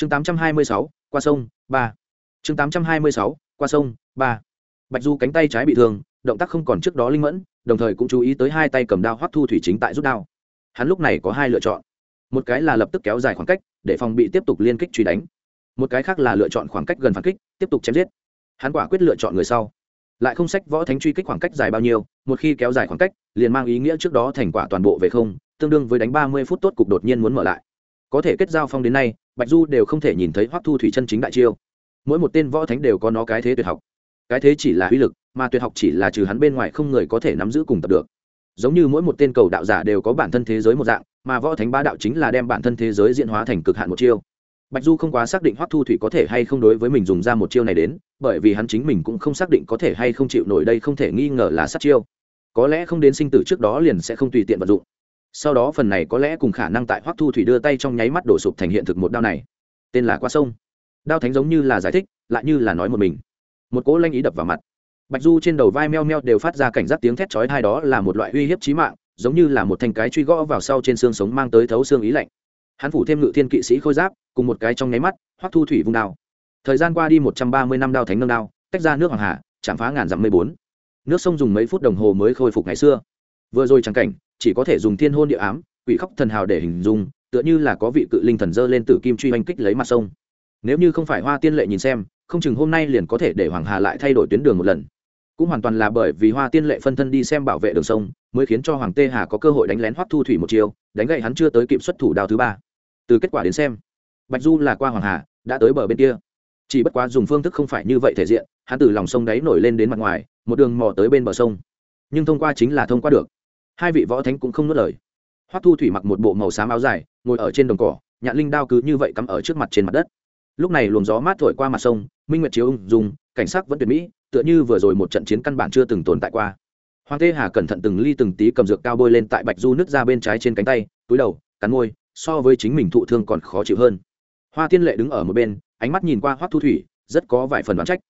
chương tám trăm hai mươi sáu, qua sông, ba. chương tám trăm hai mươi sáu, qua sông, ba. Bạch du cánh tay trái bị thương, động tác không còn trước đó linh mẫn, đồng thời cũng chú ý tới hai tay cầm đao hoắc thu thủy chính tại rút đao. Hắn lúc này có hai lựa chọn. Một cái là lập tức kéo dài khoảng cách, để phòng bị tiếp tục liên kích truy đánh. Một cái khác là lựa chọn khoảng cách gần phản kích, tiếp tục chém giết. Hắn quả quyết lựa chọn người sau. Lại không sách võ thánh truy kích khoảng cách dài bao nhiêu, một khi kéo dài khoảng cách, liền mang ý nghĩa trước đó thành quả toàn bộ về không, tương đương với đánh ba mươi phút tốt cục đột nhiên muốn mở lại có thể kết giao phong đến nay, bạch du đều không thể nhìn thấy hoắc thu thủy chân chính đại chiêu. Mỗi một tên võ thánh đều có nó cái thế tuyệt học. Cái thế chỉ là uy lực, mà tuyệt học chỉ là trừ hắn bên ngoài không người có thể nắm giữ cùng tập được. Giống như mỗi một tên cầu đạo giả đều có bản thân thế giới một dạng, mà võ thánh ba đạo chính là đem bản thân thế giới diễn hóa thành cực hạn một chiêu. Bạch du không quá xác định hoắc thu thủy có thể hay không đối với mình dùng ra một chiêu này đến, bởi vì hắn chính mình cũng không xác định có thể hay không chịu nổi đây không thể nghi ngờ là sát chiêu. Có lẽ không đến sinh tử trước đó liền sẽ không tùy tiện vận dụng sau đó phần này có lẽ cùng khả năng tại hoắc thu thủy đưa tay trong nháy mắt đổ sụp thành hiện thực một đao này. Tên là qua sông. Đao thánh giống như là giải thích, lại như là nói một mình. Một cỗ lanh ý đập vào mặt. Bạch du trên đầu vai meo meo đều phát ra cảnh giác tiếng thét chói hai đó là một loại uy hiếp chí mạng, giống như là một thanh cái truy gõ vào sau trên xương sống mang tới thấu xương ý lạnh. Hắn phủ thêm ngự thiên kỵ sĩ khôi giáp, cùng một cái trong nháy mắt, hoắc thu thủy vung đao. Thời gian qua đi một trăm ba mươi năm đao thánh nâng đao, tách ra nước hoàng hà, chạm phá ngàn dặm mười bốn. Nước sông dùng mấy phút đồng hồ mới khôi phục ngày xưa vừa rồi chẳng cảnh, chỉ có thể dùng thiên hôn địa ám, quỷ khóc thần hào để hình dung, tựa như là có vị cự linh thần dơ lên tử kim truy oanh kích lấy mặt sông. Nếu như không phải hoa tiên lệ nhìn xem, không chừng hôm nay liền có thể để hoàng hà lại thay đổi tuyến đường một lần. Cũng hoàn toàn là bởi vì hoa tiên lệ phân thân đi xem bảo vệ đường sông, mới khiến cho hoàng tê hà có cơ hội đánh lén hoắc thu thủy một chiều đánh gậy hắn chưa tới kịp xuất thủ đào thứ ba. Từ kết quả đến xem, bạch du là qua hoàng hà, đã tới bờ bên kia. Chỉ bất quá dùng phương thức không phải như vậy thể diện, hắn từ lòng sông đáy nổi lên đến mặt ngoài, một đường mò tới bên bờ sông. Nhưng thông qua chính là thông qua được hai vị võ thánh cũng không nuốt lời. Hoắc thu thủy mặc một bộ màu xám áo dài ngồi ở trên đồng cỏ nhạn linh đao cứ như vậy cắm ở trước mặt trên mặt đất. Lúc này luồng gió mát thổi qua mặt sông minh nguyệt chiếu ung dung, cảnh sắc vẫn tuyệt mỹ tựa như vừa rồi một trận chiến căn bản chưa từng tồn tại qua. Hoàng tê hà cẩn thận từng ly từng tí cầm dược cao bôi lên tại bạch du nước ra bên trái trên cánh tay túi đầu cắn môi so với chính mình thụ thương còn khó chịu hơn. Hoa tiên lệ đứng ở một bên ánh mắt nhìn qua hoắc thu thủy rất có vài phần đoán trách.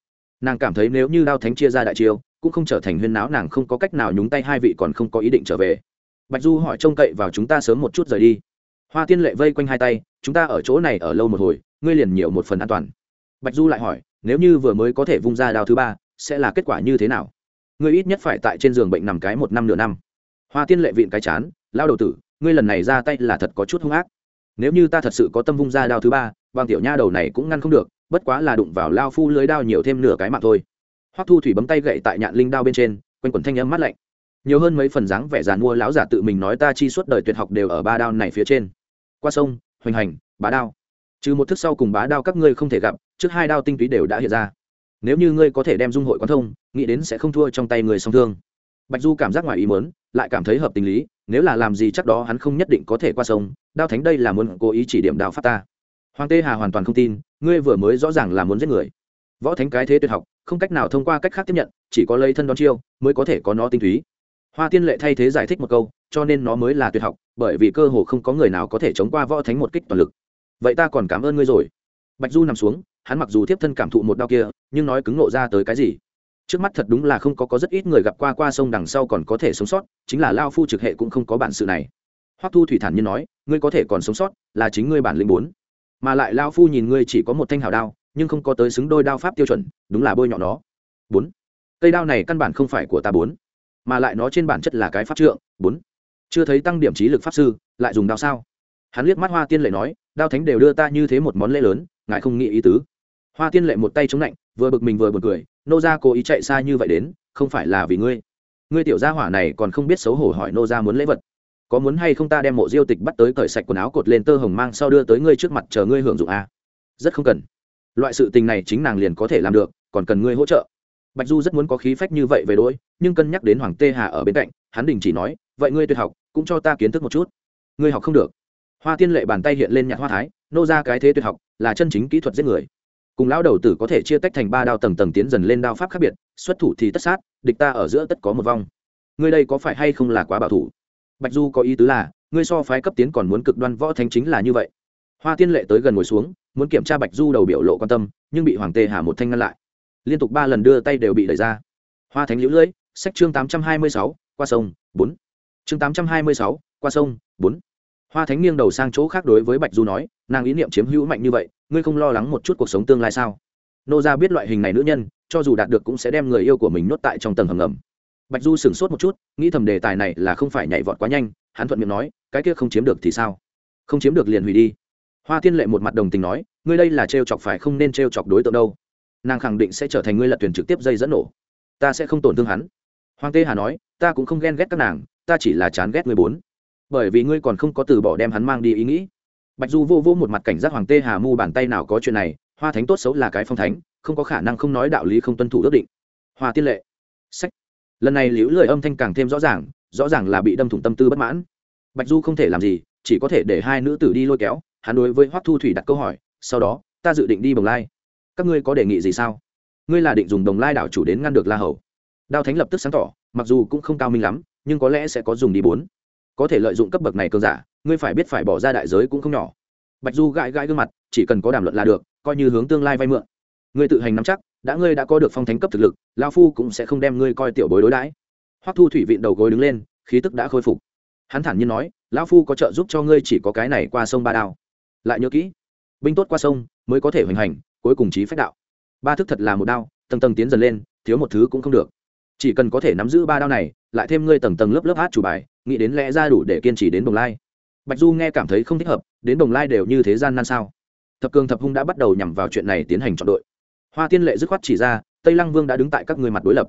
Nàng cảm thấy nếu như đao thánh chia ra đại chiêu cũng không trở thành huyên náo, nàng không có cách nào nhúng tay hai vị còn không có ý định trở về. Bạch du hỏi trông cậy vào chúng ta sớm một chút rời đi. Hoa tiên lệ vây quanh hai tay, chúng ta ở chỗ này ở lâu một hồi, ngươi liền nhiều một phần an toàn. Bạch du lại hỏi, nếu như vừa mới có thể vung ra đao thứ ba, sẽ là kết quả như thế nào? Ngươi ít nhất phải tại trên giường bệnh nằm cái một năm nửa năm. Hoa tiên lệ vịn cái chán lao đầu tử, ngươi lần này ra tay là thật có chút hung ác. Nếu như ta thật sự có tâm vung ra đao thứ ba bằng tiểu nha đầu này cũng ngăn không được, bất quá là đụng vào lao phu lưới đao nhiều thêm nửa cái mạng thôi hoắc thu thủy bấm tay gậy tại nhạn linh đao bên trên quanh quần thanh âm mắt lạnh. Nhiều hơn mấy phần dáng vẻ giàn mua lão giả tự mình nói ta chi suốt đời tuyệt học đều ở ba đao này phía trên. Qua sông hoành hành bá đao. Trừ một thức sau cùng bá đao các ngươi không thể gặp trước hai đao tinh túy đều đã hiện ra. Nếu như ngươi có thể đem dung hội quán thông nghĩ đến sẽ không thua trong tay người song thương. Bạch du cảm giác ngoài ý muốn, lại cảm thấy hợp tình lý nếu là làm gì chắc đó hắn không nhất định có thể qua sông đao thánh đây là muốn cố ý chỉ điểm đạo phát ta. Hoàng tê hà hoàn toàn không tin ngươi vừa mới rõ ràng là muốn giết người võ thánh cái thế tuyệt học, không cách nào thông qua cách khác tiếp nhận, chỉ có lấy thân đón chiêu mới có thể có nó tinh túy. Hoa tiên lệ thay thế giải thích một câu, cho nên nó mới là tuyệt học, bởi vì cơ hồ không có người nào có thể chống qua võ thánh một kích toàn lực. Vậy ta còn cảm ơn ngươi rồi. Bạch du nằm xuống, hắn mặc dù tiếp thân cảm thụ một đau kia, nhưng nói cứng nộ ra tới cái gì? Trước mắt thật đúng là không có có rất ít người gặp qua qua sông đằng sau còn có thể sống sót, chính là lao phu trực hệ cũng không có bản sự này. Hoắc thu thủy thản nhiên nói, ngươi có thể còn sống sót, là chính ngươi bản lĩnh bốn. Mà lại lao phu nhìn ngươi chỉ có một thanh hào đao nhưng không có tới xứng đôi đao pháp tiêu chuẩn, đúng là bôi nhọ nó. Bốn. Cây đao này căn bản không phải của ta bốn, mà lại nó trên bản chất là cái pháp trượng. Bốn. Chưa thấy tăng điểm trí lực pháp sư, lại dùng đao sao? Hắn liếc mắt hoa tiên lệ nói, đao thánh đều đưa ta như thế một món lễ lớn, ngài không nghĩ ý tứ. Hoa tiên lệ một tay chống lạnh, vừa bực mình vừa bực cười, nô gia cố ý chạy xa như vậy đến, không phải là vì ngươi. Ngươi tiểu gia hỏa này còn không biết xấu hổ hỏi nô gia muốn lễ vật. Có muốn hay không ta đem mộ diêu tịch bắt tới cởi sạch quần áo cột lên tơ hồng mang sau đưa tới ngươi trước mặt chờ ngươi hưởng dụng à? rất không cần loại sự tình này chính nàng liền có thể làm được, còn cần ngươi hỗ trợ. Bạch du rất muốn có khí phách như vậy về đôi, nhưng cân nhắc đến hoàng tê hà ở bên cạnh, hắn đình chỉ nói, vậy ngươi tuyệt học, cũng cho ta kiến thức một chút. Ngươi học không được. Hoa tiên lệ bàn tay hiện lên nhạc hoa thái, nô ra cái thế tuyệt học, là chân chính kỹ thuật giết người. Cùng lão đầu tử có thể chia tách thành ba đao tầng tầng tiến dần lên đao pháp khác biệt, xuất thủ thì tất sát, địch ta ở giữa tất có một vong. Ngươi đây có phải hay không là quá bảo thủ? Bạch du có ý tứ là, ngươi so phái cấp tiến còn muốn cực đoan võ thánh chính là như vậy. Hoa tiên lệ tới gần ngồi xuống muốn kiểm tra bạch du đầu biểu lộ quan tâm, nhưng bị hoàng tê hà một thanh ngăn lại. Liên tục ba lần đưa tay đều bị đẩy ra. Hoa thánh liễu lưỡi, sách chương tám trăm hai mươi sáu, qua sông, bốn. Chương tám trăm hai mươi sáu, qua sông, bốn. Hoa thánh nghiêng đầu sang chỗ khác đối với bạch du nói, nàng ý niệm chiếm hữu mạnh như vậy, ngươi không lo lắng một chút cuộc sống tương lai sao? Nô ra biết loại hình này nữ nhân, cho dù đạt được cũng sẽ đem người yêu của mình nuốt tại trong tầng hầm ngầm. Bạch du sửng sốt một chút, nghĩ thầm đề tài này là không phải nhảy vọt quá nhanh, hắn thuận miệng nói, cái kia không chiếm được thì sao? Không chiếm được liền hủy đi hoa tiên lệ một mặt đồng tình nói, ngươi đây là t chọc phải không nên t chọc đối tượng đâu. Nàng khẳng định sẽ trở thành ngươi lật tuyển trực tiếp dây dẫn nổ. Ta sẽ không tổn thương hắn. Hoàng tê hà nói, ta cũng không ghen ghét các nàng, ta chỉ là chán ghét người bốn. Bởi vì ngươi còn không có từ bỏ đem hắn mang đi ý nghĩ. Bạch du vô vô một mặt cảnh giác hoàng tê hà mu bàn tay nào có chuyện này, hoa thánh tốt xấu là cái phong thánh, không có khả năng không nói đạo lý không tuân thủ ước định. Hoa tiên lệ. Sách. Lần này liễu Lười âm thanh càng thêm rõ ràng rõ ràng là bị đâm thủng tâm tư bất mãn. Bạch du không thể làm gì chỉ có thể để hai nữ tử đi lôi kéo, hắn đối với hoắc thu thủy đặt câu hỏi, sau đó, ta dự định đi bồng lai. Các ngươi có đề nghị gì sao? Ngươi là định dùng đồng lai đảo chủ đến ngăn được la hầu. Đao thánh lập tức sáng tỏ, mặc dù cũng không cao minh lắm, nhưng có lẽ sẽ có dùng đi bốn. Có thể lợi dụng cấp bậc này cường giả, ngươi phải biết phải bỏ ra đại giới cũng không nhỏ. Bạch du gãi gãi gương mặt, chỉ cần có đàm luận là được, coi như hướng tương lai vay mượn. Ngươi tự hành nắm chắc, đã ngươi đã có được phong thánh cấp thực lực lao phu cũng sẽ không đem ngươi coi tiểu bối đối đãi. Hoắc thu thủy vịn đầu gối đứng lên, khí tức đã khôi phục. Hắn thản nhiên nói lão phu có trợ giúp cho ngươi chỉ có cái này qua sông ba đao. Lại nhớ kỹ, binh tốt qua sông mới có thể hoành hành, cuối cùng trí phách đạo. Ba thức thật là một đao, tầng tầng tiến dần lên, thiếu một thứ cũng không được. Chỉ cần có thể nắm giữ ba đao này, lại thêm ngươi tầng tầng lớp lớp hát chủ bài, nghĩ đến lẽ ra đủ để kiên trì đến đồng lai. Bạch du nghe cảm thấy không thích hợp, đến đồng lai đều như thế gian nan sao? Thập cường thập hung đã bắt đầu nhằm vào chuyện này tiến hành chọn đội. Hoa tiên lệ dứt khoát chỉ ra, tây lăng vương đã đứng tại các người mặt đối lập.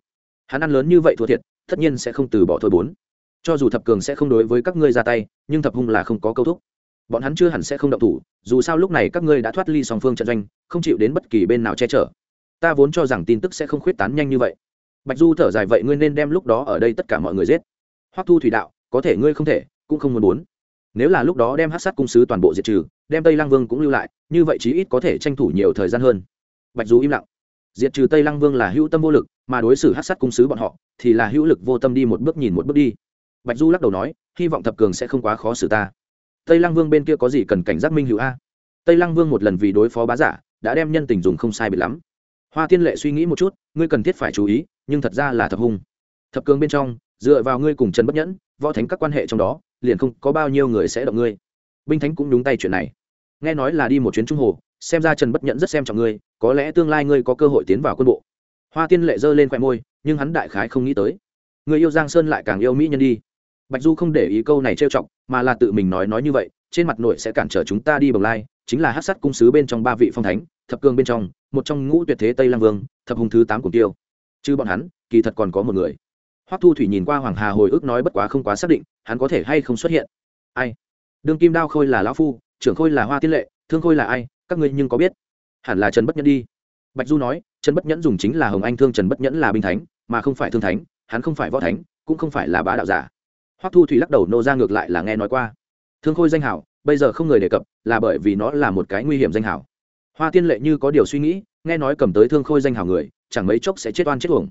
Hắn ăn lớn như vậy thua thiệt, tất nhiên sẽ không từ bỏ thôi bốn cho dù thập cường sẽ không đối với các ngươi ra tay, nhưng thập hung là không có câu thúc. Bọn hắn chưa hẳn sẽ không động thủ, dù sao lúc này các ngươi đã thoát ly song phương trận doanh, không chịu đến bất kỳ bên nào che chở. Ta vốn cho rằng tin tức sẽ không khuyết tán nhanh như vậy. Bạch du thở dài, vậy ngươi nên đem lúc đó ở đây tất cả mọi người giết. Hoắc thu thủy đạo, có thể ngươi không thể, cũng không muốn muốn. Nếu là lúc đó đem hát sát cung sứ toàn bộ diệt trừ, đem tây lăng vương cũng lưu lại, như vậy chí ít có thể tranh thủ nhiều thời gian hơn. Bạch du im lặng. Diệt trừ tây lăng vương là hữu tâm vô lực, mà đối xử hát sát cung sứ bọn họ thì là hữu lực vô tâm đi một bước nhìn một bước đi bạch du lắc đầu nói, hy vọng thập cường sẽ không quá khó xử ta. Tây lăng vương bên kia có gì cần cảnh giác minh hữu a? Tây lăng vương một lần vì đối phó bá giả, đã đem nhân tình dùng không sai bị lắm. Hoa tiên lệ suy nghĩ một chút, ngươi cần thiết phải chú ý, nhưng thật ra là thập hung. Thập cường bên trong, dựa vào ngươi cùng trần bất nhẫn, võ thánh các quan hệ trong đó, liền không có bao nhiêu người sẽ động ngươi. Binh thánh cũng đúng tay chuyện này. Nghe nói là đi một chuyến trung hồ, xem ra trần bất nhẫn rất xem trọng ngươi, có lẽ tương lai ngươi có cơ hội tiến vào quân bộ. Hoa tiên lệ giơ lên khoe môi, nhưng hắn đại khái không nghĩ tới. Người yêu giang sơn lại càng yêu mỹ nhân đi bạch du không để ý câu này trêu chọc, mà là tự mình nói nói như vậy, trên mặt nội sẽ cản trở chúng ta đi bồng lai, chính là hát sát cung sứ bên trong ba vị phong thánh, thập cương bên trong, một trong ngũ tuyệt thế tây lang vương, thập hùng thứ tám cùng tiêu chứ bọn hắn, kỳ thật còn có một người. Hoắc thu thủy nhìn qua hoàng hà hồi ức nói bất quá không quá xác định, hắn có thể hay không xuất hiện. Ai? Đương kim đao khôi là lão phu, trưởng khôi là hoa tiên lệ, thương khôi là ai, các ngươi nhưng có biết. Hẳn là trần bất nhẫn đi. Bạch du nói, trần bất nhẫn dùng chính là hồng anh thương trần bất nhẫn là binh thánh, mà không phải thương thánh, hắn không phải võ thánh, cũng không phải là bá đạo giả hoắc thu thủy lắc đầu nô ra ngược lại là nghe nói qua thương khôi danh hảo bây giờ không người đề cập là bởi vì nó là một cái nguy hiểm danh hảo hoa tiên lệ như có điều suy nghĩ nghe nói cầm tới thương khôi danh hảo người chẳng mấy chốc sẽ chết oan chết uổng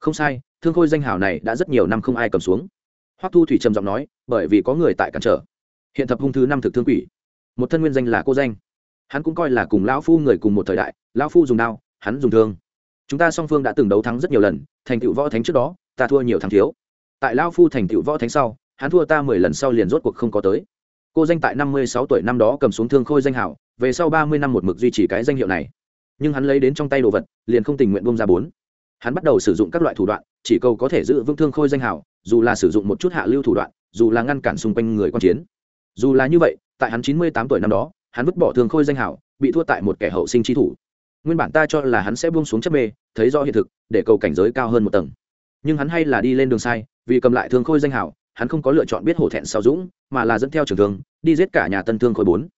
không sai thương khôi danh hảo này đã rất nhiều năm không ai cầm xuống hoắc thu thủy trầm giọng nói bởi vì có người tại cản trở hiện thập hung thứ năm thực thương quỷ một thân nguyên danh là cô danh hắn cũng coi là cùng lão phu người cùng một thời đại lão phu dùng đao hắn dùng thương chúng ta song phương đã từng đấu thắng rất nhiều lần thành tựu võ thánh trước đó ta thua nhiều thắng thiếu tại lão phu thành tựu võ thánh sau, hắn thua ta mười lần sau liền rốt cuộc không có tới. Cô danh tại năm mươi sáu tuổi năm đó cầm xuống thương khôi danh hảo, về sau ba mươi năm một mực duy trì cái danh hiệu này. Nhưng hắn lấy đến trong tay đồ vật, liền không tình nguyện bông ra bốn. Hắn bắt đầu sử dụng các loại thủ đoạn, chỉ cầu có thể giữ vững thương khôi danh hảo, dù là sử dụng một chút hạ lưu thủ đoạn, dù là ngăn cản xung quanh người quan chiến. Dù là như vậy, tại hắn chín mươi tám tuổi năm đó, hắn vứt bỏ thương khôi danh hảo, bị thua tại một kẻ hậu sinh trí thủ. Nguyên bản ta cho là hắn sẽ buông xuống chấp mê thấy rõ hiện thực, để cầu cảnh giới cao hơn một tầng. Nhưng hắn hay là đi lên đường sai vì cầm lại thương khôi danh hảo, hắn không có lựa chọn biết hổ thẹn sau dũng, mà là dẫn theo trường thương, đi giết cả nhà tân thương khôi bốn.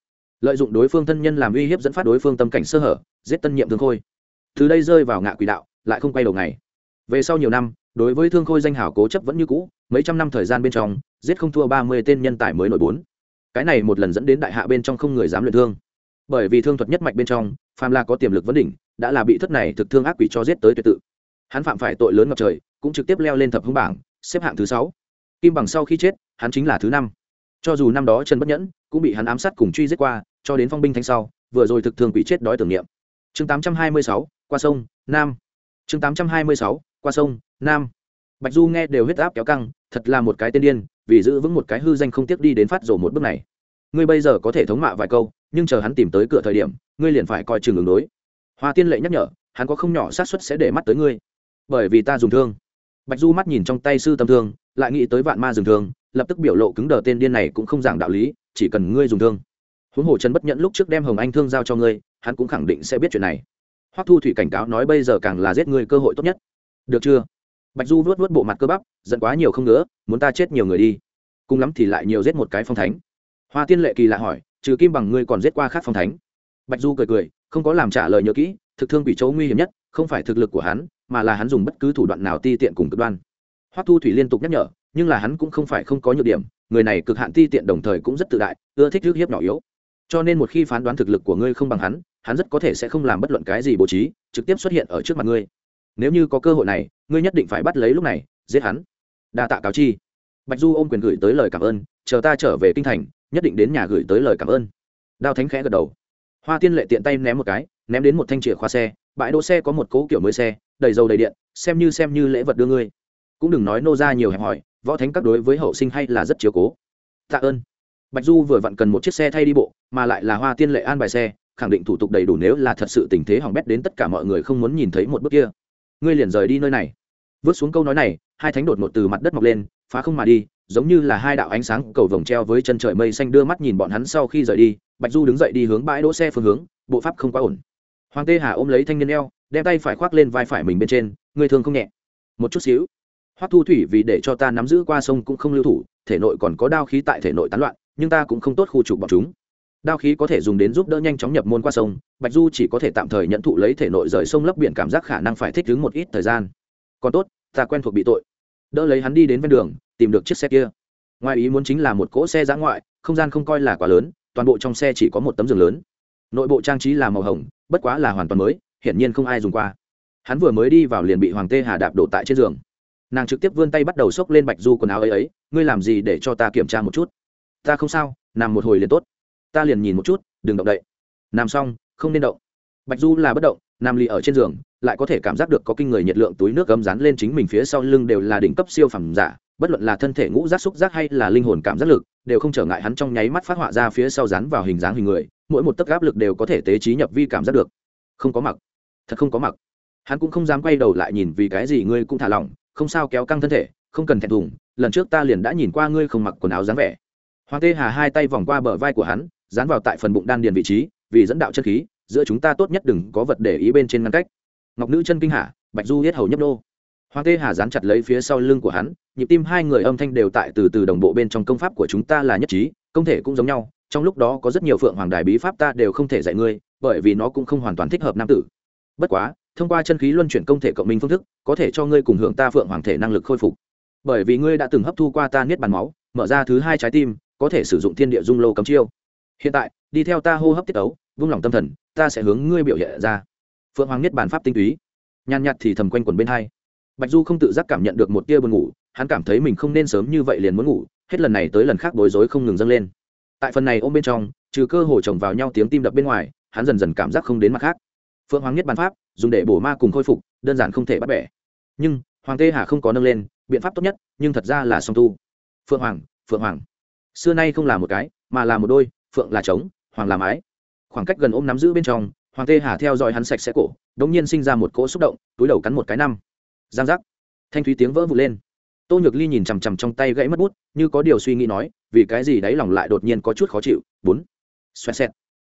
Lợi dụng đối phương thân nhân làm uy hiếp dẫn phát đối phương tâm cảnh sơ hở, giết tân nhiệm thương khôi. Từ đây rơi vào ngạ quỷ đạo, lại không quay đầu ngày. Về sau nhiều năm, đối với thương khôi danh hảo cố chấp vẫn như cũ, mấy trăm năm thời gian bên trong, giết không thua ba mươi tên nhân tài mới nổi bốn. Cái này một lần dẫn đến đại hạ bên trong không người dám luyện thương. Bởi vì thương thuật nhất mạch bên trong, phàm là có tiềm lực vấn đỉnh, đã là bị thất này thực thương ác quỷ cho giết tới tuyệt tự. Hắn phạm phải tội lớn ngập trời, cũng trực tiếp leo lên thập hưng bảng xếp hạng thứ sáu. Kim bằng sau khi chết, hắn chính là thứ năm. Cho dù năm đó trần bất nhẫn cũng bị hắn ám sát cùng truy giết qua, cho đến phong binh thanh sau, vừa rồi thực thường quỷ chết đói tưởng niệm. Chương tám trăm hai mươi sáu, qua sông, nam. Chương tám trăm hai mươi sáu, qua sông, nam. Bạch du nghe đều huyết áp kéo căng, thật là một cái tên điên, vì giữ vững một cái hư danh không tiếc đi đến phát rổ một bước này. Ngươi bây giờ có thể thống mạ vài câu, nhưng chờ hắn tìm tới cửa thời điểm, ngươi liền phải coi chừng ứng đối. Hoa tiên lệ nhắc nhở, hắn có không nhỏ xác suất sẽ để mắt tới ngươi. Bởi vì ta dùng thương bạch du mắt nhìn trong tay sư tâm thương, lại nghĩ tới vạn ma dừng thương, lập tức biểu lộ cứng đờ tên điên này cũng không giảng đạo lý, chỉ cần ngươi dùng thương. Huống hồ trần bất nhẫn lúc trước đem hồng anh thương giao cho ngươi, hắn cũng khẳng định sẽ biết chuyện này. Hoắc thu thủy cảnh cáo nói bây giờ càng là giết ngươi cơ hội tốt nhất. Được chưa? Bạch du vuốt vuốt bộ mặt cơ bắp, giận quá nhiều không nữa muốn ta chết nhiều người đi. Cùng lắm thì lại nhiều giết một cái phong thánh. Hoa tiên lệ kỳ lạ hỏi, trừ kim bằng ngươi còn giết qua khác phong thánh? Bạch du cười cười, không có làm trả lời nhớ kỹ, thực thương bị chỗ nguy hiểm nhất không phải thực lực của hắn, mà là hắn dùng bất cứ thủ đoạn nào ti tiện cùng cực đoan. Hoắc thu thủy liên tục nhắc nhở, nhưng là hắn cũng không phải không có nhược điểm, người này cực hạn ti tiện đồng thời cũng rất tự đại, ưa thích trước hiếp nhỏ yếu. Cho nên một khi phán đoán thực lực của ngươi không bằng hắn hắn rất có thể sẽ không làm bất luận cái gì bố trí, trực tiếp xuất hiện ở trước mặt ngươi. Nếu như có cơ hội này, ngươi nhất định phải bắt lấy lúc này, giết hắn. Đa tạ cáo chi. Bạch du ôm quyền gửi tới lời cảm ơn, chờ ta trở về kinh thành, nhất định đến nhà gửi tới lời cảm ơn. Đao thánh khẽ gật đầu hoa tiên lệ tiện tay ném một cái, ném đến một thanh chìa khóa xe, bãi đỗ xe có một cố kiểu mới xe, đầy dầu đầy điện, xem như xem như lễ vật đưa ngươi. Cũng đừng nói nô ra nhiều hẹp hỏi võ thánh các đối với hậu sinh hay là rất chiếu cố. Tạ ơn. Bạch du vừa vặn cần một chiếc xe thay đi bộ, mà lại là hoa tiên lệ an bài xe, khẳng định thủ tục đầy đủ nếu là thật sự tình thế hỏng bét đến tất cả mọi người không muốn nhìn thấy một bước kia. Ngươi liền rời đi nơi này. Vớt xuống câu nói này, hai thánh đột ngột từ mặt đất mọc lên, phá không mà đi, giống như là hai đạo ánh sáng cầu vồng treo với chân trời mây xanh đưa mắt nhìn bọn hắn sau khi rời đi bạch du đứng dậy đi hướng bãi đỗ xe phương hướng, bộ pháp không quá ổn. Hoàng tê hà ôm lấy thanh niên eo, đem tay phải khoác lên vai phải mình bên trên, người thường không nhẹ. Một chút xíu. Hoắc thu thủy vì để cho ta nắm giữ qua sông cũng không lưu thủ, thể nội còn có đao khí tại thể nội tán loạn, nhưng ta cũng không tốt khu trục bọn chúng. Đao khí có thể dùng đến giúp đỡ nhanh chóng nhập môn qua sông, bạch du chỉ có thể tạm thời nhận thụ lấy thể nội rời sông lấp biển cảm giác khả năng phải thích ứng một ít thời gian. Còn tốt, ta quen thuộc bị tội. Đỡ lấy hắn đi đến ven đường, tìm được chiếc xe kia. Ngoài ý muốn chính là một cỗ xe giã ngoại, không gian không coi là quá lớn toàn bộ trong xe chỉ có một tấm giường lớn. Nội bộ trang trí là màu hồng, bất quá là hoàn toàn mới, hiển nhiên không ai dùng qua. Hắn vừa mới đi vào liền bị hoàng tê hà đạp đổ tại trên giường. Nàng trực tiếp vươn tay bắt đầu xốc lên bạch du quần áo ấy ấy, ngươi làm gì để cho ta kiểm tra một chút? Ta không sao, nằm một hồi liền tốt. Ta liền nhìn một chút, đừng động đậy. Nằm xong, không nên động. Bạch du là bất động, nằm lì ở trên giường, lại có thể cảm giác được có kinh người nhiệt lượng túi nước gấm rán lên chính mình phía sau lưng đều là đỉnh cấp siêu phẩm giả bất luận là thân thể ngũ giác, xúc giác hay là linh hồn cảm giác lực, đều không trở ngại hắn trong nháy mắt phát họa ra phía sau rán vào hình dáng hình người, mỗi một tấc áp lực đều có thể tế trí nhập vi cảm giác được. Không có mặc. Thật không có mặc. Hắn cũng không dám quay đầu lại nhìn vì cái gì ngươi cũng thả lỏng, không sao kéo căng thân thể, không cần thẹn thùng, lần trước ta liền đã nhìn qua ngươi không mặc quần áo dáng vẻ. Hoàng tê hà hai tay vòng qua bờ vai của hắn, dán vào tại phần bụng đan điền vị trí, vì dẫn đạo chân khí, giữa chúng ta tốt nhất đừng có vật để ý bên trên ngăn cách. Ngọc nữ chân kinh hạ, bạch du hết hầu nhấp nô hoàng tê hà dán chặt lấy phía sau lưng của hắn, nhịp tim hai người âm thanh đều tại từ từ đồng bộ bên trong công pháp của chúng ta là nhất trí, công thể cũng giống nhau, trong lúc đó có rất nhiều phượng hoàng đài bí pháp ta đều không thể dạy ngươi, bởi vì nó cũng không hoàn toàn thích hợp nam tử. Bất quá, thông qua chân khí luân chuyển công thể cộng minh phương thức, có thể cho ngươi cùng hưởng ta phượng hoàng thể năng lực khôi phục. Bởi vì ngươi đã từng hấp thu qua ta niết bàn máu, mở ra thứ hai trái tim, có thể sử dụng thiên địa dung lô cấm chiêu. Hiện tại, đi theo ta hô hấp tiết ấu, vung lòng tâm thần, ta sẽ hướng ngươi biểu hiện ra. Phượng hoàng niết bàn pháp tinh túy. Nhan nhạt thì thầm quanh quần bên hai bạch du không tự giác cảm nhận được một tia buồn ngủ, hắn cảm thấy mình không nên sớm như vậy liền muốn ngủ, hết lần này tới lần khác bối rối không ngừng dâng lên. Tại phần này ôm bên trong, trừ cơ hồ chồng vào nhau tiếng tim đập bên ngoài, hắn dần dần cảm giác không đến mặt khác. Phượng hoàng nhất bàn pháp, dùng để bổ ma cùng khôi phục, đơn giản không thể bắt bẻ. Nhưng, hoàng tê hà không có nâng lên, biện pháp tốt nhất, nhưng thật ra là song tu. Phượng hoàng phượng hoàng. Xưa nay không là một cái, mà là một đôi, phượng là trống, hoàng là mái. Khoảng cách gần ôm nắm giữ bên trong, hoàng tê hà theo dõi hắn sạch sẽ cổ đ ỗ n g nhiên sinh ra một cỗ xúc động, túi đầu cắn một cái năm giang giác. Thanh thúy tiếng vỡ vụt lên. Tô nhược ly nhìn chằm chằm trong tay gãy mất bút, như có điều suy nghĩ nói, vì cái gì đáy lòng lại đột nhiên có chút khó chịu? Bốn. Xoẹ xẹt.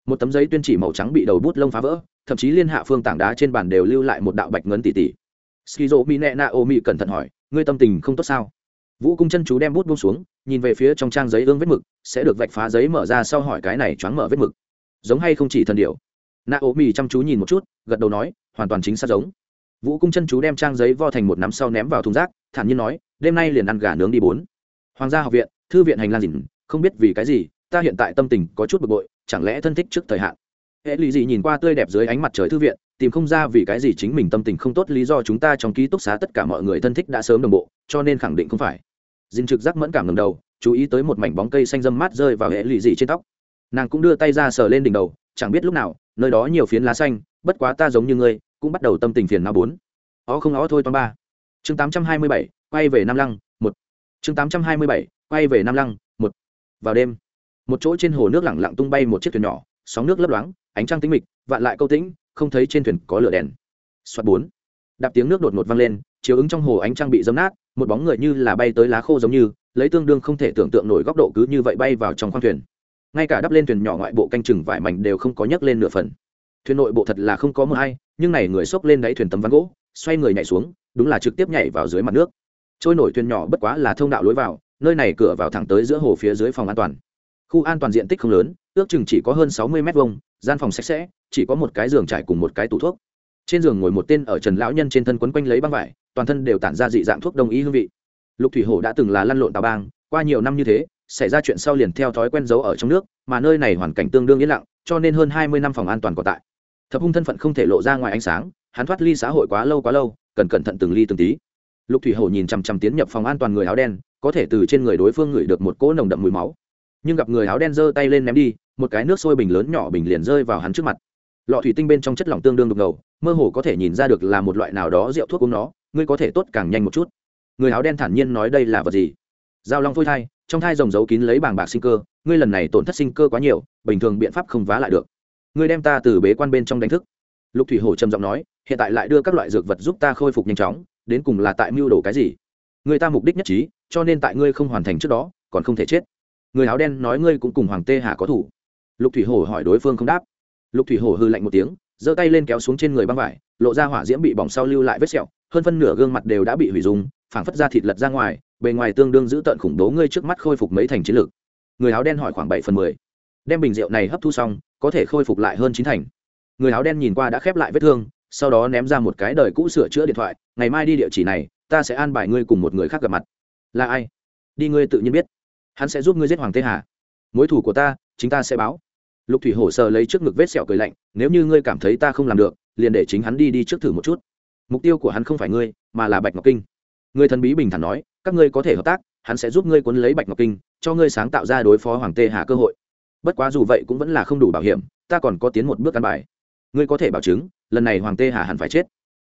Một tấm giấy tuyên chỉ màu trắng bị đầu bút lông phá vỡ, thậm chí liên hạ phương tảng đá trên bàn đều lưu lại một đạo bạch ngấn tỉ tỉ. Skizo mi nẹ na ô mi cẩn thận hỏi, ngươi tâm tình không tốt sao? Vũ cung chân chú đem bút buông xuống, nhìn về phía trong trang giấy ương vết mực, sẽ được vạch phá giấy mở ra sau hỏi cái này choáng mở vết mực. Giống hay không chỉ thần điệu na ô mi chăm chú nhìn một chút, gật đầu nói, hoàn toàn chính xác giống vũ cung chân chú đem trang giấy vo thành một nắm sau ném vào thùng rác, thản nhiên nói, đêm nay liền ăn gà nướng đi bốn. Hoàng gia học viện, thư viện hành lang dìn không biết vì cái gì, ta hiện tại tâm tình có chút bực bội, chẳng lẽ thân thích trước thời hạn? Hệ lụy gì nhìn qua tươi đẹp dưới ánh mặt trời thư viện, tìm không ra vì cái gì chính mình tâm tình không tốt, lý do chúng ta trong ký túc xá tất cả mọi người thân thích đã sớm đồng bộ, cho nên khẳng định không phải. Dinh trực giác mẫn cảm ngầm đầu, chú ý tới một mảnh bóng cây xanh dâm mát rơi vào hệ lụy gì trên tóc. Nàng cũng đưa tay ra sờ lên đỉnh đầu, chẳng biết lúc nào, nơi đó nhiều phiến lá xanh, bất quá ta giống như ngươi cũng bắt đầu tâm tình phiền não bốn. Ó không ó thôi toan ba. Chương tám trăm hai mươi bảy, quay về nam lăng, một. Chương tám trăm hai mươi bảy, quay về nam lăng, một. Vào đêm, một chỗ trên hồ nước lẳng lặng tung bay một chiếc thuyền nhỏ, sóng nước lấp loáng, ánh trăng tĩnh mịch, vạn lại câu tĩnh, không thấy trên thuyền có lửa đèn. Xoát bốn. Đạp tiếng nước đột ngột văng lên, chiếu ứng trong hồ ánh trăng bị dấm nát, một bóng người như là bay tới lá khô giống như, lấy tương đương không thể tưởng tượng nổi góc độ cứ như vậy bay vào trong khoang thuyền. Ngay cả đắp lên thuyền nhỏ ngoại bộ canh chừng vải mảnh đều không có nhấc lên nửa phần. Thuyền nội bộ thật là không có mưa hay nhưng này người xốc lên đáy thuyền tấm ván gỗ, xoay người nhảy xuống, đúng là trực tiếp nhảy vào dưới mặt nước. Trôi nổi thuyền nhỏ bất quá là thông đạo lối vào, nơi này cửa vào thẳng tới giữa hồ phía dưới phòng an toàn. Khu an toàn diện tích không lớn, ước chừng chỉ có hơn sáu mươi m hai gian phòng sạch sẽ, chỉ có một cái giường trải cùng một cái tủ thuốc. Trên giường ngồi một tên ở trần lão nhân trên thân quấn quanh lấy băng vải, toàn thân đều tản ra dị dạng thuốc đông y hương vị. Lục thủy hổ đã từng là lăn lộn tàu bang, qua nhiều năm như thế, xảy ra chuyện sau liền theo thói quen giấu ở trong nước, mà nơi này hoàn cảnh tương đương yên lặng, cho nên hơn hai mươi năm phòng an toàn còn tại thập hung thân phận không thể lộ ra ngoài ánh sáng, hắn thoát ly xã hội quá lâu quá lâu, cần cẩn thận từng ly từng tí. Lục thủy hổ nhìn chằm chằm tiến nhập phòng an toàn người áo đen, có thể từ trên người đối phương ngửi được một cỗ nồng đậm mùi máu. Nhưng gặp người áo đen giơ tay lên ném đi, một cái nước sôi bình lớn nhỏ bình liền rơi vào hắn trước mặt. Lọ thủy tinh bên trong chất lỏng tương đương đục ngầu, mơ hồ có thể nhìn ra được là một loại nào đó rượu thuốc uống nó, ngươi có thể tốt càng nhanh một chút. Người áo đen thản nhiên nói đây là vật gì? Giao long phôi thai, trong thai rồng giấu kín lấy bàng bạc sinh cơ, ngươi lần này tổn thất sinh cơ quá nhiều, bình thường biện pháp không vá lại được ngươi đem ta từ bế quan bên trong đánh thức. Lục thủy hổ trầm giọng nói, hiện tại lại đưa các loại dược vật giúp ta khôi phục nhanh chóng, đến cùng là tại mưu đồ cái gì? Người ta mục đích nhất trí, cho nên tại ngươi không hoàn thành trước đó, còn không thể chết. Người áo đen nói ngươi cũng cùng hoàng tê hà có thủ. Lục thủy hổ hỏi đối phương không đáp. Lục thủy hổ hư lạnh một tiếng, giơ tay lên kéo xuống trên người băng vải, lộ ra hỏa diễm bị bỏng sau lưu lại vết sẹo, hơn phân nửa gương mặt đều đã bị hủy dùng phảng phất ra thịt lật ra ngoài, bề ngoài tương đương giữ tận khủng bố ngươi trước mắt khôi phục mấy thành chiến lược. Người áo đen hỏi khoảng bảy phần mười. Đem bình rượu này hấp thu xong có thể khôi phục lại hơn chín thành. Người áo đen nhìn qua đã khép lại vết thương, sau đó ném ra một cái đời cũ sửa chữa điện thoại, ngày mai đi địa chỉ này, ta sẽ an bài ngươi cùng một người khác gặp mặt. Là ai? Đi ngươi tự nhiên biết. Hắn sẽ giúp ngươi giết hoàng tê hà. Mối thủ của ta, chính ta sẽ báo. Lục thủy hổ sờ lấy trước ngực vết sẹo cười lạnh, nếu như ngươi cảm thấy ta không làm được, liền để chính hắn đi đi trước thử một chút. Mục tiêu của hắn không phải ngươi, mà là bạch ngọc kinh. Người thần bí bình thản nói, các ngươi có thể hợp tác, hắn sẽ giúp ngươi quấn lấy bạch ngọc kinh, cho ngươi sáng tạo ra đối phó hoàng tê hà cơ hội bất quá dù vậy cũng vẫn là không đủ bảo hiểm, ta còn có tiến một bước căn bài. Ngươi có thể bảo chứng, lần này hoàng tê hà hẳn phải chết.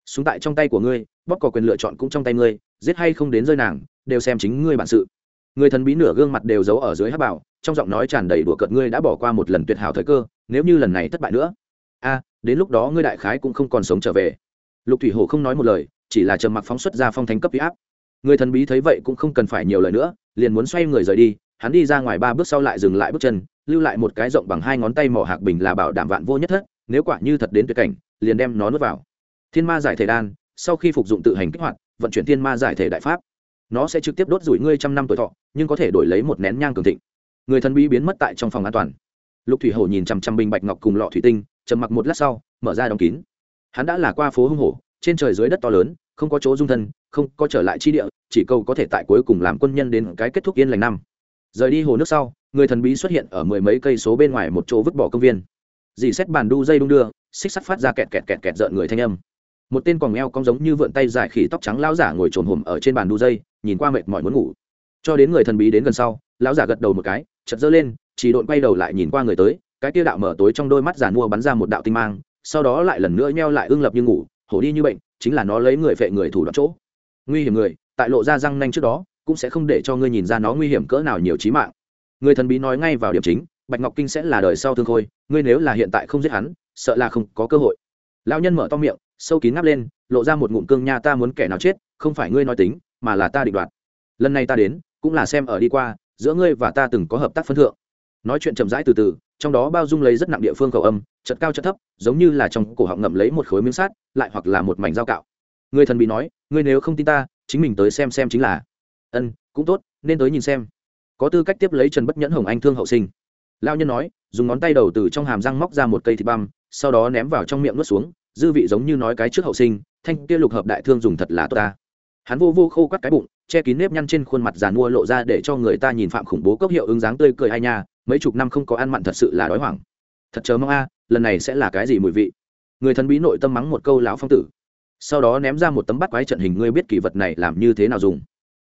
Súng tại trong tay của ngươi, bóp có quyền lựa chọn cũng trong tay ngươi, giết hay không đến rơi nàng, đều xem chính ngươi bản sự. Người thần bí nửa gương mặt đều giấu ở dưới hát bảo, trong giọng nói tràn đầy đùa cợt ngươi đã bỏ qua một lần tuyệt hảo thời cơ, nếu như lần này thất bại nữa. A, đến lúc đó ngươi đại khái cũng không còn sống trở về. Lục thủy hồ không nói một lời, chỉ là trầm mặc phóng xuất ra phong thánh cấp huy áp. Người thần bí thấy vậy cũng không cần phải nhiều lời nữa, liền muốn xoay người rời đi, hắn đi ra ngoài ba bước sau lại dừng lại bước chân lưu lại một cái rộng bằng hai ngón tay mỏ hạc bình là bảo đảm vạn vô nhất thất, nếu quả như thật đến tuyệt cảnh, liền đem nó nuốt vào. Thiên ma giải thể đan, sau khi phục dụng tự hành kích hoạt, vận chuyển thiên ma giải thể đại pháp. Nó sẽ trực tiếp đốt rủi ngươi trăm năm tuổi thọ, nhưng có thể đổi lấy một nén nhang cường thịnh. Người thần bí biến mất tại trong phòng an toàn. Lục thủy hổ nhìn chằm chằm bình bạch ngọc cùng lọ thủy tinh, trầm mặc một lát sau, mở ra đóng kín. Hắn đã là qua phố hưng hổ, trên trời dưới đất to lớn, không có chỗ dung thân, không có trở lại chi địa, chỉ câu có thể tại cuối cùng làm quân nhân đến cái kết thúc yên lành năm. Rời đi hồ nước sau người thần bí xuất hiện ở mười mấy cây số bên ngoài một chỗ vứt bỏ công viên. Dì xét bàn đu dây đung đưa, xích sắt phát ra kẹt kẹt kẹt kẹt rợn người thanh âm. Một tên quòng eo cong giống như vượn tay dài khỉ tóc trắng lão giả ngồi trồn hùm ở trên bàn đu dây, nhìn qua mệt mỏi muốn ngủ. Cho đến người thần bí đến gần sau, lão giả gật đầu một cái chật dơ lên, chỉ độn quay đầu lại nhìn qua người tới, cái tia đạo mở tối trong đôi mắt giả mua bắn ra một đạo tinh mang, sau đó lại lần nữa nheo lại ương lập như ngủ, hổ đi như bệnh, chính là nó lấy người phệ người thủ đoạn chỗ. Nguy hiểm người, tại lộ ra răng nanh trước đó, cũng sẽ không để cho ngươi nhìn ra nó nguy hiểm cỡ nào nhiều trí mạng người thần bí nói ngay vào điểm chính bạch ngọc kinh sẽ là đời sau thương khôi ngươi nếu là hiện tại không giết hắn sợ là không có cơ hội. Lão nhân mở to miệng sâu kín ngáp lên lộ ra một ngụm cương nha ta muốn kẻ nào chết không phải ngươi nói tính mà là ta định đoạt. Lần này ta đến cũng là xem ở đi qua giữa ngươi và ta từng có hợp tác phân thượng. Nói chuyện chậm rãi từ từ trong đó bao dung lấy rất nặng địa phương khẩu âm chật cao chật thấp giống như là trong cổ họng ngậm lấy một khối miếng sắt, lại hoặc là một mảnh dao cạo. Người thần bị nói ngươi nếu không tin ta chính mình tới xem xem chính là. Ân cũng tốt nên tới nhìn xem có tư cách tiếp lấy trần bất nhẫn hồng anh thương hậu sinh. Lao nhân nói, dùng ngón tay đầu từ trong hàm răng móc ra một cây thịt băm, sau đó ném vào trong miệng nuốt xuống, dư vị giống như nói cái trước hậu sinh, thanh kia lục hợp đại thương dùng thật là tốt ta. Hắn vô vô khô quắt cái bụng, che kín nếp nhăn trên khuôn mặt giàn mua lộ ra để cho người ta nhìn phạm khủng bố cốc hiệu ứng dáng tươi cười ai nha, mấy chục năm không có ăn mặn thật sự là đói hoảng. Thật chớ mong a, lần này sẽ là cái gì mùi vị? Người thần bí nội tâm mắng một câu lão phong tử. Sau đó ném ra một tấm bắt quái trận hình, ngươi biết kỳ vật này làm như thế nào dùng?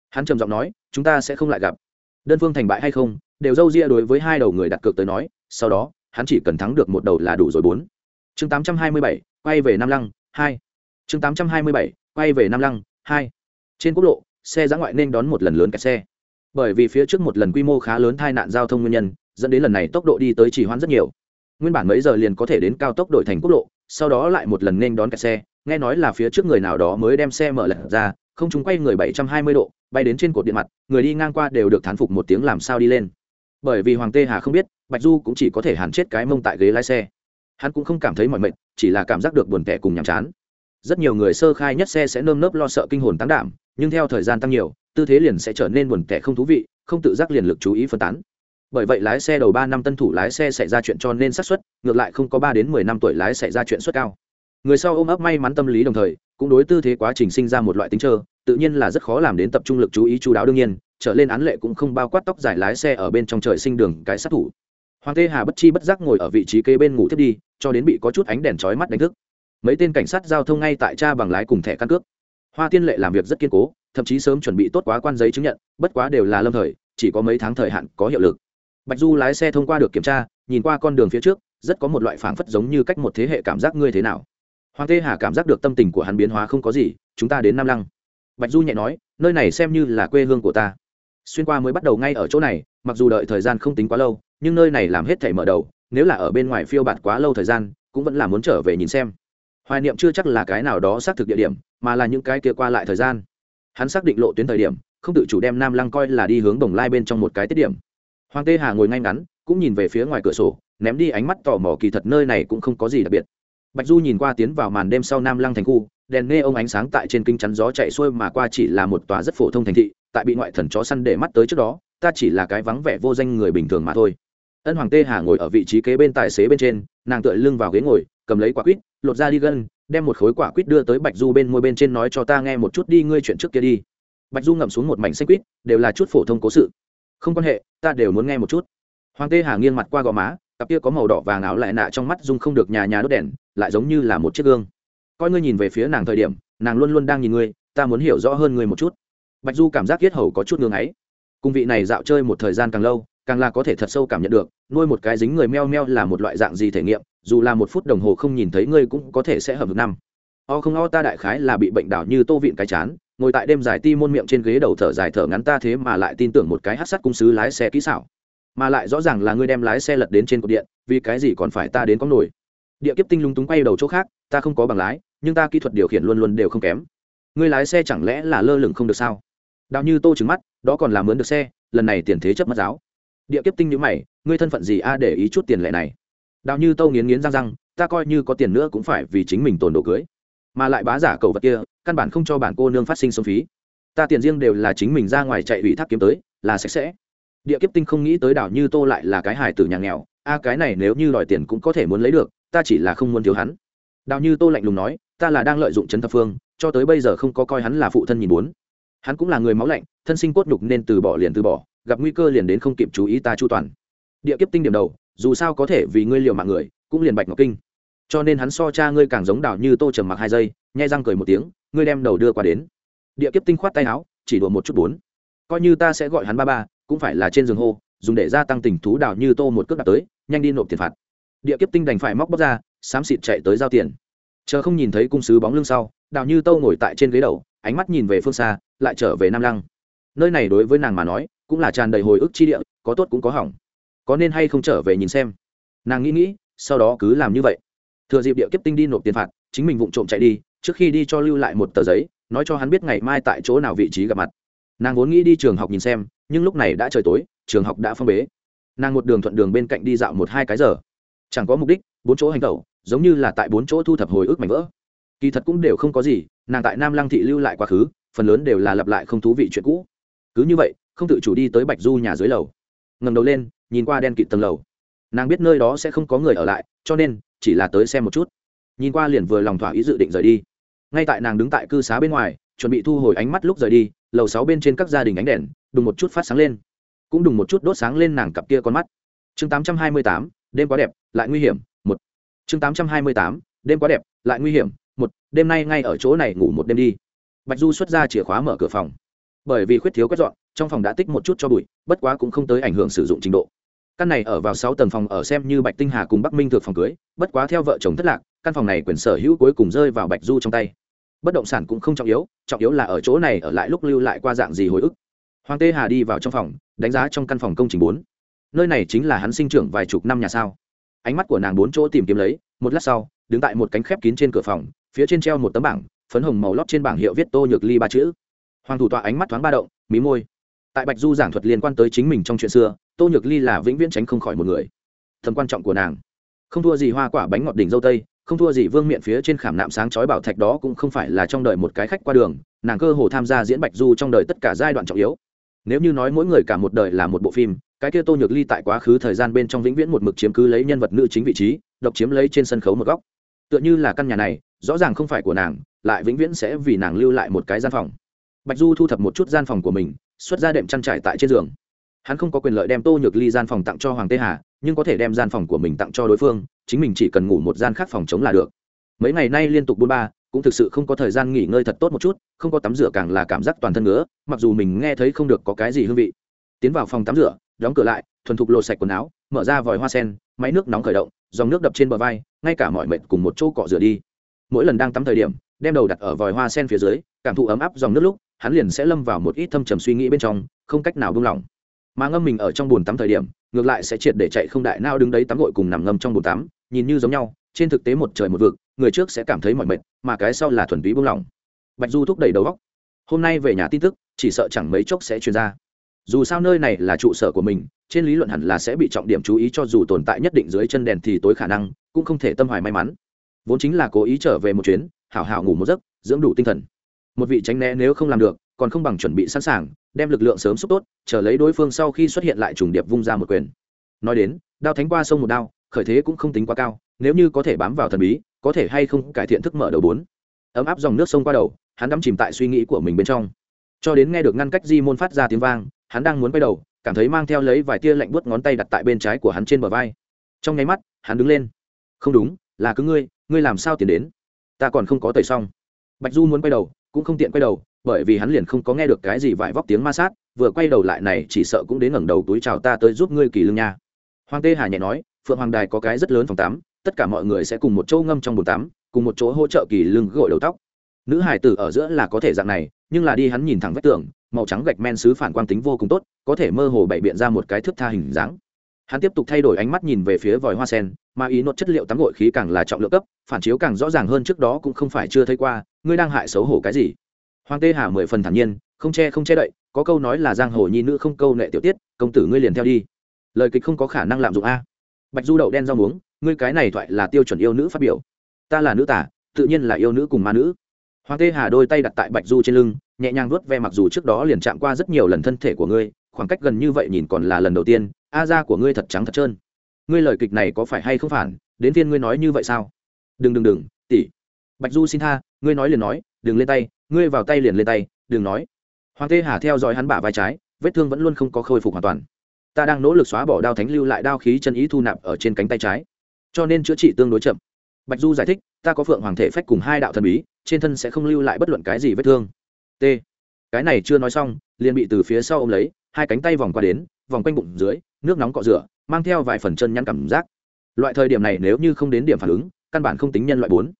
Hắn trầm giọng nói, chúng ta sẽ không lại gặp đơn phương thành bại hay không, đều d â u ria đối với hai đầu người đặt cược tới nói, sau đó, hắn chỉ cần thắng được một đầu là đủ rồi bốn. Chương tám trăm hai mươi bảy, quay về nam lăng, hai. Chương tám trăm hai mươi bảy, quay về nam lăng, hai. Trên quốc lộ, xe giã ngoại nên đón một lần lớn kẹt xe. Bởi vì phía trước một lần quy mô khá lớn tai nạn giao thông nguyên nhân, dẫn đến lần này tốc độ đi tới chỉ hoãn rất nhiều. Nguyên bản mấy giờ liền có thể đến cao tốc đổi thành quốc lộ, sau đó lại một lần nên đón kẹt xe, nghe nói là phía trước người nào đó mới đem xe mở lật ra, không chúng quay người bảy trăm hai mươi độ bay đến trên cột điện mặt, người đi ngang qua đều được thán phục một tiếng làm sao đi lên. Bởi vì hoàng tê hà không biết, bạch du cũng chỉ có thể hàn chết cái mông tại ghế lái xe. Hắn cũng không cảm thấy mọi mệt, chỉ là cảm giác được buồn tẻ cùng nhàm chán. Rất nhiều người sơ khai nhất xe sẽ nơm nớp lo sợ kinh hồn tăng đảm, nhưng theo thời gian tăng nhiều, tư thế liền sẽ trở nên buồn tẻ không thú vị, không tự giác liền lực chú ý phân tán. Bởi vậy lái xe đầu ba năm tân thủ lái xe xảy ra chuyện cho nên xác suất, ngược lại không có ba đến mười năm tuổi lái xảy ra chuyện suất cao. Người sau ôm ấp may mắn tâm lý đồng thời cũng đối tư thế quá trình sinh ra một loại tính trơ, tự nhiên là rất khó làm đến tập trung lực chú ý chú đáo đương nhiên, trở lên án lệ cũng không bao quát tóc dài lái xe ở bên trong trời sinh đường cái sát thủ. Hoàng tê hà bất chi bất giác ngồi ở vị trí kế bên ngủ thiết đi, cho đến bị có chút ánh đèn chói mắt đánh thức. Mấy tên cảnh sát giao thông ngay tại cha bằng lái cùng thẻ căn cước. Hoa tiên lệ làm việc rất kiên cố, thậm chí sớm chuẩn bị tốt quá quan giấy chứng nhận, bất quá đều là lâm thời, chỉ có mấy tháng thời hạn có hiệu lực. Bạch du lái xe thông qua được kiểm tra, nhìn qua con đường phía trước, rất có một loại phảng phất giống như cách một thế hệ cảm giác ngươi thế nào hoàng tê hà cảm giác được tâm tình của hắn biến hóa không có gì, chúng ta đến nam lăng. Bạch du nhẹ nói, nơi này xem như là quê hương của ta. Xuyên qua mới bắt đầu ngay ở chỗ này, mặc dù đợi thời gian không tính quá lâu, nhưng nơi này làm hết thể mở đầu, nếu là ở bên ngoài phiêu bạt quá lâu thời gian, cũng vẫn là muốn trở về nhìn xem. Hoài niệm chưa chắc là cái nào đó xác thực địa điểm, mà là những cái kia qua lại thời gian. Hắn xác định lộ tuyến thời điểm, không tự chủ đem nam lăng coi là đi hướng đồng lai bên trong một cái tiết điểm. Hoàng tê hà ngồi ngay ngắn, cũng nhìn về phía ngoài cửa sổ, ném đi ánh mắt tò mò kỳ thật nơi này cũng không có gì đặc biệt bạch du nhìn qua tiến vào màn đêm sau nam lăng thành khu, đèn nghe ông ánh sáng tại trên kinh chắn gió chạy xuôi mà qua chỉ là một tòa rất phổ thông thành thị, tại bị ngoại thần chó săn để mắt tới trước đó, ta chỉ là cái vắng vẻ vô danh người bình thường mà thôi. Ân hoàng tê hà ngồi ở vị trí kế bên tài xế bên trên, nàng tựa lưng vào ghế ngồi, cầm lấy quả quýt, lột ra đi gân, đem một khối quả quýt đưa tới bạch du bên môi bên trên nói cho ta nghe một chút đi ngươi chuyện trước kia đi. Bạch du ngậm xuống một mảnh xanh quýt, đều là chút phổ thông cố sự. Không quan hệ, ta đều muốn nghe một chút. Hoàng tê hà nghiêng mặt qua gò má cặp kia có màu đỏ vàng áo lại nạ trong mắt dung không được nhà nhà đốt đèn, lại giống như là một chiếc gương. Coi ngươi nhìn về phía nàng thời điểm, nàng luôn luôn đang nhìn ngươi, ta muốn hiểu rõ hơn ngươi một chút. Bạch du cảm giác yết hầu có chút ngưng ấy cung vị này dạo chơi một thời gian càng lâu, càng là có thể thật sâu cảm nhận được, nuôi một cái dính người meo meo là một loại dạng gì thể nghiệm, dù là một phút đồng hồ không nhìn thấy ngươi cũng có thể sẽ hợp được năm. O không o, ta đại khái là bị bệnh đảo như tô vịn cái chán, ngồi tại đêm dài ti môn miệng trên ghế đầu thở dài thở ngắn, ta thế mà lại tin tưởng một cái hát sắt cung sứ lái xe kỹ xảo mà lại rõ ràng là ngươi đem lái xe lật đến trên cột điện, vì cái gì còn phải ta đến có nổi? Địa kiếp tinh lung túng quay đầu chỗ khác, ta không có bằng lái, nhưng ta kỹ thuật điều khiển luôn luôn đều không kém. Ngươi lái xe chẳng lẽ là lơ lửng không được sao? Đào như tô trứng mắt, đó còn là mướn được xe, lần này tiền thế chấp mất giáo. Địa kiếp tinh nhữ mày, ngươi thân phận gì a, để ý chút tiền lệ này. Đào như tô nghiến nghiến răng răng, ta coi như có tiền nữa cũng phải vì chính mình tồn đồ cưới. Mà lại bá giả cầu vật kia, căn bản không cho bản cô nương phát sinh sống phí. Ta tiền riêng đều là chính mình ra ngoài chạy ủy thác kiếm tới, là sạch sẽ địa kiếp tinh không nghĩ tới đảo như tô lại là cái hài tử nhà nghèo, a, cái này nếu như đòi tiền cũng có thể muốn lấy được, ta chỉ là không muốn thiếu hắn. Đào như tô lạnh lùng nói, ta là đang lợi dụng trấn thập phương, cho tới bây giờ không có coi hắn là phụ thân nhìn muốn hắn cũng là người máu lạnh, thân sinh cốt nhục nên từ bỏ liền từ bỏ, gặp nguy cơ liền đến không kịp chú ý ta chu toàn. Địa kiếp tinh điểm đầu, dù sao có thể vì ngươi liều mạng người, cũng liền bạch ngọc kinh. Cho nên hắn so cha ngươi càng giống đào như tô trầm mặc hai giây nhai răng cười một tiếng, ngươi đem đầu đưa qua đến. Địa kiếp tinh khoát tay áo, chỉ đùa một chút bốn. Coi như ta sẽ gọi hắn ba ba cũng phải là trên giường hô, dùng để gia tăng tình thú đào như tô một cước đạp tới, nhanh đi nộp tiền phạt. Địa kiếp tinh đành phải móc bóc ra, xám xịt chạy tới giao tiền. Chờ không nhìn thấy cung sứ bóng lưng sau, đào như tô ngồi tại trên ghế đầu, ánh mắt nhìn về phương xa, lại trở về nam lăng. Nơi này đối với nàng mà nói, cũng là tràn đầy hồi ức chi địa, có tốt cũng có hỏng. Có nên hay không trở về nhìn xem? Nàng nghĩ nghĩ, sau đó cứ làm như vậy. Thừa dịp địa kiếp tinh đi nộp tiền phạt, chính mình vụng trộm chạy đi, trước khi đi cho lưu lại một tờ giấy, nói cho hắn biết ngày mai tại chỗ nào vị trí gặp mặt nàng vốn nghĩ đi trường học nhìn xem, nhưng lúc này đã trời tối, trường học đã phong bế. Nàng một đường thuận đường bên cạnh đi dạo một hai cái giờ. Chẳng có mục đích, bốn chỗ hành tẩu, giống như là tại bốn chỗ thu thập hồi ức mảnh vỡ. Kỳ thật cũng đều không có gì, nàng tại nam lăng thị lưu lại quá khứ, phần lớn đều là lặp lại không thú vị chuyện cũ. Cứ như vậy, không tự chủ đi tới bạch du nhà dưới lầu. Ngầm đầu lên, nhìn qua đen kịt tầng lầu. Nàng biết nơi đó sẽ không có người ở lại, cho nên chỉ là tới xem một chút. Nhìn qua liền vừa lòng thỏa ý dự định rời đi. Ngay tại nàng đứng tại cư xá bên ngoài, chuẩn bị thu hồi ánh mắt lúc rời đi lầu sáu bên trên các gia đình ánh đèn, đùng một chút phát sáng lên. Cũng đùng một chút đốt sáng lên nàng cặp kia con mắt. Chương tám trăm hai mươi tám, đêm quá đẹp, lại nguy hiểm, một. Chương tám trăm hai mươi tám, đêm quá đẹp, lại nguy hiểm, một. Đêm nay ngay ở chỗ này ngủ một đêm đi. Bạch du xuất ra chìa khóa mở cửa phòng. Bởi vì khuyết thiếu quét dọn, trong phòng đã tích một chút cho bụi, bất quá cũng không tới ảnh hưởng sử dụng trình độ. Căn này ở vào sáu tầng phòng ở xem như bạch tinh hà cùng bắc minh thực phòng cưới, bất quá theo vợ chồng thất lạc, căn phòng này quyền sở hữu cuối cùng rơi vào bạch du trong tay bất động sản cũng không trọng yếu trọng yếu là ở chỗ này ở lại lúc lưu lại qua dạng gì hồi ức. Hoàng tê hà đi vào trong phòng, đánh giá trong căn phòng công trình bốn. Nơi này chính là hắn sinh trưởng vài chục năm nhà sao. Ánh mắt của nàng bốn chỗ tìm kiếm lấy, một lát sau, đứng tại một cánh khép kín trên cửa phòng, phía trên treo một tấm bảng, phấn hồng màu lót trên bảng hiệu viết tô nhược ly ba chữ. Hoàng thủ tọa ánh mắt thoáng ba động, mí môi. Tại bạch du giảng thuật liên quan tới chính mình trong chuyện xưa, tô nhược ly là vĩnh viễn tránh không khỏi một người. Thầm quan trọng của nàng. Không thua gì hoa quả bánh ngọt đỉnh dâu tây không thua gì vương miện phía trên khảm nạm sáng chói bảo thạch đó cũng không phải là trong đời một cái khách qua đường, nàng cơ hồ tham gia diễn bạch du trong đời tất cả giai đoạn trọng yếu. Nếu như nói mỗi người cả một đời là một bộ phim, cái kia tô nhược ly tại quá khứ thời gian bên trong vĩnh viễn một mực chiếm cứ lấy nhân vật nữ chính vị trí, độc chiếm lấy trên sân khấu một góc. Tựa như là căn nhà này, rõ ràng không phải của nàng, lại vĩnh viễn sẽ vì nàng lưu lại một cái gian phòng. Bạch du thu thập một chút gian phòng của mình, xuất ra đệm chăn trải tại trên giường. Hắn không có quyền lợi đem tô nhược ly gian phòng tặng cho hoàng tê hà, nhưng có thể đem gian phòng của mình tặng cho đối phương chính mình chỉ cần ngủ một gian khác phòng chống là được. Mấy ngày nay liên tục buôn ba, cũng thực sự không có thời gian nghỉ ngơi thật tốt một chút, không có tắm rửa càng là cảm giác toàn thân nữa mặc dù mình nghe thấy không được có cái gì hương vị. Tiến vào phòng tắm rửa, đóng cửa lại, thuần thục lột sạch quần áo, mở ra vòi hoa sen, máy nước nóng khởi động, dòng nước đập trên bờ vai, ngay cả mọi mệt cùng một chỗ cọ rửa đi. Mỗi lần đang tắm thời điểm, đem đầu đặt ở vòi hoa sen phía dưới, cảm thụ ấm áp dòng nước lúc, hắn liền sẽ lâm vào một ít thâm trầm suy nghĩ bên trong, không cách nào buông lỏng mà ngâm mình ở trong bồn tắm thời điểm, ngược lại sẽ triệt để chạy không đại nao đứng đấy tắm gội cùng nằm ngâm trong bồn tắm, nhìn như giống nhau, trên thực tế một trời một vực, người trước sẽ cảm thấy mỏi mệt, mà cái sau là thuần túy buông lỏng. Bạch du thúc đẩy đầu góc hôm nay về nhà tin tức, chỉ sợ chẳng mấy chốc sẽ truyền ra. Dù sao nơi này là trụ sở của mình, trên lý luận hẳn là sẽ bị trọng điểm chú ý cho dù tồn tại nhất định dưới chân đèn thì tối khả năng, cũng không thể tâm hoài may mắn. Vốn chính là cố ý trở về một chuyến, hảo hảo ngủ một giấc, dưỡng đủ tinh thần. Một vị tránh né nếu không làm được, còn không bằng chuẩn bị sẵn sàng đem lực lượng sớm xúc tốt, chờ lấy đối phương sau khi xuất hiện lại trùng điệp vung ra một quyền. Nói đến, đao thánh qua sông một đao, khởi thế cũng không tính quá cao, nếu như có thể bám vào thần bí, có thể hay không cải thiện thức mở đầu bốn. Ấm áp dòng nước sông qua đầu, hắn đắm chìm tại suy nghĩ của mình bên trong. Cho đến nghe được ngăn cách di môn phát ra tiếng vang, hắn đang muốn quay đầu, cảm thấy mang theo lấy vài tia lạnh buốt ngón tay đặt tại bên trái của hắn trên bờ vai. Trong nháy mắt, hắn đứng lên. Không đúng, là cứ ngươi ngươi làm sao tiến đến? Ta còn không có tẩy xong. Bạch du muốn quay đầu, cũng không tiện quay đầu bởi vì hắn liền không có nghe được cái gì vải vóc tiếng ma sát, vừa quay đầu lại này chỉ sợ cũng đến ngẩng đầu túi chào ta tới giúp ngươi kỳ lương nha. Hoàng tê hà nhẹ nói, phượng hoàng đài có cái rất lớn phòng tắm, tất cả mọi người sẽ cùng một chỗ ngâm trong bồn tắm, cùng một chỗ hỗ trợ kỳ lương gội đầu tóc. Nữ hải tử ở giữa là có thể dạng này, nhưng là đi hắn nhìn thẳng vách tường, màu trắng gạch men xứ phản quang tính vô cùng tốt, có thể mơ hồ bày biện ra một cái thước tha hình dáng. Hắn tiếp tục thay đổi ánh mắt nhìn về phía vòi hoa sen, mà ý nốt chất liệu tắm gội khí càng là trọng lượng cấp, phản chiếu càng rõ ràng hơn trước đó cũng không phải chưa thấy qua, ngươi đang hại xấu hổ cái gì? Hoàng tê hà mười phần thản nhiên, không che không che đậy, có câu nói là giang hồ nhi nữ không câu nệ tiểu tiết, công tử ngươi liền theo đi. Lời kịch không có khả năng lạm dụng a. Bạch du đậu đen rau muống, ngươi cái này thoại là tiêu chuẩn yêu nữ phát biểu. Ta là nữ tả, tự nhiên là yêu nữ cùng ma nữ. Hoàng tê hà đôi tay đặt tại bạch du trên lưng, nhẹ nhàng vuốt ve mặc dù trước đó liền chạm qua rất nhiều lần thân thể của ngươi, khoảng cách gần như vậy nhìn còn là lần đầu tiên, a da của ngươi thật trắng thật trơn. Ngươi lời kịch này có phải hay không phản, đến phiên ngươi nói như vậy sao? Đừng đừng đừng, tỷ. Bạch du xin tha, ngươi nói liền nói, đừng lên tay ngươi vào tay liền lên tay, đừng nói. Hoàng tê hà theo dõi hắn bả vai trái, vết thương vẫn luôn không có khôi phục hoàn toàn. Ta đang nỗ lực xóa bỏ đao thánh lưu lại đao khí chân ý thu nạp ở trên cánh tay trái. Cho nên chữa trị tương đối chậm. Bạch du giải thích, ta có phượng hoàng thể phách cùng hai đạo thần bí, trên thân sẽ không lưu lại bất luận cái gì vết thương. T. Cái này chưa nói xong, liền bị từ phía sau ô m lấy, hai cánh tay vòng qua đến, vòng quanh bụng dưới, nước nóng cọ rửa, mang theo vài phần chân nhăn cảm giác. Loại thời điểm này nếu như không đến điểm phản ứng, căn bản không tính nhân loại bốn.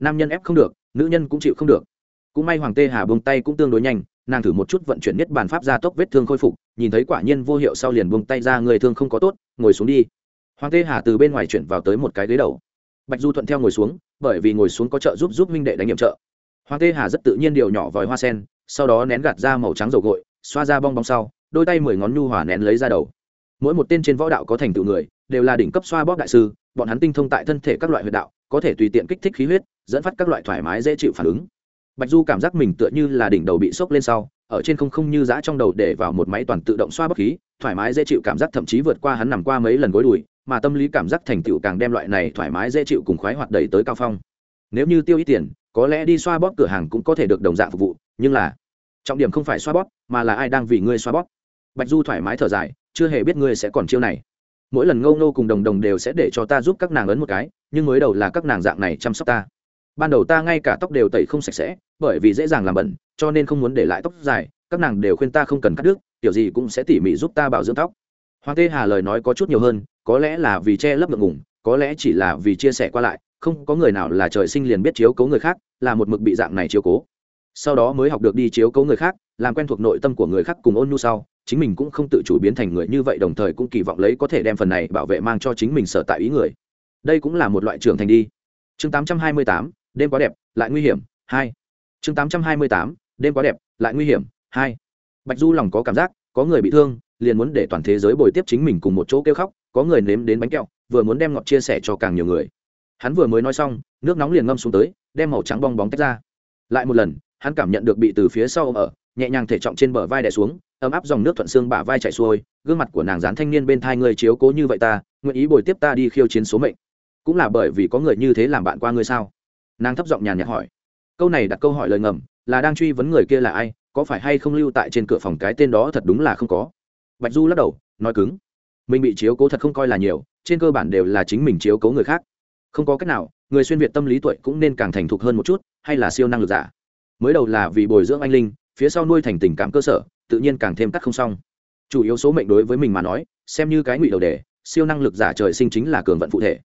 Nam nhân ép không được, nữ nhân cũng chịu không được cũng may hoàng tê hà buông tay cũng tương đối nhanh, nàng thử một chút vận chuyển nhất bàn pháp ra tốc vết thương khôi phục, nhìn thấy quả nhiên vô hiệu sau liền buông tay ra, người thương không có tốt, ngồi xuống đi. Hoàng tê hà từ bên ngoài chuyển vào tới một cái ghế đầu. Bạch du thuận theo ngồi xuống, bởi vì ngồi xuống có trợ giúp giúp minh đệ đánh nhiệm trợ. Hoàng tê hà rất tự nhiên điều nhỏ vòi hoa sen, sau đó nén gạt ra màu trắng dầu gội, xoa ra bong bóng sau, đôi tay mười ngón nhu hòa nén lấy ra đầu. Mỗi một tên trên võ đạo có thành tựu người, đều là đỉnh cấp xoa bóp đại sư, bọn hắn tinh thông tại thân thể các loại huyệt đạo, có thể tùy tiện kích thích khí huyết, dẫn phát các loại thoải mái dễ chịu phản ứng bạch du cảm giác mình tựa như là đỉnh đầu bị sốc lên sau, ở trên không không như giã trong đầu để vào một máy toàn tự động xoa bóp khí, thoải mái dễ chịu cảm giác thậm chí vượt qua hắn nằm qua mấy lần gối đùi, mà tâm lý cảm giác thành tựu càng đem loại này thoải mái dễ chịu cùng khoái hoạt đẩy tới cao phong. Nếu như tiêu ít tiền, có lẽ đi xoa bóp cửa hàng cũng có thể được đồng dạng phục vụ, nhưng là trọng điểm không phải xoa bóp, mà là ai đang vì ngươi xoa bóp. Bạch du thoải mái thở dài, chưa hề biết ngươi sẽ còn chiêu này. Mỗi lần ngâu nô cùng đồng đồng đều sẽ để cho ta giúp các nàng ấn một cái, nhưng mới đầu là các nàng dạng này chăm sóc ta ban đầu ta ngay cả tóc đều tẩy không sạch sẽ bởi vì dễ dàng làm bẩn cho nên không muốn để lại tóc dài. Các nàng đều khuyên ta không cần cắt đứt kiểu gì cũng sẽ tỉ mỉ giúp ta bảo dưỡng tóc. Hoàng tê hà lời nói có chút nhiều hơn có lẽ là vì che lấp ngượng ngủng có lẽ chỉ là vì chia sẻ qua lại không có người nào là trời sinh liền biết chiếu cố người khác là một mực bị dạng này chiếu cố. Sau đó mới học được đi chiếu cố người khác làm quen thuộc nội tâm của người khác cùng ôn nhu sau chính mình cũng không tự chủ biến thành người như vậy đồng thời cũng kỳ vọng lấy có thể đem phần này bảo vệ mang cho chính mình sở tại ý người. Đây cũng là một loại trưởng thành đi. Chương 828, đêm quá đẹp lại nguy hiểm hai. Chương 828, đêm quá đẹp lại nguy hiểm hai. Bạch du lòng có cảm giác có người bị thương liền muốn để toàn thế giới bồi tiếp chính mình cùng một chỗ kêu khóc có người nếm đến bánh kẹo vừa muốn đem ngọt chia sẻ cho càng nhiều người. Hắn vừa mới nói xong nước nóng liền ngâm xuống tới đem màu trắng bong bóng tách ra. Lại một lần hắn cảm nhận được bị từ phía sau ôm ở nhẹ nhàng thể trọng trên bờ vai đè xuống ấm áp dòng nước thuận xương bả vai chạy xuôi gương mặt của nàng dán thanh niên bên thai người chiếu cố như vậy ta nguyện ý bồi tiếp ta đi khiêu chiến số mệnh. Cũng là bởi vì có người như thế làm bạn qua ngươi sao? Nàng thấp giọng nhàn nhạt hỏi. Câu này đặt câu hỏi lời ngầm, là đang truy vấn người kia là ai, có phải hay không lưu tại trên cửa phòng cái tên đó thật đúng là không có. Bạch du lắc đầu, nói cứng. Mình bị chiếu cố thật không coi là nhiều, trên cơ bản đều là chính mình chiếu cố người khác. Không có cách nào, người xuyên việt tâm lý tuổi cũng nên càng thành thục hơn một chút, hay là siêu năng lực giả. Mới đầu là vì bồi dưỡng anh linh, phía sau nuôi thành tình cảm cơ sở, tự nhiên càng thêm cắt không xong. Chủ yếu số mệnh đối với mình mà nói, xem như cái ngụy đầu đề, siêu năng lực giả trời sinh chính là cường vận phụ thể.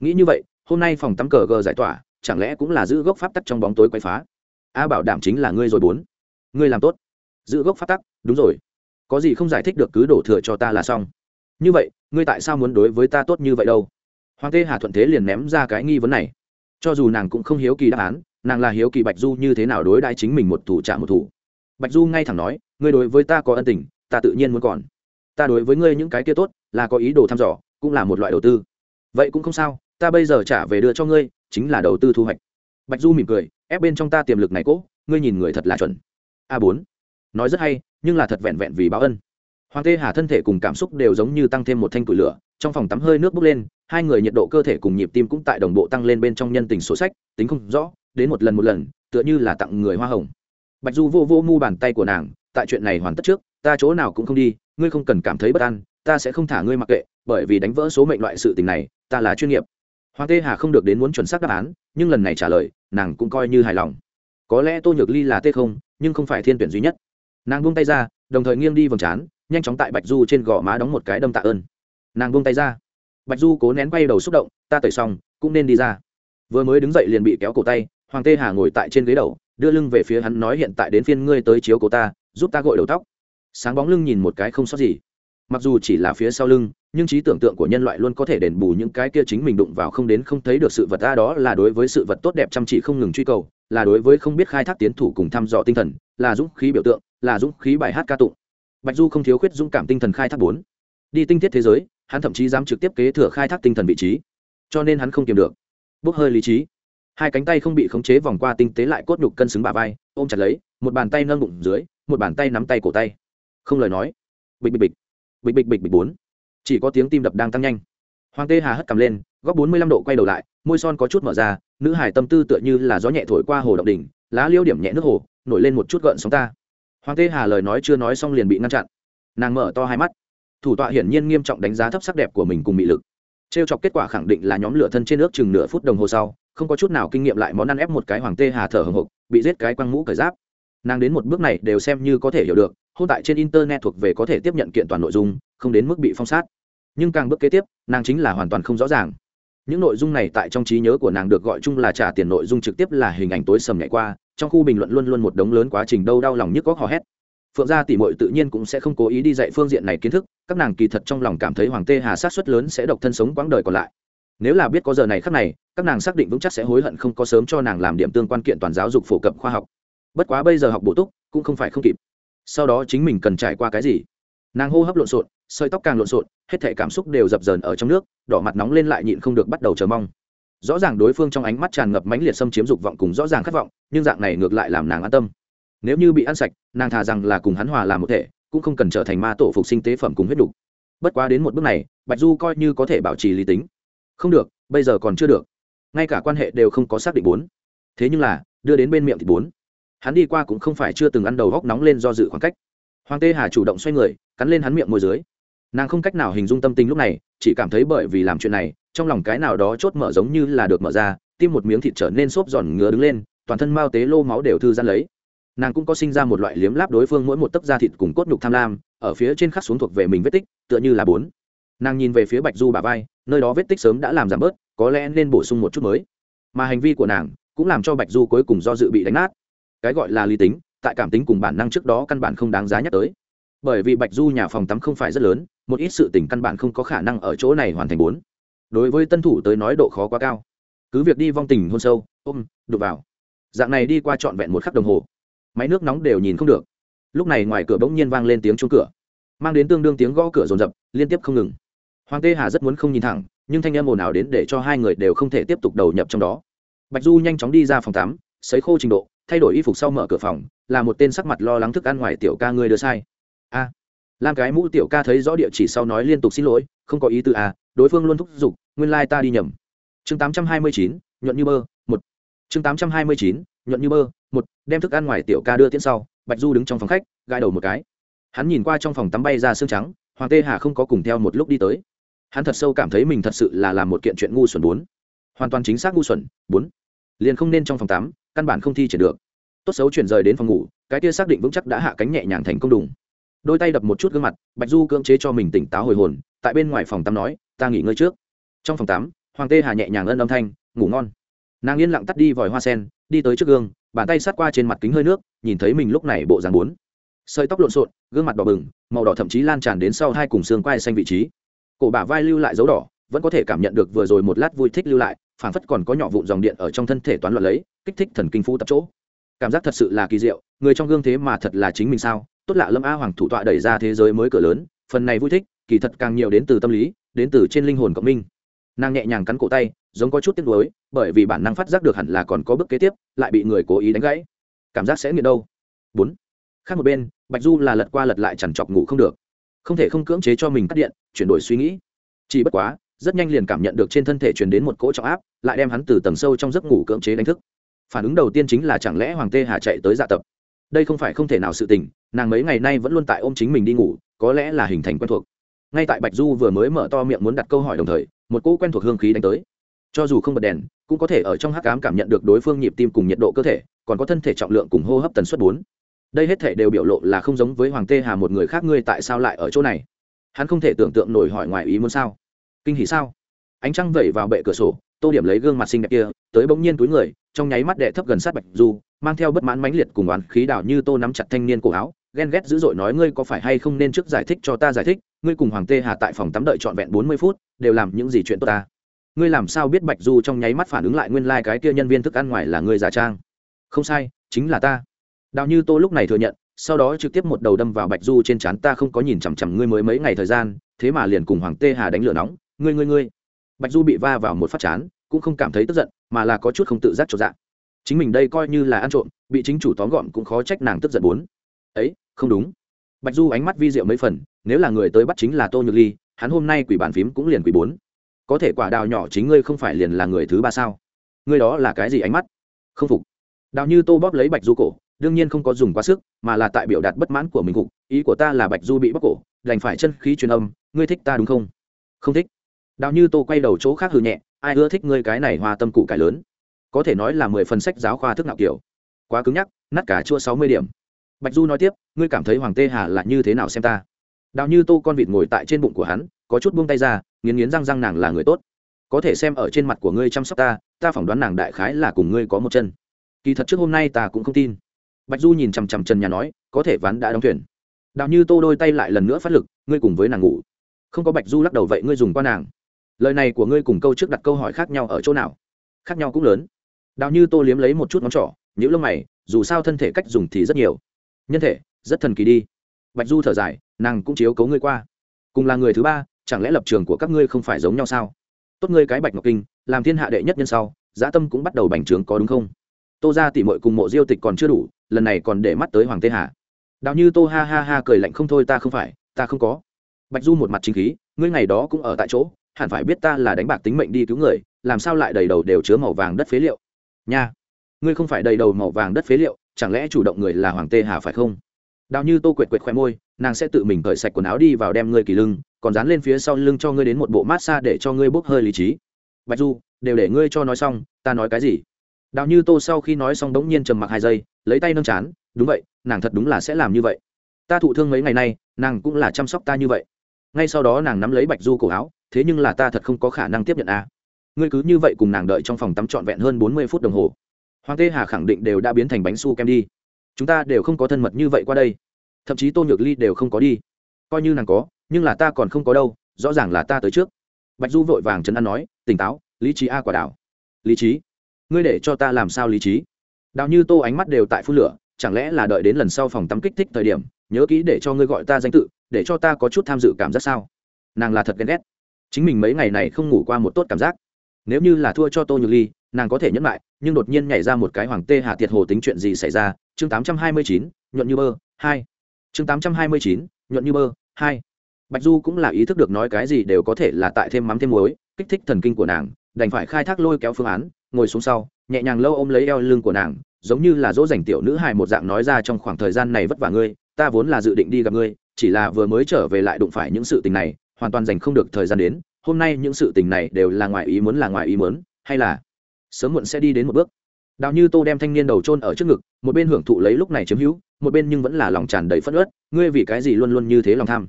Nghĩ như vậy, hôm nay phòng tắm cờ gờ giải tỏa chẳng lẽ cũng là giữ gốc pháp tắc trong bóng tối quay phá? A bảo đảm chính là ngươi rồi bốn. Ngươi làm tốt. Giữ gốc pháp tắc, đúng rồi. Có gì không giải thích được cứ đổ thừa cho ta là xong. Như vậy, ngươi tại sao muốn đối với ta tốt như vậy đâu? Hoàng tê hà thuận thế liền ném ra cái nghi vấn này. Cho dù nàng cũng không hiếu kỳ đáp án, nàng là hiếu kỳ bạch du như thế nào đối đãi chính mình một thủ trả một thủ. Bạch du ngay thẳng nói, ngươi đối với ta có ân tình, ta tự nhiên muốn còn. Ta đối với ngươi những cái kia tốt, là có ý đồ thăm dò, cũng là một loại đầu tư. Vậy cũng không sao, ta bây giờ trả về đưa cho ngươi chính là đầu tư thu hoạch. Bạch du mỉm cười, ép bên trong ta tiềm lực này cỗ ngươi nhìn người thật là chuẩn. A bốn. Nói rất hay, nhưng là thật vẹn vẹn vì báo ân. Hoàng tê hà thân thể cùng cảm xúc đều giống như tăng thêm một thanh củi lửa, trong phòng tắm hơi nước bốc lên, hai người nhiệt độ cơ thể cùng nhịp tim cũng tại đồng bộ tăng lên bên trong nhân tình sổ sách, tính không rõ, đến một lần một lần, tựa như là tặng người hoa hồng. Bạch du vô vô mu bàn tay của nàng, tại chuyện này hoàn tất trước, ta chỗ nào cũng không đi, ngươi không cần cảm thấy bất an, ta sẽ không thả ngươi mặc kệ, bởi vì đánh vỡ số mệnh loại sự tình này, ta là chuyên nghiệp hoàng tê hà không được đến muốn chuẩn xác đáp án, nhưng lần này trả lời, nàng cũng coi như hài lòng. Có lẽ tô nhược ly là tê không, nhưng không phải thiên tuyển duy nhất. Nàng buông tay ra, đồng thời nghiêng đi vòng trán, nhanh chóng tại bạch du trên gò má đóng một cái đâm tạ ơn. Nàng buông tay ra. Bạch du cố nén quay đầu xúc động, ta tẩy xong, cũng nên đi ra. Vừa mới đứng dậy liền bị kéo cổ tay, hoàng tê hà ngồi tại trên ghế đầu, đưa lưng về phía hắn nói hiện tại đến phiên ngươi tới chiếu cổ ta, giúp ta gội đầu tóc. Sáng bóng lưng nhìn một cái không sót gì mặc dù chỉ là phía sau lưng, nhưng trí tưởng tượng của nhân loại luôn có thể đền bù những cái kia chính mình đụng vào không đến không thấy được sự vật. Ta đó là đối với sự vật tốt đẹp chăm chỉ không ngừng truy cầu, là đối với không biết khai thác tiến thủ cùng thăm dò tinh thần, là dũng khí biểu tượng, là dũng khí bài hát ca tụng. Bạch du không thiếu khuyết dũng cảm tinh thần khai thác bốn. Đi tinh thiết thế giới, hắn thậm chí dám trực tiếp kế thừa khai thác tinh thần vị trí. Cho nên hắn không kiềm được. Bốc hơi lý trí. Hai cánh tay không bị khống chế vòng qua tinh tế lại cốt nhục cân xứng bà vai, ôm chặt lấy, một bàn tay nâng bụng dưới, một bàn tay nắm tay cổ tay. Không lời nói. Bịch bịch bịch bịch bịch bịch bịch bốn. Chỉ có tiếng tim đập đang tăng nhanh. Hoàng tê hà hất cầm lên, góc bốn mươi lăm độ quay đầu lại, môi son có chút mở ra, nữ hải tâm tư tựa như là gió nhẹ thổi qua hồ động đỉnh, lá liêu điểm nhẹ nước hồ, nổi lên một chút gợn sóng ta. Hoàng tê hà lời nói chưa nói xong liền bị ngăn chặn. Nàng mở to hai mắt. Thủ tọa hiển nhiên nghiêm trọng đánh giá thấp sắc đẹp của mình cùng mị lực. T r e o chọc kết quả khẳng định là nhóm lửa thân trên nước chừng nửa phút đồng hồ sau, không có chút nào kinh nghiệm lại món ăn ép một cái hoàng tê hà thở hồng hộc, bị giết cái quăng mũ cởi giáp. Nàng đến một bước này đều xem như có thể hiểu được hôn tại trên internet thuộc về có thể tiếp nhận kiện toàn nội dung, không đến mức bị phong sát. Nhưng càng bước kế tiếp, nàng chính là hoàn toàn không rõ ràng. Những nội dung này tại trong trí nhớ của nàng được gọi chung là trả tiền nội dung trực tiếp là hình ảnh tối sầm nhảy qua, trong khu bình luận luôn luôn một đống lớn quá trình đâu đau lòng nhức góc hò hét. Phượng gia tỷ mội tự nhiên cũng sẽ không cố ý đi dạy phương diện này kiến thức, các nàng kỳ thật trong lòng cảm thấy hoàng tê hà sát xuất lớn sẽ độc thân sống quãng đời còn lại. Nếu là biết có giờ này khắc này, các nàng xác định vững chắc sẽ hối hận không có sớm cho nàng làm điểm tương quan kiện toàn giáo dục phổ cập khoa học. Bất quá bây giờ học bổ túc, cũng không phải không kịp sau đó chính mình cần trải qua cái gì? Nàng hô hấp lộn xộn, sợi tóc càng lộn xộn, hết thể cảm xúc đều dập dờn ở trong nước, đỏ mặt nóng lên lại nhịn không được bắt đầu chờ mong. Rõ ràng đối phương trong ánh mắt tràn ngập mãnh liệt xâm chiếm dục vọng cùng rõ ràng khát vọng, nhưng dạng này ngược lại làm nàng an tâm. Nếu như bị ăn sạch, nàng thà rằng là cùng hắn hòa làm một thể, cũng không cần trở thành ma tổ phục sinh tế phẩm cùng huyết đục bất quá đến một bước này, bạch du coi như có thể bảo trì lý tính. Không được, bây giờ còn chưa được. Ngay cả quan hệ đều không có xác định bốn. Thế nhưng là, đưa đến bên miệng thì bốn hắn đi qua cũng không phải chưa từng ăn đầu góc nóng lên do dự khoảng cách. Hoàng tê hà chủ động xoay người, cắn lên hắn miệng môi dưới. Nàng không cách nào hình dung tâm tình lúc này, chỉ cảm thấy bởi vì làm chuyện này, trong lòng cái nào đó chốt mở giống như là được mở ra, tim một miếng thịt trở nên xốp giòn ngứa đứng lên, toàn thân mao tế lô máu đều thư gian lấy. Nàng cũng có sinh ra một loại liếm láp đối phương mỗi một tấc da thịt cùng cốt nhục tham lam, ở phía trên khắc xuống thuộc về mình vết tích, tựa như là bốn. Nàng nhìn về phía bạch du bà vai, nơi đó vết tích sớm đã làm giảm bớt, có lẽ nên bổ sung một chút mới. Mà hành vi của nàng cũng làm cho bạch du cuối cùng do dự bị đánh nát cái gọi là lý tính, tại cảm tính cùng bản năng trước đó căn bản không đáng giá nhắc tới. Bởi vì bạch du nhà phòng tắm không phải rất lớn, một ít sự tình căn bản không có khả năng ở chỗ này hoàn thành bốn. Đối với tân thủ tới nói độ khó quá cao. Cứ việc đi vong tình hôn sâu, ôm đục vào. Dạng này đi qua trọn vẹn một khắc đồng hồ, máy nước nóng đều nhìn không được. Lúc này ngoài cửa bỗng nhiên vang lên tiếng chuông cửa, mang đến tương đương tiếng gõ cửa rồn rập liên tiếp không ngừng. Hoàng tê hà rất muốn không nhìn thẳng, nhưng thanh em ồn ào đến để cho hai người đều không thể tiếp tục đầu nhập trong đó. Bạch du nhanh chóng đi ra phòng tắm, sấy khô trình độ thay đổi y phục sau mở cửa phòng là một tên sắc mặt lo lắng thức ăn ngoài tiểu ca ngươi đưa sai. A. À, lam cái mũ tiểu ca thấy rõ địa chỉ sau nói liên tục xin lỗi không có ý tư a à, đối phương luôn thúc giục nguyên lai、like、ta đi nhầm. Chương tám trăm hai mươi chín nhuận như bơ một. Chương tám trăm hai mươi chín nhuận như bơ một đem thức ăn ngoài tiểu ca đưa tiễn sau bạch du đứng trong phòng khách gai đầu một cái. Hắn nhìn qua trong phòng tắm bay ra xương trắng hoàng tê hà không có cùng theo một lúc đi tới. Hắn thật sâu cảm thấy mình thật sự là làm một kiện chuyện ngu xuẩn bốn. Hoàn toàn chính xác ngu xuẩn bốn. Liền không nên trong phòng tắm căn bản không thi triển được. Tốt xấu chuyển rời đến phòng ngủ, cái kia xác định vững chắc đã hạ cánh nhẹ nhàng thành công đùng. Đôi tay đập một chút gương mặt, bạch du cưỡng chế cho mình tỉnh táo hồi hồn, tại bên ngoài phòng tắm nói, ta nghỉ ngơi trước. Trong phòng tắm, hoàng tê hà nhẹ nhàng ân âm thanh, ngủ ngon. Nàng yên lặng tắt đi vòi hoa sen, đi tới trước gương, bàn tay sát qua trên mặt kính hơi nước, nhìn thấy mình lúc này bộ dáng bốn. Sợi tóc lộn xộn, gương mặt đỏ bừng, màu đỏ thậm chí lan tràn đến sau hai cùng xương quai xanh vị trí. Cổ bả vai lưu lại dấu đỏ, vẫn có thể cảm nhận được vừa rồi một lát vui thích lưu lại phản phất còn có nhỏ vụn dòng điện ở trong thân thể toán loạn lấy, kích thích thần kinh phú tập chỗ. Cảm giác thật sự là kỳ diệu, người trong gương thế mà thật là chính mình sao? Tốt lạ lâm a hoàng thủ tọa đẩy ra thế giới mới cửa lớn, phần này vui thích, kỳ thật càng nhiều đến từ tâm lý, đến từ trên linh hồn cộng minh nàng nhẹ nhàng cắn cổ tay, giống có chút tiếc nuối, bởi vì bản năng phát giác được hẳn là còn có bước kế tiếp, lại bị người cố ý đánh gãy. Cảm giác sẽ nghiện đâu? Bốn. Khác một bên, bạch du là lật qua lật lại chẳng chọc ngủ không được. Không thể không cưỡng chế cho mình cắt điện, chuyển đổi suy nghĩ. Chỉ bất quá rất nhanh liền cảm nhận được trên thân thể truyền đến một cỗ trọng áp, lại đem hắn từ tầng sâu trong giấc ngủ cưỡng chế đánh thức. Phản ứng đầu tiên chính là chẳng lẽ hoàng tê hà chạy tới dạ tập? Đây không phải không thể nào sự tình, nàng mấy ngày nay vẫn luôn tại ôm chính mình đi ngủ, có lẽ là hình thành quen thuộc. Ngay tại bạch du vừa mới mở to miệng muốn đặt câu hỏi đồng thời, một cỗ quen thuộc hương khí đánh tới. Cho dù không bật đèn, cũng có thể ở trong hắc ám cảm nhận được đối phương nhịp tim cùng nhiệt độ cơ thể, còn có thân thể trọng lượng cùng hô hấp tần suất bốn. Đây hết thể đều biểu lộ là không giống với hoàng tê hà một người khác, ngươi tại sao lại ở chỗ này? Hắn không thể tưởng tượng nổi hỏi ngoài ý muốn sao? Kinh hỉ sao? Ánh trăng vẩy vào bệ cửa sổ, tô điểm lấy gương mặt xinh đẹp kia, tới bỗng nhiên túi người, trong nháy mắt đệ thấp gần sát bạch du, mang theo bất mãn mãnh liệt cùng oán khí đảo như tô nắm chặt thanh niên cổ áo, ghen ghét dữ dội nói ngươi có phải hay không nên trước giải thích cho ta giải thích, ngươi cùng hoàng tê hà tại phòng tắm đợi trọn vẹn bốn mươi phút, đều làm những gì chuyện tốt ta. Ngươi làm sao biết bạch du trong nháy mắt phản ứng lại nguyên lai、like、cái kia nhân viên thức ăn ngoài là ngươi giả trang? Không sai, chính là ta. Đào như tô lúc này thừa nhận, sau đó trực tiếp một đầu đâm vào bạch du trên trán, ta không có nhìn chằm chằm ngươi mới mấy ngày thời gian, thế mà liền cùng hoàng tê hà đánh lửa nóng ngươi ngươi ngươi. Bạch du bị va vào một phát chán, cũng không cảm thấy tức giận, mà là có chút không tự giác cho dạng chính mình đây coi như là ăn trộm, bị chính chủ tóm gọn cũng khó trách nàng tức giận bốn. Ấy, không đúng. Bạch du ánh mắt vi diệu mấy phần, nếu là người tới bắt chính là tô nhược ly, hắn hôm nay quỷ bàn phím cũng liền quỷ bốn. Có thể quả đào nhỏ chính ngươi không phải liền là người thứ ba sao? Ngươi đó là cái gì ánh mắt? Không phục. Đào như tô bóp lấy bạch du cổ, đương nhiên không có dùng quá sức, mà là tại biểu đạt bất mãn của mình cục. Ý của ta là bạch du bị bóc cổ, đành phải chân khí truyền âm, ngươi thích ta đúng không? Không thích đào như tô quay đầu chỗ khác hư nhẹ, ai ưa thích ngươi cái này hoa tâm cụ cải lớn? Có thể nói là mười phần sách giáo khoa thức nào kiểu. Quá cứng nhắc, nát cả chua sáu mươi điểm. Bạch du nói tiếp, ngươi cảm thấy hoàng tê hà là như thế nào xem ta? Đào như tô con vịt ngồi tại trên bụng của hắn, có chút buông tay ra, nghiến nghiến răng răng nàng là người tốt. Có thể xem ở trên mặt của ngươi chăm sóc ta ta phỏng đoán nàng đại khái là cùng ngươi có một chân. Kỳ thật trước hôm nay ta cũng không tin. Bạch du nhìn chằm chằm trần nhà nói, có thể ván đã đóng thuyền. Đào như tô đôi tay lại lần nữa phát lực, ngươi cùng với nàng ngủ. Không có bạch du lắc đầu, vậy ngươi dùng qua nàng lời này của ngươi cùng câu trước đặt câu hỏi khác nhau ở chỗ nào? Khác nhau cũng lớn. Đào như tô liếm lấy một chút ngón trỏ những lông mày, dù sao thân thể cách dùng thì rất nhiều. Nhân thể, rất thần kỳ đi. Bạch du thở dài, nàng cũng chiếu cấu ngươi qua. Cùng là người thứ ba, chẳng lẽ lập trường của các ngươi không phải giống nhau sao? Tốt ngươi cái bạch ngọc kinh, làm thiên hạ đệ nhất nhân sau dã tâm cũng bắt đầu bành trướng có đúng không? Tô ra tỉ mội cùng mộ diêu tịch còn chưa đủ, lần này còn để mắt tới hoàng tê hà. Đào như tô ha ha ha cười lạnh, không thôi ta không phải, ta không có. Bạch du một mặt chính khí, ngươi ngày đó cũng ở tại chỗ hẳn phải biết ta là đánh bạc tính mệnh đi cứu người, làm sao lại đầy đầu đều chứa màu vàng đất phế liệu? Nha, ngươi không phải đầy đầu màu vàng đất phế liệu, chẳng lẽ chủ động người là hoàng tê hà phải không? Đào như tô quệt quệt khoe môi, nàng sẽ tự mình cởi sạch quần áo đi vào đem ngươi kỳ lưng, còn dán lên phía sau lưng cho ngươi đến một bộ mát xa để cho ngươi bốc hơi lý trí. Bạch du, đều để ngươi cho nói xong, ta nói cái gì? Đào như tô sau khi nói xong đống nhiên trầm mặc hai giây, lấy tay nâng chán, đúng vậy, nàng thật đúng là sẽ làm như vậy. Ta thụ thương mấy ngày nay, nàng cũng là chăm sóc ta như vậy. Ngay sau đó nàng nắm lấy bạch du cổ áo thế nhưng là ta thật không có khả năng tiếp nhận a. À. ngươi cứ như vậy cùng nàng đợi trong phòng tắm trọn vẹn hơn bốn mươi phút đồng hồ. Hoàng tê hà khẳng định đều đã biến thành bánh su kem đi. Chúng ta đều không có thân mật như vậy qua đây. Thậm chí tô nhược ly đều không có đi. Coi như nàng có, nhưng là ta còn không có đâu, rõ ràng là ta tới trước. Bạch du vội vàng chấn an nói, tỉnh táo, lý trí a quả đảo. Lý trí? Ngươi để cho ta làm sao lý trí? Đào như tô ánh mắt đều tại phun lửa, chẳng lẽ là đợi đến lần sau phòng tắm kích thích thời điểm, nhớ kỹ để cho ngươi gọi ta danh tự, để cho ta có chút tham dự cảm giác sao? Nàng là thật ghen ghét chính mình mấy ngày này không ngủ qua một tốt cảm giác. Nếu như là thua cho tô nhược ly, nàng có thể nhẫn lại, nhưng đột nhiên nhảy ra một cái hoàng tê hạ tiệt hồ tính chuyện gì xảy ra? Chương tám trăm hai mươi chín, nhuận như bơ, hai. Chương tám trăm hai mươi chín, nhuận như bơ, hai. Bạch du cũng là ý thức được nói cái gì đều có thể là tại thêm mắm thêm muối, kích thích thần kinh của nàng, đành phải khai thác lôi kéo phương án, ngồi xuống sau, nhẹ nhàng lâu ôm lấy eo lưng của nàng, giống như là dỗ dành tiểu nữ hài một dạng nói ra trong khoảng thời gian này vất vả ngươi, ta vốn là dự định đi gặp ngươi, chỉ là vừa mới trở về lại đụng phải những sự tình này hoàn toàn dành không được thời gian đến, hôm nay những sự tình này đều là ngoài ý muốn là ngoài ý muốn, hay là sớm muộn sẽ đi đến một bước. Đào như tô đem thanh niên đầu trôn ở trước ngực, một bên hưởng thụ lấy lúc này chiếm hữu, một bên nhưng vẫn là lòng tràn đầy phất ớt ngươi vì cái gì luôn luôn như thế lòng tham?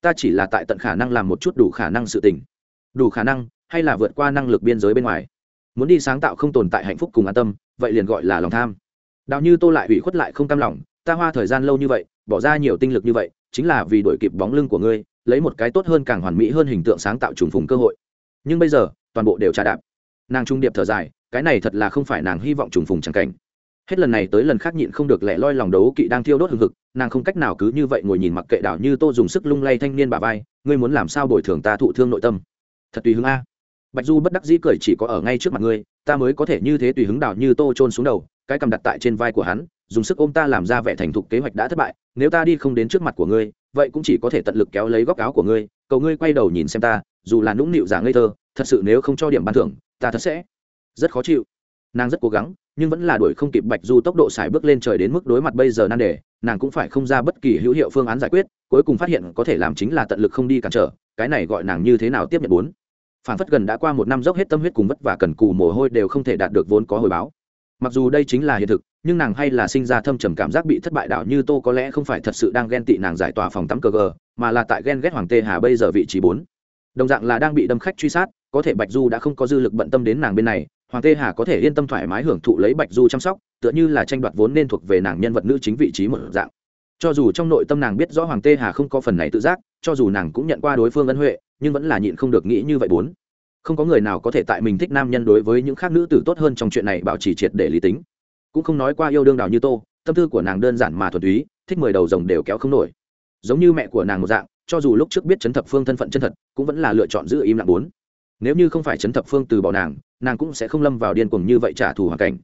Ta chỉ là tại tận khả năng làm một chút đủ khả năng sự tình. Đủ khả năng, hay là vượt qua năng lực biên giới bên ngoài? Muốn đi sáng tạo không tồn tại hạnh phúc cùng an tâm, vậy liền gọi là lòng tham. Đào như tô lại ủy khuất lại không cam lòng, ta hoa thời gian lâu như vậy, bỏ ra nhiều tinh lực như vậy, chính là vì đổi kịp bóng lưng của ngươi lấy một cái tốt hơn càng hoàn mỹ hơn hình tượng sáng tạo trùng phùng cơ hội. Nhưng bây giờ, toàn bộ đều trả đạp. Nàng trung điệp thở dài, cái này thật là không phải nàng hy vọng trùng phùng chẳng cảnh. Hết lần này tới lần khác nhịn không được lẻ loi lòng đấu kỵ đang thiêu đốt hừng hực, nàng không cách nào cứ như vậy ngồi nhìn mặc kệ đảo như tô dùng sức lung lay thanh niên bà vai, ngươi muốn làm sao bồi thường ta thụ thương nội tâm? Thật tùy hứng a. Bạch du bất đắc dĩ cười chỉ có ở ngay trước mặt ngươi, ta mới có thể như thế tùy hứng đảo như tô trôn xuống đầu, cái cầm đặt tại trên vai của hắn, dùng sức ôm ta làm ra vẻ thành thục kế hoạch đã thất bại, nếu ta đi không đến trước mặt của ngươi vậy cũng chỉ có thể tận lực kéo lấy góc áo của ngươi, cầu ngươi quay đầu nhìn xem ta, dù là nũng nịu giả ngây thơ, thật sự nếu không cho điểm ban thưởng, ta thật sẽ rất khó chịu. Nàng rất cố gắng, nhưng vẫn là đuổi không kịp bạch du tốc độ xài bước lên trời đến mức đối mặt bây giờ nan đề, nàng cũng phải không ra bất kỳ hữu hiệu phương án giải quyết, cuối cùng phát hiện có thể làm chính là tận lực không đi cản trở, cái này gọi nàng như thế nào tiếp nhận bốn. Phản phất gần đã qua một năm dốc hết tâm huyết cùng vất vả cần cù mồ hôi đều không thể đạt được vốn có hồi báo. Mặc dù đây chính là hiện thực nhưng nàng hay là sinh ra thâm trầm cảm giác bị thất bại đạo như tô có lẽ không phải thật sự đang ghen tị nàng giải tỏa phòng tắm cơ gờ, mà là tại ghen ghét hoàng tê hà bây giờ vị trí bốn. Đồng dạng là đang bị đâm khách truy sát, có thể bạch du đã không có dư lực bận tâm đến nàng bên này, hoàng tê hà có thể yên tâm thoải mái hưởng thụ lấy bạch du chăm sóc, tựa như là tranh đoạt vốn nên thuộc về nàng nhân vật nữ chính vị trí một dạng. Cho dù trong nội tâm nàng biết rõ hoàng tê hà không có phần này tự giác, cho dù nàng cũng nhận qua đối phương ân huệ, nhưng vẫn là nhịn không được nghĩ như vậy bốn. Không có người nào có thể tại mình thích nam nhân đối với những khác nữ tử tốt hơn trong chuyện này bảo trì triệt để lý tính cũng không nói qua yêu đương đào như tô, tâm tư của nàng đơn giản mà thuần túy, thích mười đầu rồng đều kéo không nổi. Giống như mẹ của nàng một dạng, cho dù lúc trước biết chấn thập phương thân phận chân thật, cũng vẫn là lựa chọn giữ im lặng bốn. Nếu như không phải chấn thập phương từ bỏ nàng nàng cũng sẽ không lâm vào điên cuồng như vậy trả thù hoàn cảnh.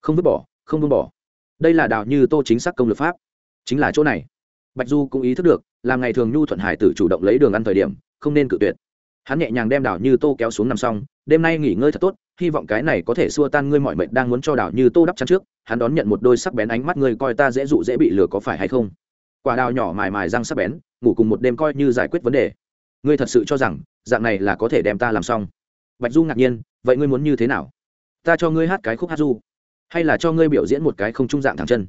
Không vứt bỏ, không buông bỏ. Đây là đào như tô chính xác công lực pháp. Chính là chỗ này. Bạch du cũng ý thức được, làm ngày thường nhu thuận hải tử chủ động lấy đường ăn thời điểm, không nên cự tuyệt. Hắn nhẹ nhàng đem đào như tô kéo xuống nằm xong đêm nay nghỉ ngơi thật tốt, hy vọng cái này có thể xua tan ngươi mọi mệnh đang muốn cho đào như tô đắp chắn trước, hắn đón nhận một đôi sắc bén ánh mắt ngươi coi ta dễ dụ dễ bị lừa có phải hay không? Quả đào nhỏ mài mài răng sắc bén, ngủ cùng một đêm coi như giải quyết vấn đề. Ngươi thật sự cho rằng, dạng này là có thể đem ta làm xong? Bạch du ngạc nhiên, vậy ngươi muốn như thế nào? Ta cho ngươi hát cái khúc hát du. Hay là cho ngươi biểu diễn một cái không trung dạng thẳng chân?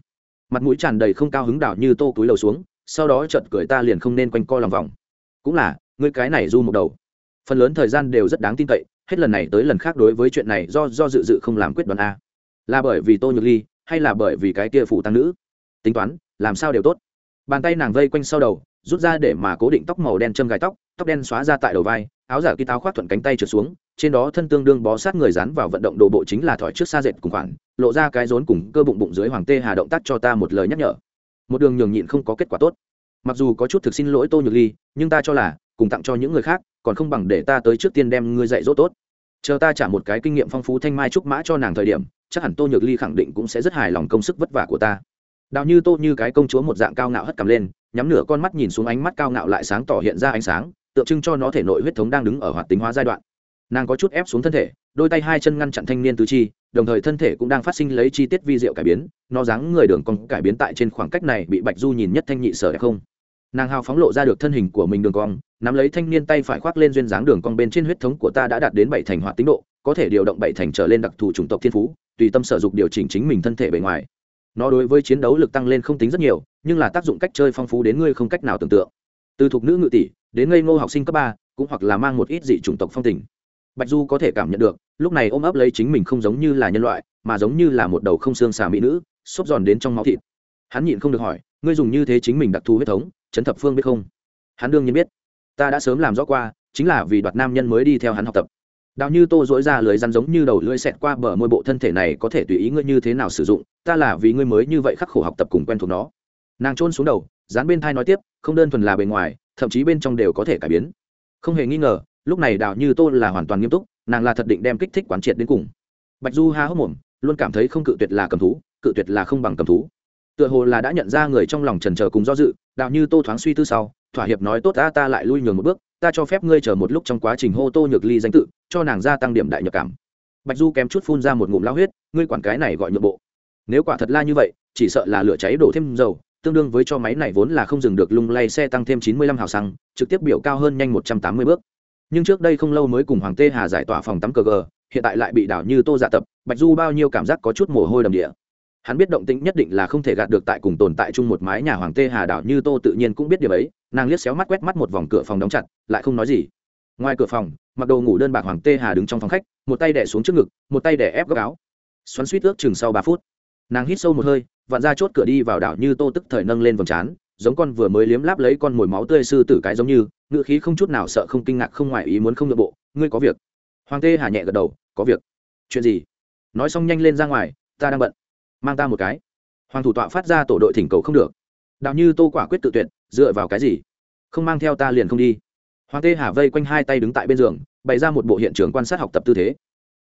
Mặt mũi tràn đầy không cao hứng đảo như tô túi lầu xuống, sau đó chợt cười ta liền không nên quanh co lòng vòng. Cũng là, ngươi cái này du một đầu. Phần lớn thời gian đều rất đáng tin cậy hết lần này tới lần khác đối với chuyện này do do dự dự không làm quyết đoán a. Là bởi vì tô nhược ly, hay là bởi vì cái kia phụ tăng nữ? Tính toán, làm sao đều tốt. Bàn tay nàng vây quanh sau đầu, rút ra để mà cố định tóc màu đen châm gai tóc tóc đen xóa ra tại đầu vai, áo giả ký táo khoác thuận cánh tay trượt xuống, trên đó thân tương đương bó sát người dán vào vận động đồ bộ chính là thỏi trước xa dệt cùng khoản, lộ ra cái rốn cùng cơ bụng bụng dưới hoàng tê hà động tác cho ta một lời nhắc nhở. Một đường nhường nhịn không có kết quả tốt mặc dù có chút thực xin lỗi tô nhược ly, nhưng ta cho là, cùng tặng cho những người khác, còn không bằng để ta tới trước tiên đem ngươi dạy dỗ tốt. Chờ ta trả một cái kinh nghiệm phong phú thanh mai trúc mã cho nàng thời điểm, chắc hẳn tô nhược ly khẳng định cũng sẽ rất hài lòng công sức vất vả của ta. Đào như tô như cái công chúa một dạng cao ngạo hất cầm lên, nhắm nửa con mắt nhìn xuống ánh mắt cao ngạo lại sáng tỏ hiện ra ánh sáng, tượng trưng cho nó thể nội huyết thống đang đứng ở hoạt tính hóa giai đoạn. Nàng có chút ép xuống thân thể, đôi tay hai chân ngăn chặn thanh niên tứ chi, đồng thời thân thể cũng đang phát sinh lấy chi tiết vi diệu cải biến, nó dáng người đường cong cải biến tại trên khoảng cách này bị bạch du nhìn nhất thanh nhị sở đẹp không? Nàng hào phóng lộ ra được thân hình của mình đường cong, nắm lấy thanh niên tay phải khoác lên duyên dáng đường cong bên trên huyết thống của ta đã đạt đến bảy thành hoạt tính độ, có thể điều động bảy thành trở lên đặc thù chủng tộc thiên phú, tùy tâm sở dục điều chỉnh chính mình thân thể bề ngoài. Nó đối với chiến đấu lực tăng lên không tính rất nhiều, nhưng là tác dụng cách chơi phong phú đến ngươi không cách nào tưởng tượng. Từ thuộc nữ ngự tỷ, đến ngây ngô học sinh cấp ba, cũng hoặc là mang một ít dị chủng tộc phong tình. Bạch du có thể cảm nhận được, lúc này ôm ấp lấy chính mình không giống như là nhân loại, mà giống như là một đầu không xương xà mỹ nữ, xốp giòn đến trong máu thịt. Hắn nhịn không được hỏi, ngươi dùng như thế chính mình đặc thù huyết thống trấn thập phương biết không? Hắn đương nhiên biết. Ta đã sớm làm rõ qua, chính là vì đoạt nam nhân mới đi theo hắn học tập. Đào như tô dỗi ra lưới rắn giống như đầu lưỡi xẹt qua bờ môi bộ thân thể này có thể tùy ý ngươi như thế nào sử dụng, ta là vì ngươi mới như vậy khắc khổ học tập cùng quen thuộc nó. Nàng trôn xuống đầu, dán bên thai nói tiếp, không đơn thuần là bề ngoài, thậm chí bên trong đều có thể cải biến. Không hề nghi ngờ, lúc này đào như tô là hoàn toàn nghiêm túc, nàng là thật định đem kích thích quán triệt đến cùng. Bạch du ha hốc mồm, luôn cảm thấy không cự tuyệt là cầm thú, cự tuyệt là không bằng cầm thú. Tựa hồ là đã nhận ra người trong lòng trần trờ cùng do dự đào như tô thoáng suy tư sau, thỏa hiệp nói, tốt, ta ta lại lui nhường một bước, ta cho phép ngươi chờ một lúc trong quá trình hô tô nhược ly danh tự, cho nàng gia tăng điểm đại nhập cảm. Bạch du kém chút phun ra một ngụm lao huyết, ngươi quản cái này gọi nhượng bộ. Nếu quả thật la như vậy, chỉ sợ là lửa cháy đổ thêm dầu, tương đương với cho máy này vốn là không dừng được lung lay xe tăng thêm chín mươi lăm hào xăng, trực tiếp biểu cao hơn nhanh một trăm tám mươi bước. Nhưng trước đây không lâu mới cùng hoàng tê hà giải tỏa phòng tắm cờ gờ, hiện tại lại bị đảo như tô dạ tập, bạch du bao nhiêu cảm giác có chút mồ hôi đầm địa hắn biết động tĩnh nhất định là không thể gạt được tại cùng tồn tại chung một mái nhà hoàng tê hà đảo như tô tự nhiên cũng biết điều ấy. Nàng liếc xéo mắt quét mắt một vòng cửa phòng đóng chặt, lại không nói gì. Ngoài cửa phòng, mặc đồ ngủ đơn bạc hoàng tê hà đứng trong phòng khách, một tay đẻ xuống trước ngực, một tay đẻ ép góc áo. Xoắn suýt ước chừng sau ba phút, nàng hít sâu một hơi, vặn ra chốt cửa đi vào đảo như tô tức thời nâng lên vòng trán, giống con vừa mới liếm láp lấy con mồi máu tươi sư tử cái giống như, ngựa khí không chút nào sợ không kinh ngạc, không ngoài ý muốn không nội bộ, ngươi có việc. Hoàng tê hà nhẹ gật đầu, có việc. Chuyện gì? Nói xong nhanh lên ra ngoài, ta đang bận mang ta một cái. Hoàng thủ tọa phát ra tổ đội thỉnh cầu không được. Đạo như tô quả quyết tự tuyệt, dựa vào cái gì? Không mang theo ta liền không đi. Hoàng tê hà vây quanh hai tay đứng tại bên giường, bày ra một bộ hiện trường quan sát học tập tư thế.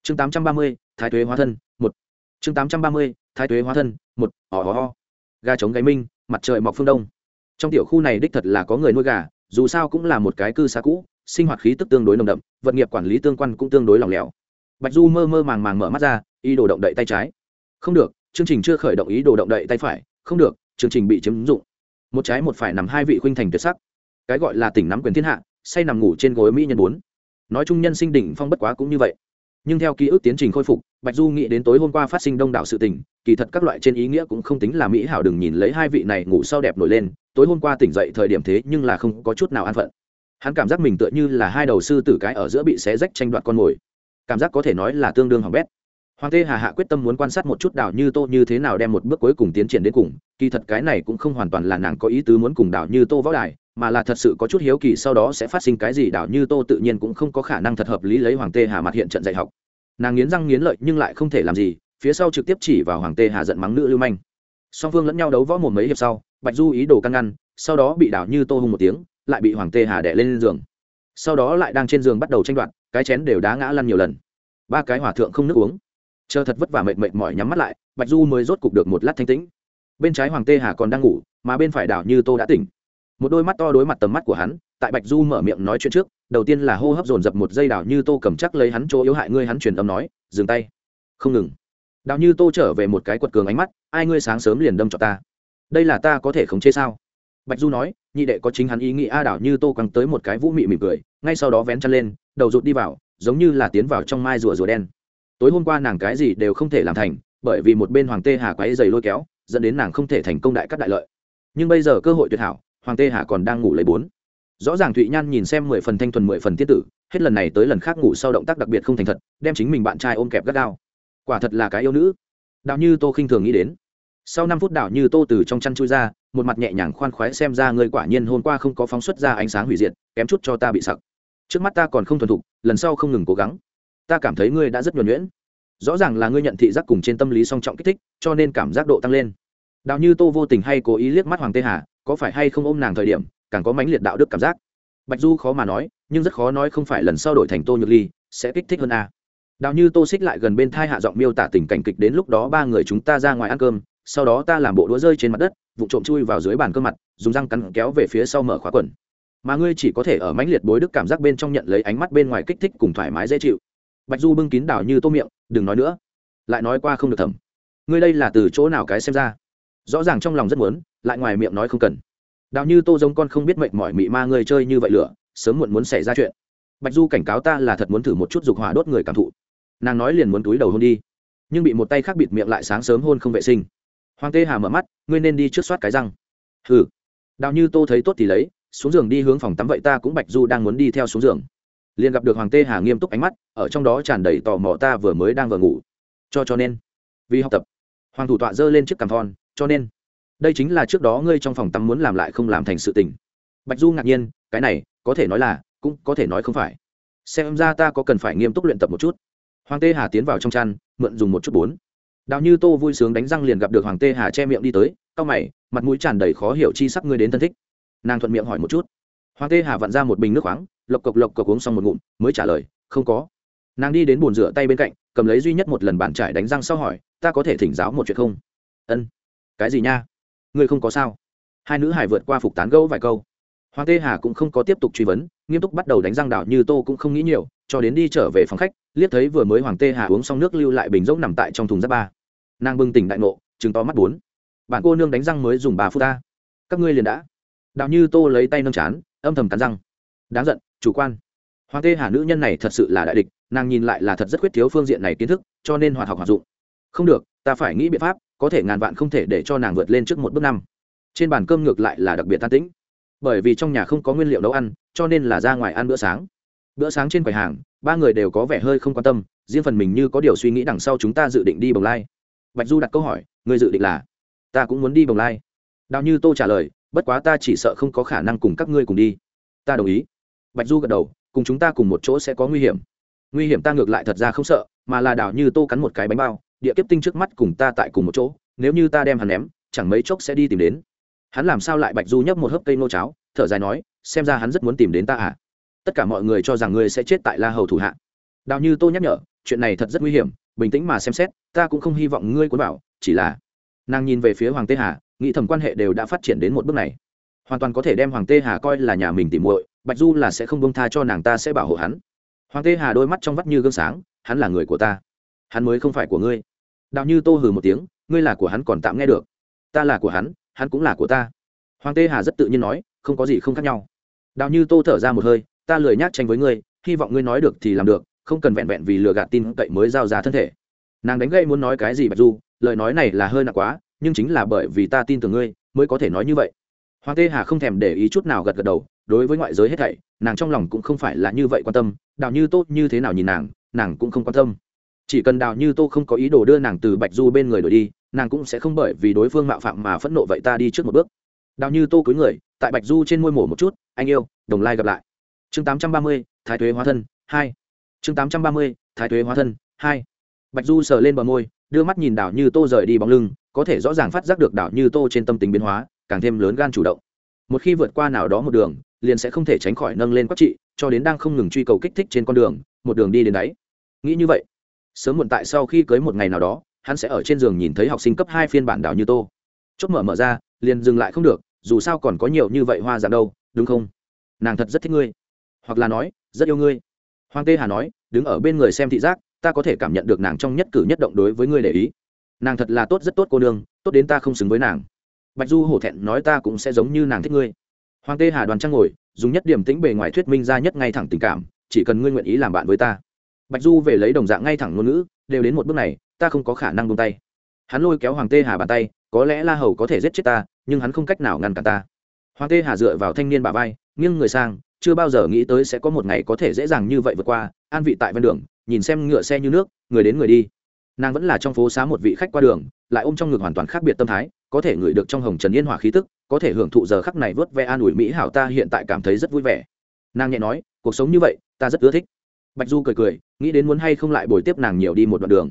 Chương tám trăm ba mươi, thái thuế hóa thân, một. Chương tám trăm ba mươi, thái thuế hóa thân, một. Ỏ ho ho. Gà trống gáy minh, mặt trời mọc phương đông. Trong tiểu khu này đích thật là có người nuôi gà, dù sao cũng là một cái cư xá cũ, sinh hoạt khí tức tương đối nồng đậm, vật nghiệp quản lý tương quan cũng tương đối lòng lẻo. Bạch du mơ mơ màng màng mở mắt ra y đổ động đậy tay trái. Không được chương trình chưa khởi động ý đồ động đậy tay phải, không được, chương trình bị chiếm dụng. Một trái một phải nằm hai vị khuynh thành tuyệt sắc. Cái gọi là tỉnh nắm quyền thiên hạ, say nằm ngủ trên gối mỹ nhân bốn. Nói chung nhân sinh đỉnh phong bất quá cũng như vậy. Nhưng theo ký ức tiến trình khôi phục, bạch du nghĩ đến tối hôm qua phát sinh đông đảo sự tình, kỳ thật các loại trên ý nghĩa cũng không tính là mỹ hảo đừng nhìn lấy hai vị này ngủ sau đẹp nổi lên, tối hôm qua tỉnh dậy thời điểm thế nhưng là không có chút nào an phận. Hắn cảm giác mình tựa như là hai đầu sư tử cái ở giữa bị xé rách tranh đoạt con mồi. Cảm giác có thể nói là tương đương hỏng bét hoàng tê hà hạ quyết tâm muốn quan sát một chút đảo như tô như thế nào đem một bước cuối cùng tiến triển đến cùng, kỳ thật cái này cũng không hoàn toàn là nàng có ý tứ muốn cùng đảo như tô võ đài, mà là thật sự có chút hiếu kỳ sau đó sẽ phát sinh cái gì đảo như tô tự nhiên cũng không có khả năng thật hợp lý lấy hoàng tê hà mặt hiện trận dạy học. Nàng nghiến răng nghiến lợi nhưng lại không thể làm gì, phía sau trực tiếp chỉ vào hoàng tê hà giận mắng nữ lưu manh. Song phương lẫn nhau đấu võ một mấy hiệp sau, bạch du ý đồ căn ngăn, sau đó bị đảo như tô hung một tiếng, lại bị hoàng tê hà đẻ lên giường. Sau đó lại đang trên giường bắt đầu tranh đoạt, cái chén đều đá ngã lăn nhiều lần. Ba cái hòa thượng không nước uống chờ thật vất vả mệt mệt mỏi nhắm mắt lại, bạch du mới rốt cục được một lát thanh tĩnh. Bên trái hoàng tê hà còn đang ngủ, mà bên phải đảo như tô đã tỉnh. Một đôi mắt to đối mặt tầm mắt của hắn, tại bạch du mở miệng nói chuyện trước, đầu tiên là hô hấp dồn dập một dây đảo như tô cầm chắc lấy hắn chỗ yếu hại ngươi hắn truyền âm nói, dừng tay. Không ngừng. Đào như tô trở về một cái quật cường ánh mắt, ai ngươi sáng sớm liền đâm cho ta. Đây là ta có thể khống chế sao? Bạch du nói, nhị đệ có chính hắn ý nghĩ a. Đảo như tô quăng tới một cái vũ mị mỉm cười, ngay sau đó vén chân lên, đầu rụt đi vào, giống như là tiến vào trong mai rùa rùa đen tối hôm qua nàng cái gì đều không thể làm thành, bởi vì một bên hoàng tê hà quáy dày lôi kéo, dẫn đến nàng không thể thành công đại cắt đại lợi. Nhưng bây giờ cơ hội tuyệt hảo, hoàng tê hà còn đang ngủ lấy bốn. Rõ ràng thụy nhan nhìn xem mười phần thanh thuần, mười phần tiết tử, hết lần này tới lần khác ngủ sau động tác đặc biệt không thành thật, đem chính mình bạn trai ôm kẹp gắt gao. Quả thật là cái yêu nữ. Đạo như tô khinh thường nghĩ đến. Sau năm phút đạo như tô từ trong chăn chui ra, một mặt nhẹ nhàng khoan khoái xem ra ngươi quả nhiên hôm qua không có phóng xuất ra ánh sáng hủy diệt, kém chút cho ta bị sặc. Trước mắt ta còn không thuần thục, lần sau không ngừng cố gắng ta cảm thấy ngươi đã rất nhuần nhuyễn. Rõ ràng là ngươi nhận thị giác cùng trên tâm lý song trọng kích thích, cho nên cảm giác độ tăng lên. Đạo như tô vô tình hay cố ý liếc mắt hoàng tê hà, có phải hay không ôm nàng thời điểm, càng có mãnh liệt đạo đức cảm giác. Bạch du khó mà nói, nhưng rất khó nói không phải lần sau đổi thành tô nhược ly, sẽ kích thích hơn a. Đạo như tô xích lại gần bên thai hạ giọng miêu tả tình cảnh kịch đến lúc đó ba người chúng ta ra ngoài ăn cơm, sau đó ta làm bộ đũa rơi trên mặt đất vụ trộm chui vào dưới bàn cơ mặt, dùng răng cắn kéo về phía sau mở khóa quần. Mà ngươi chỉ có thể ở mãnh liệt bối đức cảm giác bên trong nhận lấy ánh mắt bên ngoài kích thích cùng thoải mái dễ chịu bạch du bưng kín đảo như tô miệng, đừng nói nữa. Lại nói qua không được thẩm. ngươi đây là từ chỗ nào cái xem ra? Rõ ràng trong lòng rất muốn, lại ngoài miệng nói không cần. Đào như tô giống con không biết mệnh mỏi mị ma ngươi chơi như vậy lửa, sớm muộn muốn xảy ra chuyện. Bạch du cảnh cáo ta là thật muốn thử một chút dục hỏa đốt người cảm thụ. Nàng nói liền muốn túi đầu hôn đi, nhưng bị một tay khác bịt miệng lại sáng sớm hôn không vệ sinh. Hoàng tê hà mở mắt, ngươi nên đi trước soát cái răng. Hừ. Đào như tô thấy tốt thì lấy, xuống giường đi hướng phòng tắm vậy ta cũng bạch du đang muốn đi theo xuống giường liền gặp được hoàng tê hà nghiêm túc ánh mắt, ở trong đó tràn đầy tò mò ta vừa mới đang vừa ngủ. Cho cho nên, vì học tập, hoàng thủ tọa giơ lên chiếc cằm thon, cho nên, đây chính là trước đó ngươi trong phòng tắm muốn làm lại không làm thành sự tình. Bạch du ngạc nhiên, cái này, có thể nói là, cũng có thể nói không phải. Xem ra ta có cần phải nghiêm túc luyện tập một chút. Hoàng tê hà tiến vào trong chăn, mượn dùng một chút bốn. Đào như tô vui sướng đánh răng liền gặp được hoàng tê hà che miệng đi tới, cau mày, mặt mũi tràn đầy khó hiểu chi sắc ngươi đến thân thích. Nàng thuận miệng hỏi một chút. Hoàng tê hà vặn ra một bình nước khoáng lộc cộc lộc cộc uống xong một ngụm, mới trả lời, không có. Nàng đi đến bồn rửa tay bên cạnh, cầm lấy duy nhất một lần bàn trải đánh răng sau hỏi, ta có thể thỉnh giáo một chuyện không? Ân. Cái gì nha? Ngươi không có sao? Hai nữ hải vượt qua phục tán gẫu vài câu. Hoàng tê hà cũng không có tiếp tục truy vấn, nghiêm túc bắt đầu đánh răng đảo như tô cũng không nghĩ nhiều, cho đến đi trở về phòng khách, liếc thấy vừa mới hoàng tê hà uống xong nước lưu lại bình rỗng nằm tại trong thùng giáp ba. Nàng bừng tỉnh đại ngộ chứng to mắt bốn. Bạn cô nương đánh răng mới dùng bà phút ta. Các ngươi liền đã. Đạo như tô lấy tay nâng chán, âm thầm cắn răng. Đáng giận chủ quan. Hoàng tê hà nữ nhân này thật sự là đại địch, nàng nhìn lại là thật rất khuyết thiếu phương diện này kiến thức, cho nên hoạt học hoạt dụng. Không được, ta phải nghĩ biện pháp, có thể ngàn vạn không thể để cho nàng vượt lên trước một bước năm. Trên bàn cơm ngược lại là đặc biệt tan tĩnh. Bởi vì trong nhà không có nguyên liệu nấu ăn, cho nên là ra ngoài ăn bữa sáng. Bữa sáng trên quầy hàng, ba người đều có vẻ hơi không quan tâm, riêng phần mình như có điều suy nghĩ đằng sau chúng ta dự định đi bồng lai. Bạch du đặt câu hỏi, người dự định là? Ta cũng muốn đi bồng lai. Đào như tô trả lời, bất quá ta chỉ sợ không có khả năng cùng các ngươi cùng đi. Ta đồng ý bạch du gật đầu, cùng chúng ta cùng một chỗ sẽ có nguy hiểm. Nguy hiểm ta ngược lại thật ra không sợ, mà là đào như tô cắn một cái bánh bao, địa kiếp tinh trước mắt cùng ta tại cùng một chỗ, nếu như ta đem hắn ném, chẳng mấy chốc sẽ đi tìm đến. Hắn làm sao lại bạch du nhấp một hớp cây nô cháo, thở dài nói, xem ra hắn rất muốn tìm đến ta à. Tất cả mọi người cho rằng ngươi sẽ chết tại la hầu thủ hạ. Đào như tô nhắc nhở, chuyện này thật rất nguy hiểm, bình tĩnh mà xem xét, ta cũng không hy vọng ngươi cuốn bảo chỉ là nàng nhìn về phía hoàng tê hà, nghĩ thầm quan hệ đều đã phát triển đến một bước này. Hoàn toàn có thể đem hoàng tê hà coi là nhà mình tìm muội bạch du là sẽ không bông tha cho nàng, ta sẽ bảo hộ hắn. Hoàng tê hà đôi mắt trong vắt như gương sáng, hắn là người của ta. Hắn mới không phải của ngươi. Đạo như tô hừ một tiếng, ngươi là của hắn còn tạm nghe được. Ta là của hắn hắn cũng là của ta. Hoàng tê hà rất tự nhiên nói, không có gì không khác nhau. Đạo như tô thở ra một hơi, ta lười nhác tranh với ngươi, hy vọng ngươi nói được thì làm được, không cần vẹn vẹn vì lừa gạt tin cậy mới giao giá thân thể. Nàng đánh gây muốn nói cái gì bạch du, lời nói này là hơi nặng quá, nhưng chính là bởi vì ta tin tưởng ngươi, mới có thể nói như vậy hoàng tê hà không thèm để ý chút nào gật gật đầu, đối với ngoại giới hết thảy, nàng trong lòng cũng không phải là như vậy quan tâm, đào như tốt như thế nào nhìn nàng nàng cũng không quan tâm. Chỉ cần đào như tô không có ý đồ đưa nàng từ bạch du bên người đổi đi, nàng cũng sẽ không bởi vì đối phương mạo phạm mà phẫn nộ vậy ta đi trước một bước. Đào như tô cúi người, tại bạch du trên môi mổ một chút, anh yêu, đồng lai gặp lại. Chương tám trăm ba mươi, thái thuế hóa thân, hai. Chương tám trăm ba mươi, thái thuế hóa thân, hai. Bạch du sờ lên bờ môi, đưa mắt nhìn đảo như tô rời đi bóng lưng, có thể rõ ràng phát giác được đảo như tô trên tâm tính biến hóa càng thêm lớn gan chủ động. Một khi vượt qua nào đó một đường, liền sẽ không thể tránh khỏi nâng lên quắc trị, cho đến đang không ngừng truy cầu kích thích trên con đường, một đường đi đến đáy. Nghĩ như vậy, sớm muộn tại sau khi cưới một ngày nào đó, hắn sẽ ở trên giường nhìn thấy học sinh cấp hai phiên bản đảo như tô. Chốt mở mở ra, liền dừng lại không được, dù sao còn có nhiều như vậy hoa dạng đâu, đúng không? Nàng thật rất thích ngươi. Hoặc là nói, rất yêu ngươi. Hoàng tê hà nói, đứng ở bên người xem thị giác, ta có thể cảm nhận được nàng trong nhất cử nhất động đối với ngươi để ý. Nàng thật là tốt, rất tốt cô nương, tốt đến ta không xứng với nàng bạch du hổ thẹn nói ta cũng sẽ giống như nàng thích ngươi. Hoàng tê hà đoàn trang ngồi, dùng nhất điểm tĩnh bề ngoài thuyết minh ra nhất ngay thẳng tình cảm, chỉ cần ngươi nguyện ý làm bạn với ta. Bạch du về lấy đồng dạng ngay thẳng ngôn ngữ, đều đến một bước này, ta không có khả năng buông tay. Hắn lôi kéo hoàng tê hà bàn tay, có lẽ la hầu có thể giết chết ta, nhưng hắn không cách nào ngăn cản ta. Hoàng tê hà dựa vào thanh niên bà vai, nghiêng người sang, chưa bao giờ nghĩ tới sẽ có một ngày có thể dễ dàng như vậy vượt qua, an vị tại ven đường, nhìn xem ngựa xe như nước, người đến người đi nàng vẫn là trong phố xá một vị khách qua đường, lại ôm trong ngực hoàn toàn khác biệt tâm thái, có thể ngửi được trong hồng trần yên hỏa khí tức, có thể hưởng thụ giờ khắc này vớt ve an ủi mỹ hảo ta hiện tại cảm thấy rất vui vẻ. Nàng nhẹ nói, cuộc sống như vậy, ta rất ưa thích. Bạch du cười cười, nghĩ đến muốn hay không lại bồi tiếp nàng nhiều đi một đoạn đường.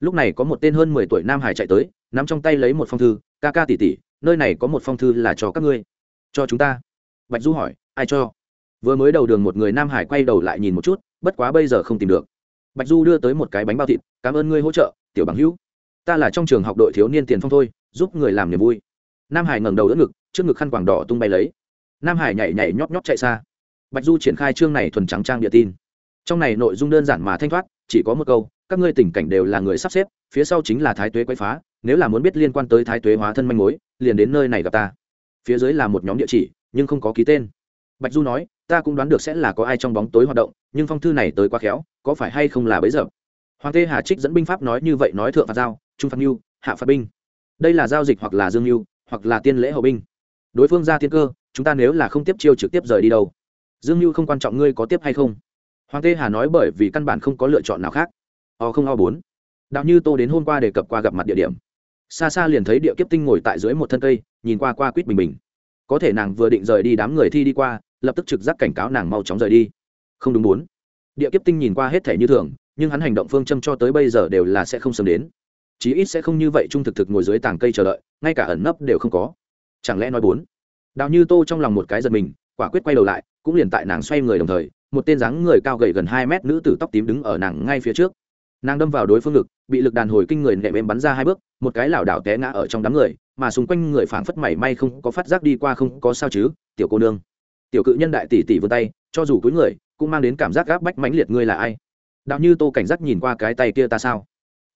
Lúc này có một tên hơn mười tuổi nam hải chạy tới, nắm trong tay lấy một phong thư, ca ca tỉ tỉ nơi này có một phong thư là cho các ngươi, cho chúng ta. Bạch du hỏi, ai cho? Vừa mới đầu đường một người nam hải quay đầu lại nhìn một chút, bất quá bây giờ không tìm được bạch du đưa tới một cái bánh bao thịt, cảm ơn ngươi hỗ trợ, tiểu bằng hữu. Ta là trong trường học đội thiếu niên tiền phong thôi, giúp người làm niềm vui. Nam hải ngẩng đầu đỡ ngực, trước ngực khăn quàng đỏ tung bay lấy. Nam hải nhảy nhảy nhóp nhóp chạy xa. Bạch du triển khai chương này thuần trắng trang địa tin. Trong này nội dung đơn giản mà thanh thoát, chỉ có một câu, các ngươi tình cảnh đều là người sắp xếp, phía sau chính là thái tuế quay phá, nếu là muốn biết liên quan tới thái tuế hóa thân manh mối, liền đến nơi này gặp ta. Phía dưới là một nhóm địa chỉ, nhưng không có ký tên. Bạch du nói, ta cũng đoán được sẽ là có ai trong bóng tối hoạt động, nhưng phong thư này tới quá khéo có phải hay không là bấy giờ? Hoàng tê hà trích dẫn binh pháp nói như vậy nói thượng phạt giao, trung phạt mưu hạ phạt binh. Đây là giao dịch hoặc là dương mưu, hoặc là tiên lễ hậu binh. Đối phương ra tiên cơ, chúng ta nếu là không tiếp chiêu trực tiếp rời đi đâu. Dương mưu không quan trọng ngươi có tiếp hay không. Hoàng tê hà nói bởi vì căn bản không có lựa chọn nào khác. O không, o bốn. Đạo như tô đến hôm qua đề cập qua gặp mặt địa điểm. Xa xa liền thấy địa kiếp tinh ngồi tại dưới một thân cây, nhìn qua qua quýt bình bình. Có thể nàng vừa định rời đi đám người thi đi qua, lập tức trực giác cảnh cáo nàng mau chóng rời đi. Không đúng bốn địa kiếp tinh nhìn qua hết thể như thường, nhưng hắn hành động phương châm cho tới bây giờ đều là sẽ không sớm đến. Chí ít sẽ không như vậy trung thực thực ngồi dưới tàng cây chờ đợi, ngay cả ẩn nấp đều không có. Chẳng lẽ nói bốn? Đào như tô trong lòng một cái giật mình, quả quyết quay đầu lại, cũng liền tại nàng xoay người đồng thời, một tên dáng người cao gầy gần hai mét nữ tử tóc tím đứng ở nàng ngay phía trước. Nàng đâm vào đối phương ngực, bị lực đàn hồi kinh người nệm em bắn ra hai bước, một cái lảo đảo té ngã ở trong đám người, mà xung quanh người phảng phất mảy may không có phát giác đi qua không có sao chứ, tiểu cô nương. Tiểu cự nhân đại tỷ tỷ vươn tay, cho dù cuối người cũng mang đến cảm giác gáp bách mãnh liệt ngươi là ai? Đạo như tô cảnh giác nhìn qua cái tay kia ta sao?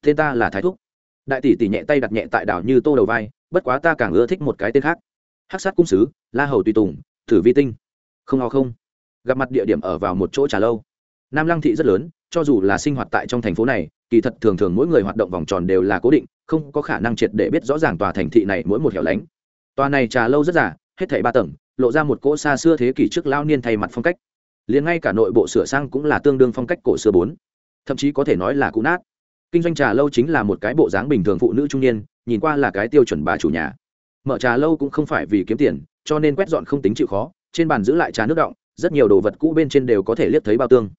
Tên ta là thái thúc. Đại tỷ tỷ nhẹ tay đặt nhẹ tại đảo như tô đầu vai, bất quá ta càng ưa thích một cái tên khác. Hắc sát cung sứ, la hầu tùy tùng, thử vi tinh. Không ho không. Gặp mặt địa điểm ở vào một chỗ trà lâu. Nam lăng thị rất lớn, cho dù là sinh hoạt tại trong thành phố này, kỳ thật thường thường mỗi người hoạt động vòng tròn đều là cố định, không có khả năng triệt để biết rõ ràng tòa thành thị này mỗi một hẻo lánh. Tòa này trà lâu rất giả hết thảy ba tầng, lộ ra một cỗ xa xưa thế kỷ trước lao niên thay mặt phong cách liền ngay cả nội bộ sửa sang cũng là tương đương phong cách cổ xưa bốn. Thậm chí có thể nói là cũ nát. Kinh doanh trà lâu chính là một cái bộ dáng bình thường phụ nữ trung niên, nhìn qua là cái tiêu chuẩn bà chủ nhà. Mở trà lâu cũng không phải vì kiếm tiền, cho nên quét dọn không tính chịu khó, trên bàn giữ lại trà nước động rất nhiều đồ vật cũ bên trên đều có thể liếc thấy bao tương.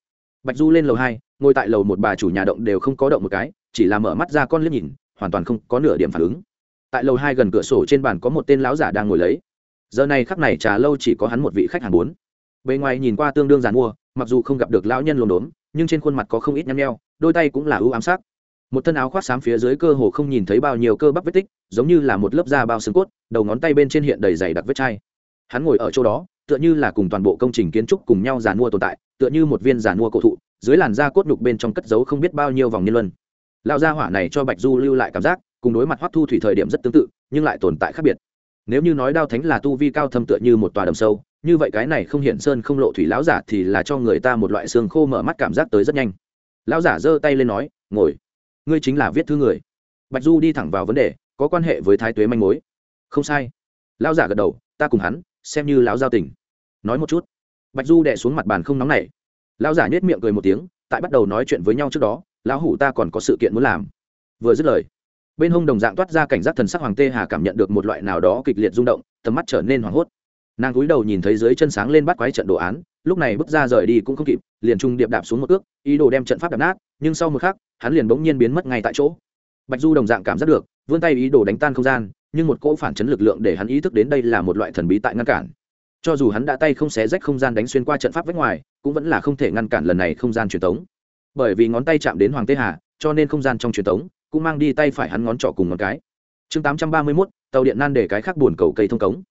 Bạch du lên lầu hai, ngồi tại lầu một bà chủ nhà động đều không có động một cái, chỉ là mở mắt ra con liếc nhìn, hoàn toàn không có nửa điểm phản ứng. Tại lầu hai gần cửa sổ trên bàn có một tên lão giả đang ngồi lấy. Giờ này khắc này trà lâu chỉ có hắn một vị khách hàng bốn bề ngoài nhìn qua tương đương giàn mua, mặc dù không gặp được lão nhân lồn đốn nhưng trên khuôn mặt có không ít nhăn nheo, đôi tay cũng là ưu ám sắc. Một thân áo khoác xám phía dưới cơ hồ không nhìn thấy bao nhiêu cơ bắp vết tích, giống như là một lớp da bao xương cốt, đầu ngón tay bên trên hiện đầy dày đặc vết chai. Hắn ngồi ở chỗ đó, tựa như là cùng toàn bộ công trình kiến trúc cùng nhau giàn mua tồn tại, tựa như một viên giàn mua cổ thụ, dưới làn da cốt nhục bên trong cất giấu không biết bao nhiêu vòng nhân luân. Lão gia hỏa này cho bạch du lưu lại cảm giác, cùng đối mặt hoắc thu thủy thời điểm rất tương tự, nhưng lại tồn tại khác biệt. Nếu như nói đao thánh là tu vi cao thâm tựa như một tòa đầm sâu như vậy cái này không hiện sơn không lộ thủy lão giả thì là cho người ta một loại xương khô mở mắt cảm giác tới rất nhanh. Lão giả giơ tay lên nói, ngồi, ngươi chính là viết thư người. Bạch du đi thẳng vào vấn đề, có quan hệ với thái tuế manh mối. Không sai. Lão giả gật đầu, ta cùng hắn, xem như lão giao tình. Nói một chút, bạch du đẻ xuống mặt bàn không nóng nảy. Lão giả nhét miệng cười một tiếng, tại bắt đầu nói chuyện với nhau trước đó, lão hủ ta còn có sự kiện muốn làm. Vừa dứt lời, bên hông đồng dạng toát ra cảnh giác thần sắc hoàng tê hà cảm nhận được một loại nào đó kịch liệt rung động, tầm mắt trở nên hoảng hốt nàng cúi đầu nhìn thấy dưới chân sáng lên bắt quái trận đồ án lúc này bước ra rời đi cũng không kịp liền trung điệp đạp xuống một ước ý đồ đem trận pháp đập nát nhưng sau một khắc hắn liền bỗng nhiên biến mất ngay tại chỗ. Bạch du đồng dạng cảm giác được vươn tay ý đồ đánh tan không gian nhưng một cỗ phản chấn lực lượng để hắn ý thức đến đây là một loại thần bí tại ngăn cản. Cho dù hắn đã tay không xé rách không gian đánh xuyên qua trận pháp vách ngoài cũng vẫn là không thể ngăn cản lần này không gian truyền tống. Bởi vì ngón tay chạm đến hoàng tê hà cho nên không gian trong truyền tống cũng mang đi tay phải hắn ngón trỏ cùng ngón cái. Chương 831, tàu điện nan để cái khác buồn cầu cây thông cống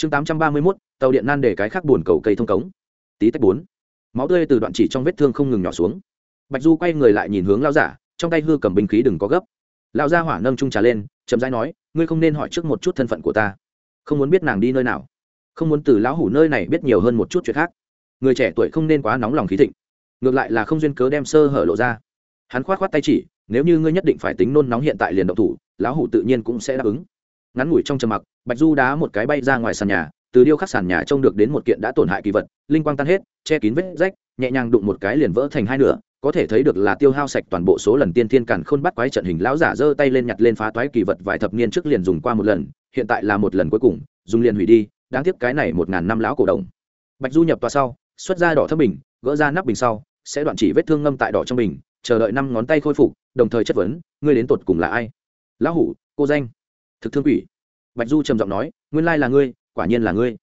chương 831, tàu điện nan để cái khác buồn cầu cây thông cống. Tí tách bốn. Máu tươi từ đoạn chỉ trong vết thương không ngừng nhỏ xuống. Bạch du quay người lại nhìn hướng lao giả trong tay hư cầm binh khí đừng có gấp. Lao gia hỏa nâng trung trà lên chậm rãi nói ngươi không nên hỏi trước một chút thân phận của ta. Không muốn biết nàng đi nơi nào. Không muốn từ lão hủ nơi này biết nhiều hơn một chút chuyện khác. Người trẻ tuổi không nên quá nóng lòng khí thịnh. Ngược lại là không duyên cớ đem sơ hở lộ ra. Hắn khoát khoát tay chỉ nếu như ngươi nhất định phải tính nôn nóng hiện tại liền động thủ lão hủ tự nhiên cũng sẽ đáp ứng ngắn ngủi trong trầm mặc, bạch du đá một cái bay ra ngoài sàn nhà, từ điêu khắc sàn nhà trông được đến một kiện đã tổn hại kỳ vật, linh quang tan hết, che kín vết rách, nhẹ nhàng đụng một cái liền vỡ thành hai nửa, có thể thấy được là tiêu hao sạch toàn bộ số lần tiên thiên cản khôn bắt quái trận hình lão giả giơ tay lên nhặt lên phá toái kỳ vật vài thập niên trước liền dùng qua một lần, hiện tại là một lần cuối cùng, dùng liền hủy đi, đáng tiếc cái này một ngàn năm lão cổ đồng. Bạch du nhập tòa sau, xuất ra đỏ thấp bình, gỡ ra nắp bình sau, sẽ đoạn chỉ vết thương ngâm tại đỏ trong bình, chờ đợi năm ngón tay khôi phục, đồng thời chất vấn, ngươi đến tột cùng là ai? Lão hủ, cô danh thực thương quỷ. Bạch du trầm giọng nói, nguyên lai là ngươi, quả nhiên là ngươi.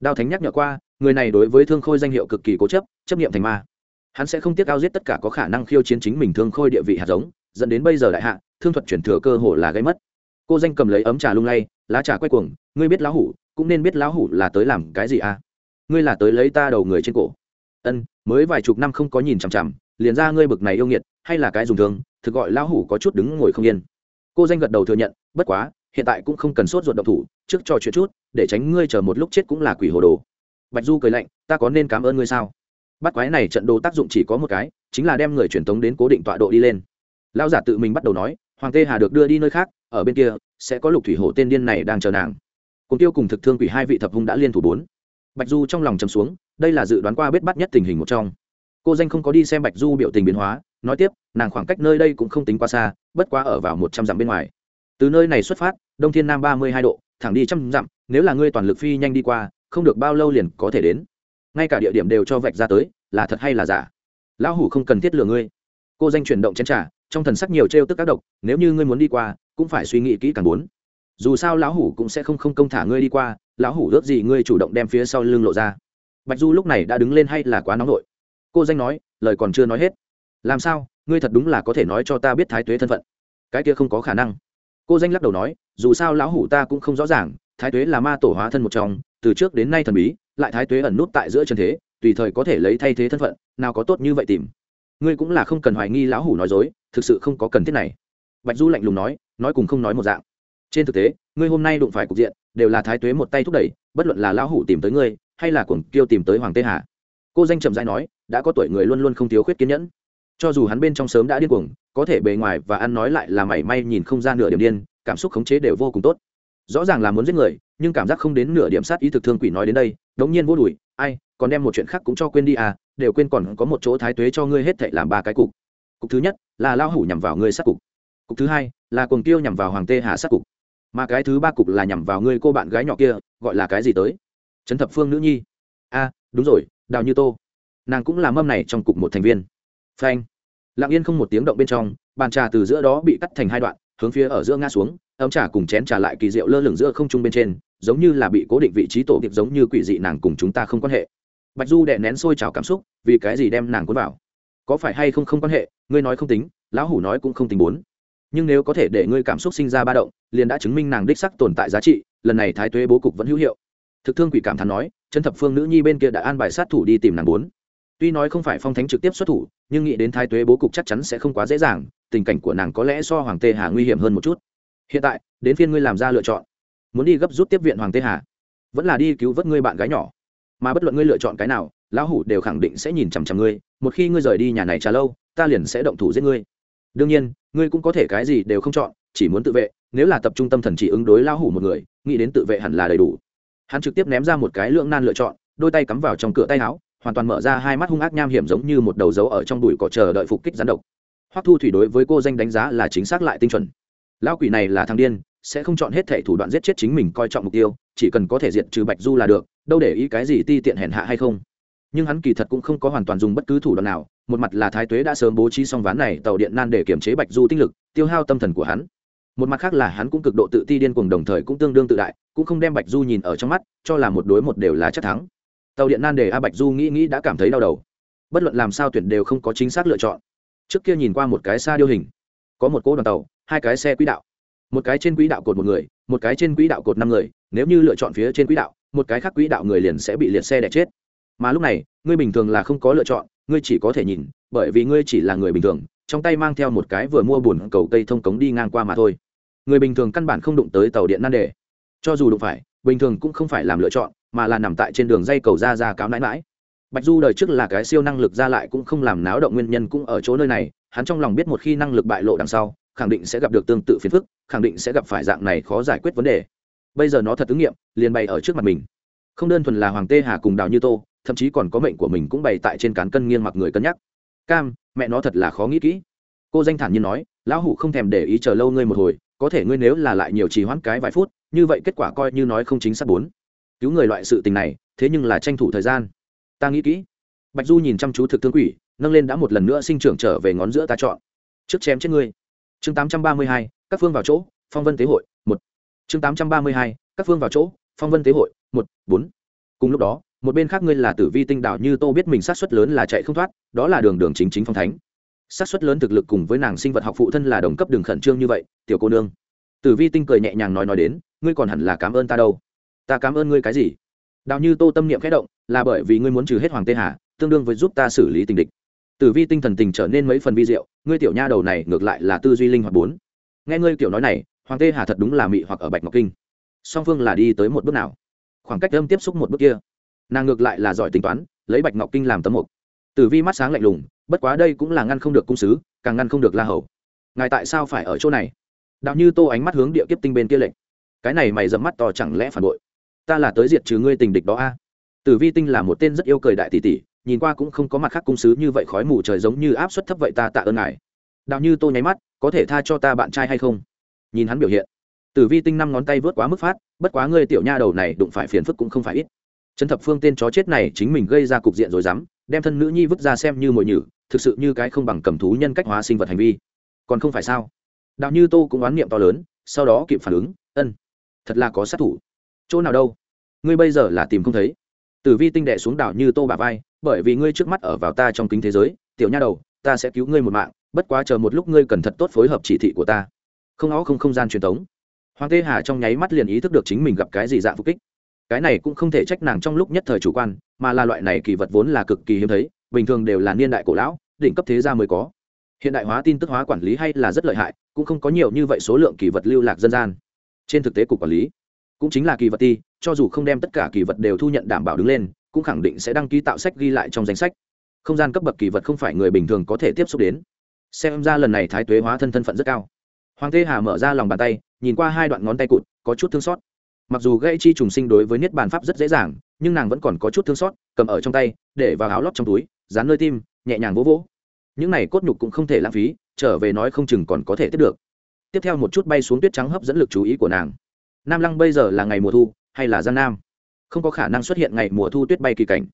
Đao thánh nhắc nhở qua, người này đối với thương khôi danh hiệu cực kỳ cố chấp chấp nghiệm thành ma. Hắn sẽ không tiếc ao giết tất cả có khả năng khiêu chiến chính mình thương khôi địa vị hạt giống, dẫn đến bây giờ đại hạ, thương thuật chuyển thừa cơ hồ là gây mất. Cô danh cầm lấy ấm trà lung lay, lá trà quay cuồng, ngươi biết lão hủ, cũng nên biết lão hủ là tới làm cái gì à? Ngươi là tới lấy ta đầu người trên cổ. Ân, mới vài chục năm không có nhìn chằm chằm, liền ra ngươi bực này yêu nghiệt, hay là cái dùng thường thực gọi lão hủ có chút đứng ngồi không yên. Cô danh gật đầu thừa nhận, bất quá hiện tại cũng không cần sốt ruột độc thủ, trước trò chuyện chút, để tránh ngươi chờ một lúc chết cũng là quỷ hồ đồ. Bạch du cười lạnh, ta có nên cảm ơn ngươi sao? Bắt quái này trận đồ tác dụng chỉ có một cái, chính là đem người truyền tống đến cố định tọa độ đi lên. Lão giả tự mình bắt đầu nói, hoàng tê hà được đưa đi nơi khác, ở bên kia, sẽ có lục thủy hổ tên điên này đang chờ nàng. Cùng tiêu cùng thực thương quỷ hai vị thập hung đã liên thủ bốn. Bạch du trong lòng chầm xuống, đây là dự đoán qua bết bắt nhất tình hình một trong. Cô danh không có đi xem bạch du biểu tình biến hóa, nói tiếp, nàng khoảng cách nơi đây cũng không tính quá xa, bất quá ở vào một trăm dặm bên ngoài. Từ nơi này xuất phát đông thiên nam ba mươi hai độ, thẳng đi trăm dặm, nếu là ngươi toàn lực phi nhanh đi qua, không được bao lâu liền có thể đến. Ngay cả địa điểm đều cho vạch ra tới, là thật hay là giả? Lão hủ không cần thiết lừa ngươi. Cô danh chuyển động chén trả trong thần sắc nhiều trêu tức các độc, nếu như ngươi muốn đi qua, cũng phải suy nghĩ kỹ càng muốn dù sao lão hủ cũng sẽ không không công thả ngươi đi qua, lão hủ ước gì ngươi chủ động đem phía sau lưng lộ ra. Bạch du lúc này đã đứng lên hay là quá nóng nổi cô danh nói, lời còn chưa nói hết. Làm sao, ngươi thật đúng là có thể nói cho ta biết thái tuế thân phận? Cái kia không có khả năng cô danh lắc đầu nói, dù sao lão hủ ta cũng không rõ ràng, thái tuế là ma tổ hóa thân một trong, từ trước đến nay thần bí, lại thái tuế ẩn nút tại giữa trần thế, tùy thời có thể lấy thay thế thân phận, nào có tốt như vậy tìm. Ngươi cũng là không cần hoài nghi lão hủ nói dối, thực sự không có cần thiết này. Bạch du lạnh lùng nói nói cùng không nói một dạng. Trên thực tế, ngươi hôm nay đụng phải cục diện, đều là thái tuế một tay thúc đẩy, bất luận là lão hủ tìm tới ngươi, hay là cuồng kiêu tìm tới hoàng tê hà. Cô danh trầm dai nói, đã có tuổi người luôn luôn không thiếu khuyết kiên nhẫn cho dù hắn bên trong sớm đã điên cuồng, có thể bề ngoài và ăn nói lại là mảy may nhìn không ra nửa điểm điên, cảm xúc khống chế đều vô cùng tốt. Rõ ràng là muốn giết người, nhưng cảm giác không đến nửa điểm sát ý thực thương quỷ nói đến đây, đống nhiên vô đùi ai, còn đem một chuyện khác cũng cho quên đi à đều quên còn có một chỗ thái tuế cho ngươi hết thệ làm ba cái cục. Cục thứ nhất, là lao hủ nhằm vào ngươi sát cục. Cục thứ hai, là cuồng tiêu nhằm vào hoàng tê hạ sát cục. Mà cái thứ ba cục là nhằm vào ngươi cô bạn gái nhỏ kia, gọi là cái gì tới? Trấn thập phương nữ nhi. A đúng rồi, đào như tô. Nàng cũng là mâm này trong cục một thành viên phanh. Lặng yên không một tiếng động bên trong, bàn trà từ giữa đó bị cắt thành hai đoạn, hướng phía ở giữa ngã xuống, ấm trà cùng chén trà lại kỳ diệu lơ lửng giữa không trung bên trên, giống như là bị cố định vị trí tổ tiệp giống như quỷ dị nàng cùng chúng ta không quan hệ. Bạch du đè nén sôi trào cảm xúc, vì cái gì đem nàng cuốn vào? Có phải hay không không quan hệ, ngươi nói không tính, lão hủ nói cũng không tính bốn. Nhưng nếu có thể để ngươi cảm xúc sinh ra ba động, liền đã chứng minh nàng đích sắc tồn tại giá trị, lần này thái tuế bố cục vẫn hữu hiệu. Thực thương quỷ cảm thán nói, chân thập phương nữ nhi bên kia đã an bài sát thủ đi tìm nàng bốn tuy nói không phải phong thánh trực tiếp xuất thủ, nhưng nghĩ đến thái tuế bố cục chắc chắn sẽ không quá dễ dàng, tình cảnh của nàng có lẽ so hoàng tê hà nguy hiểm hơn một chút. Hiện tại, đến phiên ngươi làm ra lựa chọn. Muốn đi gấp rút tiếp viện hoàng tê hà, vẫn là đi cứu vớt ngươi bạn gái nhỏ. Mà bất luận ngươi lựa chọn cái nào, lão hủ đều khẳng định sẽ nhìn chằm chằm ngươi, một khi ngươi rời đi nhà này trả lâu, ta liền sẽ động thủ giết ngươi. Đương nhiên, ngươi cũng có thể cái gì đều không chọn, chỉ muốn tự vệ, nếu là tập trung tâm thần chỉ ứng đối lão hủ một người, nghĩ đến tự vệ hẳn là đầy đủ. Hắn trực tiếp ném ra một cái lượng nan lựa chọn, đôi tay cắm vào trong cửa tay áo hoàn toàn mở ra hai mắt hung ác nham hiểm giống như một đầu dấu ở trong bụi cỏ chờ đợi phục kích gián độc. Hoắc thu thủy đối với cô danh đánh giá là chính xác lại tinh chuẩn. Lão quỷ này là thằng điên, sẽ không chọn hết thể thủ đoạn giết chết chính mình coi trọng mục tiêu, chỉ cần có thể diệt trừ bạch du là được, đâu để ý cái gì ti tiện hèn hạ hay không. Nhưng hắn kỳ thật cũng không có hoàn toàn dùng bất cứ thủ đoạn nào, một mặt là thái tuế đã sớm bố trí xong ván này tàu điện nan để kiểm chế bạch du tinh lực, tiêu hao tâm thần của hắn. Một mặt khác là hắn cũng cực độ tự ti điên cuồng đồng thời cũng tương đương tự đại, cũng không đem bạch du nhìn ở trong mắt, cho là một đối một đều là chắc thắng tàu điện nan để a bạch du nghĩ nghĩ đã cảm thấy đau đầu. Bất luận làm sao tuyển đều không có chính xác lựa chọn. Trước kia nhìn qua một cái xa điêu hình. Có một cỗ đoàn tàu, hai cái xe quỹ đạo. Một cái trên quỹ đạo cột một người, một cái trên quỹ đạo cột năm người. Nếu như lựa chọn phía trên quỹ đạo, một cái khác quỹ đạo người liền sẽ bị liệt xe đẻ chết. Mà lúc này, ngươi bình thường là không có lựa chọn, ngươi chỉ có thể nhìn, bởi vì ngươi chỉ là người bình thường, trong tay mang theo một cái vừa mua bùn cầu cây thông cống đi ngang qua mà thôi. Người bình thường căn bản không đụng tới tàu điện nan đề. Cho dù đụng phải bình thường cũng không phải làm lựa chọn, mà là nằm tại trên đường dây cầu ra ra cáo nãi mãi bạch du đời trước là cái siêu năng lực ra lại cũng không làm náo động nguyên nhân cũng ở chỗ nơi này, hắn trong lòng biết một khi năng lực bại lộ đằng sau, khẳng định sẽ gặp được tương tự phiền phức, khẳng định sẽ gặp phải dạng này khó giải quyết vấn đề. Bây giờ nó thật ứng nghiệm, liền bày ở trước mặt mình. Không đơn thuần là hoàng tê hà cùng đào như tô, thậm chí còn có mệnh của mình cũng bày tại trên cán cân nghiêng mặc người cân nhắc. Cam, mẹ nó thật là khó nghĩ kỹ. Cô danh thản nhiên nói, lão hủ không thèm để ý chờ lâu ngươi một hồi có thể ngươi nếu là lại nhiều trì hoãn cái vài phút, như vậy kết quả coi như nói không chính xác bốn. Cứu người loại sự tình này, thế nhưng là tranh thủ thời gian. Ta nghĩ kỹ. Bạch du nhìn chăm chú thực thương quỷ, nâng lên đã một lần nữa sinh trưởng trở về ngón giữa ta chọn. Trước chém chết ngươi. Chương tám trăm ba mươi hai, các phương vào chỗ, phong vân tế hội, một. Chương tám trăm ba mươi hai, các phương vào chỗ, phong vân tế hội, một, bốn. Cùng lúc đó, một bên khác ngươi là tử vi tinh đạo như tô biết mình sát xuất lớn là chạy không thoát, đó là đường đường chính chính phong thánh sát xuất lớn thực lực cùng với nàng sinh vật học phụ thân là đồng cấp đường khẩn trương như vậy, tiểu cô nương. Tử vi tinh cười nhẹ nhàng nói nói đến, ngươi còn hẳn là cảm ơn ta đâu. Ta cảm ơn ngươi cái gì? Đạo như tô tâm niệm khẽ động, là bởi vì ngươi muốn trừ hết hoàng tê hà, tương đương với giúp ta xử lý tình địch. Tử vi tinh thần tình trở nên mấy phần vi diệu, ngươi tiểu nha đầu này ngược lại là tư duy linh hoạt bốn. Nghe ngươi kiểu nói này, hoàng tê hà thật đúng là mị hoặc ở bạch ngọc kinh. Song phương là đi tới một bước nào? Khoảng cách âm tiếp xúc một bước kia. Nàng ngược lại là giỏi tính toán, lấy bạch ngọc kinh làm tấm mục. Tử vi mắt sáng lạnh lùng bất quá đây cũng là ngăn không được cung sứ, càng ngăn không được la hầu. Ngài tại sao phải ở chỗ này? Đạo như tô ánh mắt hướng địa kiếp tinh bên kia lệnh. Cái này mày dẫm mắt to chẳng lẽ phản bội? Ta là tới diệt trừ ngươi tình địch đó a. Tử vi tinh là một tên rất yêu cười đại tỷ tỷ, nhìn qua cũng không có mặt khác cung sứ như vậy khói mù trời giống như áp suất thấp vậy ta tạ ơn ngài. Đạo như tô nháy mắt, có thể tha cho ta bạn trai hay không? Nhìn hắn biểu hiện, tử vi tinh năm ngón tay vớt quá mức phát, bất quá ngươi tiểu nha đầu này đụng phải phiền phức cũng không phải ít. Trấn thập phương tên chó chết này chính mình gây ra cục diện rồi dám, đem thân nữ nhi vứt ra xem như mồi nhử thực sự như cái không bằng cầm thú nhân cách hóa sinh vật hành vi. Còn không phải sao? Đạo như tô cũng oán niệm to lớn, sau đó kịp phản ứng, ân, thật là có sát thủ. Chỗ nào đâu? Ngươi bây giờ là tìm không thấy. Tử vi tinh đệ xuống đảo như tô bà vai, bởi vì ngươi trước mắt ở vào ta trong kính thế giới, tiểu nha đầu, ta sẽ cứu ngươi một mạng, bất quá chờ một lúc ngươi cần thật tốt phối hợp chỉ thị của ta. Không ó không không gian truyền thống. Hoàng tê hà trong nháy mắt liền ý thức được chính mình gặp cái gì dạng phục kích. Cái này cũng không thể trách nàng trong lúc nhất thời chủ quan, mà là loại này kỳ vật vốn là cực kỳ hiếm thấy bình thường đều là niên đại cổ lão, đỉnh cấp thế gia mới có. Hiện đại hóa tin tức hóa quản lý hay là rất lợi hại, cũng không có nhiều như vậy số lượng kỳ vật lưu lạc dân gian. Trên thực tế cục quản lý cũng chính là kỳ vật ti, cho dù không đem tất cả kỳ vật đều thu nhận đảm bảo đứng lên, cũng khẳng định sẽ đăng ký tạo sách ghi lại trong danh sách. Không gian cấp bậc kỳ vật không phải người bình thường có thể tiếp xúc đến. Xem ra lần này thái tuế hóa thân thân phận rất cao. Hoàng tê hà mở ra lòng bàn tay, nhìn qua hai đoạn ngón tay cụt, có chút thương xót. Mặc dù gây chi trùng sinh đối với niết bàn pháp rất dễ dàng, nhưng nàng vẫn còn có chút thương xót, cầm ở trong tay, để vào áo lót trong túi dán nơi tim, nhẹ nhàng vỗ vỗ. Những này cốt nhục cũng không thể lãng phí, trở về nói không chừng còn có thể tiếp được. Tiếp theo một chút bay xuống tuyết trắng hấp dẫn lực chú ý của nàng. Nam lăng bây giờ là ngày mùa thu, hay là gian nam? Không có khả năng xuất hiện ngày mùa thu tuyết bay kỳ cảnh.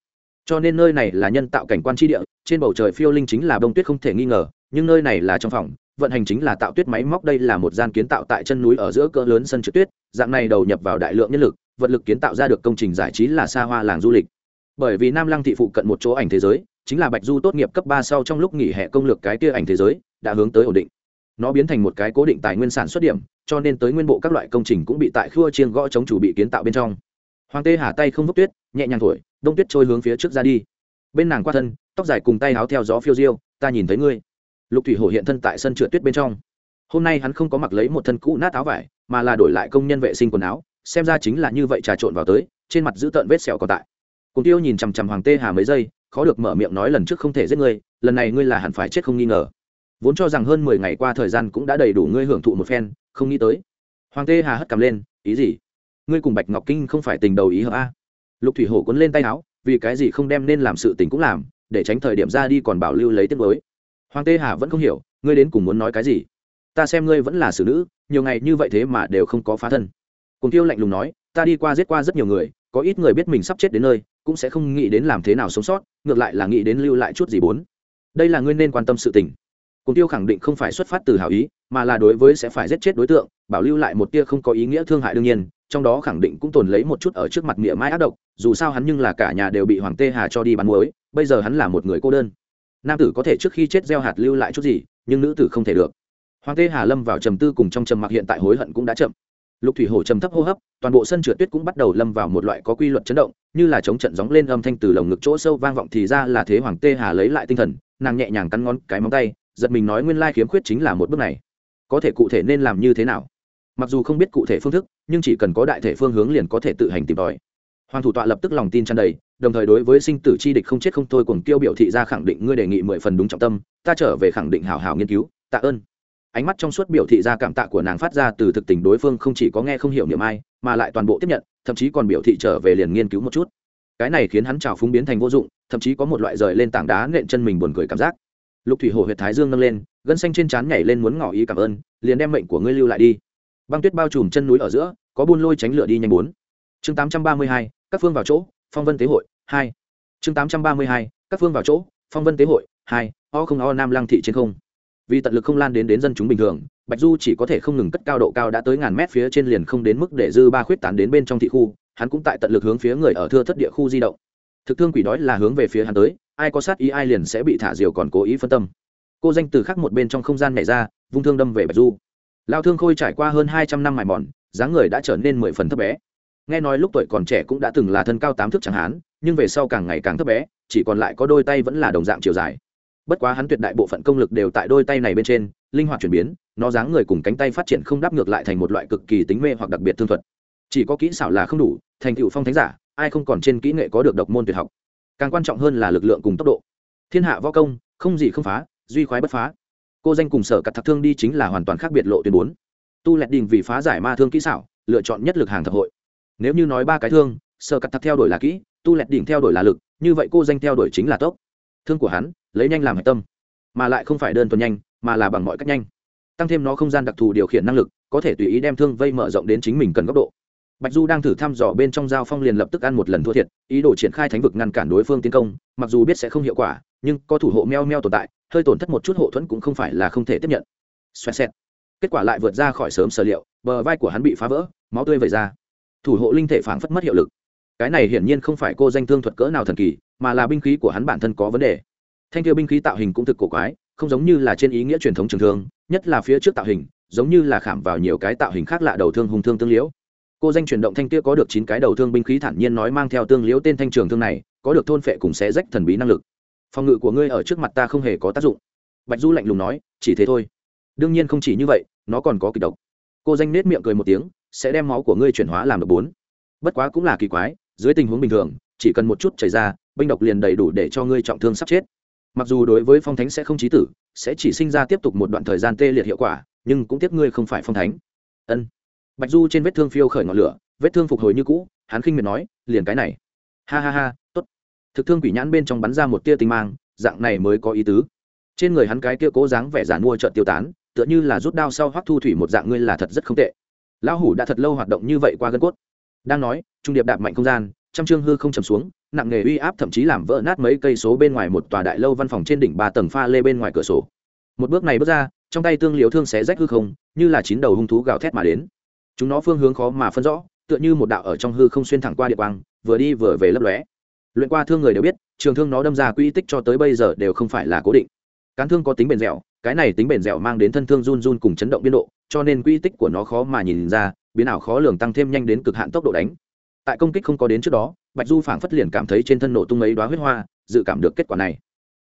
Cho nên nơi này là nhân tạo cảnh quan tri địa, trên bầu trời phiêu linh chính là bông tuyết không thể nghi ngờ, nhưng nơi này là trong phòng, vận hành chính là tạo tuyết máy móc, đây là một gian kiến tạo tại chân núi ở giữa cỡ lớn sân trượt tuyết, dạng này đầu nhập vào đại lượng nhân lực, vật lực kiến tạo ra được công trình giải trí là xa hoa làng du lịch. Bởi vì nam lăng thị phụ cận một chỗ ảnh thế giới chính là bạch du tốt nghiệp cấp ba sau trong lúc nghỉ hè công lược cái kia ảnh thế giới, đã hướng tới ổn định. Nó biến thành một cái cố định tài nguyên sản xuất điểm, cho nên tới nguyên bộ các loại công trình cũng bị tại khua chiên gõ chống chủ bị kiến tạo bên trong. Hoàng tê hà tay không vốc tuyết, nhẹ nhàng thổi, đông tuyết trôi hướng phía trước ra đi. Bên nàng qua thân, tóc dài cùng tay áo theo gió phiêu diêu, ta nhìn thấy ngươi. Lục thủy hổ hiện thân tại sân trượt tuyết bên trong. Hôm nay hắn không có mặc lấy một thân cũ nát áo vải, mà là đổi lại công nhân vệ sinh quần áo, xem ra chính là như vậy trà trộn vào tới, trên mặt giữ tợn vết sẹo còn tại. Cùng tiêu nhìn chằm chằm hoàng tê hà mấy giây khó được mở miệng nói lần trước không thể giết ngươi, lần này ngươi là hẳn phải chết không nghi ngờ. Vốn cho rằng hơn mười ngày qua thời gian cũng đã đầy đủ ngươi hưởng thụ một phen, không nghĩ tới. Hoàng tê hà hất cầm lên, ý gì? Ngươi cùng bạch ngọc kinh không phải tình đầu ý hợp a? Lục thủy hổ cuốn lên tay áo, vì cái gì không đem nên làm sự tình cũng làm, để tránh thời điểm ra đi còn bảo lưu lấy tiết mới hoàng tê hà vẫn không hiểu, ngươi đến cùng muốn nói cái gì? Ta xem ngươi vẫn là xử nữ, nhiều ngày như vậy thế mà đều không có phá thân. Cùng tiêu lạnh lùng nói, ta đi qua giết qua rất nhiều người, có ít người biết mình sắp chết đến nơi cũng sẽ không nghĩ đến làm thế nào sống sót, ngược lại là nghĩ đến lưu lại chút gì bốn. Đây là ngươi nên quan tâm sự tình. Cùng tiêu khẳng định không phải xuất phát từ hảo ý, mà là đối với sẽ phải giết chết đối tượng, bảo lưu lại một tia không có ý nghĩa thương hại đương nhiên, trong đó khẳng định cũng tồn lấy một chút ở trước mặt nghĩa mai ác độc, dù sao hắn nhưng là cả nhà đều bị hoàng tê hà cho đi bắn muối, bây giờ hắn là một người cô đơn. Nam tử có thể trước khi chết gieo hạt lưu lại chút gì, nhưng nữ tử không thể được. Hoàng tê hà lâm vào trầm tư cùng trong trầm mặc hiện tại hối hận cũng đã chậm lục thủy hổ trầm thấp hô hấp, toàn bộ sân trượt tuyết cũng bắt đầu lâm vào một loại có quy luật chấn động, như là chống trận gióng lên âm thanh từ lồng ngực chỗ sâu vang vọng thì ra là thế hoàng tê hà lấy lại tinh thần, nàng nhẹ nhàng cắn ngón cái móng tay, giật mình nói nguyên lai khiếm khuyết chính là một bước này. Có thể cụ thể nên làm như thế nào? Mặc dù không biết cụ thể phương thức, nhưng chỉ cần có đại thể phương hướng liền có thể tự hành tìm tòi. Hoàng thủ tọa lập tức lòng tin tràn đầy, đồng thời đối với sinh tử chi địch không chết không thôi cùng kêu biểu thị ra khẳng định ngươi đề nghị mười phần đúng trọng tâm, ta trở về khẳng định hào hào nghiên cứu, tạ ơn ánh mắt trong suốt biểu thị ra cảm tạ của nàng phát ra từ thực tình đối phương không chỉ có nghe không hiểu niệm ai, mà lại toàn bộ tiếp nhận, thậm chí còn biểu thị trở về liền nghiên cứu một chút. Cái này khiến hắn trào phúng biến thành vô dụng, thậm chí có một loại rời lên tảng đá nện chân mình buồn cười cảm giác. Lục thủy hồ huyệt thái dương nâng lên, gân xanh trên trán nhảy lên muốn ngỏ ý cảm ơn, liền đem mệnh của ngươi lưu lại đi. Băng tuyết bao trùm chân núi ở giữa, có buôn lôi tránh lửa đi nhanh bốn. Chương tám trăm ba mươi hai, các phương vào chỗ, phong vân tế hội, hai. Chương tám trăm ba mươi hai, các phương vào chỗ, phong vân tế hội, hai. O không, o nam lăng thị trên không vì tận lực không lan đến đến dân chúng bình thường, bạch du chỉ có thể không ngừng cất cao độ cao đã tới ngàn mét phía trên liền không đến mức để dư ba khuyết tán đến bên trong thị khu, hắn cũng tại tận lực hướng phía người ở thưa thất địa khu di động. Thực thương quỷ đói là hướng về phía hắn tới, ai có sát ý ai liền sẽ bị thả diều còn cố ý phân tâm. Cô danh từ khắc một bên trong không gian nhảy ra, vung thương đâm về bạch du. Lao thương khôi trải qua hơn hai trăm năm mài mòn, dáng người đã trở nên mười phần thấp bé. Nghe nói lúc tuổi còn trẻ cũng đã từng là thân cao tám thước chẳng hán nhưng về sau càng ngày càng thấp bé, chỉ còn lại có đôi tay vẫn là đồng dạng chiều dài bất quá hắn tuyệt đại bộ phận công lực đều tại đôi tay này bên trên, linh hoạt chuyển biến, nó dáng người cùng cánh tay phát triển không đáp ngược lại thành một loại cực kỳ tính mê hoặc đặc biệt thương thuật. Chỉ có kỹ xảo là không đủ, thành tựu phong thánh giả, ai không còn trên kỹ nghệ có được độc môn tuyệt học. Càng quan trọng hơn là lực lượng cùng tốc độ. Thiên hạ võ công, không gì không phá, duy khoái bất phá. Cô danh cùng sở cặt thạc thương đi chính là hoàn toàn khác biệt lộ tuyến bốn. Tu lẹt đình vì phá giải ma thương kỹ xảo, lựa chọn nhất lực hàng thập hội. Nếu như nói ba cái thương, sở cặt thạc theo đuổi là kỹ, tu lẹt đỉnh theo đuổi là lực, như vậy cô danh theo đuổi chính là tốc. Thương của hắn lấy nhanh làm hạch tâm, mà lại không phải đơn thuần nhanh, mà là bằng mọi cách nhanh. Tăng thêm nó không gian đặc thù điều khiển năng lực, có thể tùy ý đem thương vây mở rộng đến chính mình cần góc độ. Bạch du đang thử thăm dò bên trong giao phong liền lập tức ăn một lần thua thiệt, ý đồ triển khai thánh vực ngăn cản đối phương tiến công, mặc dù biết sẽ không hiệu quả, nhưng có thủ hộ meo meo tồn tại, hơi tổn thất một chút hộ thuẫn cũng không phải là không thể tiếp nhận. Xoẹt xẹt. Kết quả lại vượt ra khỏi sớm sở liệu, bờ vai của hắn bị phá vỡ, máu tươi vẩy ra. Thủ hộ linh thể phảng phất mất hiệu lực. Cái này hiển nhiên không phải cô danh thương thuật cỡ nào thần kỳ, mà là binh khí của hắn bản thân có vấn đề thanh kia binh khí tạo hình cũng thực cổ quái, không giống như là trên ý nghĩa truyền thống trường thương, nhất là phía trước tạo hình, giống như là khảm vào nhiều cái tạo hình khác lạ đầu thương hùng thương tương liễu. Cô danh chuyển động thanh kia có được chín cái đầu thương binh khí thản nhiên nói mang theo tương liễu tên thanh trường thương này, có được thôn phệ cùng xé rách thần bí năng lực. Phòng ngự của ngươi ở trước mặt ta không hề có tác dụng. Bạch du lạnh lùng nói, chỉ thế thôi. Đương nhiên không chỉ như vậy, nó còn có kịch độc. Cô danh nết miệng cười một tiếng, sẽ đem máu của ngươi chuyển hóa làm độc bốn. Bất quá cũng là kỳ quái, dưới tình huống bình thường, chỉ cần một chút chảy ra, binh độc liền đầy đủ để cho ngươi trọng thương sắp chết mặc dù đối với phong thánh sẽ không trí tử, sẽ chỉ sinh ra tiếp tục một đoạn thời gian tê liệt hiệu quả, nhưng cũng tiếc ngươi không phải phong thánh. Ân. Bạch du trên vết thương phiêu khởi ngọn lửa, vết thương phục hồi như cũ, hắn khinh miệt nói, liền cái này. Ha ha ha, tốt. Thực thương quỷ nhãn bên trong bắn ra một tia tinh mang, dạng này mới có ý tứ. Trên người hắn cái kia cố dáng vẻ giản mua trợn tiêu tán, tựa như là rút đao sau hoắc thu thủy một dạng ngươi là thật rất không tệ. Lão hủ đã thật lâu hoạt động như vậy qua gân cốt. Đang nói, trung điệp đạp mạnh không gian trăm trương hư không trầm xuống, nặng nghề uy áp thậm chí làm vỡ nát mấy cây số bên ngoài một tòa đại lâu văn phòng trên đỉnh ba tầng pha lê bên ngoài cửa sổ. Một bước này bước ra, trong tay tương liếu thương xé rách hư không, như là chín đầu hung thú gào thét mà đến. Chúng nó phương hướng khó mà phân rõ, tựa như một đạo ở trong hư không xuyên thẳng qua địa quang, vừa đi vừa về lấp lóe. Luyện qua thương người đều biết, trường thương nó đâm ra quỹ tích cho tới bây giờ đều không phải là cố định. Cán thương có tính bền dẻo, cái này tính bền dẻo mang đến thân thương run run cùng chấn động biên độ, cho nên quỹ tích của nó khó mà nhìn ra, biến ảo khó lường tăng thêm nhanh đến cực hạn tốc độ đánh tại công kích không có đến trước đó, bạch du phảng phất liền cảm thấy trên thân nổ tung ấy đoá huyết hoa, dự cảm được kết quả này.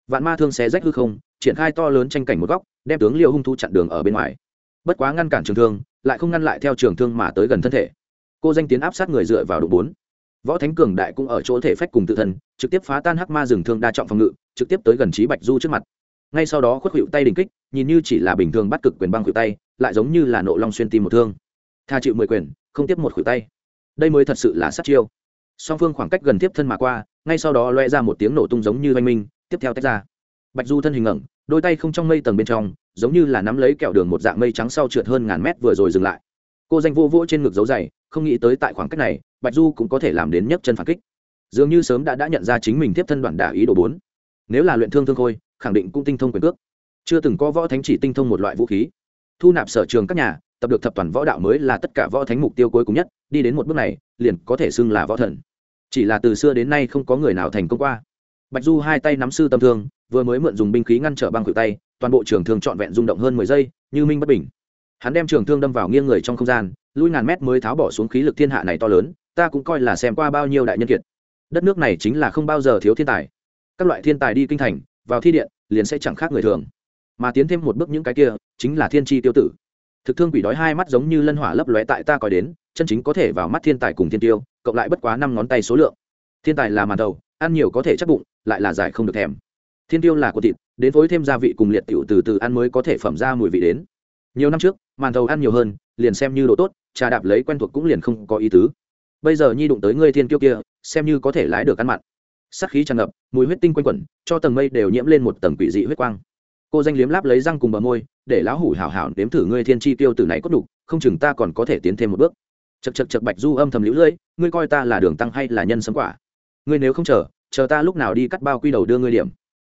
Vạn ma thương xé rách hư không, triển khai to lớn tranh cảnh một góc, đem tướng liêu hung thu chặn đường ở bên ngoài. Bất quá ngăn cản trường thương, lại không ngăn lại theo trường thương mà tới gần thân thể. Cô danh tiến áp sát người dựa vào đụng bốn. Võ thánh cường đại cũng ở chỗ thể phách cùng tự thân, trực tiếp phá tan hắc ma rừng thương đa trọng phòng ngự, trực tiếp tới gần trí bạch du trước mặt. Ngay sau đó khuất hữu tay đình kích, nhìn như chỉ là bình thường bắt cực quyền băng khuỷu tay, lại giống như là nộ long xuyên tim một thương. Tha chịu mười quyền, không tiếp một khuỷu tay đây mới thật sự là sát chiêu. Song phương khoảng cách gần tiếp thân mà qua, ngay sau đó loe ra một tiếng nổ tung giống như oanh minh, tiếp theo tách ra. Bạch du thân hình ngẩng, đôi tay không trong mây tầng bên trong, giống như là nắm lấy kẹo đường một dạng mây trắng sau trượt hơn ngàn mét vừa rồi dừng lại. Cô danh vô vỗ trên ngực dấu dày, không nghĩ tới tại khoảng cách này, bạch du cũng có thể làm đến nhấc chân phản kích. Dường như sớm đã đã nhận ra chính mình tiếp thân đoạn đả ý đồ bốn. Nếu là luyện thương thương khôi, khẳng định cũng tinh thông quyền cước. Chưa từng có võ thánh chỉ tinh thông một loại vũ khí. Thu nạp sở trường các nhà tập được thập toàn võ đạo mới là tất cả võ thánh mục tiêu cuối cùng nhất, đi đến một bước này, liền có thể xưng là võ thần. Chỉ là từ xưa đến nay không có người nào thành công qua. Bạch du hai tay nắm sư tâm thương, vừa mới mượn dùng binh khí ngăn trở băng khuỷu tay, toàn bộ trường thương trọn vẹn rung động hơn mười giây, như minh bất bình. Hắn đem trường thương đâm vào nghiêng người trong không gian, lui ngàn mét mới tháo bỏ xuống khí lực thiên hạ này to lớn, ta cũng coi là xem qua bao nhiêu đại nhân kiệt. Đất nước này chính là không bao giờ thiếu thiên tài. Các loại thiên tài đi kinh thành, vào thi điện, liền sẽ chẳng khác người thường. Mà tiến thêm một bước những cái kia, chính là thiên tri tiêu tử thực thương quỷ đói hai mắt giống như lân hỏa lấp lóe tại ta coi đến, chân chính có thể vào mắt thiên tài cùng thiên tiêu, cộng lại bất quá năm ngón tay số lượng. Thiên tài là màn đầu, ăn nhiều có thể chắc bụng, lại là giải không được thèm. Thiên tiêu là của thịt, đến phối thêm gia vị cùng liệt tiểu từ từ ăn mới có thể phẩm ra mùi vị đến. Nhiều năm trước, màn thầu ăn nhiều hơn, liền xem như độ tốt, trà đạp lấy quen thuộc cũng liền không có ý tứ. Bây giờ nhi đụng tới ngươi thiên kiêu kia, xem như có thể lái được ăn mặn. Sắc khí tràn ngập, mùi huyết tinh quanh quẩn, cho tầng mây đều nhiễm lên một tầng quỷ dị huyết quang cô danh liếm láp lấy răng cùng bờ môi, để lão hủ hảo hảo nếm thử ngươi thiên chi tiêu từ này cốt đục không chừng ta còn có thể tiến thêm một bước. Chật chật chật bạch du âm thầm lũ lưỡi, ngươi coi ta là đường tăng hay là nhân sấm quả? Ngươi nếu không chờ chờ ta lúc nào đi cắt bao quy đầu đưa ngươi điểm.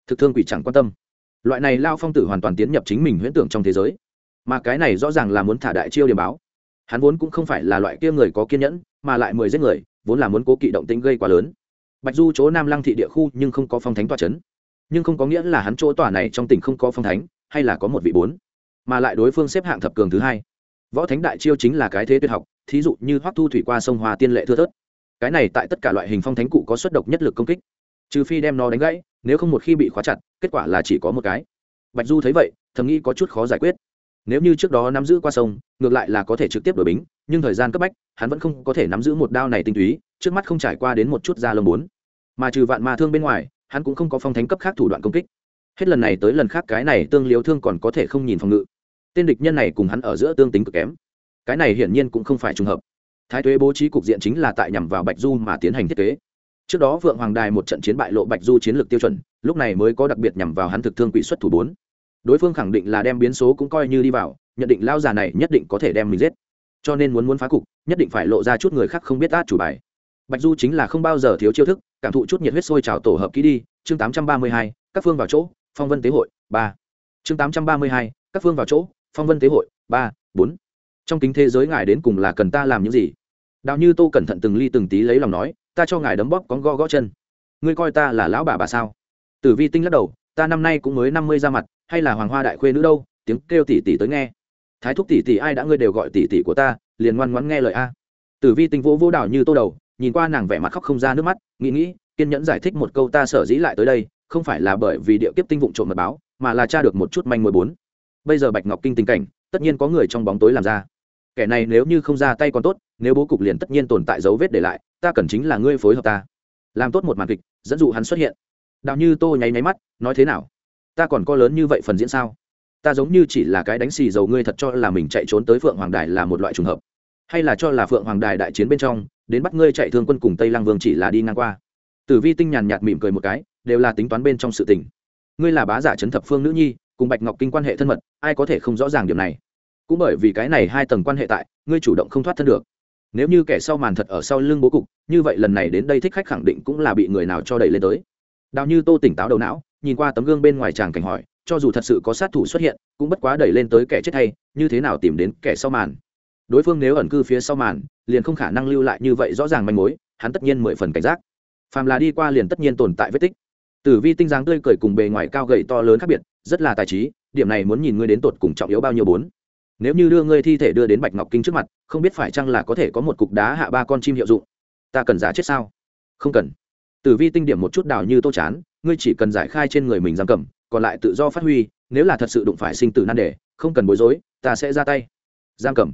Thực thương quỷ chẳng quan tâm. Loại này lao phong tử hoàn toàn tiến nhập chính mình huyễn tưởng trong thế giới. Mà cái này rõ ràng là muốn thả đại chiêu điểm báo. Hắn vốn cũng không phải là loại kia người có kiên nhẫn, mà lại mười giết người, vốn là muốn cố kỵ động tĩnh gây quá lớn. Bạch du chỗ nam lăng thị địa khu nhưng không có phong thánh toa c h ấ n nhưng không có nghĩa là hắn chỗ tòa này trong tỉnh không có phong thánh, hay là có một vị bốn, mà lại đối phương xếp hạng thập cường thứ hai. Võ thánh đại chiêu chính là cái thế tuyệt học, thí dụ như hoắc thu thủy qua sông hoa tiên lệ thưa thớt. Cái này tại tất cả loại hình phong thánh cụ có xuất độc nhất lực công kích. Trừ phi đem nó đánh gãy, nếu không một khi bị khóa chặt, kết quả là chỉ có một cái. Bạch du thấy vậy, thầm nghĩ có chút khó giải quyết. Nếu như trước đó nắm giữ qua sông, ngược lại là có thể trực tiếp đổi bính, nhưng thời gian cấp bách, hắn vẫn không có thể nắm giữ một đao này tinh túy, trước mắt không trải qua đến một chút da lông bốn. Mà trừ vạn ma thương bên ngoài hắn cũng không có phong thánh cấp khác thủ đoạn công kích. Hết lần này tới lần khác cái này tương liếu thương còn có thể không nhìn phòng ngự. Tên địch nhân này cùng hắn ở giữa tương tính cực kém. Cái này hiển nhiên cũng không phải trùng hợp. Thái tuế bố trí cục diện chính là tại nhằm vào bạch du mà tiến hành thiết kế. Trước đó vượng hoàng đài một trận chiến bại lộ bạch du chiến lược tiêu chuẩn, lúc này mới có đặc biệt nhằm vào hắn thực thương quỷ xuất thủ bốn. Đối phương khẳng định là đem biến số cũng coi như đi vào, nhận định lao già này nhất định có thể đem mình giết. Cho nên muốn muốn phá cục, nhất định phải lộ ra chút người khác không biết át chủ bài bạch du chính là không bao giờ thiếu chiêu thức, cảm thụ chút nhiệt huyết sôi trào tổ hợp kỹ đi. Chương tám trăm ba mươi hai, các phương vào chỗ, phong vân tế hội, ba. Chương tám trăm ba mươi hai, các phương vào chỗ, phong vân tế hội, ba, bốn. Trong kính thế giới ngài đến cùng là cần ta làm những gì? Đạo như tô cẩn thận từng ly từng tí lấy lòng nói, ta cho ngài đấm bóp con go gõ chân. Ngươi coi ta là lão bà bà sao? Tử vi tinh lắc đầu, ta năm nay cũng mới năm mươi ra mặt, hay là hoàng hoa đại khuê nữ đâu? Tiếng kêu tỉ tỉ tới nghe. Thái thúc tỉ tỉ ai đã ngươi đều gọi tỉ tỉ của ta, liền ngoan ngoãn nghe lời a. Tử vi tinh vỗ vỗ đảo như tô đầu nhìn qua nàng vẻ mặt khóc không ra nước mắt, nghĩ nghĩ, kiên nhẫn giải thích một câu ta sở dĩ lại tới đây, không phải là bởi vì địa kiếp tinh vụng trộm mật báo, mà là tra được một chút manh mối bốn. Bây giờ bạch ngọc kinh tình cảnh, tất nhiên có người trong bóng tối làm ra. Kẻ này nếu như không ra tay còn tốt, nếu bố cục liền tất nhiên tồn tại dấu vết để lại, ta cần chính là ngươi phối hợp ta. Làm tốt một màn kịch, dẫn dụ hắn xuất hiện. Đạo như tô nháy nháy mắt, nói thế nào? Ta còn có lớn như vậy phần diễn sao? Ta giống như chỉ là cái đánh xì dầu ngươi thật cho là mình chạy trốn tới phượng hoàng đài là một loại trùng hợp. Hay là cho là phượng hoàng đài đại chiến bên trong đến bắt ngươi chạy thương quân cùng tây lăng vương chỉ là đi ngang qua. Tử vi tinh nhàn nhạt mỉm cười một cái, đều là tính toán bên trong sự tình. Ngươi là bá giả trấn thập phương nữ nhi, cùng bạch ngọc kinh quan hệ thân mật, ai có thể không rõ ràng điểm này? Cũng bởi vì cái này hai tầng quan hệ tại, ngươi chủ động không thoát thân được. Nếu như kẻ sau màn thật ở sau lưng bố cục, như vậy lần này đến đây thích khách khẳng định cũng là bị người nào cho đẩy lên tới. Đào như tô tỉnh táo đầu não, nhìn qua tấm gương bên ngoài chàng cảnh hỏi, cho dù thật sự có sát thủ xuất hiện, cũng bất quá đẩy lên tới kẻ chết hay, như thế nào tìm đến kẻ sau màn? Đối phương nếu ẩn cư phía sau màn liền không khả năng lưu lại như vậy rõ ràng manh mối, hắn tất nhiên mười phần cảnh giác. Phàm là đi qua liền tất nhiên tồn tại vết tích. Tử vi tinh dáng tươi cười cùng bề ngoài cao gầy to lớn khác biệt, rất là tài trí, điểm này muốn nhìn ngươi đến tột cùng trọng yếu bao nhiêu bốn. Nếu như đưa ngươi thi thể đưa đến bạch ngọc kinh trước mặt, không biết phải chăng là có thể có một cục đá hạ ba con chim hiệu dụng. Ta cần giả chết sao? Không cần. Tử vi tinh điểm một chút đào như tô chán, ngươi chỉ cần giải khai trên người mình giam cầm, còn lại tự do phát huy, nếu là thật sự đụng phải sinh tử nan đề, không cần bối rối, ta sẽ ra tay. Giam cầm.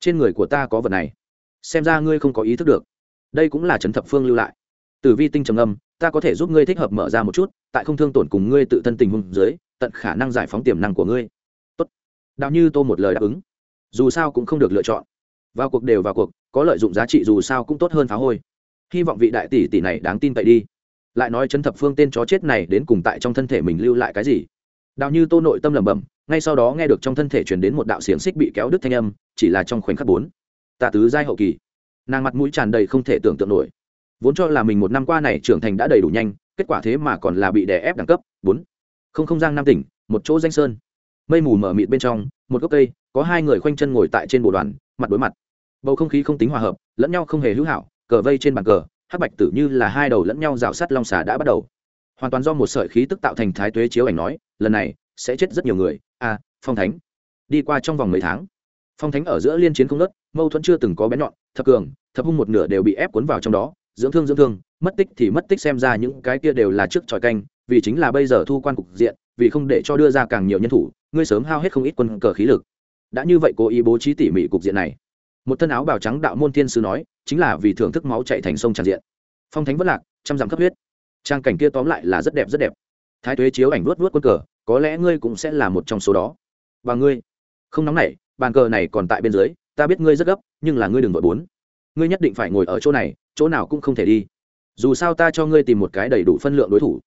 Trên người của ta có vật này xem ra ngươi không có ý thức được. Đây cũng là trấn thập phương lưu lại. Từ vi tinh trầm âm ta có thể giúp ngươi thích hợp mở ra một chút, tại không thương tổn cùng ngươi tự thân tình hùng dưới, tận khả năng giải phóng tiềm năng của ngươi. Tốt. Đạo như tô một lời đáp ứng. Dù sao cũng không được lựa chọn. Vào cuộc đều vào cuộc, có lợi dụng giá trị dù sao cũng tốt hơn phá hôi. Hy vọng vị đại tỷ tỷ này đáng tin cậy đi. Lại nói chấn thập phương tên chó chết này đến cùng tại trong thân thể mình lưu lại cái gì? Đạo như tô nội tâm lẩm bẩm, ngay sau đó nghe được trong thân thể truyền đến một đạo xiềng xích bị kéo đứt thanh âm, chỉ là trong khoảnh khắc bốn. Ta tứ giai hậu kỳ. Nàng mặt mũi tràn đầy không thể tưởng tượng nổi. Vốn cho là mình một năm qua này trưởng thành đã đầy đủ nhanh kết quả thế mà còn là bị đè ép đẳng cấp. Bốn. Không không giang nam tỉnh một chỗ danh sơn. Mây mù mở mịt bên trong một gốc cây có hai người khoanh chân ngồi tại trên bộ đoàn mặt đối mặt. Bầu không khí không tính hòa hợp lẫn nhau không hề hữu hảo cờ vây trên bàn cờ hắc bạch tử như là hai đầu lẫn nhau rào sắt long xà đã bắt đầu. Hoàn toàn do một sợi khí tức tạo thành thái tuế chiếu ảnh nói lần này sẽ chết rất nhiều người. A à, phong thánh đi qua trong vòng mấy tháng phong thánh ở giữa liên chiến không nớt, mâu thuẫn chưa từng có bén nhọn, thập cường, thập hung một nửa đều bị ép cuốn vào trong đó, dưỡng thương dưỡng thương, mất tích thì mất tích xem ra những cái kia đều là trước tròi canh, vì chính là bây giờ thu quan cục diện, vì không để cho đưa ra càng nhiều nhân thủ, ngươi sớm hao hết không ít quân cờ khí lực. Đã như vậy cố ý bố trí tỉ mỉ cục diện này. Một thân áo bào trắng đạo môn thiên sư nói, chính là vì thưởng thức máu chạy thành sông tràn diện. Phong thánh vất lạc, trăm dặm cấp huyết. Trang cảnh kia tóm lại là rất đẹp rất đẹp. Thái tuế chiếu ảnh luốt luốt quân cờ, có lẽ ngươi cũng sẽ là một trong số đó. Và ngươi, không nóng nảy bàn cờ này còn tại bên dưới, ta biết ngươi rất gấp, nhưng là ngươi đừng vội bốn. Ngươi nhất định phải ngồi ở chỗ này, chỗ nào cũng không thể đi. Dù sao ta cho ngươi tìm một cái đầy đủ phân lượng đối thủ.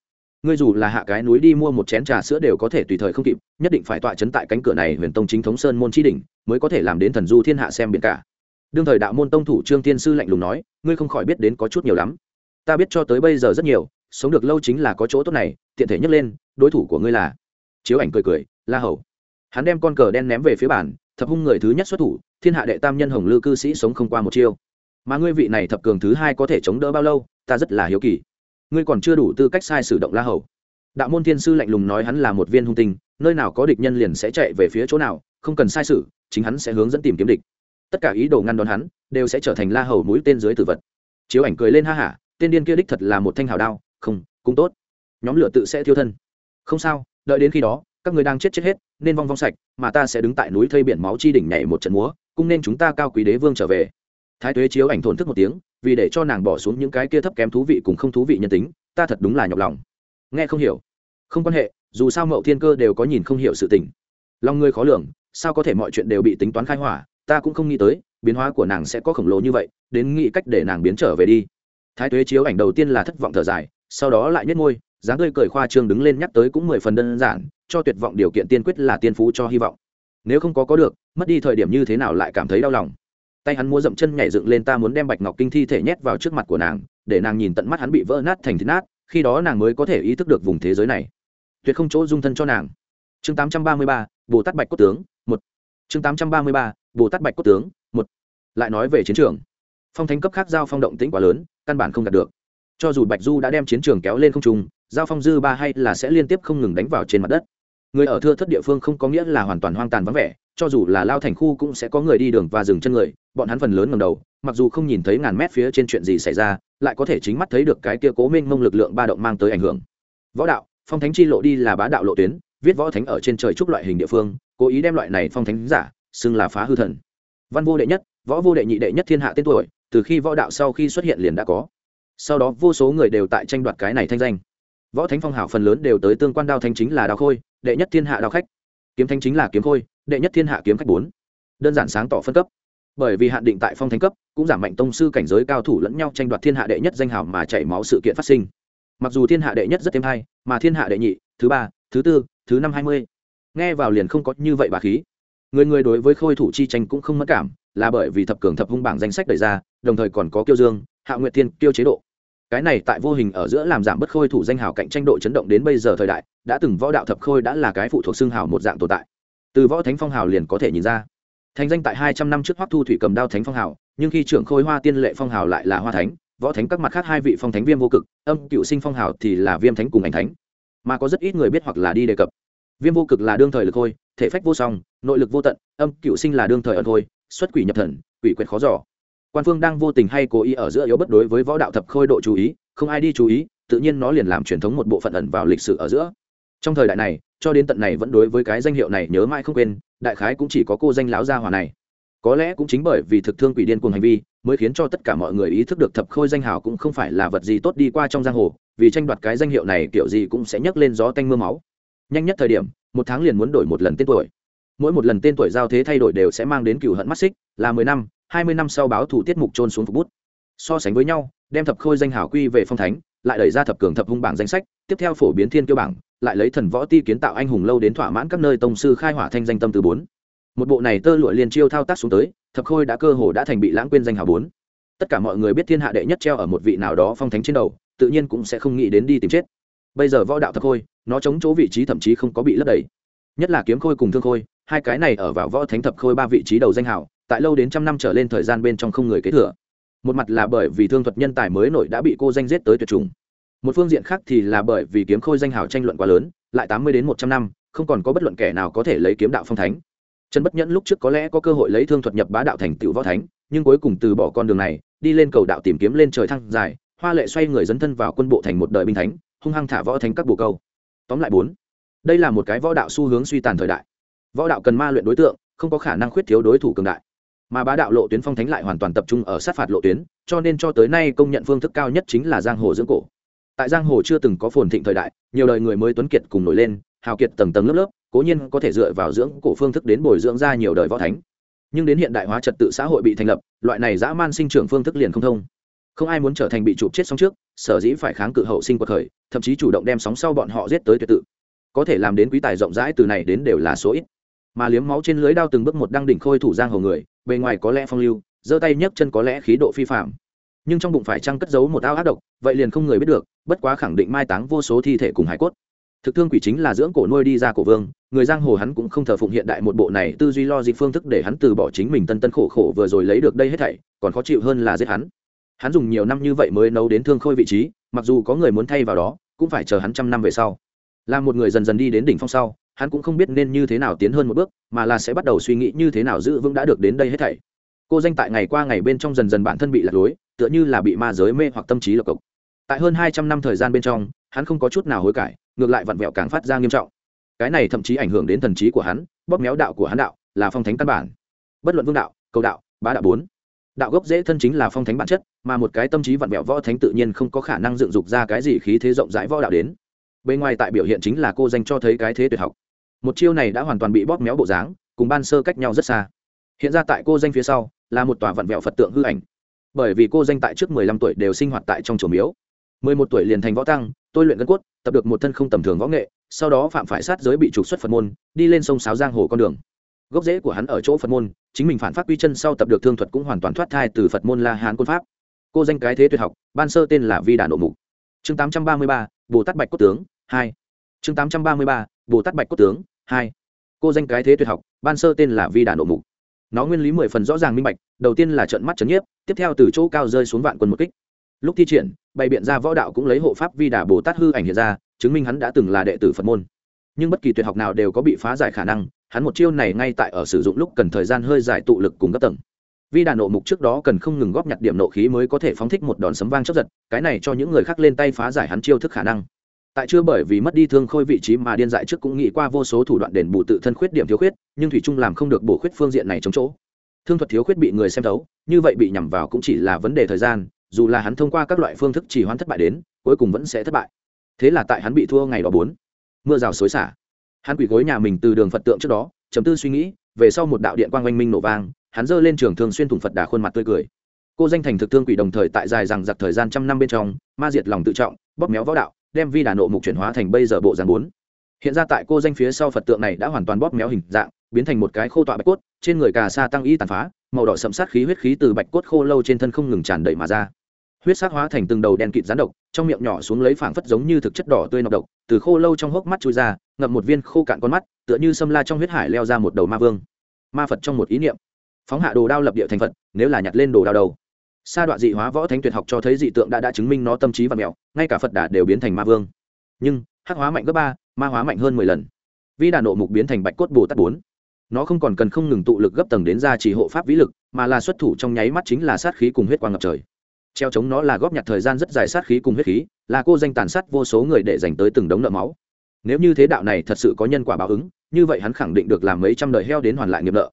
Ngươi dù là hạ cái núi đi mua một chén trà sữa đều có thể tùy thời không kịp, nhất định phải tọa chấn tại cánh cửa này huyền tông chính thống sơn môn tri đỉnh, mới có thể làm đến thần du thiên hạ xem biển cả. Đương thời đạo môn tông thủ trương tiên sư lạnh lùng nói, ngươi không khỏi biết đến có chút nhiều lắm. Ta biết cho tới bây giờ rất nhiều, sống được lâu chính là có chỗ tốt này, tiện thể nhấc lên, đối thủ của ngươi là. Chiếu ảnh cười cười, la hầu. Hắn đem con cờ đen ném về phía bàn thập hung người thứ nhất xuất thủ, thiên hạ đệ tam nhân hồng lư cư sĩ sống không qua một chiêu. Mà ngươi vị này thập cường thứ hai có thể chống đỡ bao lâu, ta rất là hiếu kỳ. Ngươi còn chưa đủ tư cách sai sử động la hầu. Đạo môn thiên sư lạnh lùng nói hắn là một viên hung tinh, nơi nào có địch nhân liền sẽ chạy về phía chỗ nào, không cần sai sử, chính hắn sẽ hướng dẫn tìm kiếm địch. Tất cả ý đồ ngăn đón hắn, đều sẽ trở thành la hầu mũi tên dưới tử vật. Chiếu ảnh cười lên ha hả tên điên kia đích thật là một thanh hào đao, không, cũng tốt. Nhóm lửa tự sẽ thiêu thân. Không sao, đợi đến khi đó các người đang chết chết hết, nên vong vong sạch, mà ta sẽ đứng tại núi thây biển máu chi đỉnh nhảy một trận múa cũng nên chúng ta cao quý đế vương trở về. Thái tuế chiếu ảnh thổn thức một tiếng, vì để cho nàng bỏ xuống những cái kia thấp kém thú vị cùng không thú vị nhân tính, ta thật đúng là nhọc lòng. Nghe không hiểu. Không quan hệ, dù sao mậu thiên cơ đều có nhìn không hiểu sự tình. Lòng ngươi khó lường, sao có thể mọi chuyện đều bị tính toán khai hỏa, ta cũng không nghĩ tới, biến hóa của nàng sẽ có khổng lồ như vậy, đến nghĩ cách để nàng biến trở về đi. Thái tuế chiếu ảnh đầu tiên là thất vọng thở dài, sau đó lại nhếch ngôi dáng tươi cười khoa trương đứng lên nhắc tới cũng mười phần đơn giản cho tuyệt vọng điều kiện tiên quyết là tiên phú cho hy vọng. Nếu không có có được mất đi thời điểm như thế nào lại cảm thấy đau lòng. Tay hắn mua dậm chân nhảy dựng lên ta muốn đem bạch ngọc kinh thi thể nhét vào trước mặt của nàng để nàng nhìn tận mắt hắn bị vỡ nát thành thịt nát khi đó nàng mới có thể ý thức được vùng thế giới này. Tuyệt không chỗ dung thân cho nàng. Chương 833, bồ tát bạch cốt tướng một. Chương 833, bồ tát bạch cốt tướng một. Lại nói về chiến trường. Phong thánh cấp khác giao phong động tĩnh quá lớn căn bản không đạt được cho dù bạch du đã đem chiến trường kéo lên không trung, giao phong dư ba hay là sẽ liên tiếp không ngừng đánh vào trên mặt đất. Người ở thưa thất địa phương không có nghĩa là hoàn toàn hoang tàn vắng vẻ, cho dù là lao thành khu cũng sẽ có người đi đường và dừng chân người, bọn hắn phần lớn ngầm đầu, mặc dù không nhìn thấy ngàn mét phía trên chuyện gì xảy ra, lại có thể chính mắt thấy được cái kia cố minh mông lực lượng ba động mang tới ảnh hưởng. Võ đạo, phong thánh chi lộ đi là bá đạo lộ tuyến, viết võ thánh ở trên trời trúc loại hình địa phương, cố ý đem loại này phong thánh giả, xưng là phá hư thần. Văn vô đệ nhất, võ vô đệ nhị đệ nhất thiên hạ tên tuổi, từ khi võ đạo sau khi xuất hiện liền đã có sau đó vô số người đều tại tranh đoạt cái này thanh danh. Võ thánh phong hảo phần lớn đều tới tương quan đao thanh chính là đao khôi, đệ nhất thiên hạ đao khách. Kiếm thanh chính là kiếm khôi, đệ nhất thiên hạ kiếm khách bốn. Đơn giản sáng tỏ phân cấp. Bởi vì hạn định tại phong thánh cấp, cũng giảm mạnh tông sư cảnh giới cao thủ lẫn nhau tranh đoạt thiên hạ đệ nhất danh hào mà chảy máu sự kiện phát sinh. Mặc dù thiên hạ đệ nhất rất thêm hay, mà thiên hạ đệ nhị, thứ ba, thứ tư, thứ năm hai mươi. Nghe vào liền không có như vậy bà khí. Người người đối với khôi thủ chi tranh cũng không mất cảm, là bởi vì thập cường thập hung bảng danh sách đẩy ra, đồng thời còn có kiêu dương, hạ nguyện thiên, kiêu chế độ cái này tại vô hình ở giữa làm giảm bất khôi thủ danh hào cạnh tranh độ chấn động đến bây giờ thời đại, đã từng võ đạo thập khôi đã là cái phụ thuộc xương hào một dạng tồn tại. Từ võ thánh phong hào liền có thể nhìn ra. Thành danh tại hai trăm năm trước hoắc thu thủy cầm đao thánh phong hào, nhưng khi trưởng khôi hoa tiên lệ phong hào lại là hoa thánh, võ thánh các mặt khác hai vị phong thánh viêm vô cực, âm cựu sinh phong hào thì là viêm thánh cùng ảnh thánh. Mà có rất ít người biết hoặc là đi đề cập. Viêm vô cực là đương thời lực khôi thể phách vô song, nội lực vô tận, âm cựu sinh là đương thời ẩn khôi xuất quỷ nhập thần, quỷ quyệt khó giỏ quan phương đang vô tình hay cố ý ở giữa yếu bất đối với võ đạo thập khôi độ chú ý, không ai đi chú ý, tự nhiên nó liền làm truyền thống một bộ phận ẩn vào lịch sử ở giữa. Trong thời đại này, cho đến tận này vẫn đối với cái danh hiệu này nhớ mãi không quên, đại khái cũng chỉ có cô danh láo gia hòa này. Có lẽ cũng chính bởi vì thực thương quỷ điên cuồng hành vi, mới khiến cho tất cả mọi người ý thức được thập khôi danh hào cũng không phải là vật gì tốt đi qua trong giang hồ, vì tranh đoạt cái danh hiệu này kiểu gì cũng sẽ nhấc lên gió tanh mưa máu. Nhanh nhất thời điểm, một tháng liền muốn đổi một lần tên tuổi. Mỗi một lần tên tuổi giao thế thay đổi đều sẽ mang đến cựu hận mắt xích, là mười năm hai mươi năm sau báo thủ tiết mục trôn xuống phục bút. So sánh với nhau, đem thập khôi danh hảo quy về phong thánh, lại đẩy ra thập cường thập hung bảng danh sách, tiếp theo phổ biến thiên kiêu bảng, lại lấy thần võ ti kiến tạo anh hùng lâu đến thỏa mãn các nơi tông sư khai hỏa thanh danh tâm từ bốn. Một bộ này tơ lụa liền chiêu thao tác xuống tới, thập khôi đã cơ hồ đã thành bị lãng quên danh hào bốn. Tất cả mọi người biết thiên hạ đệ nhất treo ở một vị nào đó phong thánh trên đầu, tự nhiên cũng sẽ không nghĩ đến đi tìm chết. Bây giờ võ đạo thập khôi, nó chống chỗ vị trí thậm chí không có bị lấp đầy. Nhất là kiếm khôi cùng thương khôi, hai cái này ở vào võ thánh thập khôi ba vị trí đầu danh hào tại lâu đến trăm năm trở lên thời gian bên trong không người kế thừa. Một mặt là bởi vì thương thuật nhân tài mới nổi đã bị cô danh giết tới tuyệt chủng. Một phương diện khác thì là bởi vì kiếm khôi danh hào tranh luận quá lớn, lại tám mươi đến một trăm năm, không còn có bất luận kẻ nào có thể lấy kiếm đạo phong thánh. Trần bất nhẫn lúc trước có lẽ có cơ hội lấy thương thuật nhập bá đạo thành tựu võ thánh, nhưng cuối cùng từ bỏ con đường này, đi lên cầu đạo tìm kiếm lên trời thăng dài, hoa lệ xoay người dấn thân vào quân bộ thành một đời binh thánh, hung hăng thả võ thánh các bồ câu. Tóm lại bốn, đây là một cái võ đạo xu hướng suy tàn thời đại. Võ đạo cần ma luyện đối tượng, không có khả năng khuyết thiếu đối thủ cường đại mà bá đạo lộ tuyến phong thánh lại hoàn toàn tập trung ở sát phạt lộ tuyến, cho nên cho tới nay công nhận phương thức cao nhất chính là giang hồ dưỡng cổ. Tại giang hồ chưa từng có phồn thịnh thời đại, nhiều đời người mới tuấn kiệt cùng nổi lên, hào kiệt tầng tầng lớp lớp, cố nhiên có thể dựa vào dưỡng cổ phương thức đến bồi dưỡng ra nhiều đời võ thánh. Nhưng đến hiện đại hóa trật tự xã hội bị thành lập, loại này dã man sinh trưởng phương thức liền không thông. Không ai muốn trở thành bị chụp chết sóng trước, sở dĩ phải kháng cự hậu sinh cuộc khởi thậm chí chủ động đem sóng sau bọn họ giết tới tuyệt tự. Có thể làm đến quý tài rộng rãi từ này đến đều là số ít. Mà liếm máu trên lưới đao từng bước một đăng đỉnh khôi thủ giang hồ người bề ngoài có lẽ phong lưu, giơ tay nhấc chân có lẽ khí độ phi phạm. Nhưng trong bụng phải chăng cất giấu một ao ác độc, vậy liền không người biết được, bất quá khẳng định mai táng vô số thi thể cùng hải cốt. Thực thương quỷ chính là dưỡng cổ nuôi đi ra cổ vương, người giang hồ hắn cũng không thờ phụng hiện đại một bộ này tư duy lo dịp phương thức để hắn từ bỏ chính mình tân tân khổ khổ vừa rồi lấy được đây hết thảy, còn khó chịu hơn là giết hắn. Hắn dùng nhiều năm như vậy mới nấu đến thương khôi vị trí, mặc dù có người muốn thay vào đó, cũng phải chờ hắn trăm năm về sau. Là một người dần dần đi đến đỉnh phong sau hắn cũng không biết nên như thế nào tiến hơn một bước, mà là sẽ bắt đầu suy nghĩ như thế nào giữ vững đã được đến đây hết thảy. Cô danh tại ngày qua ngày bên trong dần dần bản thân bị lạc lối, tựa như là bị ma giới mê hoặc tâm trí lộc cộc. Tại hơn hai trăm năm thời gian bên trong, hắn không có chút nào hối cải, ngược lại vặn vẹo càng phát ra nghiêm trọng. Cái này thậm chí ảnh hưởng đến thần trí của hắn, bóp méo đạo của hắn đạo, là phong thánh căn bản. Bất luận vương đạo, cầu đạo, bá đạo bốn. Đạo gốc dễ thân chính là phong thánh bản chất, mà một cái tâm trí vặn vẹo võ thánh tự nhiên không có khả năng dựng dục ra cái gì khí thế rộng rãi võ đạo đến. Bên ngoài tại biểu hiện chính là cô danh cho thấy cái thế tuyệt học một chiêu này đã hoàn toàn bị bóp méo bộ dáng, cùng ban sơ cách nhau rất xa. Hiện ra tại cô danh phía sau, là một tòa vặn vẹo phật tượng hư ảnh. Bởi vì cô danh tại trước mười lăm tuổi đều sinh hoạt tại trong chùa miếu. Mười một tuổi liền thành võ tăng, tôi luyện gân cốt, tập được một thân không tầm thường võ nghệ, sau đó phạm phải sát giới bị trục xuất phật môn, đi lên sông sáo giang hồ con đường. Gốc rễ của hắn ở chỗ phật môn, chính mình phản phát quy chân sau tập được thương thuật cũng hoàn toàn thoát thai từ phật môn la hán quân pháp. Cô danh cái thế tuyệt học, ban sơ tên là vi đà nội mục. Chương tám trăm ba mươi ba, bồ tát bạch cốt tướng, hai. Chương tám trăm ba mươi ba bồ tát bạch cốt tướng, hai. Cô danh cái thế tuyệt học, ban sơ tên là vi đà nộ mục. Nó nguyên lý mười phần rõ ràng minh bạch, đầu tiên là trận mắt trấn nhiếp, tiếp theo từ chỗ cao rơi xuống vạn quân một kích. Lúc thi triển, bày biện ra võ đạo cũng lấy hộ pháp vi đà bồ tát hư ảnh hiện ra, chứng minh hắn đã từng là đệ tử phật môn. Nhưng bất kỳ tuyệt học nào đều có bị phá giải khả năng, hắn một chiêu này ngay tại ở sử dụng lúc cần thời gian hơi giải tụ lực cùng các tầng. Vi đà nộ mục trước đó cần không ngừng góp nhặt điểm nộ khí mới có thể phóng thích một đòn sấm vang chấp giật, cái này cho những người khác lên tay phá giải hắn chiêu thức khả năng tại chưa bởi vì mất đi thương khôi vị trí mà điên dại trước cũng nghĩ qua vô số thủ đoạn đền bù tự thân khuyết điểm thiếu khuyết, nhưng thủy trung làm không được bổ khuyết phương diện này chống chỗ. Thương thuật thiếu khuyết bị người xem thấu, như vậy bị nhằm vào cũng chỉ là vấn đề thời gian, dù là hắn thông qua các loại phương thức chỉ hoãn thất bại đến, cuối cùng vẫn sẽ thất bại. Thế là tại hắn bị thua ngày đó bốn, mưa rào xối xả. Hắn quỳ gối nhà mình từ đường phật tượng trước đó chấm tư suy nghĩ, về sau một đạo điện quang oanh minh nổ vang, hắn giơ lên trường thường xuyên thủng phật đà khuôn mặt tươi cười. Cô danh thành thực thương quỷ đồng thời tại dài rằng giặc thời gian trăm năm bên trong, ma diệt lòng tự trọng, bóp méo võ đạo đem vi đà nộ mục chuyển hóa thành bây giờ bộ giàn bốn. Hiện ra tại cô danh phía sau phật tượng này đã hoàn toàn bóp méo hình dạng, biến thành một cái khô tọa bạch cốt, trên người cà sa tăng y tàn phá, màu đỏ sậm sát khí huyết khí từ bạch cốt khô lâu trên thân không ngừng tràn đầy mà ra. Huyết sát hóa thành từng đầu đen kịt rán độc, trong miệng nhỏ xuống lấy phảng phất giống như thực chất đỏ tươi nọc độc, từ khô lâu trong hốc mắt chui ra, ngậm một viên khô cạn con mắt, tựa như xâm la trong huyết hải leo ra một đầu ma vương. Ma phật trong một ý niệm. Phóng hạ đồ đao lập địa thành phật, nếu là nhặt lên đồ đao đầu sa đoạn dị hóa võ thánh tuyệt học cho thấy dị tượng đã đã chứng minh nó tâm trí và mẹo, ngay cả phật đà đều biến thành ma vương. Nhưng, hắc hóa mạnh gấp ba, ma hóa mạnh hơn mười lần. Vi đà nộ mục biến thành bạch cốt bồ tát bốn. Nó không còn cần không ngừng tụ lực gấp tầng đến ra chỉ hộ pháp vĩ lực, mà là xuất thủ trong nháy mắt chính là sát khí cùng huyết quang ngập trời. Treo chống nó là góp nhặt thời gian rất dài sát khí cùng huyết khí, là cô danh tàn sát vô số người để dành tới từng đống nợ máu. Nếu như thế đạo này thật sự có nhân quả báo ứng, như vậy hắn khẳng định được làm mấy trăm đời heo đến hoàn lại nghiệp nợ.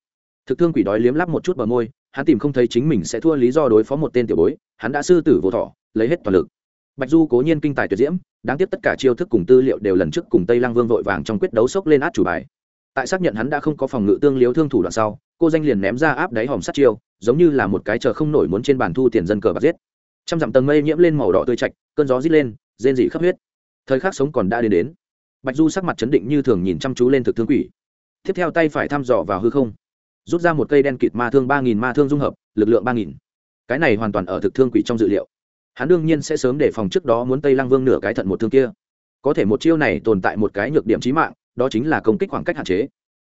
Thực thương quỷ đói liếm lắp một chút bờ môi hắn tìm không thấy chính mình sẽ thua lý do đối phó một tên tiểu bối, hắn đã sư tử vô thọ, lấy hết toàn lực. Bạch du cố nhiên kinh tài tuyệt diễm, đáng tiếc tất cả chiêu thức cùng tư liệu đều lần trước cùng tây lăng vương vội vàng trong quyết đấu sốc lên át chủ bài. Tại xác nhận hắn đã không có phòng ngự tương liếu thương thủ đoạn sau, cô danh liền ném ra áp đáy hòm sát chiêu, giống như là một cái chờ không nổi muốn trên bàn thu tiền dân cờ bạc giết. Trăm dặm tầng mây nhiễm lên màu đỏ tươi chạch cơn gió rít lên, rên rỉ khắp huyết. Thời khắc sống còn đã đến đến. Bạch du sắc mặt chấn định như thường nhìn chăm chú lên thực thương quỷ. Tiếp theo tay phải thăm dò vào hư không rút ra một cây đen kịt ma thương ba nghìn ma thương dung hợp, lực lượng ba nghìn. Cái này hoàn toàn ở thực thương quỷ trong dự liệu. Hắn đương nhiên sẽ sớm để phòng trước đó muốn tây lăng vương nửa cái thận một thương kia. Có thể một chiêu này tồn tại một cái nhược điểm trí mạng, đó chính là công kích khoảng cách hạn chế.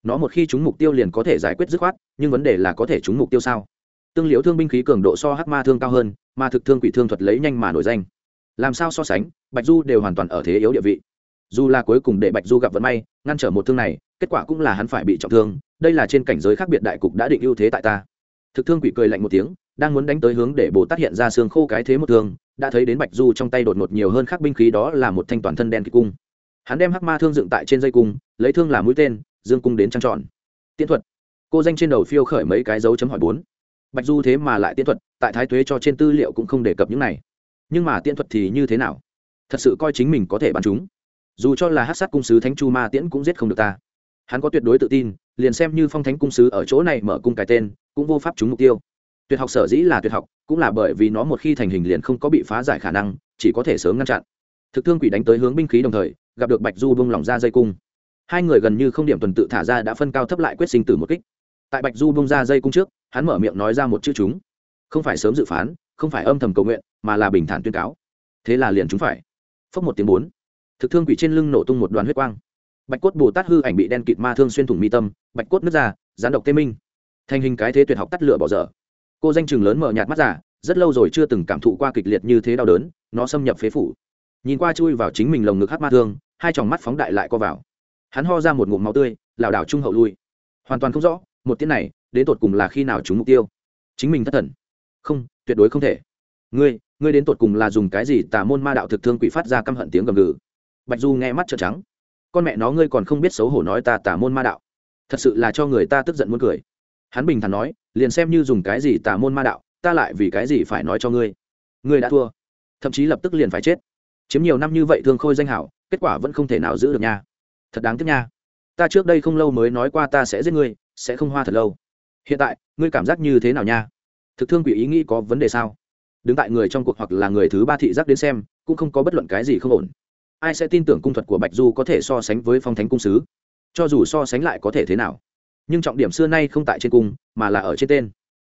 Nó một khi trúng mục tiêu liền có thể giải quyết dứt khoát, nhưng vấn đề là có thể trúng mục tiêu sao? Tương liễu thương binh khí cường độ so hắc ma thương cao hơn mà thực thương quỷ thương thuật lấy nhanh mà nổi danh. Làm sao so sánh, bạch du đều hoàn toàn ở thế yếu địa vị. Dù là cuối cùng để bạch du gặp vận may, ngăn trở một thương này kết quả cũng là hắn phải bị trọng thương, đây là trên cảnh giới khác biệt đại cục đã định ưu thế tại ta. Thực thương quỷ cười lạnh một tiếng, đang muốn đánh tới hướng để bồ tát hiện ra xương khô cái thế một thương, đã thấy đến bạch du trong tay đột ngột nhiều hơn khác binh khí đó là một thanh toàn thân đen kịch cung. Hắn đem hắc ma thương dựng tại trên dây cung, lấy thương làm mũi tên, dương cung đến trăng tròn. Tiễn thuật. Cô danh trên đầu phiêu khởi mấy cái dấu chấm hỏi bốn. Bạch du thế mà lại tiễn thuật, tại thái thuế cho trên tư liệu cũng không đề cập những này. Nhưng mà tiễn thuật thì như thế nào? Thật sự coi chính mình có thể bắn chúng. Dù cho là hát sát cung sứ thánh chu ma tiễn cũng giết không được ta hắn có tuyệt đối tự tin, liền xem như phong thánh cung sứ ở chỗ này mở cung cái tên, cũng vô pháp trúng mục tiêu. Tuyệt học sở dĩ là tuyệt học, cũng là bởi vì nó một khi thành hình liền không có bị phá giải khả năng, chỉ có thể sớm ngăn chặn. Thực thương quỷ đánh tới hướng binh khí đồng thời, gặp được bạch du bông lỏng ra dây cung. Hai người gần như không điểm tuần tự thả ra đã phân cao thấp lại quyết sinh tử một kích. Tại bạch du bông ra dây cung trước, hắn mở miệng nói ra một chữ chúng. Không phải sớm dự phán, không phải âm thầm cầu nguyện, mà là bình thản tuyên cáo. Thế là liền chúng phải. Phốc một tiếng bốn. Thực thương quỷ trên lưng nổ tung một đoàn huyết quang bạch cốt bồ tát hư ảnh bị đen kịt ma thương xuyên thủng mi tâm, bạch cốt nứt ra, gián độc tê minh. Thành hình cái thế tuyệt học tắt lửa bỏ dở. Cô danh chừng lớn mở nhạt mắt giả, rất lâu rồi chưa từng cảm thụ qua kịch liệt như thế đau đớn, nó xâm nhập phế phủ. Nhìn qua chui vào chính mình lồng ngực hát ma thương, hai tròng mắt phóng đại lại co vào. Hắn ho ra một ngụm máu tươi, lảo đảo trung hậu lui. Hoàn toàn không rõ, một tiếng này, đến tột cùng là khi nào trúng mục tiêu. Chính mình thất thần. Không, tuyệt đối không thể. Ngươi ngươi đến tột cùng là dùng cái gì tà môn ma đạo thực thương quỷ phát ra căm hận tiếng gầm gừ? Bạch du nghe mắt trợn trắng con mẹ nó ngươi còn không biết xấu hổ nói ta tà môn ma đạo. Thật sự là cho người ta tức giận muốn cười. Hắn bình thản nói, liền xem như dùng cái gì tà môn ma đạo, ta lại vì cái gì phải nói cho ngươi? Ngươi đã thua. Thậm chí lập tức liền phải chết. Chiếm nhiều năm như vậy thương khôi danh hảo, kết quả vẫn không thể nào giữ được nha. Thật đáng tiếc nha. Ta trước đây không lâu mới nói qua ta sẽ giết ngươi, sẽ không hoa thật lâu. Hiện tại, ngươi cảm giác như thế nào nha? Thực thương quỷ ý nghĩ có vấn đề sao? Đứng tại người trong cuộc hoặc là người thứ ba thị giác đến xem, cũng không có bất luận cái gì không ổn ai sẽ tin tưởng cung thuật của bạch du có thể so sánh với phong thánh cung sứ? Cho dù so sánh lại có thể thế nào, nhưng trọng điểm xưa nay không tại trên cung, mà là ở trên tên.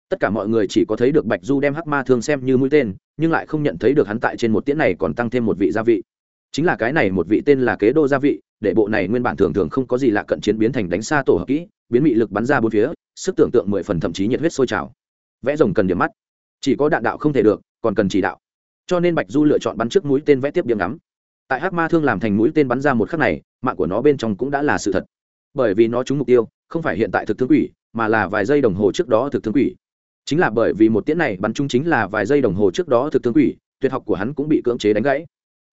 Tất cả mọi người chỉ có thấy được bạch du đem hắc ma thương xem như mũi tên, nhưng lại không nhận thấy được hắn tại trên một tiễn này còn tăng thêm một vị gia vị. Chính là cái này một vị tên là kế đô gia vị, để bộ này nguyên bản thường thường không có gì lạ cận chiến biến thành đánh xa tổ hợp kỹ, biến mị lực bắn ra bốn phía, sức tưởng tượng mười phần thậm chí nhiệt huyết sôi trào. Vẽ rồng cần điểm mắt. Chỉ có đạn đạo không thể được, còn cần chỉ đạo. Cho nên bạch du lựa chọn bắn trước mũi tên vẽ tiếp điểm ngắm tại hắc ma thương làm thành mũi tên bắn ra một khắc này, mạng của nó bên trong cũng đã là sự thật. Bởi vì nó trúng mục tiêu, không phải hiện tại thực thương quỷ, mà là vài giây đồng hồ trước đó thực thương quỷ. Chính là bởi vì một tiễn này bắn trúng chính là vài giây đồng hồ trước đó thực thương quỷ, tuyệt học của hắn cũng bị cưỡng chế đánh gãy.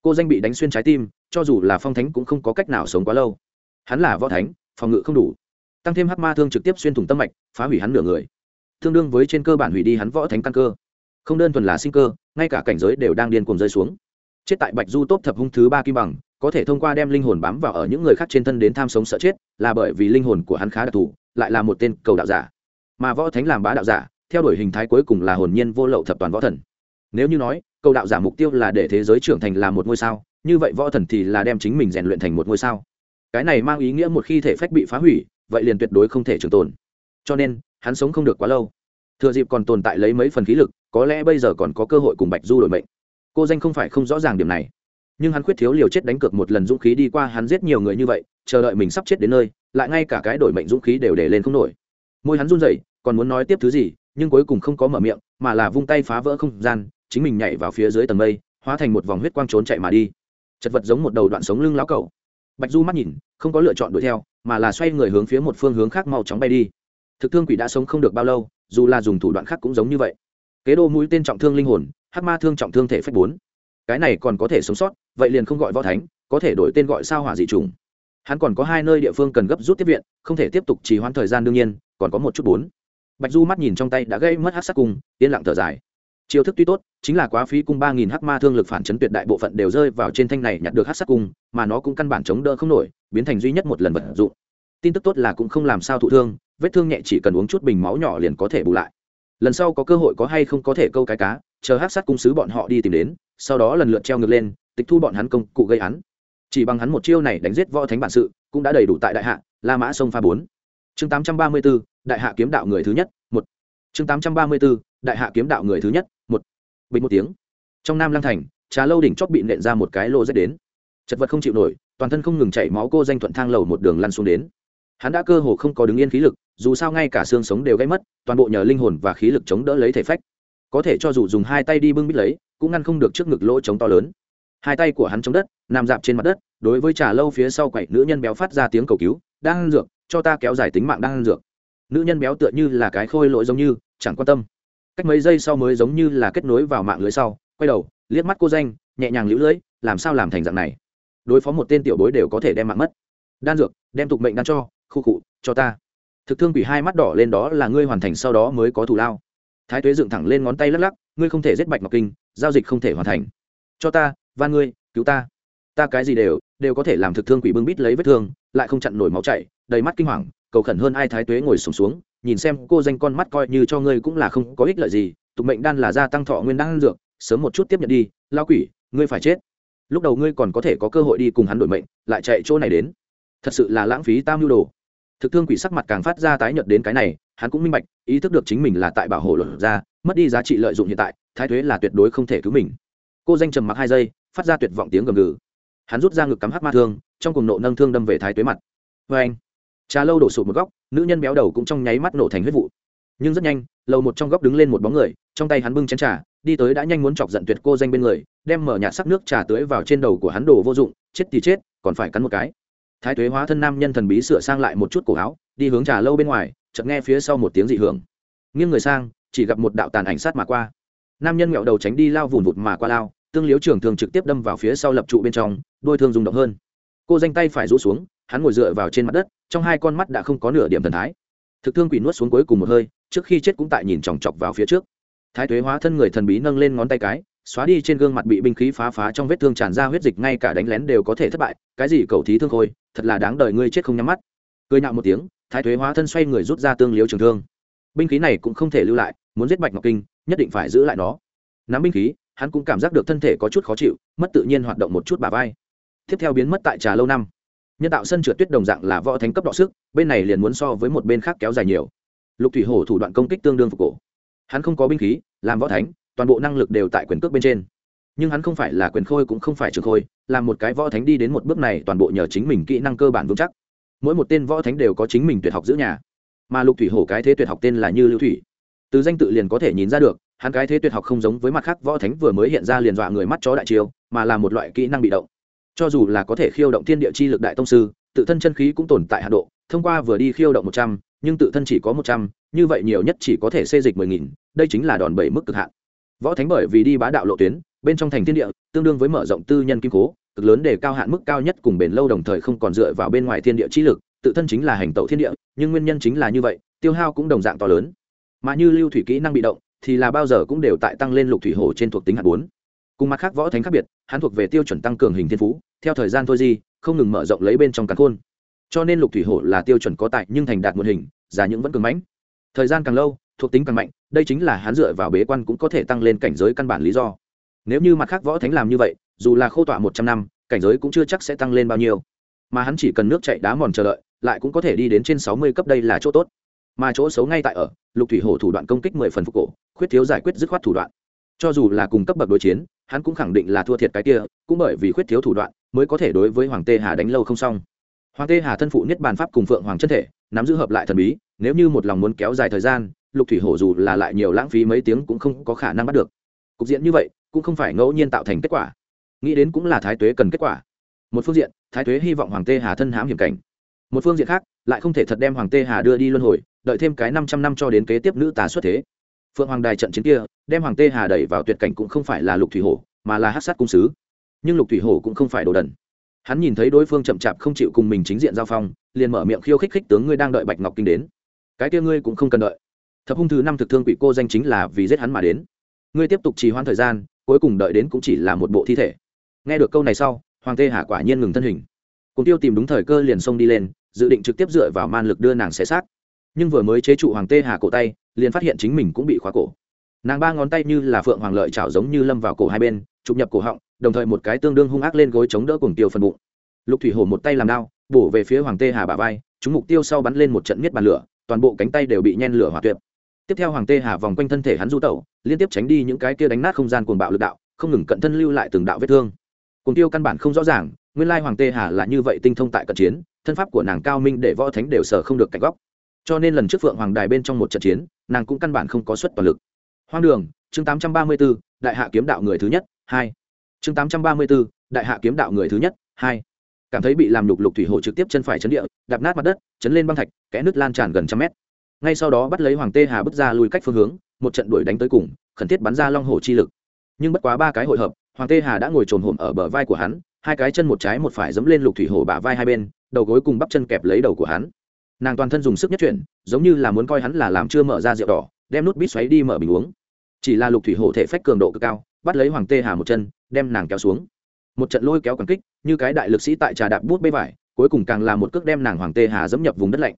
Cô danh bị đánh xuyên trái tim, cho dù là phong thánh cũng không có cách nào sống quá lâu. Hắn là võ thánh, phòng ngự không đủ. Tăng thêm hắc ma thương trực tiếp xuyên thủng tâm mạch, phá hủy hắn nửa người. Tương đương với trên cơ bản hủy đi hắn võ thánh căn cơ. Không đơn thuần là sinh cơ, ngay cả cảnh giới đều đang điên cuồng rơi xuống chết tại bạch du tốt thập hung thứ ba kim bằng, có thể thông qua đem linh hồn bám vào ở những người khác trên thân đến tham sống sợ chết, là bởi vì linh hồn của hắn khá đặc thù, lại là một tên cầu đạo giả. Mà võ thánh làm bá đạo giả, theo đuổi hình thái cuối cùng là hồn nhiên vô lậu thập toàn võ thần. Nếu như nói, cầu đạo giả mục tiêu là để thế giới trưởng thành là một ngôi sao, như vậy võ thần thì là đem chính mình rèn luyện thành một ngôi sao. Cái này mang ý nghĩa một khi thể phách bị phá hủy, vậy liền tuyệt đối không thể trường tồn. Cho nên, hắn sống không được quá lâu. Thừa dịp còn tồn tại lấy mấy phần khí lực, có lẽ bây giờ còn có cơ hội cùng bạch du đổi mệnh cô danh không phải không rõ ràng điểm này. Nhưng hắn khuyết thiếu liều chết đánh cược một lần dũng khí đi qua hắn giết nhiều người như vậy, chờ đợi mình sắp chết đến nơi, lại ngay cả cái đổi mệnh dũng khí đều để lên không nổi. Môi hắn run rẩy, còn muốn nói tiếp thứ gì, nhưng cuối cùng không có mở miệng, mà là vung tay phá vỡ không gian, chính mình nhảy vào phía dưới tầng mây, hóa thành một vòng huyết quang trốn chạy mà đi. Chật vật giống một đầu đoạn sống lưng lão cẩu. Bạch du mắt nhìn, không có lựa chọn đuổi theo, mà là xoay người hướng phía một phương hướng khác mau chóng bay đi. Thực thương quỷ đã sống không được bao lâu, dù là dùng thủ đoạn khác cũng giống như vậy. Kế đô mũi tên trọng thương linh hồn hắc ma thương trọng thương thể phách bốn. Cái này còn có thể sống sót, vậy liền không gọi võ thánh, có thể đổi tên gọi sao hỏa dị trùng hắn còn có hai nơi địa phương cần gấp rút tiếp viện, không thể tiếp tục trì hoãn thời gian đương nhiên, còn có một chút bốn. Bạch du mắt nhìn trong tay đã gây mất hát sắc cung, yên lặng thở dài. Chiêu thức tuy tốt, chính là quá phí cung ba nghìn hát ma thương lực phản chấn tuyệt đại bộ phận đều rơi vào trên thanh này nhặt được hát sắc cung, mà nó cũng căn bản chống đỡ không nổi, biến thành duy nhất một lần vật dụng. Tin tức tốt là cũng không làm sao thụ thương, vết thương nhẹ chỉ cần uống chút bình máu nhỏ liền có thể bù lại lần sau có cơ hội có hay không có thể câu cái cá, chờ hát sát cung sứ bọn họ đi tìm đến, sau đó lần lượt treo ngược lên, tịch thu bọn hắn công cụ gây án. Chỉ bằng hắn một chiêu này đánh giết võ thánh bản sự, cũng đã đầy đủ tại đại hạ, la mã sông pha bốn. Chương tám trăm ba mươi b ố đại hạ kiếm đạo người thứ nhất, một. Chương tám trăm ba mươi b ố đại hạ kiếm đạo người thứ nhất, một. Bình một tiếng. Trong nam lang thành, trà lâu đỉnh chóp bị nện ra một cái lô rách đến. Chật vật không chịu nổi, toàn thân không ngừng chảy máu cô danh thuận thang lầu một đường lăn xuống đến hắn đã cơ hồ không có đứng yên khí lực, dù sao ngay cả xương sống đều gây mất, toàn bộ nhờ linh hồn và khí lực chống đỡ lấy thể phách. Có thể cho dù dùng hai tay đi bưng bít lấy, cũng ngăn không được trước ngực lỗ chống to lớn. Hai tay của hắn chống đất, nằm dạp trên mặt đất, đối với trà lâu phía sau quậy nữ nhân béo phát ra tiếng cầu cứu, đang ăn dược, cho ta kéo dài tính mạng đang ăn dược. Nữ nhân béo tựa như là cái khôi lỗi giống như, chẳng quan tâm. Cách mấy giây sau mới giống như là kết nối vào mạng lưới sau, quay đầu, liếc mắt cô danh, nhẹ nhàng lũ lưỡi làm sao làm thành dạng này? Đối phó một tên tiểu bối đều có thể đem mạng mất. Đan dược, đem tục mệnh đan cho khu cụ cho ta. Thực thương quỷ hai mắt đỏ lên đó là ngươi hoàn thành sau đó mới có thù lao. Thái tuế dựng thẳng lên ngón tay lắc lắc ngươi không thể giết bạch ngọc kinh giao dịch không thể hoàn thành. Cho ta van ngươi cứu ta. Ta cái gì đều đều có thể làm thực thương quỷ bưng bít lấy vết thương lại không chặn nổi máu chảy đầy mắt kinh hoàng cầu khẩn hơn ai thái tuế ngồi sùng xuống, xuống nhìn xem cô danh con mắt coi như cho ngươi cũng là không có ích lợi gì tục mệnh đan là gia tăng thọ nguyên đan dược sớm một chút tiếp nhận đi lao quỷ ngươi phải chết. Lúc đầu ngươi còn có thể có cơ hội đi cùng hắn đổi mệnh lại chạy chỗ này đến. Thật sự là lãng phí tam nhu đồ thực thương quỷ sắc mặt càng phát ra tái nhợt đến cái này, hắn cũng minh bạch, ý thức được chính mình là tại bảo hộ luật ra, mất đi giá trị lợi dụng hiện tại, thái thuế là tuyệt đối không thể cứu mình. Cô danh trầm mặc hai giây, phát ra tuyệt vọng tiếng gầm gừ. Hắn rút ra ngực cắm hát ma thương, trong cùng nộ nâng thương đâm về thái tuế mặt. Vê anh, trà lâu đổ sụt một góc, nữ nhân béo đầu cũng trong nháy mắt nổ thành huyết vụ. Nhưng rất nhanh, lầu một trong góc đứng lên một bóng người, trong tay hắn bưng chén trà, đi tới đã nhanh muốn chọc giận tuyệt cô danh bên người, đem mở nhạt sắc nước trà tưới vào trên đầu của hắn đồ vô dụng, chết thì chết, còn phải cắn một cái thái tuế hóa thân nam nhân thần bí sửa sang lại một chút cổ áo, đi hướng trà lâu bên ngoài, chợt nghe phía sau một tiếng dị hưởng. Nghiêng người sang, chỉ gặp một đạo tàn ảnh sát mà qua. Nam nhân nghẹo đầu tránh đi lao vùn vụt mà qua lao, tương liếu trưởng thường trực tiếp đâm vào phía sau lập trụ bên trong, đôi thương rung động hơn. Cô danh tay phải rũ xuống, hắn ngồi dựa vào trên mặt đất, trong hai con mắt đã không có nửa điểm thần thái. Thực thương quỷ nuốt xuống cuối cùng một hơi, trước khi chết cũng tại nhìn chòng chọc vào phía trước. Thái thuế hóa thân người thần bí nâng lên ngón tay cái, xóa đi trên gương mặt bị binh khí phá phá trong vết thương tràn ra huyết dịch, ngay cả đánh lén đều có thể thất bại, cái gì cầu thí thương khôi thật là đáng đời ngươi chết không nhắm mắt. Cười nhạo một tiếng, thái thuế hóa thân xoay người rút ra tương liếu trường thương. Binh khí này cũng không thể lưu lại, muốn giết bạch ngọc kinh, nhất định phải giữ lại nó. Nắm binh khí, hắn cũng cảm giác được thân thể có chút khó chịu, mất tự nhiên hoạt động một chút bà vai. Tiếp theo biến mất tại trà lâu năm. Nhân tạo sân trượt tuyết đồng dạng là võ thánh cấp đọ sức, bên này liền muốn so với một bên khác kéo dài nhiều. Lục thủy hổ thủ đoạn công kích tương đương phục cổ. Hắn không có binh khí, làm võ thánh, toàn bộ năng lực đều tại quyền cước bên trên nhưng hắn không phải là quyền khôi cũng không phải trường khôi làm một cái võ thánh đi đến một bước này toàn bộ nhờ chính mình kỹ năng cơ bản vững chắc. Mỗi một tên võ thánh đều có chính mình tuyệt học giữ nhà. Mà lục thủy hổ cái thế tuyệt học tên là như lưu thủy. Từ danh tự liền có thể nhìn ra được, hắn cái thế tuyệt học không giống với mặt khác võ thánh vừa mới hiện ra liền dọa người mắt chó đại chiêu, mà là một loại kỹ năng bị động. Cho dù là có thể khiêu động thiên địa chi lực đại tông sư, tự thân chân khí cũng tồn tại hạ độ, thông qua vừa đi khiêu động một trăm, nhưng tự thân chỉ có một trăm, như vậy nhiều nhất chỉ có thể xê dịch mười nghìn, đây chính là đòn bẩy mức cực hạn. Võ thánh bởi vì đi bá đạo lộ tuyến bên trong thành thiên địa, tương đương với mở rộng tư nhân kim cố, cực lớn để cao hạn mức cao nhất cùng bền lâu đồng thời không còn dựa vào bên ngoài thiên địa chi lực, tự thân chính là hành tẩu thiên địa, nhưng nguyên nhân chính là như vậy, tiêu hao cũng đồng dạng to lớn. Mà như lưu thủy kỹ năng bị động, thì là bao giờ cũng đều tại tăng lên lục thủy hồ trên thuộc tính hạt bốn. Cùng mặt khác võ thánh khác biệt, hắn thuộc về tiêu chuẩn tăng cường hình thiên phú, theo thời gian thôi di, không ngừng mở rộng lấy bên trong cắn khôn. Cho nên lục thủy hổ là tiêu chuẩn có tại, nhưng thành đạt một hình giả những vẫn cường mãnh. Thời gian càng lâu, thuộc tính càng mạnh, đây chính là hắn dựa vào bế quan cũng có thể tăng lên cảnh giới căn bản lý do nếu như mặt khác võ thánh làm như vậy, dù là khô tọa một trăm năm, cảnh giới cũng chưa chắc sẽ tăng lên bao nhiêu. Mà hắn chỉ cần nước chạy đá mòn chờ đợi, lại cũng có thể đi đến trên sáu mươi cấp đây là chỗ tốt. Mà chỗ xấu ngay tại ở, lục thủy hổ thủ đoạn công kích mười phần phục cổ, khuyết thiếu giải quyết dứt khoát thủ đoạn. Cho dù là cùng cấp bậc đối chiến, hắn cũng khẳng định là thua thiệt cái kia, cũng bởi vì khuyết thiếu thủ đoạn, mới có thể đối với hoàng tê hà đánh lâu không xong. Hoàng tê hà thân phụ nhất bàn pháp cùng phượng hoàng chân thể, nắm giữ hợp lại thần bí, nếu như một lòng muốn kéo dài thời gian, lục thủy hổ dù là lại nhiều lãng phí mấy tiếng cũng không có khả năng bắt được. Cục diện như vậy cũng không phải ngẫu nhiên tạo thành kết quả. Nghĩ đến cũng là thái tuế cần kết quả. Một phương diện, thái tuế hy vọng hoàng tê hà thân hãm hiểm cảnh. Một phương diện khác, lại không thể thật đem hoàng tê hà đưa đi luân hồi, đợi thêm cái năm trăm năm cho đến kế tiếp nữ tà xuất thế. Phượng hoàng đài trận chiến kia, đem hoàng tê hà đẩy vào tuyệt cảnh cũng không phải là lục thủy hổ, mà là hát sát cung sứ. Nhưng lục thủy hổ cũng không phải đồ đần. Hắn nhìn thấy đối phương chậm chạp không chịu cùng mình chính diện giao phong, liền mở miệng khiêu khích khích tướng ngươi đang đợi bạch ngọc kinh đến. Cái kia ngươi cũng không cần đợi. Thập hung thứ năm thực thương quỷ cô danh chính là vì giết hắn mà đến. Ngươi tiếp tục trì hoãn thời gian cuối cùng đợi đến cũng chỉ là một bộ thi thể. Nghe được câu này sau, hoàng tê hà quả nhiên ngừng thân hình. Cùng tiêu tìm đúng thời cơ liền xông đi lên, dự định trực tiếp dựa vào man lực đưa nàng xé xác. Nhưng vừa mới chế trụ hoàng tê hà cổ tay, liền phát hiện chính mình cũng bị khóa cổ. Nàng ba ngón tay như là phượng hoàng lợi chảo giống như lâm vào cổ hai bên, chụp nhập cổ họng, đồng thời một cái tương đương hung ác lên gối chống đỡ cùng tiêu phần bụng. Lục thủy hổ một tay làm đao, bổ về phía hoàng tê hà bà vai, chúng mục tiêu sau bắn lên một trận miết bàn lửa, toàn bộ cánh tay đều bị nhen lửa hỏa tuyệt tiếp theo hoàng tê hà vòng quanh thân thể hắn du tẩu liên tiếp tránh đi những cái kia đánh nát không gian cuồng bạo lực đạo không ngừng cận thân lưu lại từng đạo vết thương. Cùng tiêu căn bản không rõ ràng nguyên lai hoàng tê hà là như vậy tinh thông tại cận chiến thân pháp của nàng cao minh để võ thánh đều sở không được cạnh góc. Cho nên lần trước phượng hoàng đài bên trong một trận chiến nàng cũng căn bản không có suất toàn lực. Hoang đường chương tám trăm ba mươi 834, đại hạ kiếm đạo người thứ nhất hai. Chương tám trăm ba mươi 834, đại hạ kiếm đạo người thứ nhất hai. Cảm thấy bị làm lục lục thủy hồ trực tiếp chân phải chấn địa đạp nát mặt đất chấn lên băng thạch kẽ nước lan tràn gần trăm mét ngay sau đó bắt lấy hoàng tê hà bước ra lùi cách phương hướng, một trận đuổi đánh tới cùng, khẩn thiết bắn ra long hồ chi lực. Nhưng bất quá ba cái hội hợp, hoàng tê hà đã ngồi trồn hổm ở bờ vai của hắn, hai cái chân một trái một phải dẫm lên lục thủy hổ bả vai hai bên, đầu gối cùng bắp chân kẹp lấy đầu của hắn. Nàng toàn thân dùng sức nhất chuyển, giống như là muốn coi hắn là làm chưa mở ra rượu đỏ, đem nút bít xoáy đi mở bình uống. Chỉ là lục thủy hổ thể phách cường độ cực cao, bắt lấy hoàng tê hà một chân, đem nàng kéo xuống. Một trận lôi kéo càng kích, như cái đại lực sĩ tại trà đạp bút bê vải, cuối cùng càng là một cước đem nàng hoàng tê hà dẫm nhập vùng đất lạnh.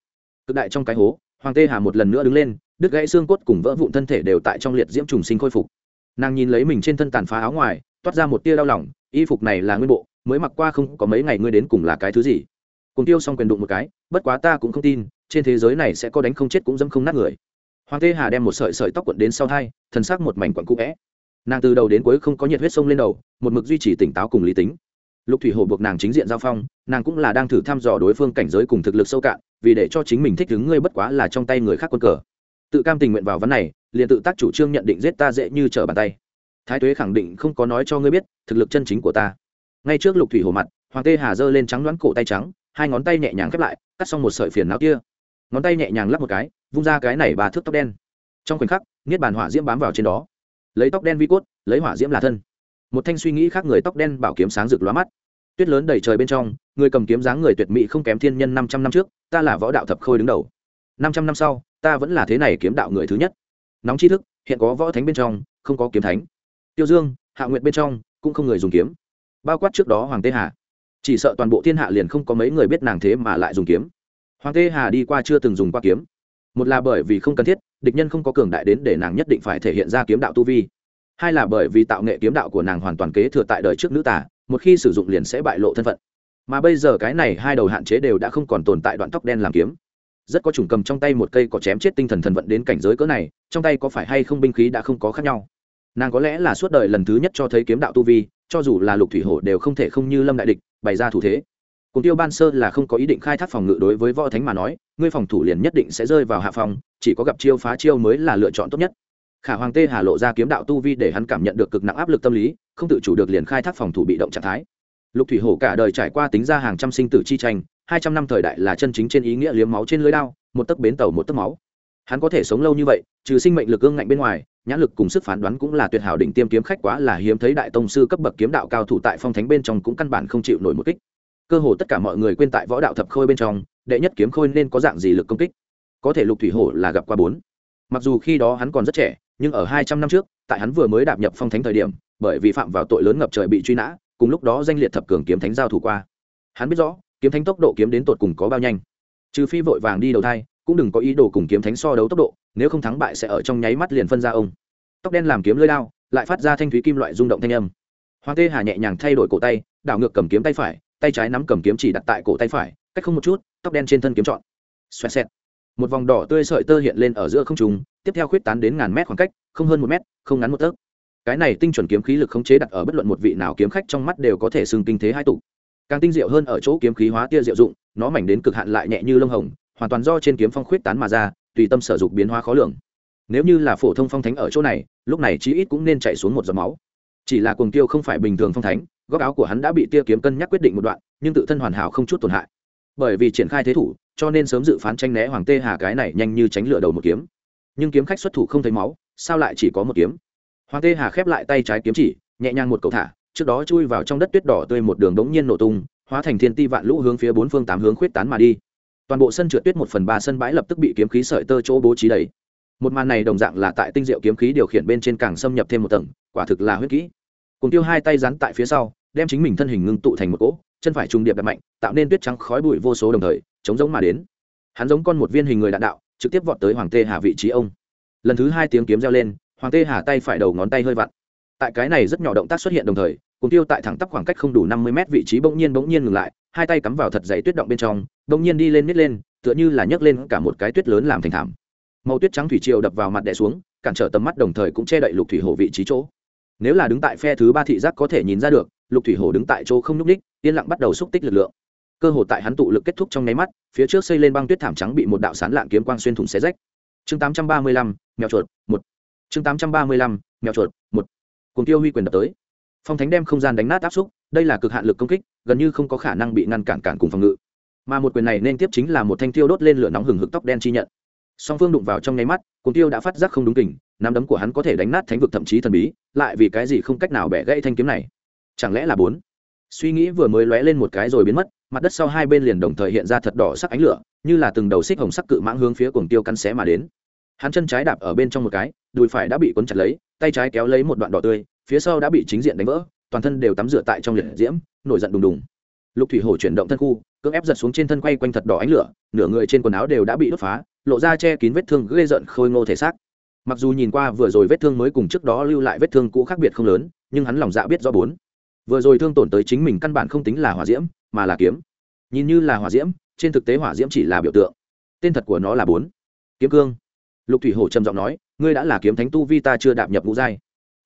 Cực đại trong cái hố hoàng tê hà một lần nữa đứng lên, đứt gãy xương cốt cùng vỡ vụn thân thể đều tại trong liệt diễm trùng sinh khôi phục. Nàng nhìn lấy mình trên thân tàn phá áo ngoài, toát ra một tia đau lòng, y phục này là nguyên bộ, mới mặc qua không có mấy ngày ngươi đến cùng là cái thứ gì. Cùng tiêu xong quyền đụng một cái, bất quá ta cũng không tin, trên thế giới này sẽ có đánh không chết cũng dâm không nát người. Hoàng tê hà đem một sợi sợi tóc quận đến sau hai, thần sắc một mảnh quặn cũ vẽ nàng từ đầu đến cuối không có nhiệt huyết sông lên đầu, một mực duy trì tỉnh táo cùng lý tính lục thủy hồ buộc nàng chính diện giao phong, nàng cũng là đang thử thăm dò đối phương cảnh giới cùng thực lực sâu cạn, vì để cho chính mình thích ứng ngươi bất quá là trong tay người khác quân cờ. Tự cam tình nguyện vào vấn này, liền tự tác chủ trương nhận định giết ta dễ như trở bàn tay. Thái tuế khẳng định không có nói cho ngươi biết thực lực chân chính của ta. Ngay trước lục thủy hồ mặt, hoàng tê hà giơ lên trắng đoán cổ tay trắng, hai ngón tay nhẹ nhàng khép lại, cắt xong một sợi phiền não kia. Ngón tay nhẹ nhàng lắp một cái, vung ra cái này bà thước tóc đen. Trong khoảnh khắc, niết bàn hỏa diễm bám vào trên đó. Lấy tóc đen vi cốt, lấy hỏa diễm là thân một thanh suy nghĩ khác người tóc đen bảo kiếm sáng rực lóa mắt. Tuyết lớn đầy trời bên trong, người cầm kiếm dáng người tuyệt mỹ không kém thiên nhân năm trăm năm trước, ta là võ đạo thập khôi đứng đầu. Năm trăm năm sau, ta vẫn là thế này kiếm đạo người thứ nhất. Nóng tri thức, hiện có võ thánh bên trong, không có kiếm thánh. Tiêu dương, hạ nguyện bên trong, cũng không người dùng kiếm. Bao quát trước đó hoàng tê hà. Chỉ sợ toàn bộ thiên hạ liền không có mấy người biết nàng thế mà lại dùng kiếm. Hoàng tê hà đi qua chưa từng dùng qua kiếm. Một là bởi vì không cần thiết, địch nhân không có cường đại đến để nàng nhất định phải thể hiện ra kiếm đạo tu vi hai là bởi vì tạo nghệ kiếm đạo của nàng hoàn toàn kế thừa tại đời trước nữ tả một khi sử dụng liền sẽ bại lộ thân phận. Mà bây giờ cái này hai đầu hạn chế đều đã không còn tồn tại đoạn tóc đen làm kiếm. Rất có chủng cầm trong tay một cây có chém chết tinh thần thần vận đến cảnh giới cỡ này, trong tay có phải hay không binh khí đã không có khác nhau. Nàng có lẽ là suốt đời lần thứ nhất cho thấy kiếm đạo tu vi, cho dù là lục thủy hổ đều không thể không như lâm đại địch, bày ra thủ thế. Cùng tiêu ban sơ là không có ý định khai thác phòng ngự đối với võ thánh mà nói, ngươi phòng thủ liền nhất định sẽ rơi vào hạ phòng chỉ có gặp chiêu phá chiêu mới là lựa chọn tốt nhất khả hoàng tê hà lộ ra kiếm đạo tu vi để hắn cảm nhận được cực nặng áp lực tâm lý, không tự chủ được liền khai thác phòng thủ bị động trạng thái. Lục thủy hổ cả đời trải qua tính ra hàng trăm sinh tử chi tranh, hai trăm năm thời đại là chân chính trên ý nghĩa liếm máu trên lưới đao, một tấc bến tàu một tấc máu. Hắn có thể sống lâu như vậy, trừ sinh mệnh lực ương ngạnh bên ngoài, nhãn lực cùng sức phán đoán cũng là tuyệt hảo đỉnh tiêm kiếm khách quá là hiếm thấy đại tông sư cấp bậc kiếm đạo cao thủ tại phong thánh bên trong cũng căn bản không chịu nổi một kích. Cơ hồ tất cả mọi người quên tại võ đạo thập khôi bên trong, đệ nhất kiếm khôi nên có dạng gì lực công kích? Có thể lục thủy hổ là gặp qua bốn mặc dù khi đó hắn còn rất trẻ, nhưng ở hai trăm năm trước, tại hắn vừa mới đạp nhập phong thánh thời điểm, bởi vì phạm vào tội lớn ngập trời bị truy nã, cùng lúc đó danh liệt thập cường kiếm thánh giao thủ qua. Hắn biết rõ, kiếm thánh tốc độ kiếm đến tột cùng có bao nhanh. Trừ phi vội vàng đi đầu thai, cũng đừng có ý đồ cùng kiếm thánh so đấu tốc độ, nếu không thắng bại sẽ ở trong nháy mắt liền phân ra ông. Tóc đen làm kiếm lưỡi lao lại phát ra thanh thúy kim loại rung động thanh âm. Hoàng tê hà nhẹ nhàng thay đổi cổ tay, đảo ngược cầm kiếm tay phải, tay trái nắm cầm kiếm chỉ đặt tại cổ tay phải, cách không một chút, tóc đen trên thân kiếm trọn. Xoẹt xẹt một vòng đỏ tươi sợi tơ hiện lên ở giữa không trùng tiếp theo khuyết tán đến ngàn mét khoảng cách, không hơn một mét, không ngắn một tấc. Cái này tinh chuẩn kiếm khí lực khống chế đặt ở bất luận một vị nào kiếm khách trong mắt đều có thể xưng kinh thế hai tụ. Càng tinh diệu hơn ở chỗ kiếm khí hóa tia diệu dụng, nó mảnh đến cực hạn lại nhẹ như lông hồng, hoàn toàn do trên kiếm phong khuyết tán mà ra, tùy tâm sở dục biến hóa khó lường. Nếu như là phổ thông phong thánh ở chỗ này, lúc này chí ít cũng nên chạy xuống một giọt máu. Chỉ là cuồng tiêu không phải bình thường phong thánh, góc áo của hắn đã bị tia kiếm cân nhắc quyết định một đoạn, nhưng tự thân hoàn hảo không chút tổn hại bởi vì triển khai thế thủ, cho nên sớm dự phán tranh né hoàng tê hà cái này nhanh như tránh lựa đầu một kiếm. Nhưng kiếm khách xuất thủ không thấy máu, sao lại chỉ có một kiếm? Hoàng tê hà khép lại tay trái kiếm chỉ, nhẹ nhàng một cầu thả, trước đó chui vào trong đất tuyết đỏ tươi một đường đống nhiên nổ tung, hóa thành thiên ti vạn lũ hướng phía bốn phương tám hướng khuyết tán mà đi. Toàn bộ sân trượt tuyết một phần ba sân bãi lập tức bị kiếm khí sợi tơ chỗ bố trí đầy. Một màn này đồng dạng là tại tinh diệu kiếm khí điều khiển bên trên càng xâm nhập thêm một tầng, quả thực là huyết kỹ. Cùng tiêu hai tay rắn tại phía sau, đem chính mình thân hình ngưng tụ thành một cỗ chân phải trùng điệp đập mạnh, tạo nên tuyết trắng khói bụi vô số đồng thời, chống giống mà đến. Hắn giống con một viên hình người đạn đạo, trực tiếp vọt tới hoàng tê hà vị trí ông. Lần thứ hai tiếng kiếm reo lên, hoàng tê hà tay phải đầu ngón tay hơi vặn. Tại cái này rất nhỏ động tác xuất hiện đồng thời cùng tiêu tại thẳng tắp khoảng cách không đủ năm mươi mét vị trí bỗng nhiên bỗng nhiên ngừng lại, hai tay cắm vào thật dày tuyết động bên trong, bỗng nhiên đi lên nít lên, tựa như là nhấc lên cả một cái tuyết lớn làm thành thảm. Màu tuyết trắng thủy triều đập vào mặt đè xuống, cản trở tầm mắt đồng thời cũng che đậy lục thủy hồ vị trí chỗ. Nếu là đứng tại phe thứ ba thị giác có thể nhìn ra được lục thủy hổ đứng tại chỗ không nhúc ních yên lặng bắt đầu xúc tích lực lượng. Cơ hồ tại hắn tụ lực kết thúc trong nháy mắt phía trước xây lên băng tuyết thảm trắng bị một đạo sán lạng kiếm quang xuyên thủng xé rách. Chương tám trăm ba mươi lăm mèo chuột một. Chương tám trăm ba mươi lăm mèo chuột một. Cùng tiêu huy quyền đập tới. Phong thánh đem không gian đánh nát áp xúc đây là cực hạn lực công kích gần như không có khả năng bị ngăn cản cản cùng phòng ngự. Mà một quyền này nên tiếp chính là một thanh tiêu đốt lên lửa nóng hừng hực tóc đen chi nhận. Song phương đụng vào trong nháy mắt cùng tiêu đã phát giác không đúng tình, nắm đấm của hắn có thể đánh nát thánh vực thậm chí thần bí lại vì cái gì không cách nào bẻ gãy thanh kiếm này? Chẳng lẽ là bốn? Suy nghĩ vừa mới lóe lên một cái rồi biến mất, mặt đất sau hai bên liền đồng thời hiện ra thật đỏ sắc ánh lửa, như là từng đầu xích hồng sắc cự mãng hướng phía cuồng tiêu cắn xé mà đến. Hắn chân trái đạp ở bên trong một cái, đùi phải đã bị cuốn chặt lấy, tay trái kéo lấy một đoạn đỏ tươi, phía sau đã bị chính diện đánh vỡ, toàn thân đều tắm rửa tại trong liệt diễm, nổi giận đùng đùng. Lục thủy hổ chuyển động thân khu, cưỡng ép giật xuống trên thân quay quanh thật đỏ ánh lửa, nửa người trên quần áo đều đã bị đốt phá, lộ ra che kín vết thương ghê rợn khôi ngô thể xác. Mặc dù nhìn qua vừa rồi vết thương mới cùng trước đó lưu lại vết thương cũ khác biệt không lớn, nhưng hắn lòng dạ biết do bốn vừa rồi thương tổn tới chính mình căn bản không tính là hỏa diễm, mà là kiếm. Nhìn như là hỏa diễm, trên thực tế hỏa diễm chỉ là biểu tượng. Tên thật của nó là bốn. Kiếm cương. Lục thủy hổ trầm giọng nói, ngươi đã là kiếm thánh tu vi ta chưa đạp nhập ngũ giai.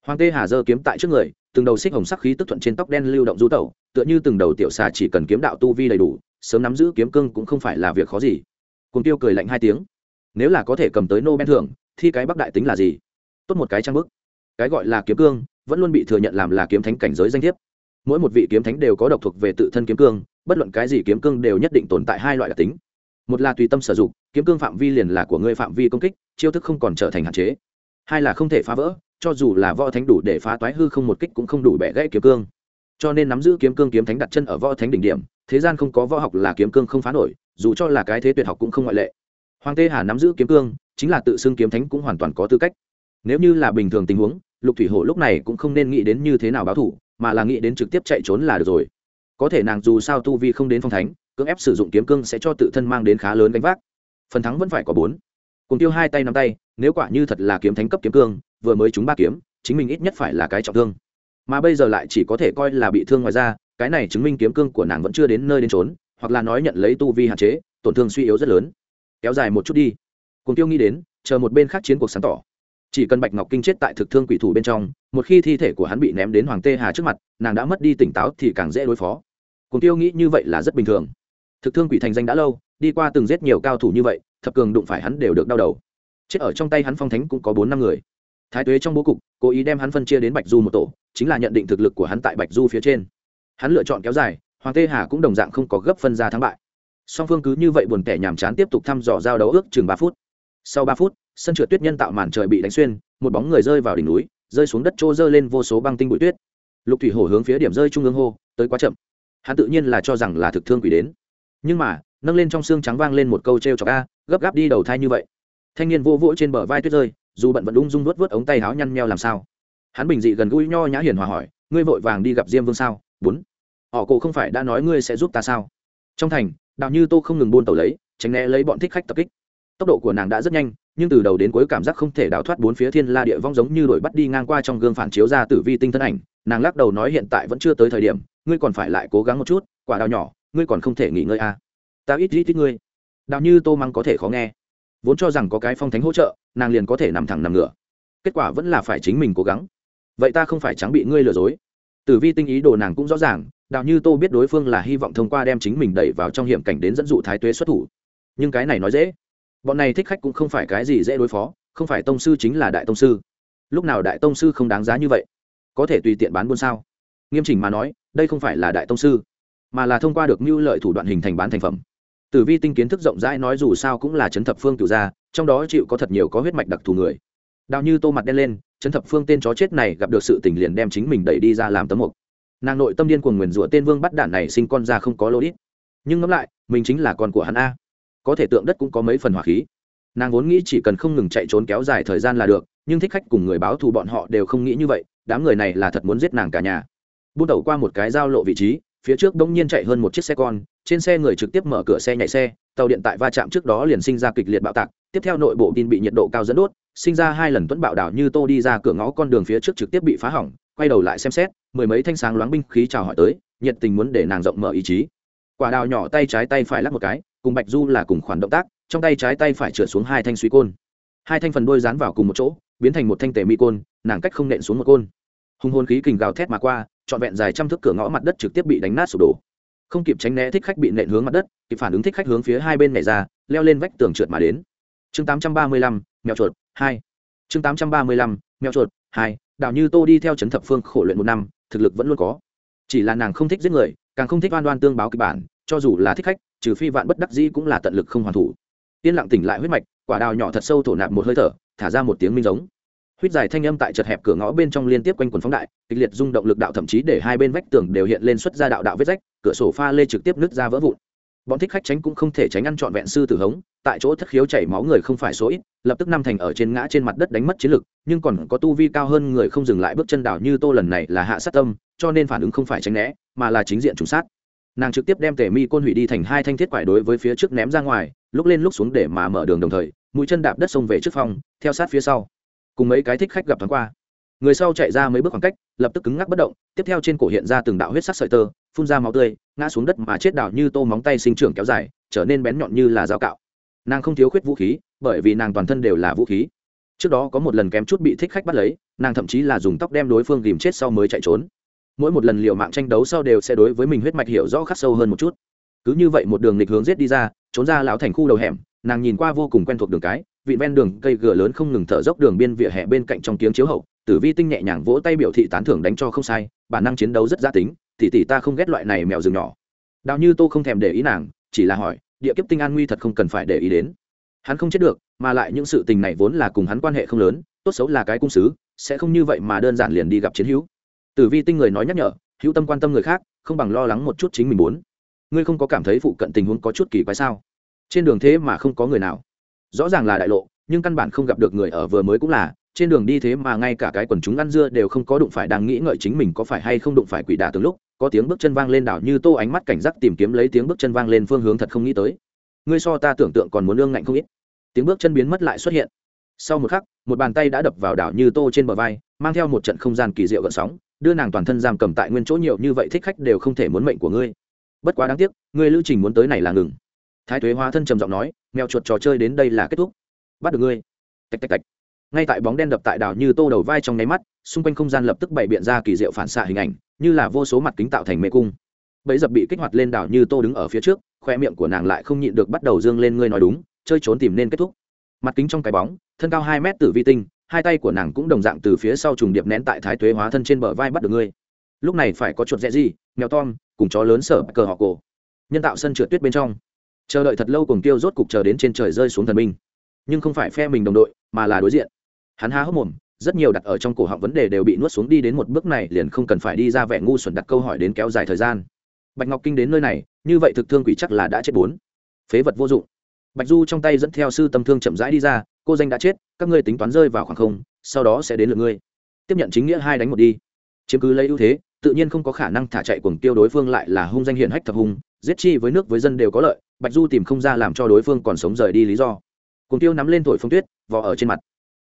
Hoàng tê hà giơ kiếm tại trước người, từng đầu xích hồng sắc khí tức thuận trên tóc đen lưu động du tẩu, tựa như từng đầu tiểu xà chỉ cần kiếm đạo tu vi đầy đủ, sớm nắm giữ kiếm cương cũng không phải là việc khó gì. Cùng tiêu cười lạnh hai tiếng. Nếu là có thể cầm tới nobel thưởng, thì cái bắc đại tính là gì? Tốt một cái trang bức. Cái gọi là kiếm cương, vẫn luôn bị thừa nhận làm là kiếm thánh cảnh giới danh thiếp mỗi một vị kiếm thánh đều có độc thuộc về tự thân kiếm cương, bất luận cái gì kiếm cương đều nhất định tồn tại hai loại đặc tính. Một là tùy tâm sử dụng, kiếm cương phạm vi liền là của ngươi phạm vi công kích, chiêu thức không còn trở thành hạn chế. Hai là không thể phá vỡ, cho dù là võ thánh đủ để phá toái hư không một kích cũng không đủ bẻ gãy kiếm cương. Cho nên nắm giữ kiếm cương kiếm thánh đặt chân ở võ thánh đỉnh điểm, thế gian không có võ học là kiếm cương không phá nổi, dù cho là cái thế tuyệt học cũng không ngoại lệ. Hoàng tê hà nắm giữ kiếm cương, chính là tự xưng kiếm thánh cũng hoàn toàn có tư cách. Nếu như là bình thường tình huống, lục thủy hổ lúc này cũng không nên nghĩ đến như thế nào báo thủ mà là nghĩ đến trực tiếp chạy trốn là được rồi. Có thể nàng dù sao tu vi không đến phong thánh, cưỡng ép sử dụng kiếm cương sẽ cho tự thân mang đến khá lớn gánh vác. Phần thắng vẫn phải có bốn. Cùng tiêu hai tay nắm tay, nếu quả như thật là kiếm thánh cấp kiếm cương, vừa mới chúng ba kiếm, chính mình ít nhất phải là cái trọng thương. Mà bây giờ lại chỉ có thể coi là bị thương ngoài ra cái này chứng minh kiếm cương của nàng vẫn chưa đến nơi đến trốn hoặc là nói nhận lấy tu vi hạn chế, tổn thương suy yếu rất lớn. Kéo dài một chút đi. Cùng tiêu nghĩ đến, chờ một bên khác chiến cuộc sáng tỏ chỉ cần bạch ngọc kinh chết tại thực thương quỷ thủ bên trong, một khi thi thể của hắn bị ném đến hoàng tê hà trước mặt, nàng đã mất đi tỉnh táo thì càng dễ đối phó. Cùng tiêu nghĩ như vậy là rất bình thường. Thực thương quỷ thành danh đã lâu, đi qua từng giết nhiều cao thủ như vậy, thập cường đụng phải hắn đều được đau đầu. Chết ở trong tay hắn phong thánh cũng có bốn năm người. Thái tuế trong bố cục, cố ý đem hắn phân chia đến bạch du một tổ, chính là nhận định thực lực của hắn tại bạch du phía trên. Hắn lựa chọn kéo dài, hoàng tê hà cũng đồng dạng không có gấp phân ra thắng bại. Song phương cứ như vậy buồn tẻ nhàm chán tiếp tục thăm dò giao đấu ước chừng ba phút. Sau ba phút sân trượt tuyết nhân tạo màn trời bị đánh xuyên, một bóng người rơi vào đỉnh núi, rơi xuống đất trô dơ lên vô số băng tinh bụi tuyết. Lục thủy hổ hướng phía điểm rơi trung ương hô, tới quá chậm. Hắn tự nhiên là cho rằng là thực thương quỷ đến. Nhưng mà, nâng lên trong xương trắng vang lên một câu t r e o chọc a, gấp gáp đi đầu thai như vậy. Thanh niên vô vỗ trên bờ vai tuyết rơi, dù bận vẫn ung dung vớt vớt ống tay háo nhăn meo làm sao. Hắn bình dị gần gũi nho nhã hiền hòa hỏi, ngươi vội vàng đi gặp diêm vương sao? Bốn. Họ cổ không phải đã nói ngươi sẽ giúp ta sao? Trong thành đạo như tô không ngừng buôn tàu lấy, tránh né lấy bọn thích khách tập kích. Tốc độ của nàng đã rất nhanh nhưng từ đầu đến cuối cảm giác không thể đào thoát bốn phía thiên la địa vong giống như đuổi bắt đi ngang qua trong gương phản chiếu ra tử vi tinh thân ảnh, nàng lắc đầu nói hiện tại vẫn chưa tới thời điểm, ngươi còn phải lại cố gắng một chút, quả đào nhỏ, ngươi còn không thể nghỉ ngơi à. ta ít ít ít ngươi. Đào như tô măng có thể khó nghe. Vốn cho rằng có cái phong thánh hỗ trợ, nàng liền có thể nằm thẳng nằm ngửa. Kết quả vẫn là phải chính mình cố gắng. Vậy ta không phải trắng bị ngươi lừa dối. Tử vi tinh ý đồ nàng cũng rõ ràng, đào như tô biết đối phương là hy vọng thông qua đem chính mình đẩy vào trong hiểm cảnh đến dẫn dụ thái tuế xuất thủ. Nhưng cái này nói dễ bọn này thích khách cũng không phải cái gì dễ đối phó, không phải tông sư chính là đại tông sư. Lúc nào đại tông sư không đáng giá như vậy? Có thể tùy tiện bán buôn sao? Nghiêm chỉnh mà nói, đây không phải là đại tông sư, mà là thông qua được mưu lợi thủ đoạn hình thành bán thành phẩm. Tử vi tinh kiến thức rộng rãi nói dù sao cũng là chấn thập phương cựu gia, trong đó chịu có thật nhiều có huyết mạch đặc thù người. Đào như tô mặt đen lên, chấn thập phương tên chó chết này gặp được sự tình liền đem chính mình đẩy đi ra làm tấm mục. Nàng nội tâm điên cuồng nguyền rủa tên vương bắt đản này sinh con ra không có lỗi. Nhưng ngẫm lại, mình chính là con của hắn a có thể tượng đất cũng có mấy phần hỏa khí. Nàng vốn nghĩ chỉ cần không ngừng chạy trốn kéo dài thời gian là được, nhưng thích khách cùng người báo thù bọn họ đều không nghĩ như vậy, đám người này là thật muốn giết nàng cả nhà. Buôn tẩu qua một cái giao lộ vị trí, phía trước bỗng nhiên chạy hơn một chiếc xe con, trên xe người trực tiếp mở cửa xe nhảy xe, tàu điện tại va chạm trước đó liền sinh ra kịch liệt bạo tạc, tiếp theo nội bộ tin bị nhiệt độ cao dẫn đốt, sinh ra hai lần tuấn bạo đảo như tô đi ra cửa ngõ con đường phía trước trực tiếp bị phá hỏng, quay đầu lại xem xét, mười mấy thanh sáng loáng binh khí chào hỏi tới, nhiệt tình muốn để nàng rộng mở ý chí. Quả đào nhỏ tay trái tay phải lắc một cái cùng bạch du là cùng khoản động tác, trong tay trái tay phải trượt xuống hai thanh suy côn. Hai thanh phần đôi dán vào cùng một chỗ, biến thành một thanh tề mi côn, nàng cách không nện xuống một côn. Hùng hồn khí kình gào thét mà qua, trọn vẹn dài trăm thước cửa ngõ mặt đất trực tiếp bị đánh nát sụp đổ. Không kịp tránh né thích khách bị nện hướng mặt đất, kịp phản ứng thích khách hướng phía hai bên này ra, leo lên vách tường trượt mà đến. Chương tám trăm ba mươi lăm, mèo chuột, hai. Chương tám trăm ba mươi lăm, mèo chuột, hai. Đạo như tô đi theo trấn thập phương khổ luyện một năm, thực lực vẫn luôn có. Chỉ là nàng không thích giết người, càng không thích oan oan tương báo kịch bản, cho dù là thích khách trừ phi vạn bất đắc dĩ cũng là tận lực không hoàn thủ. Yên lặng tỉnh lại huyết mạch, quả đào nhỏ thật sâu thổ nạp một hơi thở, thả ra một tiếng minh giống. Huyết dài thanh âm tại chật hẹp cửa ngõ bên trong liên tiếp quanh quần phóng đại, kịch liệt rung động lực đạo thậm chí để hai bên vách tường đều hiện lên xuất ra đạo đạo vết rách, cửa sổ pha lê trực tiếp nứt ra vỡ vụn. Bọn thích khách tránh cũng không thể tránh ăn trọn vẹn sư tử hống, tại chỗ thất khiếu chảy máu người không phải số ít, lập tức năm thành ở trên ngã trên mặt đất đánh mất chiến lực, nhưng còn có tu vi cao hơn người không dừng lại bước chân đảo như tô lần này là hạ sát tâm, cho nên phản ứng không phải tránh né, mà là chính diện trùng sát nàng trực tiếp đem tề mi côn hủy đi thành hai thanh thiết quải đối với phía trước ném ra ngoài, lúc lên lúc xuống để mà mở đường đồng thời, mũi chân đạp đất xông về trước phòng, theo sát phía sau. Cùng mấy cái thích khách gặp thoáng qua. Người sau chạy ra mấy bước khoảng cách, lập tức cứng ngắc bất động, tiếp theo trên cổ hiện ra từng đạo huyết sắc sợi tơ, phun ra máu tươi, ngã xuống đất mà chết đảo như tô móng tay sinh trưởng kéo dài, trở nên bén nhọn như là dao cạo. Nàng không thiếu khuyết vũ khí, bởi vì nàng toàn thân đều là vũ khí. Trước đó có một lần kém chút bị thích khách bắt lấy, nàng thậm chí là dùng tóc đem đối phương ghìm chết sau mới chạy trốn mỗi một lần liều mạng tranh đấu sau đều sẽ đối với mình huyết mạch hiểu rõ khắc sâu hơn một chút. Cứ như vậy một đường lịch hướng giết đi ra, trốn ra lão thành khu đầu hẻm, nàng nhìn qua vô cùng quen thuộc đường cái, vị ven đường, cây gừa lớn không ngừng thở dốc đường biên vỉa hè bên cạnh trong tiếng chiếu hậu, tử vi tinh nhẹ nhàng vỗ tay biểu thị tán thưởng đánh cho không sai, bản năng chiến đấu rất gia tính tỉ tỉ ta không ghét loại này mèo rừng nhỏ. Đào như tô không thèm để ý nàng, chỉ là hỏi, địa kiếp tinh an nguy thật không cần phải để ý đến. Hắn không chết được, mà lại những sự tình này vốn là cùng hắn quan hệ không lớn, tốt xấu là cái cung sứ, sẽ không như vậy mà đơn giản liền đi gặp chiến hữu tử vi tinh người nói nhắc nhở, hữu tâm quan tâm người khác, không bằng lo lắng một chút chính mình muốn. Ngươi không có cảm thấy phụ cận tình huống có chút kỳ quái sao? Trên đường thế mà không có người nào. Rõ ràng là đại lộ, nhưng căn bản không gặp được người ở vừa mới cũng là, trên đường đi thế mà ngay cả cái quần chúng ăn dưa đều không có đụng phải đang nghĩ ngợi chính mình có phải hay không đụng phải quỷ đà từ lúc, có tiếng bước chân vang lên đảo như tô ánh mắt cảnh giác tìm kiếm lấy tiếng bước chân vang lên phương hướng thật không nghĩ tới. Ngươi so ta tưởng tượng còn muốn lương ngạnh không ít. Tiếng bước chân biến mất lại xuất hiện. Sau một khắc, một bàn tay đã đập vào đảo như tô trên bờ vai, mang theo một trận không gian kỳ diệu gợn sóng đưa nàng toàn thân giam cầm tại nguyên chỗ nhiều như vậy thích khách đều không thể muốn mệnh của ngươi. Bất quá đáng tiếc, ngươi lữ trình muốn tới này là ngừng. Thái thuế hóa thân trầm giọng nói, mèo chuột trò chơi đến đây là kết thúc. Bắt được ngươi. Tạch tạch tạch. Ngay tại bóng đen đập tại đảo như tô đầu vai trong nháy mắt, xung quanh không gian lập tức bày biện ra kỳ diệu phản xạ hình ảnh, như là vô số mặt kính tạo thành mê cung. Bẫy dập bị kích hoạt lên đảo như tô đứng ở phía trước, khoe miệng của nàng lại không nhịn được bắt đầu dương lên, ngươi nói đúng, chơi trốn tìm nên kết thúc. Mặt kính trong cái bóng, thân cao hai mét tử vi tinh hai tay của nàng cũng đồng dạng từ phía sau trùng điệp nén tại thái tuế hóa thân trên bờ vai bắt được ngươi. Lúc này phải có chuột rẽ gì, mèo tom, cùng chó lớn sở cờ họ cổ. Nhân tạo sân trượt tuyết bên trong. Chờ đợi thật lâu cùng tiêu rốt cục chờ đến trên trời rơi xuống thần minh. Nhưng không phải phe mình đồng đội, mà là đối diện. Hắn há hốc mồm, rất nhiều đặt ở trong cổ họng vấn đề đều bị nuốt xuống đi đến một bước này liền không cần phải đi ra vẻ ngu xuẩn đặt câu hỏi đến kéo dài thời gian. Bạch ngọc kinh đến nơi này, như vậy thực thương quỷ chắc là đã chết bốn. Phế vật vô dụng. Bạch du trong tay dẫn theo sư tâm thương chậm rãi đi ra cô danh đã chết, các ngươi tính toán rơi vào khoảng không, sau đó sẽ đến lượt ngươi. Tiếp nhận chính nghĩa hai đánh một đi. Chiếm cứ lấy ưu thế, tự nhiên không có khả năng thả chạy cuồng tiêu đối phương lại là hung danh hiển hách thập hung, giết chi với nước với dân đều có lợi, bạch du tìm không ra làm cho đối phương còn sống rời đi lý do. Cuồng tiêu nắm lên thổi phong tuyết, vò ở trên mặt.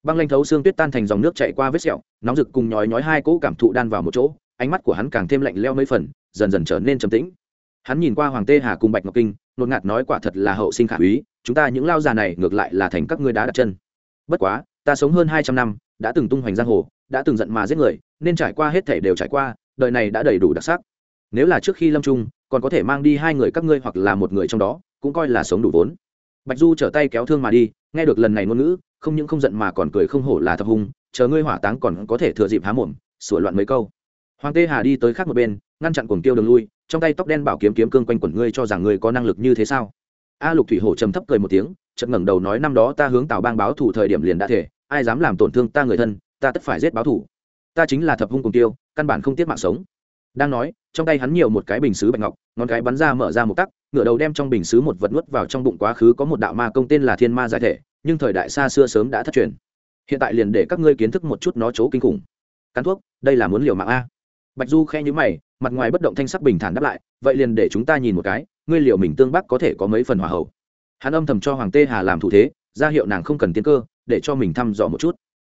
Băng lanh thấu xương tuyết tan thành dòng nước chạy qua vết sẹo, nóng rực cùng nhói nhói hai cỗ cảm thụ đan vào một chỗ, ánh mắt của hắn càng thêm lạnh leo mấy phần, dần dần trở nên trầm tĩnh. Hắn nhìn qua hoàng tê hà cùng bạch ngọc kinh nột ngạt nói quả thật là hậu sinh khả úy, chúng ta những lao già này ngược lại là thành các ngươi đá đặt chân. Bất quá, ta sống hơn hai trăm năm, đã từng tung hoành giang hồ, đã từng giận mà giết người, nên trải qua hết thể đều trải qua, đời này đã đầy đủ đặc sắc. Nếu là trước khi lâm trung, còn có thể mang đi hai người các ngươi hoặc là một người trong đó, cũng coi là sống đủ vốn. Bạch du trở tay kéo thương mà đi, nghe được lần này ngôn ngữ, không những không giận mà còn cười không hổ là thập hung, chờ ngươi hỏa táng còn có thể thừa dịp há mồm sửa loạn mấy câu. Hoàng tê hà đi tới khác một bên, ngăn chặn cuồng tiêu đường lui trong tay tóc đen bảo kiếm kiếm cương quanh quẩn ngươi cho rằng ngươi có năng lực như thế sao? A lục thủy hổ trầm thấp cười một tiếng, chợt ngẩng đầu nói năm đó ta hướng tào bang báo thủ thời điểm liền đã thể, ai dám làm tổn thương ta người thân, ta tất phải giết báo thủ ta chính là thập hung cùng tiêu, căn bản không tiếc mạng sống. Đang nói, trong tay hắn nhiều một cái bình xứ bạch ngọc, ngón cái bắn ra mở ra một tắc ngựa đầu đem trong bình xứ một vật nuốt vào trong bụng quá khứ có một đạo ma công tên là thiên ma giải thể, nhưng thời đại xa xưa sớm đã thất truyền. Hiện tại liền để các ngươi kiến thức một chút nó chỗ kinh khủng. Cắn thuốc, đây là muốn liều mạng a. Bạch du khe nhữ mày mặt ngoài bất động thanh sắc bình thản đáp lại, vậy liền để chúng ta nhìn một cái, ngươi liệu mình tương bắc có thể có mấy phần hòa hậu? Hắn âm thầm cho hoàng tê hà làm thủ thế, ra hiệu nàng không cần tiến cơ, để cho mình thăm dò một chút.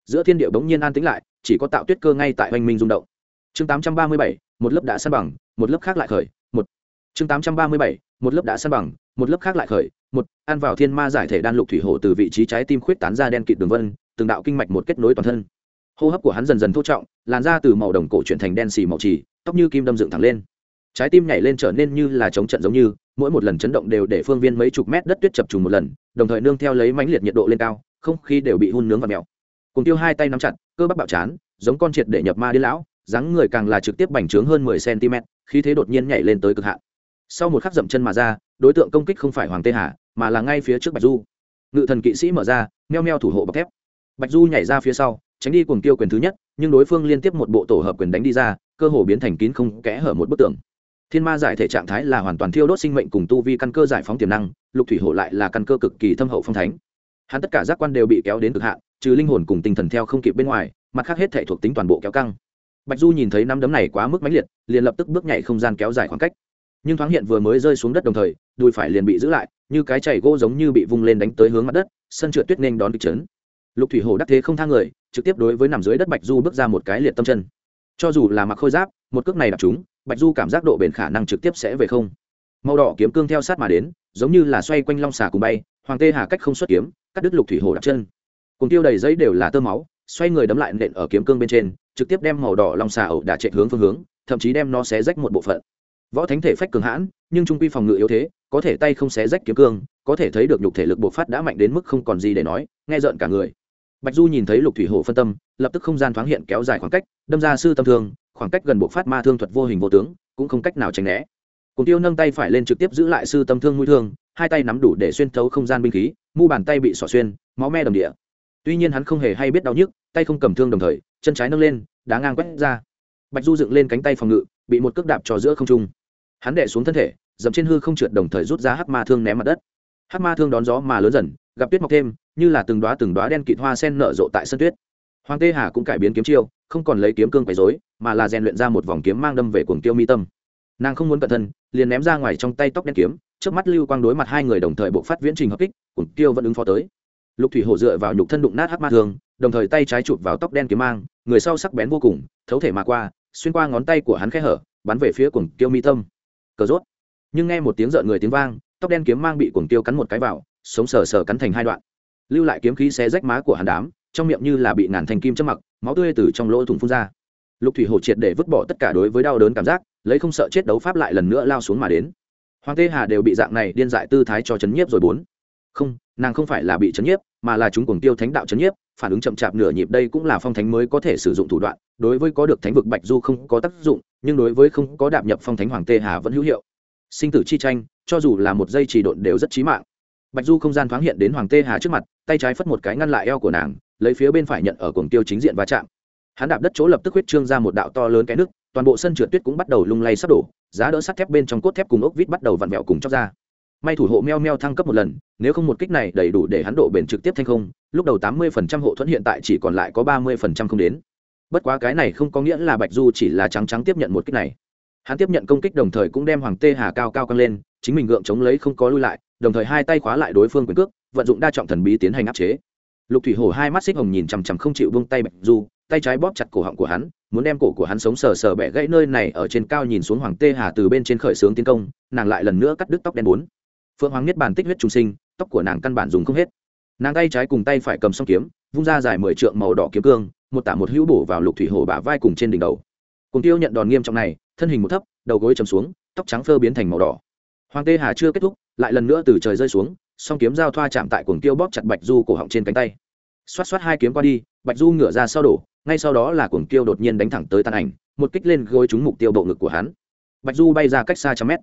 Giữa thiên địa bỗng nhiên an tĩnh lại, chỉ có tạo tuyết cơ ngay tại hoành minh rung động. Chương tám trăm ba mươi bảy, một lớp đã săn bằng, một lớp khác lại khởi, một. Chương tám trăm ba mươi bảy, một lớp đã săn bằng, một lớp khác lại khởi, một. Ăn vào thiên ma giải thể đan lục thủy hổ từ vị trí trái tim khuyết tán ra đen kịt đường vân, từng đạo kinh mạch một kết nối toàn thân hô hấp của hắn dần dần thô trọng, làn da từ màu đồng cổ chuyển thành đen xì màu trì, tóc như kim đâm dựng thẳng lên. Trái tim nhảy lên trở nên như là chống trận giống như, mỗi một lần chấn động đều để phương viên mấy chục mét đất tuyết chập trùng một lần, đồng thời nương theo lấy mãnh liệt nhiệt độ lên cao, không khí đều bị hun nướng và mèo. Cùng tiêu hai tay nắm chặt, cơ bắp bạo chán, giống con triệt để nhập ma đi lão, dáng người càng là trực tiếp bành trướng hơn mười cm khí thế đột nhiên nhảy lên tới cực hạn. Sau một khắc dậm chân mà ra, đối tượng công kích không phải hoàng tê hà, mà là ngay phía trước bạch du. Ngự thần kỵ sĩ mở ra, meo meo thủ hộ bọc thép. Bạch du nhảy ra phía sau tránh đi cuồng tiêu quyền thứ nhất, nhưng đối phương liên tiếp một bộ tổ hợp quyền đánh đi ra, cơ hồ biến thành kín không kẽ hở một bức tường. Thiên ma giải thể trạng thái là hoàn toàn thiêu đốt sinh mệnh cùng tu vi căn cơ giải phóng tiềm năng, lục thủy hộ lại là căn cơ cực kỳ thâm hậu phong thánh. Hắn tất cả giác quan đều bị kéo đến cực hạn, trừ linh hồn cùng tinh thần theo không kịp bên ngoài, mặt khác hết thể thuộc tính toàn bộ kéo căng. Bạch du nhìn thấy năm đấm này quá mức mãnh liệt, liền lập tức bước nhảy không gian kéo dài khoảng cách. Nhưng thoáng hiện vừa mới rơi xuống đất đồng thời, đùi phải liền bị giữ lại, như cái chảy gỗ giống như bị vung lên đánh tới hướng mặt đất, sân trượt tuyết nên đón kịch trấn lục thủy hồ đắc thế không thang người, trực tiếp đối với nằm dưới đất bạch du bước ra một cái liệt tâm chân. Cho dù là mặc khôi giáp, một cước này đập chúng bạch du cảm giác độ bền khả năng trực tiếp sẽ về không. Màu đỏ kiếm cương theo sát mà đến, giống như là xoay quanh long xà cùng bay, hoàng tê hà cách không xuất kiếm, cắt đứt lục thủy hồ đặt chân. Cùng tiêu đầy giấy đều là tơ máu, xoay người đấm lại nện ở kiếm cương bên trên, trực tiếp đem màu đỏ long xà ẩu đà chạy hướng phương hướng, thậm chí đem nó xé rách một bộ phận. Võ thánh thể phách cường hãn, nhưng trung quy phòng ngự yếu thế, có thể tay không xé rách kiếm cương, có thể thấy được nhục thể lực bộc phát đã mạnh đến mức không còn gì để nói, nghe rợn cả người bạch du nhìn thấy lục thủy hổ phân tâm, lập tức không gian thoáng hiện kéo dài khoảng cách, đâm ra sư tâm thương, khoảng cách gần bộ phát ma thương thuật vô hình vô tướng, cũng không cách nào tránh né. Cùng tiêu nâng tay phải lên trực tiếp giữ lại sư tâm thương mũi thương, hai tay nắm đủ để xuyên thấu không gian binh khí, mu bàn tay bị xỏ xuyên, máu me đầm địa. Tuy nhiên hắn không hề hay biết đau nhức, tay không cầm thương đồng thời, chân trái nâng lên, đá ngang quét ra. Bạch du dựng lên cánh tay phòng ngự, bị một cước đạp trò giữa không trung. Hắn đẻ xuống thân thể, dậm trên hư không trượt đồng thời rút ra hắc ma thương ném mặt đất. Hắc ma thương đón gió mà lớn dần, gặp tuyết mọc thêm như là từng đoá từng đoá đen kịt hoa sen nở rộ tại sân tuyết. Hoàng tê hà cũng cải biến kiếm chiêu, không còn lấy kiếm cương quấy dối mà là rèn luyện ra một vòng kiếm mang đâm về cuồng tiêu mi tâm. Nàng không muốn cẩn thân liền ném ra ngoài trong tay tóc đen kiếm trước mắt lưu quang đối mặt hai người đồng thời bộ phát viễn trình hợp kích, cuồng tiêu vẫn ứng phó tới. Lục thủy hổ dựa vào nhục thân đụng nát hắc ma thường đồng thời tay trái chụp vào tóc đen kiếm mang, người sau sắc bén vô cùng, thấu thể mà qua, xuyên qua ngón tay của hắn khẽ hở, bắn về phía cuồng tiêu mi tâm. Cờ rốt. Nhưng nghe một tiếng rợn người tiếng vang, tóc đen kiếm mang bị cuồng tiêu cắn một cái vào, sống sờ sờ cắn thành hai đoạn lưu lại kiếm khí xé rách má của Hàn đám, trong miệng như là bị ngàn thành kim châm mặc, máu tươi từ trong lỗ thủng phun ra. Lục thủy hổ triệt để vứt bỏ tất cả đối với đau đớn cảm giác, lấy không sợ chết đấu pháp lại lần nữa lao xuống mà đến. Hoàng tê hà đều bị dạng này điên dại tư thái cho chấn nhiếp rồi bốn. Không, nàng không phải là bị chấn nhiếp, mà là chúng cùng tiêu thánh đạo chấn nhiếp, phản ứng chậm chạp nửa nhịp đây cũng là phong thánh mới có thể sử dụng thủ đoạn, đối với có được thánh vực bạch du không có tác dụng, nhưng đối với không có đạp nhập phong thánh hoàng tê hà vẫn hữu hiệu. Sinh tử chi tranh, cho dù là một giây trì độn đều rất chí mạng bạch du không gian thoáng hiện đến hoàng tê hà trước mặt, tay trái phất một cái ngăn lại eo của nàng, lấy phía bên phải nhận ở cuồng tiêu chính diện va chạm. Hắn đạp đất chỗ lập tức huyết trương ra một đạo to lớn cái nước, toàn bộ sân trượt tuyết cũng bắt đầu lung lay sắp đổ, giá đỡ sắt thép bên trong cốt thép cùng ốc vít bắt đầu vặn vẹo cùng chóc ra. May thủ hộ meo meo thăng cấp một lần, nếu không một kích này đầy đủ để hắn độ bền trực tiếp thanh không, lúc đầu tám mươi phần trăm hộ thuẫn hiện tại chỉ còn lại có ba mươi phần trăm không đến. Bất quá cái này không có nghĩa là bạch du chỉ là trắng trắng tiếp nhận một kích này. Hắn tiếp nhận công kích đồng thời cũng đem hoàng tê hà cao cao căng lên, chính mình gượng chống lấy không có lui lại đồng thời hai tay khóa lại đối phương quyền cước, vận dụng đa trọng thần bí tiến hành áp chế. Lục thủy hổ hai mắt xích hồng nhìn chằm chằm không chịu vung tay bạch du, tay trái bóp chặt cổ họng của hắn, muốn đem cổ của hắn sống sờ sờ bẻ gãy nơi này ở trên cao nhìn xuống hoàng tê hà từ bên trên khởi xướng tiến công, nàng lại lần nữa cắt đứt tóc đen bốn. Phượng hoàng niết bàn tích huyết trung sinh, tóc của nàng căn bản dùng không hết. Nàng tay trái cùng tay phải cầm song kiếm, vung ra dài mười trượng màu đỏ kiếm cương, một tả một hữu bổ vào lục thủy hổ bả vai cùng trên đỉnh đầu. Cùng tiêu nhận đòn nghiêm trọng này, thân hình một thấp, đầu gối chầm xuống, tóc trắng phơ biến thành màu đỏ hoàng tê hà chưa kết thúc, lại lần nữa từ trời rơi xuống, song kiếm giao thoa chạm tại cuồng tiêu bóp chặt bạch du cổ họng trên cánh tay. Xoát xoát hai kiếm qua đi, bạch du ngửa ra sau đổ, ngay sau đó là cuồng tiêu đột nhiên đánh thẳng tới tàn ảnh, một kích lên gối trúng mục tiêu bộ ngực của hắn. Bạch du bay ra cách xa trăm mét.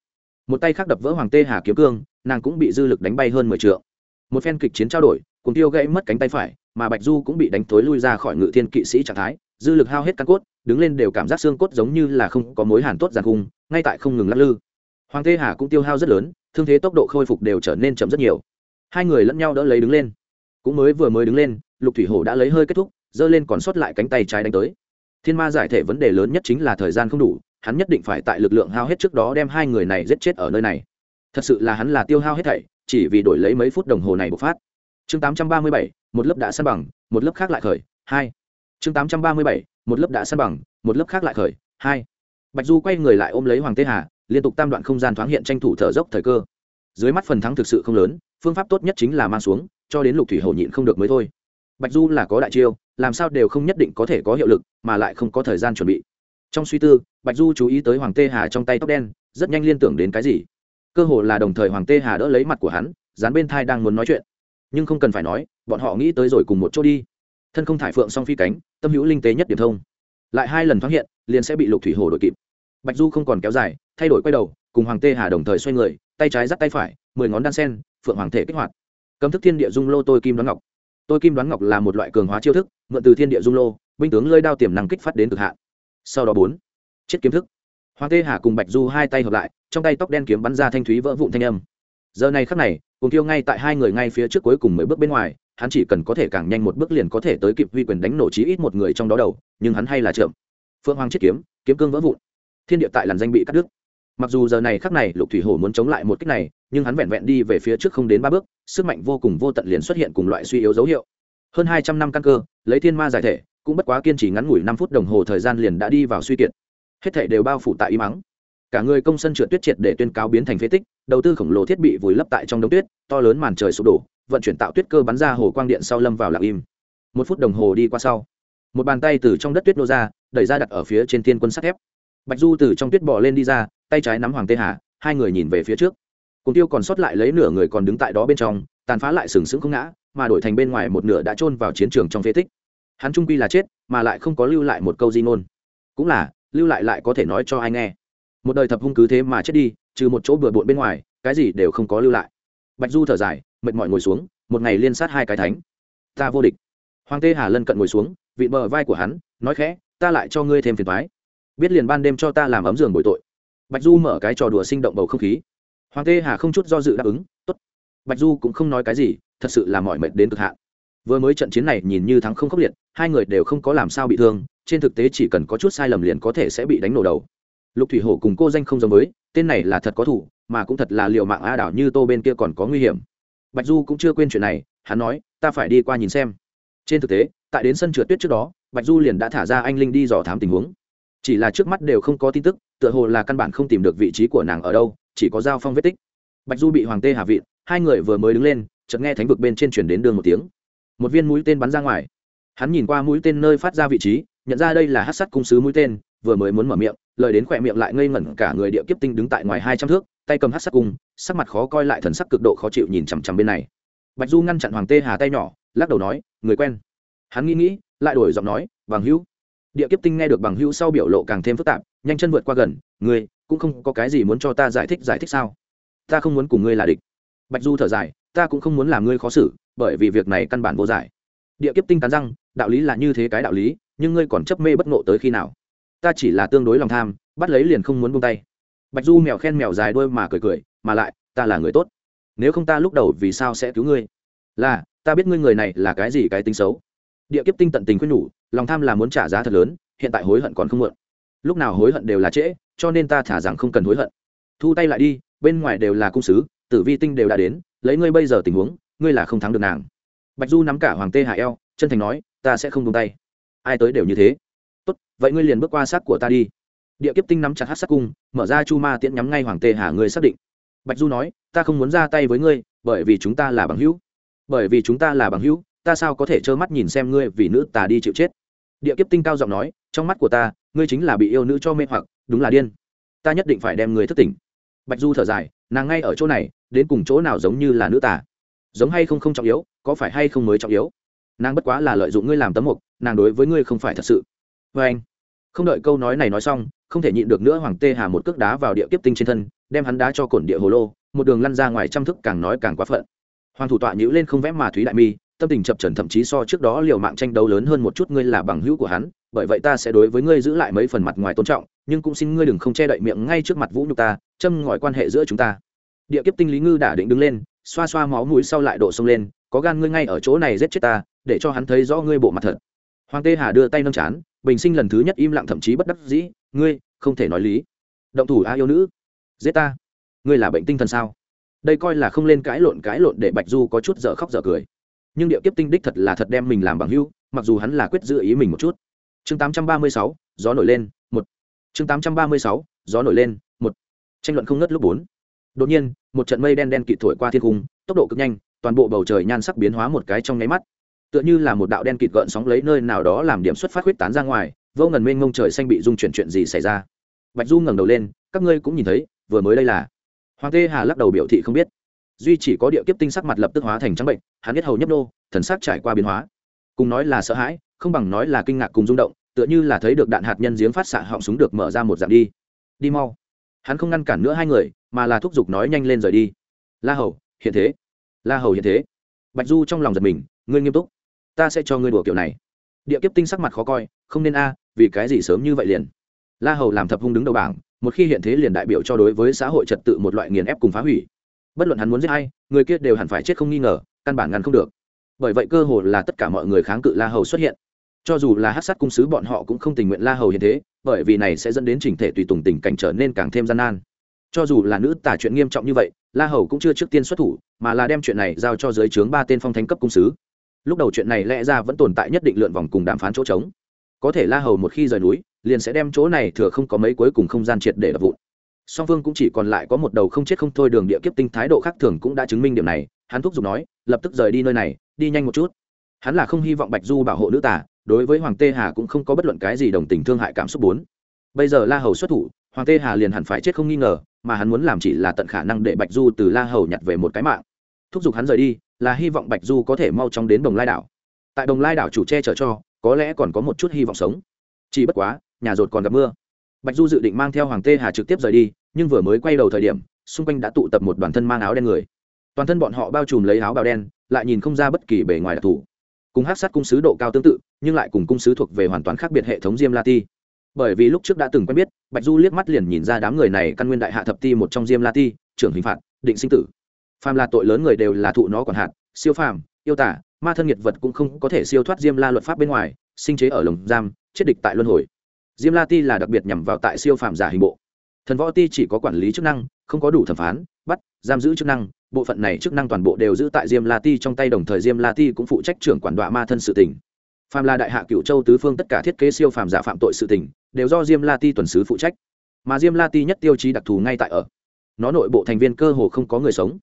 Một tay khác đập vỡ hoàng tê hà kiếm cương, nàng cũng bị dư lực đánh bay hơn mười t một phen kịch chiến trao đổi, cuồng tiêu gãy mất cánh tay phải, mà bạch du cũng bị đánh tối lui ra khỏi ngự thiên kỵ sĩ trạng thái, dư lực hao hết căn cốt, đứng lên đều cảm giác xương cốt giống như là không có mối hàn tốt giàn khung, ngay tại không ngừng lắc lư hoàng tê hà cũng tiêu hao rất lớn thương thế tốc độ khôi phục đều trở nên chậm rất nhiều. Hai người lẫn nhau đỡ lấy đứng lên. Cũng mới vừa mới đứng lên lục thủy hổ đã lấy hơi kết thúc giơ lên còn sót lại cánh tay trái đánh tới. Thiên ma giải thể vấn đề lớn nhất chính là thời gian không đủ hắn nhất định phải tại lực lượng hao hết trước đó đem hai người này giết chết ở nơi này. Thật sự là hắn là tiêu hao hết thảy chỉ vì đổi lấy mấy phút đồng hồ này bộc phát. Chương 837, một lớp đã săn bằng một lớp khác lại khởi hai. Chương 837, một lớp đã săn bằng một lớp khác lại khởi hai. Bạch du quay người lại ôm lấy hoàng tê hà liên tục tam đoạn không gian thoáng hiện tranh thủ thở dốc thời cơ. Dưới mắt phần thắng thực sự không lớn, phương pháp tốt nhất chính là mang xuống, cho đến lục thủy hậu nhịn không được mới thôi. Bạch du là có đại chiêu, làm sao đều không nhất định có thể có hiệu lực, mà lại không có thời gian chuẩn bị. Trong suy tư, bạch du chú ý tới hoàng tê hà trong tay tóc đen, rất nhanh liên tưởng đến cái gì. Cơ hồ là đồng thời hoàng tê hà đỡ lấy mặt của hắn, dán bên thai đang muốn nói chuyện. Nhưng không cần phải nói, bọn họ nghĩ tới rồi cùng một chỗ đi. Thân không thải phượng song phi cánh, tâm hữu linh tế nhất điểm thông. Lại hai lần thoáng hiện, liền sẽ bị lục thủy hồ đội kịp bạch du không còn kéo dài, thay đổi quay đầu, cùng hoàng tê hà đồng thời xoay người, tay trái dắt tay phải, mười ngón đan sen, phượng hoàng thể kích hoạt. Cấm thức thiên địa dung lô tôi kim đoán ngọc. Tôi kim đoán ngọc là một loại cường hóa chiêu thức, mượn từ thiên địa dung lô, binh tướng lơi đao tiềm năng kích phát đến cực hạn. Sau đó bốn, chết kiếm thức. Hoàng tê hà cùng bạch du hai tay hợp lại, trong tay tóc đen kiếm bắn ra thanh thúy vỡ vụn thanh âm. Giờ này khắc này cùng tiêu ngay tại hai người ngay phía trước cuối cùng mới bước bên ngoài, hắn chỉ cần có thể càng nhanh một bước liền có thể tới kịp huy quyền đánh nổ chí ít một người trong đó đầu, nhưng hắn hay là chậm. Phượng hoàng chết kiếm kiếm cương vỡ vụn thiên địa tại làn danh bị cắt đứt. Mặc dù giờ này khắc này lục thủy hổ muốn chống lại một cách này, nhưng hắn vẹn vẹn đi về phía trước không đến ba bước, sức mạnh vô cùng vô tận liền xuất hiện cùng loại suy yếu dấu hiệu. Hơn hai trăm năm căn cơ, lấy thiên ma giải thể, cũng bất quá kiên trì ngắn ngủi năm phút đồng hồ thời gian liền đã đi vào suy kiệt. Hết thể đều bao phủ tại y mắng cả người công sân trượt tuyết triệt để tuyên cáo biến thành phế tích, đầu tư khổng lồ thiết bị vùi lấp tại trong đống tuyết, to lớn màn trời sụp đổ, vận chuyển tạo tuyết cơ bắn ra hồ quang điện sau lâm vào lặng im. Một phút đồng hồ đi qua sau, một bàn tay từ trong đất tuyết nô ra, đẩy ra đặt ở phía trên thiên quân sắt thép bạch du từ trong tuyết bỏ lên đi ra, tay trái nắm hoàng tê hà, hai người nhìn về phía trước. Cùng tiêu còn sót lại lấy nửa người còn đứng tại đó bên trong, tàn phá lại sừng sững không ngã, mà đổi thành bên ngoài một nửa đã chôn vào chiến trường trong phế tích. Hắn trung quy là chết, mà lại không có lưu lại một câu di ngôn. Cũng là, lưu lại lại có thể nói cho ai nghe. Một đời thập hung cứ thế mà chết đi, trừ một chỗ bừa bộn bên ngoài, cái gì đều không có lưu lại. Bạch du thở dài, mệt mỏi ngồi xuống, một ngày liên sát hai cái thánh. Ta vô địch. Hoàng tê hà lân cận ngồi xuống vị bờ vai của hắn, nói khẽ, ta lại cho ngươi thêm phiền thoái biết liền ban đêm cho ta làm ấm giường bồi tội. Bạch du mở cái trò đùa sinh động bầu không khí. Hoàng tê hà không chút do dự đáp ứng, tốt. Bạch du cũng không nói cái gì, thật sự là mọi mệt đến cực hạn. Vừa mới trận chiến này nhìn như thắng không khốc liệt, hai người đều không có làm sao bị thương, trên thực tế chỉ cần có chút sai lầm liền có thể sẽ bị đánh nổ đầu. Lục thủy hổ cùng cô danh không giống với, tên này là thật có thủ, mà cũng thật là liệu mạng a đảo như tô bên kia còn có nguy hiểm. Bạch du cũng chưa quên chuyện này, hắn nói, ta phải đi qua nhìn xem. Trên thực tế, tại đến sân trượt tuyết trước đó, bạch du liền đã thả ra anh linh đi dò thám tình huống chỉ là trước mắt đều không có tin tức, tựa hồ là căn bản không tìm được vị trí của nàng ở đâu, chỉ có giao phong vết tích. Bạch du bị hoàng tê hạ vị hai người vừa mới đứng lên, chợt nghe thánh vực bên trên chuyển đến đường một tiếng. Một viên mũi tên bắn ra ngoài. Hắn nhìn qua mũi tên nơi phát ra vị trí, nhận ra đây là hát sắt cung sứ mũi tên, vừa mới muốn mở miệng, lời đến khỏe miệng lại ngây ngẩn cả người địa kiếp tinh đứng tại ngoài hai trăm thước, tay cầm hát sắt cung, sắc mặt khó coi lại thần sắc cực độ khó chịu nhìn chằm chằm bên này. Bạch du ngăn chặn hoàng tê hà tay nhỏ, lắc đầu nói, người quen. Hắn nghĩ nghĩ, lại đổi giọng nói Vàng hữu địa kiếp tinh nghe được bằng hữu sau biểu lộ càng thêm phức tạp, nhanh chân vượt qua gần người cũng không có cái gì muốn cho ta giải thích giải thích sao? Ta không muốn cùng ngươi là địch. Bạch du thở dài, ta cũng không muốn làm ngươi khó xử, bởi vì việc này căn bản vô giải. Địa kiếp tinh cắn răng, đạo lý là như thế cái đạo lý, nhưng ngươi còn chấp mê bất ngộ tới khi nào? Ta chỉ là tương đối lòng tham, bắt lấy liền không muốn buông tay. Bạch du mèo khen mèo dài đuôi mà cười cười, mà lại, ta là người tốt. Nếu không ta lúc đầu vì sao sẽ cứu ngươi? Là, ta biết ngươi người này là cái gì cái tính xấu địa kiếp tinh tận tình khuyên nhủ, lòng tham là muốn trả giá thật lớn, hiện tại hối hận còn không muộn lúc nào hối hận đều là trễ, cho nên ta thả rằng không cần hối hận. Thu tay lại đi, bên ngoài đều là cung sứ, tử vi tinh đều đã đến, lấy ngươi bây giờ tình huống, ngươi là không thắng được nàng. Bạch du nắm cả hoàng tê hạ eo, chân thành nói, ta sẽ không buông tay. Ai tới đều như thế. Tốt, vậy ngươi liền bước qua xác của ta đi. Địa kiếp tinh nắm chặt hát sắc cung, mở ra chu ma tiễn nhắm ngay hoàng tê hà ngươi xác định. Bạch du nói, ta không muốn ra tay với ngươi, bởi vì chúng ta là bằng hữu. Bởi vì chúng ta là bằng hữu ta sao có thể trơ mắt nhìn xem ngươi vì nữ tà đi chịu chết? Địa kiếp tinh cao giọng nói, trong mắt của ta, ngươi chính là bị yêu nữ cho mê hoặc, đúng là điên. Ta nhất định phải đem ngươi thức tỉnh. Bạch du thở dài, nàng ngay ở chỗ này, đến cùng chỗ nào giống như là nữ tà? Giống hay không không trọng yếu, có phải hay không mới trọng yếu? Nàng bất quá là lợi dụng ngươi làm tấm mục, nàng đối với ngươi không phải thật sự. Vê anh, không đợi câu nói này nói xong, không thể nhịn được nữa hoàng tê hà một cước đá vào địa kiếp tinh trên thân, đem hắn đá cho cổn địa hồ lô, một đường lăn ra ngoài trăm thức càng nói càng quá phận. Hoàng thủ tọa nhữ lên không vẽ mà thúy đại mi tâm tình chập trần thậm chí so trước đó liều mạng tranh đấu lớn hơn một chút ngươi là bằng hữu của hắn, bởi vậy ta sẽ đối với ngươi giữ lại mấy phần mặt ngoài tôn trọng, nhưng cũng xin ngươi đừng không che đậy miệng ngay trước mặt vũ nhục ta, châm ngòi quan hệ giữa chúng ta. Địa kiếp tinh lý ngư đã định đứng lên, xoa xoa máu mũi sau lại đổ sông lên, có gan ngươi ngay ở chỗ này giết chết ta, để cho hắn thấy rõ ngươi bộ mặt thật. Hoàng tê hà đưa tay nâng chán, bình sinh lần thứ nhất im lặng thậm chí bất đắc dĩ, ngươi, không thể nói lý. Động thủ a yêu nữ. Giết ta. Ngươi là bệnh tinh thần sao? Đây coi là không lên cãi lộn cãi lộn để bạch du có chút dở khóc dở cười nhưng địa kiếp tinh đích thật là thật đem mình làm bằng hưu mặc dù hắn là quyết giữ ý mình một chút. Chương 836, gió nổi lên một. Chương 836, gió nổi lên một. Tranh luận không ngớt lúc bốn. Đột nhiên một trận mây đen đen kịt thổi qua thiên cung tốc độ cực nhanh toàn bộ bầu trời nhan sắc biến hóa một cái trong nháy mắt. Tựa như là một đạo đen kịt gợn sóng lấy nơi nào đó làm điểm xuất phát huyết tán ra ngoài vô ngần mênh mông trời xanh bị dung chuyển chuyện gì xảy ra. Bạch du ngẩng đầu lên các ngươi cũng nhìn thấy vừa mới đây là. Hoàng tê hà lắc đầu biểu thị không biết duy chỉ có địa kiếp tinh sắc mặt lập tức hóa thành trắng bệnh, hắn biết hầu nhấp nô, thần sắc trải qua biến hóa. Cùng nói là sợ hãi, không bằng nói là kinh ngạc cùng rung động, tựa như là thấy được đạn hạt nhân giếng phát xạ họng súng được mở ra một dạng đi. Đi mau. Hắn không ngăn cản nữa hai người, mà là thúc giục nói nhanh lên rời đi. La hầu, hiện thế. La hầu hiện thế. Bạch du trong lòng giật mình, ngươi nghiêm túc. Ta sẽ cho ngươi đùa kiểu này. Địa kiếp tinh sắc mặt khó coi, không nên a, vì cái gì sớm như vậy liền? La hầu làm thập hung đứng đầu bảng, một khi hiện thế liền đại biểu cho đối với xã hội trật tự một loại nghiền ép cùng phá hủy bất luận hắn muốn giết hay người kia đều hẳn phải chết không nghi ngờ, căn bản ngăn không được. Bởi vậy cơ hội là tất cả mọi người kháng cự la hầu xuất hiện. Cho dù là hát sát cung sứ bọn họ cũng không tình nguyện la hầu hiện thế, bởi vì này sẽ dẫn đến chỉnh thể tùy tùng tình cảnh trở nên càng thêm gian nan. Cho dù là nữ tả chuyện nghiêm trọng như vậy, la hầu cũng chưa trước tiên xuất thủ, mà là đem chuyện này giao cho dưới trướng ba tên phong thánh cấp cung sứ. Lúc đầu chuyện này lẽ ra vẫn tồn tại nhất định lượn vòng cùng đàm phán chỗ trống. Có thể la hầu một khi rời núi, liền sẽ đem chỗ này thừa không có mấy cuối cùng không gian triệt để đập vụn song phương cũng chỉ còn lại có một đầu không chết không thôi đường địa kiếp tinh thái độ khác thường cũng đã chứng minh điểm này, hắn thúc giục nói, lập tức rời đi nơi này, đi nhanh một chút. Hắn là không hy vọng bạch du bảo hộ nữ tả đối với hoàng tê hà cũng không có bất luận cái gì đồng tình thương hại cảm xúc bốn. Bây giờ la hầu xuất thủ, hoàng tê hà liền hẳn phải chết không nghi ngờ, mà hắn muốn làm chỉ là tận khả năng để bạch du từ la hầu nhặt về một cái mạng. Thúc giục hắn rời đi, là hy vọng bạch du có thể mau chóng đến đồng lai đảo. Tại đồng lai đảo chủ che chở cho, có lẽ còn có một chút hy vọng sống. Chỉ bất quá, nhà rột còn gặp mưa bạch du dự định mang theo hoàng tê hà trực tiếp rời đi nhưng vừa mới quay đầu thời điểm xung quanh đã tụ tập một đoàn thân mang áo đen người. Toàn thân bọn họ bao trùm lấy áo bào đen lại nhìn không ra bất kỳ bề ngoài đặc thù. Cùng hát sát cung sứ độ cao tương tự nhưng lại cùng cung sứ thuộc về hoàn toàn khác biệt hệ thống diêm la ti. Bởi vì lúc trước đã từng quen biết bạch du liếc mắt liền nhìn ra đám người này căn nguyên đại hạ thập ti một trong diêm la ti trưởng hình phạt định sinh tử. Phàm là tội lớn người đều là thụ nó còn hạt, siêu phàm yêu tả ma thân nhiệt vật cũng không có thể siêu thoát diêm la luật pháp bên ngoài sinh chế ở lồng giam chết địch tại luân hồi diêm la ti là đặc biệt nhằm vào tại siêu phàm giả hình bộ. Thần võ ti chỉ có quản lý chức năng, không có đủ thẩm phán, bắt, giam giữ chức năng, bộ phận này chức năng toàn bộ đều giữ tại diêm la ti trong tay, đồng thời diêm la ti cũng phụ trách trưởng quản đọa ma thân sự tỉnh phàm là đại hạ cựu châu tứ phương tất cả thiết kế siêu phàm giả phạm tội sự tình, đều do diêm la ti tuần sứ phụ trách. Mà diêm la ti nhất tiêu chí đặc thù ngay tại ở. Nó nội bộ thành viên cơ hồ không có người sống.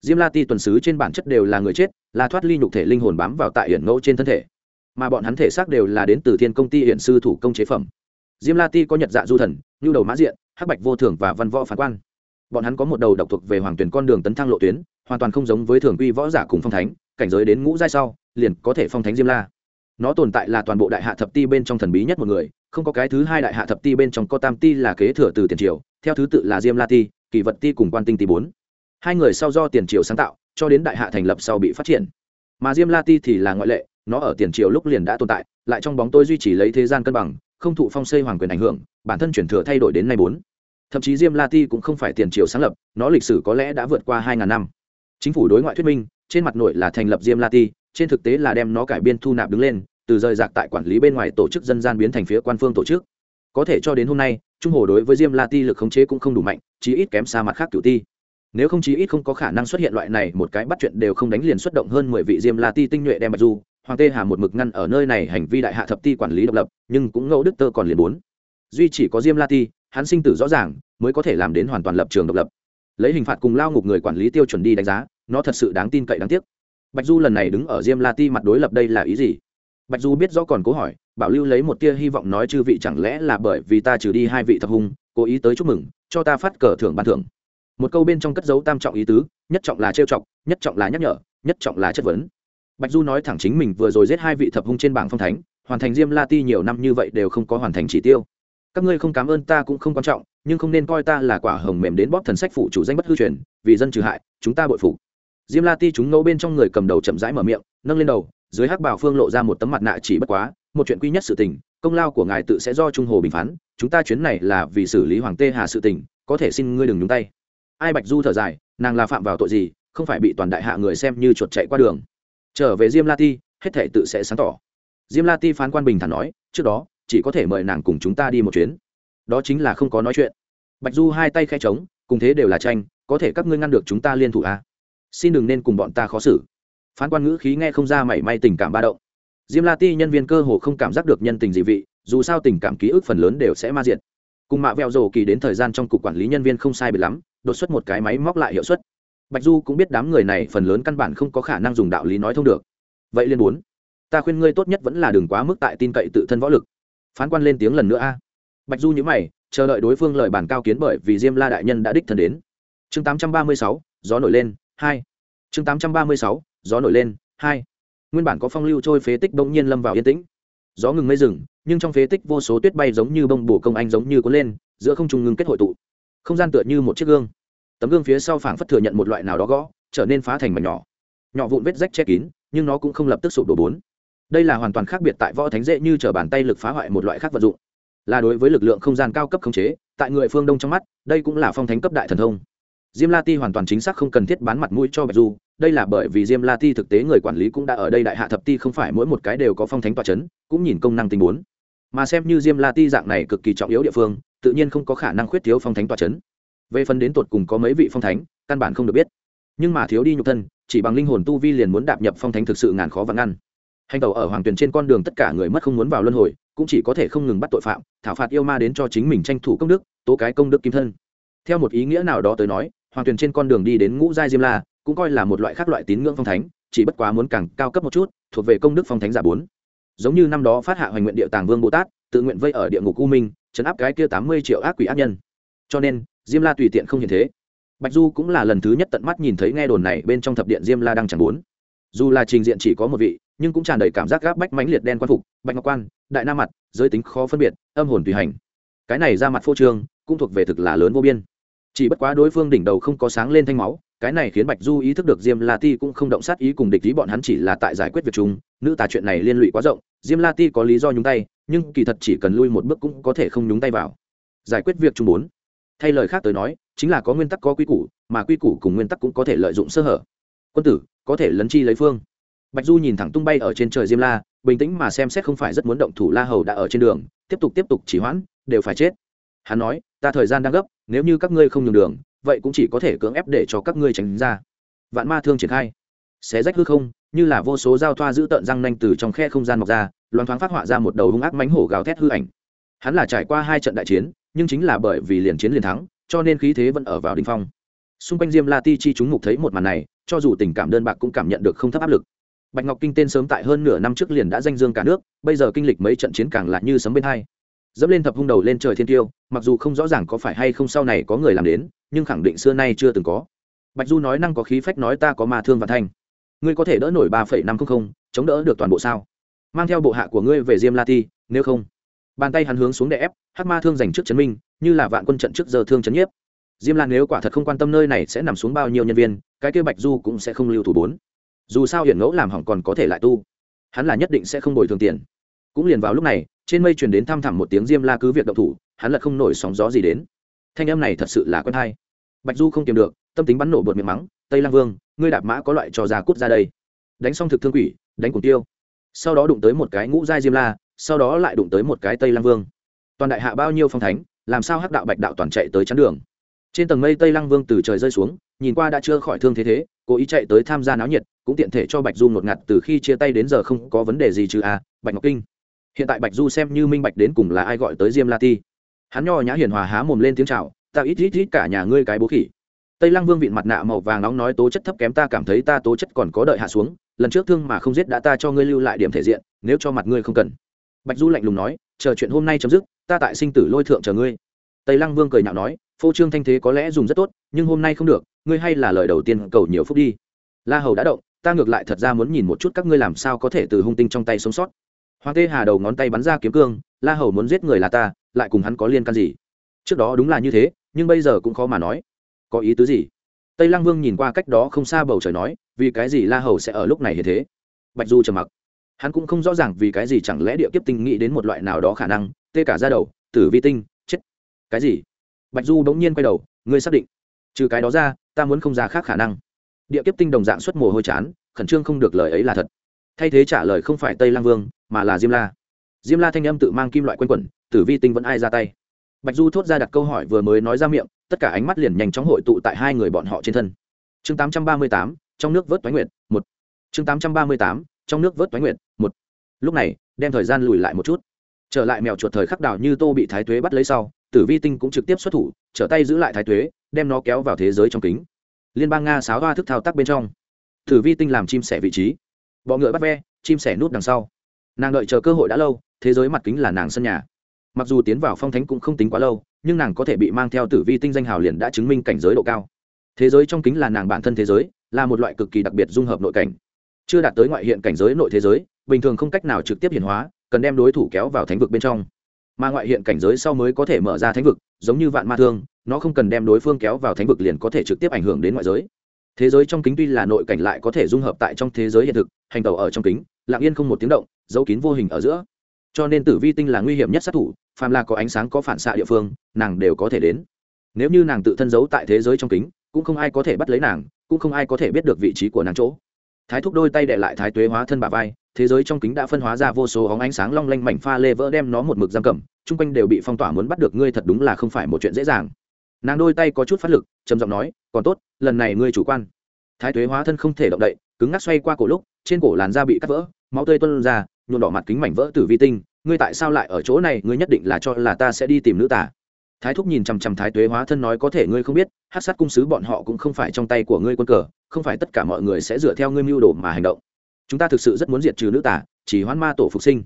Diêm la ti tuần sứ trên bản chất đều là người chết, là thoát ly nhục thể linh hồn bám vào tại hiển ngẫu trên thân thể. Mà bọn hắn thể xác đều là đến từ thiên công ty yển sư thủ công chế phẩm diêm la ti có nhật dạ du thần nhu đầu mã diện, hắc bạch vô thường và văn võ phán quan. Bọn hắn có một đầu độc thuộc về hoàng tuyển con đường tấn thăng lộ tuyến, hoàn toàn không giống với thường quy võ giả cùng phong thánh, cảnh giới đến ngũ giai sau, liền có thể phong thánh diêm la. Nó tồn tại là toàn bộ đại hạ thập ti bên trong thần bí nhất một người, không có cái thứ hai đại hạ thập ti bên trong có tam ti là kế thừa từ tiền triều, theo thứ tự là diêm la ti, kỳ vật ti cùng quan tinh ti bốn. Hai người sau do tiền triều sáng tạo, cho đến đại hạ thành lập sau bị phát triển. Mà diêm la ti thì là ngoại lệ, nó ở tiền triều lúc liền đã tồn tại, lại trong bóng tôi duy trì lấy thế gian cân bằng không thụ phong xây hoàng quyền ảnh hưởng, bản thân chuyển thừa thay đổi đến nay bốn. Thậm chí diêm la ti cũng không phải tiền triều sáng lập, nó lịch sử có lẽ đã vượt qua hai ngàn năm. Chính phủ đối ngoại thuyết minh, trên mặt nội là thành lập diêm la ti, trên thực tế là đem nó cải biên thu nạp đứng lên, từ rời rạc tại quản lý bên ngoài tổ chức dân gian biến thành phía quan phương tổ chức. Có thể cho đến hôm nay, trung hồ đối với diêm la ti lực khống chế cũng không đủ mạnh, chí ít kém xa mặt khác cửu ti. Nếu không chí ít không có khả năng xuất hiện loại này, một cái bắt chuyện đều không đánh liền xuất động hơn mười vị diêm la ti tinh nhuệ đem bạch du hoàng tê hà một mực ngăn ở nơi này hành vi đại hạ thập ti quản lý độc lập, nhưng cũng ngẫu đức tơ còn liền bốn. Duy chỉ có diêm la ti, hắn sinh tử rõ ràng, mới có thể làm đến hoàn toàn lập trường độc lập. Lấy hình phạt cùng lao ngục người quản lý tiêu chuẩn đi đánh giá, nó thật sự đáng tin cậy đáng tiếc. Bạch du lần này đứng ở diêm la ti mặt đối lập đây là ý gì? Bạch du biết rõ còn cố hỏi, bảo lưu lấy một tia hy vọng nói chư vị chẳng lẽ là bởi vì ta trừ đi hai vị thập hung, cố ý tới chúc mừng, cho ta phát cờ thưởng ban thưởng. Một câu bên trong cất dấu tam trọng ý tứ, nhất trọng là trêu trọng nhất trọng là nhắc nhở, nhất trọng là chất vấn bạch du nói thẳng chính mình vừa rồi giết hai vị thập hung trên bảng phong thánh, hoàn thành diêm la ti nhiều năm như vậy đều không có hoàn thành chỉ tiêu. Các ngươi không cảm ơn ta cũng không quan trọng, nhưng không nên coi ta là quả hồng mềm đến bóp thần sách phụ chủ danh bất hư truyền, vì dân trừ hại, chúng ta bội phục. Diêm la ti chúng ngẫu bên trong người cầm đầu chậm rãi mở miệng, nâng lên đầu, dưới hắc bảo phương lộ ra một tấm mặt nạ chỉ bất quá, một chuyện quy nhất sự tình, công lao của ngài tự sẽ do trung hồ bình phán, chúng ta chuyến này là vì xử lý hoàng tê hà sự tình, có thể xin ngươi đừng nhúng tay. Ai bạch du thở dài, nàng là phạm vào tội gì, không phải bị toàn đại hạ người xem như chuột chạy qua đường trở về diêm la ti, hết thể tự sẽ sáng tỏ. Diêm la ti phán quan bình thản nói, trước đó, chỉ có thể mời nàng cùng chúng ta đi một chuyến. Đó chính là không có nói chuyện. Bạch du hai tay khe trống cùng thế đều là tranh, có thể các ngươi ngăn được chúng ta liên thủ à? xin đừng nên cùng bọn ta khó xử. Phán quan ngữ khí nghe không ra mảy may tình cảm ba động. Diêm la ti nhân viên cơ hồ không cảm giác được nhân tình dị vị, dù sao tình cảm ký ức phần lớn đều sẽ ma diện cùng mạ vẹo rổ kỳ đến thời gian trong cục quản lý nhân viên không sai biệt lắm, đột xuất một cái máy móc lại hiệu suất bạch du cũng biết đám người này phần lớn căn bản không có khả năng dùng đạo lý nói thông được. Vậy liên bốn ta khuyên ngươi tốt nhất vẫn là đừng quá mức tại tin cậy tự thân võ lực. Phán quan lên tiếng lần nữa a. Bạch du nhữ mày, chờ đợi đối phương lời bản cao kiến bởi vì diêm la đại nhân đã đích thân đến. Chương tám trăm ba mươi sáu, gió nổi lên, hai. Chương tám trăm ba mươi sáu, gió nổi lên, hai. Nguyên bản có phong lưu trôi phế tích bỗng nhiên lâm vào yên tĩnh. Gió ngừng mây rừng, nhưng trong phế tích vô số tuyết bay giống như bông bổ công anh giống như có lên, giữa không trung ngưng kết hội tụ. Không gian tựa như một chiếc gương tấm gương phía sau phảng phất thừa nhận một loại nào đó gõ, trở nên phá thành mảnh nhỏ. Nhỏ vụn vết rách che kín, nhưng nó cũng không lập tức sụp đổ bốn. Đây là hoàn toàn khác biệt tại võ thánh dễ như t bàn tay lực phá hoại một loại khác vật dụng. Là đối với lực lượng không gian cao cấp khống chế, tại người phương đông trong mắt, đây cũng là phong thánh cấp đại thần thông. Diêm la ti hoàn toàn chính xác không cần thiết bán mặt mũi cho bạch du, đây là bởi vì diêm la ti thực tế người quản lý cũng đã ở đây đại hạ thập ti không phải mỗi một cái đều có phong thánh tòa c h ấ n cũng nhìn công năng tình bốn. Mà xem như diêm la ti dạng này cực kỳ trọng yếu địa phương, tự nhiên không có khả năng khuyết thiếu phong thánh tòa c h ấ n về phần đến tột cùng có mấy vị phong thánh, căn bản không được biết. Nhưng mà thiếu đi nhục thân, chỉ bằng linh hồn tu vi liền muốn đạp nhập phong thánh thực sự ngàn khó và ngăn. Hành tàu ở hoàng tuyền trên con đường tất cả người mất không muốn vào luân hồi, cũng chỉ có thể không ngừng bắt tội phạm, thảo phạt yêu ma đến cho chính mình tranh thủ công đức, tố cái công đức kim thân. Theo một ý nghĩa nào đó tới nói, hoàng tuyền trên con đường đi đến ngũ giai diêm la, cũng coi là một loại khác loại tín ngưỡng phong thánh, chỉ bất quá muốn càng cao cấp một chút, thuộc về công đức phong thánh giả bốn. Giống như năm đó phát hạ hoành nguyện địa tàng vương bồ tát, tự nguyện vây ở địa ngục u minh, chấn áp cái kia tám mươi triệu ác quỷ ác nhân. Cho nên diêm la tùy tiện không hiện thế. Bạch du cũng là lần thứ nhất tận mắt nhìn thấy nghe đồn này bên trong thập điện diêm la đang chẳng bốn dù là trình diện chỉ có một vị, nhưng cũng tràn đầy cảm giác gáp bách mãnh liệt đen quan phục, bạch ngọc quan, đại nam mặt, giới tính khó phân biệt, âm hồn tùy hành. Cái này ra mặt phô trương, cũng thuộc về thực là lớn vô biên. Chỉ bất quá đối phương đỉnh đầu không có sáng lên thanh máu, cái này khiến bạch du ý thức được diêm la ti cũng không động sát ý cùng địch ý bọn hắn chỉ là tại giải quyết việc chung. Nữ tà chuyện này liên lụy quá rộng, diêm la ti có lý do nhúng tay, nhưng kỳ thật chỉ cần lui một bước cũng có thể không nhúng tay vào. Giải quyết việc chung bốn thay lời khác tới nói, chính là có nguyên tắc có quy củ, mà quy củ cùng nguyên tắc cũng có thể lợi dụng sơ hở. Quân tử, có thể lấn chi lấy phương. Bạch du nhìn thẳng tung bay ở trên trời diêm la, bình tĩnh mà xem xét không phải rất muốn động thủ la hầu đã ở trên đường, tiếp tục tiếp tục chỉ hoãn, đều phải chết. Hắn nói, ta thời gian đang gấp, nếu như các ngươi không nhường đường, vậy cũng chỉ có thể cưỡng ép để cho các ngươi tránh ra. Vạn ma thương triển khai. Xé rách hư không, như là vô số dao thoa giữ tợn răng nanh từ trong khe không gian mọc ra loan thoáng phát họa ra một đầu hung ác mánh hổ gào thét hư ảnh. Hắn là trải qua hai trận đại chiến nhưng chính là bởi vì liền chiến liền thắng, cho nên khí thế vẫn ở vào đ ỉ n h phong. Xung quanh diêm la ti chi chúng mục thấy một màn này, cho dù tình cảm đơn bạc cũng cảm nhận được không thấp áp lực. Bạch ngọc kinh tên sớm tại hơn nửa năm trước liền đã danh dương cả nước, bây giờ kinh lịch mấy trận chiến càng lạ như sấm bên hai. Dẫm lên thập hung đầu lên trời thiên tiêu, mặc dù không rõ ràng có phải hay không sau này có người làm đến, nhưng khẳng định xưa nay chưa từng có. Bạch du nói năng có khí phách nói ta có ma thương và thanh. Ngươi có thể đỡ nổi ba phẩy năm trăm linh chống đỡ được toàn bộ sao? Mang theo bộ hạ của ngươi về diêm la ti, nếu không bàn tay hắn hướng xuống để ép hát ma thương dành trước chấn minh, như là vạn quân trận trước giờ thương chấn nhiếp. Diêm lan nếu quả thật không quan tâm nơi này sẽ nằm xuống bao nhiêu nhân viên, cái kia bạch du cũng sẽ không lưu thủ bốn. Dù sao hiển ngẫu làm hỏng còn có thể lại tu. Hắn là nhất định sẽ không bồi thường tiền. Cũng liền vào lúc này, trên mây truyền đến thăm thẳm một tiếng diêm la cứ việc động thủ, hắn lại không nổi sóng gió gì đến. Thanh âm này thật sự là quen hay. Bạch du không tìm được, tâm tính bắn nổ bột miệng mắng, tây lang vương, ngươi đạp mã có loại trò già cút ra đây. Đánh xong thực thương quỷ, đánh cùng tiêu. Sau đó đụng tới một cái ngũ giai diêm la sau đó lại đụng tới một cái tây lang vương. Toàn đại hạ bao nhiêu phong thánh, làm sao hắc đạo bạch đạo toàn chạy tới chắn đường? Trên tầng mây tây lăng vương từ trời rơi xuống, nhìn qua đã chưa khỏi thương thế thế, cố ý chạy tới tham gia náo nhiệt, cũng tiện thể cho bạch du ngột ngạt từ khi chia tay đến giờ không có vấn đề gì chứ à bạch ngọc kinh. Hiện tại bạch du xem như minh bạch đến cùng là ai gọi tới diêm la ti. Hắn nho nhã hiền hòa há mồm lên tiếng chào, ta ít ít ít cả nhà ngươi cái bố khỉ. Tây lăng vương vịn mặt nạ màu vàng nóng nói tố chất thấp kém ta cảm thấy ta tố chất còn có đợi hạ xuống, lần trước thương mà không giết đã ta cho ngươi lưu lại điểm thể diện, nếu cho mặt ngươi không cần bạch du lạnh lùng nói, chờ chuyện hôm nay chấm dứt, ta tại sinh tử lôi thượng chờ ngươi. Tây lăng vương cười nhạo nói, phô trương thanh thế có lẽ dùng rất tốt, nhưng hôm nay không được, ngươi hay là lời đầu tiên cầu nhiều phúc đi. La hầu đã động, ta ngược lại thật ra muốn nhìn một chút các ngươi làm sao có thể từ hung tinh trong tay sống sót. Hoàng tê hà đầu ngón tay bắn ra kiếm cương, la hầu muốn giết người là ta, lại cùng hắn có liên can gì? Trước đó đúng là như thế, nhưng bây giờ cũng khó mà nói. Có ý tứ gì? Tây lăng vương nhìn qua cách đó không xa bầu trời nói, vì cái gì la hầu sẽ ở lúc này như thế? Bạch du trầm mặc hắn cũng không rõ ràng vì cái gì chẳng lẽ địa kiếp tinh nghĩ đến một loại nào đó khả năng tê cả ra đầu tử vi tinh chết. Cái gì? Bạch du bỗng nhiên quay đầu ngươi xác định. Trừ cái đó ra ta muốn không ra khác khả năng. Địa kiếp tinh đồng dạng xuất mồ hôi chán khẩn trương không được lời ấy là thật. Thay thế trả lời không phải tây lang vương mà là diêm la. Diêm la thanh âm tự mang kim loại quanh quẩn tử vi tinh vẫn ai ra tay. Bạch du thốt ra đặt câu hỏi vừa mới nói ra miệng tất cả ánh mắt liền nhanh chóng hội tụ tại hai người bọn họ trên thân. Chương 838, trong nước vớt toái nguyệt, một. Chương 838, trong nước vớt toái nguyện một. Lúc này, đem thời gian lùi lại một chút. Trở lại mèo chuột thời khắc đào như tô bị thái tuế bắt lấy sau, tử vi tinh cũng trực tiếp xuất thủ, trở tay giữ lại thái tuế, đem nó kéo vào thế giới trong kính. Liên bang nga sáo hoa thức thao tác bên trong. Tử vi tinh làm chim sẻ vị trí. Bọ ngựa bắt ve, chim sẻ nút đằng sau. Nàng đợi chờ cơ hội đã lâu, thế giới mặt kính là nàng sân nhà. Mặc dù tiến vào phong thánh cũng không tính quá lâu, nhưng nàng có thể bị mang theo tử vi tinh danh hào liền đã chứng minh cảnh giới độ cao. Thế giới trong kính là nàng bản thân thế giới, là một loại cực kỳ đặc biệt dung hợp nội cảnh chưa đạt tới ngoại hiện cảnh giới nội thế giới, bình thường không cách nào trực tiếp hiện hóa, cần đem đối thủ kéo vào thánh vực bên trong. Mà ngoại hiện cảnh giới sau mới có thể mở ra thánh vực, giống như vạn ma thương, nó không cần đem đối phương kéo vào thánh vực liền có thể trực tiếp ảnh hưởng đến ngoại giới. Thế giới trong kính tuy là nội cảnh lại có thể dung hợp tại trong thế giới hiện thực, hành tàu ở trong kính, lặng yên không một tiếng động dấu kín vô hình ở giữa. Cho nên tử vi tinh là nguy hiểm nhất sát thủ, phàm là có ánh sáng có phản xạ địa phương, nàng đều có thể đến. Nếu như nàng tự thân giấu tại thế giới trong kính, cũng không ai có thể bắt lấy nàng, cũng không ai có thể biết được vị trí của nàng chỗ thái thúc đôi tay đệ lại thái tuế hóa thân bà vai, thế giới trong kính đã phân hóa ra vô số óng ánh sáng long lanh mảnh pha lê vỡ đem nó một mực giam cầm, chung quanh đều bị phong tỏa muốn bắt được ngươi thật đúng là không phải một chuyện dễ dàng. Nàng đôi tay có chút phát lực, trầm giọng nói, còn tốt, lần này ngươi chủ quan. Thái tuế hóa thân không thể động đậy, cứng ngắc xoay qua cổ lúc, trên cổ làn da bị cắt vỡ, máu tươi tuân ra nhuộn đỏ mặt kính mảnh vỡ từ vi tinh, ngươi tại sao lại ở chỗ này? Ngươi nhất định là cho là ta sẽ đi tìm nữ tả thái thúc nhìn chằm chằm thái tuế hóa thân nói, có thể ngươi không biết hát sát cung sứ bọn họ cũng không phải trong tay của ngươi quân cờ không phải tất cả mọi người sẽ dựa theo ngươi mưu đồ mà hành động. Chúng ta thực sự rất muốn diệt trừ nữ tả chỉ hoan ma tổ phục sinh.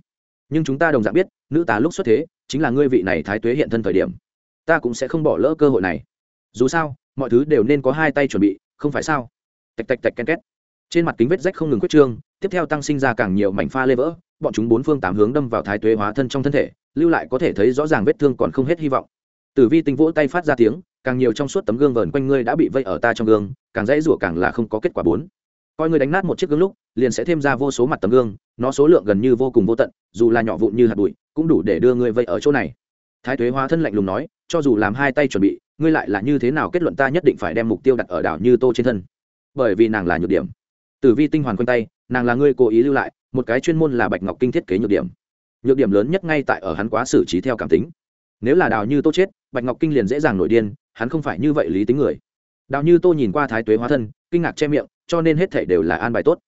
Nhưng chúng ta đồng dạng biết, nữ tả lúc xuất thế, chính là ngươi vị này thái tuế hiện thân thời điểm. Ta cũng sẽ không bỏ lỡ cơ hội này. Dù sao, mọi thứ đều nên có hai tay chuẩn bị, không phải sao? Tạch tạch tạch ken két. Trên mặt kính vết rách không ngừng quyết trương, tiếp theo tăng sinh ra càng nhiều mảnh pha lê vỡ, bọn chúng bốn phương tám hướng đâm vào thái tuế hóa thân trong thân thể, lưu lại có thể thấy rõ ràng vết thương còn không hết hy vọng. Tử vi tinh vỗ tay phát ra tiếng càng nhiều trong suốt tấm gương vờn quanh ngươi đã bị vây ở ta trong gương, càng dãy rủa càng là không có kết quả bốn. Coi ngươi đánh nát một chiếc gương lúc, liền sẽ thêm ra vô số mặt tấm gương, nó số lượng gần như vô cùng vô tận, dù là nhỏ vụn như hạt bụi, cũng đủ để đưa ngươi vây ở chỗ này. Thái thuế hóa thân lạnh lùng nói, cho dù làm hai tay chuẩn bị, ngươi lại là như thế nào kết luận ta nhất định phải đem mục tiêu đặt ở đảo như tô trên thân? Bởi vì nàng là nhược điểm. Tử vi tinh hoàn quanh tay, nàng là ngươi cố ý lưu lại, một cái chuyên môn là bạch ngọc kinh thiết kế nhược điểm. Nhược điểm lớn nhất ngay tại ở hắn quá xử trí theo cảm tính. Nếu là đào như tô chết, bạch ngọc kinh liền dễ dàng nổi điên hắn không phải như vậy lý tính người. Đào như tô nhìn qua thái tuế hóa thân, kinh ngạc che miệng, cho nên hết thể đều là an bài tốt.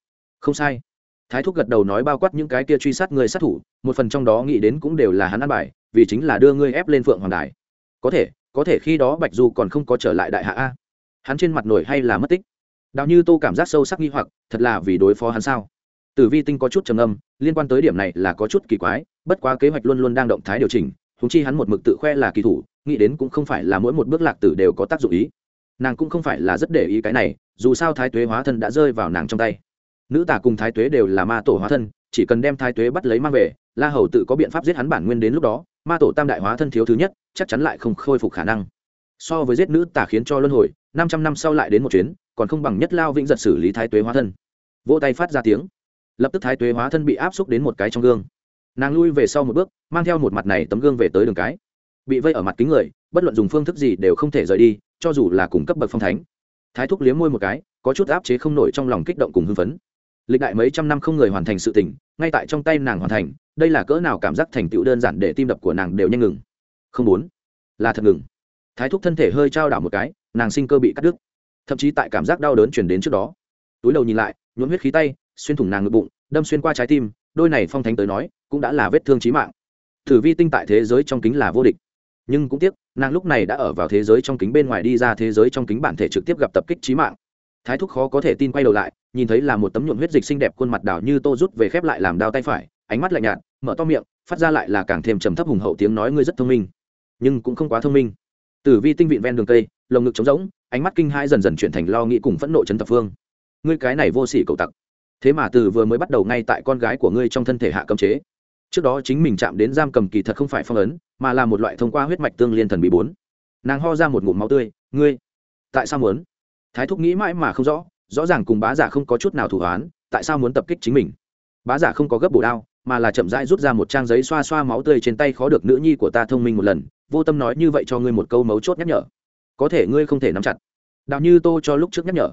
Không sai. Thái thúc gật đầu nói bao quát những cái kia truy sát người sát thủ, một phần trong đó nghĩ đến cũng đều là hắn an bài, vì chính là đưa ngươi ép lên phượng hoàng đài. Có thể có thể khi đó bạch du còn không có trở lại đại hạ a. Hắn trên mặt nổi hay là mất tích. Đào như tô cảm giác sâu sắc nghi hoặc, thật là vì đối phó hắn sao? Tử vi tinh có chút trầm âm liên quan tới điểm này là có chút kỳ quái, bất quá kế hoạch luôn luôn đang động thái điều chỉnh húng chi hắn một mực tự khoe là kỳ thủ, nghĩ đến cũng không phải là mỗi một bước lạc tử đều có tác dụng ý. Nàng cũng không phải là rất để ý cái này, dù sao thái tuế hóa thân đã rơi vào nàng trong tay. Nữ tả cùng thái tuế đều là ma tổ hóa thân, chỉ cần đem thái tuế bắt lấy mang về, la hầu tự có biện pháp giết hắn bản nguyên đến lúc đó, ma tổ tam đại hóa thân thiếu thứ nhất, chắc chắn lại không khôi phục khả năng. So với giết nữ tả khiến cho luân hồi, năm trăm năm sau lại đến một chuyến, còn không bằng nhất lao vĩnh giật xử lý thái tuế hóa thân. Vỗ tay phát ra tiếng. Lập tức thái tuế hóa thân bị áp xúc đến một cái trong gương nàng lui về sau một bước, mang theo một mặt này tấm gương về tới đường cái. Bị vây ở mặt kính người, bất luận dùng phương thức gì đều không thể rời đi, cho dù là cùng cấp bậc phong thánh. Thái thúc liếm môi một cái, có chút áp chế không nổi trong lòng kích động cùng hưng phấn. Lịch đại mấy trăm năm không người hoàn thành sự tình, ngay tại trong tay nàng hoàn thành, đây là cỡ nào cảm giác thành tựu đơn giản để tim đập của nàng đều nhanh ngừng. Không muốn. Là thật ngừng. Thái thúc thân thể hơi trao đảo một cái, nàng sinh cơ bị cắt đứt. Thậm chí tại cảm giác đau đớn chuyển đến trước đó. Túi đầu nhìn lại, nhuộm huyết khí tay, xuyên thủng nàng ngực bụng, đâm xuyên qua trái tim đôi này phong thánh tới nói, cũng đã là vết thương trí mạng. Thử vi tinh tại thế giới trong kính là vô địch. Nhưng cũng tiếc, nàng lúc này đã ở vào thế giới trong kính bên ngoài đi ra thế giới trong kính bản thể trực tiếp gặp tập kích trí mạng. Thái thúc khó có thể tin quay đầu lại, nhìn thấy là một tấm nhuộm huyết dịch xinh đẹp khuôn mặt đảo như tô rút về khép lại làm đao tay phải, ánh mắt lạnh nhạt, mở to miệng, phát ra lại là càng thêm trầm thấp hùng hậu tiếng nói ngươi rất thông minh. Nhưng cũng không quá thông minh. Tử vi tinh vịn ven đường cây, lồng ngực trống rỗng, ánh mắt kinh hai dần dần chuyển thành lo nghĩ cùng phẫn nộ chấn tập phương. Ngươi cái này vô sỉ cầu tặc thế mà từ vừa mới bắt đầu ngay tại con gái của ngươi trong thân thể hạ cấm chế. Trước đó chính mình chạm đến giam cầm kỳ thật không phải phong ấn, mà là một loại thông qua huyết mạch tương liên thần bị bốn. Nàng ho ra một ngụm máu tươi, ngươi, tại sao muốn? Thái thúc nghĩ mãi mà không rõ rõ ràng cùng bá giả không có chút nào thủ hoán, tại sao muốn tập kích chính mình? Bá giả không có gấp bổ đao, mà là chậm rãi rút ra một trang giấy xoa xoa máu tươi trên tay khó được nữ nhi của ta thông minh một lần, vô tâm nói như vậy cho ngươi một câu mấu chốt nhắc nhở. Có thể ngươi không thể nắm chặt. Đạo như tô cho lúc trước nhắc nhở.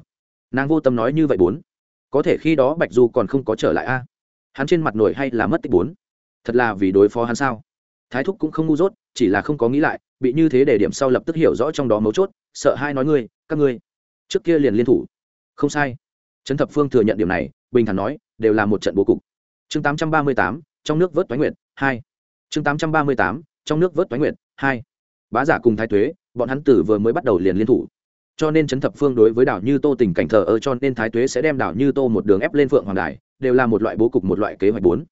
Nàng vô tâm nói như vậy bốn có thể khi đó bạch du còn không có trở lại a. Hắn trên mặt nổi hay là mất tích bốn. Thật là vì đối phó hắn sao? Thái thúc cũng không ngu dốt, chỉ là không có nghĩ lại, bị như thế để điểm sau lập tức hiểu rõ trong đó mấu chốt, sợ hai nói ngươi, các ngươi. Trước kia liền liên thủ. Không sai. Trấn thập phương thừa nhận điểm này, bình thản nói, đều là một trận bố cục. Chương tám trăm ba mươi tám, trong nước vớt toái nguyện hai. Chương tám trăm ba mươi tám, trong nước vớt toái nguyện hai. Bá giả cùng thái tuế, bọn hắn tử vừa mới bắt đầu liền liên thủ cho nên chấn thập phương đối với đảo như tô tình cảnh thờ ơ cho nên thái tuế sẽ đem đảo như tô một đường ép lên phượng hoàng đài, đều là một loại bố cục, một loại kế hoạch bốn.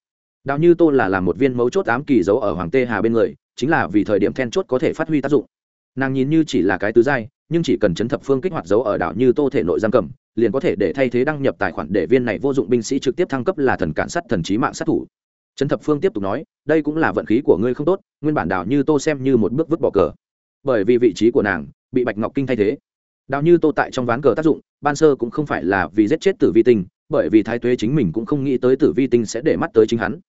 Đảo như tô là làm một viên mấu chốt ám kỳ giấu ở hoàng tê hà bên người, chính là vì thời điểm then chốt có thể phát huy tác dụng. Nàng nhìn như chỉ là cái tứ giai, nhưng chỉ cần chấn thập phương kích hoạt dấu ở đảo như tô thể nội giam cầm, liền có thể để thay thế đăng nhập tài khoản để viên này vô dụng binh sĩ trực tiếp thăng cấp là thần cản sát, thần trí mạng sát thủ. Chấn thập phương tiếp tục nói, đây cũng là vận khí của ngươi không tốt, nguyên bản đảo như tô xem như một bước vứt bỏ cờ. Bởi vì vị trí của nàng bị bạch ngọc kinh thay thế đảo như tô tại trong ván cờ tác dụng, ban sơ cũng không phải là vì giết chết tử vi tinh, bởi vì thái tuế chính mình cũng không nghĩ tới tử vi tinh sẽ để mắt tới chính hắn.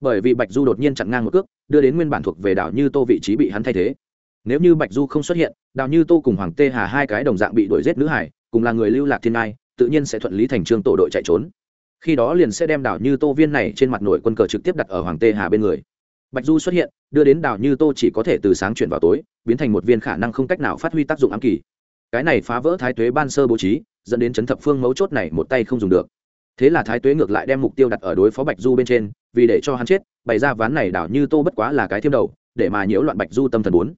Bởi vì bạch du đột nhiên chặn ngang một cước, đưa đến nguyên bản thuộc về đảo như tô vị trí bị hắn thay thế. Nếu như bạch du không xuất hiện, đào như tô cùng hoàng tê hà hai cái đồng dạng bị đuổi giết nữ hải, cùng là người lưu lạc thiên ngai, tự nhiên sẽ thuận lý thành trương tổ đội chạy trốn. Khi đó liền sẽ đem đảo như tô viên này trên mặt nổi quân cờ trực tiếp đặt ở hoàng tê hà bên người. Bạch du xuất hiện, đưa đến đảo như tô chỉ có thể từ sáng chuyển vào tối, biến thành một viên khả năng không cách nào phát huy tác dụng ám kỳ cái này phá vỡ thái tuế ban sơ bố trí, dẫn đến chấn thập phương mấu chốt này một tay không dùng được. Thế là thái tuế ngược lại đem mục tiêu đặt ở đối phó bạch du bên trên, vì để cho hắn chết, bày ra ván này đảo như tô bất quá là cái thiêm đầu, để mà nhiễu loạn bạch du tâm thần bốn.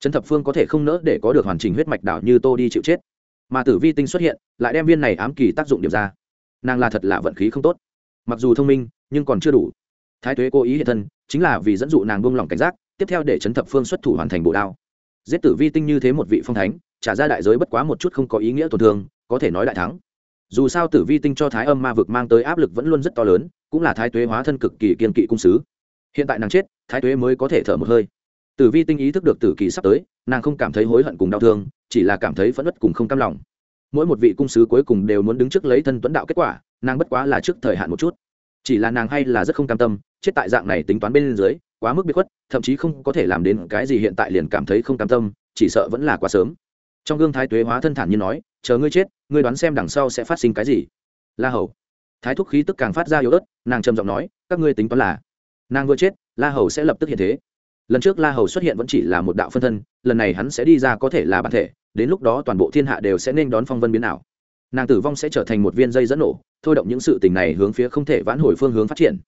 Trấn thập phương có thể không nỡ để có được hoàn chỉnh huyết mạch đảo như tô đi chịu chết. Mà tử vi tinh xuất hiện, lại đem viên này ám kỳ tác dụng điểm ra. Nàng là thật là vận khí không tốt. Mặc dù thông minh, nhưng còn chưa đủ. Thái tuế cố ý hiện thân, chính là vì dẫn dụ nàng buông lỏng cảnh giác, tiếp theo để trấn thập phương xuất thủ hoàn thành bộ đao. Giết tử vi tinh như thế một vị phong thánh trả ra đại giới bất quá một chút không có ý nghĩa tổn thương, có thể nói đại thắng. Dù sao tử vi tinh cho thái âm ma vực mang tới áp lực vẫn luôn rất to lớn, cũng là thái tuế hóa thân cực kỳ kiên kỵ cung sứ. Hiện tại nàng chết, thái tuế mới có thể thở một hơi. Tử vi tinh ý thức được tử kỳ sắp tới, nàng không cảm thấy hối hận cùng đau thương, chỉ là cảm thấy phẫn nứt cùng không cam lòng. Mỗi một vị cung sứ cuối cùng đều muốn đứng trước lấy thân tuấn đạo kết quả, nàng bất quá là trước thời hạn một chút. Chỉ là nàng hay là rất không cam tâm, chết tại dạng này tính toán bên dưới, quá mức bị khuất, thậm chí không có thể làm đến cái gì hiện tại liền cảm thấy không cam tâm, chỉ sợ vẫn là quá sớm trong gương thái tuế hóa thân thản như nói, chờ ngươi chết, ngươi đoán xem đằng sau sẽ phát sinh cái gì. La hầu. Thái thúc khí tức càng phát ra yếu ớt, nàng trầm giọng nói, các ngươi tính toán là, nàng vừa chết, la hầu sẽ lập tức hiện thế. Lần trước la hầu xuất hiện vẫn chỉ là một đạo phân thân, lần này hắn sẽ đi ra có thể là bản thể, đến lúc đó toàn bộ thiên hạ đều sẽ nên đón phong vân biến ảo. Nàng tử vong sẽ trở thành một viên dây dẫn nổ, thôi động những sự tình này hướng phía không thể vãn hồi phương hướng phát triển.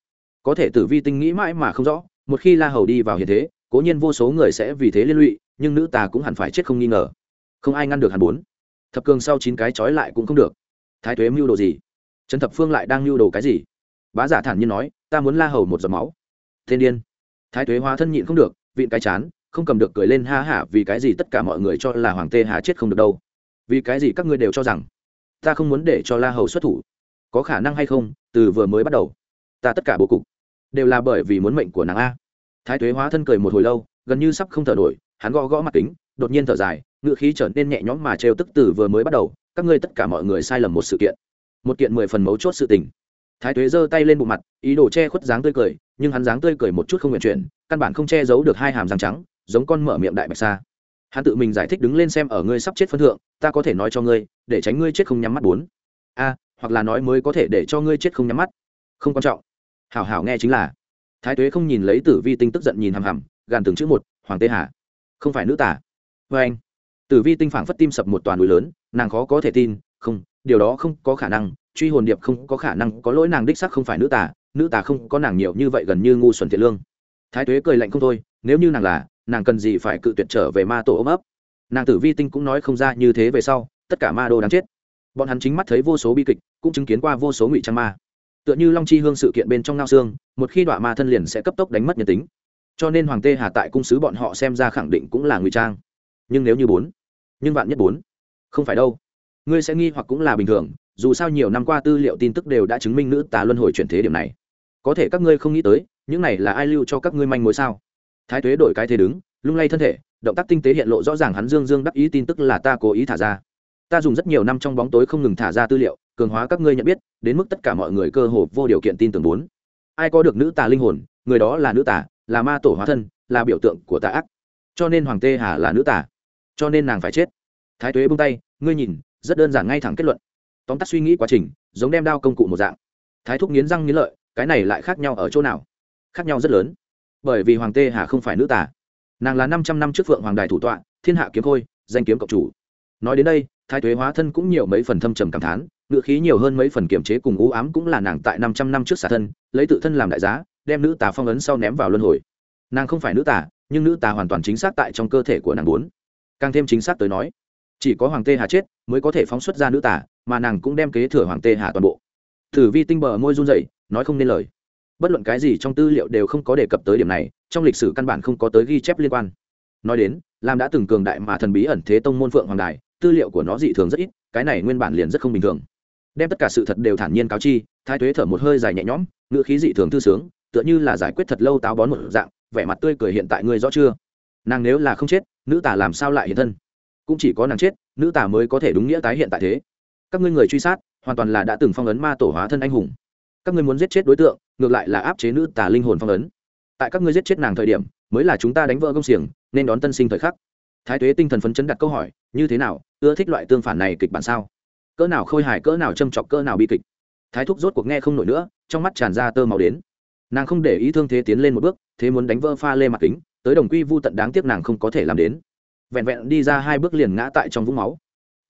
Có thể tử vi tinh nghĩ mãi mà không rõ, một khi la hầu đi vào hiện thế, cố nhiên vô số người sẽ vì thế liên lụy, nhưng nữ tà cũng hẳn phải chết không nghi ngờ không ai ngăn được hàn bốn. Thập cường sau chín cái trói lại cũng không được. Thái tuế mưu đồ gì? Trần thập phương lại đang mưu đồ cái gì? Bá giả thản nhiên nói, ta muốn la hầu một giọt máu. Thiên điên. Thái tuế hóa thân nhịn không được, vịn cái chán, không cầm được cười lên ha hả vì cái gì tất cả mọi người cho là hoàng tê hà chết không được đâu. Vì cái gì các ngươi đều cho rằng, ta không muốn để cho la hầu xuất thủ? Có khả năng hay không? Từ vừa mới bắt đầu, ta tất cả bố cục đều là bởi vì muốn mệnh của nàng a. Thái tuế hóa thân cười một hồi lâu, gần như sắp không thở nổi, hắn gõ gõ mặt kính đột nhiên thở dài ngự khí trở nên nhẹ nhõm mà trêu tức từ vừa mới bắt đầu, các ngươi tất cả mọi người sai lầm một sự kiện. Một kiện mười phần mấu chốt sự tình. Thái tuế giơ tay lên bụng mặt, ý đồ che khuất dáng tươi cười, nhưng hắn dáng tươi cười một chút không nguyện chuyển, căn bản không che giấu được hai hàm răng trắng, giống con mở miệng đại bạch sa. Hắn tự mình giải thích đứng lên xem ở ngươi sắp chết phân thượng, ta có thể nói cho ngươi, để tránh ngươi chết không nhắm mắt bốn. A, hoặc là nói mới có thể để cho ngươi chết không nhắm mắt. Không quan trọng. Hảo hảo nghe chính là. Thái tuế không nhìn lấy tử vi tinh tức giận nhìn hằm hằm, gàn từng chữ một, hoàng tê hà, không phải nữ tả vê anh. Tử vi tinh phảng phất tim sập một toàn núi lớn, nàng khó có thể tin, không, điều đó không có khả năng, truy hồn điệp không có khả năng có lỗi nàng đích sắc không phải nữ tả nữ tả không có nàng nhiều như vậy gần như ngu xuẩn thiện lương. Thái tuế cười lạnh không thôi, nếu như nàng là, nàng cần gì phải cự tuyệt trở về ma tổ ôm ấp? Nàng tử vi tinh cũng nói không ra như thế về sau, tất cả ma đô đáng chết. Bọn hắn chính mắt thấy vô số bi kịch, cũng chứng kiến qua vô số ngụy trang ma. Tựa như long chi hương sự kiện bên trong ngao xương một khi đọa ma thân liền sẽ cấp tốc đánh mất nhân tính. Cho nên hoàng tê hà tại cung sứ bọn họ xem ra khẳng định cũng là ngụy trang nhưng nếu như bốn, nhưng vạn nhất bốn, không phải đâu. Ngươi sẽ nghi hoặc cũng là bình thường, dù sao nhiều năm qua tư liệu tin tức đều đã chứng minh nữ tà luân hồi chuyển thế điểm này. Có thể các ngươi không nghĩ tới, những này là ai lưu cho các ngươi manh mối sao? Thái tuế đổi cái thế đứng, lung lay thân thể, động tác tinh tế hiện lộ rõ ràng hắn dương dương đắc ý tin tức là ta cố ý thả ra. Ta dùng rất nhiều năm trong bóng tối không ngừng thả ra tư liệu, cường hóa các ngươi nhận biết, đến mức tất cả mọi người cơ hồ vô điều kiện tin tưởng bốn. Ai có được nữ tà linh hồn, người đó là nữ tà, là ma tổ hóa thân, là biểu tượng của tà ác. Cho nên hoàng tê hà là nữ tà cho nên nàng phải chết. Thái tuế bung tay ngươi nhìn rất đơn giản ngay thẳng kết luận. Tóm tắt suy nghĩ quá trình giống đem đao công cụ một dạng. Thái thúc nghiến răng nghiến lợi cái này lại khác nhau ở chỗ nào? Khác nhau rất lớn. Bởi vì hoàng tê hà không phải nữ tả, nàng là năm trăm năm trước phượng hoàng đài thủ tọa thiên hạ kiếm khôi danh kiếm cộng chủ. Nói đến đây thái tuế hóa thân cũng nhiều mấy phần thâm trầm cảm thán ngựa khí nhiều hơn mấy phần kiểm chế cùng u ám cũng là nàng tại năm trăm năm trước xả thân lấy tự thân làm đại giá đem nữ tà phong ấn sau ném vào luân hồi. Nàng không phải nữ tà nhưng nữ tà hoàn toàn chính xác tại trong cơ thể của nàng bốn càng thêm chính xác tới nói, chỉ có hoàng tê hà chết mới có thể phóng xuất ra nữ tả mà nàng cũng đem kế thừa hoàng tê hà toàn bộ. Thử vi tinh bờ môi run dậy nói không nên lời. Bất luận cái gì trong tư liệu đều không có đề cập tới điểm này, trong lịch sử căn bản không có tới ghi chép liên quan. Nói đến làm đã từng cường đại mà thần bí ẩn thế tông môn phượng hoàng đài, tư liệu của nó dị thường rất ít, cái này nguyên bản liền rất không bình thường. Đem tất cả sự thật đều thản nhiên cáo chi, thái tuế thở một hơi dài nhẹ nhõm ngựa khí dị thường thư sướng, tựa như là giải quyết thật lâu táo bón một dạng, vẻ mặt tươi cười hiện tại ngươi rõ chưa? Nàng nếu là không chết, nữ tả làm sao lại hiện thân? Cũng chỉ có nàng chết, nữ tả mới có thể đúng nghĩa tái hiện tại thế. Các ngươi người truy sát, hoàn toàn là đã từng phong ấn ma tổ hóa thân anh hùng. Các ngươi muốn giết chết đối tượng, ngược lại là áp chế nữ tả linh hồn phong ấn. Tại các ngươi giết chết nàng thời điểm, mới là chúng ta đánh vỡ công xiềng, nên đón tân sinh thời khắc. Thái tuế tinh thần phấn chấn đặt câu hỏi, như thế nào, ưa thích loại tương phản này kịch bản sao? Cỡ nào khôi hài, cỡ nào châm chọc, cỡ nào bi kịch. Thái thúc rốt cuộc nghe không nổi nữa, trong mắt tràn ra tơ màu đến. Nàng không để ý thương thế tiến lên một bước, thế muốn đánh vỡ pha lê mặt kính tới đồng quy vu tận đáng tiếc nàng không có thể làm đến. Vẹn vẹn đi ra hai bước liền ngã tại trong vũng máu.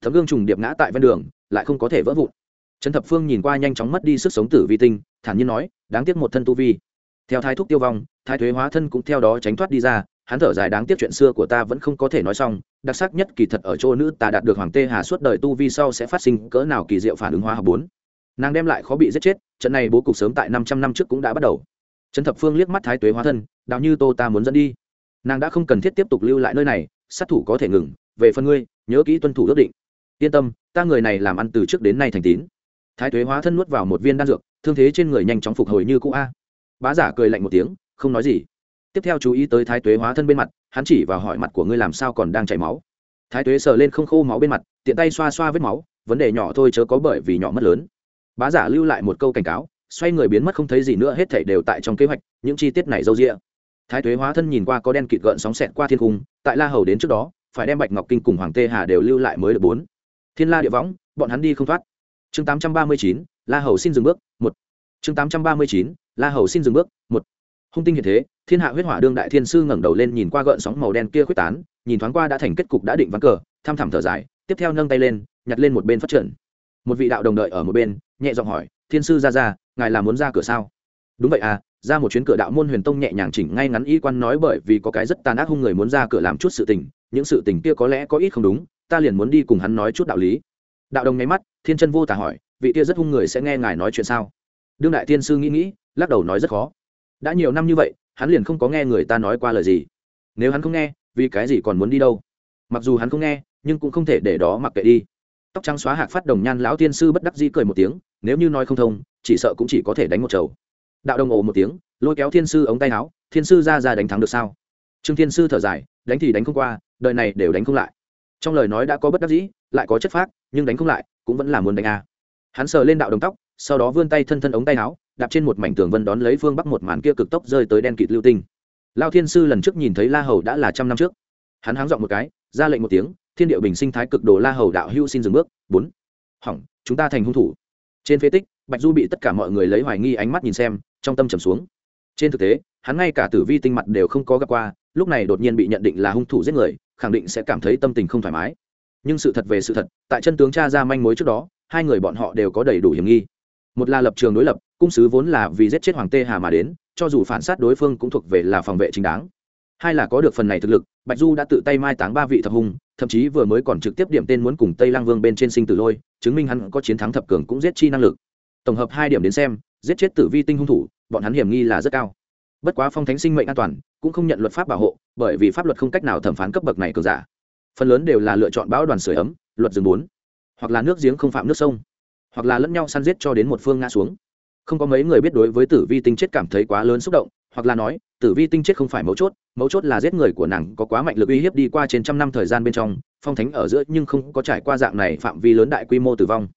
Thấm gương trùng điệp ngã tại ven đường, lại không có thể vỡ vụn. Trần thập phương nhìn qua nhanh chóng mất đi sức sống tử vi tinh, thản nhiên nói, đáng tiếc một thân tu vi. Theo thái thúc tiêu vong, thái thuế hóa thân cũng theo đó tránh thoát đi ra, hắn thở dài đáng tiếc chuyện xưa của ta vẫn không có thể nói xong, đặc sắc nhất kỳ thật ở chỗ nữ ta đạt được hoàng tê hà suốt đời tu vi sau sẽ phát sinh cỡ nào kỳ diệu phản ứng hóa học bốn. Nàng đem lại khó bị giết chết, trận này bố cục sớm tại năm trăm năm trước cũng đã bắt đầu. Trần thập phương liếc mắt thái tuế hóa thân, đạo như tô ta muốn dẫn đi nàng đã không cần thiết tiếp tục lưu lại nơi này, sát thủ có thể ngừng. Về phần ngươi, nhớ kỹ tuân thủ ước định. Yên tâm, ta người này làm ăn từ trước đến nay thành tín. Thái tuế hóa thân nuốt vào một viên đan dược, thương thế trên người nhanh chóng phục hồi như cũ a. Bá giả cười lạnh một tiếng, không nói gì. Tiếp theo chú ý tới thái tuế hóa thân bên mặt, hắn chỉ vào hỏi mặt của ngươi làm sao còn đang chảy máu. Thái tuế sờ lên không khô máu bên mặt, tiện tay xoa xoa vết máu, vấn đề nhỏ thôi chớ có bởi vì nhỏ mất lớn. Bá giả lưu lại một câu cảnh cáo, xoay người biến mất không thấy gì nữa, hết thảy đều tại trong kế hoạch, những chi tiết này dâu rịa thái tuế hóa thân nhìn qua có đen kịt gợn sóng xẹt qua thiên cung tại la hầu đến trước đó, phải đem bạch ngọc kinh cùng hoàng tê hà đều lưu lại mới được bốn. Thiên la địa võng, bọn hắn đi không thoát. Chương tám trăm ba mươi chín, la hầu xin dừng bước, một. Chương tám trăm ba mươi chín, la hầu xin dừng bước, một. Hung tinh hiện thế, thiên hạ huyết hỏa đương đại thiên sư ngẩng đầu lên nhìn qua gợn sóng màu đen kia quyết tán, nhìn thoáng qua đã thành kết cục đã định ván cờ, tham thẳm thở dài, tiếp theo nâng tay lên, nhặt lên một bên phát triển một vị đạo đồng đợi ở một bên, nhẹ giọng hỏi, thiên sư ra ra, ngài là muốn ra cửa sao? Đúng vậy à ra một chuyến cửa đạo môn huyền tông nhẹ nhàng chỉnh ngay ngắn y quan nói bởi vì có cái rất tàn ác hung người muốn ra cửa làm chút sự tình, những sự tình kia có lẽ có ít không đúng, ta liền muốn đi cùng hắn nói chút đạo lý. Đạo đồng nháy mắt, thiên chân vô tả hỏi, vị kia rất hung người sẽ nghe ngài nói chuyện sao? Đương đại tiên sư nghĩ nghĩ, lắc đầu nói rất khó. Đã nhiều năm như vậy, hắn liền không có nghe người ta nói qua lời gì. Nếu hắn không nghe, vì cái gì còn muốn đi đâu? Mặc dù hắn không nghe, nhưng cũng không thể để đó mặc kệ đi. Tóc trắng xóa hạc phát đồng nhan lão tiên sư bất đắc dĩ cười một tiếng, nếu như nói không thông, chỉ sợ cũng chỉ có thể đánh một chầu đạo đồng ồ một tiếng, lôi kéo thiên sư ống tay áo, thiên sư ra ra đánh thắng được sao? Trương thiên sư thở dài, đánh thì đánh không qua, đời này đều đánh không lại. Trong lời nói đã có bất đắc dĩ, lại có chất phác, nhưng đánh không lại, cũng vẫn là muốn đánh a. Hắn sờ lên đạo đồng tóc, sau đó vươn tay thân thân ống tay áo, đạp trên một mảnh tường vân đón lấy phương bắc một màn kia cực tốc rơi tới đen kịt lưu tinh. Lao thiên sư lần trước nhìn thấy la hầu đã là trăm năm trước. Hắn háng dọn một cái, ra lệnh một tiếng, thiên điệu bình sinh thái cực đồ la hầu đạo hưu xin dừng bước. Bốn. Hỏng, chúng ta thành hung thủ. Trên phế tích bạch du bị tất cả mọi người lấy hoài nghi ánh mắt nhìn xem, trong tâm trầm xuống. Trên thực tế, hắn ngay cả tử vi tinh mặt đều không có gặp qua, lúc này đột nhiên bị nhận định là hung thủ giết người, khẳng định sẽ cảm thấy tâm tình không thoải mái. Nhưng sự thật về sự thật, tại chân tướng cha ra manh mối trước đó, hai người bọn họ đều có đầy đủ hiểm nghi. Một là lập trường đối lập, cung sứ vốn là vì giết chết hoàng tê hà mà đến, cho dù phản sát đối phương cũng thuộc về là phòng vệ chính đáng. Hai là có được phần này thực lực, bạch du đã tự tay mai táng ba vị thập hùng thậm chí vừa mới còn trực tiếp điểm tên muốn cùng tây lang vương bên trên sinh tử lôi, chứng minh hắn có chiến thắng thập cường cũng giết chi năng lực tổng hợp hai điểm đến xem, giết chết tử vi tinh hung thủ, bọn hắn hiểm nghi là rất cao. Bất quá phong thánh sinh mệnh an toàn, cũng không nhận luật pháp bảo hộ, bởi vì pháp luật không cách nào thẩm phán cấp bậc này cường giả. Phần lớn đều là lựa chọn bão đoàn sửa ấm, luật rừng bốn. Hoặc là nước giếng không phạm nước sông. Hoặc là lẫn nhau săn giết cho đến một phương ngã xuống. Không có mấy người biết đối với tử vi tinh chết cảm thấy quá lớn xúc động, hoặc là nói, tử vi tinh chết không phải mấu chốt mấu chốt là giết người của nàng có quá mạnh lực uy hiếp đi qua trên trăm năm thời gian bên trong, phong thánh ở giữa nhưng không có trải qua dạng này phạm vi lớn đại quy mô tử vong.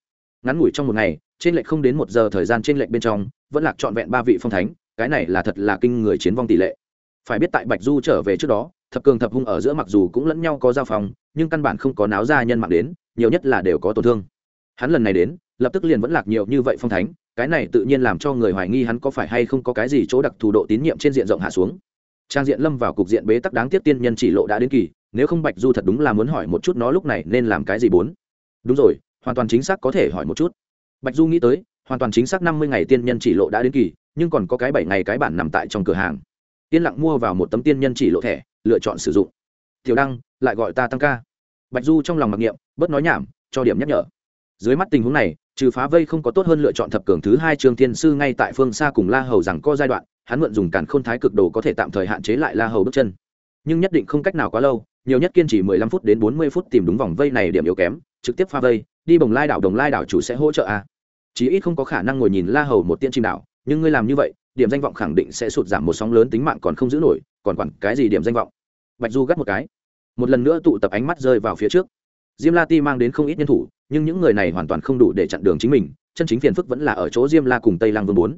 Ngắn ngủi trong một ngày trên lệch không đến một giờ thời gian trên lệch bên trong, vẫn lạc trọn vẹn ba vị phong thánh, cái này là thật là kinh người chiến vong tỷ lệ. Phải biết tại bạch du trở về trước đó, thập cường thập hung ở giữa mặc dù cũng lẫn nhau có giao phòng, nhưng căn bản không có náo ra nhân mạng đến, nhiều nhất là đều có tổn thương. Hắn lần này đến, lập tức liền vẫn lạc nhiều như vậy phong thánh, cái này tự nhiên làm cho người hoài nghi hắn có phải hay không có cái gì chỗ đặc thù độ tín nhiệm trên diện rộng hạ xuống. Trang diện lâm vào cục diện bế tắc đáng tiếc tiên nhân chỉ lộ đã đến kỳ, nếu không bạch du thật đúng là muốn hỏi một chút nó lúc này nên làm cái gì bốn. Đúng rồi, hoàn toàn chính xác có thể hỏi một chút bạch du nghĩ tới, hoàn toàn chính xác năm mươi ngày tiên nhân chỉ lộ đã đến kỳ, nhưng còn có cái bảy ngày cái bản nằm tại trong cửa hàng. Yên lặng mua vào một tấm tiên nhân chỉ lộ thẻ, lựa chọn sử dụng. Tiểu đăng, lại gọi ta tăng ca. Bạch du trong lòng mặc niệm, bớt nói nhảm, cho điểm nhắc nhở. Dưới mắt tình huống này, trừ phá vây không có tốt hơn lựa chọn thập cường thứ hai trương thiên sư ngay tại phương xa cùng la hầu rằng có giai đoạn, hắn mượn dùng cản khôn thái cực đồ có thể tạm thời hạn chế lại la hầu bước chân. Nhưng nhất định không cách nào quá lâu, nhiều nhất kiên trì mười lăm phút đến bốn mươi phút tìm đúng vòng vây này điểm yếu kém, trực tiếp pha vây đi bồng lai đảo đồng lai đảo chủ sẽ hỗ trợ a. Chí ít không có khả năng ngồi nhìn la hầu một tiên chim đảo, nhưng ngươi làm như vậy, điểm danh vọng khẳng định sẽ sụt giảm một sóng lớn tính mạng còn không giữ nổi, còn quản cái gì điểm danh vọng? Bạch du gắt một cái. Một lần nữa tụ tập ánh mắt rơi vào phía trước. Diêm la ti mang đến không ít nhân thủ, nhưng những người này hoàn toàn không đủ để chặn đường chính mình, chân chính phiền phức vẫn là ở chỗ diêm la cùng tây lang vương bốn.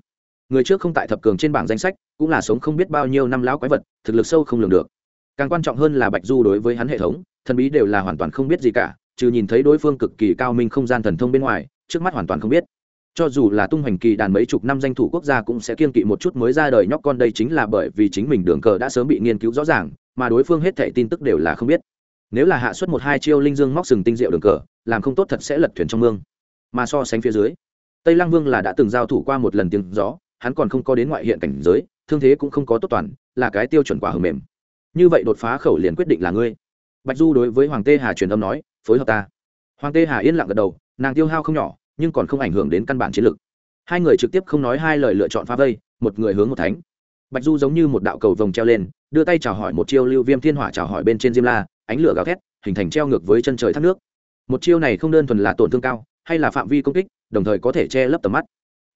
Người trước không tại thập cường trên bảng danh sách, cũng là sống không biết bao nhiêu năm lão quái vật, thực lực sâu không lường được. Càng quan trọng hơn là bạch du đối với hắn hệ thống, thần bí đều là hoàn toàn không biết gì cả trừ nhìn thấy đối phương cực kỳ cao minh không gian thần thông bên ngoài, trước mắt hoàn toàn không biết. Cho dù là tung hoành kỳ đàn mấy chục năm danh thủ quốc gia cũng sẽ kiên kỵ một chút mới ra đời nhóc con, đây chính là bởi vì chính mình đường cờ đã sớm bị nghiên cứu rõ ràng, mà đối phương hết thảy tin tức đều là không biết. Nếu là hạ suất một hai chiêu linh dương móc sừng tinh diệu đường cờ, làm không tốt thật sẽ lật thuyền trong mương. Mà so sánh phía dưới, tây lăng vương là đã từng giao thủ qua một lần tiếng gió, hắn còn không có đến ngoại hiện cảnh giới, thương thế cũng không có tốt toàn, là cái tiêu chuẩn quả hầm mềm. Như vậy đột phá khẩu liền quyết định là ngươi. Bạch du đối với hoàng tê hà truyền âm nói phối hợp ta. Hoàng tê hà yên lặng gật đầu, nàng tiêu hao không nhỏ, nhưng còn không ảnh hưởng đến căn bản chiến lược hai người trực tiếp không nói hai lời lựa chọn phá vây, một người hướng một thánh. Bạch du giống như một đạo cầu vồng treo lên, đưa tay chào hỏi một chiêu lưu viêm thiên hỏa chào hỏi bên trên diêm la, ánh lửa gào thét, hình thành treo ngược với chân trời thác nước. Một chiêu này không đơn thuần là tổn thương cao, hay là phạm vi công kích, đồng thời có thể che lấp tầm mắt.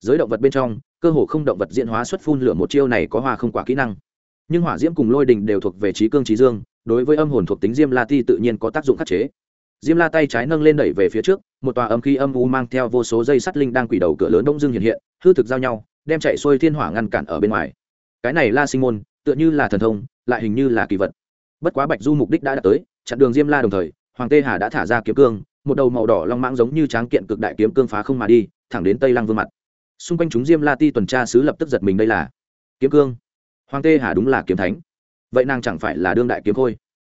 Giới động vật bên trong, cơ hồ không động vật diễn hóa xuất phun lửa một chiêu này có hoa không quả kỹ năng. Nhưng hỏa diễm cùng lôi đình đều thuộc về trí cương trí dương, đối với âm hồn thuộc tính diêm la ti tự nhiên có tác dụng khắc chế diêm la tay trái nâng lên đẩy về phía trước, một tòa âm khí âm u mang theo vô số dây sắt linh đang quỷ đầu cửa lớn đông dương hiện hiện, hư thực giao nhau, đem chạy xuôi thiên hỏa ngăn cản ở bên ngoài. Cái này la sinh môn, tựa như là thần thông, lại hình như là kỳ vật. Bất quá bạch du mục đích đã đạt tới, chặn đường diêm la đồng thời, hoàng tê hà đã thả ra kiếm cương, một đầu màu đỏ long mãng giống như tráng kiện cực đại kiếm cương phá không mà đi, thẳng đến tây lăng vương mặt. Xung quanh chúng diêm la ti tuần tra sứ lập tức giật mình đây là kiếm cương. Hoàng tê hà đúng là kiếm thánh. Vậy nàng chẳng phải là đương đại kiếm khôi.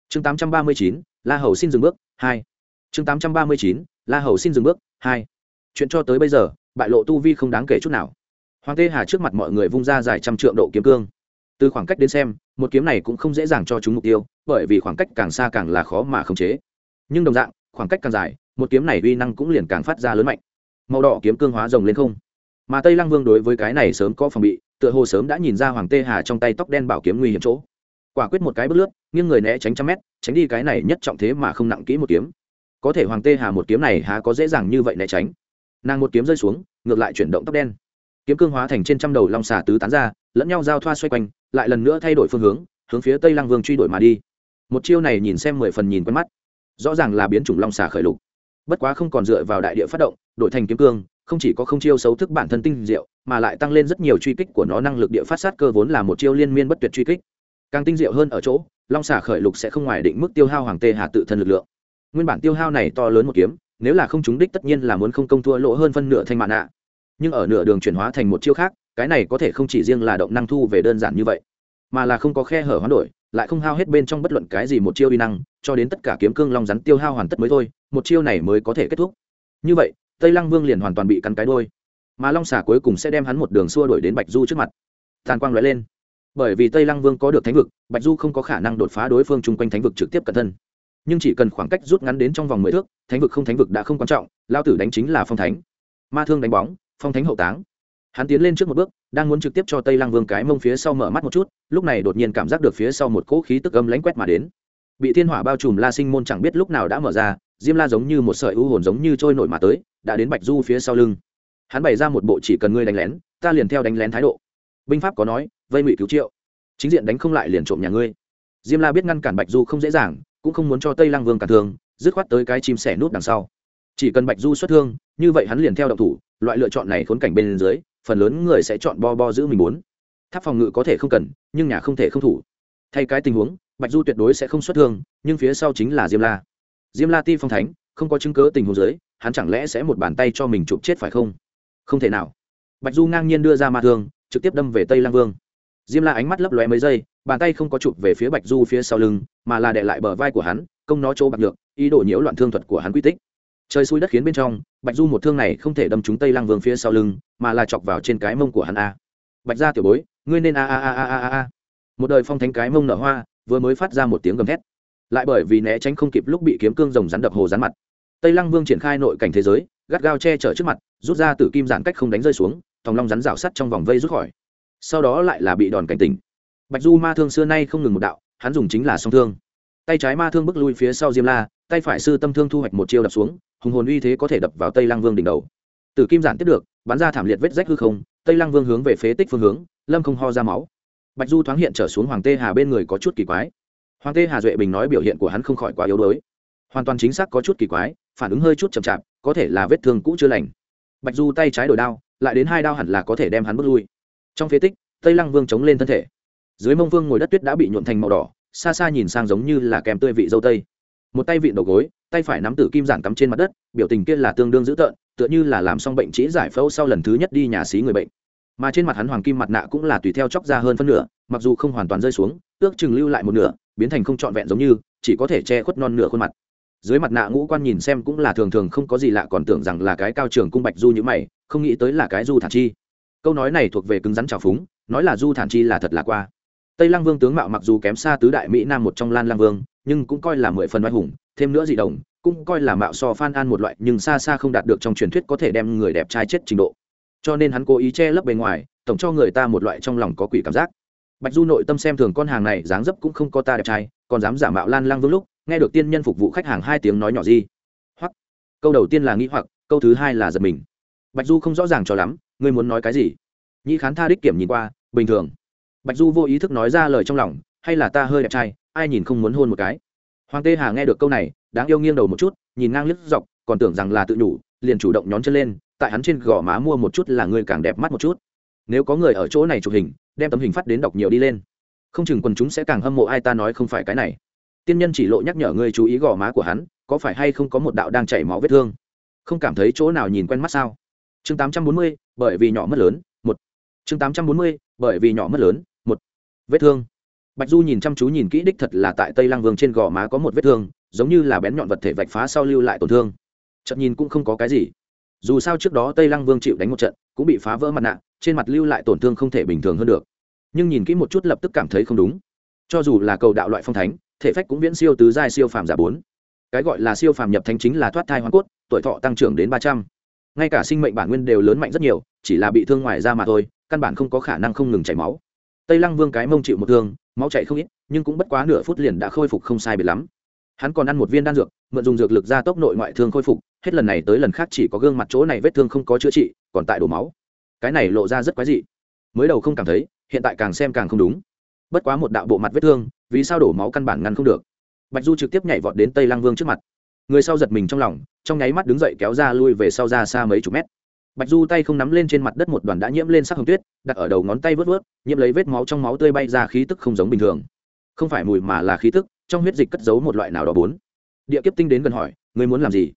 Chương tám trăm ba mươi chín, la hầu xin dừng bước, hai chương tám trăm ba mươi chín, la hầu xin dừng bước, hai. Chuyện cho tới bây giờ, bại lộ tu vi không đáng kể chút nào. Hoàng tê hà trước mặt mọi người vung ra dài trăm trượng độ kiếm cương. Từ khoảng cách đến xem, một kiếm này cũng không dễ dàng cho chúng mục tiêu, bởi vì khoảng cách càng xa càng là khó mà khống chế. Nhưng đồng dạng, khoảng cách càng dài, một kiếm này uy năng cũng liền càng phát ra lớn mạnh. Màu đỏ kiếm cương hóa rồng lên không. Mà tây lăng vương đối với cái này sớm có phòng bị, tựa hồ sớm đã nhìn ra hoàng tê hà trong tay tóc đen bảo kiếm nguy hiểm chỗ. Quả quyết một cái bước lướt, nghiêng người né tránh trăm mét, tránh đi cái này nhất trọng thế mà không nặng kỹ một kiếm có thể hoàng tê hà một kiếm này há có dễ dàng như vậy né tránh. Nàng một kiếm rơi xuống, ngược lại chuyển động tóc đen. Kiếm cương hóa thành trên trăm đầu long xà tứ tán ra, lẫn nhau giao thoa xoay quanh, lại lần nữa thay đổi phương hướng hướng phía tây lăng vương truy đuổi mà đi. Một chiêu này nhìn xem mười phần nhìn quen mắt. Rõ ràng là biến chủng long xà khởi lục. Bất quá không còn dựa vào đại địa phát động, đổi thành kiếm cương, không chỉ có không chiêu xấu thức bản thân tinh diệu, mà lại tăng lên rất nhiều truy kích của nó năng lực địa phát sát cơ vốn là một chiêu liên miên bất tuyệt truy kích. Càng tinh diệu hơn ở chỗ, long xà khởi lục sẽ không ngoài định mức tiêu hao hoàng tê hà tự thân lực lượng nguyên bản tiêu hao này to lớn một kiếm, nếu là không trúng đích tất nhiên là muốn không công thua lỗ hơn phân nửa thanh mạn ạ. nhưng ở nửa đường chuyển hóa thành một chiêu khác, cái này có thể không chỉ riêng là động năng thu về đơn giản như vậy, mà là không có khe hở hoán đổi, lại không hao hết bên trong bất luận cái gì một chiêu uy năng, cho đến tất cả kiếm cương long rắn tiêu hao hoàn tất mới thôi, một chiêu này mới có thể kết thúc. Như vậy, tây lăng vương liền hoàn toàn bị cắn cái đôi. Mà long xà cuối cùng sẽ đem hắn một đường xua đuổi đến bạch du trước mặt. Tàn quang lóe lên. Bởi vì tây lăng vương có được thánh vực, bạch du không có khả năng đột phá đối phương chung quanh thánh vực trực tiếp cận thân nhưng chỉ cần khoảng cách rút ngắn đến trong vòng mười thước, thánh vực không thánh vực đã không quan trọng, lao tử đánh chính là phong thánh. Ma thương đánh bóng, phong thánh hậu táng. Hắn tiến lên trước một bước, đang muốn trực tiếp cho tây lăng vương cái mông phía sau mở mắt một chút, lúc này đột nhiên cảm giác được phía sau một cỗ khí tức âm lánh quét mà đến. Bị thiên hỏa bao trùm la sinh môn chẳng biết lúc nào đã mở ra, diêm la giống như một sợi u hồn giống như trôi nổi mà tới, đã đến bạch du phía sau lưng. Hắn bày ra một bộ chỉ cần ngươi đánh lén, ta liền theo đánh lén thái độ. Binh pháp có nói, vây ngụy cứu triệu. Chính diện đánh không lại liền trộm nhà ngươi. Diêm la biết ngăn cản bạch du không dễ dàng cũng không muốn cho tây lăng vương cản thương, dứt khoát tới cái chim sẻ nút đằng sau. Chỉ cần bạch du xuất thương, như vậy hắn liền theo động thủ, loại lựa chọn này khốn cảnh bên dưới, phần lớn người sẽ chọn bo bo giữ mình muốn tháp phòng ngự có thể không cần, nhưng nhà không thể không thủ. Thay cái tình huống, bạch du tuyệt đối sẽ không xuất thương, nhưng phía sau chính là diêm la. Diêm la ti phong thánh, không có chứng cớ tình huống dưới, hắn chẳng lẽ sẽ một bàn tay cho mình chụp chết phải không? Không thể nào. Bạch du ngang nhiên đưa ra ma thương, trực tiếp đâm về tây lang vương. Diêm la ánh mắt lấp lóe mấy giây bàn tay không có chụp về phía bạch du phía sau lưng, mà là đệ lại bờ vai của hắn, công nó chỗ bạc nhược, ý đồ nhiễu loạn thương thuật của hắn quy tích. Trời xui đất khiến bên trong, bạch du một thương này không thể đâm trúng tây lang vương phía sau lưng, mà là chọc vào trên cái mông của hắn a. Bạch ra tiểu bối, ngươi nên a a a a a a một đời phong thánh cái mông nở hoa, vừa mới phát ra một tiếng gầm thét. Lại bởi vì né tránh không kịp lúc bị kiếm cương rồng rắn đập hồ rắn mặt. Tây lăng vương triển khai nội cảnh thế giới, gắt gao che chở trước mặt, rút ra từ kim giản cách không đánh rơi xuống, thòng long rắn rào sắt trong vòng vây rút khỏi. Sau đó lại là bị đòn cảnh tỉnh bạch du ma thương xưa nay không ngừng một đạo, hắn dùng chính là song thương. Tay trái ma thương bước lui phía sau diêm la, tay phải sư tâm thương thu hoạch một chiêu đập xuống, hùng hồn uy thế có thể đập vào tây Lang vương đỉnh đầu. Từ kim giản tiếp được, bắn ra thảm liệt vết rách hư không, tây Lang vương hướng về phế tích phương hướng, lâm không ho ra máu. Bạch du thoáng hiện trở xuống hoàng tê hà bên người có chút kỳ quái. Hoàng tê hà duệ bình nói biểu hiện của hắn không khỏi quá yếu đuối. Hoàn toàn chính xác có chút kỳ quái, phản ứng hơi chút chậm chạp, có thể là vết thương cũ chưa lành. Bạch du tay trái đổi đao, lại đến hai đao hẳn là có thể đem hắn bước lui. Trong phế tích, tây lăng vương chống lên thân thể dưới mông vương ngồi đất tuyết đã bị nhuộn thành màu đỏ, xa xa nhìn sang giống như là kèm tươi vị dâu tây. Một tay vịn đầu gối, tay phải nắm tử kim giản cắm trên mặt đất, biểu tình kia là tương đương dữ tợn, tựa như là làm xong bệnh trĩ giải phẫu sau lần thứ nhất đi nhà xí người bệnh. Mà trên mặt hắn hoàng kim mặt nạ cũng là tùy theo chóc ra hơn phân nửa, mặc dù không hoàn toàn rơi xuống, ước chừng lưu lại một nửa, biến thành không trọn vẹn giống như, chỉ có thể che khuất non nửa khuôn mặt. Dưới mặt nạ ngũ quan nhìn xem cũng là thường thường không có gì lạ còn tưởng rằng là cái cao trường cung bạch du như mày, không nghĩ tới là cái du thản chi. Câu nói này thuộc về cứng rắn trào phúng, nói là du thản chi là thật là qua tây lăng vương tướng mạo mặc dù kém xa tứ đại mỹ nam một trong lan lăng vương, nhưng cũng coi là mười phần oai hùng, thêm nữa dị đồng, cũng coi là mạo so phan an một loại, nhưng xa xa không đạt được trong truyền thuyết có thể đem người đẹp trai chết trình độ. Cho nên hắn cố ý che lấp bề ngoài, tổng cho người ta một loại trong lòng có quỷ cảm giác. Bạch du nội tâm xem thường con hàng này, dáng dấp cũng không có ta đẹp trai, còn dám giả mạo lan lang vương lúc, nghe được tiên nhân phục vụ khách hàng hai tiếng nói nhỏ gì. Hoặc, câu đầu tiên là nghĩ hoặc, câu thứ hai là giật mình. Bạch du không rõ ràng cho lắm, ngươi muốn nói cái gì? Nhĩ khán tha đích kiểm nhìn qua, bình thường bạch du vô ý thức nói ra lời trong lòng hay là ta hơi đẹp trai ai nhìn không muốn hôn một cái. Hoàng tê hà nghe được câu này đáng yêu nghiêng đầu một chút nhìn ngang liếc dọc còn tưởng rằng là tự nhủ liền chủ động nhón chân lên tại hắn trên gò má mua một chút là người càng đẹp mắt một chút. Nếu có người ở chỗ này chụp hình đem tấm hình phát đến đọc nhiều đi lên. Không chừng quần chúng sẽ càng hâm mộ ai ta nói không phải cái này. Tiên nhân chỉ lộ nhắc nhở ngươi chú ý gò má của hắn có phải hay không có một đạo đang chảy máu vết thương? Không cảm thấy chỗ nào nhìn quen mắt sao? Chương 840, bởi vì nhỏ mất lớn một chương 840, bởi vì nhỏ mất lớn một vết thương. Bạch du nhìn chăm chú nhìn kỹ đích thật là tại tây lăng vương trên gò má có một vết thương giống như là bén nhọn vật thể vạch phá sau lưu lại tổn thương. Chợt nhìn cũng không có cái gì. Dù sao trước đó tây lăng vương chịu đánh một trận cũng bị phá vỡ mặt nạ trên mặt lưu lại tổn thương không thể bình thường hơn được. Nhưng nhìn kỹ một chút lập tức cảm thấy không đúng. Cho dù là cầu đạo loại phong thánh thể phách cũng viễn siêu tứ giai siêu phàm giả bốn. Cái gọi là siêu phàm nhập thánh chính là thoát thai hoàn cốt tuổi thọ tăng trưởng đến ba trăm. Ngay cả sinh mệnh bản nguyên đều lớn mạnh rất nhiều chỉ là bị thương ngoài ra mà thôi căn bản không có khả năng không ngừng chảy máu. Tây lăng vương cái mông chịu một thương, máu chảy không ít, nhưng cũng bất quá nửa phút liền đã khôi phục không sai biệt lắm. Hắn còn ăn một viên đan dược, mượn dùng dược lực ra tốc nội ngoại thương khôi phục, hết lần này tới lần khác chỉ có gương mặt chỗ này vết thương không có chữa trị, còn tại đổ máu. Cái này lộ ra rất quái dị. Mới đầu không cảm thấy, hiện tại càng xem càng không đúng. Bất quá một đạo bộ mặt vết thương, vì sao đổ máu căn bản ngăn không được? Bạch du trực tiếp nhảy vọt đến tây lăng vương trước mặt. Người sau giật mình trong lòng, trong nháy mắt đứng dậy kéo ra lui về sau ra xa mấy chục mét bạch du tay không nắm lên trên mặt đất một đoàn đã nhiễm lên sắc hồng tuyết, đặt ở đầu ngón tay vớt vớt, nhiễm lấy vết máu trong máu tươi bay ra khí tức không giống bình thường. Không phải mùi mà là khí tức, trong huyết dịch cất giấu một loại nào đó bốn. Địa kiếp tinh đến gần hỏi, ngươi muốn làm gì?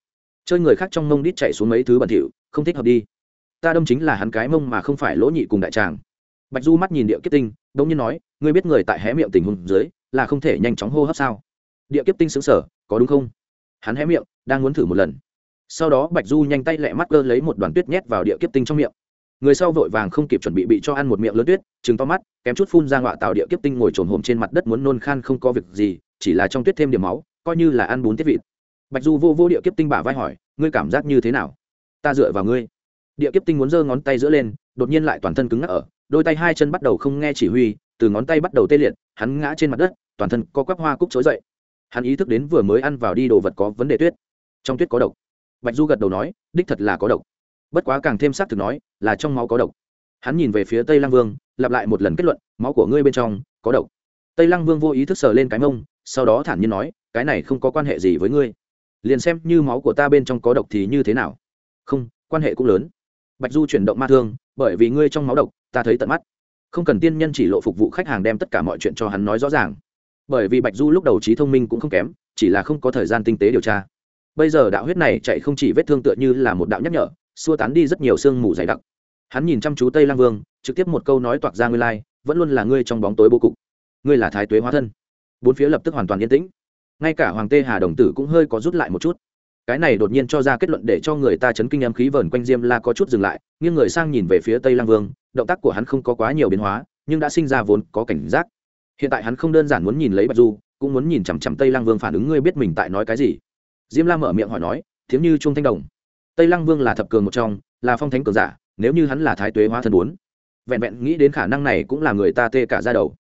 Chơi người khác trong mông đít chạy xuống mấy thứ bẩn thỉu, không thích hợp đi. Ta đâm chính là hắn cái mông mà không phải lỗ nhị cùng đại tràng. Bạch du mắt nhìn địa kiếp tinh đống nhiên nói, ngươi biết người tại hé miệng tình huống dưới là không thể nhanh chóng hô hấp sao? Địa kiếp tinh xứng sở có đúng không? Hắn hé miệng, đang muốn thử một lần sau đó bạch du nhanh tay lẹ mắt cơ lấy một đoàn tuyết nhét vào địa kiếp tinh trong miệng. Người sau vội vàng không kịp chuẩn bị bị cho ăn một miệng lớn tuyết trứng to mắt, kém chút phun ra ngọa tạo địa kiếp tinh ngồi trồn hồm trên mặt đất muốn nôn khan không có việc gì, chỉ là trong tuyết thêm điểm máu, coi như là ăn bún tiết vịt. Bạch du vô vô địa kiếp tinh bả vai hỏi, ngươi cảm giác như thế nào? Ta dựa vào ngươi. Địa kiếp tinh muốn giơ ngón tay giữa lên, đột nhiên lại toàn thân cứng ngắc ở, đôi tay hai chân bắt đầu không nghe chỉ huy, từ ngón tay bắt đầu tê liệt, hắn ngã trên mặt đất, toàn thân co quắp hoa cúc trỗi dậy. Hắn ý thức đến vừa mới ăn vào đi đồ vật có vấn đề tuyết, trong tuyết có độc bạch du gật đầu nói, đích thật là có độc. Bất quá càng thêm xác thực nói, là trong máu có độc. Hắn nhìn về phía tây lăng vương, lặp lại một lần kết luận, máu của ngươi bên trong có độc. Tây lăng vương vô ý thức sờ lên cái mông, sau đó thản nhiên nói, cái này không có quan hệ gì với ngươi. Liền xem như máu của ta bên trong có độc thì như thế nào? Không, quan hệ cũng lớn. Bạch du chuyển động ma thương, bởi vì ngươi trong máu độc, ta thấy tận mắt. Không cần tiên nhân chỉ lộ phục vụ khách hàng đem tất cả mọi chuyện cho hắn nói rõ ràng. Bởi vì bạch du lúc đầu trí thông minh cũng không kém, chỉ là không có thời gian tinh tế điều tra bây giờ đạo huyết này chạy không chỉ vết thương tựa như là một đạo nhắc nhở, xua tán đi rất nhiều sương mù dày đặc. Hắn nhìn chăm chú tây lang vương, trực tiếp một câu nói toạc ra ngươi lai, vẫn luôn là ngươi trong bóng tối bố cục. Ngươi là thái tuế hóa thân. Bốn phía lập tức hoàn toàn yên tĩnh. Ngay cả hoàng tê hà đồng tử cũng hơi có rút lại một chút. Cái này đột nhiên cho ra kết luận để cho người ta chấn kinh âm khí vờn quanh diêm la có chút dừng lại, nghiêng người sang nhìn về phía tây lang vương, động tác của hắn không có quá nhiều biến hóa, nhưng đã sinh ra vốn có cảnh giác. Hiện tại hắn không đơn giản muốn nhìn lấy bạch du, cũng muốn nhìn chằm chằm tây lang vương phản ứng, ngươi biết mình tại nói cái gì diêm la mở miệng hỏi nói tiếng như trung thanh đồng, tây lăng vương là thập cường một trong, là phong thánh cường giả, nếu như hắn là thái tuế hóa thân bốn, vẹn vẹn nghĩ đến khả năng này cũng là người ta tê cả ra đầu.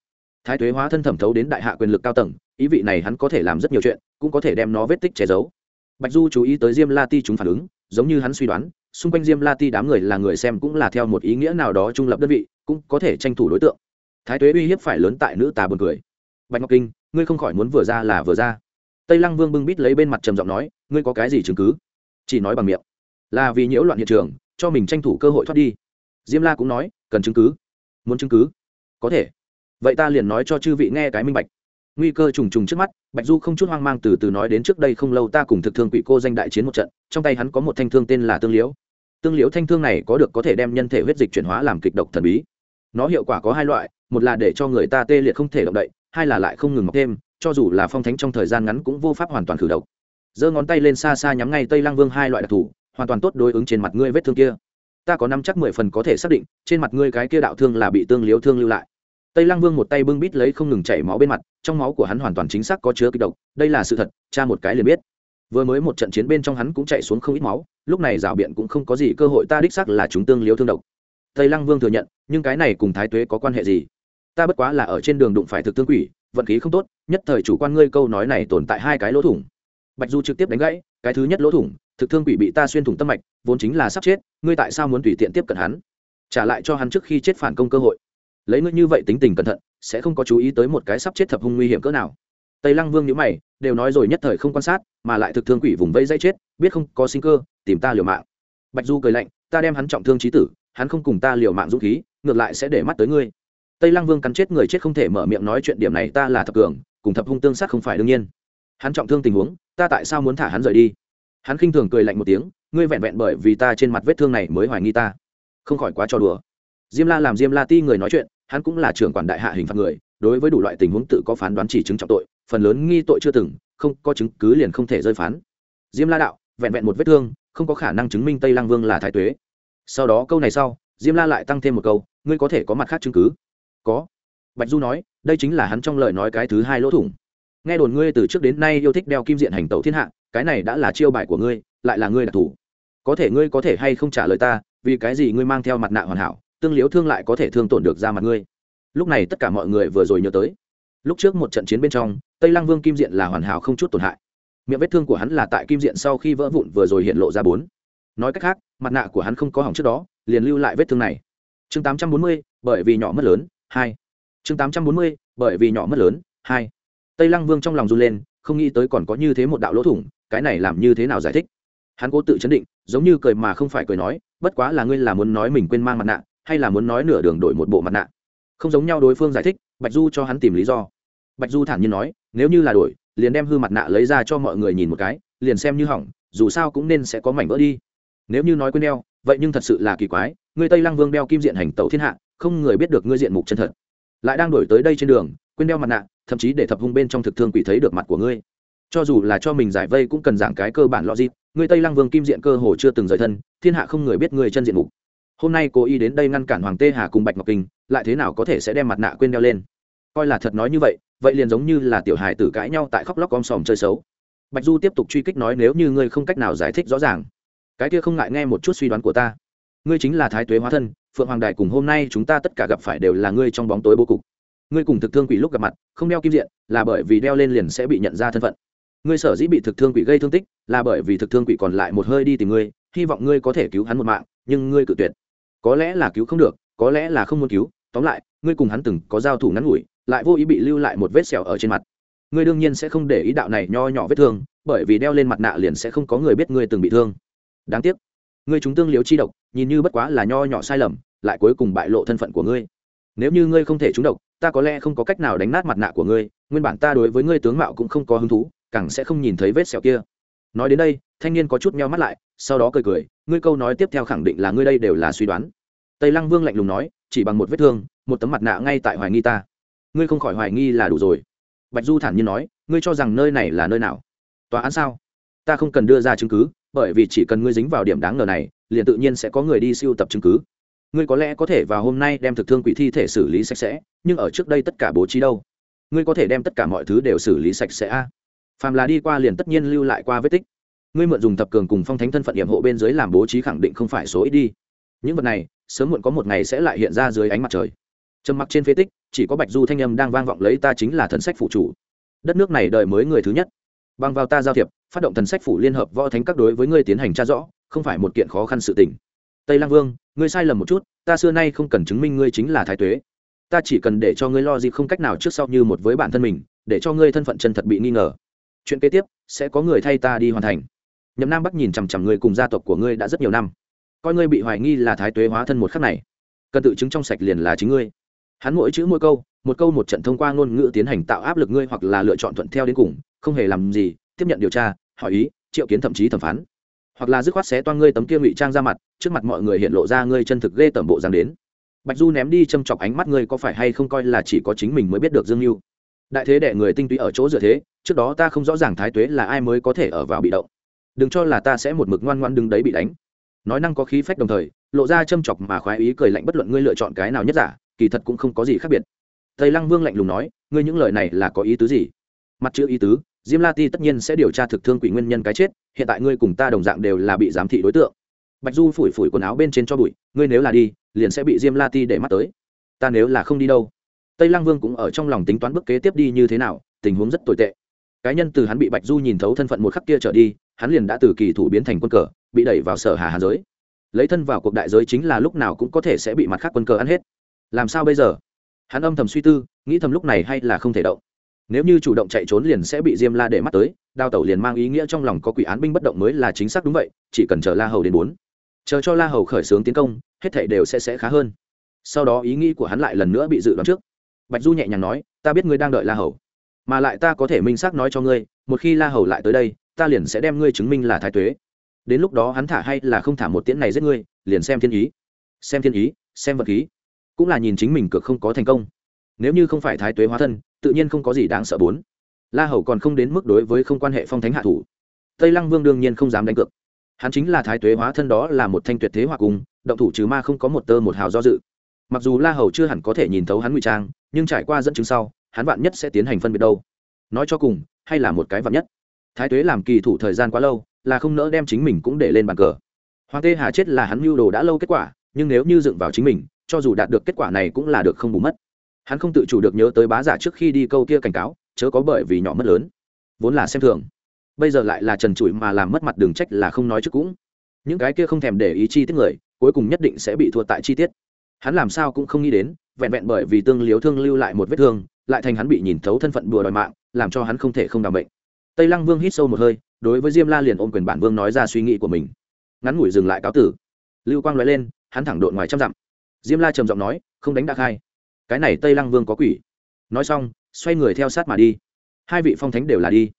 Thái tuế hóa thân thẩm thấu đến đại hạ quyền lực cao tầng, ý vị này hắn có thể làm rất nhiều chuyện, cũng có thể đem nó vết tích che giấu. Bạch du chú ý tới diêm la ti chúng phản ứng, giống như hắn suy đoán, xung quanh diêm la ti đám người là người xem cũng là theo một ý nghĩa nào đó trung lập đơn vị, cũng có thể tranh thủ đối tượng. Thái tuế uy hiếp phải lớn tại nữ tà buồn cười. Bạch ngọc kinh, ngươi không khỏi muốn vừa ra là vừa ra tây lăng vương bưng bít lấy bên mặt trầm giọng nói, ngươi có cái gì chứng cứ? Chỉ nói bằng miệng. Là vì nhiễu loạn hiện trường, cho mình tranh thủ cơ hội thoát đi. Diêm la cũng nói, cần chứng cứ. Muốn chứng cứ? Có thể. Vậy ta liền nói cho chư vị nghe cái minh bạch. Nguy cơ trùng trùng trước mắt, bạch du không chút hoang mang từ từ nói đến trước đây không lâu ta cùng thực thương quỷ cô danh đại chiến một trận, trong tay hắn có một thanh thương tên là tương liễu. Tương liễu thanh thương này có được có thể đem nhân thể huyết dịch chuyển hóa làm kịch độc thần bí. Nó hiệu quả có hai loại, một là để cho người ta tê liệt không thể động đậy, hai là lại không ngừng mọc thêm cho dù là phong thánh trong thời gian ngắn cũng vô pháp hoàn toàn khử độc. Giơ ngón tay lên xa xa nhắm ngay tây lăng vương hai loại đặc thù, hoàn toàn tốt đối ứng trên mặt ngươi vết thương kia. Ta có năm chắc mười phần có thể xác định, trên mặt ngươi cái kia đạo thương là bị tương liếu thương lưu lại. Tây lăng vương một tay bưng bít lấy không ngừng chảy máu bên mặt, trong máu của hắn hoàn toàn chính xác có chứa kịch độc, đây là sự thật, cha một cái liền biết. Vừa mới một trận chiến bên trong hắn cũng chạy xuống không ít máu, lúc này rào biện cũng không có gì cơ hội ta đích xác là chúng tương liếu thương độc. Tây lăng vương thừa nhận, nhưng cái này cùng thái tuế có quan hệ gì? Ta bất quá là ở trên đường đụng phải thực tương quỷ vận khí không tốt, nhất thời chủ quan ngươi câu nói này tồn tại hai cái lỗ thủng. Bạch du trực tiếp đánh gãy, cái thứ nhất lỗ thủng, thực thương quỷ bị ta xuyên thủng tâm mạch, vốn chính là sắp chết, ngươi tại sao muốn tùy tiện tiếp cận hắn? Trả lại cho hắn trước khi chết phản công cơ hội. Lấy ngươi như vậy tính tình cẩn thận, sẽ không có chú ý tới một cái sắp chết thập hung nguy hiểm cỡ nào. Tây lăng vương nhữ mày, đều nói rồi nhất thời không quan sát, mà lại thực thương quỷ vùng vây dây chết, biết không, có sinh cơ, tìm ta liều mạng. Bạch du cười lạnh, ta đem hắn trọng thương trí tử, hắn không cùng ta liều mạng dũng khí, ngược lại sẽ để mắt tới ngươi tây lăng vương cắn chết người chết không thể mở miệng nói chuyện điểm này ta là thập cường, cùng thập hung tương sát không phải đương nhiên. Hắn trọng thương tình huống, ta tại sao muốn thả hắn rời đi? Hắn khinh thường cười lạnh một tiếng, ngươi vẹn vẹn bởi vì ta trên mặt vết thương này mới hoài nghi ta. Không khỏi quá cho đùa. Diêm la làm diêm la ti người nói chuyện, hắn cũng là trưởng quản đại hạ hình phạt người, đối với đủ loại tình huống tự có phán đoán chỉ chứng trọng tội, phần lớn nghi tội chưa từng, không có chứng cứ liền không thể rơi phán. Diêm la đạo, vẹn vẹn một vết thương, không có khả năng chứng minh tây lăng vương là thái tuế. Sau đó câu này sau, diêm la lại tăng thêm một câu, ngươi có thể có mặt khác chứng cứ có. Bạch du nói, đây chính là hắn trong lời nói cái thứ hai lỗ thủng. Nghe đồn ngươi từ trước đến nay yêu thích đeo kim diện hành tẩu thiên hạ, cái này đã là chiêu bài của ngươi, lại là ngươi đặc thù có thể ngươi có thể hay không trả lời ta, vì cái gì ngươi mang theo mặt nạ hoàn hảo, tương liếu thương lại có thể thương tổn được ra mặt ngươi. Lúc này tất cả mọi người vừa rồi nhớ tới. Lúc trước một trận chiến bên trong, tây lăng vương kim diện là hoàn hảo không chút tổn hại. Miệng vết thương của hắn là tại kim diện sau khi vỡ vụn vừa rồi hiện lộ ra bốn. Nói cách khác, mặt nạ của hắn không có hỏng trước đó, liền lưu lại vết thương này. Chương tám trăm bốn mươi, bởi vì nhỏ mất lớn hai. Chương tám trăm bốn mươi, bởi vì nhỏ mất lớn. Hai. Tây lăng vương trong lòng run lên, không nghĩ tới còn có như thế một đạo lỗ thủng, cái này làm như thế nào giải thích? Hắn cố tự chấn định, giống như cười mà không phải cười nói, bất quá là ngươi là muốn nói mình quên mang mặt nạ, hay là muốn nói nửa đường đổi một bộ mặt nạ? Không giống nhau đối phương giải thích, bạch du cho hắn tìm lý do. Bạch du thản nhiên nói, nếu như là đổi, liền đem hư mặt nạ lấy ra cho mọi người nhìn một cái, liền xem như hỏng, dù sao cũng nên sẽ có mảnh vỡ đi. Nếu như nói quên đeo, vậy nhưng thật sự là kỳ quái, người tây lăng vương đeo kim diện hành tẩu thiên hạ không người biết được ngươi diện mục chân thật. Lại đang đổi tới đây trên đường, quên đeo mặt nạ, thậm chí để thập hung bên trong thực thương quỷ thấy được mặt của ngươi. Cho dù là cho mình giải vây cũng cần giảng cái cơ bản logic, Ngươi tây lăng vương kim diện cơ hồ chưa từng rời thân, thiên hạ không người biết ngươi chân diện mục. Hôm nay cố ý đến đây ngăn cản hoàng tê hà cùng bạch ngọc kinh, lại thế nào có thể sẽ đem mặt nạ quên đeo lên? Coi là thật nói như vậy vậy liền giống như là tiểu hài tử cãi nhau tại khóc lóc om sòm chơi xấu. Bạch du tiếp tục truy kích nói nếu như ngươi không cách nào giải thích rõ ràng, cái kia không ngại nghe một chút suy đoán của ta ngươi chính là thái tuế hóa thân, phượng hoàng đại cùng hôm nay chúng ta tất cả gặp phải đều là ngươi trong bóng tối bố cục. Ngươi cùng thực thương quỷ lúc gặp mặt, không đeo kim diện, là bởi vì đeo lên liền sẽ bị nhận ra thân phận. Ngươi sở dĩ bị thực thương quỷ gây thương tích, là bởi vì thực thương quỷ còn lại một hơi đi tìm ngươi, hy vọng ngươi có thể cứu hắn một mạng, nhưng ngươi cự tuyệt. Có lẽ là cứu không được, có lẽ là không muốn cứu, tóm lại, ngươi cùng hắn từng có giao thủ ngắn ngủi, lại vô ý bị lưu lại một vết sẹo ở trên mặt. Ngươi đương nhiên sẽ không để ý đạo này nho nhỏ vết thương, bởi vì đeo lên mặt nạ liền sẽ không có người biết ngươi từng bị thương. Đáng tiếc ngươi chúng tương liếu chi độc, nhìn như bất quá là nho nhỏ sai lầm, lại cuối cùng bại lộ thân phận của ngươi. Nếu như ngươi không thể trúng độc, ta có lẽ không có cách nào đánh nát mặt nạ của ngươi, nguyên bản ta đối với ngươi tướng mạo cũng không có hứng thú, càng sẽ không nhìn thấy vết sẹo kia. Nói đến đây, thanh niên có chút meo mắt lại, sau đó cười cười, ngươi câu nói tiếp theo khẳng định là ngươi đây đều là suy đoán. Tây lăng vương lạnh lùng nói, chỉ bằng một vết thương, một tấm mặt nạ ngay tại hoài nghi ta. Ngươi không khỏi hoài nghi là đủ rồi. Bạch du thản nhiên nói, ngươi cho rằng nơi này là nơi nào? Tòa án sao? Ta không cần đưa ra chứng cứ bởi vì chỉ cần ngươi dính vào điểm đáng ngờ này, liền tự nhiên sẽ có người đi siêu tập chứng cứ. Ngươi có lẽ có thể vào hôm nay đem thực thương quỷ thi thể xử lý sạch sẽ, nhưng ở trước đây tất cả bố trí đâu? Ngươi có thể đem tất cả mọi thứ đều xử lý sạch sẽ a. Phàm là đi qua liền tất nhiên lưu lại qua vết tích. Ngươi mượn dùng thập cường cùng phong thánh thân phận hiểm hộ bên dưới làm bố trí khẳng định không phải số ít đi. Những vật này, sớm muộn có một ngày sẽ lại hiện ra dưới ánh mặt trời. Trầm mặc trên phế tích, chỉ có bạch du thanh âm đang vang vọng lấy ta chính là thần sách phụ chủ. Đất nước này đợi mới người thứ nhất bằng vào ta giao thiệp, phát động thần sách phủ liên hợp võ thánh các đối với ngươi tiến hành tra rõ, không phải một kiện khó khăn sự tình. Tây lang vương, ngươi sai lầm một chút, ta xưa nay không cần chứng minh ngươi chính là thái tuế. Ta chỉ cần để cho ngươi lo gì không cách nào trước sau như một với bản thân mình, để cho ngươi thân phận chân thật bị nghi ngờ. Chuyện kế tiếp, sẽ có người thay ta đi hoàn thành. Nhậm nam bắc nhìn chằm chằm người cùng gia tộc của ngươi đã rất nhiều năm. Coi ngươi bị hoài nghi là thái tuế hóa thân một khắc này, cần tự chứng trong sạch liền là chính ngươi. Hắn mỗi chữ mỗi câu, một câu một trận thông qua ngôn ngữ tiến hành tạo áp lực ngươi hoặc là lựa chọn thuận theo đến cùng không hề làm gì, tiếp nhận điều tra, hỏi ý, triệu kiến thậm chí thẩm phán. Hoặc là dứt khoát xé toan ngươi tấm kia ngụy trang ra mặt, trước mặt mọi người hiện lộ ra ngươi chân thực ghê tẩm bộ dáng đến. Bạch du ném đi châm chọc ánh mắt ngươi có phải hay không coi là chỉ có chính mình mới biết được dương mưu đại thế đệ người tinh túy ở chỗ dựa thế, trước đó ta không rõ ràng thái tuế là ai mới có thể ở vào bị động. Đừng cho là ta sẽ một mực ngoan ngoan đứng đấy bị đánh. Nói năng có khí phách đồng thời, lộ ra châm chọc mà khoái ý cười lạnh bất luận ngươi lựa chọn cái nào nhất giả, kỳ thật cũng không có gì khác biệt. Tây lăng vương lạnh lùng nói, ngươi những lời này là có ý tứ gì? Mặt chữ ý tứ diêm la ti tất nhiên sẽ điều tra thực thương quỷ nguyên nhân cái chết, hiện tại ngươi cùng ta đồng dạng đều là bị giám thị đối tượng. Bạch du phủi phủi quần áo bên trên cho bụi, ngươi nếu là đi, liền sẽ bị diêm la ti để mắt tới. Ta nếu là không đi đâu? Tây lăng vương cũng ở trong lòng tính toán bước kế tiếp đi như thế nào, tình huống rất tồi tệ. Cá nhân từ hắn bị bạch du nhìn thấu thân phận một khắc kia trở đi, hắn liền đã từ kỳ thủ biến thành quân cờ, bị đẩy vào sở hà hà giới. Lấy thân vào cuộc đại giới chính là lúc nào cũng có thể sẽ bị mặt khác quân cờ ăn hết. Làm sao bây giờ? Hắn âm thầm suy tư, nghĩ thầm lúc này hay là không thể động nếu như chủ động chạy trốn liền sẽ bị diêm la để mắt tới, đao tẩu liền mang ý nghĩa trong lòng có quỷ án binh bất động mới là chính xác đúng vậy, chỉ cần chờ la hầu đến bốn. Chờ cho la hầu khởi xướng tiến công, hết thảy đều sẽ sẽ khá hơn. Sau đó ý nghĩ của hắn lại lần nữa bị dự đoán trước. Bạch du nhẹ nhàng nói, ta biết ngươi đang đợi la hầu, mà lại ta có thể minh xác nói cho ngươi, một khi la hầu lại tới đây, ta liền sẽ đem ngươi chứng minh là thái tuế. Đến lúc đó hắn thả hay là không thả một tiễn này giết ngươi, liền xem thiên ý. Xem thiên ý, xem vật khí cũng là nhìn chính mình cực không có thành công. Nếu như không phải thái tuế hóa thân tự nhiên không có gì đáng sợ bốn. La hầu còn không đến mức đối với không quan hệ phong thánh hạ thủ. Tây lăng vương đương nhiên không dám đánh cược. Hắn chính là thái tuế hóa thân đó là một thanh tuyệt thế hòa cung, động thủ trừ ma không có một tơ một hào do dự. Mặc dù la hầu chưa hẳn có thể nhìn thấu hắn ngụy trang, nhưng trải qua dẫn chứng sau, hắn vạn nhất sẽ tiến hành phân biệt đâu? Nói cho cùng, hay là một cái vạn nhất? Thái tuế làm kỳ thủ thời gian quá lâu, là không nỡ đem chính mình cũng để lên bàn cờ. Hoàng tê hà chết là hắn mưu đồ đã lâu kết quả, nhưng nếu như dựng vào chính mình, cho dù đạt được kết quả này cũng là được không bù mất hắn không tự chủ được nhớ tới bá giả trước khi đi câu kia cảnh cáo, chớ có bởi vì nhỏ mất lớn. Vốn là xem thường. Bây giờ lại là trần trụi mà làm mất mặt đường trách là không nói trước cũng. Những cái kia không thèm để ý chi tiết người, cuối cùng nhất định sẽ bị thua tại chi tiết. Hắn làm sao cũng không nghĩ đến, vẹn vẹn bởi vì tương liếu thương lưu lại một vết thương, lại thành hắn bị nhìn thấu thân phận đùa đòi mạng, làm cho hắn không thể không đảm bệnh. Tây lăng vương hít sâu một hơi, đối với diêm la liền ôm quyền bản vương nói ra suy nghĩ của mình. Ngắn ngủi dừng lại cáo tử. Lưu quang nói lên, hắn thẳng đội ngoài trăm dặm. Diêm la trầm giọng nói, không đánh đã khai cái này tây lăng vương có quỷ nói xong xoay người theo sát mà đi hai vị phong thánh đều là đi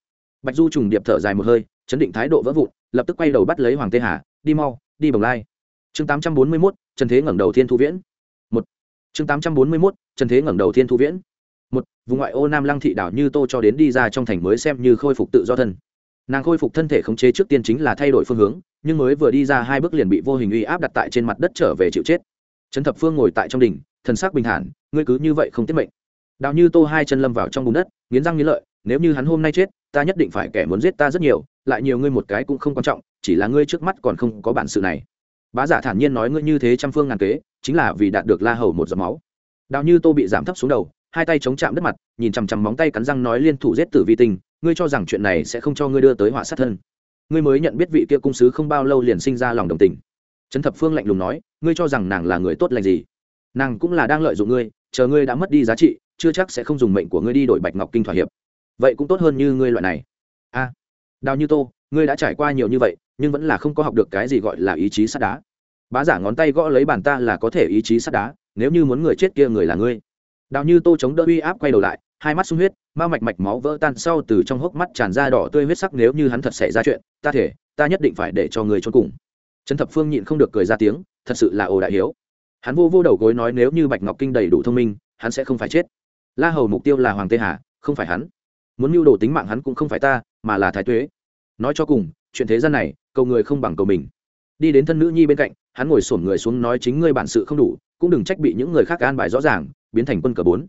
bạch du trùng điệp thở dài một hơi chấn định thái độ vỡ vụn lập tức quay đầu bắt lấy hoàng tê hà đi mau đi bồng lai chương tám trăm bốn mươi mốt trần thế ngẩng đầu thiên thu viễn một chương tám trăm bốn mươi mốt trần thế ngẩng đầu thiên thu viễn một vùng ngoại ô nam lăng thị đảo như tô cho đến đi ra trong thành mới xem như khôi phục tự do thân nàng khôi phục thân thể khống chế trước tiên chính là thay đổi phương hướng nhưng mới vừa đi ra hai bước liền bị vô hình uy áp đặt tại trên mặt đất trở về chịu chết trấn thập phương ngồi tại trong đỉnh thần sắc bình thản, ngươi cứ như vậy không tiết mệnh. Đào như tô hai chân lâm vào trong bùn đất, nghiến răng nghiến lợi, nếu như hắn hôm nay chết, ta nhất định phải kẻ muốn giết ta rất nhiều, lại nhiều ngươi một cái cũng không quan trọng, chỉ là ngươi trước mắt còn không có bản sự này. Bá giả thản nhiên nói ngươi như thế trăm phương ngàn kế, chính là vì đạt được la hầu một giọt máu. Đào như tô bị giảm thấp xuống đầu, hai tay chống chạm đất mặt, nhìn chằm chằm móng tay cắn răng nói liên thủ giết tử vi tình. ngươi cho rằng chuyện này sẽ không cho ngươi đưa tới họa sát thân. Ngươi mới nhận biết vị kia cung sứ không bao lâu liền sinh ra lòng đồng tình. Trấn thập phương lạnh lùng nói, ngươi cho rằng nàng là người tốt lành gì? Nàng cũng là đang lợi dụng ngươi, chờ ngươi đã mất đi giá trị, chưa chắc sẽ không dùng mệnh của ngươi đi đổi bạch ngọc kinh thỏa hiệp. Vậy cũng tốt hơn như ngươi loại này. A, đào như tô, ngươi đã trải qua nhiều như vậy, nhưng vẫn là không có học được cái gì gọi là ý chí sắt đá. Bá giả ngón tay gõ lấy bàn ta là có thể ý chí sắt đá, nếu như muốn người chết kia người là ngươi. Đào như tô chống đỡ uy áp quay đầu lại, hai mắt sung huyết ma mạch mạch máu vỡ tan sau từ trong hốc mắt tràn ra đỏ tươi huyết sắc nếu như hắn thật xảy ra chuyện, ta thể, ta nhất định phải để cho người trốn cùng. Trần thập phương nhịn không được cười ra tiếng, thật sự là ồ đại hiếu hắn vô vô đầu gối nói nếu như bạch ngọc kinh đầy đủ thông minh, hắn sẽ không phải chết. La hầu mục tiêu là hoàng tê hà, không phải hắn. Muốn mưu đồ tính mạng hắn cũng không phải ta, mà là thái tuế. Nói cho cùng, chuyện thế gian này, cầu người không bằng cầu mình. Đi đến thân nữ nhi bên cạnh, hắn ngồi sổm người xuống nói chính ngươi bản sự không đủ, cũng đừng trách bị những người khác an bài rõ ràng, biến thành quân cờ bốn.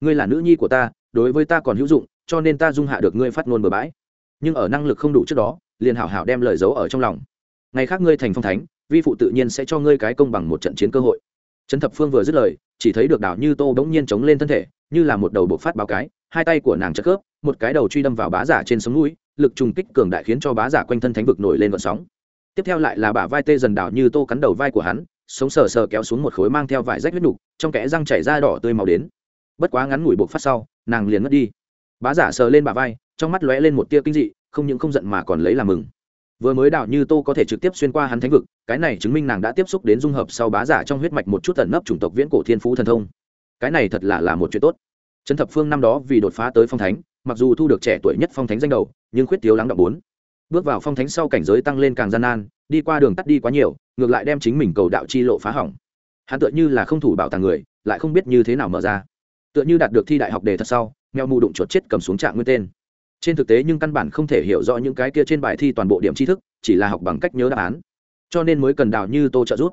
Ngươi là nữ nhi của ta, đối với ta còn hữu dụng, cho nên ta dung hạ được ngươi phát ngôn bừa bãi. Nhưng ở năng lực không đủ trước đó, liền hảo hảo đem lời giấu ở trong lòng. Ngày khác ngươi thành phong thánh, vi phụ tự nhiên sẽ cho ngươi cái công bằng một trận chiến cơ hội trấn thập phương vừa dứt lời, chỉ thấy được đảo như tô bỗng nhiên chống lên thân thể, như là một đầu bộ phát báo cái, hai tay của nàng chất khớp, một cái đầu truy đâm vào bá giả trên sống núi, lực trùng kích cường đại khiến cho bá giả quanh thân thánh vực nổi lên vận sóng. Tiếp theo lại là bả vai tê dần đảo như tô cắn đầu vai của hắn, sống sờ sờ kéo xuống một khối mang theo vải rách huyết nục, trong kẽ răng chảy ra đỏ tươi màu đến. Bất quá ngắn ngủi buộc phát sau, nàng liền mất đi. Bá giả sờ lên bả vai, trong mắt lóe lên một tia kinh dị, không những không giận mà còn lấy làm mừng vừa mới đảo như tô có thể trực tiếp xuyên qua hắn thánh vực, cái này chứng minh nàng đã tiếp xúc đến dung hợp sau bá giả trong huyết mạch một chút tận nấp chủng tộc viễn cổ thiên phú thần thông. Cái này thật là là một chuyện tốt. Trấn thập phương năm đó vì đột phá tới phong thánh, mặc dù thu được trẻ tuổi nhất phong thánh danh đầu, nhưng khuyết thiếu lắng động bốn. Bước vào phong thánh sau cảnh giới tăng lên càng gian nan, đi qua đường tắt đi quá nhiều, ngược lại đem chính mình cầu đạo chi lộ phá hỏng. Hắn tựa như là không thủ bảo tàng người, lại không biết như thế nào mở ra. Tựa như đạt được thi đại học đề thật sau, mèo mù đụng chuột chết cầm xuống trạng nguyên tên trên thực tế nhưng căn bản không thể hiểu rõ những cái kia trên bài thi toàn bộ điểm tri thức, chỉ là học bằng cách nhớ đáp án. Cho nên mới cần đào như tô trợ giúp.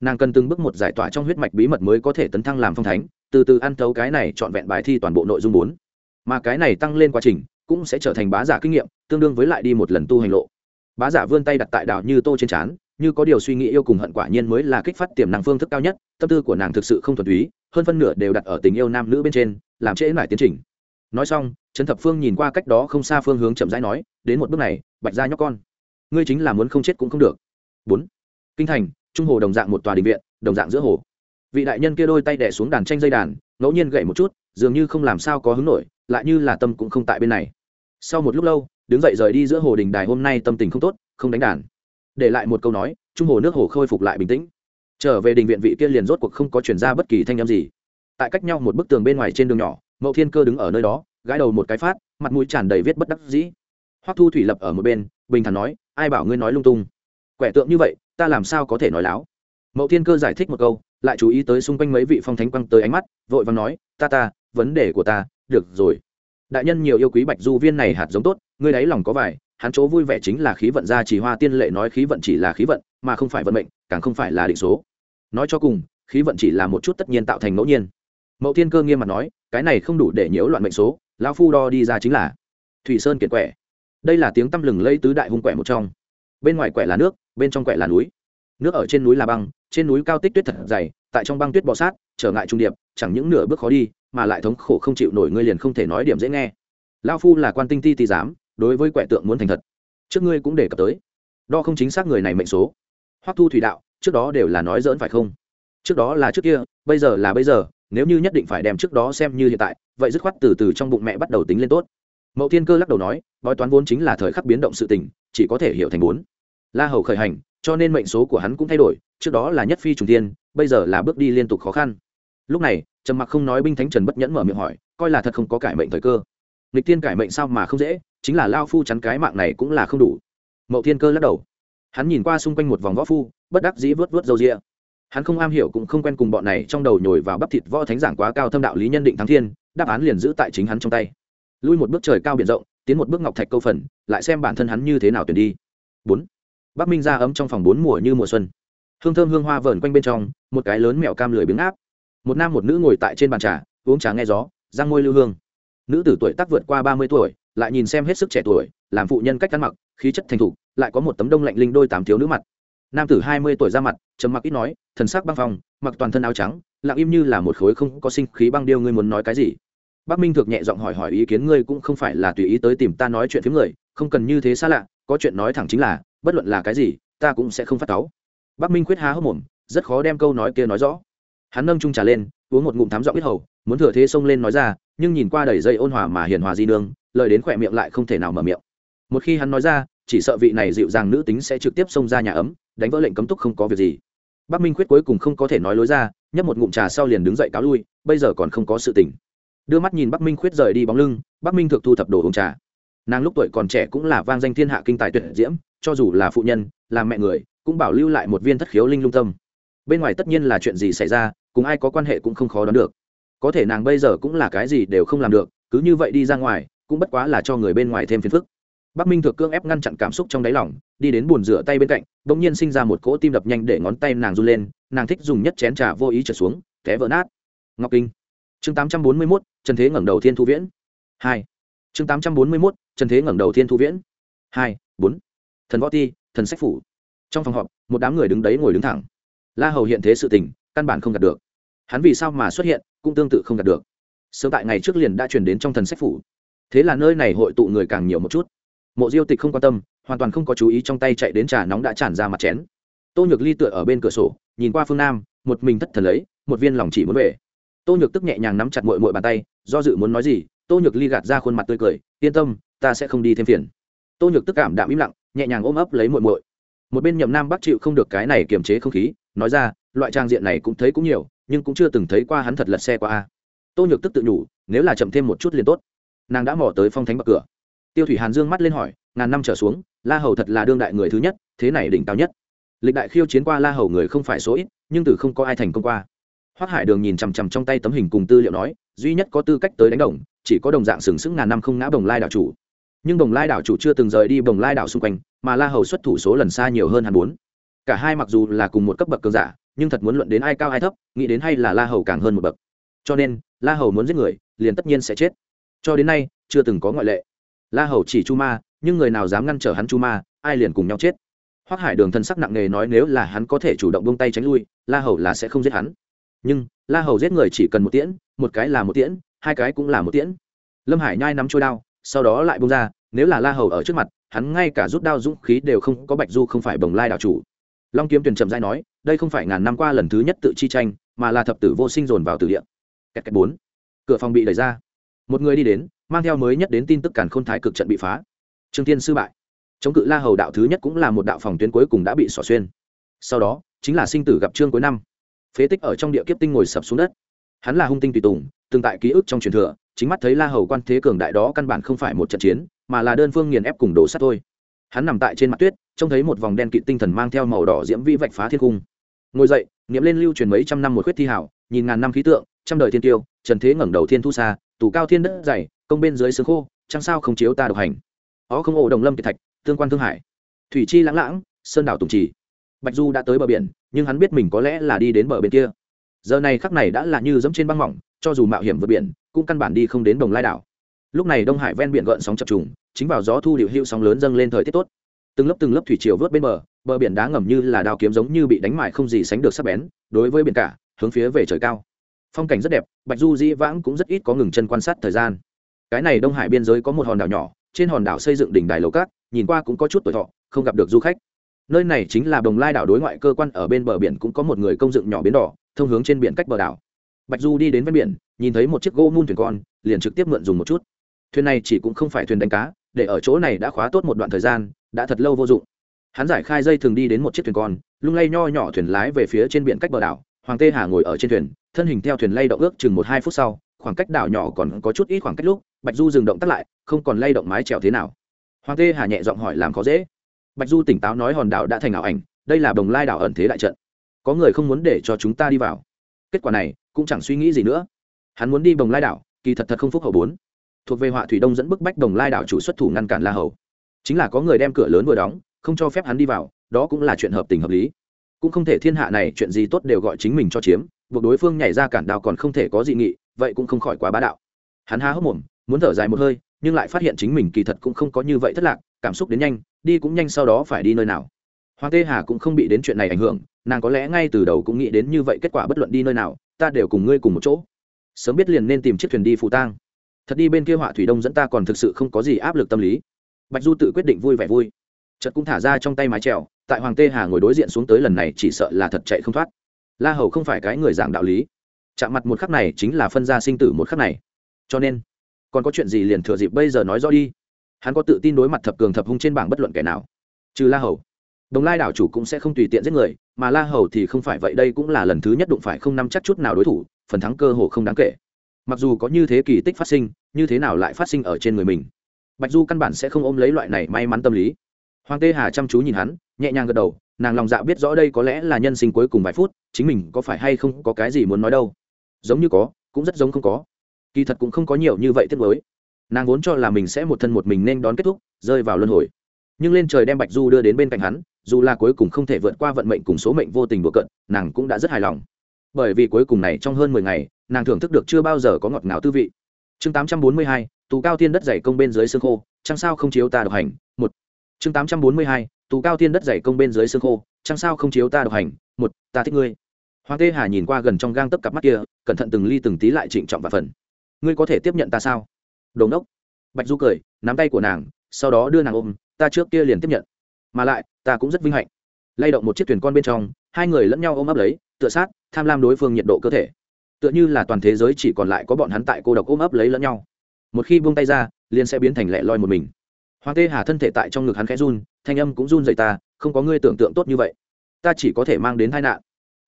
Nàng cần từng bước một giải tỏa trong huyết mạch bí mật mới có thể tấn thăng làm phong thánh, từ từ ăn thấu cái này trọn vẹn bài thi toàn bộ nội dung bốn. Mà cái này tăng lên quá trình, cũng sẽ trở thành bá giả kinh nghiệm, tương đương với lại đi một lần tu hành lộ. Bá giả vươn tay đặt tại đào như tô trên trán, như có điều suy nghĩ yêu cùng hận quả nhiên mới là kích phát tiềm năng phương thức cao nhất, tâm tư của nàng thực sự không thuần túy, hơn phân nửa đều đặt ở tình yêu nam nữ bên trên, làm trễ lại tiến trình nói xong trần thập phương nhìn qua cách đó không xa phương hướng chậm rãi nói, đến một bước này, bạch ra nhóc con. Ngươi chính là muốn không chết cũng không được. Bốn. Kinh thành, trung hồ đồng dạng một tòa đình viện, đồng dạng giữa hồ. Vị đại nhân kia đôi tay đẻ xuống đàn tranh dây đàn, ngẫu nhiên gậy một chút, dường như không làm sao có hứng nổi, lại như là tâm cũng không tại bên này. Sau một lúc lâu, đứng dậy rời đi giữa hồ đình đài hôm nay tâm tình không tốt, không đánh đàn. Để lại một câu nói, trung hồ nước hồ khôi phục lại bình tĩnh. Trở về đình viện vị kia liền rốt cuộc không có chuyển ra bất kỳ thanh âm gì. Tại cách nhau một bức tường bên ngoài trên đường nhỏ mậu thiên cơ đứng ở nơi đó, gãi đầu một cái phát, mặt mũi tràn đầy viết bất đắc dĩ. Hoắc thu thủy lập ở một bên, bình thản nói, ai bảo ngươi nói lung tung? Quẻ tượng như vậy, ta làm sao có thể nói láo? Mậu thiên cơ giải thích một câu, lại chú ý tới xung quanh mấy vị phong thánh quăng tới ánh mắt, vội vàng nói, ta ta, vấn đề của ta, được rồi. Đại nhân nhiều yêu quý bạch du viên này hạt giống tốt, ngươi đáy lòng có vải hắn chỗ vui vẻ chính là khí vận ra chỉ hoa tiên lệ nói khí vận chỉ là khí vận, mà không phải vận mệnh, càng không phải là định số. Nói cho cùng, khí vận chỉ là một chút tất nhiên tạo thành ngẫu nhiên. Mậu thiên cơ nghiêm mặt nói cái này không đủ để nhiễu loạn mệnh số, lão phu đo đi ra chính là thủy sơn kiệt quẻ. Đây là tiếng tăm lừng lây tứ đại hung quẻ một trong. Bên ngoài quẻ là nước, bên trong quẻ là núi. Nước ở trên núi là băng, trên núi cao tích tuyết thật dày, tại trong băng tuyết bọ sát, trở ngại trung điệp, chẳng những nửa bước khó đi, mà lại thống khổ không chịu nổi, ngươi liền không thể nói điểm dễ nghe. Lao phu là quan tinh ti ti giám, đối với quẻ tượng muốn thành thật. Trước ngươi cũng đề cập tới. Đo không chính xác người này mệnh số. Hoắc thu thủy đạo, trước đó đều là nói dỡn phải không? Trước đó là trước kia, bây giờ là bây giờ nếu như nhất định phải đem trước đó xem như hiện tại, vậy dứt khoát từ từ trong bụng mẹ bắt đầu tính lên tốt. Mậu thiên cơ lắc đầu nói, bói toán vốn chính là thời khắc biến động sự tình, chỉ có thể hiểu thành bốn. La hầu khởi hành, cho nên mệnh số của hắn cũng thay đổi, trước đó là nhất phi trùng tiên bây giờ là bước đi liên tục khó khăn. Lúc này, trầm mặc không nói binh thánh trần bất nhẫn mở miệng hỏi, coi là thật không có cải mệnh thời cơ. Nghịch tiên cải mệnh sao mà không dễ, chính là lao phu chắn cái mạng này cũng là không đủ. Mậu thiên cơ lắc đầu. Hắn nhìn qua xung quanh một vòng võ phu, bất đắc dĩ vớt vớt dầu rịa hắn không am hiểu cũng không quen cùng bọn này trong đầu nhồi vào bắp thịt võ thánh giảng quá cao thâm đạo lý nhân định thắng thiên, đáp án liền giữ tại chính hắn trong tay. Lui một bước trời cao biển rộng, tiến một bước ngọc thạch câu phần, lại xem bản thân hắn như thế nào tuyển đi. Bốn. Bắc minh ra ấm trong phòng bốn mùa như mùa xuân. Hương thơm hương hoa vờn quanh bên trong, một cái lớn mèo cam lười biếng áp. Một nam một nữ ngồi tại trên bàn trà, uống trà nghe gió, răng môi lưu hương. Nữ tử tuổi tác vượt qua ba mươi tuổi, lại nhìn xem hết sức trẻ tuổi, làm phụ nhân cách ăn mặc, khí chất thành thục, lại có một tấm đông lạnh linh đôi tám thiếu nữ mặt nam tử hai mươi tuổi ra mặt, trầm mặc ít nói, thần sắc băng phòng mặc toàn thân áo trắng, lặng im như là một khối không có sinh khí băng điêu, ngươi muốn nói cái gì? Bác minh thực nhẹ giọng hỏi hỏi ý kiến, ngươi cũng không phải là tùy ý tới tìm ta nói chuyện với người, không cần như thế xa lạ, có chuyện nói thẳng chính là, bất luận là cái gì, ta cũng sẽ không phát cáu. Bác minh khuyết há hốc mồm, rất khó đem câu nói kia nói rõ. Hắn nâng trung trà lên, uống một ngụm thám giọng ít hầu, muốn thừa thế xông lên nói ra, nhưng nhìn qua đầy dây ôn hòa mà hiền hòa di nương, lời đến khỏe miệng lại không thể nào mở miệng. Một khi hắn nói ra, chỉ sợ vị này dịu dàng nữ tính sẽ trực tiếp xông ra nhà ấm đánh vỡ lệnh cấm túc không có việc gì. Bắc minh khuyết cuối cùng không có thể nói lối ra, nhấp một ngụm trà sau liền đứng dậy cáo lui, bây giờ còn không có sự tỉnh. đưa mắt nhìn bắc minh khuyết rời đi bóng lưng, bắc minh thực thu thập đồ uống trà. Nàng lúc tuổi còn trẻ cũng là vang danh thiên hạ kinh tài tuyệt diễm, cho dù là phụ nhân, là mẹ người, cũng bảo lưu lại một viên thất khiếu linh lung tâm. Bên ngoài tất nhiên là chuyện gì xảy ra, cùng ai có quan hệ cũng không khó đoán được. Có thể nàng bây giờ cũng là cái gì đều không làm được, cứ như vậy đi ra ngoài, cũng bất quá là cho người bên ngoài thêm phiền phức bắc minh Thược cương ép ngăn chặn cảm xúc trong đáy lòng, đi đến bồn rửa tay bên cạnh đ ỗ n nhiên sinh ra một cỗ tim đập nhanh để ngón tay nàng run lên, nàng thích dùng nhất chén trà vô ý trở xuống, té vỡ nát. Ngọc kinh. Chương tám trăm bốn mươi mốt, trần thế ngẩng đầu thiên thu viễn. Hai. Chương tám trăm bốn mươi mốt, trần thế ngẩng đầu thiên thu viễn. Hai, bốn. Thần võ ti, thần sách phủ. Trong phòng họp, một đám người đứng đấy ngồi đứng thẳng. La hầu hiện thế sự tình, căn bản không đạt được. Hắn vì sao mà xuất hiện, cũng tương tự không đạt được. Sớm tại ngày trước liền đã chuyển đến trong thần sách phủ. Thế là nơi này hội tụ người càng nhiều một chút mộ diêu tịch không quan tâm, hoàn toàn không có chú ý trong tay chạy đến trà nóng đã tràn ra mặt chén. Tô nhược ly tựa ở bên cửa sổ, nhìn qua phương nam, một mình thất thần lấy, một viên lòng chỉ muốn về. Tô nhược tức nhẹ nhàng nắm chặt mội mội bàn tay, do dự muốn nói gì, tô nhược ly gạt ra khuôn mặt tươi cười, yên tâm, ta sẽ không đi thêm phiền. Tô nhược tức cảm đạm im lặng, nhẹ nhàng ôm ấp lấy mội mội một bên nhậm nam bắc chịu không được cái này kiềm chế không khí, nói ra, loại trang diện này cũng thấy cũng nhiều, nhưng cũng chưa từng thấy qua hắn thật lật xe qua a. Tô nhược tức tự nhủ, nếu là chậm thêm một chút liền tốt. Nàng đã mò tới phong thánh bậc cửa tiêu thủy hàn dương mắt lên hỏi, ngàn năm trở xuống, la hầu thật là đương đại người thứ nhất, thế này đỉnh cao nhất. Lịch đại khiêu chiến qua la hầu người không phải số ít, nhưng từ không có ai thành công qua. Hoác hải đường nhìn chằm chằm trong tay tấm hình cùng tư liệu nói, duy nhất có tư cách tới đánh đồng, chỉ có đồng dạng sừng sững ngàn năm không ngã bồng lai đảo chủ. Nhưng bồng lai đảo chủ chưa từng rời đi bồng lai đảo xung quanh, mà la hầu xuất thủ số lần xa nhiều hơn hàn bốn. Cả hai mặc dù là cùng một cấp bậc cường giả, nhưng thật muốn luận đến ai cao ai thấp, nghĩ đến hay là la hầu càng hơn một bậc. Cho nên, la hầu muốn giết người, liền tất nhiên sẽ chết. Cho đến nay, chưa từng có ngoại lệ la hầu chỉ chu ma, nhưng người nào dám ngăn trở hắn chu ma, ai liền cùng nhau chết. Hoác hải đường thân sắc nặng nề nói nếu là hắn có thể chủ động buông tay tránh lui, la hầu là sẽ không giết hắn. Nhưng, la hầu giết người chỉ cần một tiễn, một cái là một tiễn, hai cái cũng là một tiễn. Lâm hải nhai nắm trôi đao, sau đó lại bông ra, nếu là la hầu ở trước mặt, hắn ngay cả rút đao dũng khí đều không có bạch du không phải bồng lai đạo chủ. Long kiếm tuyển trầm dai nói, đây không phải ngàn năm qua lần thứ nhất tự chi tranh, mà là thập tử vô sinh dồn vào tử địa. Kẹt kẹt bốn. Cửa phòng bị đẩy ra. Một người đi đến mang theo mới nhất đến tin tức càn khôn thái cực trận bị phá. Trương tiên sư bại. Chống cự la hầu đạo thứ nhất cũng là một đạo phòng tuyến cuối cùng đã bị xỏ xuyên. Sau đó, chính là sinh tử gặp trương cuối năm. Phế tích ở trong địa kiếp tinh ngồi sập xuống đất. Hắn là hung tinh tùy tùng, từng tại ký ức trong truyền thừa, chính mắt thấy la hầu quan thế cường đại đó căn bản không phải một trận chiến, mà là đơn phương nghiền ép cùng đổ sắt thôi. Hắn nằm tại trên mặt tuyết, trông thấy một vòng đen kịt tinh thần mang theo màu đỏ diễm vĩ vạch phá thiên cung. Ngồi dậy nghiệm lên lưu truyền mấy trăm năm một khuyết thi hảo, nhìn ngàn năm khí tượng, trăm đời thiên tiêu, trần thế ngẩng đầu thiên thu xa tủ cao thiên đất dày công bên dưới sương khô chẳng sao không chiếu ta độc hành. Ó không ổ đồng lâm kiệt thạch, tương quan thương hải. Thủy chi lãng lãng, sơn đảo tùng trì. Bạch du đã tới bờ biển, nhưng hắn biết mình có lẽ là đi đến bờ bên kia. Giờ này khắc này đã là như dẫm trên băng mỏng, cho dù mạo hiểm vượt biển, cũng căn bản đi không đến đồng lai đảo. Lúc này đông hải ven biển gợn sóng chập trùng, chính vào gió thu điệu hữu sóng lớn dâng lên thời tiết tốt. Từng lớp từng lớp thủy triều vớt bên bờ bờ biển đá ngầm như là đao kiếm giống như bị đánh mại không gì sánh được sắc bén, đối với biển cả, hướng phía về trời cao. Phong cảnh rất đẹp, bạch du dĩ vãng cũng rất ít có ngừng chân quan sát thời gian cái này đông hải biên giới có một hòn đảo nhỏ, trên hòn đảo xây dựng đỉnh đài lầu cát, nhìn qua cũng có chút tuổi thọ, không gặp được du khách. Nơi này chính là đồng lai đảo đối ngoại cơ quan, ở bên bờ biển cũng có một người công dựng nhỏ bến đỏ, thông hướng trên biển cách bờ đảo. Bạch du đi đến ven biển, nhìn thấy một chiếc gỗ mun thuyền con, liền trực tiếp mượn dùng một chút. Thuyền này chỉ cũng không phải thuyền đánh cá, để ở chỗ này đã khóa tốt một đoạn thời gian, đã thật lâu vô dụng. Hắn giải khai dây thường đi đến một chiếc thuyền con, lung lay nho nhỏ thuyền lái về phía trên biển cách bờ đảo. Hoàng tê hà ngồi ở trên thuyền, thân hình theo thuyền lay động ước chừng một hai phút sau, khoảng cách đảo nhỏ còn có chút ít khoảng cách lúc bạch du dừng động tắt lại, không còn lay động mái trèo thế nào. Hoàng tê hà nhẹ giọng hỏi làm khó dễ. Bạch du tỉnh táo nói hòn đảo đã thành ảo ảnh, đây là bồng lai đảo ẩn thế đại trận. Có người không muốn để cho chúng ta đi vào. Kết quả này, cũng chẳng suy nghĩ gì nữa. Hắn muốn đi bồng lai đảo, kỳ thật thật không phúc hậu bốn. Thuộc về họa thủy đông dẫn bức bách bồng lai đảo chủ xuất thủ ngăn cản la hầu. Chính là có người đem cửa lớn vừa đóng, không cho phép hắn đi vào, đó cũng là chuyện hợp tình hợp lý. Cũng không thể thiên hạ này chuyện gì tốt đều gọi chính mình cho chiếm, buộc đối phương nhảy ra cản đào còn không thể có dị nghị, vậy cũng không khỏi quá bá đạo. Hắn há hốc mồm muốn thở dài một hơi, nhưng lại phát hiện chính mình kỳ thật cũng không có như vậy thất lạc, cảm xúc đến nhanh, đi cũng nhanh sau đó phải đi nơi nào. Hoàng tê hà cũng không bị đến chuyện này ảnh hưởng, nàng có lẽ ngay từ đầu cũng nghĩ đến như vậy kết quả bất luận đi nơi nào, ta đều cùng ngươi cùng một chỗ. Sớm biết liền nên tìm chiếc thuyền đi phụ tang. Thật đi bên kia họa thủy đông dẫn ta còn thực sự không có gì áp lực tâm lý. Bạch du tự quyết định vui vẻ vui. Chật cũng thả ra trong tay mái trèo tại hoàng tê hà ngồi đối diện xuống tới lần này chỉ sợ là thật chạy không thoát. La hầu không phải cái người giảng đạo lý. Chạm mặt một khắc này chính là phân ra sinh tử một khắc này. Cho nên còn có chuyện gì liền thừa dịp bây giờ nói rõ đi. Hắn có tự tin đối mặt thập cường thập hung trên bảng bất luận kẻ nào. Trừ la hầu. Đồng lai đảo chủ cũng sẽ không tùy tiện giết người, mà la hầu thì không phải vậy, đây cũng là lần thứ nhất đụng phải không nắm chắc chút nào đối thủ, phần thắng cơ hồ không đáng kể. Mặc dù có như thế kỳ tích phát sinh, như thế nào lại phát sinh ở trên người mình? Bạch du căn bản sẽ không ôm lấy loại này may mắn tâm lý. Hoàng tê hà chăm chú nhìn hắn, nhẹ nhàng gật đầu, nàng lòng dạ biết rõ đây có lẽ là nhân sinh cuối cùng vài phút, chính mình có phải hay không có cái gì muốn nói đâu. Giống như có, cũng rất giống không có kỳ thật cũng không có nhiều như vậy thiết mới nàng vốn cho là mình sẽ một thân một mình nên đón kết thúc, rơi vào luân hồi. Nhưng lên trời đem bạch du đưa đến bên cạnh hắn, dù là cuối cùng không thể vượt qua vận mệnh cùng số mệnh vô tình đùa cận, nàng cũng đã rất hài lòng. Bởi vì cuối cùng này trong hơn mười ngày, nàng thưởng thức được chưa bao giờ có ngọt ngào tư vị. Chương tám trăm bốn mươi hai, tù cao tiên đất dày công bên dưới xương khô chăng sao không chiếu ta độc hành, một. Chương tám trăm bốn mươi hai, tù cao tiên đất dày công bên dưới xương khô chăng sao không chiếu ta độc hành, một, ta thích ngươi. Hoàng tê hà nhìn qua gần trong gang tấp cặp mắt kia, cẩn thận từng ly từng tí lại trịnh trọng và phần ngươi có thể tiếp nhận ta sao? Đồn đốc bạch du cười, nắm tay của nàng, sau đó đưa nàng ôm, ta trước kia liền tiếp nhận. Mà lại, ta cũng rất vinh hạnh. Lay động một chiếc thuyền con bên trong, hai người lẫn nhau ôm ấp lấy, tựa sát, tham lam đối phương nhiệt độ cơ thể. Tựa như là toàn thế giới chỉ còn lại có bọn hắn tại cô độc ôm ấp lấy lẫn nhau. Một khi buông tay ra, liền sẽ biến thành lẹ loi một mình. Hoàng tê hà thân thể tại trong ngực hắn khẽ run, thanh âm cũng run dậy ta, không có ngươi tưởng tượng tốt như vậy. Ta chỉ có thể mang đến tai nạn.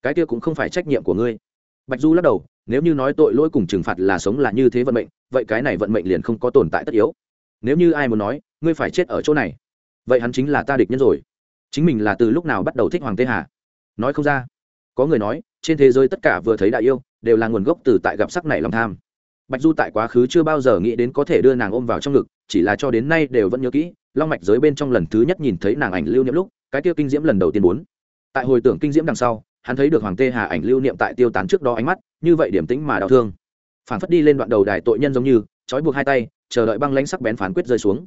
Cái kia cũng không phải trách nhiệm của ngươi bạch du lắc đầu, nếu như nói tội lỗi cùng trừng phạt là sống là như thế vận mệnh, vậy cái này vận mệnh liền không có tồn tại tất yếu. Nếu như ai muốn nói, ngươi phải chết ở chỗ này, vậy hắn chính là ta địch nhân rồi. Chính mình là từ lúc nào bắt đầu thích hoàng tê hà? Nói không ra. Có người nói, trên thế giới tất cả vừa thấy đại yêu, đều là nguồn gốc từ tại gặp sắc này lòng tham. Bạch du tại quá khứ chưa bao giờ nghĩ đến có thể đưa nàng ôm vào trong ngực, chỉ là cho đến nay đều vẫn nhớ kỹ, long mạch giới bên trong lần thứ nhất nhìn thấy nàng ảnh lưu niệm lúc, cái tiêu kinh diễm lần đầu tiên bốn. Tại hồi tưởng kinh diễm đằng sau hắn thấy được hoàng tê hà ảnh lưu niệm tại tiêu tán trước đó ánh mắt, như vậy điểm tĩnh mà đau thương. Phản phất đi lên đoạn đầu đài tội nhân giống như, trói buộc hai tay, chờ đợi băng lãnh sắc bén phán quyết rơi xuống.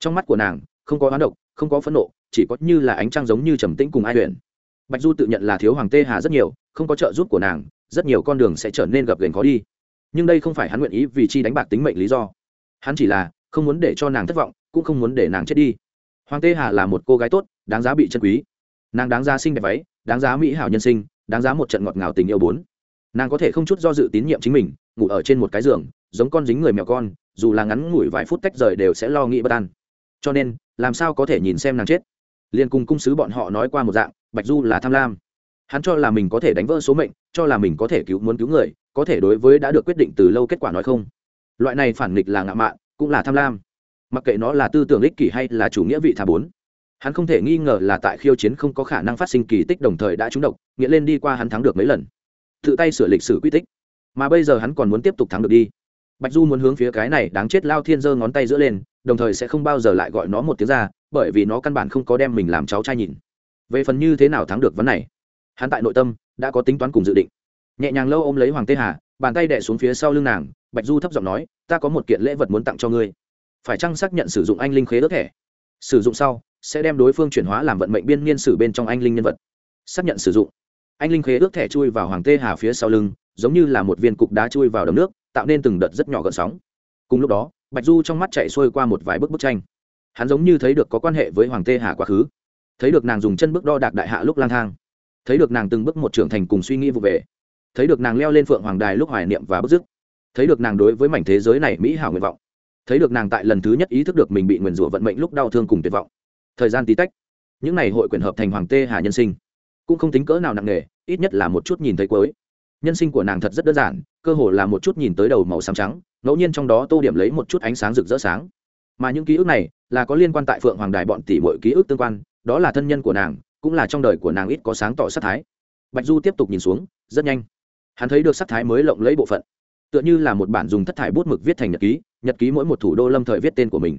Trong mắt của nàng, không có hoán độc, không có phẫn nộ, chỉ có như là ánh trăng giống như trầm tĩnh cùng ai luyện bạch du tự nhận là thiếu hoàng tê hà rất nhiều, không có trợ giúp của nàng, rất nhiều con đường sẽ trở nên gập ghềnh khó đi. Nhưng đây không phải hắn nguyện ý vì chi đánh bạc tính mệnh lý do. Hắn chỉ là không muốn để cho nàng thất vọng, cũng không muốn để nàng chết đi. Hoàng tê hà là một cô gái tốt, đáng giá bị chân quý. Nàng đáng ra xinh đẹp váy đáng giá mỹ hảo nhân sinh, đáng giá một trận ngọt ngào tình yêu bốn. Nàng có thể không chút do dự tín nhiệm chính mình, ngủ ở trên một cái giường, giống con dính người mèo con, dù là ngắn ngủi vài phút tách rời đều sẽ lo nghĩ bất an. Cho nên, làm sao có thể nhìn xem nàng chết? Liền cùng cung sứ bọn họ nói qua một dạng, bạch du là tham lam. Hắn cho là mình có thể đánh vỡ số mệnh, cho là mình có thể cứu muốn cứu người, có thể đối với đã được quyết định từ lâu kết quả nói không. Loại này phản nghịch là ngạo mạn, cũng là tham lam. Mặc kệ nó là tư tưởng ích kỷ hay là chủ nghĩa vị thà bốn hắn không thể nghi ngờ là tại khiêu chiến không có khả năng phát sinh kỳ tích đồng thời đã trúng độc nghĩa lên đi qua hắn thắng được mấy lần. Tự tay sửa lịch sử quy tích. Mà bây giờ hắn còn muốn tiếp tục thắng được đi. Bạch du muốn hướng phía cái này đáng chết lao thiên giơ ngón tay giữa lên, đồng thời sẽ không bao giờ lại gọi nó một tiếng ra, bởi vì nó căn bản không có đem mình làm cháu trai nhìn. Về phần như thế nào thắng được vấn này, hắn tại nội tâm đã có tính toán cùng dự định. Nhẹ nhàng lâu ôm lấy hoàng tê hà, bàn tay đẻ xuống phía sau lưng nàng, bạch du thấp giọng nói, ta có một kiện lễ vật muốn tặng cho ngươi. Phải chăng xác nhận sử dụng anh linh khế ước thẻ? Sử dụng sau, sẽ đem đối phương chuyển hóa làm vận mệnh biên niên sử bên trong anh linh nhân vật. Xác nhận sử dụng. Anh linh khế ước thẻ chui vào hoàng tê hà phía sau lưng, giống như là một viên cục đá chui vào đầm nước, tạo nên từng đợt rất nhỏ gợn sóng. Cùng lúc đó, bạch du trong mắt chạy xuôi qua một vài bức bức tranh. Hắn giống như thấy được có quan hệ với hoàng tê hà quá khứ. Thấy được nàng dùng chân bước đo đạc đại hạ lúc lang thang. Thấy được nàng từng bước một trưởng thành cùng suy nghĩ vụ về. Thấy được nàng leo lên phượng hoàng đài lúc hoài niệm và bức dứt. Thấy được nàng đối với mảnh thế giới này mỹ hảo nguyện vọng thấy được nàng tại lần thứ nhất ý thức được mình bị nguyền rủa vận mệnh lúc đau thương cùng tuyệt vọng. Thời gian tí tách, những n à y hội quyền hợp thành hoàng tê hà nhân sinh, cũng không tính cỡ nào nặng nề, ít nhất là một chút nhìn thấy cuối. Nhân sinh của nàng thật rất đơn giản, cơ hồ là một chút nhìn tới đầu màu xám trắng, ngẫu nhiên trong đó tô điểm lấy một chút ánh sáng rực rỡ sáng. Mà những ký ức này là có liên quan tại phượng hoàng đài bọn tỷ mọi ký ức tương quan, đó là thân nhân của nàng, cũng là trong đời của nàng ít có sáng tỏ sắc thái. Bạch du tiếp tục nhìn xuống, rất nhanh. Hắn thấy được sắc thái mới lộng lấy bộ phận, tựa như là một bản dùng thất thải bút mực viết thành nhật ký nhật ký mỗi một thủ đô lâm thời viết tên của mình.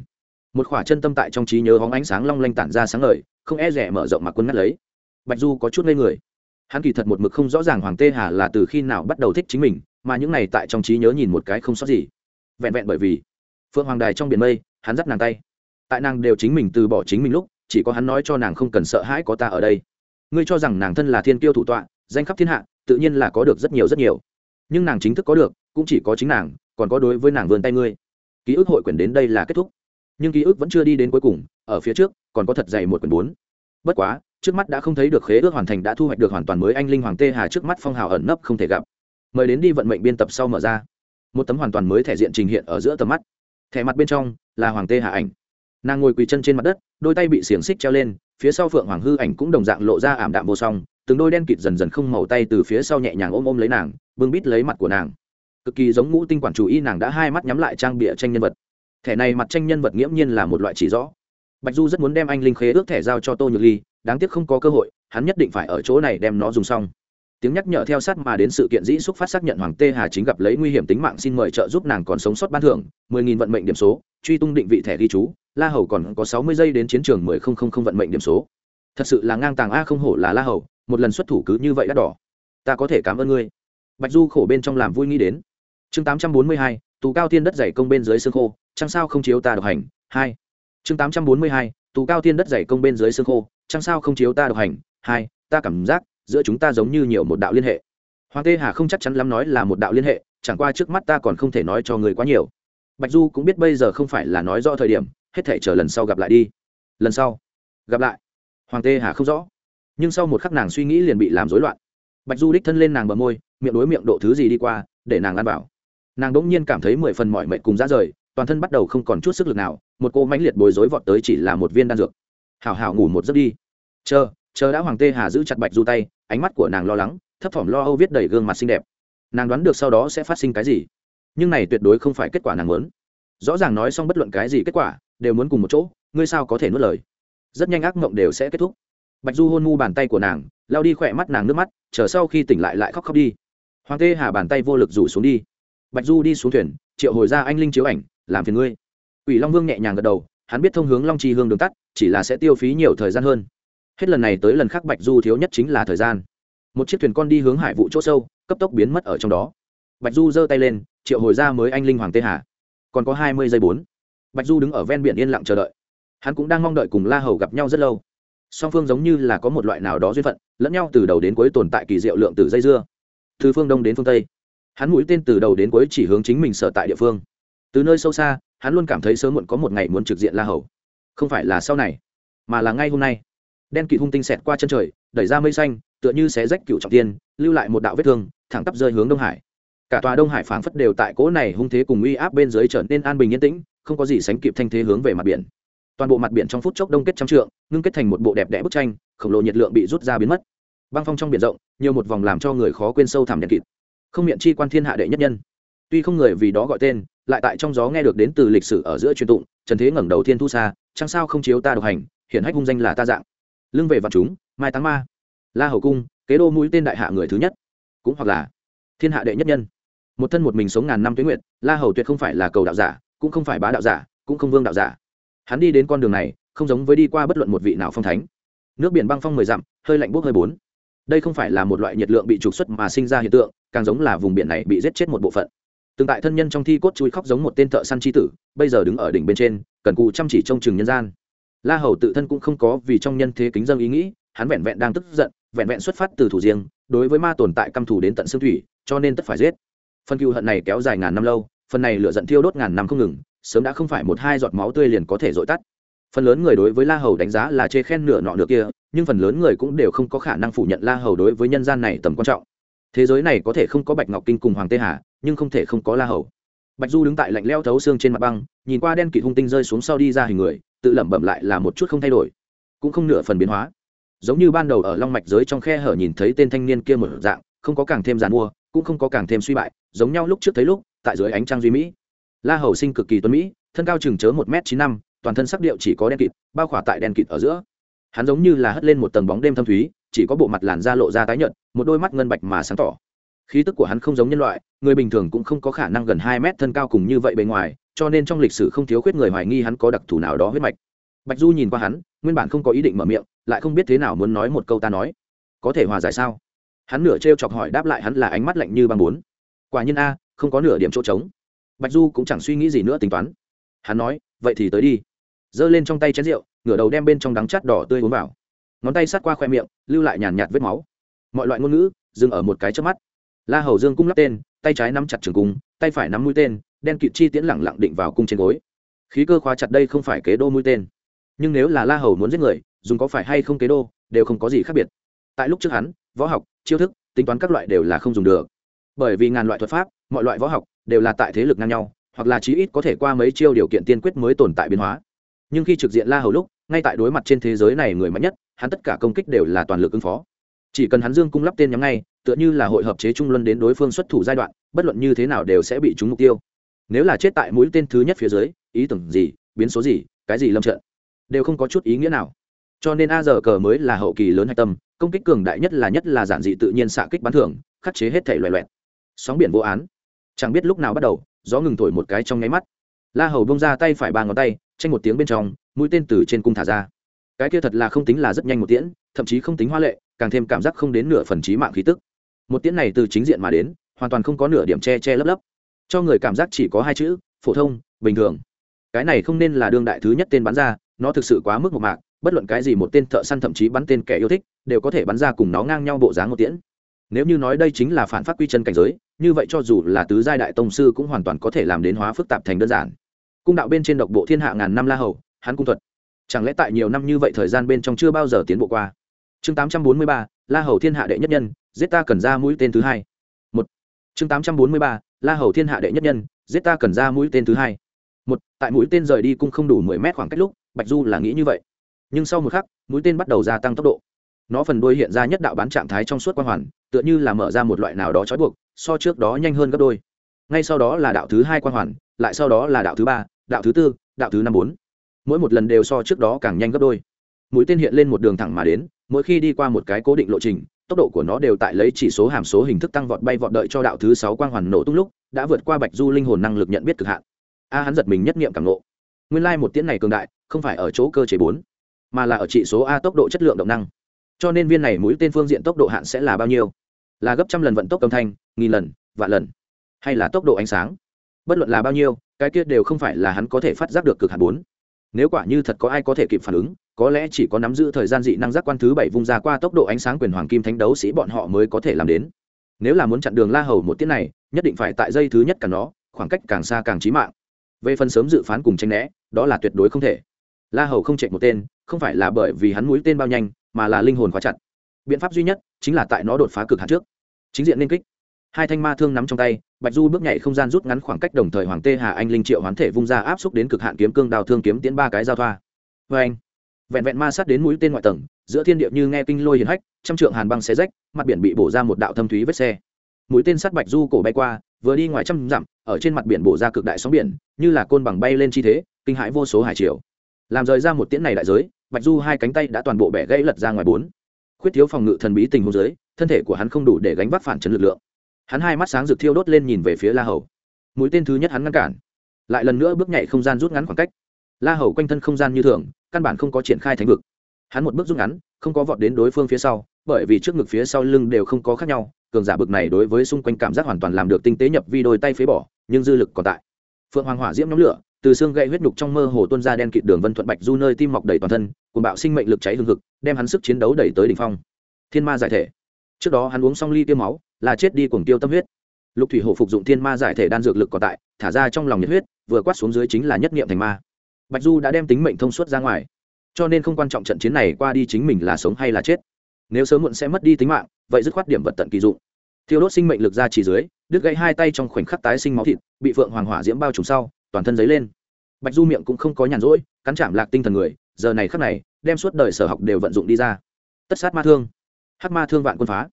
Một khỏa chân tâm tại trong trí nhớ hóng ánh sáng long lanh tản ra sáng ngời, không e rẻ mở rộng mặc quân ngắt lấy. Bạch du có chút ngây người. Hắn kỳ thật một mực không rõ ràng hoàng tê hà là từ khi nào bắt đầu thích chính mình, mà những này tại trong trí nhớ nhìn một cái không sót gì. Vẹn vẹn bởi vì, phượng hoàng đài trong biển mây, hắn dắt nàng tay. Tại nàng đều chính mình từ bỏ chính mình lúc, chỉ có hắn nói cho nàng không cần sợ hãi có ta ở đây. Ngươi cho rằng nàng thân là thiên kiêu thủ tọa, danh khắp thiên hạ, tự nhiên là có được rất nhiều rất nhiều. Nhưng nàng chính thức có được, cũng chỉ có chính nàng, còn có đối với nàng vươn tay ngươi ký ức hội quyển đến đây là kết thúc. Nhưng ký ức vẫn chưa đi đến cuối cùng, ở phía trước, còn có thật dày một quyển bốn. Bất quá, trước mắt đã không thấy được khế ước hoàn thành đã thu hoạch được hoàn toàn mới anh linh hoàng tê hà trước mắt phong hào ẩn nấp không thể gặp. Mời đến đi vận mệnh biên tập sau mở ra. Một tấm hoàn toàn mới thể diện trình hiện ở giữa tầm mắt. Thẻ mặt bên trong là hoàng tê hà ảnh. Nàng ngồi quỳ chân trên mặt đất, đôi tay bị xiềng xích treo lên, phía sau phượng hoàng hư ảnh cũng đồng dạng lộ ra ảm đạm vô song, từng đôi đen kịt dần dần không màu tay từ phía sau nhẹ nhàng ôm ôm lấy nàng, bưng bít lấy mặt của nàng cực kỳ giống ngũ tinh quản chủ y, nàng đã hai mắt nhắm lại trang bịa tranh nhân vật. Thẻ này mặt tranh nhân vật nghiễm nhiên là một loại chỉ rõ. Bạch du rất muốn đem anh linh khế ước thẻ giao cho tô nhược ly, đáng tiếc không có cơ hội, hắn nhất định phải ở chỗ này đem nó dùng xong. Tiếng nhắc nhở theo sát mà đến sự kiện dĩ xúc phát xác nhận hoàng tê hà chính gặp lấy nguy hiểm tính mạng xin mời trợ giúp nàng còn sống sót ban thưởng, mười nghìn vận mệnh điểm số, truy tung định vị thẻ ghi chú, la hầu còn có sáu mươi giây đến chiến trường mười không không không vận mệnh điểm số. Thật sự là ngang tàng a, không hổ là la hầu, một lần xuất thủ cứ như vậy đắt đỏ. Ta có thể cảm ơn ngươi. Bạch du khổ bên trong làm vui nghĩ đến chương tám trăm bốn mươi hai, tù cao thiên đất dày công bên dưới xương khô chẳng sao không chiếu ta độc hành, hai. chương tám trăm bốn mươi hai, tù cao thiên đất dày công bên dưới xương khô chẳng sao không chiếu ta độc hành, hai. ta cảm giác giữa chúng ta giống như nhiều một đạo liên hệ. Hoàng tê hà không chắc chắn lắm nói là một đạo liên hệ, chẳng qua trước mắt ta còn không thể nói cho người quá nhiều. Bạch du cũng biết bây giờ không phải là nói rõ thời điểm, hết thể chờ lần sau gặp lại đi. Lần sau gặp lại. Hoàng tê hà không rõ. Nhưng sau một khắc nàng suy nghĩ liền bị làm rối loạn. Bạch du đích thân lên nàng bờ môi, miệng đối miệng độ thứ gì đi qua, để nàng ăn bảo nàng đ ỗ n g nhiên cảm thấy mười phần mọi mệnh cùng ra rời, toàn thân bắt đầu không còn chút sức lực nào, một cô mãnh liệt bồi dối vọt tới chỉ là một viên đan dược. Hảo hảo ngủ một giấc đi. Chờ chờ đã hoàng tê hà giữ chặt bạch du tay, ánh mắt của nàng lo lắng, thấp thỏm lo âu viết đầy gương mặt xinh đẹp. Nàng đoán được sau đó sẽ phát sinh cái gì, nhưng này tuyệt đối không phải kết quả nàng muốn. Rõ ràng nói xong bất luận cái gì kết quả, đều muốn cùng một chỗ, ngươi sao có thể nuốt lời? Rất nhanh ác mộng đều sẽ kết thúc. Bạch du hôn mu bàn tay của nàng lao đi khỏe mắt nàng nước mắt, chờ sau khi tỉnh lại lại khóc khóc đi. Hoàng tê hà bàn tay vô lực rủ xuống đi bạch du đi xuống thuyền, triệu hồi ra anh linh chiếu ảnh, làm phiền ngươi. Ủy long vương nhẹ nhàng gật đầu, hắn biết thông hướng long chi hương đường tắt, chỉ là sẽ tiêu phí nhiều thời gian hơn. Hết lần này tới lần khác bạch du thiếu nhất chính là thời gian. Một chiếc thuyền con đi hướng hải vụ chỗ sâu, cấp tốc biến mất ở trong đó. Bạch du giơ tay lên, triệu hồi ra mới anh linh hoàng tê hà. Còn có hai mươi giây bốn. Bạch du đứng ở ven biển yên lặng chờ đợi. Hắn cũng đang mong đợi cùng la hầu gặp nhau rất lâu. Song phương giống như là có một loại nào đó duyên phận, lẫn nhau từ đầu đến cuối tồn tại kỳ diệu lượng từ dây dưa. Từ phương đông đến phương tây hắn mũi tên từ đầu đến cuối chỉ hướng chính mình sở tại địa phương. Từ nơi sâu xa, hắn luôn cảm thấy sớm muộn có một ngày muốn trực diện la hầu. Không phải là sau này, mà là ngay hôm nay. Đen kịt hung tinh xẹt qua chân trời, đẩy ra mây xanh, tựa như xé rách cựu trọng tiên, lưu lại một đạo vết thương, thẳng tắp rơi hướng đông hải. Cả tòa đông hải phảng phất đều tại cỗ này hung thế cùng uy áp bên dưới trở nên an bình yên tĩnh, không có gì sánh kịp thanh thế hướng về mặt biển. Toàn bộ mặt biển trong phút chốc đông kết trăm trượng, ngưng kết thành một bộ đẹp đẽ bức tranh, khổng lồ nhiệt lượng bị rút ra biến mất. Băng phong trong biển rộng, nhiều một vòng làm cho người khó quên sâu thẳm đen kịt không miệng chi quan thiên hạ đệ nhất nhân. Tuy không người vì đó gọi tên, lại tại trong gió nghe được đến từ lịch sử ở giữa truyền tụng, trần thế ngẩng đầu thiên thu xa chẳng sao không chiếu ta độc hành, hiển hách hung danh là ta dạng. Lưng về vạn chúng, mai táng ma, la hầu cung, kế đô mũi tên đại hạ người thứ nhất. Cũng hoặc là, thiên hạ đệ nhất nhân. Một thân một mình sống ngàn năm tuyến nguyệt, la hầu tuyệt không phải là cầu đạo giả, cũng không phải bá đạo giả, cũng không vương đạo giả. Hắn đi đến con đường này, không giống với đi qua bất luận một vị nào phong thánh. Nước biển băng phong mười dặm, hơi lạnh bốc hơi bốn đây không phải là một loại nhiệt lượng bị trục xuất mà sinh ra hiện tượng, càng giống là vùng biển này bị giết chết một bộ phận. Từng tại thân nhân trong thi cốt chui khóc giống một tên thợ săn chi tử, bây giờ đứng ở đỉnh bên trên, cần cù chăm chỉ trông chừng nhân gian. La hầu tự thân cũng không có vì trong nhân thế kính dân ý nghĩ, hắn vẹn vẹn đang tức giận, vẹn vẹn xuất phát từ thủ riêng, đối với ma tồn tại căm thù đến tận xương thủy, cho nên tất phải giết. Phần cựu hận này kéo dài ngàn năm lâu, phần này lựa giận thiêu đốt ngàn năm không ngừng, sớm đã không phải một hai giọt máu tươi liền có thể dội tắt phần lớn người đối với la hầu đánh giá là chê khen nửa nọ nửa kia, nhưng phần lớn người cũng đều không có khả năng phủ nhận la hầu đối với nhân gian này tầm quan trọng. Thế giới này có thể không có bạch ngọc kinh cùng hoàng tê hà, nhưng không thể không có la hầu. Bạch du đứng tại lạnh leo thấu xương trên mặt băng, nhìn qua đen kịt hung tinh rơi xuống sau đi ra hình người, tự lẩm bẩm lại là một chút không thay đổi. Cũng không nửa phần biến hóa. Giống như ban đầu ở long mạch giới trong khe hở nhìn thấy tên thanh niên kia một dạng, không có càng thêm giàn mua, cũng không có càng thêm suy bại, giống nhau lúc trước thấy lúc, tại dưới ánh trăng duy mỹ. La hầu sinh cực kỳ tuấn mỹ, thân cao chừng chớ một m chín năm toàn thân sắc điệu chỉ có đen kịt, bao khỏa tại đen kịt ở giữa. Hắn giống như là hất lên một tầng bóng đêm thâm thúy, chỉ có bộ mặt làn da lộ ra tái nhợt, một đôi mắt ngân bạch mà sáng tỏ. Khí tức của hắn không giống nhân loại, người bình thường cũng không có khả năng gần hai mét thân cao cùng như vậy bề ngoài, cho nên trong lịch sử không thiếu khuyết người hoài nghi hắn có đặc thù nào đó huyết mạch. Bạch du nhìn qua hắn, nguyên bản không có ý định mở miệng, lại không biết thế nào muốn nói một câu ta nói. Có thể hòa giải sao? Hắn nửa t chọc hỏi đáp lại hắn là ánh mắt lạnh như băng bốn. Quả nhiên a, không có nửa điểm chỗ trống. Bạch du cũng chẳng suy nghĩ gì nữa tính toán. Hắn nói, vậy thì tới đi giơ lên trong tay chén rượu, ngửa đầu đem bên trong đắng chát đỏ tươi uống vào. Ngón tay sát qua khoe miệng, lưu lại nhàn nhạt vết máu. Mọi loại ngôn ngữ, dừng ở một cái trước mắt. La hầu dương cung lắp tên, tay trái nắm chặt trường cung, tay phải nắm mũi tên, đen kịt chi tiễn lẳng lặng định vào cung trên gối. Khí cơ khóa chặt đây không phải kế đô mũi tên. Nhưng nếu là la hầu muốn giết người, dùng có phải hay không kế đô, đều không có gì khác biệt. Tại lúc trước hắn, võ học, chiêu thức, tính toán các loại đều là không dùng được. Bởi vì ngàn loại thuật pháp, mọi loại võ học đều là tại thế lực ngang nhau, hoặc là chí ít có thể qua mấy chiêu điều kiện tiên quyết mới tồn tại biến hóa nhưng khi trực diện la hầu lúc, ngay tại đối mặt trên thế giới này người mạnh nhất, hắn tất cả công kích đều là toàn lực ứng phó. Chỉ cần hắn dương cung lắp tên nhắm ngay, tựa như là hội hợp chế trung luân đến đối phương xuất thủ giai đoạn, bất luận như thế nào đều sẽ bị trúng mục tiêu. Nếu là chết tại mũi tên thứ nhất phía dưới, ý tưởng gì, biến số gì, cái gì lâm trận, đều không có chút ý nghĩa nào. Cho nên a giờ cờ mới là hậu kỳ lớn hạch tâm, công kích cường đại nhất là nhất là giản dị tự nhiên xạ kích bắn thưởng, khắc chế hết thể loại loẹt. Sóng biển vô án. Chẳng biết lúc nào bắt đầu, gió ngừng thổi một cái trong nháy mắt. La hầu bông ra tay phải ba ngón tay tranh một tiếng bên trong, mũi tên từ trên cung thả ra. Cái kia thật là không tính là rất nhanh một tiễn, thậm chí không tính hoa lệ, càng thêm cảm giác không đến nửa phần trí mạng khí tức. Một tiễn này từ chính diện mà đến, hoàn toàn không có nửa điểm che che lấp lấp. Cho người cảm giác chỉ có hai chữ, phổ thông, bình thường. Cái này không nên là đương đại thứ nhất tên bắn ra, nó thực sự quá mức một mạc, bất luận cái gì một tên thợ săn thậm chí bắn tên kẻ yêu thích, đều có thể bắn ra cùng nó ngang nhau bộ dáng một tiễn. Nếu như nói đây chính là phản phát quy chân cảnh giới, như vậy cho dù là tứ giai đại tông sư cũng hoàn toàn có thể làm đến hóa phức tạp thành đơn giản cung đạo bên trên độc bộ thiên hạ ngàn năm la hầu, hắn cung thuật. Chẳng lẽ tại nhiều năm như vậy thời gian bên trong chưa bao giờ tiến bộ qua? Chương tám trăm bốn mươi ba, la hầu thiên hạ đệ nhất nhân, giết ta cần ra mũi tên thứ hai. Một. Chương tám trăm bốn mươi ba, la hầu thiên hạ đệ nhất nhân, giết ta cần ra mũi tên thứ hai. Một. Tại mũi tên rời đi cung không đủ mười mét khoảng cách lúc, bạch du là nghĩ như vậy. Nhưng sau một khắc, mũi tên bắt đầu gia tăng tốc độ. Nó phần đuôi hiện ra nhất đạo bán trạng thái trong suốt quang hoàn, tựa như là mở ra một loại nào đó trói buộc, so trước đó nhanh hơn gấp đôi. Ngay sau đó là đạo thứ hai quang hoàn, lại sau đó là đạo thứ ba đạo thứ tư, đạo thứ năm bốn. Mỗi một lần đều so trước đó càng nhanh gấp đôi. Mũi tên hiện lên một đường thẳng mà đến, mỗi khi đi qua một cái cố định lộ trình, tốc độ của nó đều tại lấy chỉ số hàm số hình thức tăng vọt bay vọt đợi cho đạo thứ sáu quang hoàn nổ tung lúc, đã vượt qua bạch du linh hồn năng lực nhận biết cực hạn. A, hắn giật mình nhất nghiệm càng nộ nguyên lai một tiễn này cường đại, không phải ở chỗ cơ chế bốn, mà là ở chỉ số a tốc độ chất lượng động năng. Cho nên viên này mũi tên phương diện tốc độ hạn sẽ là bao nhiêu? Là gấp trăm lần vận tốc âm thanh, nghìn lần, vạn lần, hay là tốc độ ánh sáng? Bất luận là bao nhiêu cái kia đều không phải là hắn có thể phát giác được cực hạn bốn. Nếu quả như thật có ai có thể kịp phản ứng, có lẽ chỉ có nắm giữ thời gian dị năng giác quan thứ bảy vung ra qua tốc độ ánh sáng quyền hoàng kim thánh đấu sĩ bọn họ mới có thể làm đến. Nếu là muốn chặn đường la hầu một tiết này, nhất định phải tại dây thứ nhất cả nó, khoảng cách càng xa càng trí mạng. Về phần sớm dự phán cùng tranh né, đó là tuyệt đối không thể. La hầu không chạy một tên, không phải là bởi vì hắn mũi tên bao nhanh, mà là linh hồn khóa chặt. Biện pháp duy nhất chính là tại nó đột phá cực hạn trước. Chính diện nên kích. Hai thanh ma thương nắm trong tay bạch du bước nhảy không gian rút ngắn khoảng cách đồng thời hoàng tê hà anh linh triệu hoán thể vung ra áp xúc đến cực hạn kiếm cương đào thương kiếm tiến ba cái giao thoa. Vê anh, vẹn vẹn ma sát đến mũi tên ngoại tầng, giữa thiên địa như nghe kinh lôi hiền hách, trăm trượng hàn băng xé rách, mặt biển bị bổ ra một đạo thâm thúy vết xe. Mũi tên sát bạch du cổ bay qua, vừa đi ngoài trăm dặm, ở trên mặt biển bổ ra cực đại sóng biển, như là côn bằng bay lên chi thế, kinh hãi vô số hải triều. Làm rời ra một tiễn này đại giới, bạch du hai cánh tay đã toàn bộ bẻ gãy lật ra ngoài bốn. Khuyết thiếu phòng ngự thần bí tình huống giới thân thể của hắn không đủ để gánh vác phản chấn lực lượng hắn hai mắt sáng rực thiêu đốt lên nhìn về phía la hầu. Mũi tên thứ nhất hắn ngăn cản. Lại lần nữa bước nhảy không gian rút ngắn khoảng cách. La hầu quanh thân không gian như thường, căn bản không có triển khai thánh vực. Hắn một bước rút ngắn, không có vọt đến đối phương phía sau, bởi vì trước ngực phía sau lưng đều không có khác nhau, cường giả bực này đối với xung quanh cảm giác hoàn toàn làm được tinh tế nhập vi đôi tay phế bỏ, nhưng dư lực còn tại. Phượng hoàng hỏa diễm nhóm lửa, từ xương gậy huyết nhục trong mơ hồ tuôn ra đen kịt đường vân thuận bạch du nơi tim mọc đầy toàn thân cùng bạo sinh mệnh lực cháy hương thực đem hắn sức chiến đấu đẩy tới đỉnh phong. Thiên ma giải thể. Trước đó hắn uống xong ly tiêu máu là chết đi cuồng tiêu tâm huyết. Lục thủy hổ phục dụng thiên ma giải thể đan dược lực còn tại, thả ra trong lòng nhiệt huyết, vừa quát xuống dưới chính là nhất niệm thành ma. Bạch du đã đem tính mệnh thông suốt ra ngoài. Cho nên không quan trọng trận chiến này qua đi chính mình là sống hay là chết. Nếu sớm muộn sẽ mất đi tính mạng, vậy dứt khoát điểm vật tận kỳ dụng. Thiêu đốt sinh mệnh lực ra chỉ dưới, đứt gãy hai tay trong khoảnh khắc tái sinh máu thịt, bị phượng hoàng hỏa diễm bao trùm sau, toàn thân giấy lên. Bạch du miệng cũng không có nhàn rỗi, cắn chạm lạc tinh thần người, giờ này khắc này, đem suốt đời sở học đều vận dụng đi ra. Tất sát ma thương. Hắc ma thương vạn quân phá.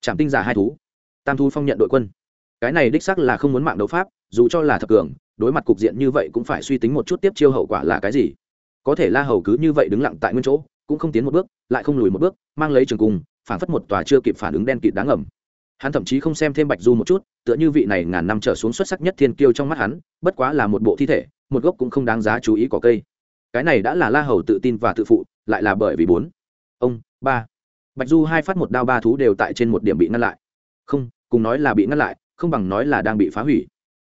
Chạm tinh giả hai thú tam thú phong nhận đội quân. Cái này đích xác là không muốn mạng đấu pháp, dù cho là thập cường, đối mặt cục diện như vậy cũng phải suy tính một chút tiếp chiêu hậu quả là cái gì. Có thể la hầu cứ như vậy đứng lặng tại nguyên chỗ, cũng không tiến một bước, lại không lùi một bước, mang lấy trường cung, phản phất một tòa chưa kịp phản ứng đen kịt đáng ẩm hắn thậm chí không xem thêm bạch du một chút, tựa như vị này ngàn năm trở xuống xuất sắc nhất thiên kiêu trong mắt hắn, bất quá là một bộ thi thể, một gốc cũng không đáng giá chú ý cỏ cây. Cái này đã là la hầu tự tin và tự phụ, lại là bởi vì bốn. Ông, ba. Bạch du hai phát một đao ba thú đều tại trên một điểm bị ngăn lại. Không cùng nói là bị ngăn lại, không bằng nói là đang bị phá hủy.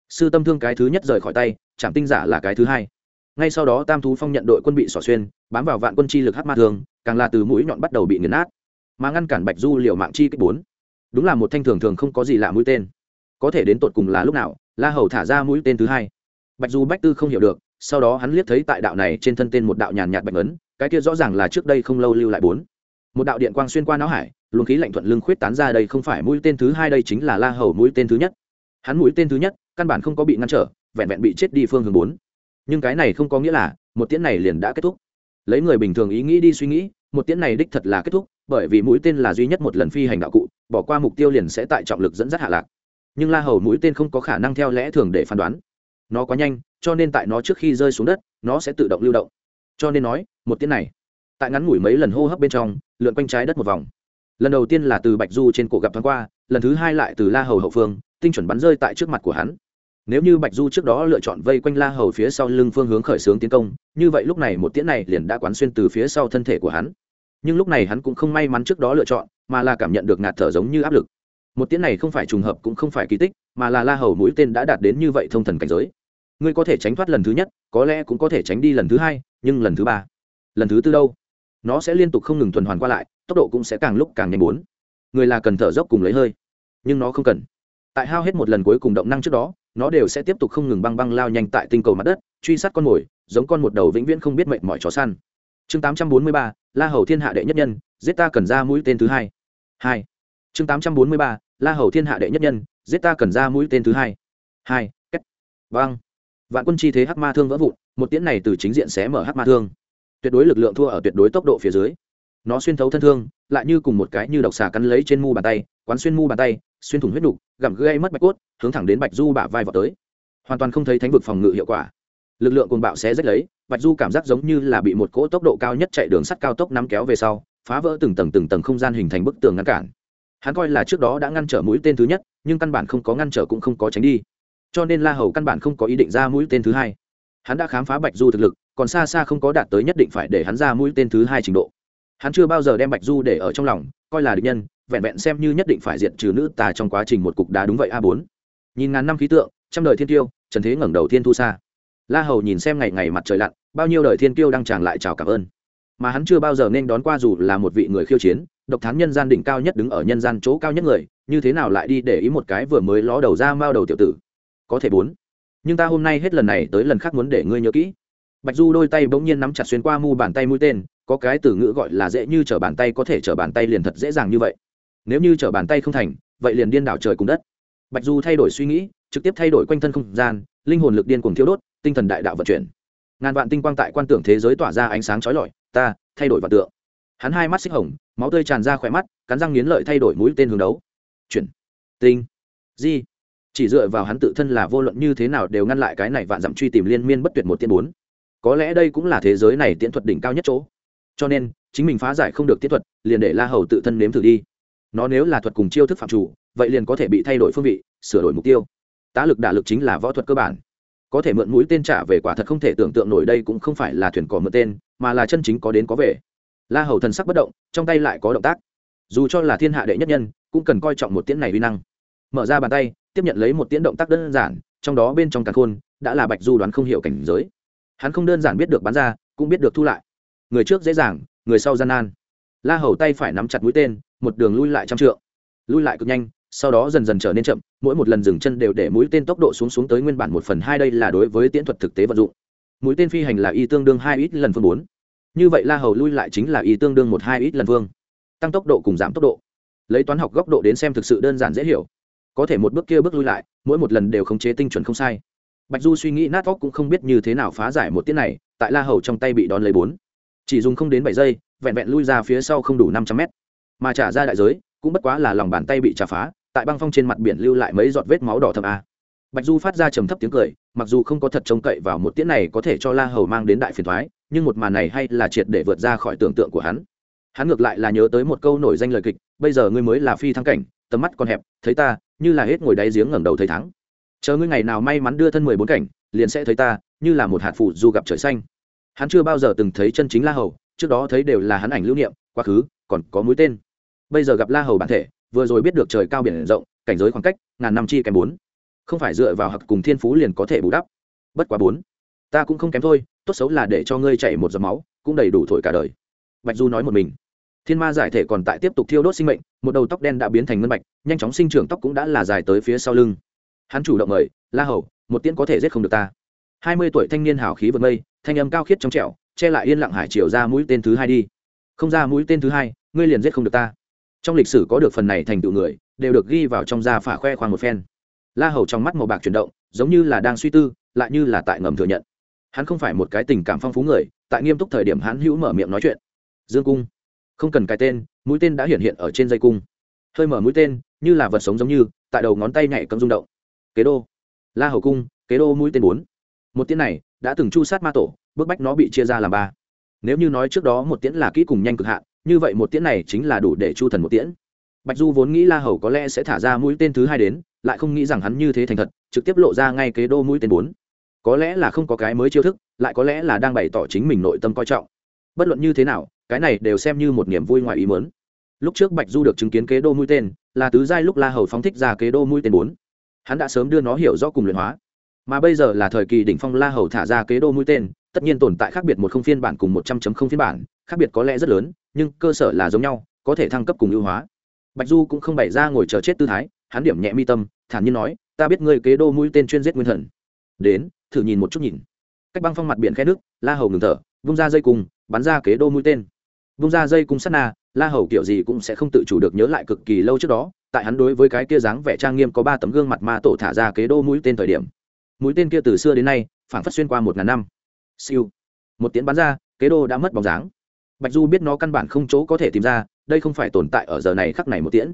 Sư tâm thương cái thứ nhất rời khỏi tay trạm tinh giả là cái thứ hai. Ngay sau đó tam thú phong nhận đội quân bị xỏ xuyên, bám vào vạn quân chi lực hát ma thương càng là từ mũi nhọn bắt đầu bị nghiền nát. Mà ngăn cản bạch du liều mạng chi kích bốn. Đúng là một thanh thường thường không có gì lạ mũi tên. Có thể đến tột cùng là lúc nào, la hầu thả ra mũi tên thứ hai. Bạch du bách tư không hiểu được, sau đó hắn liếc thấy tại đạo này trên thân tên một đạo nhàn nhạt bạch ấn cái kia rõ ràng là trước đây không lâu lưu lại bốn một đạo điện quang xuyên qua não hải, luồng khí lạnh thuận lưng khuyết tán ra đây không phải mũi tên thứ hai đây chính là la hầu mũi tên thứ nhất. Hắn mũi tên thứ nhất, căn bản không có bị ngăn trở, vẹn vẹn bị chết đi phương hướng bốn. Nhưng cái này không có nghĩa là, một tiễn này liền đã kết thúc. Lấy người bình thường ý nghĩ đi suy nghĩ, một tiễn này đích thật là kết thúc, bởi vì mũi tên là duy nhất một lần phi hành đạo cụ, bỏ qua mục tiêu liền sẽ tại trọng lực dẫn dắt hạ lạc. Nhưng la hầu mũi tên không có khả năng theo lẽ thường để phán đoán. Nó quá nhanh, cho nên tại nó trước khi rơi xuống đất, nó sẽ tự động lưu động. Cho nên nói, một tiễn này tại ngắn ngủi mấy lần hô hấp bên trong, lượn quanh trái đất một vòng. Lần đầu tiên là từ bạch du trên cổ gặp thoáng qua, lần thứ hai lại từ la hầu hậu phương, tinh chuẩn bắn rơi tại trước mặt của hắn. Nếu như bạch du trước đó lựa chọn vây quanh la hầu phía sau lưng phương hướng khởi xướng tiến công, như vậy lúc này một tiễn này liền đã quán xuyên từ phía sau thân thể của hắn. Nhưng lúc này hắn cũng không may mắn trước đó lựa chọn, mà là cảm nhận được ngạt thở giống như áp lực. Một tiễn này không phải trùng hợp cũng không phải kỳ tích, mà là la hầu mũi tên đã đạt đến như vậy thông thần cảnh giới. Ngươi có thể tránh thoát lần thứ nhất, có lẽ cũng có thể tránh đi lần thứ hai, nhưng lần thứ ba, lần thứ tư đâu? Nó sẽ liên tục không ngừng tuần hoàn qua lại tốc độ cũng sẽ càng lúc càng nhanh bốn. Người là cần thở dốc cùng lấy hơi nhưng nó không cần. Tại hao hết một lần cuối cùng động năng trước đó nó đều sẽ tiếp tục không ngừng băng băng lao nhanh tại tinh cầu mặt đất truy sát con mồi giống con một đầu vĩnh viễn không biết mệnh mọi chó săn. Chương 843, la hầu thiên hạ đệ nhất nhân giết ta cần ra mũi tên thứ hai. Hai. Chương 843, la hầu thiên hạ đệ nhất nhân giết ta cần ra mũi tên thứ hai. Hai. Cách vạn quân chi thế hắc ma thương vỡ vụn một tiễn này từ chính diện xé mở hắc ma thương tuyệt đối lực lượng thua ở tuyệt đối tốc độ phía dưới. Nó xuyên thấu thân thương, lại như cùng một cái như độc xà cắn lấy trên mu bàn tay, quán xuyên mu bàn tay, xuyên thủng huyết đục gặm gây mất bạch cốt, hướng thẳng đến bạch du bả vai vào tới. Hoàn toàn không thấy thánh vực phòng ngự hiệu quả. Lực lượng cồn bạo xé rách lấy, bạch du cảm giác giống như là bị một cỗ tốc độ cao nhất chạy đường sắt cao tốc nắm kéo về sau, phá vỡ từng tầng từng tầng không gian hình thành bức tường ngăn cản. Hắn coi là trước đó đã ngăn trở mũi tên thứ nhất, nhưng căn bản không có ngăn trở cũng không có tránh đi. Cho nên la hầu căn bản không có ý định ra mũi tên thứ hai. Hắn đã khám phá bạch du thực lực còn xa xa không có đạt tới nhất định phải để hắn ra mũi tên thứ hai trình độ. Hắn chưa bao giờ đem bạch du để ở trong lòng, coi là địch nhân, vẹn vẹn xem như nhất định phải diệt trừ nữ tà trong quá trình một cục đá đúng vậy a bốn. Nhìn ngàn năm khí tượng, trăm đời thiên tiêu, trần thế ngẩng đầu thiên thu xa. La hầu nhìn xem ngày ngày mặt trời lặn, bao nhiêu đời thiên tiêu đang tràn lại chào cảm ơn. Mà hắn chưa bao giờ nên đón qua dù là một vị người khiêu chiến, độc thán nhân gian đỉnh cao nhất đứng ở nhân gian chỗ cao nhất người, như thế nào lại đi để ý một cái vừa mới ló đầu ra mao đầu tiểu tử. Có thể bốn. Nhưng ta hôm nay hết lần này tới lần khác muốn để ngươi nhớ kỹ bạch du đôi tay bỗng nhiên nắm chặt xuyên qua mu bàn tay mũi tên, có cái từ ngữ gọi là dễ như t r ở bàn tay có thể t r ở bàn tay liền thật dễ dàng như vậy. Nếu như t r ở bàn tay không thành, vậy liền điên đảo trời cùng đất. Bạch du thay đổi suy nghĩ, trực tiếp thay đổi quanh thân không gian, linh hồn lực điên cùng thiêu đốt, tinh thần đại đạo vận chuyển. Ngàn vạn tinh quang tại quan tưởng thế giới tỏa ra ánh sáng trói lọi, ta, thay đổi vạn tượng. Hắn hai mắt xích hồng, máu tươi tràn ra khỏe mắt, cắn răng nghiến lợi thay đổi mũi tên hướng đấu. Chuyển. Tinh. Di. Chỉ dựa vào hắn tự thân là vô luận như thế nào đều ngăn lại cái này vạn dặm truy tìm liên miên bất tuyệt một tiên bốn có lẽ đây cũng là thế giới này tiễn thuật đỉnh cao nhất chỗ. Cho nên, chính mình phá giải không được tiễn thuật, liền để la hầu tự thân nếm thử đi. Nó nếu là thuật cùng chiêu thức phạm chủ, vậy liền có thể bị thay đổi phương vị, sửa đổi mục tiêu. Tá lực đả lực chính là võ thuật cơ bản. Có thể mượn mũi tên trả về quả thật không thể tưởng tượng nổi đây cũng không phải là thuyền cỏ mượn tên, mà là chân chính có đến có về. La hầu thần sắc bất động, trong tay lại có động tác. Dù cho là thiên hạ đệ nhất nhân, cũng cần coi trọng một tiễn này uy năng. Mở ra bàn tay, tiếp nhận lấy một tiễn động tác đơn giản, trong đó bên trong càng khôn, đã là bạch du đoán không hiểu cảnh giới hắn không đơn giản biết được bán ra, cũng biết được thu lại. Người trước dễ dàng, người sau gian nan. La hầu tay phải nắm chặt mũi tên, một đường lui lại trăm trượng. Lui lại cực nhanh, sau đó dần dần trở nên chậm, mỗi một lần dừng chân đều để mũi tên tốc độ xuống xuống tới nguyên bản một phần hai đây là đối với tiễn thuật thực tế vận dụng. Mũi tên phi hành là y tương đương hai ít lần phương bốn. Như vậy la hầu lui lại chính là y tương đương một hai ít lần phương tăng tốc độ cùng giảm tốc độ. Lấy toán học góc độ đến xem thực sự đơn giản dễ hiểu. Có thể một bước kia bước lui lại, mỗi một lần đều khống chế tinh chuẩn không sai bạch du suy nghĩ nát óc cũng không biết như thế nào phá giải một tiết này, tại la hầu trong tay bị đón lấy bốn. Chỉ dùng không đến bảy giây, vẹn vẹn lui ra phía sau không đủ năm trăm mét. Mà trả ra đại giới, cũng bất quá là lòng bàn tay bị trả phá, tại băng phong trên mặt biển lưu lại mấy giọt vết máu đỏ thầm a. Bạch du phát ra trầm thấp tiếng cười, mặc dù không có thật trông cậy vào một tiết này có thể cho la hầu mang đến đại phiền thoái nhưng một màn này hay là triệt để vượt ra khỏi tưởng tượng của hắn. Hắn ngược lại là nhớ tới một câu nổi danh lời kịch, bây giờ ngươi mới là phi thăng cảnh, tầm mắt còn hẹp, thấy ta, như là hết ngồi đáy giếng ngẩng đầu thấy thắng chờ ngươi ngày nào may mắn đưa thân mười bốn cảnh, liền sẽ thấy ta, như là một hạt phụ du gặp trời xanh. Hắn chưa bao giờ từng thấy chân chính la hầu, trước đó thấy đều là hắn ảnh lưu niệm, quá khứ, còn có mũi tên. Bây giờ gặp la hầu bản thể, vừa rồi biết được trời cao biển rộng, cảnh giới khoảng cách, ngàn năm chi kém bốn. Không phải dựa vào hặc cùng thiên phú liền có thể bù đắp. Bất quá bốn. Ta cũng không kém thôi, tốt xấu là để cho ngươi chạy một giọt máu, cũng đầy đủ thổi cả đời. Bạch du nói một mình. Thiên ma giải thể còn tại tiếp tục thiêu đốt sinh mệnh, một đầu tóc đen đã biến thành ngân bạch, nhanh chóng sinh trưởng tóc cũng đã là dài tới phía sau lưng hắn chủ động mời, la hầu, một tiễn có thể giết không được ta. Hai mươi tuổi thanh niên hào khí vượt mây, thanh âm cao khiết trong trẻo, che lại yên lặng hải triều ra mũi tên thứ hai đi. Không ra mũi tên thứ hai, ngươi liền giết không được ta. Trong lịch sử có được phần này thành tựu người, đều được ghi vào trong da phả khoe khoang một phen. La hầu trong mắt màu bạc chuyển động, giống như là đang suy tư, lại như là tại ngầm thừa nhận. Hắn không phải một cái tình cảm phong phú người, tại nghiêm túc thời điểm hắn hữu mở miệng nói chuyện. Dương cung, không cần cái tên, mũi tên đã hiện hiện ở trên dây cung. Hơi mở mũi tên, như là vật sống giống như, tại đầu ngón tay nhảy cấm rung động kế đô. La hầu cung, kế đô mũi tên bốn. Một tiễn này đã từng chu sát ma tổ, bức bách nó bị chia ra làm ba. Nếu như nói trước đó một tiễn là kỹ cùng nhanh cực hạn, như vậy một tiễn này chính là đủ để chu thần một tiễn. Bạch du vốn nghĩ la hầu có lẽ sẽ thả ra mũi tên thứ hai đến, lại không nghĩ rằng hắn như thế thành thật, trực tiếp lộ ra ngay kế đô mũi tên bốn. Có lẽ là không có cái mới chiêu thức, lại có lẽ là đang bày tỏ chính mình nội tâm coi trọng. Bất luận như thế nào, cái này đều xem như một niềm vui ngoài ý mớn lúc trước bạch du được chứng kiến kế đô mũi tên, là tứ giai lúc la hầu phóng thích ra kế đô mũi tên bốn hắn đã sớm đưa nó hiểu rõ cùng luyện hóa. Mà bây giờ là thời kỳ đỉnh phong la hầu thả ra kế đô mũi tên, tất nhiên tồn tại khác biệt một không phiên bản cùng một trăm chấm không phiên bản, khác biệt có lẽ rất lớn, nhưng cơ sở là giống nhau, có thể thăng cấp cùng ưu hóa. Bạch du cũng không bày ra ngồi chờ chết tư thái, hắn điểm nhẹ mi tâm, thản nhiên nói, ta biết ngươi kế đô mũi tên chuyên giết nguyên thần. Đến, thử nhìn một chút nhìn. Cách băng phong mặt biển khe nước, la hầu ngừng thở, vung ra dây cung, bắn ra kế đô mũi tên. Vung ra dây cung sắt na, la hầu kiểu gì cũng sẽ không tự chủ được nhớ lại cực kỳ lâu trước đó tại hắn đối với cái kia dáng vẻ trang nghiêm có ba tấm gương mặt ma tổ thả ra kế đô mũi tên thời điểm. Mũi tên kia từ xưa đến nay phản phát xuyên qua một ngàn năm. Siêu. Một tiếng bắn ra, kế đô đã mất bóng dáng. Bạch du biết nó căn bản không chỗ có thể tìm ra, đây không phải tồn tại ở giờ này khắc này một tiễn.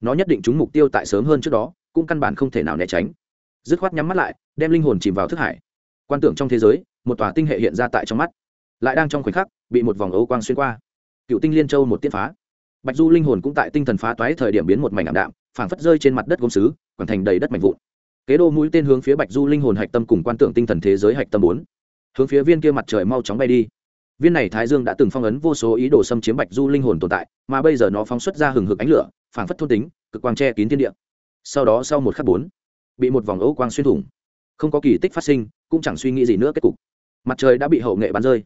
Nó nhất định trúng mục tiêu tại sớm hơn trước đó, cũng căn bản không thể nào né tránh. Dứt khoát nhắm mắt lại, đem linh hồn chìm vào thức hải. Quan tưởng trong thế giới, một tòa tinh hệ hiện ra tại trong mắt. Lại đang trong khoảnh khắc, bị một vòng ấu quang xuyên qua. Cựu tinh liên châu một tiết phá bạch du linh hồn cũng tại tinh thần phá toái thời điểm biến một mảnh ảm đạm, phảng phất rơi trên mặt đất gốm xứ quảng thành đầy đất mảnh vụn. Kế đô mũi tên hướng phía bạch du linh hồn hạch tâm cùng quan tưởng tinh thần thế giới hạch tâm bốn. Hướng phía viên kia mặt trời mau chóng bay đi. Viên này thái dương đã từng phong ấn vô số ý đồ xâm chiếm bạch du linh hồn tồn tại, mà bây giờ nó phóng xuất ra hừng hực ánh lửa, phảng phất thôn tính, cực quang che kín thiên địa. Sau đó sau một khắc bốn, bị một vòng ấu quang xuyên thủng. Không có kỳ tích phát sinh, cũng chẳng suy nghĩ gì nữa kết cục. Mặt trời đã bị hậu nghệ bắn rơi.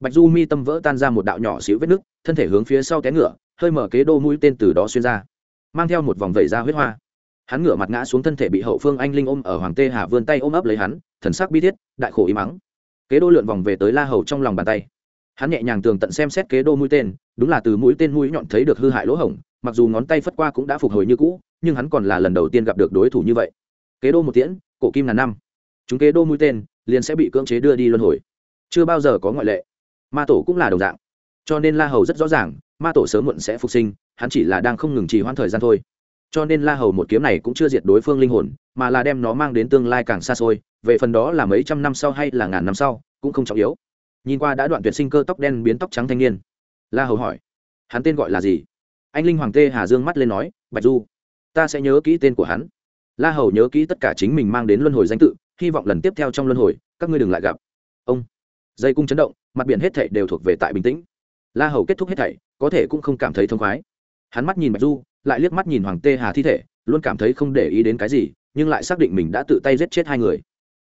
Bạch du mi tâm vỡ tan ra một đạo nhỏ xíu vết nứt, thân thể hướng phía sau té ngựa hơi mở kế đô mũi tên từ đó xuyên ra, mang theo một vòng vẩy ra huyết hoa. Hắn ngửa mặt ngã xuống thân thể bị hậu phương anh linh ôm ở hoàng tê hà vươn tay ôm ấp lấy hắn, thần sắc bi thiết, đại khổ y mắng. Kế đô lượn vòng về tới la hầu trong lòng bàn tay. Hắn nhẹ nhàng tường tận xem xét kế đô mũi tên, đúng là từ mũi tên mũi nhọn thấy được hư hại lỗ hổng, mặc dù ngón tay phất qua cũng đã phục hồi như cũ, nhưng hắn còn là lần đầu tiên gặp được đối thủ như vậy. Kế đô một tiễn, cổ kim ngàn năm. Chúng kế đô mũi tên liền sẽ bị cưỡng chế đưa đi luân hồi. Chưa bao giờ có ngoại lệ. Ma tổ cũng là đồng dạng. Cho nên la hầu rất rõ ràng ma tổ sớm muộn sẽ phục sinh, hắn chỉ là đang không ngừng trì hoãn thời gian thôi. Cho nên la hầu một kiếm này cũng chưa diệt đối phương linh hồn, mà là đem nó mang đến tương lai càng xa xôi, về phần đó là mấy trăm năm sau hay là ngàn năm sau, cũng không trọng yếu. Nhìn qua đã đoạn tuyệt sinh cơ tóc đen biến tóc trắng thanh niên, la hầu hỏi, hắn tên gọi là gì? Anh linh hoàng tê hà dương mắt lên nói, bạch du, ta sẽ nhớ kỹ tên của hắn. La hầu nhớ kỹ tất cả chính mình mang đến luân hồi danh tự, hy vọng lần tiếp theo trong luân hồi, các ngươi đừng lại gặp. Ông, dây cung chấn động, mặt biển hết thảy đều thuộc về tại bình tĩnh. La hầu kết thúc hết thảy có thể cũng không cảm thấy thông khoái. Hắn mắt nhìn bạch du lại liếc mắt nhìn hoàng tê hà thi thể luôn cảm thấy không để ý đến cái gì nhưng lại xác định mình đã tự tay giết chết hai người.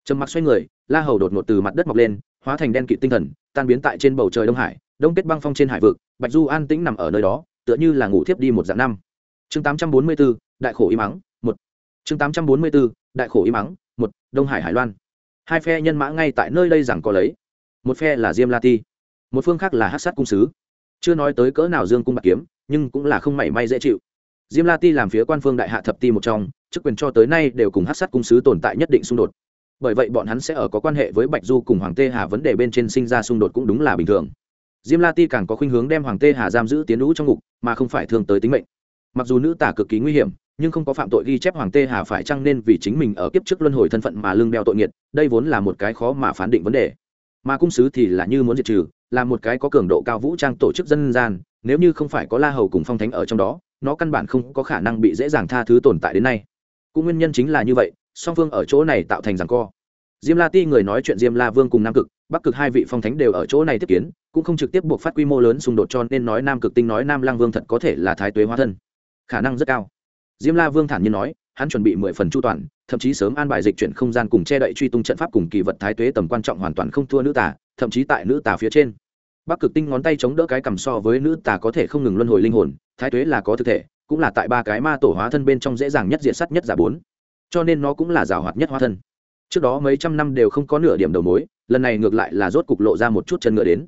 Trầm mặc xoay người la hầu đột ngột từ mặt đất mọc lên hóa thành đen kịt tinh thần tan biến tại trên bầu trời đông hải đông kết băng phong trên hải vực bạch du an tĩnh nằm ở nơi đó tựa như là ngủ thiếp đi một dạng năm. Chương tám trăm bốn mươi 844, đại khổ im mắng một. Chương tám trăm bốn mươi 844, đại khổ im mắng một đông hải hải loan. Hai phe nhân mã ngay tại nơi đây rằng có lấy. Một phe là diêm la ti một phương khác là hát sát cung sứ chưa nói tới cỡ nào dương cung bạc kiếm, nhưng cũng là không mảy may dễ chịu. Diêm la ti làm phía quan phương đại hạ thập ti một trong, chức quyền cho tới nay đều cùng hát sát cung sứ tồn tại nhất định xung đột. Bởi vậy bọn hắn sẽ ở có quan hệ với bạch du cùng hoàng tê hà vấn đề bên trên sinh ra xung đột cũng đúng là bình thường. Diêm la ti càng có khuynh hướng đem hoàng tê hà giam giữ tiến lũ trong ngục, mà không phải thương tới tính mệnh. Mặc dù nữ tả cực kỳ nguy hiểm, nhưng không có phạm tội ghi chép hoàng tê hà phải chăng nên vì chính mình ở kiếp trước luân hồi thân phận mà lương đeo tội nghiệt, đây vốn là một cái khó mà phán định vấn đề. Mà cung sứ thì là như muốn diệt trừ là một cái có cường độ cao vũ trang tổ chức dân gian, nếu như không phải có la hầu cùng phong thánh ở trong đó, nó căn bản không có khả năng bị dễ dàng tha thứ tồn tại đến nay. Cũng nguyên nhân chính là như vậy, song phương ở chỗ này tạo thành rằng co. Diêm la ti người nói chuyện diêm la vương cùng nam cực, bắc cực hai vị phong thánh đều ở chỗ này tiếp kiến, cũng không trực tiếp buộc phát quy mô lớn xung đột cho nên nói nam cực tinh nói nam lang vương thật có thể là thái tuế hóa thân. Khả năng rất cao. Diêm la vương thản nhiên nói, hắn chuẩn bị mười phần chu toàn, thậm chí sớm an bài dịch chuyển không gian cùng che đậy truy tung trận pháp cùng kỳ vật thái tuế tầm quan trọng hoàn toàn không thua nữ tả thậm chí tại nữ tả phía trên bắc cực tinh ngón tay chống đỡ cái cầm so với nữ tà có thể không ngừng luân hồi linh hồn, thái tuế là có thực thể, cũng là tại ba cái ma tổ hóa thân bên trong dễ dàng nhất diện sắt nhất giả bốn. Cho nên nó cũng là rào hoạt nhất hóa thân. Trước đó mấy trăm năm đều không có nửa điểm đầu mối, lần này ngược lại là rốt cục lộ ra một chút chân ngựa đến.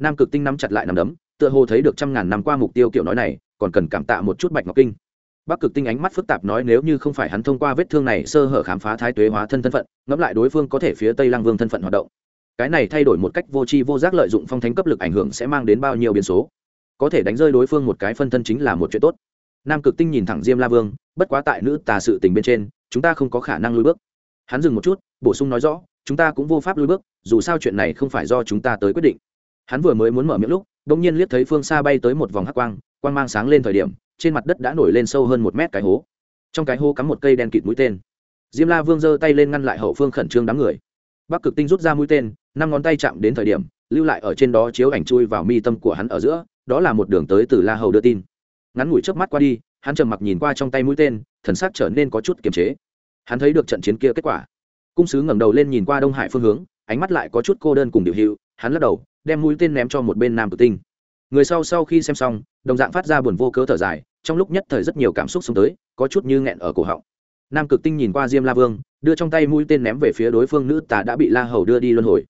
Nam cực tinh nắm chặt lại nằm đấm, tựa hồ thấy được trăm ngàn năm qua mục tiêu kiểu nói này, còn cần cảm tạ một chút bạch ngọc kinh. Bắc cực tinh ánh mắt phức tạp nói nếu như không phải hắn thông qua vết thương này sơ hở khám phá thái tuế hóa thân thân phận, ngẫm lại đối phương có thể phía tây lang vương thân phận hoạt động cái này thay đổi một cách vô tri vô giác lợi dụng phong thánh cấp lực ảnh hưởng sẽ mang đến bao nhiêu biến số. Có thể đánh rơi đối phương một cái phân thân chính là một chuyện tốt. Nam cực tinh nhìn thẳng diêm la vương, bất quá tại nữ tà sự tình bên trên, chúng ta không có khả năng lùi bước. Hắn dừng một chút, bổ sung nói rõ, chúng ta cũng vô pháp lùi bước, dù sao chuyện này không phải do chúng ta tới quyết định. Hắn vừa mới muốn mở miệng lúc đ ỗ n g nhiên liếc thấy phương xa bay tới một vòng hắc quang quang mang sáng lên thời điểm, trên mặt đất đã nổi lên sâu hơn một mét cái hố. Trong cái hố cắm một cây đen kịt mũi tên. Diêm la vương giơ tay lên ngăn lại hậu phương khẩn trương đám người bắc cực tinh rút ra mũi tên, năm ngón tay chạm đến thời điểm, lưu lại ở trên đó chiếu ảnh chui vào mi tâm của hắn ở giữa, đó là một đường tới từ la hầu đưa tin. Ngắn ngủi trước mắt qua đi, hắn trầm mặc nhìn qua trong tay mũi tên, thần sắc trở nên có chút kiềm chế. Hắn thấy được trận chiến kia kết quả. Cung sứ ngẩng đầu lên nhìn qua đông hải phương hướng, ánh mắt lại có chút cô đơn cùng điều hữu, hắn lắc đầu, đem mũi tên ném cho một bên nam cực tinh. Người sau sau khi xem xong, đồng dạng phát ra buồn vô cớ thở dài, trong lúc nhất thời rất nhiều cảm xúc xông tới, có chút như nghẹn ở cổ họng. Nam cực tinh nhìn qua diêm la vương đưa trong tay mũi tên ném về phía đối phương nữ tà đã bị la hầu đưa đi luân hồi.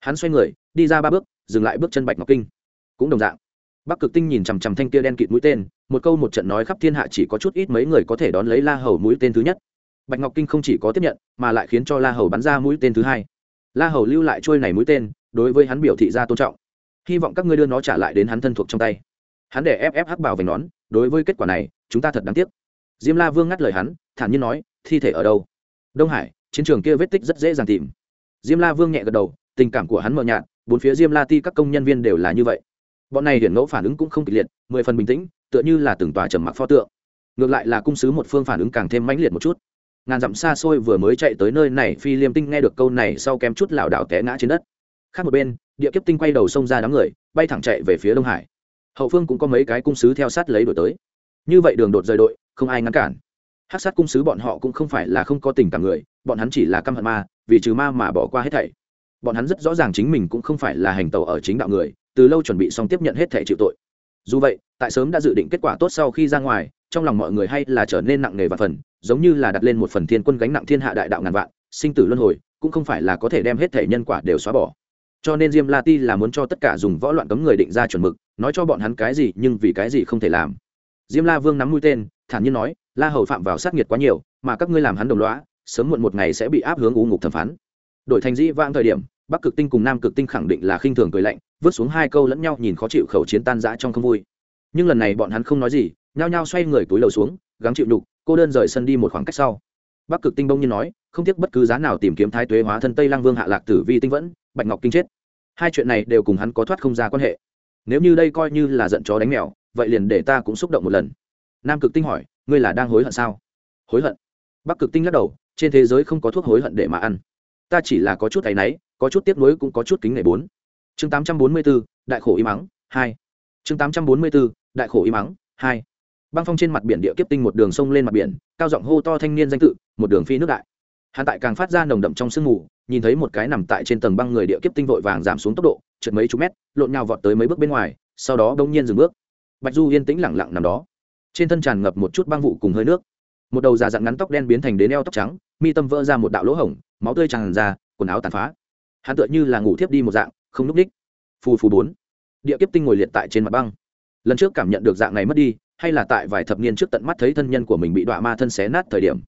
Hắn xoay người, đi ra ba bước, dừng lại bước chân bạch ngọc kinh. Cũng đồng dạng, bắc cực tinh nhìn chằm chằm thanh kia đen kịt mũi tên, một câu một trận nói khắp thiên hạ chỉ có chút ít mấy người có thể đón lấy la hầu mũi tên thứ nhất. Bạch ngọc kinh không chỉ có tiếp nhận, mà lại khiến cho la hầu bắn ra mũi tên thứ hai. La hầu lưu lại trôi này mũi tên, đối với hắn biểu thị ra tôn trọng. Hy vọng các ngươi đưa nó trả lại đến hắn thân thuộc trong tay. Hắn để ép ép hắc bảo vành nón, đối với kết quả này, chúng ta thật đáng tiếc. Diêm la vương ngắt lời hắn, thản nhiên nói, thi thể ở đâu? Đông hải, chiến trường kia vết tích rất dễ dàng tìm. Diêm la vương nhẹ gật đầu, tình cảm của hắn mờ nhạt, bốn phía diêm la ti các công nhân viên đều là như vậy. Bọn này hiển ngẫu phản ứng cũng không kịch liệt, mười phần bình tĩnh, tựa như là từng tòa trầm mặc pho tượng. Ngược lại là cung sứ một phương phản ứng càng thêm mãnh liệt một chút. Ngàn dặm xa xôi vừa mới chạy tới nơi này, phi liêm tinh nghe được câu này sau kém chút lảo đảo té ngã trên đất. Khác một bên, địa kiếp tinh quay đầu xông ra đám người, bay thẳng chạy về phía đông hải. Hậu phương cũng có mấy cái cung sứ theo sát lấy đổi tới. Như vậy đường đột rời đội, không ai ngăn cản hát sát cung sứ bọn họ cũng không phải là không có tình cảm người, bọn hắn chỉ là căm hận ma, vì trừ ma mà bỏ qua hết thảy. Bọn hắn rất rõ ràng chính mình cũng không phải là hành tàu ở chính đạo người, từ lâu chuẩn bị xong tiếp nhận hết thảy chịu tội. Dù vậy, tại sớm đã dự định kết quả tốt sau khi ra ngoài, trong lòng mọi người hay là trở nên nặng nề và phần, giống như là đặt lên một phần thiên quân gánh nặng thiên hạ đại đạo ngàn vạn, sinh tử luân hồi, cũng không phải là có thể đem hết thể nhân quả đều xóa bỏ. Cho nên diêm la ti là muốn cho tất cả dùng võ loạn cấm người định ra chuẩn mực, nói cho bọn hắn cái gì nhưng vì cái gì không thể làm diêm la vương nắm mũi tên thản nhiên nói la hầu phạm vào sát nghiệt quá nhiều mà các ngươi làm hắn đồng lõa, sớm muộn một ngày sẽ bị áp hướng u ngục thẩm phán. Đổi thành dĩ vãng thời điểm bắc cực tinh cùng nam cực tinh khẳng định là khinh thường cười lạnh vứt xuống hai câu lẫn nhau nhìn khó chịu khẩu chiến tan rã trong không vui. Nhưng lần này bọn hắn không nói gì nhao nhao xoay người túi lầu xuống gắng chịu nhục cô đơn rời sân đi một khoảng cách sau. Bắc cực tinh bông như nói không tiếc bất cứ giá nào tìm kiếm thái tuế hóa thân tây lang vương hạ lạc tử vi tinh vẫn bạch ngọc kinh chết. Hai chuyện này đều cùng hắn có thoát không ra quan hệ. Nếu như đây coi như là giận chó đánh mèo vậy liền để ta cũng xúc động một lần. Nam cực tinh hỏi ngươi là đang hối hận sao? Hối hận? Bắc cực tinh lắc đầu trên thế giới không có thuốc hối hận để mà ăn. Ta chỉ là có chút áy náy có chút tiếc nuối cũng có chút kính nể bốn. Chương tám trăm bốn mươi 844, đại khổ im mắng hai. Chương tám trăm bốn mươi 844, đại khổ im mắng hai. Băng phong trên mặt biển địa kiếp tinh một đường sông lên mặt biển cao giọng hô to thanh niên danh tự một đường phi nước đại. Hắn tại càng phát ra nồng đậm trong sương mù nhìn thấy một cái nằm tại trên tầng băng người địa kiếp tinh vội vàng giảm xuống tốc độ trượt mấy chục mét lộn nhào vọt tới mấy bước bên ngoài sau đó đông nhiên dừng bước bạch du yên tĩnh lẳng lặng nằm đó. Trên thân tràn ngập một chút băng vụ cùng hơi nước. Một đầu già dặn ngắn tóc đen biến thành đến eo tóc trắng, mi tâm vỡ ra một đạo lỗ hổng, máu tươi tràn ra, quần áo tàn phá. Hắn tựa như là ngủ thiếp đi một dạng, không núp đích. Phù phù bốn. Địa kiếp tinh ngồi liệt tại trên mặt băng. Lần trước cảm nhận được dạng này mất đi, hay là tại vài thập niên trước tận mắt thấy thân nhân của mình bị đọa ma thân xé nát thời điểm.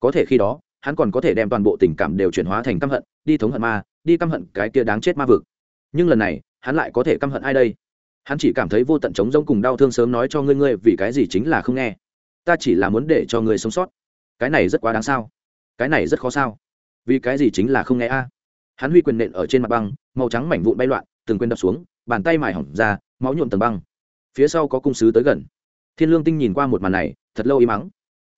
Có thể khi đó, hắn còn có thể đem toàn bộ tình cảm đều chuyển hóa thành căm hận, đi thống hận ma, đi căm hận cái kia đáng chết ma vực. Nhưng lần này, hắn lại có thể căm hận ai đây? Hắn chỉ cảm thấy vô tận trống rỗng cùng đau thương sớm nói cho ngươi ngươi, vì cái gì chính là không nghe? Ta chỉ là muốn để cho ngươi sống sót. Cái này rất quá đáng sao? Cái này rất khó sao? Vì cái gì chính là không nghe a? Hắn huy quyền nện ở trên mặt băng, màu trắng mảnh vụn bay loạn, từng quyền đập xuống, bàn tay mài hỏng ra, máu nhuộm tầng băng. Phía sau có cung sứ tới gần. Thiên lương tinh nhìn qua một màn này, thật lâu im mắng.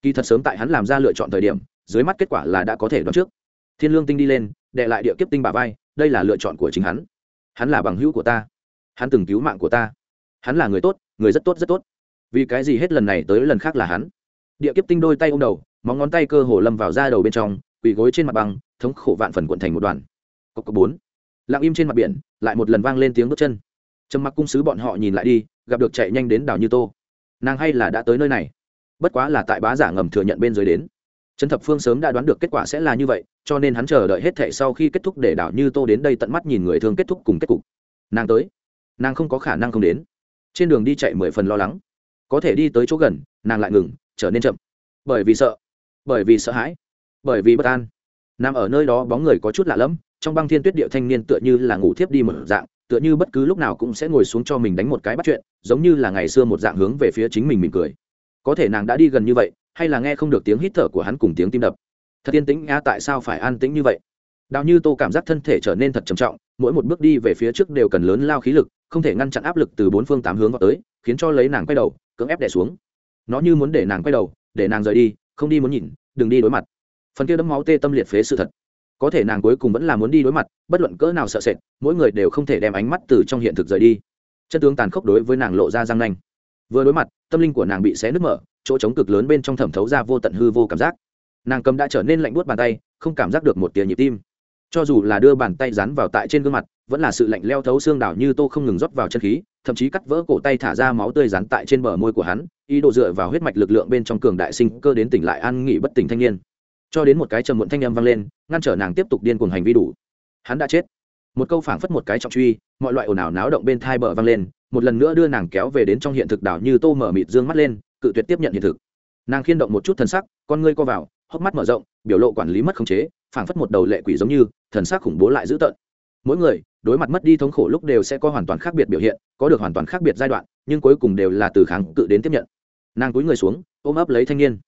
Kỳ thật sớm tại hắn làm ra lựa chọn thời điểm, dưới mắt kết quả là đã có thể đoán trước. Thiên lương tinh đi lên, đệ lại địa kiếp tinh bà vai, đây là lựa chọn của chính hắn. Hắn là bằng hữu của ta hắn từng cứu mạng của ta. Hắn là người tốt, người rất tốt rất tốt. Vì cái gì hết lần này tới lần khác là hắn? Địa kiếp tinh đôi tay ô m đầu, móng ngón tay cơ hồ lâm vào da đầu bên trong, quỳ gối trên mặt băng, thống khổ vạn phần cuộn thành một đoàn. Cốc cốc bốn. Lặng im trên mặt biển, lại một lần vang lên tiếng bước chân. Trầm mặc cung sứ bọn họ nhìn lại đi, gặp được chạy nhanh đến đảo như tô. Nàng hay là đã tới nơi này. Bất quá là tại bá giả ngầm thừa nhận bên dưới đến. Trần thập phương sớm đã đoán được kết quả sẽ là như vậy, cho nên hắn chờ đợi hết thệ sau khi kết thúc để đảo như tô đến đây tận mắt nhìn người thương kết thúc cùng kết cục. Nàng tới nàng không có khả năng không đến. Trên đường đi chạy mười phần lo lắng. Có thể đi tới chỗ gần, nàng lại ngừng, trở nên chậm. Bởi vì sợ. Bởi vì sợ hãi. Bởi vì bất an. Nằm ở nơi đó bóng người có chút lạ lẫm, trong băng thiên tuyết điệu thanh niên tựa như là ngủ thiếp đi một dạng, tựa như bất cứ lúc nào cũng sẽ ngồi xuống cho mình đánh một cái bắt chuyện, giống như là ngày xưa một dạng hướng về phía chính mình mỉm cười. Có thể nàng đã đi gần như vậy, hay là nghe không được tiếng hít thở của hắn cùng tiếng tim đập. Thật yên tĩnh, a, tại sao phải an tĩnh như vậy? Đào như tô cảm giác thân thể trở nên thật trầm trọng, mỗi một bước đi về phía trước đều cần lớn lao khí lực không thể ngăn chặn áp lực từ bốn phương tám hướng vào tới, khiến cho lấy nàng quay đầu, cưỡng ép đẻ xuống. Nó như muốn để nàng quay đầu, để nàng rời đi, không đi muốn nhìn, đừng đi đối mặt. Phần kia đấm máu tê tâm liệt phế sự thật. Có thể nàng cuối cùng vẫn là muốn đi đối mặt, bất luận cỡ nào sợ sệt, mỗi người đều không thể đem ánh mắt từ trong hiện thực rời đi. Chân tướng tàn khốc đối với nàng lộ ra răng nanh. Vừa đối mặt, tâm linh của nàng bị xé nứt mở, chỗ trống cực lớn bên trong thẩm thấu ra vô tận hư vô cảm giác. Nàng cầm đã trở nên lạnh buốt bàn tay, không cảm giác được một tia nhịp tim cho dù là đưa bàn tay rắn vào tại trên gương mặt, vẫn là sự lạnh leo thấu xương đảo như tô không ngừng rót vào chân khí, thậm chí cắt vỡ cổ tay thả ra máu tươi rắn tại trên bờ môi của hắn, ý đồ dựa vào huyết mạch lực lượng bên trong cường đại sinh cơ đến tỉnh lại an nghỉ bất tỉnh thanh niên. Cho đến một cái trầm muộn thanh âm vang lên, ngăn trở nàng tiếp tục điên cuồng hành vi đủ. Hắn đã chết. Một câu phảng phất một cái trọng truy, mọi loại ồn ào náo động bên thai bờ vang lên, một lần nữa đưa nàng kéo về đến trong hiện thực đảo như tô mở mịt dương mắt lên, cự tuyệt tiếp nhận hiện thực. Nàng khiên động một chút thân sắc, con ngươi co vào hốc mắt mở rộng, biểu lộ quản lý mất khống chế, phảng phất một đầu lệ quỷ giống như, thần sắc khủng bố lại dữ tợn. Mỗi người, đối mặt mất đi thống khổ lúc đều sẽ có hoàn toàn khác biệt biểu hiện, có được hoàn toàn khác biệt giai đoạn, nhưng cuối cùng đều là từ kháng cự đến tiếp nhận. Nàng cúi người xuống, ôm ấp lấy thanh niên.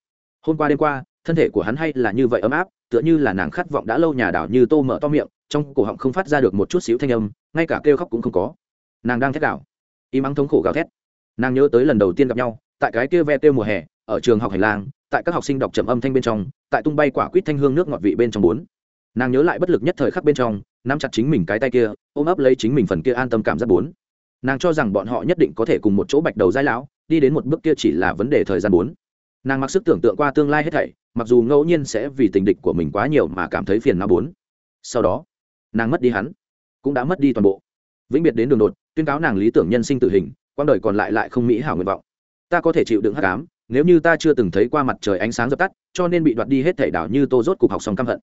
Hôm qua đêm qua, thân thể của hắn hay là như vậy ấm áp, tựa như là nàng khát vọng đã lâu nhà đảo như tô mở to miệng, trong cổ họng không phát ra được một chút xíu thanh âm, ngay cả kêu khóc cũng không có. Nàng đang thét đảo im ắng thống khổ gào thét. Nàng nhớ tới lần đầu tiên gặp nhau, tại cái kia ve tiêu mùa hè, ở trường học hành lang tại các học sinh đọc trầm âm thanh bên trong, tại tung bay quả quýt thanh hương nước ngọt vị bên trong bốn. Nàng nhớ lại bất lực nhất thời khắc bên trong, nắm chặt chính mình cái tay kia, ôm ấp lấy chính mình phần kia an tâm cảm giác bốn. Nàng cho rằng bọn họ nhất định có thể cùng một chỗ bạch đầu giai lão, đi đến một bước kia chỉ là vấn đề thời gian bốn. Nàng mặc sức tưởng tượng qua tương lai hết thảy, mặc dù ngẫu nhiên sẽ vì tình địch của mình quá nhiều mà cảm thấy phiền não bốn. Sau đó, nàng mất đi hắn, cũng đã mất đi toàn bộ. Vĩnh biệt đến đường đột, tuyên cáo nàng lý tưởng nhân sinh tử hình, quãng đời còn lại lại không mỹ hảo nguyện vọng ta có thể chịu đựng hắc ám, nếu như ta chưa từng thấy qua mặt trời ánh sáng dập tắt, cho nên bị đoạt đi hết thể đảo như tô rốt cục học xong căm hận.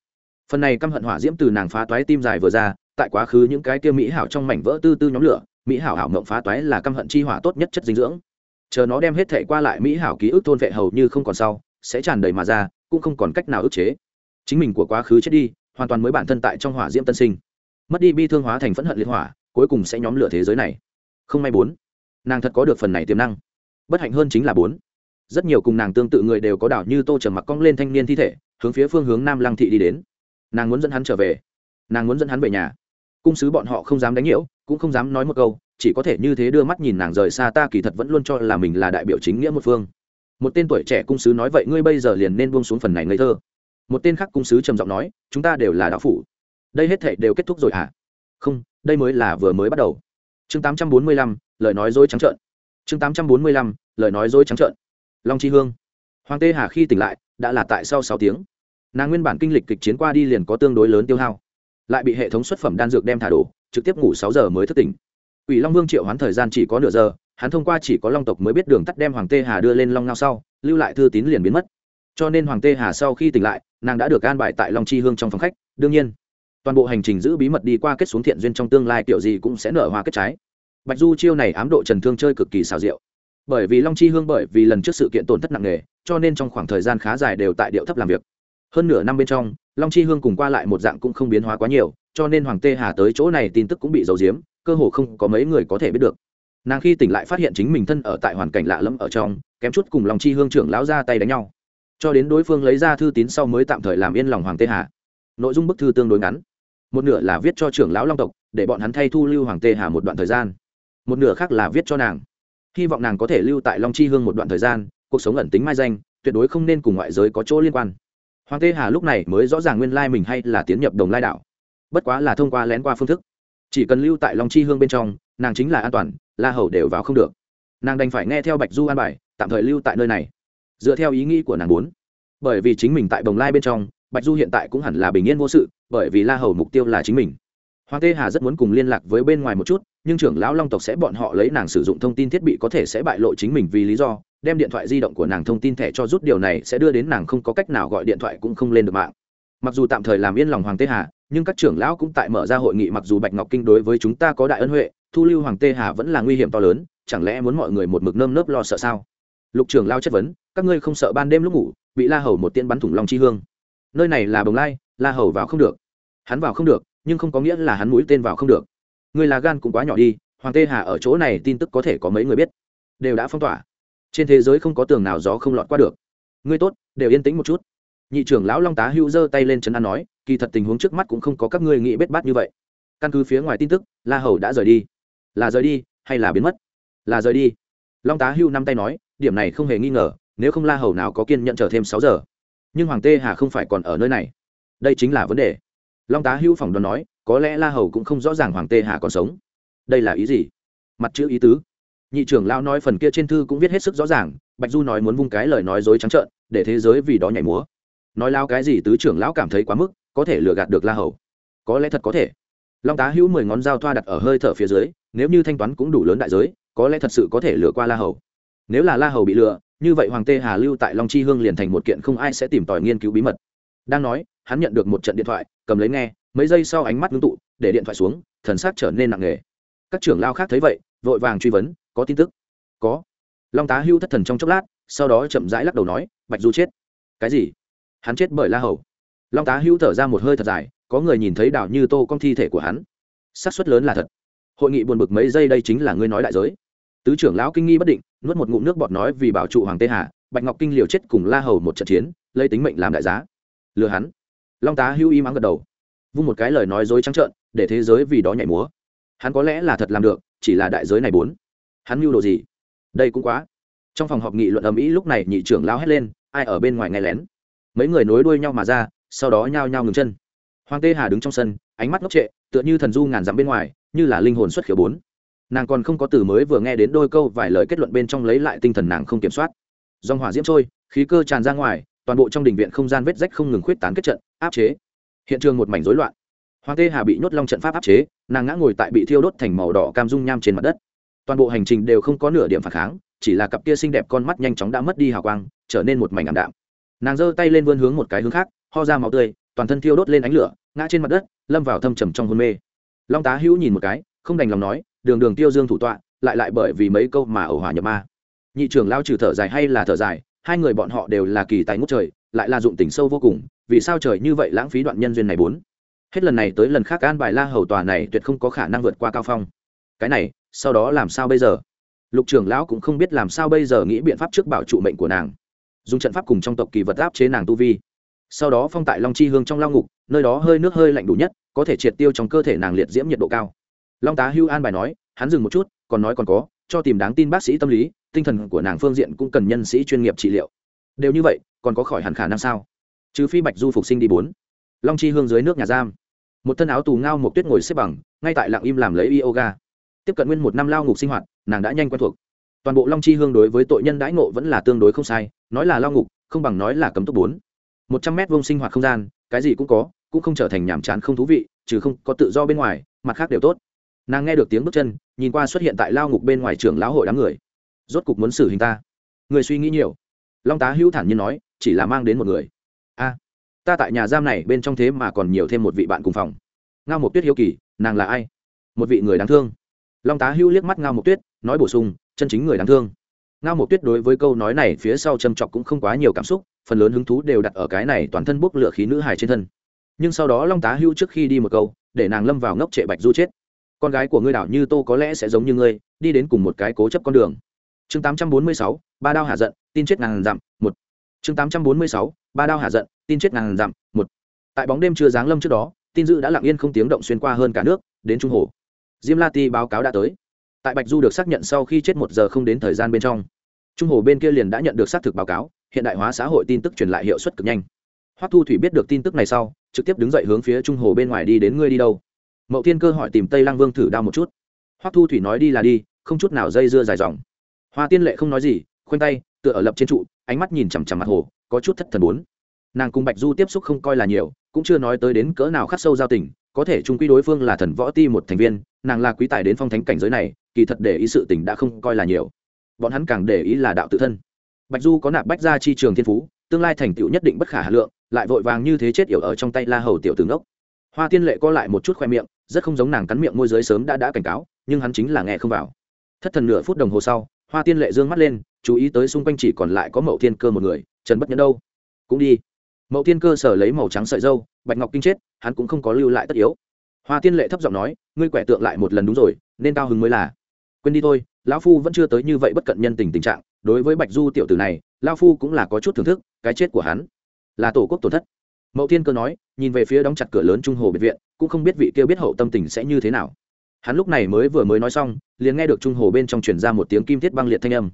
Phần này căm hận hỏa diễm từ nàng phá toái tim dài vừa ra, tại quá khứ những cái kia mỹ hảo trong mảnh vỡ tư tư nhóm lửa, mỹ hảo hảo mộng phá toái là căm hận chi hỏa tốt nhất chất dinh dưỡng. Chờ nó đem hết thể qua lại mỹ hảo ký ức thôn vệ hầu như không còn sau, sẽ tràn đầy mà ra, cũng không còn cách nào ức chế. Chính mình của quá khứ chết đi, hoàn toàn mới bản thân tại trong hỏa diễm tân sinh. Mất đi bi thương hóa thành phẫn hận liệt hỏa, cuối cùng sẽ nhóm lửa thế giới này. Không may bốn, nàng thật có được phần này tiềm năng bất hạnh hơn chính là bốn. Rất nhiều cùng nàng tương tự người đều có đảo như tô trầm mặc cong lên thanh niên thi thể hướng phía phương hướng nam lăng thị đi đến. Nàng muốn dẫn hắn trở về. Nàng muốn dẫn hắn về nhà. Cung sứ bọn họ không dám đánh nhiễu cũng không dám nói một câu chỉ có thể như thế đưa mắt nhìn nàng rời xa ta kỳ thật vẫn luôn cho là mình là đại biểu chính nghĩa một phương. Một tên tuổi trẻ cung sứ nói vậy ngươi bây giờ liền nên buông xuống phần này ngây thơ. Một tên khác cung sứ trầm giọng nói chúng ta đều là đạo phủ. Đây hết thể đều kết thúc rồi à không đây mới là vừa mới bắt đầu. Chương 845, lời nói dối trắng trợn chương 845, lời nói dối trắng trợn. Long chi hương. Hoàng tê hà khi tỉnh lại đã là tại sau sáu tiếng. Nàng nguyên bản kinh lịch kịch chiến qua đi liền có tương đối lớn tiêu hao. Lại bị hệ thống xuất phẩm đan dược đem thả đổ trực tiếp ngủ sáu giờ mới thức tỉnh. Ủy long vương triệu hoán thời gian chỉ có nửa giờ hắn thông qua chỉ có long tộc mới biết đường tắt đem hoàng tê hà đưa lên long ngao sau lưu lại thư tín liền biến mất. Cho nên hoàng tê hà sau khi tỉnh lại nàng đã được an bài tại long chi hương trong phòng khách. Đương nhiên toàn bộ hành trình giữ bí mật đi qua kết xuống thiện duyên trong tương lai kiểu gì cũng sẽ nở hoa kết trái bạch du chiêu này ám độ trần thương chơi cực kỳ xào rượu bởi vì long chi hương bởi vì lần trước sự kiện tổn thất nặng nề, cho nên trong khoảng thời gian khá dài đều tại điệu thấp làm việc. Hơn nửa năm bên trong, long chi hương cùng qua lại một dạng cũng không biến hóa quá nhiều, cho nên hoàng tê hà tới chỗ này tin tức cũng bị giấu giếm, cơ hồ không có mấy người có thể biết được. Nàng khi tỉnh lại phát hiện chính mình thân ở tại hoàn cảnh lạ lẫm ở trong, kém chút cùng lòng chi hương trưởng lão ra tay đánh nhau. Cho đến đối phương lấy ra thư tín sau mới tạm thời làm yên lòng hoàng tê hà. Nội dung bức thư tương đối ngắn, một nửa là viết cho trưởng lão long tộc, để bọn hắn thay thu lưu hoàng tê hà một đoạn thời gian một nửa khác là viết cho nàng. Hy vọng nàng có thể lưu tại long chi hương một đoạn thời gian, cuộc sống ẩn tính mai danh, tuyệt đối không nên cùng ngoại giới có chỗ liên quan. Hoàng tê hà lúc này mới rõ ràng nguyên lai mình hay là tiến nhập đồng lai đảo. Bất quá là thông qua lén qua phương thức. Chỉ cần lưu tại long chi hương bên trong, nàng chính là an toàn, la hầu đều vào không được. Nàng đành phải nghe theo bạch du an bài, tạm thời lưu tại nơi này. Dựa theo ý nghĩ của nàng muốn. Bởi vì chính mình tại đồng lai bên trong, bạch du hiện tại cũng hẳn là bình yên vô sự, bởi vì la hầu mục tiêu là chính mình. Hoàng tê hà rất muốn cùng liên lạc với bên ngoài một chút nhưng trưởng lão long tộc sẽ bọn họ lấy nàng sử dụng thông tin thiết bị có thể sẽ bại lộ chính mình vì lý do, đem điện thoại di động của nàng thông tin thẻ cho rút điều này sẽ đưa đến nàng không có cách nào gọi điện thoại cũng không lên được mạng. Mặc dù tạm thời làm yên lòng hoàng tê hà, nhưng các trưởng lão cũng tại mở ra hội nghị mặc dù bạch ngọc kinh đối với chúng ta có đại ân huệ, thu lưu hoàng tê hà vẫn là nguy hiểm to lớn, chẳng lẽ muốn mọi người một mực nơm nớp lo sợ sao? Lục trưởng lao chất vấn, các ngươi không sợ ban đêm lúc ngủ, bị la hầu một tiên bắn thủng long chi hương. Nơi này là bồng lai, la hầu vào không được. Hắn vào không được, nhưng không có nghĩa là hắn mũi tên vào không được người là gan cũng quá nhỏ đi, hoàng tê hà ở chỗ này tin tức có thể có mấy người biết. Đều đã phong tỏa. Trên thế giới không có tường nào gió không lọt qua được. Ngươi tốt, đều yên tĩnh một chút. Nhị trưởng lão long tá hữu giơ tay lên trấn an nói, kỳ thật tình huống trước mắt cũng không có các ngươi nghĩ bết bát như vậy. Căn cứ phía ngoài tin tức, la hầu đã rời đi. Là rời đi, hay là biến mất? Là rời đi. Long tá hữu năm tay nói, điểm này không hề nghi ngờ, nếu không la hầu nào có kiên nhận chờ thêm sáu giờ. Nhưng hoàng tê hà không phải còn ở nơi này. Đây chính là vấn đề. Long tá hữu phỏng đoán nói có lẽ la hầu cũng không rõ ràng hoàng tê hà còn sống. Đây là ý gì? Mặt chữ ý tứ. Nhị trưởng lao nói phần kia trên thư cũng viết hết sức rõ ràng, bạch du nói muốn vung cái lời nói dối trắng trợn, để thế giới vì đó nhảy múa. Nói lao cái gì tứ trưởng lão cảm thấy quá mức, có thể lừa gạt được la hầu. Có lẽ thật có thể. Long tá hữu mười ngón dao thoa đặt ở hơi thở phía dưới, nếu như thanh toán cũng đủ lớn đại giới, có lẽ thật sự có thể lừa qua la hầu. Nếu là la hầu bị lừa, như vậy hoàng tê hà lưu tại long chi hương liền thành một kiện không ai sẽ tìm tòi nghiên cứu bí mật. Đang nói, hắn nhận được một trận điện thoại, cầm lấy nghe mấy giây sau ánh mắt ngưng tụ, để điện thoại xuống, thần sắc trở nên nặng nề. Các trưởng lao khác thấy vậy, vội vàng truy vấn, có tin tức? Có. Long tá hưu thất thần trong chốc lát, sau đó chậm rãi lắc đầu nói, bạch du chết. Cái gì? Hắn chết bởi la hầu. Long tá hưu thở ra một hơi thật dài, có người nhìn thấy đào như tô con thi thể của hắn. Xác suất lớn là thật. Hội nghị buồn bực mấy giây đây chính là ngươi nói đại giới. Tứ trưởng lão kinh nghi bất định, nuốt một ngụm nước bọt nói vì bảo trụ hoàng tê hà, bạch ngọc kinh liều chết cùng la hầu một trận chiến, lấy tính mệnh làm đại giá. Lừa hắn. Long tá hưu y mắng gật đầu vung một cái lời nói dối trắng trợn, để thế giới vì đó nhảy múa. Hắn có lẽ là thật làm được, chỉ là đại giới này bốn. Hắn mưu đồ gì? Đây cũng quá. Trong phòng họp nghị luận ầm ĩ lúc này nhị trưởng lao hét lên, ai ở bên ngoài nghe lén? Mấy người nối đuôi nhau mà ra, sau đó nhao nhao ngừng chân. Hoàng tê hà đứng trong sân, ánh mắt ngốc trệ, tựa như thần du ngàn dặm bên ngoài, như là linh hồn xuất khiếu bốn. Nàng còn không có từ mới vừa nghe đến đôi câu vài lời kết luận bên trong lấy lại tinh thần nàng không kiểm soát. Dòng hỏa diễm trôi, khí cơ tràn ra ngoài, toàn bộ trong đình viện không gian vết rách không ngừng khuyết tán kết trận, áp chế hiện trường một mảnh rối loạn. Hoàng tê hà bị nhốt long trận pháp áp chế, nàng ngã ngồi tại bị thiêu đốt thành màu đỏ cam dung nham trên mặt đất. Toàn bộ hành trình đều không có nửa điểm phản kháng, chỉ là cặp kia xinh đẹp con mắt nhanh chóng đã mất đi hào quang, trở nên một mảnh ảm đạm. Nàng giơ tay lên vươn hướng một cái hướng khác, ho ra máu tươi, toàn thân thiêu đốt lên ánh lửa, ngã trên mặt đất, lâm vào thâm trầm trong hôn mê. Long tá hữu nhìn một cái, không đành lòng nói, đường đường tiêu dương thủ tọa, lại lại bởi vì mấy câu mà ẩu hỏa nhập ma. Nhị trưởng lao trừ thở dài hay là thở dài, hai người bọn họ đều là kỳ tài ngút trời, lại là dụng tình sâu vô cùng vì sao trời như vậy lãng phí đoạn nhân duyên này bốn? Hết lần này tới lần khác an bài la hầu tòa này tuyệt không có khả năng vượt qua cao phong. Cái này, sau đó làm sao bây giờ? Lục trưởng lão cũng không biết làm sao bây giờ nghĩ biện pháp trước bảo trụ mệnh của nàng. Dùng trận pháp cùng trong tộc kỳ vật áp chế nàng tu vi. Sau đó phong tại long chi hương trong lao ngục, nơi đó hơi nước hơi lạnh đủ nhất, có thể triệt tiêu trong cơ thể nàng liệt diễm nhiệt độ cao. Long tá hưu an bài nói, hắn dừng một chút, còn nói còn có, cho tìm đáng tin bác sĩ tâm lý, tinh thần của nàng phương diện cũng cần nhân sĩ chuyên nghiệp trị liệu. Đều như vậy, còn có khỏi hẳn khả năng sao? Trừ phi bạch du phục sinh đi bốn. Long chi hương dưới nước nhà giam. Một thân áo tù ngao một tuyết ngồi xếp bằng, ngay tại lặng im làm lấy yoga. Tiếp cận nguyên một năm lao ngục sinh hoạt, nàng đã nhanh quen thuộc. Toàn bộ long chi hương đối với tội nhân đãi ngộ vẫn là tương đối không sai, nói là lao ngục, không bằng nói là cấm túc bốn. Một trăm mét vuông sinh hoạt không gian, cái gì cũng có, cũng không trở thành nhàm chán không thú vị, trừ không có tự do bên ngoài, mặt khác đều tốt. Nàng nghe được tiếng bước chân, nhìn qua xuất hiện tại lao ngục bên ngoài trường lão hội đám người. Rốt cục muốn xử hình ta. Người suy nghĩ nhiều. Long tá hữu thản nhiên nói, chỉ là mang đến một người ta tại nhà giam này bên trong thế mà còn nhiều thêm một vị bạn cùng phòng. Ngao Mộc tuyết hiếu kỳ nàng là ai? Một vị người đáng thương. Long tá hữu liếc mắt ngao Mộc tuyết nói bổ sung chân chính người đáng thương. Ngao Mộc tuyết đối với câu nói này phía sau châm chọc cũng không quá nhiều cảm xúc phần lớn hứng thú đều đặt ở cái này toàn thân bốc lửa khí nữ hài trên thân. Nhưng sau đó long tá hữu trước khi đi một câu để nàng lâm vào ngốc trệ bạch du chết. Con gái của ngươi đảo như tô có lẽ sẽ giống như ngươi đi đến cùng một cái cố chấp con đường. Chương 846, ba đao hạ giận tin chết ngàn dặm một chương 846, ba đao hạ giận tin chết ngàn dặm một. Tại bóng đêm chưa giáng lâm trước đó tin dữ đã lặng yên không tiếng động xuyên qua hơn cả nước đến trung hồ. Diêm la ti báo cáo đã tới. Tại bạch du được xác nhận sau khi chết một giờ không đến thời gian bên trong trung hồ bên kia liền đã nhận được xác thực báo cáo hiện đại hóa xã hội tin tức truyền lại hiệu suất cực nhanh. Hoắc thu thủy biết được tin tức này sau trực tiếp đứng dậy hướng phía trung hồ bên ngoài đi đến ngươi đi đâu. Mậu thiên cơ hỏi tìm tây lang vương thử đao một chút. Hoắc thu thủy nói đi là đi không chút nào dây dưa dài dòng. Hoa tiên lệ không nói gì khoanh tay tựa ở lập trên trụ, ánh mắt nhìn chằm chằm mặt hồ, có chút thất thần bốn nàng cùng bạch du tiếp xúc không coi là nhiều, cũng chưa nói tới đến cỡ nào khắc sâu giao tình, có thể trung quy đối phương là thần võ ti một thành viên, nàng là quý tài đến phong thánh cảnh giới này, kỳ thật để ý sự tình đã không coi là nhiều. Bọn hắn càng để ý là đạo tự thân. Bạch du có nạp bách ra chi trường thiên phú, tương lai thành tựu nhất định bất khả hà lượng, lại vội vàng như thế chết yểu ở trong tay la hầu tiểu tướng ốc hoa tiên lệ co lại một chút khoe miệng, rất không giống nàng cắn miệng môi giới sớm đã đã cảnh cáo, nhưng hắn chính là nghe không vào. Thất thần nửa phút đồng hồ sau hoa tiên lệ dương mắt lên, chú ý tới xung quanh chỉ còn lại có mậu thiên cơ một người, trần bất nhẫn đâu? Cũng đi. Mậu thiên cơ sở lấy màu trắng sợi dâu, bạch ngọc kinh chết, hắn cũng không có lưu lại tất yếu. Hoa tiên lệ thấp giọng nói, ngươi quẻ tượng lại một lần đúng rồi, nên cao hứng mới là. Quên đi thôi, lão phu vẫn chưa tới như vậy bất cận nhân tình tình trạng, đối với bạch du tiểu tử này, lão phu cũng là có chút thưởng thức, cái chết của hắn là tổ quốc tổn thất. Mậu thiên cơ nói, nhìn về phía đóng chặt cửa lớn trung hồ biệt viện, cũng không biết vị kia biết hậu tâm tình sẽ như thế nào hắn lúc này mới vừa mới nói xong, liền nghe được trung hồ bên trong truyền ra một tiếng kim thiết băng liệt thanh âm.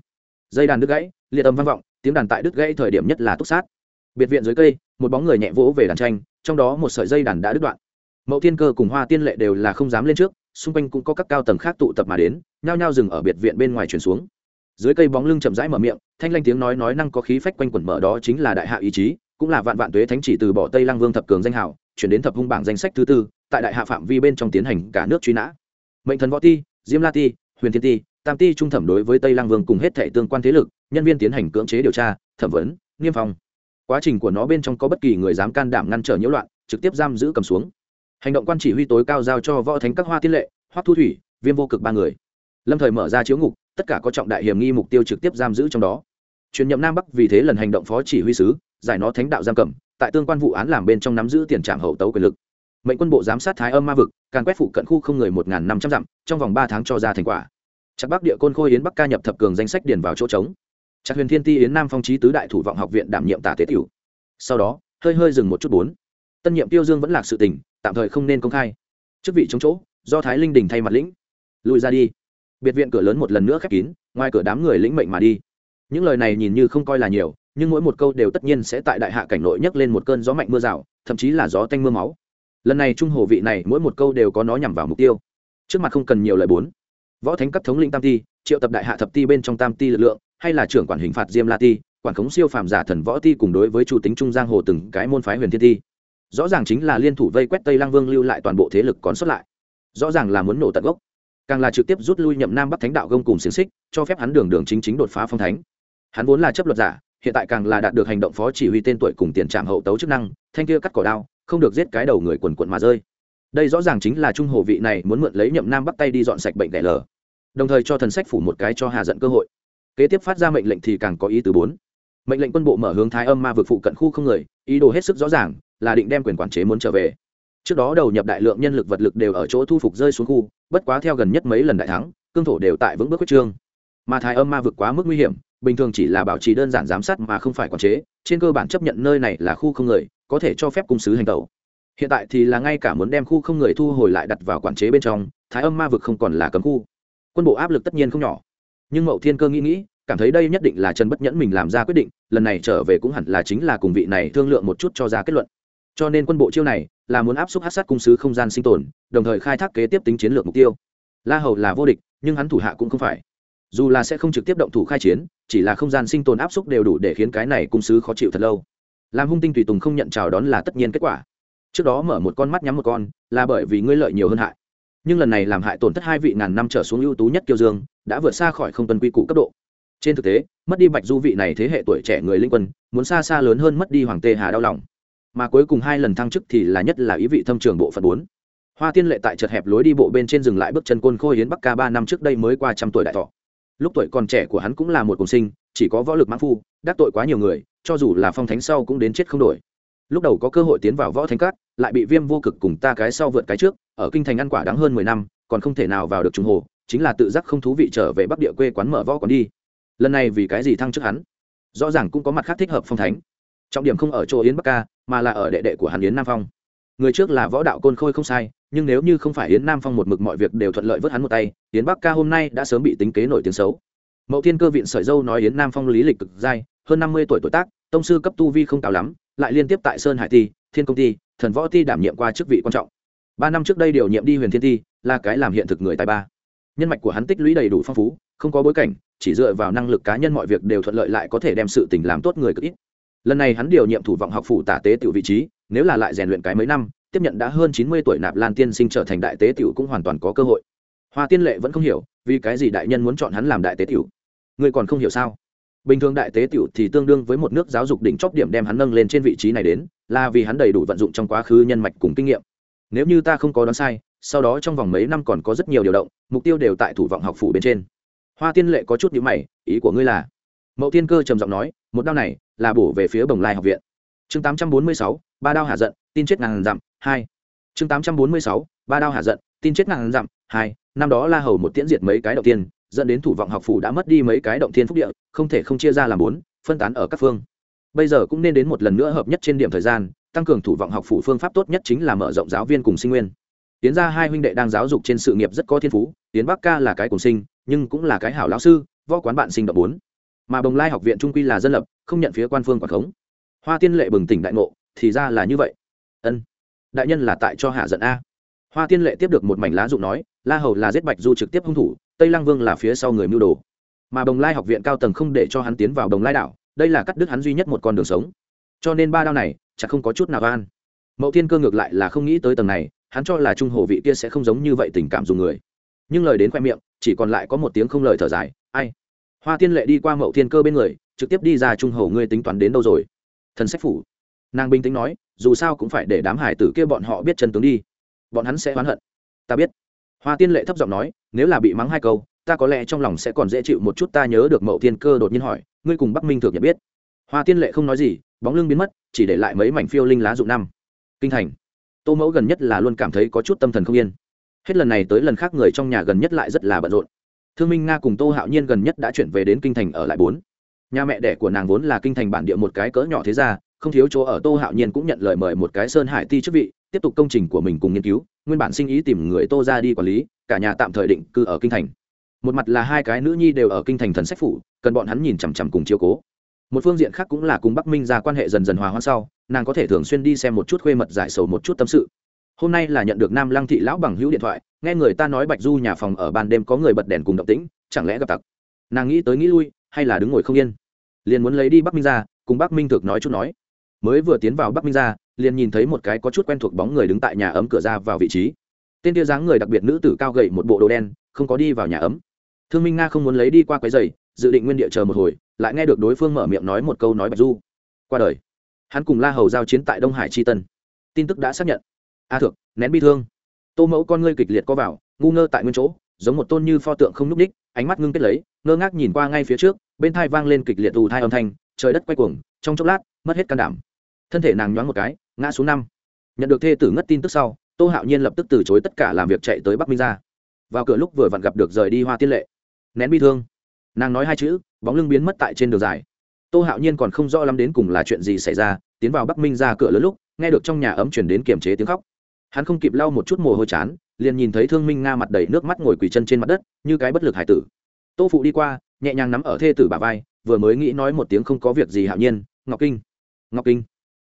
Dây đàn đứt gãy, liệt âm vang vọng, tiếng đàn tại đứt gãy thời điểm nhất là túc sát. Biệt viện dưới cây, một bóng người nhẹ vỗ về đàn tranh, trong đó một sợi dây đàn đã đứt đoạn. Mẫu thiên cơ cùng hoa tiên lệ đều là không dám lên trước, xung quanh cũng có các cao tầng khác tụ tập mà đến, nhao nhao dừng ở biệt viện bên ngoài chuyển xuống. Dưới cây bóng lưng chậm rãi mở miệng, thanh lanh tiếng nói nói năng có khí phách quanh quẩn mở đó chính là đại hạ ý chí, cũng là vạn vạn tuế thánh chỉ từ bỏ tây lăng vương thập cường danh hảo chuyển đến thập hung bảng danh sách thứ tư, tại đại hạ phạm vi bên trong tiến hành cả nước truy nã mệnh thần võ ti, diêm la ti, huyền thiên ti, tam ti trung thẩm đối với tây lang vương cùng hết thệ tương quan thế lực, nhân viên tiến hành cưỡng chế điều tra, thẩm vấn, niêm phong. Quá trình của nó bên trong có bất kỳ người dám can đảm ngăn trở nhiễu loạn, trực tiếp giam giữ cầm xuống. Hành động quan chỉ huy tối cao giao cho võ thánh các hoa tiên lệ, hoắc thu thủy, viêm vô cực ba người. Lâm thời mở ra chiếu ngục, tất cả có trọng đại hiểm nghi mục tiêu trực tiếp giam giữ trong đó. Truyền nhậm nam bắc vì thế lần hành động phó chỉ huy sứ, giải nó thánh đạo giam cầm, tại tương quan vụ án làm bên trong nắm giữ tiền trạm hậu tấu quyền lực mệnh quân bộ giám sát thái âm ma vực, càn quét phụ cận khu không người một năm trăm dặm, trong vòng ba tháng cho ra thành quả. Chắc bắc địa côn khôi yến bắc ca nhập thập cường danh sách điền vào chỗ trống. Chắc huyền thiên ti yến nam phong trí tứ đại thủ vọng học viện đảm nhiệm tả tế tiểu. Sau đó, hơi hơi dừng một chút bốn. Tân nhiệm tiêu dương vẫn lạc sự tình, tạm thời không nên công khai. Chức vị chống chỗ, do thái linh đình thay mặt lĩnh. Lùi ra đi. Biệt viện cửa lớn một lần nữa khép kín, ngoài cửa đám người lĩnh mệnh mà đi. Những lời này nhìn như không coi là nhiều, nhưng mỗi một câu đều tất nhiên sẽ tại đại hạ cảnh nội nhấc lên một cơn gió mạnh mưa rào, thậm chí là gió tanh mưa máu lần này trung hồ vị này, mỗi một câu đều có nó nhằm vào mục tiêu. Trước mặt không cần nhiều lời bốn. Võ thánh cấp thống lĩnh tam ti, triệu tập đại hạ thập ti bên trong tam ti lực lượng, hay là trưởng quản hình phạt diêm la ti, quản khống siêu phàm giả thần võ ti cùng đối với chủ tính trung giang hồ từng cái môn phái huyền thiên ti. Rõ ràng chính là liên thủ vây quét tây lang vương lưu lại toàn bộ thế lực còn sót lại. Rõ ràng là muốn nổ tận gốc. Càng là trực tiếp rút lui nhậm nam bắc thánh đạo gông cùng xiềng xích, cho phép hắn đường đường chính chính đột phá phong thánh. Hắn vốn là chấp luật giả, hiện tại càng là đạt được hành động phó chỉ huy tên tuổi cùng tiền trạm hậu tấu chức năng, thanh kia cắt cỏ đao không được giết cái đầu người quần quận mà rơi. Đây rõ ràng chính là trung hồ vị này muốn mượn lấy nhậm nam bắt tay đi dọn sạch bệnh đẻ lờ. Đồng thời cho thần sách phủ một cái cho hà giận cơ hội. Kế tiếp phát ra mệnh lệnh thì càng có ý từ bốn. Mệnh lệnh quân bộ mở hướng thái âm ma vực phụ cận khu không người, ý đồ hết sức rõ ràng, là định đem quyền quản chế muốn trở về. Trước đó đầu nhập đại lượng nhân lực vật lực đều ở chỗ thu phục rơi xuống khu, bất quá theo gần nhất mấy lần đại thắng, cương thổ đều tại vững bước quyết trương. Mà thái âm ma vực quá mức nguy hiểm bình thường chỉ là bảo trì đơn giản giám sát mà không phải quản chế, trên cơ bản chấp nhận nơi này là khu không người, có thể cho phép cung sứ hành tẩu. Hiện tại thì là ngay cả muốn đem khu không người thu hồi lại đặt vào quản chế bên trong, thái âm ma vực không còn là cấm khu. Quân bộ áp lực tất nhiên không nhỏ. Nhưng mậu thiên cơ nghĩ nghĩ, cảm thấy đây nhất định là trần bất nhẫn mình làm ra quyết định, lần này trở về cũng hẳn là chính là cùng vị này thương lượng một chút cho ra kết luận. Cho nên quân bộ chiêu này là muốn áp suất hát sát cung sứ không gian sinh tồn, đồng thời khai thác kế tiếp tính chiến lược mục tiêu. La hầu là vô địch, nhưng hắn thủ hạ cũng không phải. Dù là sẽ không trực tiếp động thủ khai chiến chỉ là không gian sinh tồn áp suất đều đủ để khiến cái này cung sứ khó chịu thật lâu. Làm hung tinh tùy tùng không nhận chào đón là tất nhiên kết quả. Trước đó mở một con mắt nhắm một con, là bởi vì ngươi lợi nhiều hơn hại. Nhưng lần này làm hại tổn thất hai vị ngàn năm trở xuống ưu tú nhất kiêu dương, đã vượt xa khỏi không tuân quy củ cấp độ. Trên thực tế, mất đi bạch du vị này thế hệ tuổi trẻ người linh quân, muốn xa xa lớn hơn mất đi hoàng tê hà đau lòng. Mà cuối cùng hai lần thăng chức thì là nhất là ý vị thâm trường bộ phận bốn. Hoa tiên lệ tại chật hẹp lối đi bộ bên trên dừng lại bước chân côn khôi hiến bắc ca ba năm trước đây mới qua trăm tuổi đại thọ lúc tuổi còn trẻ của hắn cũng là một cùng sinh, chỉ có võ lực mãn phu, đắc tội quá nhiều người, cho dù là phong thánh sau cũng đến chết không đổi. Lúc đầu có cơ hội tiến vào võ thánh cát lại bị viêm vô cực cùng ta cái sau vượt cái trước, ở kinh thành ăn quả đáng hơn mười năm, còn không thể nào vào được trung hồ, chính là tự giác không thú vị trở về bắc địa quê quán mở võ còn đi. Lần này vì cái gì thăng trước hắn? Rõ ràng cũng có mặt khác thích hợp phong thánh. Trọng điểm không ở chỗ yến bắc ca, mà là ở đệ đệ của hắn yến nam phong. Người trước là võ đạo côn khôi không sai nhưng nếu như không phải yến nam phong một mực mọi việc đều thuận lợi vớt hắn một tay yến bắc ca hôm nay đã sớm bị tính kế nổi tiếng xấu mậu thiên cơ viện sợi dâu nói yến nam phong lý lịch cực dai hơn năm mươi tuổi tuổi tác tông sư cấp tu vi không cao lắm lại liên tiếp tại sơn hải ti thiên công ty thần võ ti đảm nhiệm qua chức vị quan trọng ba năm trước đây điều nhiệm đi huyền thiên ti là cái làm hiện thực người tài ba nhân mạch của hắn tích lũy đầy đủ phong phú không có bối cảnh chỉ dựa vào năng lực cá nhân mọi việc đều thuận lợi lại có thể đem sự tình làm tốt người cực ít lần này hắn điều nhiệm thủ vọng học phủ tả tế tiểu vị trí nếu là lại rèn luyện cái mấy năm tiếp nhận đã hơn chín mươi tuổi nạp lan tiên sinh trở thành đại tế tiểu cũng hoàn toàn có cơ hội. Hoa tiên lệ vẫn không hiểu, vì cái gì đại nhân muốn chọn hắn làm đại tế tiểu? Người còn không hiểu sao? Bình thường đại tế tiểu thì tương đương với một nước giáo dục đỉnh chóp điểm đem hắn nâng lên trên vị trí này đến, là vì hắn đầy đủ vận dụng trong quá khứ nhân mạch cùng kinh nghiệm. Nếu như ta không có đoán sai, sau đó trong vòng mấy năm còn có rất nhiều điều động, mục tiêu đều tại thủ vọng học phủ bên trên. Hoa tiên lệ có chút nhữ mày, ý của ngươi là? Mậu tiên cơ trầm giọng nói, một đao này là bổ về phía bồng lai học viện. Chương tám trăm bốn mươi sáu, ba đao hạ giận, tin chết ngàn dặm hai. Chương tám trăm bốn mươi sáu, ba đao hạ giận, tin chết ngàn dặm. Hai, năm đó la hầu một tiễn diệt mấy cái động tiên dẫn đến thủ vọng học phủ đã mất đi mấy cái động thiên phúc địa, không thể không chia ra làm bốn, phân tán ở các phương. Bây giờ cũng nên đến một lần nữa hợp nhất trên điểm thời gian, tăng cường thủ vọng học phủ phương pháp tốt nhất chính là mở rộng giáo viên cùng sinh nguyên. Tiến ra hai huynh đệ đang giáo dục trên sự nghiệp rất có thiên phú, tiến bắc ca là cái cùng sinh, nhưng cũng là cái hảo lão sư, võ quán bạn sinh động bốn. Mà bồng lai học viện trung quy là dân lập, không nhận phía quan phương quản khống. Hoa tiên lệ bừng tỉnh đại ngộ, thì ra là như vậy. Ân đại nhân là tại cho hạ giận a. Hoa tiên lệ tiếp được một mảnh lá dụng nói, la hầu là giết bạch du trực tiếp hung thủ, tây lăng vương là phía sau người mưu đồ. Mà đồng lai học viện cao tầng không để cho hắn tiến vào đồng lai đảo, đây là cắt đứt hắn duy nhất một con đường sống. Cho nên ba đao này chắc không có chút nào gan mậu thiên cơ ngược lại là không nghĩ tới tầng này, hắn cho là trung hồ vị kia sẽ không giống như vậy tình cảm dùng người. Nhưng lời đến khoe miệng, chỉ còn lại có một tiếng không lời thở dài, ai? Hoa tiên lệ đi qua mậu thiên cơ bên người, trực tiếp đi ra trung hồ ngươi tính toán đến đâu rồi? Thần sách phủ nàng bình tĩnh nói, dù sao cũng phải để đám hải tử kia bọn họ biết chân tướng đi. Bọn hắn sẽ oán hận. Ta biết. Hoa tiên lệ thấp giọng nói, nếu là bị mắng hai câu, ta có lẽ trong lòng sẽ còn dễ chịu một chút, ta nhớ được mậu thiên cơ đột nhiên hỏi, ngươi cùng bắc minh thượng nhận biết? Hoa tiên lệ không nói gì, bóng lưng biến mất, chỉ để lại mấy mảnh phiêu linh lá dụng năm. Kinh thành. Tô mẫu gần nhất là luôn cảm thấy có chút tâm thần không yên. Hết lần này tới lần khác người trong nhà gần nhất lại rất là bận rộn. Thương minh nga cùng tô hạo nhiên gần nhất đã chuyển về đến kinh thành ở lại bốn. Nhà mẹ đẻ của nàng vốn là kinh thành bản địa một cái cỡ nhỏ thế ra không thiếu chỗ ở, tô hạo nhiên cũng nhận lời mời một cái sơn hải ti chức vị, tiếp tục công trình của mình cùng nghiên cứu, nguyên bản sinh ý tìm người tô ra đi quản lý, cả nhà tạm thời định cư ở kinh thành. Một mặt là hai cái nữ nhi đều ở kinh thành thần sách phủ, cần bọn hắn nhìn chằm chằm cùng chiều cố. Một phương diện khác cũng là cùng bắc minh ra quan hệ dần dần hòa hoãn sau, nàng có thể thường xuyên đi xem một chút khuê mật giải sầu một chút tâm sự. Hôm nay là nhận được nam lăng thị lão bằng hữu điện thoại, nghe người ta nói bạch du nhà phòng ở ban đêm có người bật đèn cùng động tĩnh, chẳng lẽ gặp tặc? Nàng nghĩ tới nghĩ lui, hay là đứng ngồi không yên? Liền muốn lấy đi bắc minh ra, cùng bắc minh thực nói chút nói mới vừa tiến vào bắc minh ra, liền nhìn thấy một cái có chút quen thuộc bóng người đứng tại nhà ấm cửa ra vào vị trí. Tên tia dáng người đặc biệt nữ tử cao gậy một bộ đồ đen, không có đi vào nhà ấm. Thương minh nga không muốn lấy đi qua quái giày, dự định nguyên địa chờ một hồi, lại nghe được đối phương mở miệng nói một câu nói bạch du. Qua đời, hắn cùng la hầu giao chiến tại đông hải tri tân. Tin tức đã xác nhận. A thượng nén bi thương. Tô mẫu con ngươi kịch liệt co vào, ngu ngơ tại nguyên chỗ, giống một tôn như pho tượng không n ú c ních ánh mắt ngưng kết lấy, ngơ ngác nhìn qua ngay phía trước, bên thai vang lên kịch liệt ù thai âm thanh, trời đất quay cuồng, trong chốc lát, mất hết can đảm thân thể nàng nhoáng một cái, ngã xuống năm. Nhận được thê tử ngất tin tức sau, tô hạo nhiên lập tức từ chối tất cả làm việc chạy tới bắc minh ra. Vào cửa lúc vừa vặn gặp được rời đi hoa tiên lệ. Nén bi thương. Nàng nói hai chữ, bóng lưng biến mất tại trên đường dài. Tô hạo nhiên còn không rõ lắm đến cùng là chuyện gì xảy ra, tiến vào bắc minh ra cửa lớn lúc, nghe được trong nhà ấm chuyển đến kiềm chế tiếng khóc. Hắn không kịp lau một chút mồ hôi chán, liền nhìn thấy thương minh nga mặt đầy nước mắt ngồi quỳ chân trên mặt đất, như cái bất lực hải tử. Tô phụ đi qua, nhẹ nhàng nắm ở thê tử bà vai, vừa mới nghĩ nói một tiếng không có việc gì hạo nhiên, ngọc kinh ngọc kinh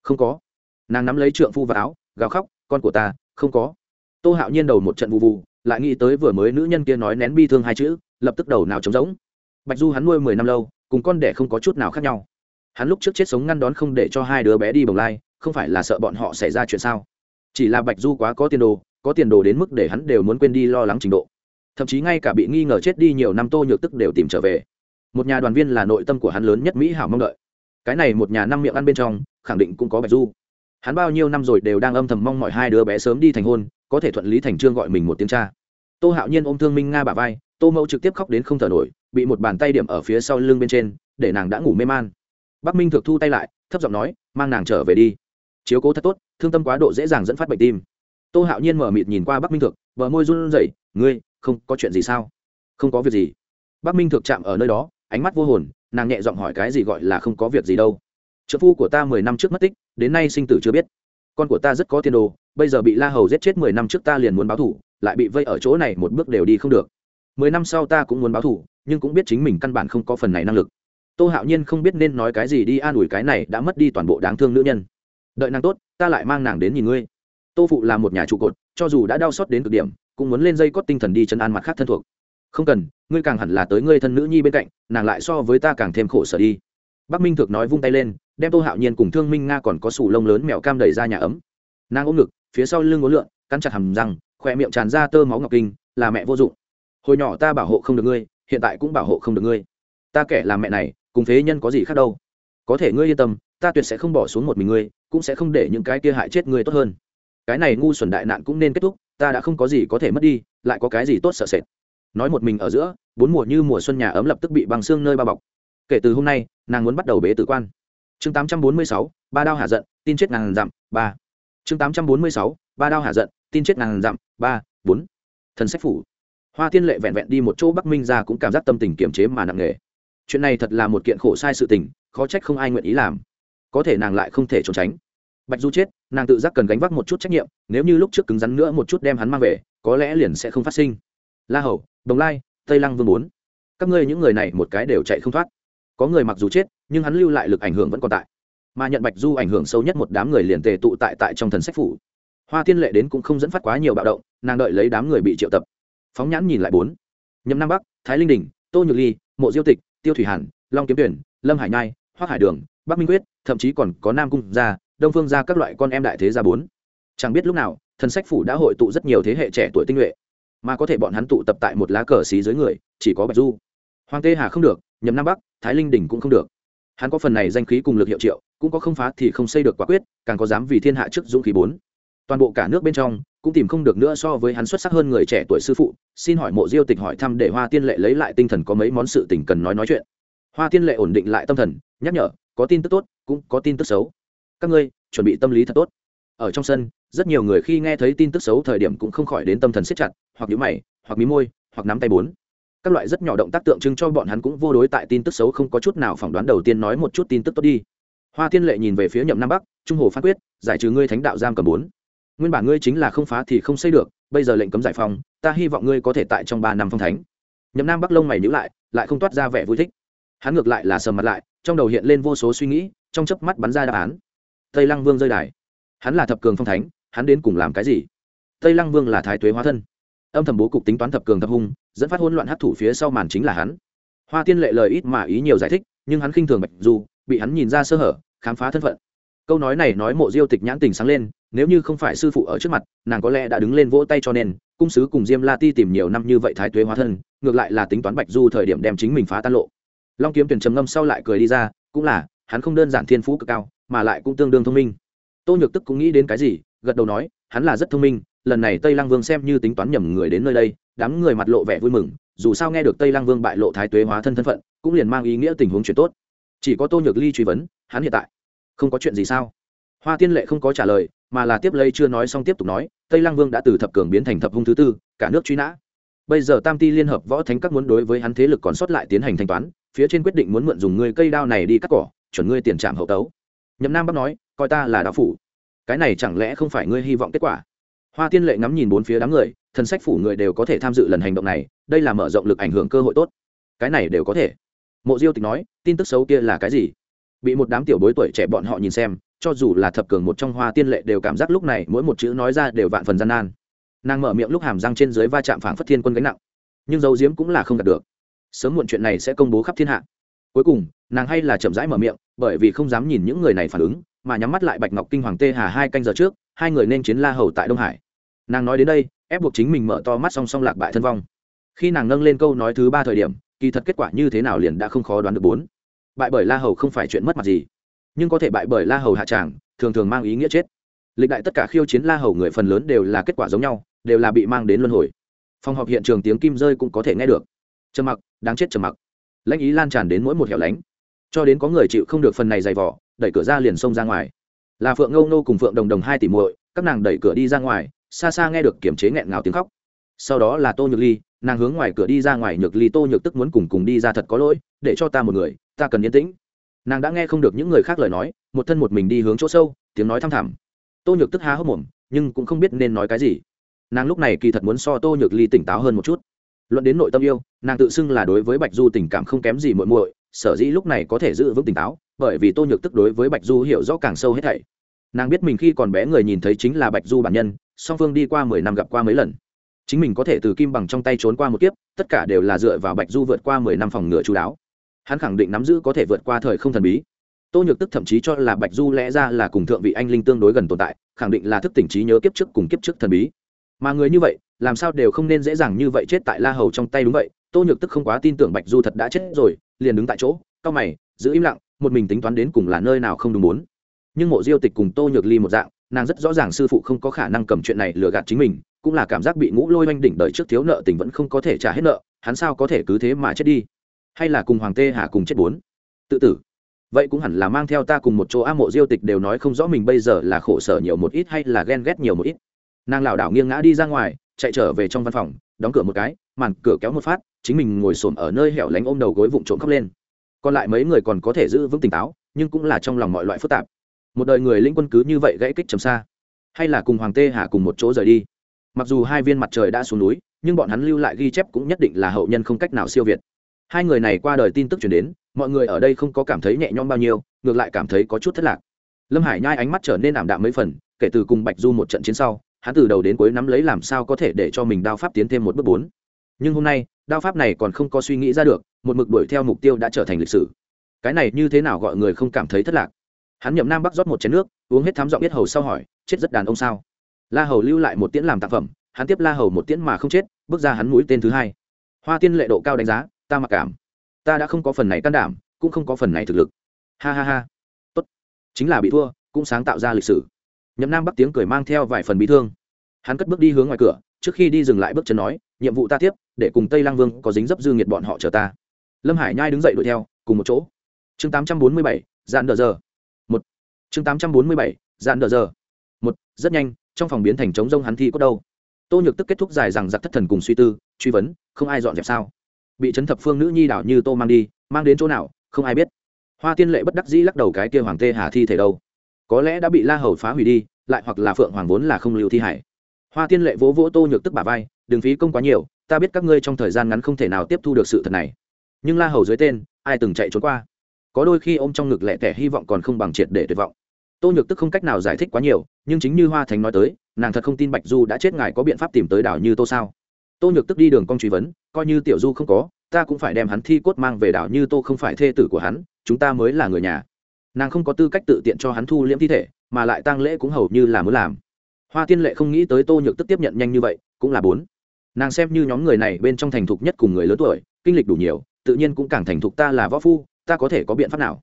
không có. Nàng nắm lấy trượng phu vào áo, gào khóc, con của ta, không có. Tô hạo nhiên đầu một trận vụ vụ lại nghĩ tới vừa mới nữ nhân kia nói nén bi thương hai chữ, lập tức đầu nào trống rỗng. Bạch du hắn nuôi mười năm lâu, cùng con đẻ không có chút nào khác nhau. Hắn lúc trước chết sống ngăn đón không để cho hai đứa bé đi bồng lai, không phải là sợ bọn họ xảy ra chuyện sao? Chỉ là bạch du quá có tiền đồ, có tiền đồ đến mức để hắn đều muốn quên đi lo lắng trình độ. Thậm chí ngay cả bị nghi ngờ chết đi nhiều năm tô nhược tức đều tìm trở về. Một nhà đoàn viên là nội tâm của hắn lớn nhất mỹ hảo mong đợi cái này một nhà năm miệng ăn bên trong, khẳng định cũng có bạch du. Hắn bao nhiêu năm rồi đều đang âm thầm mong mọi hai đứa bé sớm đi thành hôn, có thể thuận lý thành trương gọi mình một tiếng cha. Tô hạo nhiên ôm thương minh nga bà vai, tô mẫu trực tiếp khóc đến không thở nổi, bị một bàn tay điểm ở phía sau lưng bên trên, để nàng đã ngủ mê man. Bắc minh thực thu tay lại, thấp giọng nói, mang nàng trở về đi. Chiếu cố thật tốt, thương tâm quá độ dễ dàng dẫn phát bệnh tim. Tô hạo nhiên mở mịt nhìn qua bắc minh thực vợ môi run rẩy, ngươi, không có chuyện gì sao? Không có việc gì. Bắc minh thực chạm ở nơi đó ánh mắt vô hồn, nàng nhẹ giọng hỏi cái gì gọi là không có việc gì đâu. Trợ phu của ta mười năm trước mất tích, đến nay sinh tử chưa biết. Con của ta rất có tiền đồ, bây giờ bị la hầu giết chết mười năm trước ta liền muốn báo thủ, lại bị vây ở chỗ này một bước đều đi không được. Mười năm sau ta cũng muốn báo thủ, nhưng cũng biết chính mình căn bản không có phần này năng lực. Tô hạo nhiên không biết nên nói cái gì đi an ủi cái này đã mất đi toàn bộ đáng thương nữ nhân. Đợi nàng tốt, ta lại mang nàng đến nhìn ngươi. Tô phụ là một nhà trụ cột, cho dù đã đau xót đến cực điểm, cũng muốn lên dây cót tinh thần đi chân an mặt khác thân thuộc không cần, ngươi càng hẳn là tới ngươi thân nữ nhi bên cạnh, nàng lại so với ta càng thêm khổ sở đi. Bắc minh thực nói vung tay lên, đem tô hạo nhiên cùng thương minh nga còn có sủ lông lớn mèo cam đẩy ra nhà ấm. Nàng ôm ngực, phía sau lưng ngố lượn, cắn chặt hầm răng, khỏe miệng tràn ra tơ máu ngọc kinh, là mẹ vô dụng. Hồi nhỏ ta bảo hộ không được ngươi, hiện tại cũng bảo hộ không được ngươi. Ta kẻ làm mẹ này, cùng phế nhân có gì khác đâu. Có thể ngươi yên tâm, ta tuyệt sẽ không bỏ xuống một mình ngươi, cũng sẽ không để những cái kia hại chết ngươi tốt hơn. Cái này ngu xuẩn đại nạn cũng nên kết thúc, ta đã không có gì có thể mất đi, lại có cái gì tốt sợ sệt nói một mình ở giữa, bốn mùa như mùa xuân nhà ấm lập tức bị bằng xương nơi bao bọc. Kể từ hôm nay, nàng muốn bắt đầu bế tử quan. Chương tám trăm bốn mươi sáu, ba đao hạ giận, tin chết ngàn dặm, ba. Chương tám trăm bốn mươi sáu, ba đao hạ giận, tin chết ngàn dặm, ba, bốn. Thần sách phủ. Hoa tiên lệ vẹn vẹn đi một chỗ bắc minh ra cũng cảm giác tâm tình kiềm chế mà nặng nề. Chuyện này thật là một kiện khổ sai sự tình, khó trách không ai nguyện ý làm. Có thể nàng lại không thể trốn tránh. Bạch du chết, nàng tự giác cần gánh vác một chút trách nhiệm, nếu như lúc trước cứng rắn nữa một chút đem hắn mang về, có lẽ liền sẽ không phát sinh. La hầu đồng lai, tây lăng vương bốn. Các ngươi những người này một cái đều chạy không thoát. Có người mặc dù chết, nhưng hắn lưu lại lực ảnh hưởng vẫn còn tại. Mà nhận bạch du ảnh hưởng sâu nhất một đám người liền tề tụ tại tại trong thần sách phủ. Hoa tiên lệ đến cũng không dẫn phát quá nhiều bạo động, nàng đợi lấy đám người bị triệu tập. Phóng nhãn nhìn lại bốn. Nhâm nam bắc, thái linh đình, tô nhược ly, mộ diêu tịch, tiêu thủy hàn, long kiếm tuyển, lâm hải nhai, hoác hải đường, bắc minh quyết, thậm chí còn có nam cung gia, đông phương gia các loại con em đại thế gia bốn. Chẳng biết lúc nào, thần sách phủ đã hội tụ rất nhiều thế hệ trẻ tuổi tinh nhuệ mà có thể bọn hắn tụ tập tại một lá cờ xí dưới người, chỉ có bạch du. Hoàng tê hà không được nhầm nam bắc, thái linh đình cũng không được. Hắn có phần này danh khí cùng lực hiệu triệu, cũng có không phá thì không xây được quả quyết, càng có dám vì thiên hạ trước dũng khí bốn. Toàn bộ cả nước bên trong, cũng tìm không được nữa so với hắn xuất sắc hơn người trẻ tuổi sư phụ, xin hỏi mộ diêu tịch hỏi thăm để hoa tiên lệ lấy lại tinh thần có mấy món sự tình cần nói nói chuyện. Hoa tiên lệ ổn định lại tâm thần, nhắc nhở, có tin tức tốt, cũng có tin tức xấu. Các ngươi, chuẩn bị tâm lý thật tốt. Ở trong sân rất nhiều người khi nghe thấy tin tức xấu thời điểm cũng không khỏi đến tâm thần siết chặt, hoặc nhíu mày, hoặc mí môi, hoặc nắm tay bốn. Các loại rất nhỏ động tác tượng trưng cho bọn hắn cũng vô đối tại tin tức xấu không có chút nào phỏng đoán đầu tiên nói một chút tin tức tốt đi. Hoa Thiên lệ nhìn về phía nhậm nam bắc, trung hồ Phán quyết, giải trừ ngươi thánh đạo giam cầm bốn. Nguyên bản ngươi chính là không phá thì không xây được, bây giờ lệnh cấm giải phong ta hy vọng ngươi có thể tại trong ba năm phong thánh. Nhậm nam bắc lông mày nhữ lại lại không toát ra vẻ vui thích. Hắn ngược lại là sầm mặt lại, trong đầu hiện lên vô số suy nghĩ, trong chớp mắt bắn ra đáp án. Tây lăng vương rơi đài. Hắn là thập cường phong thánh hắn đến cùng làm cái gì? Tây lăng vương là thái tuế hóa thân. Âm thầm bố cục tính toán thập cường thập hung, dẫn phát hỗn loạn hấp thủ phía sau màn chính là hắn. Hoa tiên lệ lời ít mà ý nhiều giải thích, nhưng hắn khinh thường bạch du, bị hắn nhìn ra sơ hở, khám phá thân phận. Câu nói này nói mộ diêu tịch nhãn tình sáng lên, nếu như không phải sư phụ ở trước mặt, nàng có lẽ đã đứng lên vỗ tay cho nên, cung sứ cùng diêm la ti tìm nhiều năm như vậy thái tuế hóa thân, ngược lại là tính toán bạch du thời điểm đem chính mình phá tan lộ. Long kiếm tuyển trầm ngâm sau lại cười đi ra, cũng là, hắn không đơn giản thiên phú cực cao, mà lại cũng tương đương thông minh. Tô nhược tức cũng nghĩ đến cái gì gật đầu nói, hắn là rất thông minh, lần này tây lăng vương xem như tính toán nhầm người đến nơi đây, đám người mặt lộ vẻ vui mừng, dù sao nghe được tây lăng vương bại lộ thái tuế hóa thân thân phận, cũng liền mang ý nghĩa tình huống chuyện tốt. Chỉ có tô nhược ly truy vấn, hắn hiện tại không có chuyện gì sao? Hoa tiên lệ không có trả lời, mà là tiếp lấy chưa nói xong tiếp tục nói, tây lăng vương đã từ thập cường biến thành thập hung thứ tư, cả nước truy nã. Bây giờ tam ti liên hợp võ thánh các muốn đối với hắn thế lực còn sót lại tiến hành thanh toán, phía trên quyết định muốn mượn dùng ngươi cây đao này đi cắt cỏ, chuẩn ngươi tiền trạm hậu tấu. Nhậm nam bắc nói, coi ta là đạo phủ cái này chẳng lẽ không phải ngươi hy vọng kết quả? Hoa tiên lệ ngắm nhìn bốn phía đám người, thần sách phủ người đều có thể tham dự lần hành động này, đây là mở rộng lực ảnh hưởng cơ hội tốt. Cái này đều có thể. Mộ diêu tịch nói, tin tức xấu kia là cái gì? Bị một đám tiểu bối tuổi trẻ bọn họ nhìn xem, cho dù là thập cường một trong hoa tiên lệ đều cảm giác lúc này mỗi một chữ nói ra đều vạn phần gian nan. Nàng mở miệng lúc hàm răng trên dưới va chạm phảng phất thiên quân gánh nặng, nhưng dấu diếm cũng là không đạt được. Sớm muộn chuyện này sẽ công bố khắp thiên hạ. Cuối cùng, nàng hay là chậm rãi mở miệng, bởi vì không dám nhìn những người này phản ứng mà nhắm mắt lại bạch ngọc kinh hoàng tê hà hai canh giờ trước, hai người nên chiến la hầu tại đông hải. Nàng nói đến đây, ép buộc chính mình mở to mắt song song lạc bại thân vong. Khi nàng nâng lên câu nói thứ ba thời điểm, kỳ thật kết quả như thế nào liền đã không khó đoán được bốn. Bại bởi la hầu không phải chuyện mất mặt gì, nhưng có thể bại bởi la hầu hạ tràng, thường thường mang ý nghĩa chết. Lịch đại tất cả khiêu chiến la hầu người phần lớn đều là kết quả giống nhau, đều là bị mang đến luân hồi. Phòng họp hiện trường tiếng kim rơi cũng có thể nghe được. Trầm mặc, đáng chết trầm mặc. Lãnh ý lan tràn đến mỗi một hẻo lánh. Cho đến có người chịu không được phần này dày vỏ đẩy cửa ra liền xông ra ngoài. Là phượng ngâu nô cùng phượng đồng đồng hai tỷ muội, các nàng đẩy cửa đi ra ngoài, xa xa nghe được kiểm chế nghẹn ngào tiếng khóc. Sau đó là tô nhược ly, nàng hướng ngoài cửa đi ra ngoài, nhược ly tô nhược tức muốn cùng cùng đi ra thật có lỗi, để cho ta một người, ta cần yên tĩnh. Nàng đã nghe không được những người khác lời nói, một thân một mình đi hướng chỗ sâu, tiếng nói thăm thẳm. Tô nhược tức há hốc mồm, nhưng cũng không biết nên nói cái gì. Nàng lúc này kỳ thật muốn so tô nhược ly tỉnh táo hơn một chút. Luận đến nội tâm yêu, nàng tự xưng là đối với bạch du tình cảm không kém gì muội muội sở dĩ lúc này có thể giữ vững tỉnh táo, bởi vì tô nhược tức đối với bạch du hiểu rõ càng sâu hết thảy. Nàng biết mình khi còn bé người nhìn thấy chính là bạch du bản nhân, song phương đi qua mười năm gặp qua mấy lần. Chính mình có thể từ kim bằng trong tay trốn qua một kiếp, tất cả đều là dựa vào bạch du vượt qua mười năm phòng ngựa chú đáo. Hắn khẳng định nắm giữ có thể vượt qua thời không thần bí. Tô nhược tức thậm chí cho là bạch du lẽ ra là cùng thượng vị anh linh tương đối gần tồn tại, khẳng định là thức tỉnh trí nhớ kiếp trước cùng kiếp trước thần bí. Mà người như vậy làm sao đều không nên dễ dàng như vậy chết tại la hầu trong tay đúng vậy, tô nhược tức không quá tin tưởng bạch du thật đã chết rồi, liền đứng tại chỗ cao mày, giữ im lặng, một mình tính toán đến cùng là nơi nào không đúng muốn. Nhưng mộ diêu tịch cùng tô nhược ly một dạng, nàng rất rõ ràng sư phụ không có khả năng cầm chuyện này lừa gạt chính mình, cũng là cảm giác bị ngũ lôi oanh đỉnh đợi trước thiếu nợ tình vẫn không có thể trả hết nợ, hắn sao có thể cứ thế mà chết đi? Hay là cùng hoàng tê hà cùng chết bốn? Tự tử. Vậy cũng hẳn là mang theo ta cùng một chỗ a mộ diêu tịch đều nói không rõ mình bây giờ là khổ sở nhiều một ít hay là ghen ghét nhiều một ít. Nàng lảo đảo nghiêng ngã đi ra ngoài chạy trở về trong văn phòng, đóng cửa một cái, màn cửa kéo một phát, chính mình ngồi xổm ở nơi hẻo lánh ôm đầu gối vụng trộm khóc lên. Còn lại mấy người còn có thể giữ vững tỉnh táo, nhưng cũng là trong lòng mọi loại phức tạp. Một đời người linh quân cứ như vậy gãy kích trầm xa. Hay là cùng hoàng tê hà cùng một chỗ rời đi. Mặc dù hai viên mặt trời đã xuống núi, nhưng bọn hắn lưu lại ghi chép cũng nhất định là hậu nhân không cách nào siêu việt. Hai người này qua đời tin tức chuyển đến, mọi người ở đây không có cảm thấy nhẹ nhõm bao nhiêu, ngược lại cảm thấy có chút thất lạc. Lâm hải nhai ánh mắt trở nên ảm đạm mấy phần, kể từ cùng bạch du một trận chiến sau hắn từ đầu đến cuối nắm lấy làm sao có thể để cho mình đao pháp tiến thêm một bước bốn. Nhưng hôm nay, đao pháp này còn không có suy nghĩ ra được, một mực đuổi theo mục tiêu đã trở thành lịch sử. Cái này như thế nào gọi người không cảm thấy thất lạc? Hắn nhậm nam bắc rót một chén nước, uống hết thám giọng biết hầu sau hỏi, chết rất đàn ông sao? La hầu lưu lại một tiễn làm tác phẩm, hắn tiếp la hầu một tiễn mà không chết, bước ra hắn mũi tên thứ hai. Hoa tiên lệ độ cao đánh giá, ta mặc cảm. Ta đã không có phần này can đảm, cũng không có phần này thực lực. Ha ha ha. Tốt. Chính là bị thua, cũng sáng tạo ra lịch sử nhậm nam bắc tiếng cười mang theo vài phần bị thương. Hắn cất bước đi hướng ngoài cửa, trước khi đi dừng lại bước chân nói, nhiệm vụ ta tiếp, để cùng tây lang vương có dính dấp dư nghiệt bọn họ chờ ta. Lâm hải nhai đứng dậy đuổi theo, cùng một chỗ. Chương tám trăm bốn mươi bảy dạn đờ giờ. Một. Chương tám trăm bốn mươi bảy dạn đờ giờ. Một, rất nhanh, trong phòng biến thành trống rông hắn thi có đâu. Tô nhược tức kết thúc dài rằng giặc thất thần cùng suy tư, truy vấn, không ai dọn dẹp sao? Bị chấn thập phương nữ nhi đảo như tô mang đi, mang đến chỗ nào, không ai biết. Hoa tiên lệ bất đắc dĩ lắc đầu cái kia hoàng tê hà thi thể đâu có lẽ đã bị la hầu phá hủy đi, lại hoặc là phượng hoàng vốn là không lưu thi hải. Hoa tiên lệ vỗ vỗ tô nhược tức bà vai, đừng phí công quá nhiều, ta biết các ngươi trong thời gian ngắn không thể nào tiếp thu được sự thật này. Nhưng la hầu dưới tên, ai từng chạy trốn qua? Có đôi khi ô m trong ngực lẹ tẻ hy vọng còn không bằng triệt để tuyệt vọng. Tô nhược tức không cách nào giải thích quá nhiều, nhưng chính như hoa thành nói tới, nàng thật không tin bạch du đã chết ngài có biện pháp tìm tới đảo như tô sao? Tô nhược tức đi đường con truy vấn, coi như tiểu du không có, ta cũng phải đem hắn thi cốt mang về đảo như tô không phải thê tử của hắn, chúng ta mới là người nhà nàng không có tư cách tự tiện cho hắn thu liễm thi thể, mà lại tăng lễ cũng hầu như là muốn làm. Hoa tiên lệ không nghĩ tới tô nhược tức tiếp nhận nhanh như vậy, cũng là bốn. Nàng xem như nhóm người này bên trong thành thục nhất cùng người lớn tuổi, kinh lịch đủ nhiều, tự nhiên cũng càng thành thục ta là võ phu, ta có thể có biện pháp nào?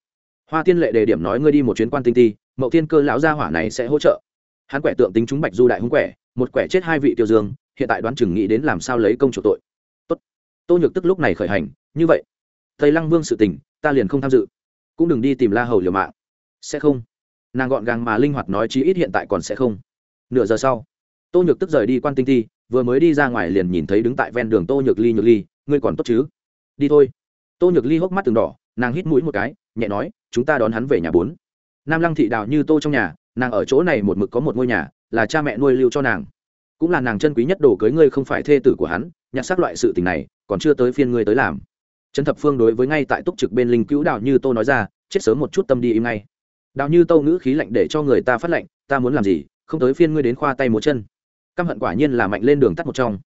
Hoa tiên lệ đề điểm nói ngươi đi một chuyến quan tinh ti, mậu thiên cơ lão gia hỏa này sẽ hỗ trợ. Hắn quẻ tượng tính chúng bạch du đại hung quẻ, một quẻ chết hai vị tiêu dương, hiện tại đoán chừng nghĩ đến làm sao lấy công chủ tội. Tốt. Tô nhược tức lúc này khởi hành, như vậy. Tây lăng vương sự tình, ta liền không tham dự cũng đừng đi tìm la hầu liều mạng. Sẽ không. Nàng gọn gàng mà linh hoạt nói chí ít hiện tại còn sẽ không. Nửa giờ sau, tô nhược tức rời đi quan tinh thi, vừa mới đi ra ngoài liền nhìn thấy đứng tại ven đường tô nhược ly nhược ly, ngươi còn tốt chứ? Đi thôi. Tô nhược ly hốc mắt từng đỏ, nàng hít mũi một cái, nhẹ nói, chúng ta đón hắn về nhà bốn. Nam lăng thị đào như tô trong nhà, nàng ở chỗ này một mực có một ngôi nhà, là cha mẹ nuôi lưu cho nàng. Cũng là nàng chân quý nhất đồ cưới ngươi không phải thê tử của hắn, nhặt xác loại sự tình này, còn chưa tới phiên ngươi tới làm trần thập phương đối với ngay tại túc trực bên linh cứu đạo như tô nói ra, chết sớm một chút tâm đi im ngay. Đào như tô ngữ khí lạnh để cho người ta phát lạnh, ta muốn làm gì, không tới phiên ngươi đến khoa tay múa chân. Căm hận quả nhiên là mạnh lên đường tắt một trong.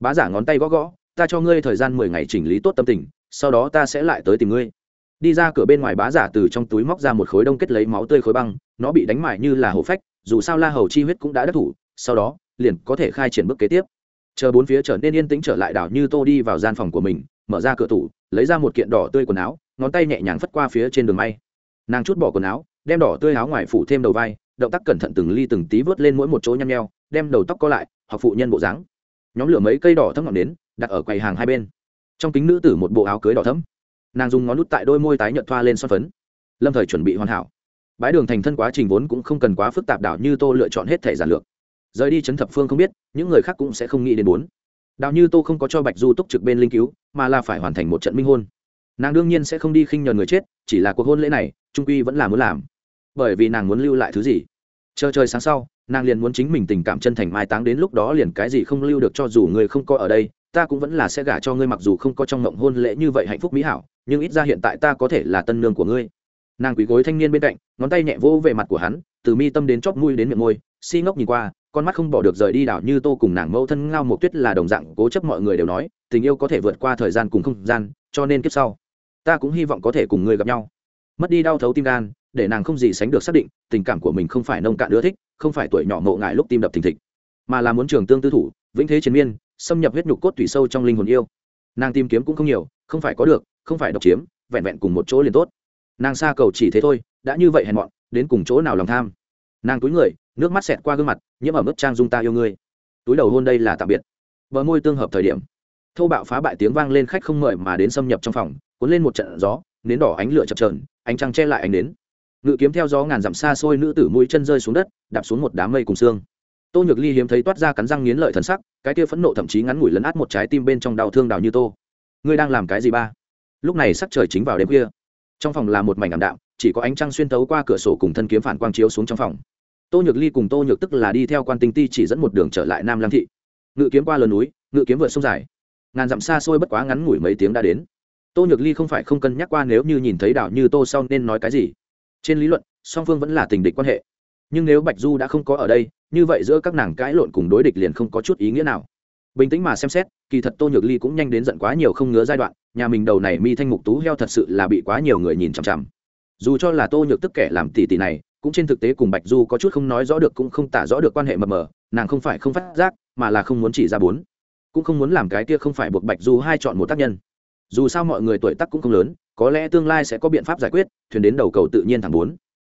Bá giả ngón tay gõ gõ, ta cho ngươi thời gian mười ngày chỉnh lý tốt tâm tình, sau đó ta sẽ lại tới tìm ngươi. Đi ra cửa bên ngoài bá giả từ trong túi móc ra một khối đông kết lấy máu tươi khối băng, nó bị đánh mại như là hổ phách, dù sao la hầu chi huyết cũng đã đắc thủ, sau đó, liền có thể khai triển bước kế tiếp. Chờ bốn phía trở nên yên tĩnh trở lại đảo như tô đi vào gian phòng của mình, mở ra cửa tủ lấy ra một kiện đỏ tươi quần áo, ngón tay nhẹ nhàng phất qua phía trên đường may. Nàng chút bỏ quần áo, đem đỏ tươi áo ngoài phủ thêm đầu vai, động tác cẩn thận từng ly từng tí vớt lên mỗi một chỗ nhăn nheo, đem đầu tóc co lại hoặc phụ nhân bộ dáng. Nhóm lửa mấy cây đỏ thấm ngọn đến đặt ở quầy hàng hai bên. Trong kính nữ tử một bộ áo cưới đỏ thấm. Nàng dùng ngón nút tại đôi môi tái nhợt thoa lên son phấn. Lâm thời chuẩn bị hoàn hảo. Bãi đường thành thân quá trình vốn cũng không cần quá phức tạp đảo như tô lựa chọn hết thể giản lược. Rời đi chấn thập phương không biết, những người khác cũng sẽ không nghĩ đến bốn đào như tô không có cho bạch du túc trực bên linh cứu, mà là phải hoàn thành một trận minh hôn. Nàng đương nhiên sẽ không đi khinh nhờn người chết, chỉ là cuộc hôn lễ này, trung quy vẫn là muốn làm. Bởi vì nàng muốn lưu lại thứ gì? Chờ trời sáng sau, nàng liền muốn chính mình tình cảm chân thành mai táng đến lúc đó liền cái gì không lưu được cho dù người không có ở đây, ta cũng vẫn là sẽ gả cho ngươi mặc dù không có trong ngộng hôn lễ như vậy hạnh phúc mỹ hảo, nhưng ít ra hiện tại ta có thể là tân nương của ngươi. Nàng quý gối thanh niên bên cạnh, ngón tay nhẹ vỗ về mặt của hắn, từ mi tâm đến chóp mũi đến miệng môi, si ngốc nhìn qua con mắt không bỏ được rời đi đảo như tô cùng nàng mẫu thân ngao một tuyết là đồng dạng cố chấp mọi người đều nói, tình yêu có thể vượt qua thời gian cùng không gian, cho nên kiếp sau, ta cũng hy vọng có thể cùng người gặp nhau. Mất đi đau thấu tim gan, để nàng không gì sánh được xác định, tình cảm của mình không phải nông cạn ưa thích, không phải tuổi nhỏ mộ ngại lúc tim đập thình thịch, mà là muốn trường tương tư thủ, vĩnh thế chiến miên, xâm nhập huyết nhục cốt thủy sâu trong linh hồn yêu. Nàng tìm kiếm cũng không nhiều, không phải có được, không phải độc chiếm, vẹn vẹn cùng một chỗ liền tốt. Nàng xa cầu chỉ thế thôi, đã như vậy hèn mọn, đến cùng chỗ nào lòng tham. Nàng túi người nước mắt xẹt qua gương mặt, nhiễm ở mức trang dung ta yêu ngươi. Túi đầu hôn đây là tạm biệt. Vợ môi tương hợp thời điểm, thô bạo phá bại tiếng vang lên khách không mời mà đến xâm nhập trong phòng, cuốn lên một trận gió, nến đỏ ánh lửa chập trờn ánh trăng che lại ánh nến. ngự kiếm theo gió ngàn dặm xa xôi nữ tử mũi chân rơi xuống đất, đạp xuống một đám mây cùng xương. Tô nhược ly hiếm thấy toát ra cắn răng nghiến lợi thần sắc, cái kia phẫn nộ thậm chí ngắn ngủi lấn át một trái tim bên trong đau thương đào như tô. Ngươi đang làm cái gì ba? Lúc này sắc trời chính vào đêm khuya. Trong phòng là một mảnh ảm đạm, chỉ có ánh trăng xuyên tấu qua cửa sổ cùng thân kiếm phản quang chiếu xuống trong phòng tô nhược ly cùng tô nhược tức là đi theo quan tinh ti chỉ dẫn một đường trở lại nam lam thị. Ngự kiếm qua lớn núi, ngự kiếm vượt sông dài. Ngàn dặm xa xôi bất quá ngắn ngủi mấy tiếng đã đến. Tô nhược ly không phải không cân nhắc qua nếu như nhìn thấy đảo như tô sau nên nói cái gì. Trên lý luận, song phương vẫn là tình địch quan hệ. Nhưng nếu bạch du đã không có ở đây, như vậy giữa các nàng cãi lộn cùng đối địch liền không có chút ý nghĩa nào. Bình tĩnh mà xem xét, kỳ thật tô nhược ly cũng nhanh đến giận quá nhiều không ngứa giai đoạn, nhà mình đầu này mi thanh mục tú heo thật sự là bị quá nhiều người nhìn chằm chằm. Dù cho là tô nhược tức kẻ làm tỷ tỷ này cũng trên thực tế cùng bạch du có chút không nói rõ được cũng không tả rõ được quan hệ mờ mờ, nàng không phải không phát giác, mà là không muốn chỉ ra bốn. Cũng không muốn làm cái kia không phải buộc bạch du hai chọn một tác nhân. Dù sao mọi người tuổi tác cũng không lớn, có lẽ tương lai sẽ có biện pháp giải quyết, thuyền đến đầu cầu tự nhiên thẳng bốn.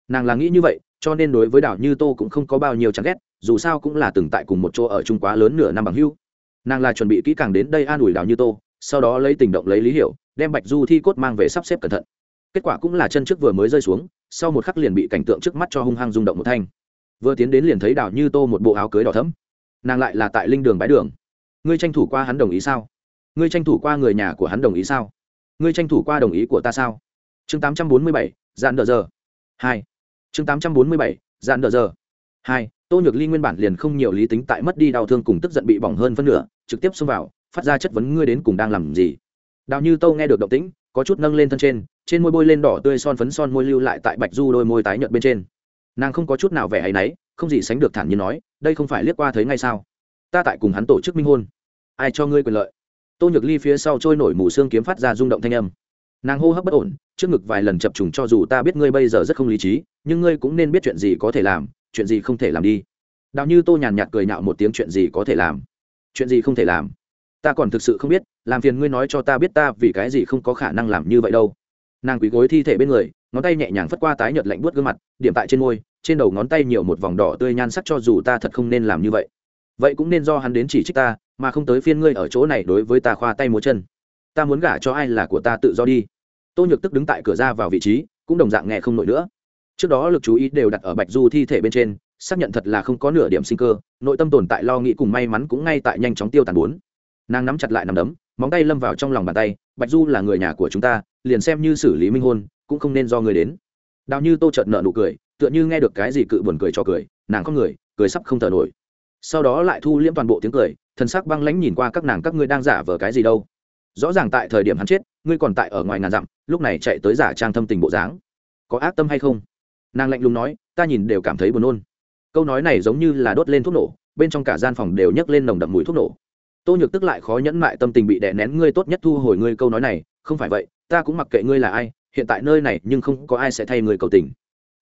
Nàng là nghĩ như vậy, cho nên đối với đảo như tô cũng không có bao nhiêu chán ghét, dù sao cũng là từng tại cùng một chỗ ở chung quá lớn nửa năm bằng hưu. Nàng là chuẩn bị kỹ càng đến đây an ủi đảo như tô, sau đó lấy tình động lấy lý hiểu, đem bạch du thi cốt mang về sắp xếp cẩn thận kết quả cũng là chân trước vừa mới rơi xuống, sau một khắc liền bị cảnh tượng trước mắt cho hung hăng rung động một thanh. Vừa tiến đến liền thấy Đào như tô một bộ áo cưới đỏ thấm nàng lại là tại linh đường bái đường. Ngươi tranh thủ qua hắn đồng ý sao? Ngươi tranh thủ qua người nhà của hắn đồng ý sao? Ngươi tranh thủ qua đồng ý của ta sao? Chương tám trăm bốn mươi bảy dạn đờ giờ. Hai. Chương tám trăm bốn mươi bảy dạn đờ giờ. Hai. Tô nhược ly nguyên bản liền không nhiều lý tính tại mất đi đau thương cùng tức giận bị bỏng hơn phân nửa, trực tiếp xông vào, phát ra chất vấn ngươi đến cùng đang làm gì. Đào như tô nghe được động tĩnh có chút nâng lên thân trên trên môi bôi lên đỏ tươi son phấn son môi lưu lại tại bạch du đôi môi tái nhợt bên trên. Nàng không có chút nào vẻ hay náy, không gì sánh được thản nhiên nói, đây không phải liếc qua thấy ngay sao? Ta tại cùng hắn tổ chức minh hôn. Ai cho ngươi quyền lợi? Tô nhược ly phía sau trôi nổi mù xương kiếm phát ra rung động thanh âm. Nàng hô hấp bất ổn, trước ngực vài lần chập trùng cho dù ta biết ngươi bây giờ rất không lý trí, nhưng ngươi cũng nên biết chuyện gì có thể làm, chuyện gì không thể làm đi. Đào như tô nhàn nhạt cười nhạo một tiếng, chuyện gì có thể làm? Chuyện gì không thể làm? Ta còn thực sự không biết, làm phiền ngươi nói cho ta biết ta vì cái gì không có khả năng làm như vậy đâu. Nàng quỳ gối thi thể bên người, ngón tay nhẹ nhàng phất qua tái nhợt lạnh buốt gương mặt, điểm tại trên môi, trên đầu ngón tay nhiều một vòng đỏ tươi nhan sắc cho dù ta thật không nên làm như vậy. Vậy cũng nên do hắn đến chỉ trích ta, mà không tới phiên ngươi ở chỗ này đối với ta khoa tay múa chân. Ta muốn gả cho ai là của ta tự do đi. Tô nhược tức đứng tại cửa ra vào vị trí, cũng đồng dạng nghe không nổi nữa. Trước đó lực chú ý đều đặt ở bạch du thi thể bên trên, xác nhận thật là không có nửa điểm sinh cơ, nội tâm tồn tại lo nghĩ cùng may mắn cũng ngay tại nhanh chóng tiêu tàn bốn nàng nắm chặt lại nằm đấm, móng tay lâm vào trong lòng bàn tay, bạch du là người nhà của chúng ta, liền xem như xử lý minh hôn, cũng không nên do người đến. Đào như tô trợn nợ nụ cười, tựa như nghe được cái gì cự buồn cười cho cười, nàng có người, cười sắp không thở nổi. Sau đó lại thu liễm toàn bộ tiếng cười, thần sắc băng lãnh nhìn qua các nàng, các ngươi đang giả vờ cái gì đâu. Rõ ràng tại thời điểm hắn chết, ngươi còn tại ở ngoài ngàn dặm, lúc này chạy tới giả trang thâm tình bộ dáng. Có ác tâm hay không? Nàng lạnh lùng nói, ta nhìn đều cảm thấy buồn nôn. Câu nói này giống như là đốt lên thuốc nổ, bên trong cả gian phòng đều nhấc lên nồng đậm mùi thuốc nổ tô nhược tức lại khó nhẫn mại tâm tình bị đè nén, ngươi tốt nhất thu hồi ngươi câu nói này, không phải vậy, ta cũng mặc kệ ngươi là ai, hiện tại nơi này nhưng không có ai sẽ thay người cầu tình.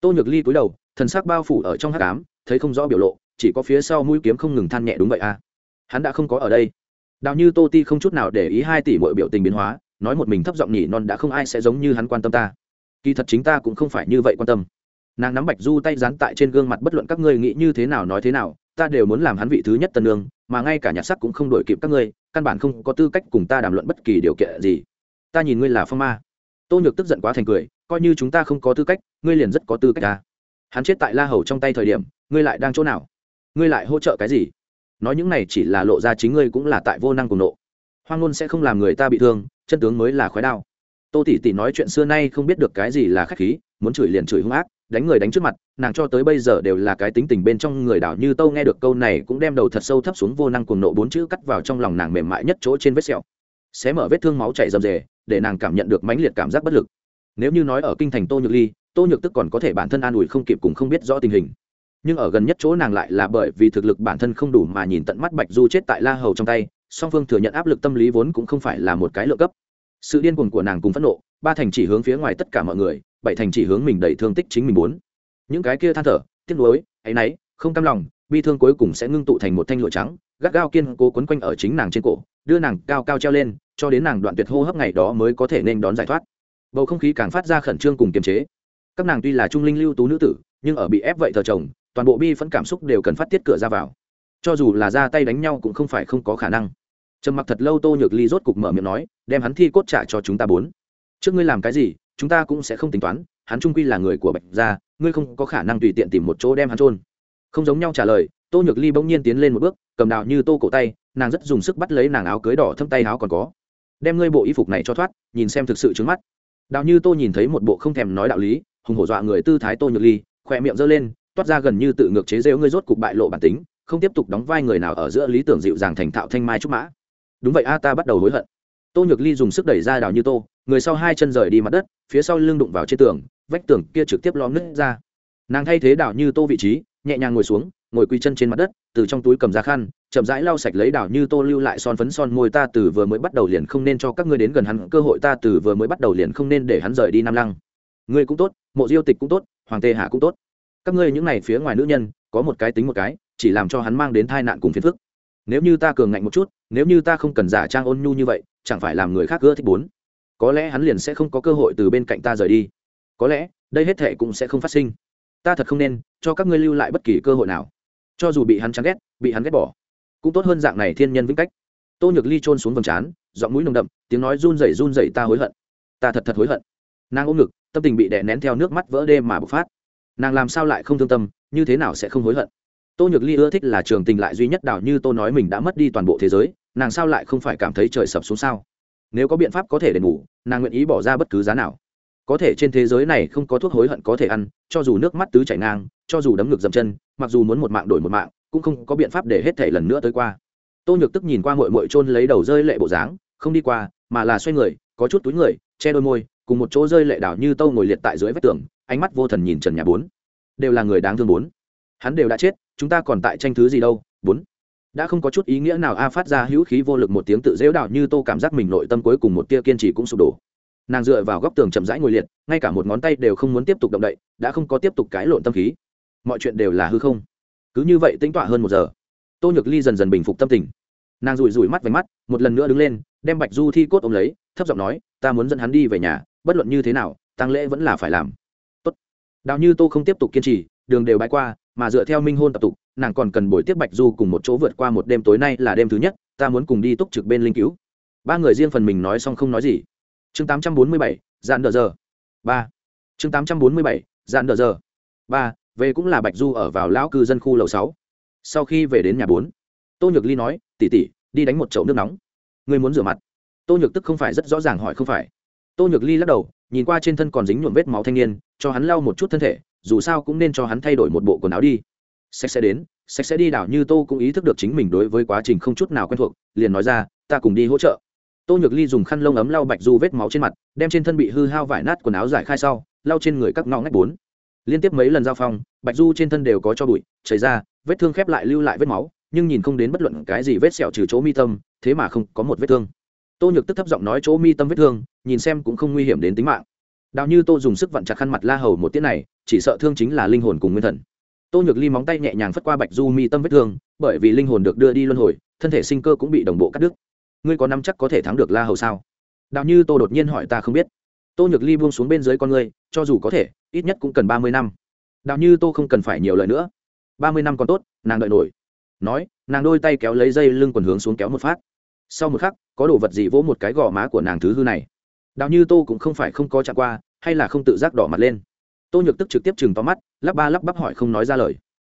Tô nhược ly cúi đầu, thần sắc bao phủ ở trong hát cám thấy không rõ biểu lộ, chỉ có phía sau mũi kiếm không ngừng than nhẹ, đúng vậy à hắn đã không có ở đây. Đào như tô ti không chút nào để ý hai tỷ mọi biểu tình biến hóa, nói một mình thấp giọng nhỉ, non, đã không ai sẽ giống như hắn quan tâm ta. Kỳ thật chính ta cũng không phải như vậy quan tâm nàng nắm bạch du tay dán tại trên gương mặt bất luận các ngươi nghĩ như thế nào nói thế nào, ta đều muốn làm hắn vị thứ nhất tân nương, mà ngay cả nhạc sắc cũng không đổi kịp các ngươi, căn bản không có tư cách cùng ta đàm luận bất kỳ điều kiện gì. Ta nhìn ngươi là phong ma. Tô nhược tức giận quá thành cười, coi như chúng ta không có tư cách, ngươi liền rất có tư cách ta hắn chết tại la hầu trong tay thời điểm, ngươi lại đang chỗ nào? Ngươi lại hỗ trợ cái gì? Nói những này chỉ là lộ ra chính ngươi cũng là tại vô năng cùng nộ. Hoang ngôn sẽ không làm người ta bị thương, chân tướng mới là khói đao. Tô tỷ tỷ nói chuyện xưa nay không biết được cái gì là khách khí, muốn chửi liền chửi hung ác đánh người đánh trước mặt, nàng cho tới bây giờ đều là cái tính tình bên trong người đảo như tâu nghe được câu này cũng đem đầu thật sâu thấp xuống vô năng cuồng nộ bốn chữ cắt vào trong lòng nàng mềm mại nhất chỗ trên vết sẹo. Xé mở vết thương máu chảy rầm rề, để nàng cảm nhận được mãnh liệt cảm giác bất lực. Nếu như nói ở kinh thành tô nhược ly, tô nhược tức còn có thể bản thân an ủi không kịp cùng không biết rõ tình hình. Nhưng ở gần nhất chỗ nàng lại là bởi vì thực lực bản thân không đủ mà nhìn tận mắt bạch du chết tại la hầu trong tay, song phương thừa nhận áp lực tâm lý vốn cũng không phải là một cái lượng cấp. Sự điên cuồng của nàng cùng phẫn nộ, ba thành chỉ hướng phía ngoài tất cả mọi người bảy thành chỉ hướng mình đầy thương tích chính mình muốn những cái kia than thở, tiếc nuối, áy náy, không cam lòng, bi thương cuối cùng sẽ ngưng tụ thành một thanh lụa trắng, gắt gao kiên cố quấn quanh ở chính nàng trên cổ, đưa nàng cao cao treo lên, cho đến nàng đoạn tuyệt hô hấp ngày đó mới có thể nên đón giải thoát. Bầu không khí càng phát ra khẩn trương cùng kiềm chế. Các nàng tuy là trung linh lưu tú nữ tử, nhưng ở bị ép vậy thờ chồng, toàn bộ bi phẫn cảm xúc đều cần phát tiết cửa ra vào. Cho dù là ra tay đánh nhau cũng không phải không có khả năng. Trầm mặc thật lâu tô nhược ly rốt cục mở miệng nói, đem hắn thi cốt trả cho chúng ta bốn. Trước ngươi làm cái gì chúng ta cũng sẽ không tính toán, hắn trung quy là người của bạch gia, ngươi không có khả năng tùy tiện tìm một chỗ đem hắn trôn không giống nhau trả lời, tô nhược ly bỗng nhiên tiến lên một bước, cầm đào như tô cổ tay, nàng rất dùng sức bắt lấy nàng áo cưới đỏ thâm tay áo còn có. Đem ngươi bộ y phục này cho thoát, nhìn xem thực sự trứng mắt. Đào như tô nhìn thấy một bộ không thèm nói đạo lý, hùng hổ dọa người tư thái tô nhược ly, khỏe miệng giơ lên, toát ra gần như tự ngược chế rêu ngươi rốt cục bại lộ bản tính, không tiếp tục đóng vai người nào ở giữa lý tưởng dịu dàng thành thạo thanh mai trúc mã. Đúng vậy a, ta bắt đầu hối hận. Tô nhược ly dùng sức đẩy ra đào như tô người sau hai chân rời đi mặt đất, phía sau lưng đụng vào trên tường, vách tường kia trực tiếp lom nứt ra. Nàng thay thế đảo như tô vị trí, nhẹ nhàng ngồi xuống, ngồi quỳ chân trên mặt đất, từ trong túi cầm ra khăn, chậm rãi lau sạch lấy đảo như tô lưu lại son phấn son môi ta từ vừa mới bắt đầu liền không nên cho các ngươi đến gần hắn, cơ hội ta từ vừa mới bắt đầu liền không nên để hắn rời đi nam lăng. Ngươi cũng tốt, mộ diêu tịch cũng tốt, hoàng tê hạ cũng tốt. Các ngươi những này phía ngoài nữ nhân, có một cái tính một cái, chỉ làm cho hắn mang đến tai nạn cùng phiền phức. Nếu như ta cường ngạnh một chút, nếu như ta không cần giả trang ôn nhu như vậy, chẳng phải làm người khác gỡ thích bốn có lẽ hắn liền sẽ không có cơ hội từ bên cạnh ta rời đi. Có lẽ, đây hết thệ cũng sẽ không phát sinh. Ta thật không nên cho các ngươi lưu lại bất kỳ cơ hội nào. Cho dù bị hắn chán ghét, bị hắn ghét bỏ, cũng tốt hơn dạng này thiên nhân vĩnh cách. Tô nhược ly trôn xuống vầng trán, giọng mũi nồng đậm, tiếng nói run rẩy run rẩy ta hối hận. Ta thật thật hối hận. Nàng ôm ngực, tâm tình bị đè nén theo nước mắt vỡ đê mà bộc phát. Nàng làm sao lại không thương tâm, như thế nào sẽ không hối hận? Tô nhược ly ưa thích là trường tình lại duy nhất đảo như tô nói mình đã mất đi toàn bộ thế giới, nàng sao lại không phải cảm thấy trời sập xuống sao? Nếu có biện pháp có thể đền bù, nàng nguyện ý bỏ ra bất cứ giá nào. Có thể trên thế giới này không có thuốc hối hận có thể ăn, cho dù nước mắt tứ chảy ngang, cho dù đấm ngực dậm chân, mặc dù muốn một mạng đổi một mạng, cũng không có biện pháp để hết thể lần nữa tới qua. Tô nhược tức nhìn qua mội mội trôn lấy đầu rơi lệ bộ dáng, không đi qua, mà là xoay người, có chút túi người, che đôi môi, cùng một chỗ rơi lệ đảo như tâu ngồi liệt tại dưới vách tường, ánh mắt vô thần nhìn trần nhà bốn. Đều là người đáng thương bốn. Hắn đều đã chết, chúng ta còn tại tranh thứ gì đâu, bốn đã không có chút ý nghĩa nào a phát ra hữu khí vô lực một tiếng tự dễu đạo như tô cảm giác mình nội tâm cuối cùng một tia kiên trì cũng sụp đổ. Nàng dựa vào góc tường chậm rãi ngồi liệt, ngay cả một ngón tay đều không muốn tiếp tục động đậy, đã không có tiếp tục cãi lộn tâm khí. Mọi chuyện đều là hư không. Cứ như vậy tính tọa hơn một giờ, tô nhược ly dần dần bình phục tâm tình. Nàng rủi rủi mắt về mắt, một lần nữa đứng lên, đem bạch du thi cốt ôm lấy, thấp giọng nói, ta muốn dẫn hắn đi về nhà, bất luận như thế nào tăng lễ vẫn là phải làm. Tốt. Đào như tô không tiếp tục kiên trì, đường đều bãi qua, mà dựa theo minh hôn tập tục nàng còn cần buổi tiếp bạch du cùng một chỗ vượt qua một đêm tối nay là đêm thứ nhất, ta muốn cùng đi túc trực bên linh cứu. Ba người riêng phần mình nói xong không nói gì. Chương tám trăm bốn mươi bảy dạn đờ giờ. Ba. Chương tám trăm bốn mươi bảy dạn đờ giờ. Ba, về cũng là bạch du ở vào lão cư dân khu lầu sáu. Sau khi về đến nhà bốn, tô nhược ly nói tỉ tỉ đi đánh một chậu nước nóng. Ngươi muốn rửa mặt. Tô nhược tức không phải rất rõ ràng hỏi, không phải. Tô nhược ly lắc đầu, nhìn qua trên thân còn dính nhuộm vết máu thanh niên, cho hắn lau một chút thân thể, dù sao cũng nên cho hắn thay đổi một bộ quần áo đi sạch sẽ đến, sạch sẽ đi đảo như tô cũng ý thức được chính mình đối với quá trình không chút nào quen thuộc, liền nói ra, ta cùng đi hỗ trợ. Tô nhược ly dùng khăn lông ấm lau bạch du vết máu trên mặt, đem trên thân bị hư hao vải nát quần áo giải khai sau, lau trên người các ngõ ngách bốn. Liên tiếp mấy lần giao phong, bạch du trên thân đều có cho bụi, chảy ra, vết thương khép lại lưu lại vết máu, nhưng nhìn không đến bất luận cái gì vết sẹo trừ chỗ mi tâm, thế mà không có một vết thương. Tô nhược tức thấp giọng nói chỗ mi tâm vết thương, nhìn xem cũng không nguy hiểm đến tính mạng. Đào như tô dùng sức vặn chặt khăn mặt la hầu một tiết này, chỉ sợ thương chính là linh hồn cùng nguyên thần tô nhược ly móng tay nhẹ nhàng phất qua bạch du mi tâm vết thương, bởi vì linh hồn được đưa đi luân hồi, thân thể sinh cơ cũng bị đồng bộ cắt đứt. Ngươi có năm chắc có thể thắng được la hầu sao? Đào như tô đột nhiên hỏi ta không biết. Tô nhược ly buông xuống bên dưới con ngươi, cho dù có thể, ít nhất cũng cần ba mươi năm. Đào như tô không cần phải nhiều lời nữa. Ba mươi năm còn tốt, nàng đợi nổi. Nói, nàng đôi tay kéo lấy dây lưng quần hướng xuống kéo một phát. Sau một khắc, có đồ vật gì vỗ một cái gò má của nàng thứ hư này? Đào như tô cũng không phải không có chạm qua, hay là không tự giác đỏ mặt lên. Tô nhược tức trực tiếp chừng to mắt lắp ba lắp bắp hỏi không nói ra lời.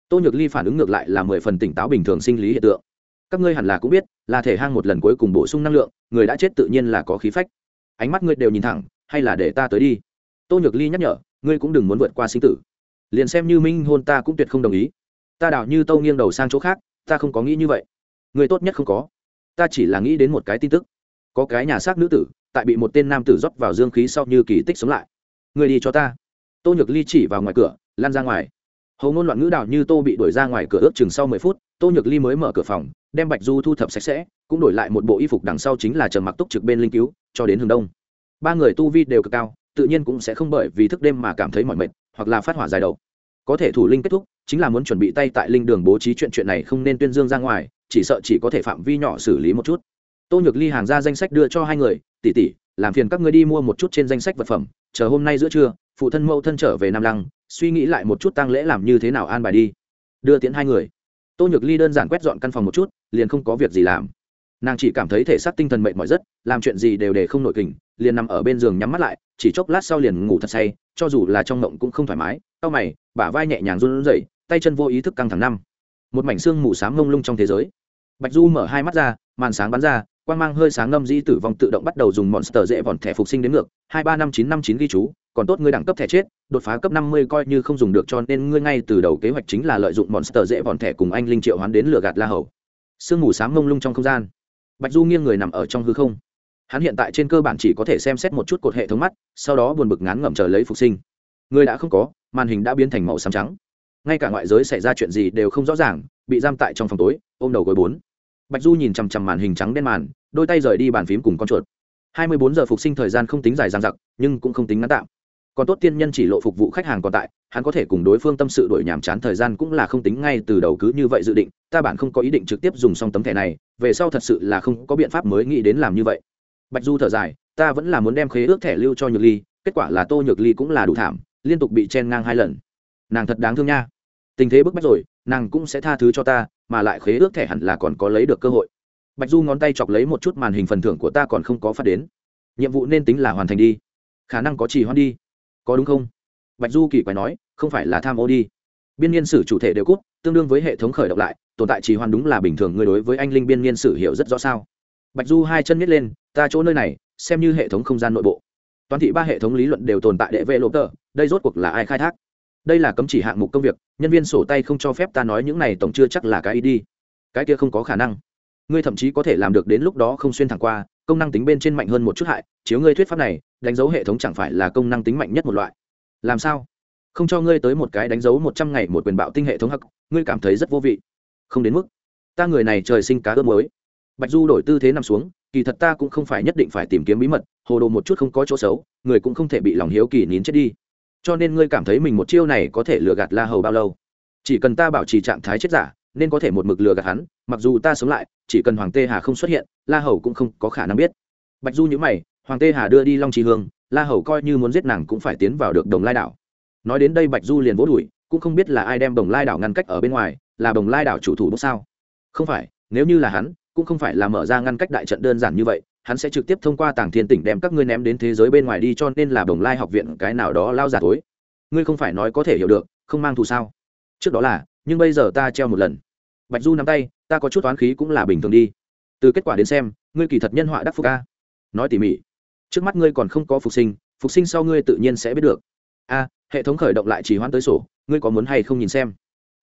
Tô nhược ly phản ứng ngược lại là mười phần tỉnh táo bình thường sinh lý hiện tượng. Các ngươi hẳn là cũng biết, là thể hang một lần cuối cùng bổ sung năng lượng, người đã chết tự nhiên là có khí phách. Ánh mắt ngươi đều nhìn thẳng, hay là để ta tới đi? Tô nhược ly nhắc nhở, ngươi cũng đừng muốn vượt qua sinh tử. Liền xem như minh hôn ta cũng tuyệt không đồng ý. Ta đảo như tâu nghiêng đầu sang chỗ khác, ta không có nghĩ như vậy. Người tốt nhất không có. Ta chỉ là nghĩ đến một cái tin tức. Có cái nhà xác nữ tử, tại bị một tên nam tử rót vào dương khí sau như kỳ tích sống lại. Người đi cho ta. Tô nhược ly chỉ vào ngoài cửa lan ra ngoài. Hầu ngôn loạn ngữ đào như tô bị đuổi ra ngoài cửa ước chừng sau mười phút, tô nhược ly mới mở cửa phòng, đem bạch du thu thập sạch sẽ, cũng đổi lại một bộ y phục đằng sau chính là trần mặc túc trực bên linh cứu, cho đến hướng đông. Ba người tu vi đều cực cao, tự nhiên cũng sẽ không bởi vì thức đêm mà cảm thấy mỏi mệt, hoặc là phát hỏa dài đầu. Có thể thủ linh kết thúc, chính là muốn chuẩn bị tay tại linh đường bố trí chuyện chuyện này không nên tuyên dương ra ngoài, chỉ sợ chỉ có thể phạm vi nhỏ xử lý một chút. Tô nhược ly hàng ra danh sách đưa cho hai người, tỷ tỷ, làm phiền các ngươi đi mua một chút trên danh sách vật phẩm, chờ hôm nay giữa trưa, phụ thân mẫu thân trở về nam lăng suy nghĩ lại một chút tăng lễ làm như thế nào an bài đi. Đưa tiễn hai người. Tô nhược ly đơn giản quét dọn căn phòng một chút, liền không có việc gì làm. Nàng chỉ cảm thấy thể xác tinh thần mệt mỏi rất, làm chuyện gì đều để không nổi kình, liền nằm ở bên giường nhắm mắt lại, chỉ chốc lát sau liền ngủ thật say, cho dù là trong mộng cũng không thoải mái tao mày, bả vai nhẹ nhàng run rẩy, tay chân vô ý thức căng thẳng năm. Một mảnh xương mù sáng ngông lung trong thế giới. Bạch du mở hai mắt ra, màn sáng bắn ra, quang mang hơi sáng ngâm dĩ tử vong tự động bắt đầu dùng monster dễ vòn thẻ phục sinh đến ngược, hai ba năm chín năm chín ghi chú còn tốt ngươi đẳng cấp thẻ chết, đột phá cấp năm mươi coi như không dùng được cho nên ngươi ngay từ đầu kế hoạch chính là lợi dụng monster dễ vòn thẻ cùng anh linh triệu hoán đến lừa gạt la hầu. Sương mù sáng ngông lung trong không gian. Bạch du nghiêng người nằm ở trong hư không. Hắn hiện tại trên cơ bản chỉ có thể xem xét một chút cột hệ thống mắt, sau đó buồn bực ngán ngẩm chờ lấy phục sinh. Người đã không có, màn hình đã biến thành màu xám trắng. Ngay cả ngoại giới xảy ra chuyện gì đều không rõ ràng, bị giam tại trong phòng tối, ôm đầu gối bốn. Bạch du nhìn chằm chằm màn hình trắng đen màn, đôi tay rời đi bàn phím cùng con chuột. Hai mươi bốn giờ phục sinh thời gian không tính dài dằng dặc, nhưng cũng không tính ngắn tạm còn tốt tiên nhân chỉ lộ phục vụ khách hàng còn tại, hắn có thể cùng đối phương tâm sự đổi nhàm chán thời gian cũng là không tính ngay từ đầu cứ như vậy dự định, ta bản không có ý định trực tiếp dùng xong tấm thẻ này, về sau thật sự là không có biện pháp mới nghĩ đến làm như vậy. Bạch du thở dài, ta vẫn là muốn đem khế ước thẻ lưu cho nhược ly, kết quả là tô nhược ly cũng là đủ thảm, liên tục bị chen ngang hai lần. Nàng thật đáng thương nha. Tình thế bức bách rồi, nàng cũng sẽ tha thứ cho ta, mà lại khế ước thẻ hẳn là còn có lấy được cơ hội. Bạch du ngón tay chọc lấy một chút màn hình phần thưởng của ta còn không có phát đến. Nhiệm vụ nên tính là hoàn thành đi. Khả năng có trì hoãn đi có đúng không? Bạch du kỳ quái nói, không phải là tham ô đi. Biên niên sử chủ thể đều cút, tương đương với hệ thống khởi động lại, tồn tại trì hoãn đúng là bình thường người đối với anh linh biên niên sử hiểu rất rõ sao? Bạch du hai chân miết lên, ta chỗ nơi này, xem như hệ thống không gian nội bộ. Toàn thị ba hệ thống lý luận đều tồn tại đệ vệ lộ tờ đây rốt cuộc là ai khai thác? Đây là cấm chỉ hạng mục công việc, nhân viên sổ tay không cho phép ta nói những này, tổng chưa chắc là cái ý đi. Cái kia không có khả năng. Ngươi thậm chí có thể làm được đến lúc đó không xuyên thẳng qua công năng tính bên trên mạnh hơn một chút hại, chiếu ngươi thuyết pháp này, đánh dấu hệ thống chẳng phải là công năng tính mạnh nhất một loại. Làm sao? Không cho ngươi tới một cái đánh dấu một trăm ngày một quyền bạo tinh hệ thống hắc, ngươi cảm thấy rất vô vị. Không đến mức. Ta người này trời sinh cá ướp mới bạch du đổi tư thế nằm xuống, kỳ thật ta cũng không phải nhất định phải tìm kiếm bí mật, hồ đồ một chút không có chỗ xấu, người cũng không thể bị lòng hiếu kỳ nín chết đi. Cho nên ngươi cảm thấy mình một chiêu này có thể lừa gạt la hầu bao lâu? Chỉ cần ta bảo trì trạng thái chết giả, nên có thể một mực lừa gạt hắn mặc dù ta sống lại, chỉ cần hoàng tê hà không xuất hiện, la hầu cũng không có khả năng biết. Bạch du nhữ mày, hoàng tê hà đưa đi long trì hương, la hầu coi như muốn giết nàng cũng phải tiến vào được đồng lai đảo. Nói đến đây bạch du liền vỗ đùi, cũng không biết là ai đem đồng lai đảo ngăn cách ở bên ngoài, là đồng lai đảo chủ thủ bốc sao? Không phải, nếu như là hắn, cũng không phải là mở ra ngăn cách đại trận đơn giản như vậy, hắn sẽ trực tiếp thông qua tàng thiên tỉnh đem các ngươi ném đến thế giới bên ngoài đi cho nên là đồng lai học viện cái nào đó lao giả tối ngươi không phải nói có thể hiểu được, không mang thù sao? Trước đó là, nhưng bây giờ ta treo một lần bạch du nắm tay, ta có chút toán khí cũng là bình thường đi. Từ kết quả đến xem, ngươi kỳ thật nhân họa đắc phục ca nói tỉ mỉ. Trước mắt ngươi còn không có phục sinh phục sinh sau ngươi tự nhiên sẽ biết được. A, hệ thống khởi động lại chỉ hoãn tới sổ, ngươi có muốn hay không nhìn xem?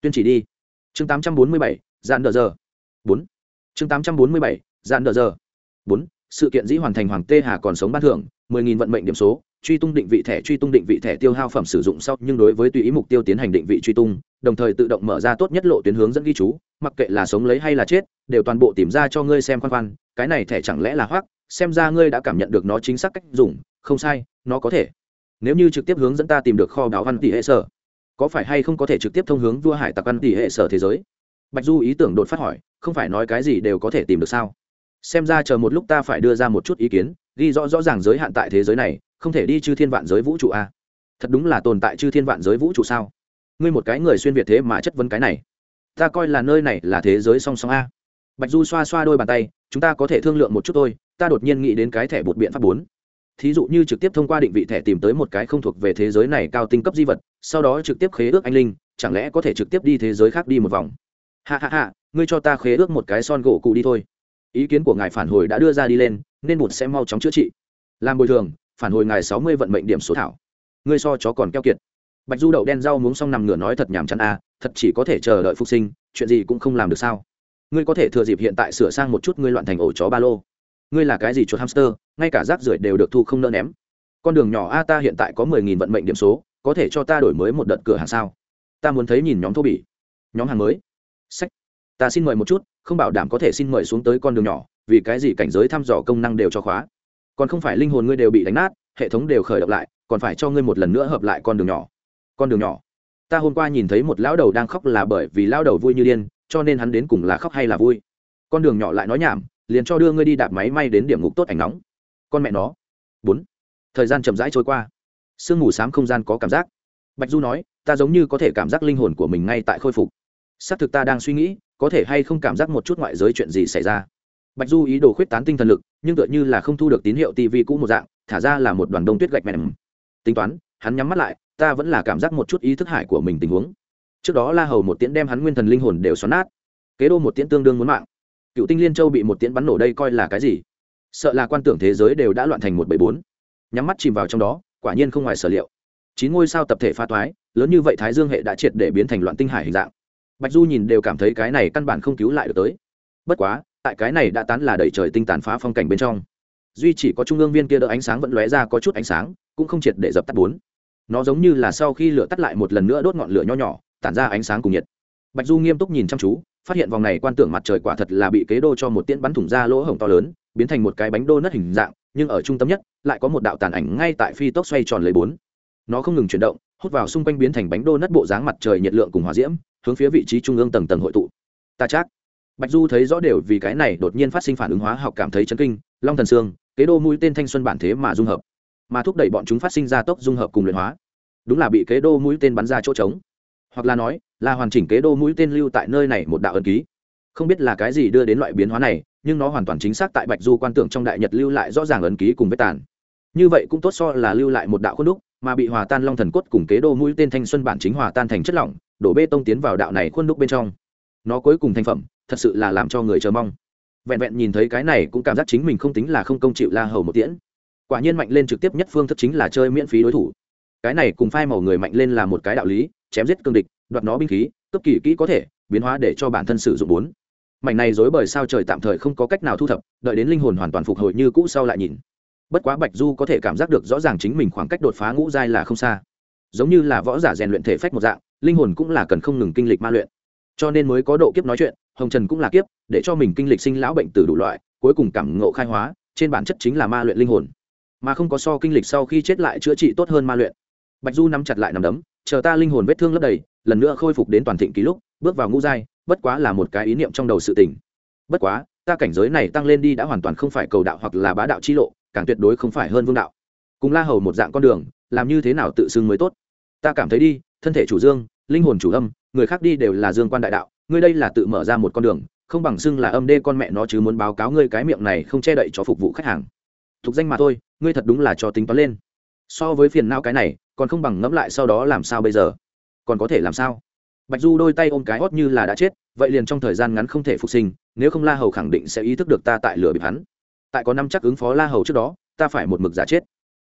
Tuyên chỉ đi. Chương tám trăm bốn mươi bảy dạn đờ giờ. Bốn. Chương tám trăm bốn mươi bảy dạn đờ giờ. Bốn, sự kiện dĩ hoàn thành hoàng tê hà còn sống ban thưởng, mười nghìn vận mệnh điểm số truy tung định vị thẻ, truy tung định vị thẻ tiêu hao phẩm sử dụng sau, nhưng đối với tùy ý mục tiêu tiến hành định vị truy tung, đồng thời tự động mở ra tốt nhất lộ tuyến hướng dẫn ghi chú, mặc kệ là sống lấy hay là chết, đều toàn bộ tìm ra cho ngươi xem khoan khoan, cái này thẻ chẳng lẽ là hoác xem ra ngươi đã cảm nhận được nó chính xác cách dùng, không sai, nó có thể. Nếu như trực tiếp hướng dẫn ta tìm được kho báo văn tỷ hệ sở, có phải hay không có thể trực tiếp thông hướng vua hải tặc văn tỷ hệ sở thế giới? Bạch du ý tưởng đột phát hỏi, không phải nói cái gì đều có thể tìm được sao? Xem ra chờ một lúc ta phải đưa ra một chút ý kiến, ghi rõ rõ ràng giới hạn tại thế giới này không thể đi chư thiên vạn giới vũ trụ a thật đúng là tồn tại chư thiên vạn giới vũ trụ sao? Ngươi một cái người xuyên việt thế mà chất vấn cái này. Ta coi là nơi này là thế giới song song a. Bạch du xoa xoa đôi bàn tay, chúng ta có thể thương lượng một chút thôi, ta đột nhiên nghĩ đến cái thẻ bột biện pháp bốn. Thí dụ như trực tiếp thông qua định vị thẻ tìm tới một cái không thuộc về thế giới này cao tinh cấp di vật, sau đó trực tiếp khế ước anh linh, chẳng lẽ có thể trực tiếp đi thế giới khác đi một vòng? Ha ha ha, ngươi cho ta khế ước một cái son gỗ cụ đi thôi. Ý kiến của ngài phản hồi đã đưa ra đi lên, nên bụt sẽ mau chóng chữa trị. Làm bồi thường phản hồi ngài sáu mươi vận mệnh điểm số thảo. Ngươi so chó còn keo kiệt. Bạch du đậu đen rau muống xong nằm ngửa nói thật nhàm chán a thật chỉ có thể chờ đợi phục sinh, chuyện gì cũng không làm được sao? Ngươi có thể thừa dịp hiện tại sửa sang một chút ngươi loạn thành ổ chó ba lô. Ngươi là cái gì chuột hamster, ngay cả rác rưởi đều được thu không nỡ ném. Con đường nhỏ a ta hiện tại có mười nghìn vận mệnh điểm số, có thể cho ta đổi mới một đợt cửa hàng sao? Ta muốn thấy nhìn nhóm thô bỉ. Nhóm hàng mới. Sách. Ta xin mời một chút, không bảo đảm có thể xin mời xuống tới con đường nhỏ, vì cái gì cảnh giới thăm dò công năng đều cho khóa còn không phải linh hồn ngươi đều bị đánh nát, hệ thống đều khởi động lại, còn phải cho ngươi một lần nữa hợp lại con đường nhỏ. Con đường nhỏ. Ta hôm qua nhìn thấy một lão đầu đang khóc là bởi vì lão đầu vui như điên, cho nên hắn đến cùng là khóc hay là vui. Con đường nhỏ lại nói nhảm, liền cho đưa ngươi đi đạp máy may đến điểm ngục tốt ảnh nóng. Con mẹ nó. Bốn. Thời gian chậm rãi trôi qua. Sương mù s á m không gian có cảm giác. Bạch du nói, ta giống như có thể cảm giác linh hồn của mình ngay tại khôi phục. Xác thực ta đang suy nghĩ, có thể hay không cảm giác một chút ngoại giới chuyện gì xảy ra bạch du ý đồ khuyết tán tinh thần lực, nhưng tựa như là không thu được tín hiệu tv cũ một dạng, thả ra là một đoàn đông tuyết gạch mèm tính toán, hắn nhắm mắt lại, ta vẫn là cảm giác một chút ý thức hải của mình tình huống. Trước đó la hầu một tiễn đem hắn nguyên thần linh hồn đều xoắn nát. Kế đô một tiễn tương đương muốn mạng. Cựu tinh liên châu bị một tiễn bắn nổ đây coi là cái gì? Sợ là quan tưởng thế giới đều đã loạn thành một bảy bốn. Nhắm mắt chìm vào trong đó, quả nhiên không ngoài sở liệu. Chín ngôi sao tập thể pha toái, lớn như vậy thái dương hệ đã triệt để biến thành loạn tinh hải hình dạng. Bạch du nhìn đều cảm thấy cái này căn bản không cứu lại được tới. Bất quá tại cái này đã tán là đẩy trời tinh tàn phá phong cảnh bên trong. Duy chỉ có trung ương viên kia đỡ ánh sáng vẫn lóe ra có chút ánh sáng, cũng không triệt để dập tắt bốn. Nó giống như là sau khi lửa tắt lại một lần nữa đốt ngọn lửa nho nhỏ, tản ra ánh sáng cùng nhiệt. Bạch du nghiêm túc nhìn chăm chú, phát hiện vòng này quan tưởng mặt trời quả thật là bị kế đô cho một tiễn bắn thủng ra lỗ hổng to lớn, biến thành một cái bánh đô nất hình dạng, nhưng ở trung tâm nhất, lại có một đạo tàn ảnh ngay tại phi tốc xoay tròn lấy bốn. Nó không ngừng chuyển động, hút vào xung quanh biến thành bánh đô nất bộ dáng mặt trời nhiệt lượng cùng hòa diễm, hướng phía vị trí trung ương tầng tầng hội tụ. Ta chắc bạch du thấy rõ đều vì cái này đột nhiên phát sinh phản ứng hóa học cảm thấy chấn kinh, long thần sương, kế đô mũi tên thanh xuân bản thế mà dung hợp, mà thúc đẩy bọn chúng phát sinh ra tốc dung hợp cùng luyện hóa. Đúng là bị kế đô mũi tên bắn ra chỗ trống. Hoặc là nói, là hoàn chỉnh kế đô mũi tên lưu tại nơi này một đạo ấn ký. Không biết là cái gì đưa đến loại biến hóa này, nhưng nó hoàn toàn chính xác tại bạch du quan tưởng trong đại nhật lưu lại rõ ràng ấn ký cùng vết tàn. Như vậy cũng tốt so là lưu lại một đạo khuôn đúc, mà bị hòa tan long thần cốt cùng kế đô mũi tên thanh xuân bản chính hòa tan thành chất lỏng, đổ bê tông tiến vào đạo này khuôn đúc bên trong. Nó cuối cùng thành phẩm thật sự là làm cho người chờ mong. Vẹn vẹn nhìn thấy cái này cũng cảm giác chính mình không tính là không công chịu la hầu một tiễn. Quả nhiên mạnh lên trực tiếp nhất phương thức chính là chơi miễn phí đối thủ. Cái này cùng phai màu người mạnh lên là một cái đạo lý, chém giết cương địch, đoạt nó binh khí cấp kỳ kỹ có thể, biến hóa để cho bản thân sử dụng bốn. Mảnh này dối bời sao trời tạm thời không có cách nào thu thập, đợi đến linh hồn hoàn toàn phục hồi như cũ sau lại nhìn. Bất quá bạch du có thể cảm giác được rõ ràng chính mình khoảng cách đột phá ngũ giai là không xa. Giống như là võ giả rèn luyện thể phách một dạng, linh hồn cũng là cần không ngừng kinh lịch ma luyện cho nên mới có độ kiếp nói chuyện, hồng trần cũng là kiếp, để cho mình kinh lịch sinh lão bệnh tử đủ loại, cuối cùng cảm ngộ khai hóa, trên bản chất chính là ma luyện linh hồn. Mà không có so kinh lịch sau khi chết lại chữa trị tốt hơn ma luyện. Bạch du nắm chặt lại nằm đấm, chờ ta linh hồn vết thương lấp đầy, lần nữa khôi phục đến toàn thịnh ký lúc, bước vào ngũ giai, bất quá là một cái ý niệm trong đầu sự tình. Bất quá, ta cảnh giới này tăng lên đi đã hoàn toàn không phải cầu đạo hoặc là bá đạo chi lộ, càng tuyệt đối không phải hơn vương đạo. Cùng la hầu một dạng con đường, làm như thế nào tự xưng mới tốt? Ta cảm thấy đi, thân thể chủ dương, linh hồn chủ âm người khác đi đều là dương quan đại đạo, ngươi đây là tự mở ra một con đường, không bằng xưng là âm đê con mẹ nó chứ muốn báo cáo ngươi cái miệng này không che đậy cho phục vụ khách hàng. Thuộc danh mà thôi, ngươi thật đúng là cho tính toán lên. So với phiền não cái này, còn không bằng ngẫm lại sau đó làm sao bây giờ? Còn có thể làm sao? Bạch du đôi tay ôm cái hót như là đã chết, vậy liền trong thời gian ngắn không thể phục sinh, nếu không la hầu khẳng định sẽ ý thức được ta tại lửa bịp hắn. Tại có năm chắc ứng phó la hầu trước đó, ta phải một mực giả chết.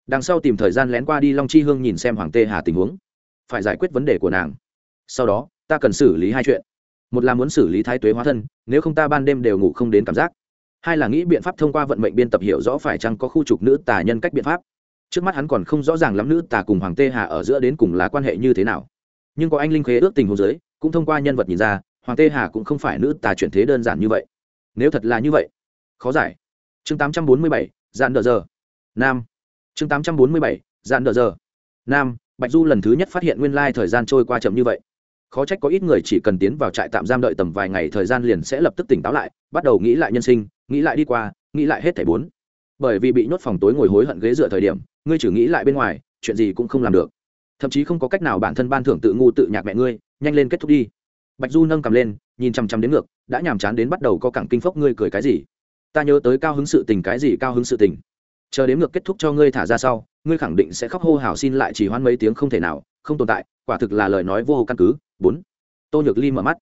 Đằng sau tìm thời gian lén qua đi long chi hương nhìn xem hoàng tê hà tình huống, phải giải quyết vấn đề của nàng. Sau đó ta cần xử lý hai chuyện. Một là muốn xử lý thái tuế hóa thân nếu không ta ban đêm đều ngủ không đến cảm giác. Hai là nghĩ biện pháp thông qua vận mệnh biên tập hiểu rõ phải chăng có khu trục nữ tà nhân cách biện pháp. Trước mắt hắn còn không rõ ràng lắm nữ tà cùng hoàng tê hà ở giữa đến cùng là quan hệ như thế nào. Nhưng có anh linh khế ước tình hồ dưới cũng thông qua nhân vật nhìn ra hoàng tê hà cũng không phải nữ tà chuyển thế đơn giản như vậy. Nếu thật là như vậy khó giải. Chương 847, dạn đờ giờ. Nam. Chương 847, dạn đờ giờ. Nam bạch du lần thứ nhất phát hiện nguyên lai thời gian trôi qua chậm như vậy khó trách có ít người chỉ cần tiến vào trại tạm giam đợi tầm vài ngày thời gian liền sẽ lập tức tỉnh táo lại, bắt đầu nghĩ lại nhân sinh, nghĩ lại đi qua, nghĩ lại hết thảy bốn. Bởi vì bị nhốt phòng tối ngồi hối hận ghế dựa thời điểm, ngươi chỉ nghĩ lại bên ngoài, chuyện gì cũng không làm được. Thậm chí không có cách nào bản thân ban thưởng tự ngu tự nhạc mẹ ngươi, nhanh lên kết thúc đi. Bạch du nâng cầm lên, nhìn chằm chằm đến ngược, đã nhàm chán đến bắt đầu có cẳng kinh phốc ngươi cười cái gì? Ta nhớ tới cao hứng sự tình cái gì cao hứng sự tình? Chờ đến ngược kết thúc cho ngươi thả ra sau, ngươi khẳng định sẽ khóc hô hào xin lại chỉ hoan mấy tiếng không thể nào, không tồn tại, quả thực là lời nói vô căn cứ bốn. Tô nhược ly mở mắt.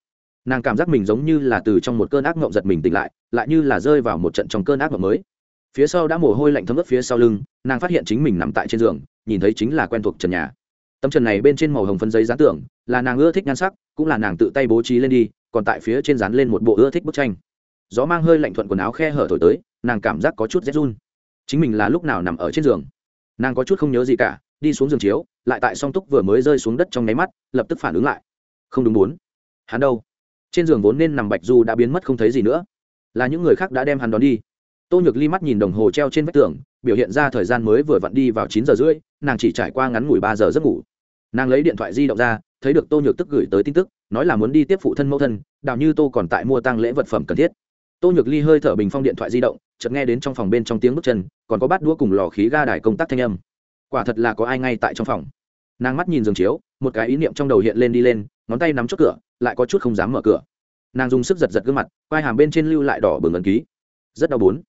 Nàng cảm giác mình giống như là từ trong một cơn ác mộng giật mình tỉnh lại lại như là rơi vào một trận trong cơn ác mộng mới. Phía sau đã mồ hôi lạnh thấm ướt phía sau lưng, nàng phát hiện chính mình nằm tại trên giường, nhìn thấy chính là quen thuộc trần nhà. Tấm trần này bên trên màu hồng phân giấy dán tưởng là nàng ưa thích nhan sắc, cũng là nàng tự tay bố trí lên đi, còn tại phía trên dán lên một bộ ưa thích bức tranh. Gió mang hơi lạnh thuận quần áo khe hở thổi tới, nàng cảm giác có chút rét run. Chính mình là lúc nào nằm ở trên giường? Nàng có chút không nhớ gì cả, đi xuống giường chiếu, lại tại song túc vừa mới rơi xuống đất trong nháy mắt, lập tức phản ứng lại không đúng bốn. Hắn đâu? Trên giường vốn nên nằm bạch du đã biến mất không thấy gì nữa. Là những người khác đã đem hắn đón đi. Tô nhược ly mắt nhìn đồng hồ treo trên vách tường, biểu hiện ra thời gian mới vừa vặn đi vào chín giờ rưỡi, nàng chỉ trải qua ngắn ngủi ba giờ giấc ngủ. Nàng lấy điện thoại di động ra, thấy được tô nhược tức gửi tới tin tức, nói là muốn đi tiếp phụ thân mẫu thân, đào như tô còn tại mua tăng lễ vật phẩm cần thiết. Tô nhược ly hơi thở bình phong điện thoại di động, chợt nghe đến trong phòng bên trong tiếng bước chân, còn có bát đũa cùng lò khí ga đài công tác thanh âm. Quả thật là có ai ngay tại trong phòng. Nàng mắt nhìn giường chiếu, một cái ý niệm trong đầu hiện lên đi lên ngón tay nắm chốt cửa, lại có chút không dám mở cửa. Nàng dùng sức giật giật gương mặt, quai hàm bên trên lưu lại đỏ bừng ẩn ký. Rất đau bốn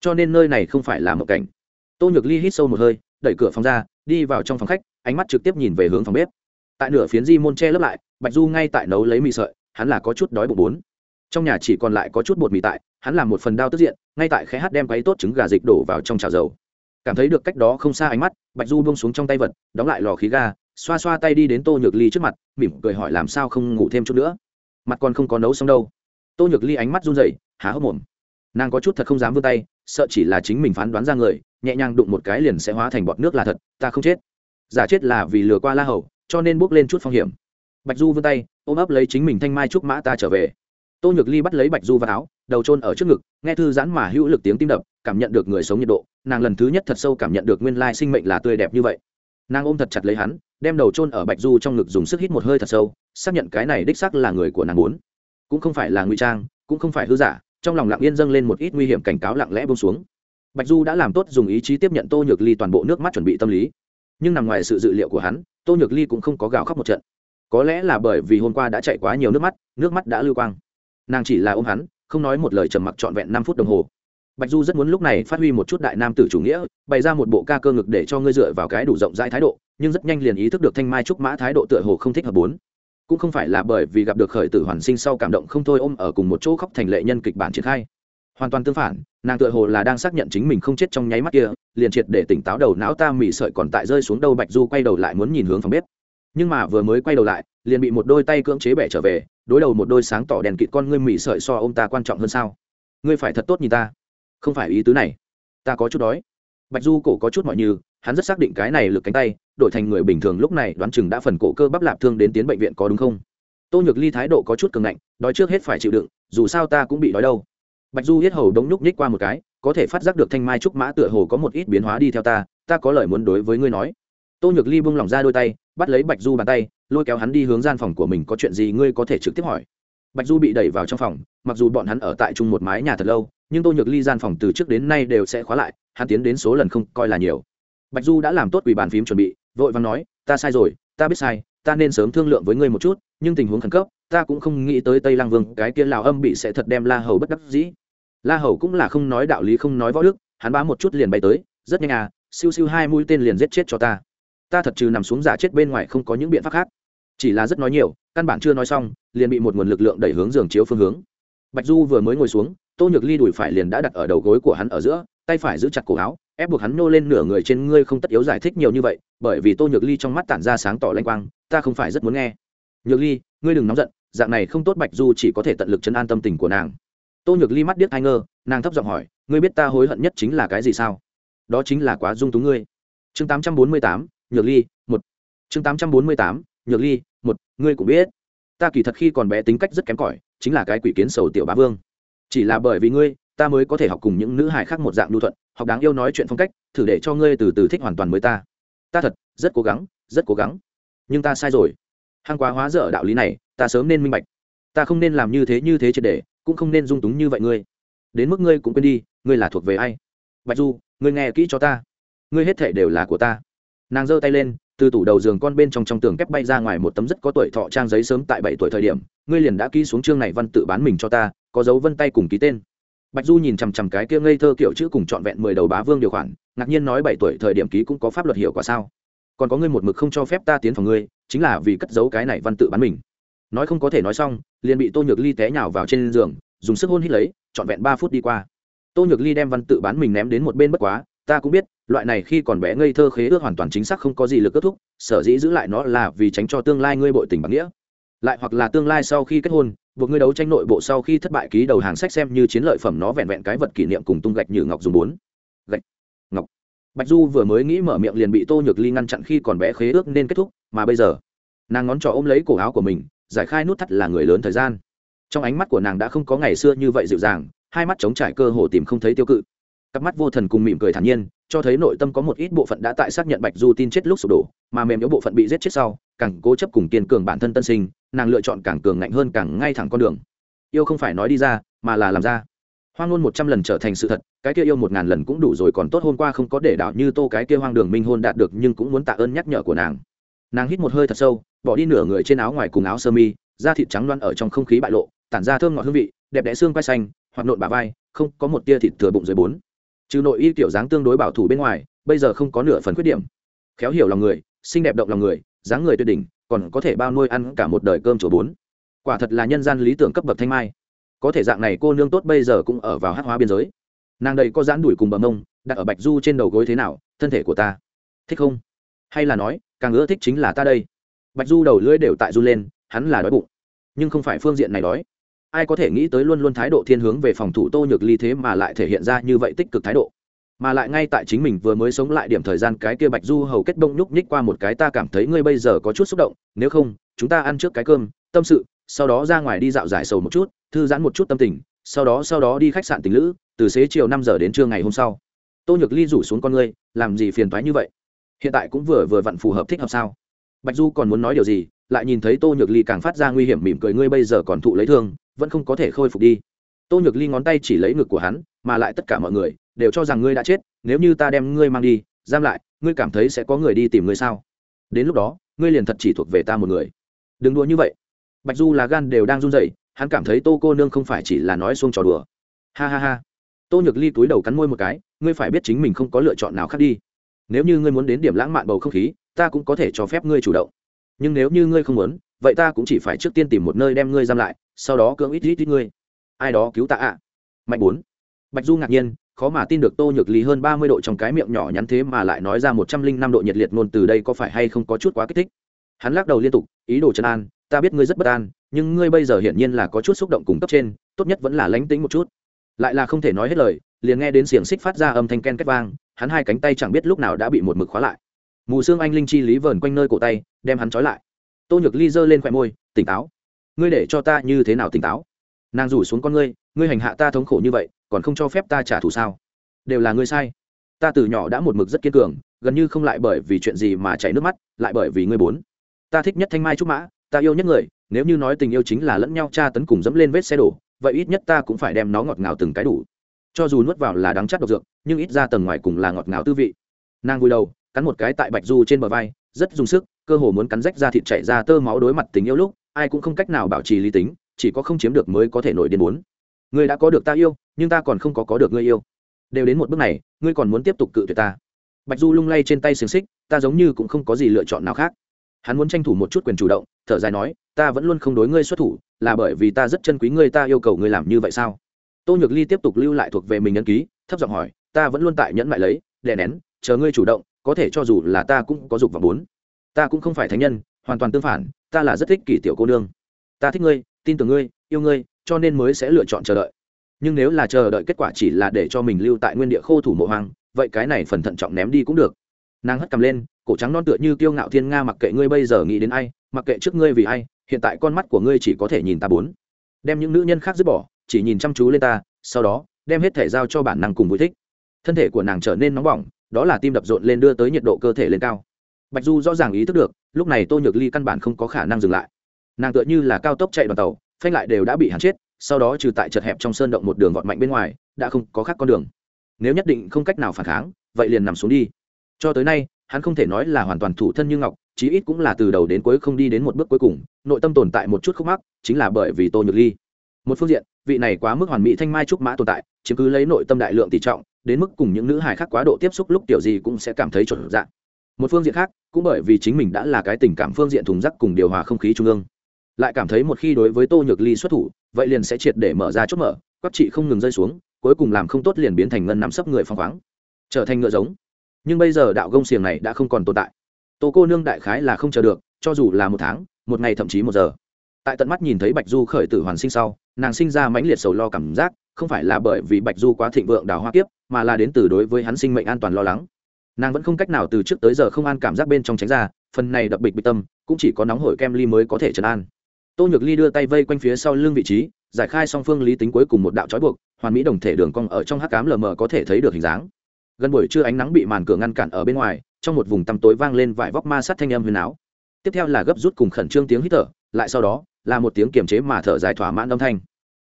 cho nên nơi này không phải là một cảnh. Tô nhược ly hít sâu một hơi, đẩy cửa phòng ra, đi vào trong phòng khách, ánh mắt trực tiếp nhìn về hướng phòng bếp. Tại nửa phiến di môn che lấp lại, bạch du ngay tại nấu lấy mì sợi, hắn là có chút đói bụng bốn trong nhà chỉ còn lại có chút bột mì tại, hắn làm một phần đao tức diện, ngay tại khẽ hát đem quấy tốt trứng gà dịch đổ vào trong chảo dầu. Cảm thấy được cách đó không xa ánh mắt, bạch du buông xuống trong tay vật, đóng lại lò khí ga xoa xoa tay đi đến tô nhược ly trước mặt, mỉm cười hỏi làm sao không ngủ thêm chút nữa. Mặt còn không có nấu xong đâu. Tô nhược ly ánh mắt run rẩy, há hốc mồm. Nàng có chút thật không dám vươn tay, sợ chỉ là chính mình phán đoán ra người, nhẹ nhàng đụng một cái liền sẽ hóa thành bọt nước là thật, ta không chết. Giả chết là vì lừa qua la hầu, cho nên bước lên chút phong hiểm. Bạch du vươn tay, ôm ấp lấy chính mình thanh mai trúc mã ta trở về. Tô nhược ly bắt lấy bạch du vào áo, đầu trôn ở trước ngực, nghe thư giãn mà hữu lực tiếng tim đập, cảm nhận được người sống nhiệt độ. Nàng lần thứ nhất thật sâu cảm nhận được nguyên lai sinh mệnh là tươi đẹp như vậy nàng ôm thật chặt lấy hắn, đem đầu chôn ở bạch du trong ngực dùng sức hít một hơi thật sâu, xác nhận cái này đích xác là người của nàng muốn. Cũng không phải là ngụy trang, cũng không phải hư giả, trong lòng lặng yên dâng lên một ít nguy hiểm cảnh cáo lặng lẽ bông xuống. Bạch du đã làm tốt dùng ý chí tiếp nhận tô nhược ly toàn bộ nước mắt chuẩn bị tâm lý. Nhưng nằm ngoài sự dự liệu của hắn, tô nhược ly cũng không có gào khóc một trận. Có lẽ là bởi vì hôm qua đã chạy quá nhiều nước mắt nước mắt đã lưu quang. Nàng chỉ là ôm hắn, không nói một lời trầm mặc trọn vẹn năm phút đồng hồ bạch du rất muốn lúc này phát huy một chút đại nam tử chủ nghĩa, bày ra một bộ ca cơ ngực để cho ngươi dựa vào cái đủ rộng rãi thái độ, nhưng rất nhanh liền ý thức được thanh mai trúc mã thái độ tựa hồ không thích hợp bốn. Cũng không phải là bởi vì gặp được khởi tử hoàn sinh sau cảm động không thôi ôm ở cùng một chỗ khóc thành lệ nhân kịch bản triển khai. Hoàn toàn tương phản, nàng tựa hồ là đang xác nhận chính mình không chết trong nháy mắt kia, liền triệt để tỉnh táo đầu não ta mỉ sợi còn tại rơi xuống đâu bạch du quay đầu lại muốn nhìn hướng phòng bếp. Nhưng mà vừa mới quay đầu lại, liền bị một đôi tay cưỡng chế bẻ trở về, đối đầu một đôi sáng tỏ đèn kịt con ngươi mỉ sợi so ô m ta quan trọng hơn sao? Ngươi phải thật tốt nhìn ta không phải ý tứ này. Ta có chút đói. Bạch du cổ có chút mọi như hắn rất xác định cái này lực cánh tay, đổi thành người bình thường lúc này đoán chừng đã phần cổ cơ bắp lạp thương đến tiến bệnh viện có đúng không? Tô nhược ly thái độ có chút cường ngạnh, đói trước hết phải chịu đựng, dù sao ta cũng bị đói đâu. Bạch du hết hầu đống nhúc nhích qua một cái, có thể phát giác được thanh mai trúc mã tựa hồ có một ít biến hóa đi theo ta ta có lời muốn đối với ngươi nói. Tô nhược ly buông lỏng ra đôi tay, bắt lấy bạch du bàn tay, lôi kéo hắn đi hướng gian phòng của mình, có chuyện gì ngươi có thể trực tiếp hỏi. Bạch du bị đẩy vào trong phòng, mặc dù bọn hắn ở tại chung một mái nhà thật lâu nhưng tô nhược ly gian phòng từ trước đến nay đều sẽ khóa lại, hắn tiến đến số lần không coi là nhiều. Bạch du đã làm tốt quỷ bàn phím chuẩn bị, vội vàng nói, ta sai rồi, ta biết sai, ta nên sớm thương lượng với ngươi một chút, nhưng tình huống khẩn cấp, ta cũng không nghĩ tới tây lang vương, cái kia lào âm bị sẽ thật đem la hầu bất đắc dĩ. La hầu cũng là không nói đạo lý, không nói võ đức, hắn bá một chút liền bay tới, rất nhanh à siêu siêu hai mũi tên liền giết chết cho ta. Ta thật trừ nằm xuống giả chết bên ngoài không có những biện pháp khác. Chỉ là rất nói nhiều, căn bản chưa nói xong, liền bị một nguồn lực lượng đẩy hướng giường chiếu phương hướng. Bạch du vừa mới ngồi xuống tô nhược ly đùi phải liền đã đặt ở đầu gối của hắn ở giữa, tay phải giữ chặt cổ áo, ép buộc hắn nô lên nửa người trên ngươi không tất yếu giải thích nhiều như vậy, bởi vì tô nhược ly trong mắt tản ra sáng tỏ lanh quang, ta không phải rất muốn nghe. Nhược ly, ngươi đừng nóng giận, dạng này không tốt bạch du chỉ có thể tận lực chấn an tâm tình của nàng. Tô nhược ly mắt điếc hai ngơ, nàng thấp giọng hỏi, ngươi biết ta hối hận nhất chính là cái gì sao? Đó chính là quá dung túng ngươi. Chương tám trăm bốn mươi tám, nhược ly, một. Chương tám trăm bốn mươi tám, nhược ly, một, ngươi cũng biết. Ta kỳ thật khi còn bé tính cách rất kém cỏi, chính là cái quỷ kiến sầu tiểu bá vương chỉ là bởi vì ngươi, ta mới có thể học cùng những nữ hài khác một dạng lưu thuận, học đáng yêu nói chuyện phong cách, thử để cho ngươi từ từ thích hoàn toàn mới ta. Ta thật, rất cố gắng, rất cố gắng. Nhưng ta sai rồi. Hăng quá hóa dở đạo lý này, ta sớm nên minh bạch. Ta không nên làm như thế như thế triệt để, cũng không nên dung túng như vậy ngươi. Đến mức ngươi cũng quên đi, ngươi là thuộc về ai? Bạch du, ngươi nghe kỹ cho ta. Ngươi hết thể đều là của ta. Nàng giơ tay lên, từ tủ đầu giường con bên trong trong tường kép bay ra ngoài một tấm rất có tuổi thọ trang giấy sớm tại bảy tuổi thời điểm. Ngươi liền đã ký xuống chương này văn tự bán mình cho ta có dấu vân tay cùng ký tên. Bạch du nhìn chằm chằm cái kia ngây thơ kiểu chữ cùng trọn vẹn mười đầu bá vương điều khoản, ngạc nhiên nói bảy tuổi thời điểm ký cũng có pháp luật hiệu quả sao? Còn có ngươi một mực không cho phép ta tiến phòng ngươi, chính là vì cất giấu cái này văn tự bán mình. Nói không có thể nói xong, liền bị tô nhược ly té nhào vào trên giường, dùng sức hôn hít lấy, trọn vẹn ba phút đi qua. Tô nhược ly đem văn tự bán mình ném đến một bên bất quá, ta cũng biết, loại này khi còn bé ngây thơ khế ước hoàn toàn chính xác không có gì lực kết thúc, sở dĩ giữ lại nó là vì tránh cho tương lai ngươi bội tình bằng nghĩa. Lại hoặc là tương lai sau khi kết hôn buộc ngươi đấu tranh nội bộ sau khi thất bại ký đầu hàng sách xem như chiến lợi phẩm nó vẹn vẹn cái vật kỷ niệm cùng tung gạch như ngọc dùng bốn. Gạch. Ngọc. Bạch du vừa mới nghĩ mở miệng liền bị tô nhược ly ngăn chặn khi còn bé khế ước nên kết thúc, mà bây giờ, nàng ngón trỏ ôm lấy cổ áo của mình, giải khai nút thắt là người lớn thời gian. Trong ánh mắt của nàng đã không có ngày xưa như vậy dịu dàng, hai mắt chống trải cơ hồ tìm không thấy tiêu cự. Cặp mắt vô thần cùng mỉm cười thản nhiên cho thấy nội tâm có một ít bộ phận đã tại xác nhận bạch du tin chết lúc sụp đổ, mà mềm yếu bộ phận bị giết chết sau, càng cố chấp cùng kiên cường bản thân tân sinh, nàng lựa chọn càng cường ngạnh hơn càng ngay thẳng con đường. Yêu không phải nói đi ra, mà là làm ra. Hoang ngôn một trăm lần trở thành sự thật, cái kia yêu một ngàn lần cũng đủ rồi còn tốt hôm qua không có để đảo như tô cái kia hoang đường minh hôn đạt được nhưng cũng muốn tạ ơn nhắc nhở của nàng. Nàng hít một hơi thật sâu, bỏ đi nửa người trên áo ngoài cùng áo sơ mi, da thịt trắng loan ở trong không khí bại lộ, tản ra thơm ngọt hương vị, đẹp đẽ xương quay xanh hoặc nộn bà vai, không có một tia thịt thừa bụng dưới bốn trừ nội y kiểu dáng tương đối bảo thủ bên ngoài, bây giờ không có nửa phần khuyết điểm. Khéo hiểu lòng người, xinh đẹp động lòng người, dáng người tuyệt đỉnh, còn có thể bao nuôi ăn cả một đời cơm chỗ bốn. Quả thật là nhân gian lý tưởng cấp bậc thanh mai. Có thể dạng này cô nương tốt bây giờ cũng ở vào hát hóa biên giới. Nàng đầy có dán đuổi cùng bờ mông, đặt ở bạch du trên đầu gối thế nào, thân thể của ta. Thích không? Hay là nói, càng ưa thích chính là ta đây. Bạch du đầu lưỡi đều tại du lên, hắn là đói bụng. Nhưng không phải phương diện này đói ai có thể nghĩ tới luôn luôn thái độ thiên hướng về phòng thủ tô nhược ly thế mà lại thể hiện ra như vậy tích cực thái độ. Mà lại ngay tại chính mình vừa mới sống lại điểm thời gian cái kia bạch du hầu kết bông nhúc nhích qua một cái, ta cảm thấy ngươi bây giờ có chút xúc động, nếu không, chúng ta ăn trước cái cơm, tâm sự, sau đó ra ngoài đi dạo giải sầu một chút, thư giãn một chút tâm tình, sau đó sau đó đi khách sạn tình lữ, từ xế chiều năm giờ đến trưa ngày hôm sau. Tô nhược ly rủ xuống con ngươi, làm gì phiền thoái như vậy? Hiện tại cũng vừa vừa vặn phù hợp thích hợp sao? Bạch du còn muốn nói điều gì, lại nhìn thấy tô nhược ly càng phát ra nguy hiểm mỉm cười, ngươi bây giờ còn thụ lấy thương vẫn không có thể khôi phục đi. Tô nhược ly ngón tay chỉ lấy ngực của hắn, mà lại tất cả mọi người đều cho rằng ngươi đã chết, nếu như ta đem ngươi mang đi, giam lại, ngươi cảm thấy sẽ có người đi tìm ngươi sao? Đến lúc đó, ngươi liền thật chỉ thuộc về ta một người. Đừng đùa như vậy. Bạch du là gan đều đang run rẩy, hắn cảm thấy tô cô nương không phải chỉ là nói xuông trò đùa. Ha ha ha. Tô nhược ly túi đầu cắn môi một cái, ngươi phải biết chính mình không có lựa chọn nào khác đi. Nếu như ngươi muốn đến điểm lãng mạn bầu không khí, ta cũng có thể cho phép ngươi chủ động. Nhưng nếu như ngươi không muốn, vậy ta cũng chỉ phải trước tiên tìm một nơi đem ngươi giam lại sau đó cưỡng ít ít ít ngươi. Ai đó cứu tạ ạ. Mạnh bốn. Bạch du ngạc nhiên, khó mà tin được tô nhược lý hơn ba mươi độ trong cái miệng nhỏ nhắn thế mà lại nói ra một trăm linh năm độ nhiệt liệt ngôn từ đây có phải hay không có chút quá kích thích. Hắn lắc đầu liên tục, ý đồ trấn an, ta biết ngươi rất bất an, nhưng ngươi bây giờ hiển nhiên là có chút xúc động cùng cấp trên, tốt nhất vẫn là lánh tính một chút. Lại là không thể nói hết lời, liền nghe đến xiềng xích phát ra âm thanh ken két vang, hắn hai cánh tay chẳng biết lúc nào đã bị một mực khóa lại. Mù xương anh linh chi lý vờn quanh nơi cổ tay, đem hắn trói lại. Tô nhược ly giơ lên khoe môi, tỉnh táo ngươi để cho ta như thế nào tỉnh táo? Nàng rủ xuống con ngươi ngươi hành hạ ta thống khổ như vậy, còn không cho phép ta trả thù sao? Đều là ngươi sai. Ta từ nhỏ đã một mực rất kiên cường, gần như không lại bởi vì chuyện gì mà chảy nước mắt, lại bởi vì ngươi bốn. Ta thích nhất thanh mai trúc mã, ta yêu nhất người, nếu như nói tình yêu chính là lẫn nhau tra tấn cùng dẫm lên vết xe đổ, vậy ít nhất ta cũng phải đem nó ngọt ngào từng cái đủ. Cho dù nuốt vào là đắng chắc độc dược, nhưng ít ra tầng ngoài cùng là ngọt ngào tư vị. Nàng vui đầu, cắn một cái tại bạch du trên bờ vai, rất dùng sức, cơ hồ muốn cắn rách ra thịt chảy ra tơ máu đối mặt tình yêu lúc ai cũng không cách nào bảo trì lý tính, chỉ có không chiếm được mới có thể nổi điên muốn. Ngươi đã có được ta yêu, nhưng ta còn không có có được ngươi yêu. Đều đến một bước này, ngươi còn muốn tiếp tục cự tuyệt ta. Bạch du lung lay trên tay xiềng xích, ta giống như cũng không có gì lựa chọn nào khác. Hắn muốn tranh thủ một chút quyền chủ động, thở dài nói, ta vẫn luôn không đối ngươi xuất thủ, là bởi vì ta rất chân quý ngươi, ta yêu cầu ngươi làm như vậy sao? Tô nhược ly tiếp tục lưu lại thuộc về mình nhân ký, thấp giọng hỏi, ta vẫn luôn tại nhẫn mại lấy, đè nén, chờ ngươi chủ động, có thể cho dù là ta cũng có dục và bốn ta cũng không phải thánh nhân hoàn toàn tương phản, ta là rất thích kỷ tiểu cô nương. Ta thích ngươi, tin tưởng ngươi, yêu ngươi, cho nên mới sẽ lựa chọn chờ đợi. Nhưng nếu là chờ đợi kết quả chỉ là để cho mình lưu tại nguyên địa khô thủ mộ hoang, vậy cái này phần thận trọng ném đi cũng được. Nàng hất cầm lên, cổ trắng non tựa như kiêu ngạo thiên nga mặc kệ ngươi bây giờ nghĩ đến ai, mặc kệ trước ngươi vì ai, hiện tại con mắt của ngươi chỉ có thể nhìn ta bốn. Đem những nữ nhân khác dứt bỏ, chỉ nhìn chăm chú lên ta, sau đó, đem hết thể giao cho bản năng cùng vui thích. Thân thể của nàng trở nên nóng bỏng, đó là tim đập rộn lên đưa tới nhiệt độ cơ thể lên cao bạch du rõ ràng ý thức được, lúc này tô nhược ly căn bản không có khả năng dừng lại. Nàng tựa như là cao tốc chạy đoàn tàu, phanh lại đều đã bị hắn chết, sau đó trừ tại chật hẹp trong sơn động một đường vọt mạnh bên ngoài, đã không có khác con đường. Nếu nhất định không cách nào phản kháng, vậy liền nằm xuống đi. Cho tới nay, hắn không thể nói là hoàn toàn thủ thân như ngọc, chí ít cũng là từ đầu đến cuối không đi đến một bước cuối cùng, nội tâm tồn tại một chút khúc mắc, chính là bởi vì tô nhược ly. Một phương diện, vị này quá mức hoàn mỹ thanh mai trúc mã tồn tại, chiếm cứ lấy nội tâm đại lượng tỷ trọng, đến mức cùng những nữ hài khác quá độ tiếp xúc lúc tiểu gì cũng sẽ cảm thấy chuẩn dạng. Một phương diện khác cũng bởi vì chính mình đã là cái tình cảm phương diện thùng rắc cùng điều hòa không khí trung ương. Lại cảm thấy một khi đối với tô nhược ly xuất thủ, vậy liền sẽ triệt để mở ra chốt mở quắc trị không ngừng rơi xuống, cuối cùng làm không tốt liền biến thành ngân nắm sấp người phong khoáng. Trở thành ngựa giống. Nhưng bây giờ đạo gông xiềng này đã không còn tồn tại. Tô cô nương đại khái là không chờ được, cho dù là một tháng, một ngày thậm chí một giờ. Tại tận mắt nhìn thấy bạch du khởi tử hoàn sinh sau, nàng sinh ra mãnh liệt sầu lo cảm giác, không phải là bởi vì bạch du quá thịnh vượng đào hoa kiếp, mà là đến từ đối với hắn sinh mệnh an toàn lo lắng nàng vẫn không cách nào từ trước tới giờ không an cảm giác bên trong tránh ra phần này đập bịch bịch tâm cũng chỉ có nóng hổi kem ly mới có thể trấn an. Tô nhược ly đưa tay vây quanh phía sau lưng vị trí giải khai song phương lý tính cuối cùng một đạo trói buộc hoàn mỹ đồng thể đường cong ở trong hắc cám lờ mờ có thể thấy được hình dáng. Gần buổi trưa ánh nắng bị màn cửa ngăn cản ở bên ngoài trong một vùng tăm tối vang lên vài vóc ma sát thanh âm huyền áo. Tiếp theo là gấp rút cùng khẩn trương tiếng hít thở lại sau đó là một tiếng kiềm chế mà thở dài thỏa mãn âm thanh.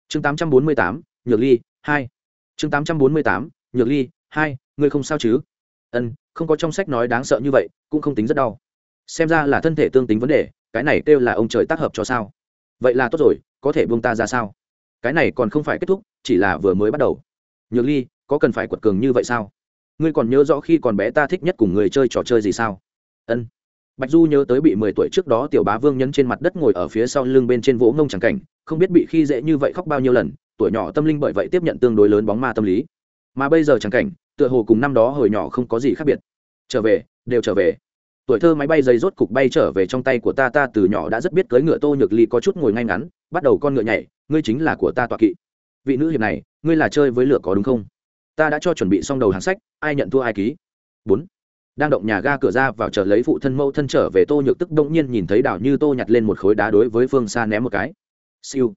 Chương 848, nhược ly hai. Chương 848, nhược ly hai ngươi không sao chứ? Ân không có trong sách nói đáng sợ như vậy, cũng không tính rất đau. Xem ra là thân thể tương tính vấn đề, cái này kêu là ông trời tác hợp cho sao? Vậy là tốt rồi, có thể buông ta ra sao? Cái này còn không phải kết thúc, chỉ là vừa mới bắt đầu. Nhược ly, có cần phải quật cường như vậy sao? Ngươi còn nhớ rõ khi còn bé ta thích nhất cùng người chơi trò chơi gì sao? Ân. Bạch du nhớ tới bị mười tuổi trước đó tiểu bá vương nhấn trên mặt đất ngồi ở phía sau lưng bên trên vỗ ngông tràng cảnh, không biết bị khi dễ như vậy khóc bao nhiêu lần, tuổi nhỏ tâm linh bởi vậy tiếp nhận tương đối lớn bóng ma tâm lý mà bây giờ chẳng cảnh, tựa hồ cùng năm đó hồi nhỏ không có gì khác biệt. Trở về, đều trở về. Tuổi thơ máy bay dây rốt cục bay trở về trong tay của ta ta từ nhỏ đã rất biết cưới ngựa tô nhược ly có chút ngồi ngay ngắn, bắt đầu con ngựa nhảy, ngươi chính là của ta tọa kỵ. Vị nữ hiệp này, ngươi là chơi với lửa có đúng không? Ta đã cho chuẩn bị xong đầu hàng sách, ai nhận thua ai ký. Bốn. Đang động nhà ga cửa ra vào chờ lấy phụ thân mẫu thân trở về, tô nhược tức đông nhiên nhìn thấy đảo như tô nhặt lên một khối đá đối với phương xa ném một cái. Siêu.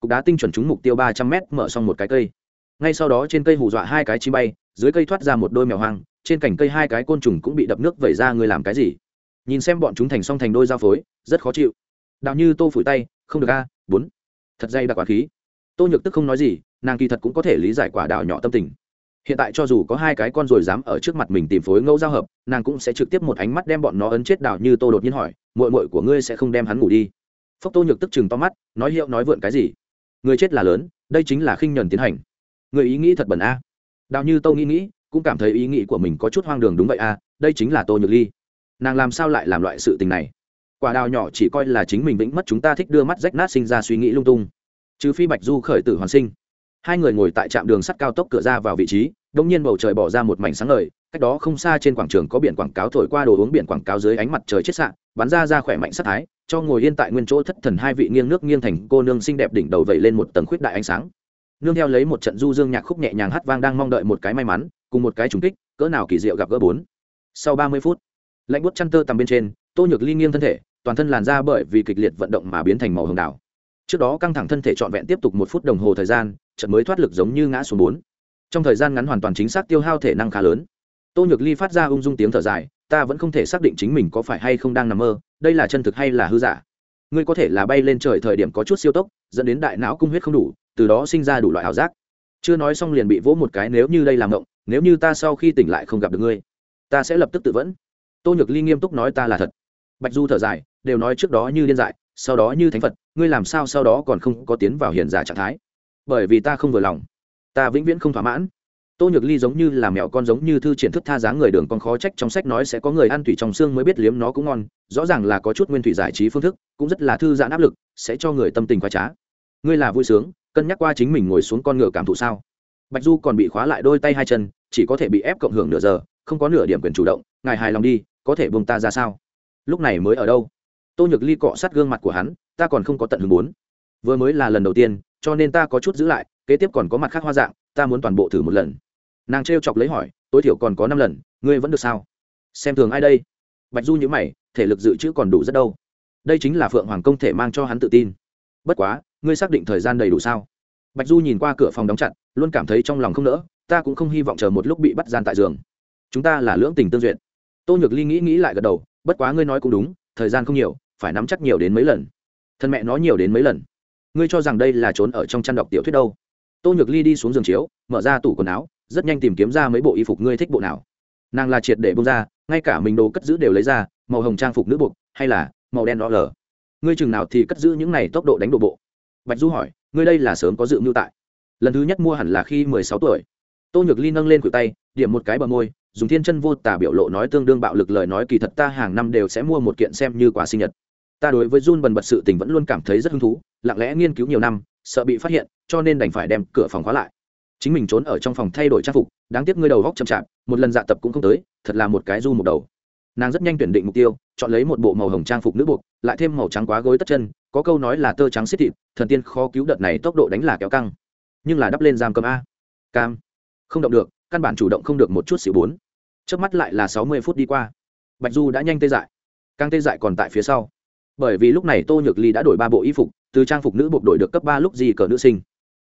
Cục đá tinh chuẩn trúng mục tiêu ba trăm mét, mở xong một cái cây ngay sau đó trên cây hù dọa hai cái chim bay, dưới cây thoát ra một đôi mèo hoang, trên cành cây hai cái côn trùng cũng bị đập nước vẩy ra người làm cái gì? Nhìn xem bọn chúng thành song thành đôi giao phối, rất khó chịu. Đào như tô phủi tay, không được a, bốn. Thật dây đặc quá khí. Tô nhược tức không nói gì, nàng kỳ thật cũng có thể lý giải quả đào nhỏ tâm tình. Hiện tại cho dù có hai cái con rồi dám ở trước mặt mình tìm phối ngẫu giao hợp, nàng cũng sẽ trực tiếp một ánh mắt đem bọn nó ấn chết, đào như tô đột nhiên hỏi mội mội của ngươi sẽ không đem hắn ngủ đi? Phốc tô nhược tức chừng to mắt, nói hiệu nói vượn cái gì? Người chết là lớn, đây chính là khinh nhuần tiến hành người ý nghĩ thật bẩn a. Đào như tâu nghĩ nghĩ, cũng cảm thấy ý nghĩ của mình có chút hoang đường đúng vậy a, đây chính là tô nhược ly. Nàng làm sao lại làm loại sự tình này? Quả đào nhỏ chỉ coi là chính mình vĩnh mất chúng ta thích đưa mắt rách nát sinh ra suy nghĩ lung tung. Trừ phi bạch du khởi tử hoàn sinh. Hai người ngồi tại trạm đường sắt cao tốc cửa ra vào vị trí đông nhiên bầu trời bỏ ra một mảnh sáng ngời, cách đó không xa trên quảng trường có biển quảng cáo thổi qua đồ uống biển quảng cáo dưới ánh mặt trời chết sạn bắn ra ra khỏe mạnh sắc thái, cho ngồi yên tại nguyên chỗ thất thần hai vị nghiêng nước nghiêng thành cô nương xinh đẹp đỉnh đầu vẩy lên một tầng khuyết đại ánh sáng nương theo lấy một trận du dương nhạc khúc nhẹ nhàng hát vang đang mong đợi một cái may mắn, cùng một cái trùng kích, cỡ nào kỳ diệu gặp gỡ bốn. Sau ba mươi phút, lạnh bút chăn tơ tằm bên trên, tô nhược ly nghiêng thân thể, toàn thân làn ra bởi vì kịch liệt vận động mà biến thành màu hồng đảo. Trước đó căng thẳng thân thể trọn vẹn tiếp tục một phút đồng hồ thời gian, trận mới thoát lực giống như ngã xuống bốn. Trong thời gian ngắn hoàn toàn chính xác tiêu hao thể năng khá lớn. Tô nhược ly phát ra ung dung tiếng thở dài, ta vẫn không thể xác định chính mình có phải hay không đang nằm mơ, đây là chân thực hay là hư giả? Ngươi có thể là bay lên trời thời điểm có chút siêu tốc, dẫn đến đại não cung huyết không đủ từ đó sinh ra đủ loại ảo giác. Chưa nói xong liền bị vỗ một cái, nếu như đây làm động nếu như ta sau khi tỉnh lại không gặp được ngươi, ta sẽ lập tức tự vẫn. Tô nhược ly nghiêm túc nói ta là thật. Bạch du thở dài, đều nói trước đó như điên dại, sau đó như thánh phật, ngươi làm sao sau đó còn không có tiến vào hiện giả trạng thái? Bởi vì ta không vừa lòng. Ta vĩnh viễn không thỏa mãn. Tô nhược ly giống như là mèo con giống như thư triển thức tha dáng người đường con khó trách trong sách nói sẽ có người ăn thủy trong xương mới biết liếm nó cũng ngon, rõ ràng là có chút nguyên thủy giải trí phương thức, cũng rất là thư giãn áp lực, sẽ cho người tâm tình khoái trá. Ngươi là vui sướng cân nhắc qua chính mình ngồi xuống con ngựa cảm thụ sao? Bạch du còn bị khóa lại đôi tay hai chân, chỉ có thể bị ép cộng hưởng nửa giờ, không có nửa điểm quyền chủ động, ngài hài lòng đi, có thể buông ta ra sao? Lúc này mới ở đâu? Tô nhược ly cọ sát gương mặt của hắn, ta còn không có tận hứng muốn. Vừa mới là lần đầu tiên, cho nên ta có chút giữ lại, kế tiếp còn có mặt khác hoa dạng, ta muốn toàn bộ thử một lần. Nàng t chọc lấy hỏi, tối thiểu còn có năm lần, ngươi vẫn được sao? Xem thường ai đây? Bạch du nhữ mày, thể lực dự trữ còn đủ rất đâu. Đây chính là phượng hoàng công thể mang cho hắn tự tin. Bất quá ngươi xác định thời gian đầy đủ sao? Bạch du nhìn qua cửa phòng đóng chặt, luôn cảm thấy trong lòng không nỡ, ta cũng không hy vọng chờ một lúc bị bắt gian tại giường. Chúng ta là lưỡng tình tương duyệt. Tô nhược ly nghĩ nghĩ lại gật đầu, bất quá ngươi nói cũng đúng, thời gian không nhiều, phải nắm chắc nhiều đến mấy lần. Thân mẹ nói nhiều đến mấy lần. Ngươi cho rằng đây là trốn ở trong chăn đọc tiểu thuyết đâu? Tô nhược ly đi xuống giường chiếu, mở ra tủ quần áo, rất nhanh tìm kiếm ra mấy bộ y phục ngươi thích bộ nào. Nàng là triệt để bông ra, ngay cả mình đồ cất giữ đều lấy ra, màu hồng trang phục nữ buộc, hay là màu đen đỏ lờ. Ngươi chừng nào thì cất giữ những này tốc độ đánh đồ bộ bạch du hỏi, ngươi đây là sớm có dự mưu tại? Lần thứ nhất mua hẳn là khi mười sáu tuổi. Tô nhược ly nâng lên cửa tay, điểm một cái bờ môi, dùng thiên chân vô tả biểu lộ nói tương đương bạo lực lời nói, kỳ thật ta hàng năm đều sẽ mua một kiện xem như quà sinh nhật. Ta đối với Jun bần bật sự tình vẫn luôn cảm thấy rất hứng thú, lặng lẽ nghiên cứu nhiều năm, sợ bị phát hiện, cho nên đành phải đem cửa phòng khóa lại. Chính mình trốn ở trong phòng thay đổi trang phục, đáng tiếc ngươi đầu góc chậm chạp, một lần dạ tập cũng không tới, thật là một cái du một đầu. Nàng rất nhanh tuyển định mục tiêu chọn lấy một bộ màu hồng trang phục nữ buộc, lại thêm màu trắng quá gối tất chân, có câu nói là tơ trắng xít thịt, thần tiên khó cứu đợt này tốc độ đánh là kéo căng. Nhưng là đắp lên giam cầm a. Cam. Không động được, căn bản chủ động không được một chút xịu bốn. Trước mắt lại là sáu mươi phút đi qua. Bạch du đã nhanh tê dại. Càng tê dại còn tại phía sau. Bởi vì lúc này tô nhược ly đã đổi ba bộ y phục, từ trang phục nữ buộc đổi được cấp ba lúc gì cờ nữ sinh.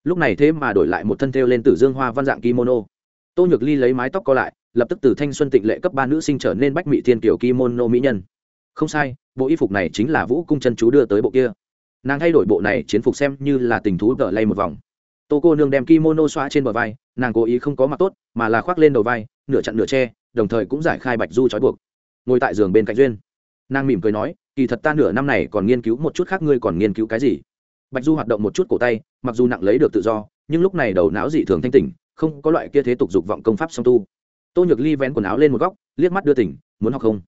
Lúc này thế mà đổi lại một thân thêu lên từ dương hoa văn dạng kimono. Tô nhược ly lấy mái tóc co lại, lập tức từ thanh xuân tịnh lệ cấp ba nữ sinh trở nên bách mỹ thiên kiểu kimono mỹ nhân không sai, bộ y phục này chính là vũ cung chân chú đưa tới bộ kia. Nàng thay đổi bộ này chiến phục xem như là tình thú đỡ lay một vòng. Tô cô nương đem kimono xóa trên bờ vai, nàng cố ý không có mặt tốt, mà là khoác lên đầu vai, nửa chặn nửa tre đồng thời cũng giải khai bạch du trói buộc. Ngồi tại giường bên cạnh duyên. Nàng mỉm cười nói, kỳ thật ta nửa năm này còn nghiên cứu một chút khác, ngươi còn nghiên cứu cái gì? Bạch du hoạt động một chút cổ tay, mặc dù nặng lấy được tự do, nhưng lúc này đầu não dị thường thanh tỉnh, không có loại kia thế tục dục vọng công pháp song tu. Tô nhược ly vén quần áo lên một góc, liếc mắt đưa tỉnh, muốn học không?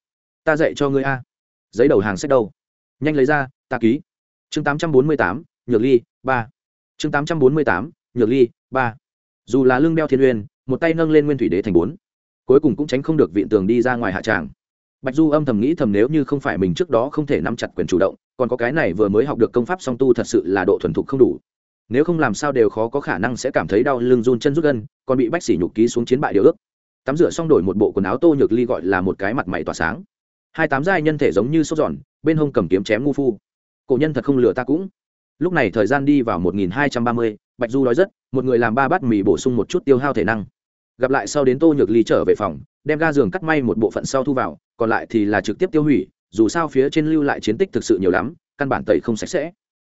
Ta dạy cho ngươi a giấy đầu hàng sách đâu? Nhanh lấy ra, ta ký. Chương tám trăm bốn mươi tám, nhược ly, ba. Chương tám trăm bốn mươi tám, nhược ly, ba. Dù là lương đeo thiên uyên, một tay nâng lên nguyên thủy đế thành bốn. Cuối cùng cũng tránh không được viện tường đi ra ngoài hạ tràng. Bạch du âm thầm nghĩ thầm nếu như không phải mình trước đó không thể nắm chặt quyền chủ động, còn có cái này vừa mới học được công pháp song tu thật sự là độ thuần thục không đủ. Nếu không làm sao đều khó có khả năng sẽ cảm thấy đau lưng run chân rút gân, còn bị bách xỉ nhục ký xuống chiến bại điều ước. Tắm rửa xong đổi một bộ quần áo tô nhược ly gọi là một cái mặt mày tỏa sáng hai tám giai nhân thể giống như sốt giòn, bên hông cầm kiếm chém ngu phu. Cổ nhân thật không lừa ta cũng. Lúc này thời gian đi vào một nghìn hai trăm ba mươi, bạch du nói rất, một người làm ba bát mì bổ sung một chút tiêu hao thể năng. Gặp lại sau đến tô nhược ly trở về phòng, đem ga giường cắt may một bộ phận sau thu vào, còn lại thì là trực tiếp tiêu hủy, dù sao phía trên lưu lại chiến tích thực sự nhiều lắm, căn bản tẩy không sạch sẽ.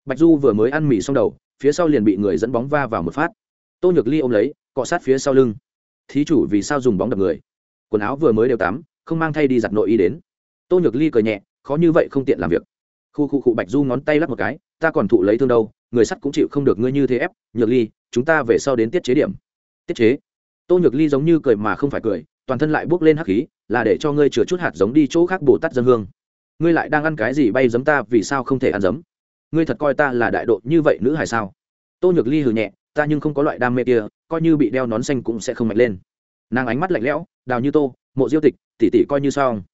Bạch du vừa mới ăn mì xong đầu, phía sau liền bị người dẫn bóng va vào một phát. Tô nhược ly ôm lấy, cọ sát phía sau lưng. Thí chủ, vì sao dùng bóng đập người? Quần áo vừa mới đều tắm, không mang thay đi giặt nội y đến tô nhược ly cười nhẹ, khó như vậy không tiện làm việc. Khu khu khu bạch du ngón tay lắp một cái, ta còn thụ lấy thương đâu, người sắt cũng chịu không được ngươi như thế ép, nhược ly, chúng ta về sau đến tiết chế điểm. Tiết chế? Tô nhược ly giống như cười mà không phải cười, toàn thân lại bước lên hắc khí, là để cho ngươi chừa chút hạt giống đi chỗ khác bồ tát dân hương. Ngươi lại đang ăn cái gì bay giấm ta, vì sao không thể ăn giấm? Ngươi thật coi ta là đại độ như vậy nữ hay sao? Tô nhược ly hừ nhẹ, ta nhưng không có loại đam mê kia, coi như bị đeo nón xanh cũng sẽ không mạnh lên. Nàng ánh mắt lạnh lẽo, đào như tô, mộ diêu tịch tỉ tỉ coi như sao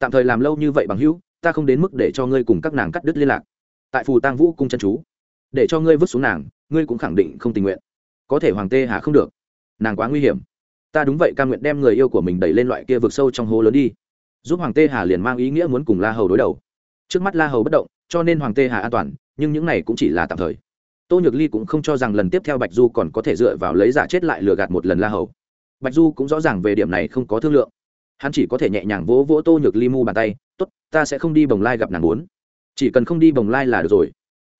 tạm thời làm lâu như vậy bằng hữu, ta không đến mức để cho ngươi cùng các nàng cắt đứt liên lạc. Tại phù tang vũ cung chân chú, để cho ngươi vứt xuống nàng, ngươi cũng khẳng định không tình nguyện. Có thể hoàng tê hà không được. Nàng quá nguy hiểm. Ta đúng vậy ca nguyện đem người yêu của mình đẩy lên loại kia vực sâu trong hố lớn đi. Giúp hoàng tê hà liền mang ý nghĩa muốn cùng la hầu đối đầu. Trước mắt la hầu bất động, cho nên hoàng tê hà an toàn, nhưng những này cũng chỉ là tạm thời. Tô nhược ly cũng không cho rằng lần tiếp theo bạch du còn có thể dựa vào lấy giả chết lại lừa gạt một lần la hầu. Bạch du cũng rõ ràng về điểm này không có thương lượng hắn chỉ có thể nhẹ nhàng vỗ vỗ tô nhược ly mu bàn tay t ố t ta sẽ không đi bồng lai gặp nàng muốn. Chỉ cần không đi bồng lai là được rồi.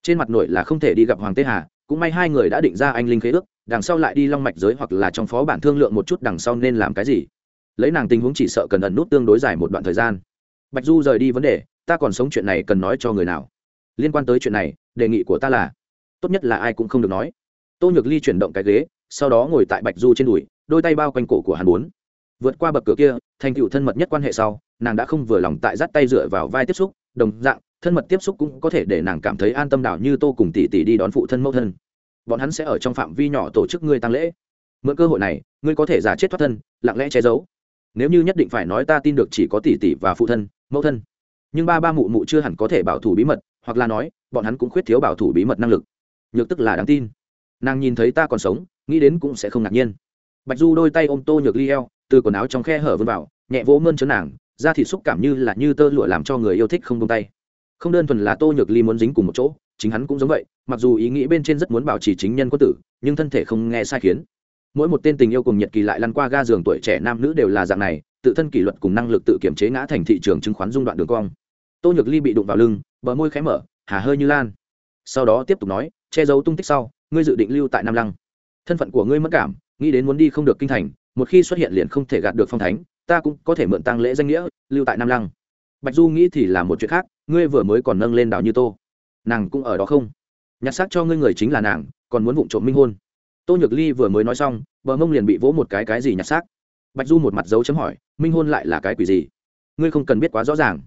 Trên mặt nội là không thể đi gặp hoàng tê hà, cũng may hai người đã định ra anh linh khế ước, đằng sau lại đi long mạch giới hoặc là trong phó bản thương lượng một chút đằng sau nên làm cái gì. Lấy nàng tình huống chỉ sợ cần ẩn nút tương đối dài một đoạn thời gian. Bạch du rời đi vấn đề, ta còn sống chuyện này cần nói cho người nào? Liên quan tới chuyện này, đề nghị của ta là, tốt nhất là ai cũng không được nói. Tô nhược ly chuyển động cái ghế, sau đó ngồi tại bạch du trên đùi, đôi tay bao quanh cổ của hắn bốn vượt qua bậc cửa kia, thành tựu thân mật nhất quan hệ sau, nàng đã không vừa lòng tại dắt tay dựa vào vai tiếp xúc, đồng dạng, thân mật tiếp xúc cũng có thể để nàng cảm thấy an tâm đảo như tô cùng tỷ tỷ đi đón phụ thân mẫu thân. Bọn hắn sẽ ở trong phạm vi nhỏ tổ chức ngươi tăng lễ. Mượn cơ hội này, ngươi có thể giả chết thoát thân, lặng lẽ che giấu. Nếu như nhất định phải nói ta tin được chỉ có tỷ tỷ và phụ thân, mẫu thân. Nhưng ba ba mụ mụ chưa hẳn có thể bảo thủ bí mật, hoặc là nói, bọn hắn cũng khuyết thiếu bảo thủ bí mật năng lực. Nhược tức là đáng tin. Nàng nhìn thấy ta còn sống, nghĩ đến cũng sẽ không ngạc nhiên. Bạch du đôi tay ôm tô nhược ly eo từ quần áo trong khe hở vươn vào, nhẹ vỗ mơn chớ nàng, da thịt xúc cảm như là như tơ lụa làm cho người yêu thích không tung tay. Không đơn thuần là tô nhược ly muốn dính cùng một chỗ, chính hắn cũng giống vậy, mặc dù ý nghĩ bên trên rất muốn bảo trì chính nhân quân tử, nhưng thân thể không nghe sai khiến. Mỗi một tên tình yêu cùng nhật kỳ lại lăn qua ga giường tuổi trẻ nam nữ đều là dạng này, tự thân kỷ luật cùng năng lực tự kiểm chế ngã thành thị trường chứng khoán dung đoạn đường cong. Tô nhược ly bị đụng vào lưng, bờ môi khé mở, hà hơi như lan. Sau đó tiếp tục nói, che giấu tung tích sau, ngươi dự định lưu tại nam lăng. Thân phận của ngươi mất cảm, nghĩ đến muốn đi không được kinh thành một khi xuất hiện liền không thể gạt được phong thánh, ta cũng có thể mượn tăng lễ danh nghĩa, lưu tại nam lăng. Bạch du nghĩ thì là một chuyện khác, ngươi vừa mới còn nâng lên đảo như tô. Nàng cũng ở đó không? Nhặt xác cho ngươi người chính là nàng, còn muốn vụng trộm minh hôn. Tô nhược ly vừa mới nói xong, bờ mông liền bị vỗ một cái cái gì nhặt xác. Bạch du một mặt dấu chấm hỏi, minh hôn lại là cái quỷ gì? Ngươi không cần biết quá rõ ràng.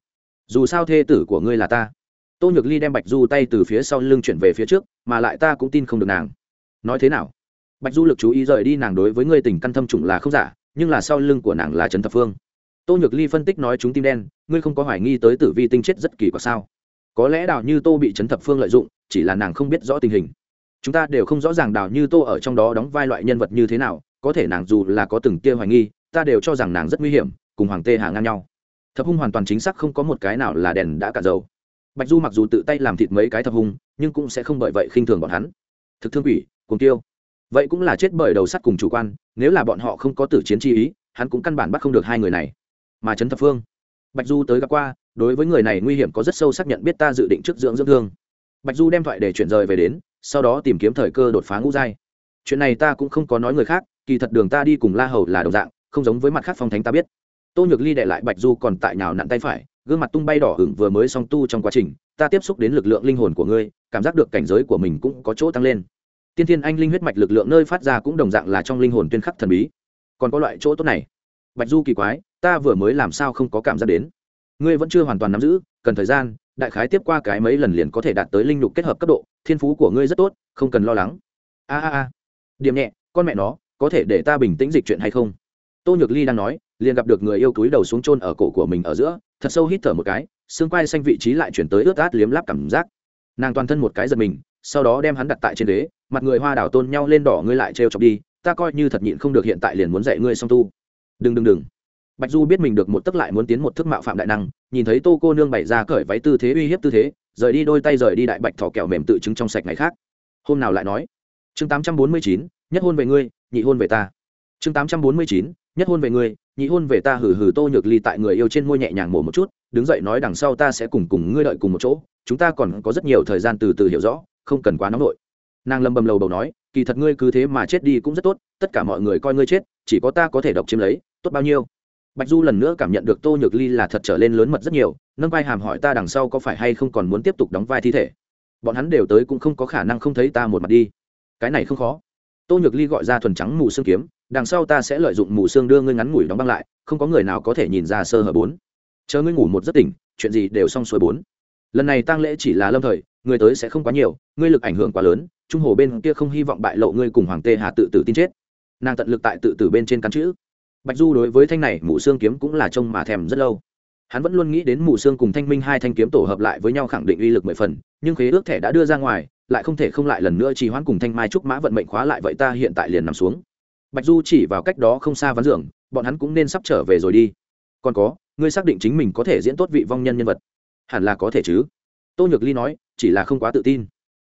Dù sao thê tử của ngươi là ta. Tô nhược ly đem bạch du tay từ phía sau lưng chuyển về phía trước, mà lại ta cũng tin không được nàng. Nói thế nào? Bạch du lực chú ý rời đi nàng đối với ngươi tình căn thâm trùng là không giả, nhưng là sau lưng của nàng là trần thập phương. Tô nhược ly phân tích nói chúng tim đen, ngươi không có hoài nghi tới tử vi tinh chết rất kỳ quặc sao? Có lẽ đào như tô bị trấn thập phương lợi dụng, chỉ là nàng không biết rõ tình hình. Chúng ta đều không rõ ràng đào như tô ở trong đó đóng vai loại nhân vật như thế nào, có thể nàng dù là có từng tia hoài nghi, ta đều cho rằng nàng rất nguy hiểm, cùng hoàng tê hạ ngang nhau. Thập hung hoàn toàn chính xác không có một cái nào là đèn đã cả dầu. Bạch du mặc dù tự tay làm thịt mấy cái thập hung, nhưng cũng sẽ không bởi vậy khinh thường bọn hắn. Thực thương quỷ cùng tiêu vậy cũng là chết bởi đầu sắt cùng chủ quan, nếu là bọn họ không có tử chiến chi ý, hắn cũng căn bản bắt không được hai người này. Mà trấn thập phương, bạch du tới gặp qua, đối với người này nguy hiểm có rất sâu xác nhận biết ta dự định trước dưỡng dưỡng thương. Bạch du đem thoại để chuyển rời về đến, sau đó tìm kiếm thời cơ đột phá ngũ giai. Chuyện này ta cũng không có nói người khác, kỳ thật đường ta đi cùng la hầu là đồng dạng, không giống với mặt khác phong thánh ta biết. Tô nhược ly đệ lại bạch du còn tại nào nặn tay phải, gương mặt tung bay đỏ hửng vừa mới song tu trong quá trình, ta tiếp xúc đến lực lượng linh hồn của ngươi, cảm giác được cảnh giới của mình cũng có chỗ tăng lên tiên thiên anh linh huyết mạch lực lượng nơi phát ra cũng đồng dạng là trong linh hồn tuyên khắc thần bí. Còn có loại chỗ tốt này. Bạch du kỳ quái, ta vừa mới làm sao không có cảm giác đến? Ngươi vẫn chưa hoàn toàn nắm giữ, cần thời gian, đại khái tiếp qua cái mấy lần liền có thể đạt tới linh lục kết hợp cấp độ, thiên phú của ngươi rất tốt, không cần lo lắng. A a a. Điểm nhẹ, con mẹ nó, có thể để ta bình tĩnh dịch chuyện hay không? Tô nhược ly đang nói, liền gặp được người yêu túi đầu xuống chôn ở cổ của mình ở giữa, thật sâu hít thở một cái, xương quai xanh vị trí lại chuyển tới ướt át liếm láp cảm giác. Nàng toàn thân một cái giật mình sau đó đem hắn đặt tại trên đế mặt người hoa đảo tôn nhau lên đỏ ngươi lại trêu chọc đi, ta coi như thật nhịn không được hiện tại liền muốn dạy ngươi song tu. Đừng đừng đừng. Bạch du biết mình được một tức lại muốn tiến một thức mạo phạm đại năng, nhìn thấy tô cô nương bày ra cởi váy tư thế uy hiếp tư thế, rời đi đôi tay rời đi đại bạch thỏ kẹo mềm tự chứng trong sạch ngày khác. Hôm nào lại nói? Chương tám trăm bốn mươi chín, nhất hôn về ngươi, nhị hôn về ta. Chương tám trăm bốn mươi chín, nhất hôn về ngươi, nhị hôn về ta hừ hừ tô nhược ly tại người yêu trên môi nhẹ nhàng mổ một chút, đứng dậy nói đằng sau ta sẽ cùng cùng ngươi đợi cùng một chỗ, chúng ta còn có rất nhiều thời gian từ từ hiểu rõ không cần quá nóng nổi. Nàng lâm bầm lầu bầu nói, kỳ thật ngươi cứ thế mà chết đi cũng rất tốt, tất cả mọi người coi ngươi chết, chỉ có ta có thể độc chiếm lấy, tốt bao nhiêu? Bạch du lần nữa cảm nhận được tô nhược ly là thật trở lên lớn mật rất nhiều, nâng vai hàm hỏi ta đằng sau có phải hay không còn muốn tiếp tục đóng vai thi thể. Bọn hắn đều tới cũng không có khả năng không thấy ta một mặt đi. Cái này không khó. Tô nhược ly gọi ra thuần trắng mù xương kiếm, đằng sau ta sẽ lợi dụng mù xương đưa ngươi ngắn ngủi đóng băng lại, không có người nào có thể nhìn ra sơ hở bốn. Chờ ngươi ngủ một giấc tỉnh, chuyện gì đều xong xuôi bốn. Lần này tang lễ chỉ là lâm thời người tới sẽ không quá nhiều, ngươi lực ảnh hưởng quá lớn, trung hồ bên kia không hy vọng bại lộ ngươi cùng hoàng tê hà tự tử tin chết. Nàng tận lực tại tự tử bên trên cắn chữ. Bạch du đối với thanh này mụ xương kiếm cũng là trông mà thèm rất lâu. Hắn vẫn luôn nghĩ đến mù xương cùng thanh minh hai thanh kiếm tổ hợp lại với nhau khẳng định uy lực mười phần, nhưng khế ước thẻ đã đưa ra ngoài, lại không thể không lại lần nữa trì hoãn cùng thanh mai trúc mã vận mệnh khóa lại, vậy ta hiện tại liền nằm xuống. Bạch du chỉ vào cách đó không xa ván giường, bọn hắn cũng nên sắp trở về rồi đi. Còn có, ngươi xác định chính mình có thể diễn tốt vị vong nhân nhân vật. Hẳn là có thể chứ tô nhược ly nói, chỉ là không quá tự tin.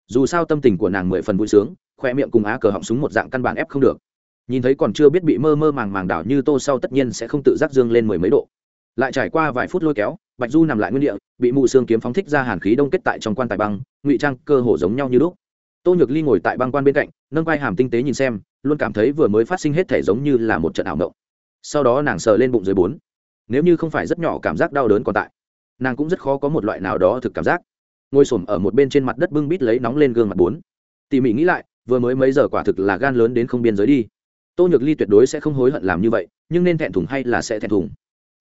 Dù sao tâm tình của nàng mười phần vui sướng, khoe miệng cùng á cờ họng súng một dạng căn bản ép không được. Nhìn thấy còn chưa biết bị mơ mơ màng màng đảo như tô sau tất nhiên sẽ không tự giác dương lên mười mấy độ. Lại trải qua vài phút lôi kéo, bạch du nằm lại nguyên địa, bị mù xương kiếm phóng thích ra hàn khí đông kết tại trong quan tài băng, ngụy trang cơ hồ giống nhau như lúc. Tô nhược ly ngồi tại băng quan bên cạnh, nâng vai hàm tinh tế nhìn xem, luôn cảm thấy vừa mới phát sinh hết thể giống như là một trận ảo mộng. Sau đó nàng sờ lên bụng dưới bốn. Nếu như không phải rất nhỏ cảm giác đau đớn còn tại, nàng cũng rất khó có một loại nào đó thực cảm giác ngồi s ở một bên trên mặt đất bưng bít lấy nóng lên gương mặt bốn. Tỉ mỉ nghĩ lại, vừa mới mấy giờ quả thực là gan lớn đến không biên giới đi. Tô nhược ly tuyệt đối sẽ không hối hận làm như vậy, nhưng nên thẹn thùng hay là sẽ thẹn thùng?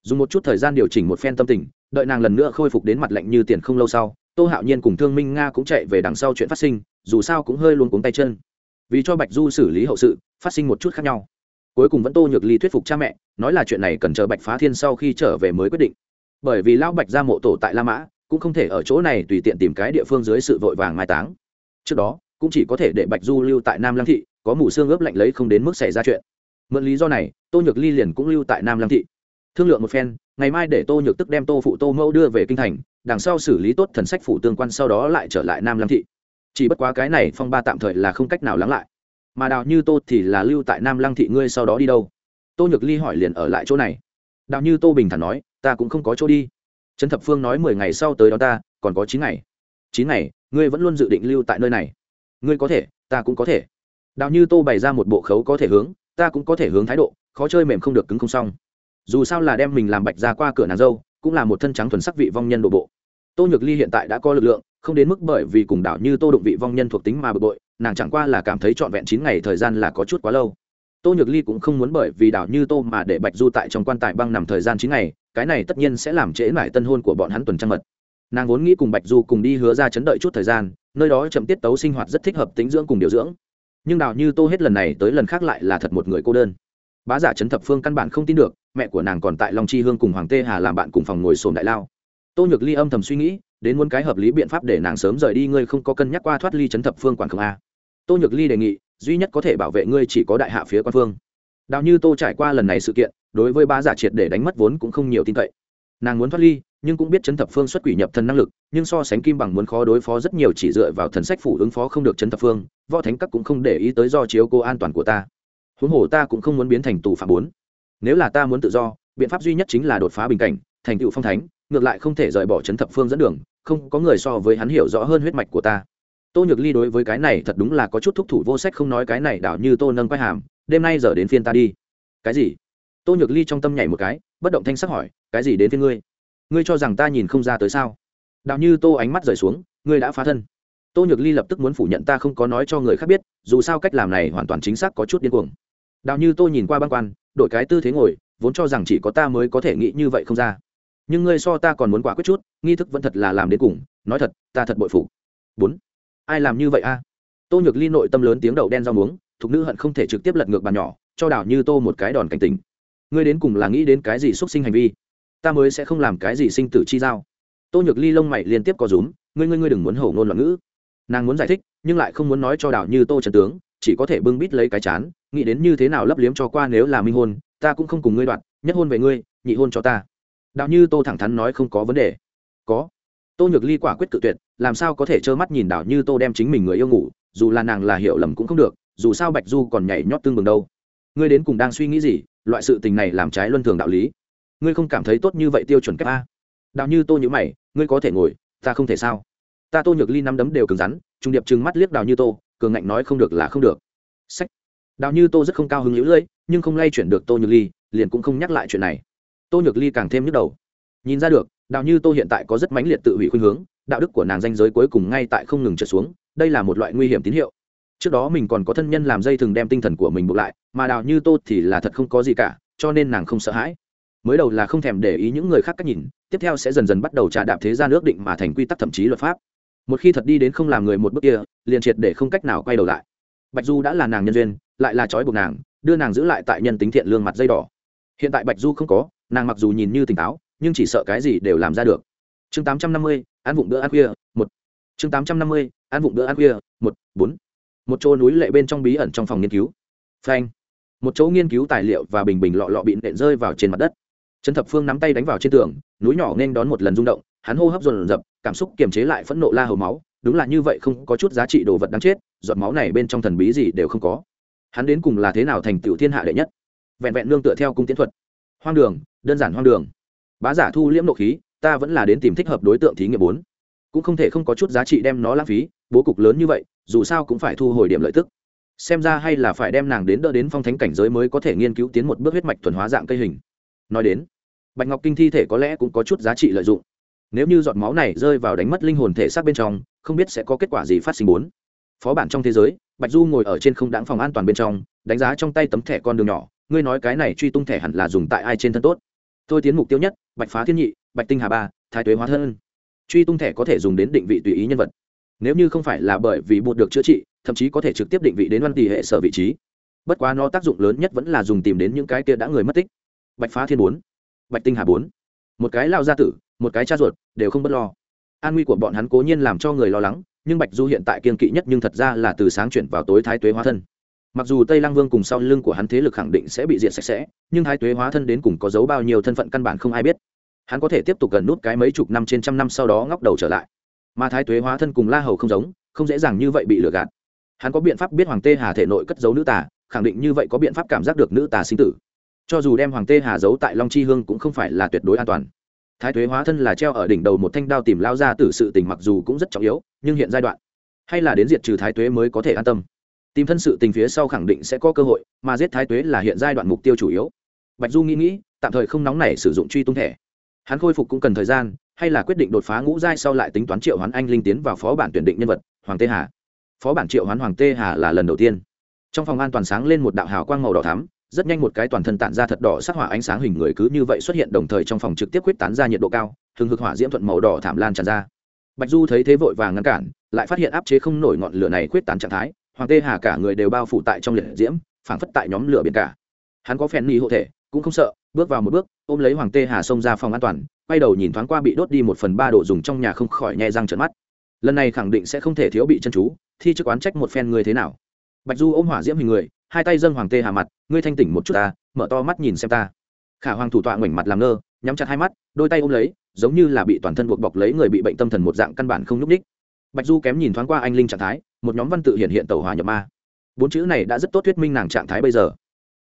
Dùng một chút thời gian điều chỉnh một phen tâm tình, đợi nàng lần nữa khôi phục đến mặt lạnh như tiền không lâu sau, tô hạo nhiên cùng thương minh nga cũng chạy về đằng sau chuyện phát sinh, dù sao cũng hơi luôn cuống tay chân. Vì cho bạch du xử lý hậu sự, phát sinh một chút khác nhau. Cuối cùng vẫn tô nhược ly thuyết phục cha mẹ, nói là chuyện này cần chờ bạch phá thiên sau khi trở về mới quyết định. Bởi vì lão bạch ra mộ tổ tại la mã cũng không thể ở chỗ này tùy tiện tìm cái địa phương dưới sự vội vàng mai táng. Trước đó, cũng chỉ có thể để bạch du lưu tại nam lăng thị, có mù xương ướp lạnh lấy không đến mức xảy ra chuyện. Mượn lý do này, tô nhược ly liền cũng lưu tại nam lăng thị. Thương lượng một phen, ngày mai để tô nhược tức đem tô phụ tô mẫu đưa về kinh thành, đằng sau xử lý tốt thần sách phủ tương quan sau đó lại trở lại nam lăng thị. Chỉ bất quá cái này phong ba tạm thời là không cách nào lắng lại. Mà đào như tô thì là lưu tại nam lăng thị ngươi sau đó đi đâu? Tô nhược ly hỏi liền ở lại chỗ này. Đào như tô bình thản nói, ta cũng không có chỗ đi trấn thập phương nói mười ngày sau tới đó ta, còn có chín ngày. Chín ngày, ngươi vẫn luôn dự định lưu tại nơi này. Ngươi có thể, ta cũng có thể. Đào như tô bày ra một bộ khấu có thể hướng, ta cũng có thể hướng thái độ, khó chơi mềm không được cứng không xong. Dù sao là đem mình làm bạch ra qua cửa nàng dâu, cũng là một thân trắng thuần sắc vị vong nhân đổ bộ. Tô nhược ly hiện tại đã có lực lượng, không đến mức bởi vì cùng đảo như tô đụng vị vong nhân thuộc tính mà bực bội, nàng chẳng qua là cảm thấy trọn vẹn chín ngày thời gian là có chút quá lâu. Tô nhược ly cũng không muốn bởi vì đảo như tô mà để bạch du tại trong quan tài băng nằm thời gian chín ngày cái này tất nhiên sẽ làm trễ mãi tân hôn của bọn hắn tuần trăng mật. Nàng vốn nghĩ cùng bạch du cùng đi hứa ra chấn đợi chút thời gian, nơi đó chậm tiết tấu sinh hoạt rất thích hợp tính dưỡng cùng điều dưỡng. Nhưng đào như tô hết lần này tới lần khác lại là thật một người cô đơn. Bá giả trấn thập phương căn bản không tin được, mẹ của nàng còn tại long chi hương cùng hoàng tê hà làm bạn cùng phòng ngồi sồn đại lao. Tô nhược ly âm thầm suy nghĩ, đến muốn cái hợp lý biện pháp để nàng sớm rời đi, ngươi không có cân nhắc qua thoát ly trấn thập phương quản không a? Tô nhược ly đề nghị, duy nhất có thể bảo vệ ngươi chỉ có đại hạ phía quan phương. Đào như tô trải qua lần này sự kiện đối với bá giả triệt để đánh mất vốn cũng không nhiều tin cậy. Nàng muốn thoát ly, nhưng cũng biết chấn thập phương xuất quỷ nhập thần năng lực, nhưng so sánh kim bằng muốn khó đối phó rất nhiều chỉ dựa vào thần sách phủ ứng phó không được chấn thập phương, võ thánh các cũng không để ý tới do chiếu cô an toàn của ta. Huống hồ ta cũng không muốn biến thành tù phạm bốn. Nếu là ta muốn tự do, biện pháp duy nhất chính là đột phá bình cảnh, thành tựu phong thánh, ngược lại không thể rời bỏ chấn thập phương dẫn đường, không có người so với hắn hiểu rõ hơn huyết mạch của ta. Tô nhược ly đối với cái này thật đúng là có chút thúc thủ vô sách không nói cái này đảo như tô nâng quay hàm, đêm nay giờ đến phiên ta đi. Cái gì? Tô nhược ly trong tâm nhảy một cái, bất động thanh sắc hỏi, cái gì đến với ngươi? Ngươi cho rằng ta nhìn không ra tới sao? Đạo như tô ánh mắt rời xuống, ngươi đã phá thân. Tô nhược ly lập tức muốn phủ nhận ta không có nói cho người khác biết, dù sao cách làm này hoàn toàn chính xác có chút điên cuồng. Đạo như tô nhìn qua băng quan, đổi cái tư thế ngồi, vốn cho rằng chỉ có ta mới có thể nghĩ như vậy không ra. Nhưng ngươi so ta còn muốn quả quyết chút, nghi thức vẫn thật là làm đến cùng, nói thật, ta thật bội phụ bốn. Ai làm như vậy a? Tô nhược ly nội tâm lớn tiếng đầu đen rau muống, thục nữ hận không thể trực tiếp lật ngược bàn nhỏ, cho đảo như tô một cái đòn cảnh tình ngươi đến cùng là nghĩ đến cái gì xuất sinh hành vi? Ta mới sẽ không làm cái gì sinh tử chi giao. Tô nhược ly lông mày liên tiếp có rúm, ngươi ngươi ngươi đừng muốn hổ ngôn loạn ngữ. Nàng muốn giải thích, nhưng lại không muốn nói cho đảo như tô trần tướng, chỉ có thể bưng bít lấy cái chán, nghĩ đến như thế nào lấp liếm cho qua nếu là minh hôn, ta cũng không cùng ngươi đoạn, nhất hôn về ngươi, nhị hôn cho ta. Đạo như tô thẳng thắn nói không có vấn đề. Có. Tô nhược ly quả quyết cự tuyệt, làm sao có thể trơ mắt nhìn đảo như tô đem chính mình người yêu ngủ, dù là nàng là hiểu lầm cũng không được, dù sao bạch du còn nhảy nhót tương bừng đâu ngươi đến cùng đang suy nghĩ gì, loại sự tình này làm trái luân thường đạo lý. Ngươi không cảm thấy tốt như vậy tiêu chuẩn kép a? Đạo như tô nhữ mày, ngươi có thể ngồi, ta không thể sao? Ta tô nhược ly năm đấm đều cứng rắn, trung điệp trừng mắt liếc đào như tô, cường ngạnh nói không được là không được. Sách. Đào như tô rất không cao hứng lũ lưỡi nhưng không lay chuyển được tô nhược ly, liền cũng không nhắc lại chuyện này. Tô nhược ly càng thêm nhức đầu. Nhìn ra được đào như tô hiện tại có rất mãnh liệt tự hủy khuynh hướng, đạo đức của nàng danh giới cuối cùng ngay tại không ngừng trượt xuống, đây là một loại nguy hiểm tín hiệu trước đó mình còn có thân nhân làm dây thường đem tinh thần của mình buộc lại, mà đào như tô thì là thật không có gì cả, cho nên nàng không sợ hãi. Mới đầu là không thèm để ý những người khác cách nhìn, tiếp theo sẽ dần dần bắt đầu trà đạp thế gian ước định mà thành quy tắc thậm chí luật pháp. Một khi thật đi đến không làm người một bước kia, liền triệt để không cách nào quay đầu lại. Bạch du đã là nàng nhân duyên, lại là trói buộc nàng, đưa nàng giữ lại tại nhân tính thiện lương mặt dây đỏ. Hiện tại bạch du không có, nàng mặc dù nhìn như tỉnh táo, nhưng chỉ sợ cái gì đều làm ra được. Chương tám trăm năm mươi, ăn vụng bữa ăn khuya, một. Chương tám trăm năm mươi, ăn vụng bữa ăn khuya, một, bốn một chỗ núi lệ bên trong bí ẩn trong phòng nghiên cứu. Phanh. Một chỗ nghiên cứu tài liệu và bình bình lọ lọ bị nện rơi vào trên mặt đất. Trần thập phương nắm tay đánh vào trên tường, núi nhỏ nên đón một lần rung động, hắn hô hấp dồn dập, cảm xúc kiềm chế lại phẫn nộ la hầu máu, đúng là như vậy không có chút giá trị đồ vật đáng chết, giọt máu này bên trong thần bí gì đều không có. Hắn đến cùng là thế nào thành tựu thiên hạ đệ nhất? Vẹn vẹn nương tựa theo cung tiến thuật. Hoang đường, đơn giản hoang đường. Bá giả thu liễm nộ khí, ta vẫn là đến tìm thích hợp đối tượng thí nghiệm bốn cũng không thể không có chút giá trị đem nó lãng phí, bố cục lớn như vậy, dù sao cũng phải thu hồi điểm lợi tức. Xem ra hay là phải đem nàng đến đỡ đến phong thánh cảnh giới mới có thể nghiên cứu tiến một bước huyết mạch thuần hóa dạng cây hình. Nói đến, bạch ngọc kinh thi thể có lẽ cũng có chút giá trị lợi dụng. Nếu như giọt máu này rơi vào đánh mất linh hồn thể xác bên trong, không biết sẽ có kết quả gì phát sinh bốn. Phó bản trong thế giới, bạch du ngồi ở trên không đáng phòng an toàn bên trong, đánh giá trong tay tấm thẻ con đường nhỏ. Ngươi nói cái này truy tung thẻ hẳn là dùng tại ai trên thân tốt? Tôi tiến mục tiêu nhất, bạch phá thiên nhị, bạch tinh hà ba, thái tuế hóa thân truy tung thẻ có thể dùng đến định vị tùy ý nhân vật. Nếu như không phải là bởi vì bột được chữa trị, thậm chí có thể trực tiếp định vị đến văn tỷ hệ sở vị trí. Bất quá nó tác dụng lớn nhất vẫn là dùng tìm đến những cái kia đã người mất tích. Bạch phá thiên bốn, bạch tinh hà bốn. Một cái lao gia tử, một cái cha ruột, đều không b ấ t lo. An nguy của bọn hắn cố nhiên làm cho người lo lắng, nhưng bạch du hiện tại kiên kỵ nhất nhưng thật ra là từ sáng chuyển vào tối thái tuế hóa thân. Mặc dù tây lang vương cùng sau lưng của hắn thế lực khẳng định sẽ bị diệt sạch sẽ, nhưng thái tuế hóa thân đến cùng có giấu bao nhiêu thân phận căn bản không ai biết hắn có thể tiếp tục gần nút cái mấy chục năm trên trăm năm sau đó ngóc đầu trở lại. Mà thái tuế hóa thân cùng la hầu không giống, không dễ dàng như vậy bị lừa gạt. Hắn có biện pháp biết hoàng tê hà thể nội cất giấu nữ tà, khẳng định như vậy có biện pháp cảm giác được nữ tà sinh tử. Cho dù đem hoàng tê hà giấu tại long chi hương cũng không phải là tuyệt đối an toàn. Thái tuế hóa thân là treo ở đỉnh đầu một thanh đao tìm lao ra từ sự tình mặc dù cũng rất trọng yếu, nhưng hiện giai đoạn, hay là đến diệt trừ thái tuế mới có thể an tâm. Tìm thân sự tình phía sau khẳng định sẽ có cơ hội, mà giết thái tuế là hiện giai đoạn mục tiêu chủ yếu. Bạch du nghĩ nghĩ, tạm thời không nóng này sử dụng truy tung thẻ hắn khôi phục cũng cần thời gian, hay là quyết định đột phá ngũ giai sau lại tính toán triệu hoán anh linh tiến vào phó bản tuyển định nhân vật, hoàng tê hà. Phó bản triệu hoán hoàng tê hà là lần đầu tiên. Trong phòng an toàn sáng lên một đạo hào quang màu đỏ thắm, rất nhanh một cái toàn thân tản ra thật đỏ sắc hỏa ánh sáng hình người cứ như vậy xuất hiện đồng thời trong phòng trực tiếp quyết tán ra nhiệt độ cao thường hực hỏa diễm thuận màu đỏ thảm lan tràn ra. Bạch du thấy thế vội vàng ngăn cản, lại phát hiện áp chế không nổi ngọn lửa này quyết tán trạng thái, hoàng tê hà cả người đều bao phủ tại trong liệt diễm, phảng phất tại nhóm lửa biển cả. Hắn có phèn ni hộ thể, cũng không sợ bước vào một bước, ôm lấy hoàng tê hà xông ra phòng an toàn, quay đầu nhìn thoáng qua bị đốt đi một phần ba đồ dùng trong nhà không khỏi nhẹ răng trợn mắt. Lần này khẳng định sẽ không thể thiếu bị chân chú, thi chức oán trách một phen người thế nào. Bạch du ôm hỏa diễm hình người, hai tay dâng hoàng tê hà mặt, ngươi thanh tỉnh một chút ta, mở to mắt nhìn xem ta. Khả hoàng thủ tọa ngoảnh mặt làm ngơ, nhắm chặt hai mắt, đôi tay ôm lấy, giống như là bị toàn thân buộc bọc lấy người bị bệnh tâm thần một dạng căn bản không nhúc ních bạch du kém nhìn thoáng qua anh linh trạng thái, một nhóm văn tự hiện hiện tàu hòa nhập ma. Bốn chữ này đã rất tốt thuyết minh nàng trạng thái bây giờ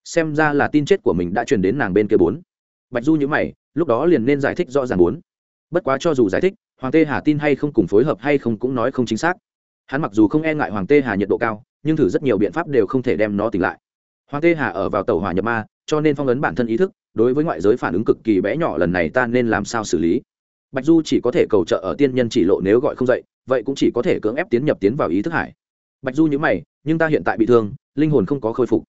xem ra là tin chết của mình đã truyền đến nàng bên kia bốn. Bạch du nhữ mày, lúc đó liền nên giải thích rõ ràng bốn. Bất quá cho dù giải thích, hoàng tê hà tin hay không cùng phối hợp hay không cũng nói không chính xác. Hắn mặc dù không e ngại hoàng tê hà nhiệt độ cao, nhưng thử rất nhiều biện pháp đều không thể đem nó tỉnh lại. Hoàng tê hà ở vào tàu hỏa nhập ma, cho nên phong ấn bản thân ý thức, đối với ngoại giới phản ứng cực kỳ bé nhỏ, lần này ta nên làm sao xử lý? Bạch du chỉ có thể cầu trợ ở tiên nhân chỉ lộ nếu gọi không dậy, vậy cũng chỉ có thể cưỡng ép tiến nhập tiến vào ý thức hải. Bạch du nhữ mày, nhưng ta hiện tại bị thương, linh hồn không có khôi phục.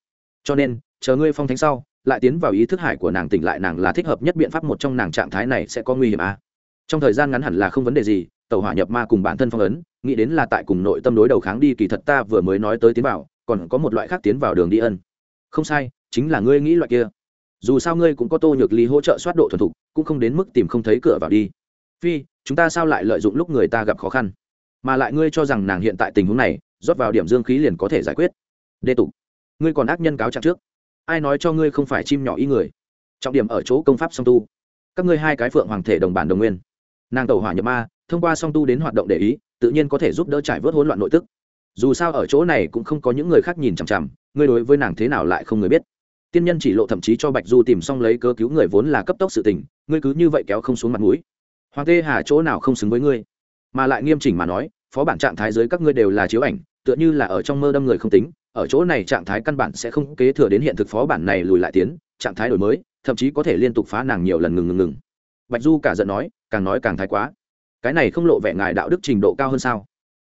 Cho nên chờ ngươi phong thánh sau, lại tiến vào ý thức hải của nàng tỉnh lại, nàng là thích hợp nhất biện pháp một trong nàng trạng thái này sẽ có nguy hiểm à. trong thời gian ngắn hẳn là không vấn đề gì tàu hỏa nhập ma cùng bản thân phong ấn, nghĩ đến là tại cùng nội tâm đối đầu kháng đi, kỳ thật ta vừa mới nói tới tiến vào, còn có một loại khác tiến vào đường đi ân. Không sai, chính là ngươi nghĩ loại kia. Dù sao ngươi cũng có tô nhược lý hỗ trợ soát độ thuần thục, cũng không đến mức tìm không thấy cửa vào đi. Phi, chúng ta sao lại lợi dụng lúc người ta gặp khó khăn? Mà lại ngươi cho rằng nàng hiện tại tình huống này, rót vào điểm dương khí liền có thể giải quyết. Đê tục. Ngươi còn ác nhân cáo trạng trước ai nói cho ngươi không phải chim nhỏ ý người? Trọng điểm ở chỗ công pháp song tu. Các ngươi hai cái phượng hoàng thể đồng bản đồng nguyên. Nàng tàu hỏa nhập ma, thông qua song tu đến hoạt động để ý, tự nhiên có thể giúp đỡ trải vớt hỗn loạn nội tức. Dù sao ở chỗ này cũng không có những người khác nhìn chằm chằm, ngươi đối với nàng thế nào lại không người biết. Tiên nhân chỉ lộ thậm chí cho bạch du tìm xong lấy cơ cứu người vốn là cấp tốc sự tình, ngươi cứ như vậy kéo không xuống mặt mũi. Hoàng tê hà chỗ nào không xứng với ngươi? Mà lại nghiêm chỉnh mà nói, phó bản trạng thái dưới các ngươi đều là chiếu ảnh, tựa như là ở trong mơ đâm người không tính ở chỗ này trạng thái căn bản sẽ không kế thừa đến hiện thực phó bản này lùi lại tiến, trạng thái đổi mới, thậm chí có thể liên tục phá nàng nhiều lần ngừng ngừng ngừng. Bạch du cả giận nói, càng nói càng thái quá. Cái này không lộ vẻ ngài đạo đức trình độ cao hơn sao?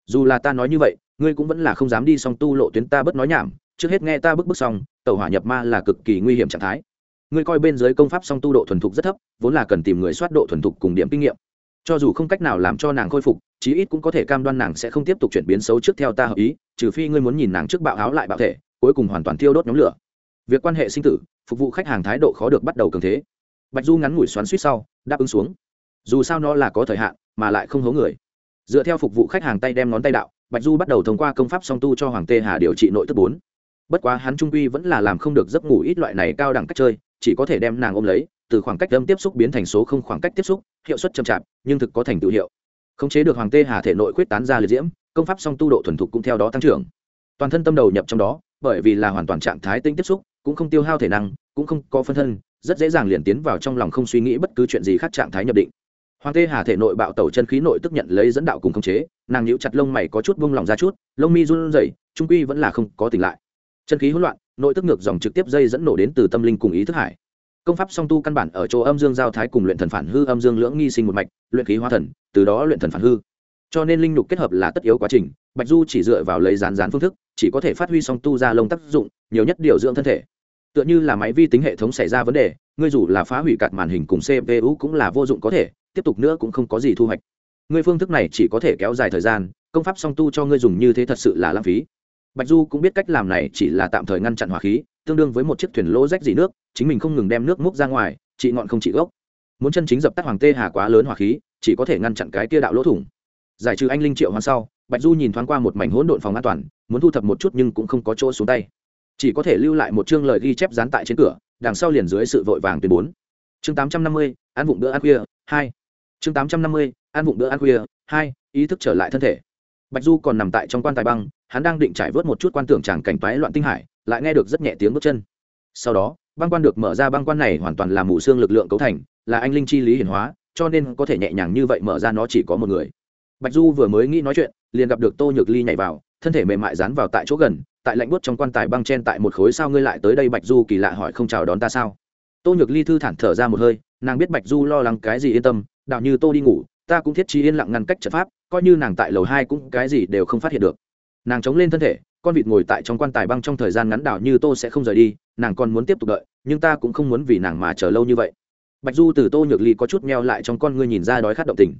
Dù là ta nói như vậy, ngươi cũng vẫn là không dám đi song tu lộ tuyến ta bất nói nhảm, trước hết nghe ta bức bức xong tàu hỏa nhập ma là cực kỳ nguy hiểm trạng thái. Ngươi coi bên dưới công pháp song tu độ thuần thục rất thấp, vốn là cần tìm người soát độ thuần thục cùng điểm kinh nghiệm. Cho dù không cách nào làm cho nàng khôi phục chí ít cũng có thể cam đoan nàng sẽ không tiếp tục chuyển biến xấu trước theo ta hợp ý, trừ phi ngươi muốn nhìn nàng trước bạo áo lại bạo thể, cuối cùng hoàn toàn thiêu đốt nhóm lửa. Việc quan hệ sinh tử, phục vụ khách hàng thái độ khó được bắt đầu cường thế. Bạch du ngắn ngủi xoắn suýt sau, đáp ứng xuống. Dù sao nó là có thời hạn, mà lại không hố người. Dựa theo phục vụ khách hàng tay đem ngón tay đạo, bạch du bắt đầu thông qua công pháp song tu cho hoàng tê hà điều trị nội tức bốn. Bất quá hắn trung quy vẫn là làm không được giấc ngủ ít loại này cao đẳng cách chơi, chỉ có thể đem nàng ôm lấy, từ khoảng cách âm tiếp xúc biến thành số không khoảng cách tiếp xúc, hiệu suất chậm chạp, nhưng thực có thành tựu hiệu khống chế được hoàng tê hà thể nội quyết tán ra liệt diễm, công pháp song tu độ thuần thục cũng theo đó tăng trưởng. Toàn thân tâm đầu nhập trong đó, bởi vì là hoàn toàn trạng thái tinh tiếp xúc, cũng không tiêu hao thể năng, cũng không có phân thân, rất dễ dàng liền tiến vào trong lòng không suy nghĩ bất cứ chuyện gì khác trạng thái nhập định. Hoàng tê hà thể nội bạo tẩu chân khí nội tức nhận lấy dẫn đạo cùng khống chế, nàng nhíu chặt lông mày có chút vung lòng ra chút, lông mi run rẩy, trung quy vẫn là không có tỉnh lại. Chân khí hỗn loạn, nội tức ngược dòng trực tiếp dây dẫn nổ đến từ tâm linh cùng ý thức hải công pháp song tu căn bản ở chỗ âm dương giao thái cùng luyện thần phản hư âm dương lưỡng nghi sinh một mạch, luyện khí hóa thần, từ đó luyện thần phản hư. Cho nên linh lục kết hợp là tất yếu quá trình, bạch du chỉ dựa vào lấy rán rán phương thức, chỉ có thể phát huy song tu ra lông tác dụng, nhiều nhất điều dưỡng thân thể. Tựa như là máy vi tính hệ thống xảy ra vấn đề, ngươi dù là phá hủy cạt màn hình cùng cpu cũng là vô dụng có thể, tiếp tục nữa cũng không có gì thu hoạch. Ngươi phương thức này chỉ có thể kéo dài thời gian, công pháp song tu cho ngươi dùng như thế thật sự là lãng phí. Bạch du cũng biết cách làm này chỉ là tạm thời ngăn chặn hỏa khí tương đương với một chiếc thuyền lỗ rách dỉ nước, chính mình không ngừng đem nước múc ra ngoài, chị ngọn không chị gốc. Muốn chân chính dập tắt hoàng tê hà quá lớn hỏa khí, chỉ có thể ngăn chặn cái kia đạo lỗ thủng. Giải trừ anh linh triệu hoàn sau, bạch du nhìn thoáng qua một mảnh hỗn độn phòng an toàn, muốn thu thập một chút nhưng cũng không có chỗ xuống tay. Chỉ có thể lưu lại một chương lời ghi chép dán tại trên cửa, đằng sau liền dưới sự vội vàng tuyên bốn chương tám trăm năm mươi, ăn vụng bữa ăn khuya, hai. Chương tám trăm năm mươi, ăn vụng bữa ăn khuya, hai, ý thức trở lại thân thể. Bạch du còn nằm tại trong quan tài băng, hắn đang định trải vớt một chút quan tưởng tràng cảnh toái loạn tinh hải lại nghe được rất nhẹ tiếng bước chân. Sau đó, băng quan được mở ra, băng quan này hoàn toàn là mù xương lực lượng cấu thành, là anh linh chi lý hiển hóa, cho nên có thể nhẹ nhàng như vậy mở ra nó chỉ có một người. Bạch du vừa mới nghĩ nói chuyện, liền gặp được tô nhược ly nhảy vào, thân thể mềm mại dán vào tại chỗ gần, tại lạnh buốt trong quan tài băng chen tại một khối, sao ngươi lại tới đây, bạch du, kỳ lạ hỏi không chào đón ta sao? Tô nhược ly thư thản thở ra một hơi, nàng biết bạch du lo lắng cái gì yên tâm đạo như tô đi ngủ, ta cũng thiết trí yên lặng ngăn cách trận pháp, coi như nàng tại lầu hai cũng cái gì đều không phát hiện được. Nàng chống lên thân thể con vịt ngồi tại trong quan tài băng trong thời gian ngắn đảo như tô sẽ không rời đi, nàng còn muốn tiếp tục đợi, nhưng ta cũng không muốn vì nàng mà chờ lâu như vậy. Bạch du từ tô nhược ly có chút meo lại trong con ngươi nhìn ra đói khát động tình.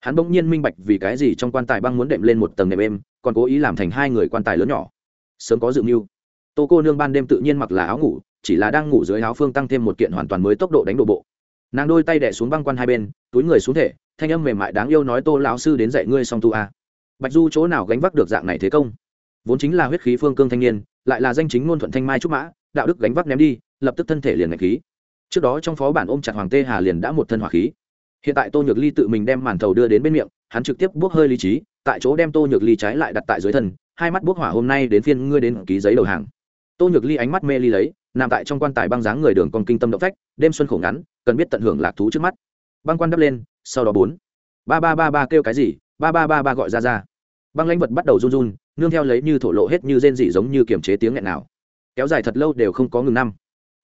Hắn bỗng nhiên minh bạch vì cái gì trong quan tài băng muốn đệm lên một tầng nệm êm, còn cố ý làm thành hai người quan tài lớn nhỏ. Sớm có dự mưu. Tô cô nương ban đêm tự nhiên mặc là áo ngủ, chỉ là đang ngủ dưới áo phương tăng thêm một kiện hoàn toàn mới tốc độ đánh đổ bộ. Nàng đôi tay đẻ xuống băng quan hai bên, túi người xuống thể, thanh âm mềm mại đáng yêu nói tô lão sư đến dạy ngươi song tu a. Bạch du chỗ nào gánh vác được dạng này thế công? Vốn chính là huyết khí phương cương thanh niên, lại là danh chính ngôn thuận thanh mai trúc mã, đạo đức gánh vác ném đi, lập tức thân thể liền ngạch khí. Trước đó trong phó bản ôm chặt hoàng tê hà liền đã một thân hỏa khí. Hiện tại tô nhược ly tự mình đem màn thầu đưa đến bên miệng, hắn trực tiếp buốc hơi lý trí, tại chỗ đem tô nhược ly trái lại đặt tại dưới thân, hai mắt buốc hỏa hôm nay đến phiên ngươi đến ký giấy đầu hàng. Tô nhược ly ánh mắt mê ly lấy, nằm tại trong quan tài băng dáng người đường con kinh tâm động phách, đêm xuân khổ ngắn, cần biết tận hưởng lạc thú trước mắt. Băng quan đắp lên, sau đó bốn. Ba ba ba ba kêu cái gì? Ba ba ba ba gọi ra ra. Băng lãnh vật bắt đầu run run nương theo lấy như thổ lộ hết như rên dị giống như kiềm chế tiếng nghẹn nào. Kéo dài thật lâu đều không có ngừng năm.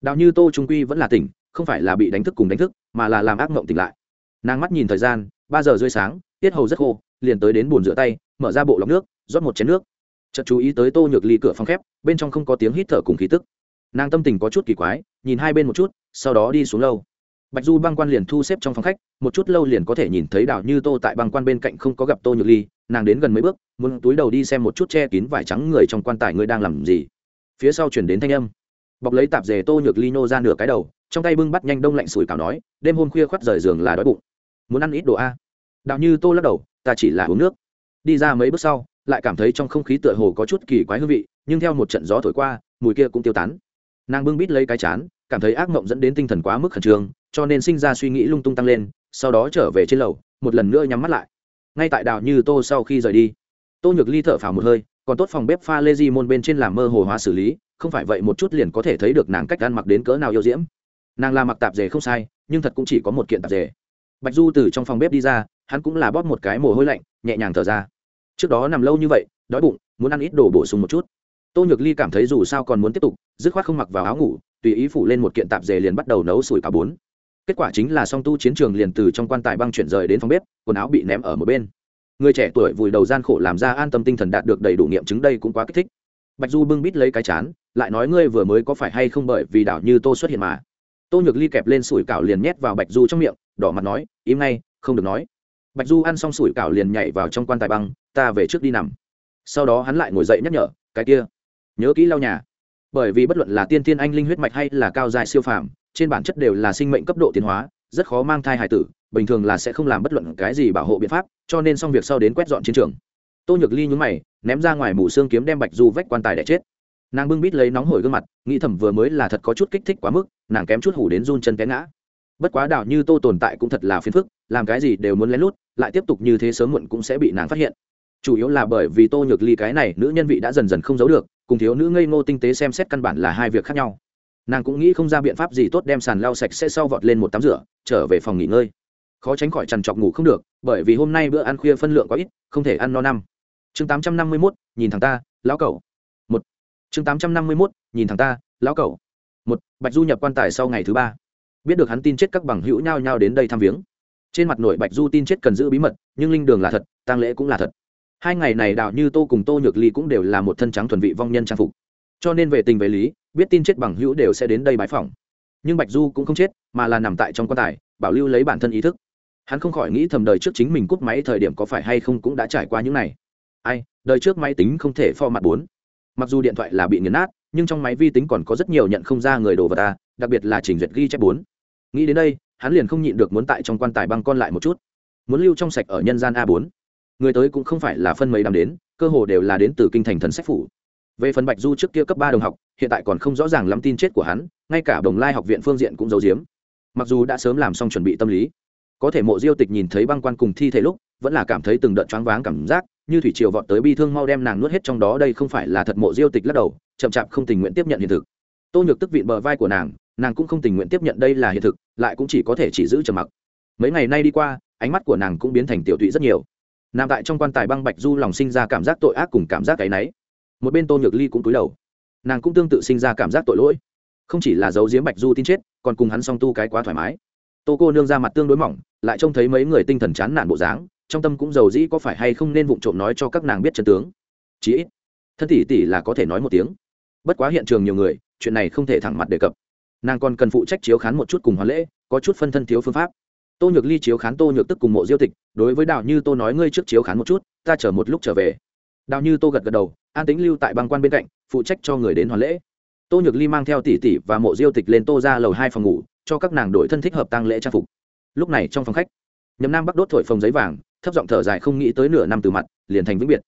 Đạo như tô trung quy vẫn là tỉnh, không phải là bị đánh thức cùng đánh thức, mà là làm ác mộng tỉnh lại. Nàng mắt nhìn thời gian, ba giờ rưỡi sáng, tiết hầu rất khô, liền tới đến bồn rửa tay, mở ra bộ lọc nước, rót một chén nước. Chợt chú ý tới tô nhược ly cửa phòng khép, bên trong không có tiếng hít thở cùng khí tức. Nàng tâm tình có chút kỳ quái, nhìn hai bên một chút, sau đó đi xuống lâu bạch du băng quan liền thu xếp trong phòng khách, một chút lâu liền có thể nhìn thấy đảo như tô tại băng quan bên cạnh không có gặp tô nhược ly, nàng đến gần mấy bước, muốn túi đầu đi xem một chút che kín vải trắng người trong quan tài ngươi đang làm gì. Phía sau chuyển đến thanh âm. Bọc lấy tạp dề tô nhược ly nô ra nửa cái đầu, trong tay bưng bắt nhanh đông lạnh sủi cảo nói, đêm hôm khuya khoắt rời giường là đói bụng. Muốn ăn ít đồ a? Đạo như tô lắc đầu, ta chỉ là uống nước. Đi ra mấy bước sau, lại cảm thấy trong không khí tựa hồ có chút kỳ quái hương vị, nhưng theo một trận gió thổi qua, mùi kia cũng tiêu tán. Nàng bưng bít lấy cái chán cảm thấy ác mộng dẫn đến tinh thần quá mức khẩn trương, cho nên sinh ra suy nghĩ lung tung tăng lên, sau đó trở về trên lầu, một lần nữa nhắm mắt lại. Ngay tại đào như tô sau khi rời đi, tô nhược ly thở phào một hơi, còn tốt phòng bếp pha lê di môn bên trên làm mơ hồ hóa xử lý, không phải vậy một chút liền có thể thấy được nàng cách ăn mặc đến cỡ nào yêu diễm. Nàng là mặc tạp dề không sai, nhưng thật cũng chỉ có một kiện tạp dề. Bạch du từ trong phòng bếp đi ra, hắn cũng là bóp một cái mồ hôi lạnh, nhẹ nhàng thở ra. Trước đó nằm lâu như vậy, đói bụng, muốn ăn ít đồ bổ sung một chút. Tô nhược ly cảm thấy dù sao còn muốn tiếp tục, dứt khoát không mặc vào áo ngủ tùy ý phủ lên một kiện tạp dề liền bắt đầu nấu sủi cả bốn. Kết quả chính là song tu chiến trường liền từ trong quan tài băng chuyển rời đến phòng bếp, quần áo bị ném ở một bên. Người trẻ tuổi vùi đầu gian khổ làm ra an tâm tinh thần đạt được đầy đủ nghiệm chứng đây cũng quá kích thích. Bạch du bưng bít lấy cái chán, lại nói ngươi vừa mới có phải hay không bởi vì đảo như tô xuất hiện mà. Tô nhược ly kẹp lên sủi cảo liền nhét vào bạch du trong miệng, đỏ mặt nói, im ngay, không được nói. Bạch du ăn xong sủi cảo liền nhảy vào trong quan tài băng, ta về trước đi nằm. Sau đó hắn lại ngồi dậy nhắc nhở, cái kia, nhớ kỹ lau nhà bởi vì bất luận là tiên tiên anh linh huyết mạch hay là cao dài siêu phàm, trên bản chất đều là sinh mệnh cấp độ tiến hóa, rất khó mang thai hải tử, bình thường là sẽ không làm bất luận cái gì bảo hộ biện pháp, cho nên xong việc sau đến quét dọn chiến trường. Tô nhược ly nhún mày, ném ra ngoài mù xương kiếm đem bạch du vách quan tài để chết. Nàng bưng bít lấy nóng hổi gương mặt, nghĩ thầm vừa mới là thật có chút kích thích quá mức, nàng kém chút hủ đến run chân té ngã. Bất quá đảo như tô tồn tại cũng thật là phiền phức, làm cái gì đều muốn lén lút, lại tiếp tục như thế sớm muộn cũng sẽ bị nàng phát hiện. Chủ yếu là bởi vì tô nhược ly cái này nữ nhân vị đã dần dần không giấu được cùng thiếu nữ ngây ngô tinh tế xem xét căn bản là hai việc khác nhau. Nàng cũng nghĩ không ra biện pháp gì tốt đem sàn lau sạch sẽ sau vọt lên một tắm rửa, trở về phòng nghỉ ngơi. Khó tránh khỏi trằn trọc ngủ không được, bởi vì hôm nay bữa ăn khuya phân lượng có ít, không thể ăn no năm. Chương tám trăm năm mươi mốt, nhìn thằng ta, lão cẩu. Một. Chương tám trăm năm mươi mốt, nhìn thằng ta, lão cẩu. Một, bạch du nhập quan tài sau ngày thứ ba. Biết được hắn tin chết các bằng hữu nhao nhao đến đây thăm viếng. Trên mặt nổi bạch du tin chết cần giữ bí mật, nhưng linh đường là thật, tang lễ cũng là thật hai ngày này đạo như tô cùng tô nhược ly cũng đều là một thân trắng thuần vị vong nhân trang phục. Cho nên về tình về lý, biết tin chết bằng hữu đều sẽ đến đây bái phỏng. Nhưng bạch du cũng không chết, mà là nằm tại trong quan tài, bảo lưu lấy bản thân ý thức. Hắn không khỏi nghĩ thầm đời trước chính mình cúp máy thời điểm có phải hay không cũng đã trải qua những này. Ai, đời trước máy tính không thể pho mặt bốn. Mặc dù điện thoại là bị nghiền nát, nhưng trong máy vi tính còn có rất nhiều nhận không ra người đồ vật ta đặc biệt là trình duyệt ghi chép bốn. Nghĩ đến đây, hắn liền không nhịn được muốn tại trong quan tài băng con lại một chút. Muốn lưu trong sạch ở nhân gian a bốn người tới cũng không phải là phân mấy đám đến, cơ hồ đều là đến từ kinh thành thần sách phủ. Về phần bạch du trước kia cấp ba đồng học, hiện tại còn không rõ ràng lắm tin chết của hắn, ngay cả đồng lai học viện phương diện cũng giấu giếm. Mặc dù đã sớm làm xong chuẩn bị tâm lý, có thể mộ diêu tịch nhìn thấy băng quan cùng thi thể lúc, vẫn là cảm thấy từng đợt choáng váng cảm giác, như thủy triều vọt tới bi thương mau đem nàng nuốt hết trong đó đây không phải là thật mộ diêu tịch lắc đầu, chậm chạp không tình nguyện tiếp nhận hiện thực. Tô nhược tức vịn bờ vai của nàng nàng cũng không tình nguyện tiếp nhận đây là hiện thực, lại cũng chỉ có thể chỉ giữ trầm mặc. Mấy ngày nay đi qua, ánh mắt của nàng cũng biến thành tiểu thụy rất nhiều nằm tại trong quan tài băng bạch du lòng sinh ra cảm giác tội ác cùng cảm giác cái náy. Một bên tô nhược ly cũng cúi đầu. Nàng cũng tương tự sinh ra cảm giác tội lỗi. Không chỉ là giấu giếm bạch du tin chết, còn cùng hắn song tu cái quá thoải mái. Tô cô nương ra mặt tương đối mỏng, lại trông thấy mấy người tinh thần chán nản bộ dáng, trong tâm cũng giàu dĩ có phải hay không nên vụng trộm nói cho các nàng biết chân tướng. Chí ít, thân tỷ tỷ là có thể nói một tiếng. Bất quá hiện trường nhiều người, chuyện này không thể thẳng mặt đề cập. Nàng còn cần phụ trách chiếu khán một chút cùng hoàn lễ, có chút phân thân thiếu phương pháp tô nhược ly chiếu khán tô nhược tức cùng mộ diêu tịch, đối với đào như tô nói ngươi trước chiếu khán một chút, ta chờ một lúc trở về. Đào như tô gật gật đầu, an tính lưu tại băng quan bên cạnh, phụ trách cho người đến hoàn lễ. Tô nhược ly mang theo tỷ tỷ và mộ diêu tịch lên tô ra lầu hai phòng ngủ, cho các nàng đội thân thích hợp tăng lễ trang phục. Lúc này trong phòng khách nhầm nam bắc đốt thổi phòng giấy vàng, thấp giọng thở dài không nghĩ tới nửa năm từ mặt, liền thành vĩnh biệt.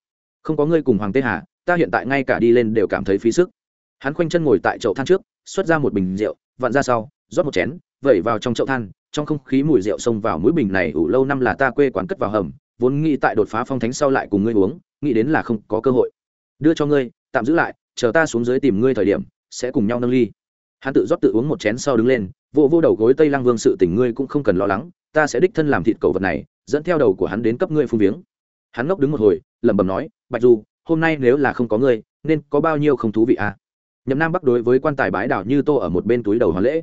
Không có ngươi cùng hoàng tê hà, ta hiện tại ngay cả đi lên đều cảm thấy phí sức. Hắn khoanh chân ngồi tại chậu than trước, xuất ra một bình rượu, vặn ra sau, rót một chén, vẩy vào trong chậu than trong không khí mùi rượu xông vào mũi bình này ủ lâu năm là ta quê quán cất vào hầm, vốn nghĩ tại đột phá phong thánh sau lại cùng ngươi uống, nghĩ đến là không có cơ hội. Đưa cho ngươi, tạm giữ lại, chờ ta xuống dưới tìm ngươi thời điểm, sẽ cùng nhau nâng ly. Hắn tự rót tự uống một chén sau đứng lên, vô vô đầu gối tây lang vương sự tình ngươi cũng không cần lo lắng, ta sẽ đích thân làm thịt cầu vật này, dẫn theo đầu của hắn đến cấp ngươi phung viếng. Hắn ngốc đứng một hồi, lẩm bẩm nói, bạch du, hôm nay nếu là không có ngươi, nên có bao nhiêu không thú vị à? Nhậm nam bắc đối với quan tài bái đảo như tô ở một bên túi đầu hoàn lễ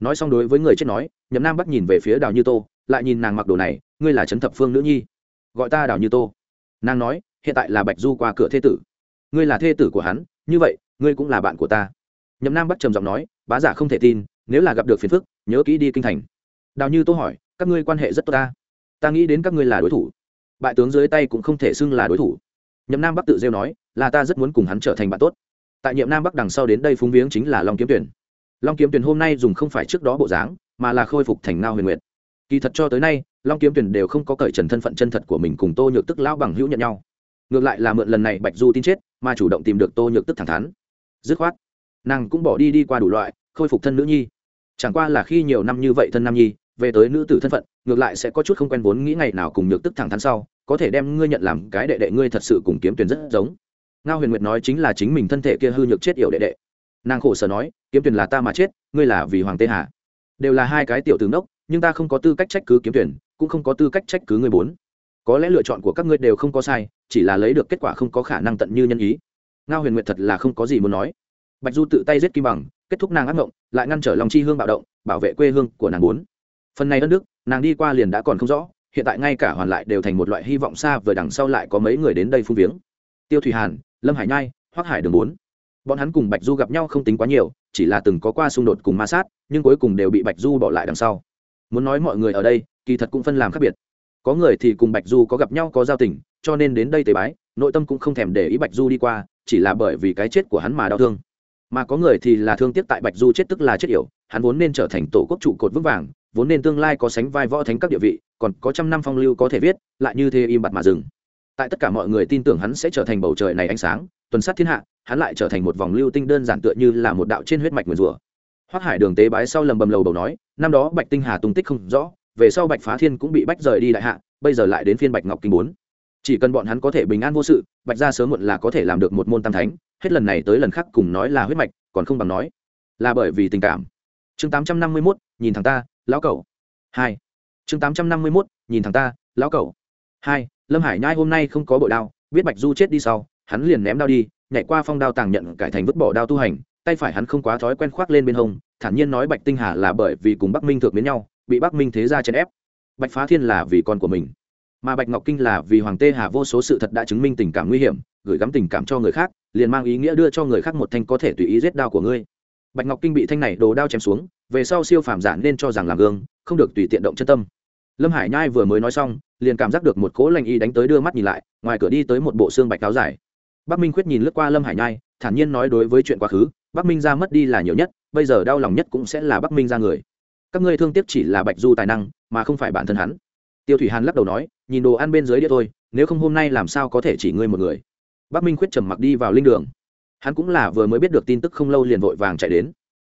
nói xong đối với người chết nói, nhậm nam bắc nhìn về phía đào như tô, lại nhìn nàng mặc đồ này, ngươi là trấn thập phương nữ nhi. Gọi ta đào như tô. Nàng nói, hiện tại là bạch du qua cửa thế tử. Ngươi là thê tử của hắn, như vậy, ngươi cũng là bạn của ta. Nhậm nam bắc trầm giọng nói, bá giả không thể tin, nếu là gặp được phiền phức, nhớ kỹ đi kinh thành. Đào như tô hỏi, các ngươi quan hệ rất tốt ta. Ta nghĩ đến các ngươi là đối thủ. Bại tướng dưới tay cũng không thể xưng là đối thủ. Nhậm nam bắc tự rêu nói, là ta rất muốn cùng hắn trở thành bạn tốt. Tại nhiệm nam bắc đằng sau đến đây phúng viếng chính là long kiếm tuyển long kiếm tuyển hôm nay dùng không phải trước đó bộ dáng, mà là khôi phục thành ngao huyền nguyệt. Kỳ thật cho tới nay, long kiếm tuyển đều không có cởi trần thân phận chân thật của mình cùng tô nhược tức lão bằng hữu nhận nhau. Ngược lại là mượn lần này bạch du tin chết, mà chủ động tìm được tô nhược tức thẳng thắn. Dứt khoát, nàng cũng bỏ đi đi qua đủ loại, khôi phục thân nữ nhi. Chẳng qua là khi nhiều năm như vậy thân nam nhi, về tới nữ tử thân phận, ngược lại sẽ có chút không quen vốn nghĩ ngày nào cùng nhược tức thẳng thắn sau, có thể đem ngươi nhận làm cái đệ đệ ngươi thật sự cùng kiếm tuyển rất giống. Ngao huyền nguyệt nói chính là chính mình thân thể kia hư nhược chết yểu đệ đệ nàng khổ sở nói, kiếm tuyển là ta mà chết, ngươi là vì hoàng tê hà. Đều là hai cái tiểu tướng đốc nhưng ta không có tư cách trách cứ kiếm tuyển cũng không có tư cách trách cứ người bốn. Có lẽ lựa chọn của các ngươi đều không có sai, chỉ là lấy được kết quả không có khả năng tận như nhân ý. Ngao huyền nguyệt thật là không có gì muốn nói. Bạch du tự tay giết kim bằng, kết thúc nàng ác mộng lại ngăn trở lòng chi hương bạo động, bảo vệ quê hương của nàng bốn. Phần này đất nước, nàng đi qua liền đã còn không rõ, hiện tại ngay cả hoàn lại đều thành một loại hy vọng xa vừa đằng sau lại có mấy người đến đây phung viếng. Tiêu thủy hàn, lâm hải nhai, hoác hải đường bốn bọn hắn cùng bạch du gặp nhau không tính quá nhiều, chỉ là từng có qua xung đột cùng ma sát, nhưng cuối cùng đều bị bạch du bỏ lại đằng sau. Muốn nói mọi người ở đây, kỳ thật cũng phân làm khác biệt. Có người thì cùng bạch du có gặp nhau, có giao tình, cho nên đến đây tế bái, nội tâm cũng không thèm để ý bạch du đi qua, chỉ là bởi vì cái chết của hắn mà đau thương. Mà có người thì là thương tiếc tại bạch du chết tức là chết yểu, hắn vốn nên trở thành tổ quốc trụ cột vững vàng, vốn nên tương lai có sánh vai võ thánh các địa vị, còn có trăm năm phong lưu có thể viết, lại như thế im bặt mà dừng. Tại tất cả mọi người tin tưởng hắn sẽ trở thành bầu trời này ánh sáng tuần sát thiên hạ, hắn lại trở thành một vòng lưu tinh đơn giản tựa như là một đạo trên huyết mạch nguyền rủa. Hoác hải đường tế bái sau lầm bầm lầu đầu nói, năm đó bạch tinh hà tung tích không rõ, về sau bạch phá thiên cũng bị bách rời đi đại hạ, bây giờ lại đến phiên bạch ngọc kinh bốn. Chỉ cần bọn hắn có thể bình an vô sự, bạch ra sớm muộn là có thể làm được một môn tam thánh, hết lần này tới lần khác cùng nói là huyết mạch, còn không bằng nói là bởi vì tình cảm. Chương tám trăm năm mươi mốt, nhìn thằng ta, lão cẩu. Hai. Chương tám trăm năm mươi mốt, nhìn thằng ta, lão cẩu. Hai, lâm hải nhai hôm nay không có bội đao, biết bạch du chết đi sau hắn liền ném đao đi, nhảy qua phong đao tàng nhận cải thành vứt bỏ đao tu hành, tay phải hắn không quá thói quen khoác lên bên hông, thản nhiên nói bạch tinh hà là bởi vì cùng bắc minh thượng biến nhau, bị bắc minh thế ra chèn ép. Bạch phá thiên là vì con của mình, mà bạch ngọc kinh là vì hoàng tê hà vô số sự thật đã chứng minh tình cảm nguy hiểm, gửi gắm tình cảm cho người khác, liền mang ý nghĩa đưa cho người khác một thanh có thể tùy ý giết đao của ngươi. Bạch ngọc kinh bị thanh này đồ đao chém xuống, về sau siêu phàm giản nên cho rằng làm gương, không được tùy tiện động chân tâm. Lâm hải nhai vừa mới nói xong, liền cảm giác được một cỗ lành y đánh tới đưa mắt nhìn lại, ngoài cửa đi tới một bộ xương bạch áo dài bắc minh khuyết nhìn lướt qua lâm hải nhai, thản nhiên nói đối với chuyện quá khứ, bắc minh Gia mất đi là nhiều nhất, bây giờ đau lòng nhất cũng sẽ là bắc minh Gia người. Các ngươi thương tiếc chỉ là bạch du tài năng, mà không phải bản thân hắn. Tiêu thủy hàn lắc đầu nói, nhìn đồ ăn bên dưới đĩa thôi, nếu không hôm nay làm sao có thể chỉ ngươi một người. Bắc minh khuyết trầm mặc đi vào linh đường. Hắn cũng là vừa mới biết được tin tức không lâu liền vội vàng chạy đến.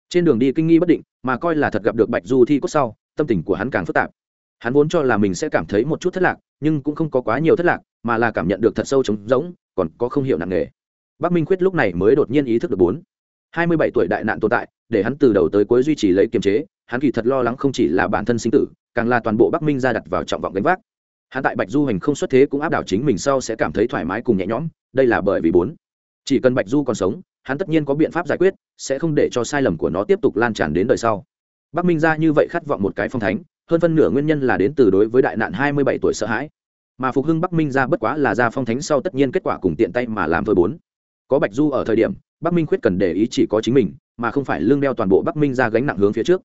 Trên đường đi kinh nghi bất định, mà coi là thật gặp được bạch du thi cốt sau, tâm tình của hắn càng phức tạp hắn vốn cho là mình sẽ cảm thấy một chút thất lạc, nhưng cũng không có quá nhiều thất lạc, mà là cảm nhận được thật sâu trống rỗng, còn có không hiểu nặng nề. Bắc minh khuyết lúc này mới đột nhiên ý thức được bốn. Hai mươi bảy tuổi đại nạn tồn tại, để hắn từ đầu tới cuối duy trì lấy kiềm chế, hắn kỳ thật lo lắng không chỉ là bản thân sinh tử, càng là toàn bộ bắc minh ra đặt vào trọng vọng gánh vác. Hắn tại bạch du hành không xuất thế cũng áp đảo chính mình sau sẽ cảm thấy thoải mái cùng nhẹ nhõm, đây là bởi vì bốn. Chỉ cần bạch du còn sống, hắn tất nhiên có biện pháp giải quyết, sẽ không để cho sai lầm của nó tiếp tục lan tràn đến đời sau. Bắc minh ra như vậy khát vọng một cái phong thánh hơn phân nửa nguyên nhân là đến từ đối với đại nạn hai mươi bảy tuổi sợ hãi. Mà phục hưng bắc minh ra bất quá là ra phong thánh sau tất nhiên kết quả cùng tiện tay mà làm thôi bốn. Có bạch du ở thời điểm, bắc minh khuyết cần để ý chỉ có chính mình, mà không phải lương đeo toàn bộ bắc minh ra gánh nặng hướng phía trước.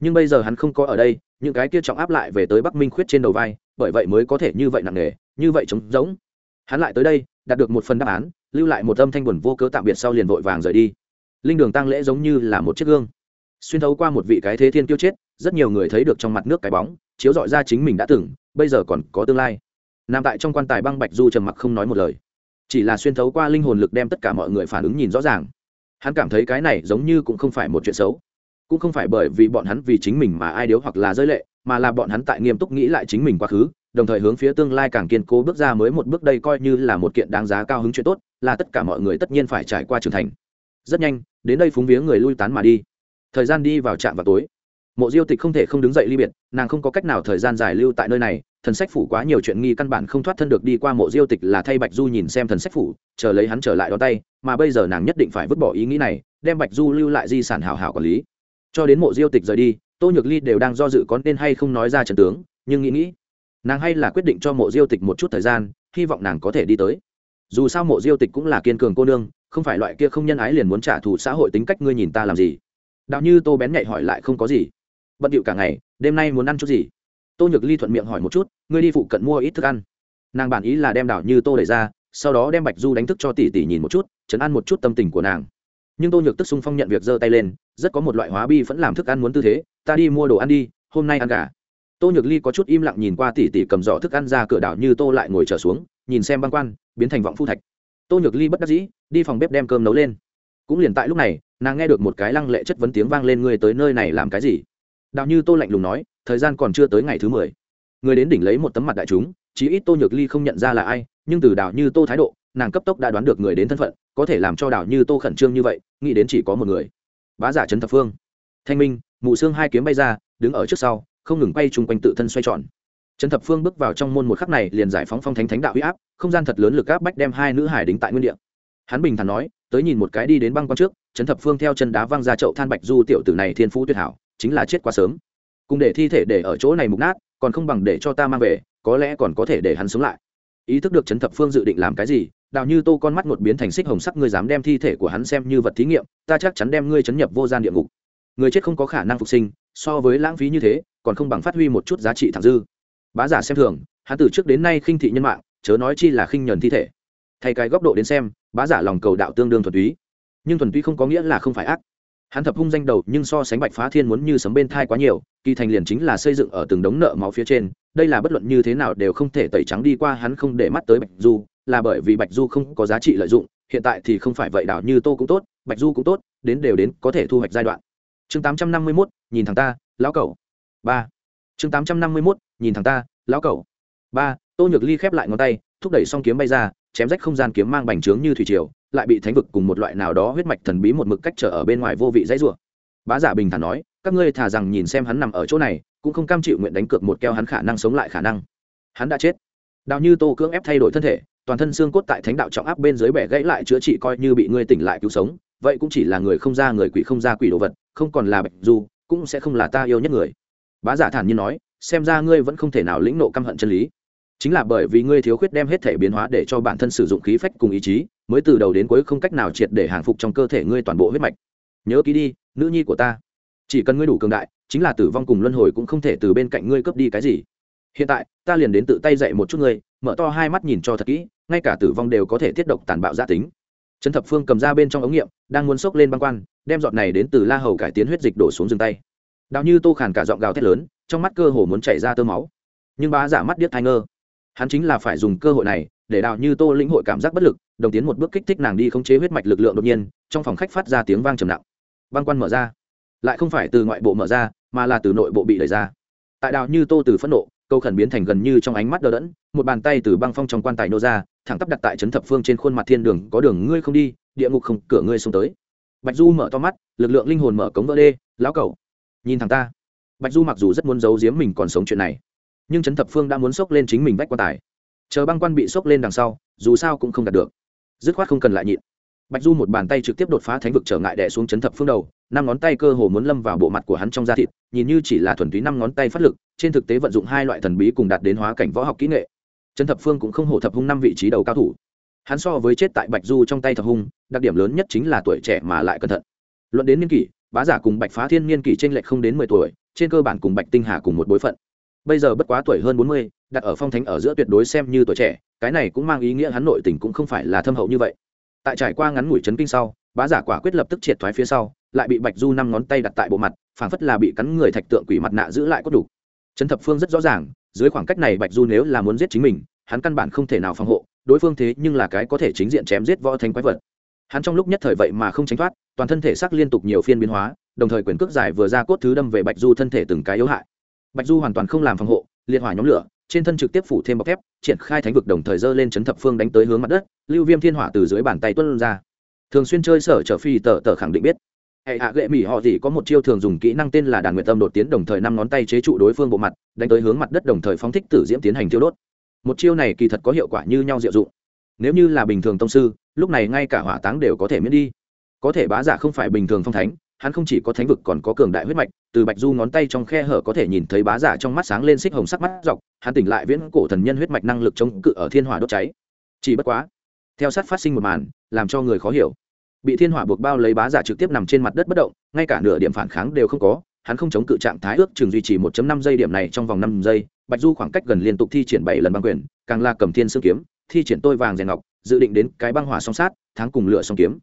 Nhưng bây giờ hắn không có ở đây, những cái kia trọng áp lại về tới bắc minh khuyết trên đầu vai, bởi vậy mới có thể như vậy nặng nề, như vậy trống rỗng. Hắn lại tới đây, đạt được một phần đáp án, lưu lại một âm thanh buồn vô cớ tạm biệt sau liền vội vàng rời đi. Linh đường tăng lễ giống như là một chiếc gương. Xuyên thấu qua một vị cái thế thiên tiêu chết rất nhiều người thấy được trong mặt nước cái bóng, chiếu dọi ra chính mình đã từng, bây giờ còn có tương lai. Nằm tại trong quan tài băng bạch du trầm mặc không nói một lời. Chỉ là xuyên thấu qua linh hồn lực đem tất cả mọi người phản ứng nhìn rõ ràng. Hắn cảm thấy cái này giống như cũng không phải một chuyện xấu. Cũng không phải bởi vì bọn hắn vì chính mình mà ai điếu hoặc là rơi lệ, mà là bọn hắn tại nghiêm túc nghĩ lại chính mình quá khứ, đồng thời hướng phía tương lai càng kiên cố bước ra mới một bước đây coi như là một kiện đáng giá cao hứng chuyện tốt, là tất cả mọi người tất nhiên phải trải qua trưởng thành. Rất nhanh, đến đây phúng viếng người lui tán mà đi. Thời gian đi vào trạm vào tối mộ diêu tịch không thể không đứng dậy ly biệt, nàng không có cách nào thời gian dài lưu tại nơi này, thần sách phủ quá nhiều chuyện nghi căn bản không thoát thân được đi qua mộ diêu tịch là thay bạch du nhìn xem thần sách phủ, chờ lấy hắn trở lại đón tay, mà bây giờ nàng nhất định phải vứt bỏ ý nghĩ này, đem bạch du lưu lại di sản hảo hảo quản lý. Cho đến mộ diêu tịch rời đi, tô nhược ly đều đang do dự có nên hay không nói ra trần tướng, nhưng nghĩ nghĩ, nàng hay là quyết định cho mộ diêu tịch một chút thời gian, hy vọng nàng có thể đi tới. Dù sao mộ diêu tịch cũng là kiên cường cô nương, không phải loại kia không nhân ái liền muốn trả thù xã hội tính cách ngươi nhìn ta làm gì. Đạo như tô bén nhạy hỏi lại không có gì bận điệu cả ngày, đêm nay muốn ăn chút gì? Tô nhược ly thuận miệng hỏi một chút, ngươi đi phụ cận mua ít thức ăn. Nàng bản ý là đem đảo như tô đẩy ra, sau đó đem bạch du đánh thức cho tỷ tỷ nhìn một chút, chấn ăn một chút tâm tình của nàng. Nhưng tô nhược tức xung phong nhận việc giơ tay lên, rất có một loại hóa bi vẫn làm thức ăn muốn tư thế, ta đi mua đồ ăn đi, hôm nay ăn cả tô nhược ly có chút im lặng nhìn qua tỷ tỷ cầm giỏ thức ăn ra cửa đảo như tô lại ngồi trở xuống, nhìn xem băng quan, biến thành vọng phu thạch. Tô nhược ly bất đắc dĩ, đi phòng bếp đem cơm nấu lên. Cũng liền tại lúc này, nàng nghe được một cái lăng lệ chất vấn tiếng vang lên, ngươi tới nơi này làm cái gì? Đạo như tô lạnh lùng nói, thời gian còn chưa tới ngày thứ mười. Người đến đỉnh lấy một tấm mặt đại chúng, chí ít tô nhược ly không nhận ra là ai, nhưng từ đạo như tô thái độ, nàng cấp tốc đã đoán được người đến thân phận, có thể làm cho đạo như tô khẩn trương như vậy, nghĩ đến chỉ có một người. Bá giả trấn thập phương. Thanh minh mụ xương hai kiếm bay ra, đứng ở trước sau, không ngừng bay chung quanh tự thân xoay tròn. Trấn thập phương bước vào trong môn một khắc này liền giải phóng phong thánh thánh đạo huy áp, không gian thật lớn lực áp bách đem hai nữ hải đính tại nguyên địa. Hắn bình thản nói, tới nhìn một cái đi đến băng quan trước, trấn thập phương theo chân đá văng ra chậu than bạch du tiểu tử này thiên phú tuyệt hảo chính là chết quá sớm. Cùng để thi thể để ở chỗ này mục nát, còn không bằng để cho ta mang về, có lẽ còn có thể để hắn sống lại. Ý thức được trấn thập phương dự định làm cái gì, đào như tô con mắt một biến thành xích hồng sắc, ngươi dám đem thi thể của hắn xem như vật thí nghiệm, ta chắc chắn đem ngươi chấn nhập vô gian địa ngục. Người chết không có khả năng phục sinh, so với lãng phí như thế, còn không bằng phát huy một chút giá trị thẳng dư. Bá giả xem thường, hắn từ trước đến nay khinh thị nhân mạng, chớ nói chi là khinh nhờn thi thể. Thay cái góc độ đến xem, bá giả lòng cầu đạo tương đương thuần túy. Nhưng thuần túy không có nghĩa là không phải ác hắn thập hung danh đầu nhưng so sánh bạch phá thiên muốn như sấm bên thai quá nhiều, kỳ thành liền chính là xây dựng ở từng đống nợ máu phía trên, đây là bất luận như thế nào đều không thể tẩy trắng đi qua, hắn không để mắt tới bạch du, là bởi vì bạch du không có giá trị lợi dụng, hiện tại thì không phải vậy, đảo như tô cũng tốt, bạch du cũng tốt, đến đều đến, có thể thu hoạch giai đoạn. Chương tám trăm năm mươi mốt, nhìn thằng ta, lão cẩu. Ba. Chương tám trăm năm mươi mốt, nhìn thằng ta, lão cẩu. Ba, tô nhược ly khép lại ngón tay, thúc đẩy song kiếm bay ra, chém rách không gian kiếm mang bành trướng như thủy triều lại bị thánh vực cùng một loại nào đó huyết mạch thần bí một mực cách trở ở bên ngoài vô vị dãy rủa. Bá giả bình thản nói, các ngươi thà rằng nhìn xem hắn nằm ở chỗ này, cũng không cam chịu nguyện đánh cược một keo hắn khả năng sống lại khả năng. Hắn đã chết. Đào như tô cưỡng ép thay đổi thân thể, toàn thân xương cốt tại thánh đạo trọng áp bên dưới bẻ gãy lại chữa trị coi như bị ngươi tỉnh lại cứu sống. Vậy cũng chỉ là người không ra người quỷ không ra quỷ đồ vật, không còn là bạch du cũng sẽ không là ta yêu nhất người. Bá giả thản nhiên nói, xem ra ngươi vẫn không thể nào lĩnh nộ căm hận chân lý chính là bởi vì ngươi thiếu khuyết đem hết thể biến hóa để cho bản thân sử dụng khí phách cùng ý chí, mới từ đầu đến cuối không cách nào triệt để hàng phục trong cơ thể ngươi toàn bộ huyết mạch. Nhớ ký đi, nữ nhi của ta. Chỉ cần ngươi đủ cường đại, chính là tử vong cùng luân hồi cũng không thể từ bên cạnh ngươi cướp đi cái gì. Hiện tại, ta liền đến tự tay dạy một chút ngươi, mở to hai mắt nhìn cho thật kỹ, ngay cả tử vong đều có thể tiết độc tàn bạo gia tính. Trần thập phương cầm ra bên trong ống nghiệm, đang muốn xốc lên băng quan, đem giọt này đến từ la hầu cải tiến huyết dịch đổ xuống rừng tay. Đào như tô khàn cả giọng gào thét lớn, trong mắt cơ hồ muốn chảy ra tơ máu. Nhưng bá giả mắt điếc thai ngơ hắn chính là phải dùng cơ hội này để đào như tô lĩnh hội cảm giác bất lực, đồng tiến một bước kích thích nàng đi khống chế huyết mạch lực lượng đột nhiên, trong phòng khách phát ra tiếng vang trầm nặng. Băng quan mở ra. Lại không phải từ ngoại bộ mở ra, mà là từ nội bộ bị đẩy ra. Tại đào như tô từ phẫn nộ, câu khẩn biến thành gần như trong ánh mắt đờ đẫn, một bàn tay từ băng phong trong quan tài nô ra, thẳng tắp đặt tại trấn thập phương trên khuôn mặt thiên đường, có đường ngươi không đi, địa ngục không, cửa ngươi xuống tới. Bạch du mở to mắt, lực lượng linh hồn mở cống vỡ đê, lão cầu nhìn thằng ta. Bạch du mặc dù rất muốn giấu giếm mình còn sống chuyện này nhưng trấn thập phương đã muốn xốc lên chính mình vách quan tài. Chờ băng quan bị xốc lên đằng sau, dù sao cũng không đạt được. Dứt khoát không cần lại nhịn. Bạch du một bàn tay trực tiếp đột phá thánh vực trở ngại đẻ xuống chấn thập phương đầu, năm ngón tay cơ hồ muốn lâm vào bộ mặt của hắn trong da thịt, nhìn như chỉ là thuần túy năm ngón tay phát lực, trên thực tế vận dụng hai loại thần bí cùng đạt đến hóa cảnh võ học kỹ nghệ. Chấn thập phương cũng không hổ thập hung năm vị trí đầu cao thủ. Hắn so với chết tại bạch du trong tay thập hung, đặc điểm lớn nhất chính là tuổi trẻ mà lại cẩn thận. Luận đến niên kỷ, bá giả cùng bạch phá thiên niên kỷ trên lệch không đến mười tuổi, trên cơ bản cùng bạch tinh hà cùng một bối phận bây giờ bất quá tuổi hơn bốn mươi, đặt ở phong thánh ở giữa tuyệt đối xem như tuổi trẻ, cái này cũng mang ý nghĩa hắn nội tình cũng không phải là thâm hậu như vậy. Tại trải qua ngắn ngủi chấn kinh sau, bá giả quả quyết lập tức triệt thoái phía sau, lại bị bạch du năm ngón tay đặt tại bộ mặt, phảng phất là bị cắn người thạch tượng quỷ mặt nạ giữ lại có đủ. Trấn thập phương rất rõ ràng, dưới khoảng cách này bạch du nếu là muốn giết chính mình, hắn căn bản không thể nào phòng hộ, đối phương thế nhưng là cái có thể chính diện chém giết võ thánh quái vật. Hắn trong lúc nhất thời vậy mà không tránh thoát, toàn thân thể xác liên tục nhiều phiên biến hóa, đồng thời quyền cước dài vừa ra cốt thứ đâm về bạch du thân thể từng cái yếu hại bạch du hoàn toàn không làm phòng hộ, liệt hỏa nhóm lửa, trên thân trực tiếp phủ thêm bọc thép, triển khai thánh vực đồng thời dơ lên chấn thập phương đánh tới hướng mặt đất, lưu viêm thiên hỏa từ dưới bàn tay tuân ra. Thường xuyên chơi sở trở phi tờ tờ khẳng định biết. Hệ hạ gệ mỹ họ gì có một chiêu thường dùng kỹ năng tên là đàn nguyện tâm đột tiến đồng thời năm ngón tay chế trụ đối phương bộ mặt, đánh tới hướng mặt đất đồng thời phóng thích tử diễm tiến hành tiêu đốt. Một chiêu này kỳ thật có hiệu quả như nhau diệu dụng. Nếu như là bình thường tông sư, lúc này ngay cả hỏa táng đều có thể miễn đi. Có thể bá giả không phải bình thường phong thánh hắn không chỉ có thánh vực còn có cường đại huyết mạch, từ bạch du ngón tay trong khe hở có thể nhìn thấy bá giả trong mắt sáng lên xích hồng sắc mắt dọc, hắn tỉnh lại viễn cổ thần nhân huyết mạch năng lực chống cự ở thiên hỏa đốt cháy. Chỉ bất quá, theo sát phát sinh một màn, làm cho người khó hiểu. Bị thiên hỏa buộc bao lấy bá giả trực tiếp nằm trên mặt đất bất động, ngay cả nửa điểm phản kháng đều không có, hắn không chống cự trạng thái ước chừng duy trì 1 năm giây điểm này trong vòng năm giây, bạch du khoảng cách gần liên tục thi triển bảy lần băng quyền, càng là cầm thiên xương kiếm, thi triển tôi vàng rèn ngọc, dự định đến cái băng hỏa song sát, tháng cùng lửa song kiếm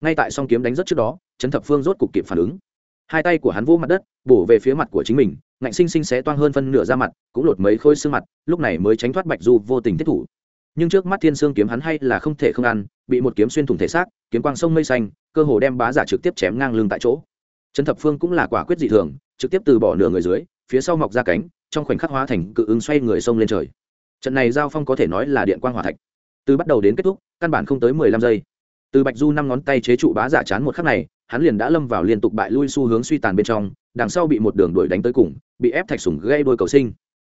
ngay tại song kiếm đánh rất trước đó, trấn thập phương rốt cục kịp phản ứng. Hai tay của hắn vô mặt đất, bổ về phía mặt của chính mình, ngạnh sinh sinh xé toang hơn phân nửa ra mặt, cũng lột mấy khôi xương mặt, lúc này mới tránh thoát bạch du vô tình thiết thủ. Nhưng trước mắt thiên sương kiếm hắn hay là không thể không ăn, bị một kiếm xuyên thủng thể xác, kiếm quang sông mây xanh, cơ hồ đem bá giả trực tiếp chém ngang lưng tại chỗ. Trấn thập phương cũng là quả quyết dị thường, trực tiếp từ bỏ nửa người dưới, phía sau mọc ra cánh, trong khoảnh khắc hóa thành cự ứng xoay người sông lên trời. Trận này giao phong có thể nói là điện quang hỏa thạch. Từ bắt đầu đến kết thúc, căn bản không tới mười lăm giây từ bạch du năm ngón tay chế trụ bá giả chán một khắc này, hắn liền đã lâm vào liên tục bại lui xu hướng suy tàn bên trong, đằng sau bị một đường đuổi đánh tới cùng, bị ép thạch sủng gây đôi cầu sinh.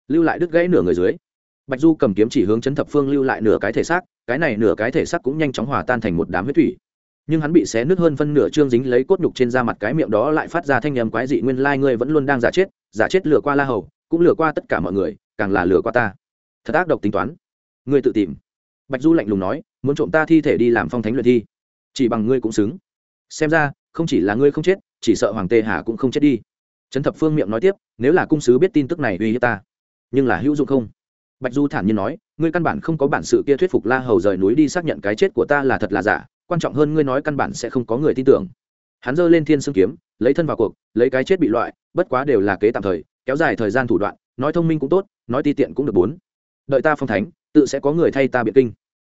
Lưu lại đứt gãy nửa người dưới. Bạch du cầm kiếm chỉ hướng chấn thập phương lưu lại nửa cái thể xác, cái này nửa cái thể xác cũng nhanh chóng hòa tan thành một đám huyết thủy. Nhưng hắn bị xé nứt hơn phân nửa trương dính lấy cốt nhục trên da mặt cái miệng đó lại phát ra thanh nhầm quái dị nguyên lai ngươi vẫn luôn đang giả chết giả chết lừa qua la hầu, cũng lừa qua tất cả mọi người, càng là lừa qua ta. Thật ác độc tính toán. Ngươi tự tìm bạch du lạnh lùng nói, muốn trộm ta thi thể đi làm phong thánh luyện thi, chỉ bằng ngươi cũng xứng. Xem ra, không chỉ là ngươi không chết, chỉ sợ hoàng tê hà cũng không chết đi. Trấn thập phương miệng nói tiếp, nếu là cung sứ biết tin tức này uy hiếp ta, nhưng là hữu dụng không? Bạch du thản nhiên nói, ngươi căn bản không có bản sự kia thuyết phục la hầu rời núi đi xác nhận cái chết của ta là thật là giả, quan trọng hơn ngươi nói căn bản sẽ không có người tin tưởng. Hắn giơ lên thiên xương kiếm, lấy thân vào cuộc, lấy cái chết bị loại, bất quá đều là kế tạm thời, kéo dài thời gian thủ đoạn, nói thông minh cũng tốt, nói ti tiện cũng được bốn. Đợi ta phong thánh, tự sẽ có người thay ta biện kinh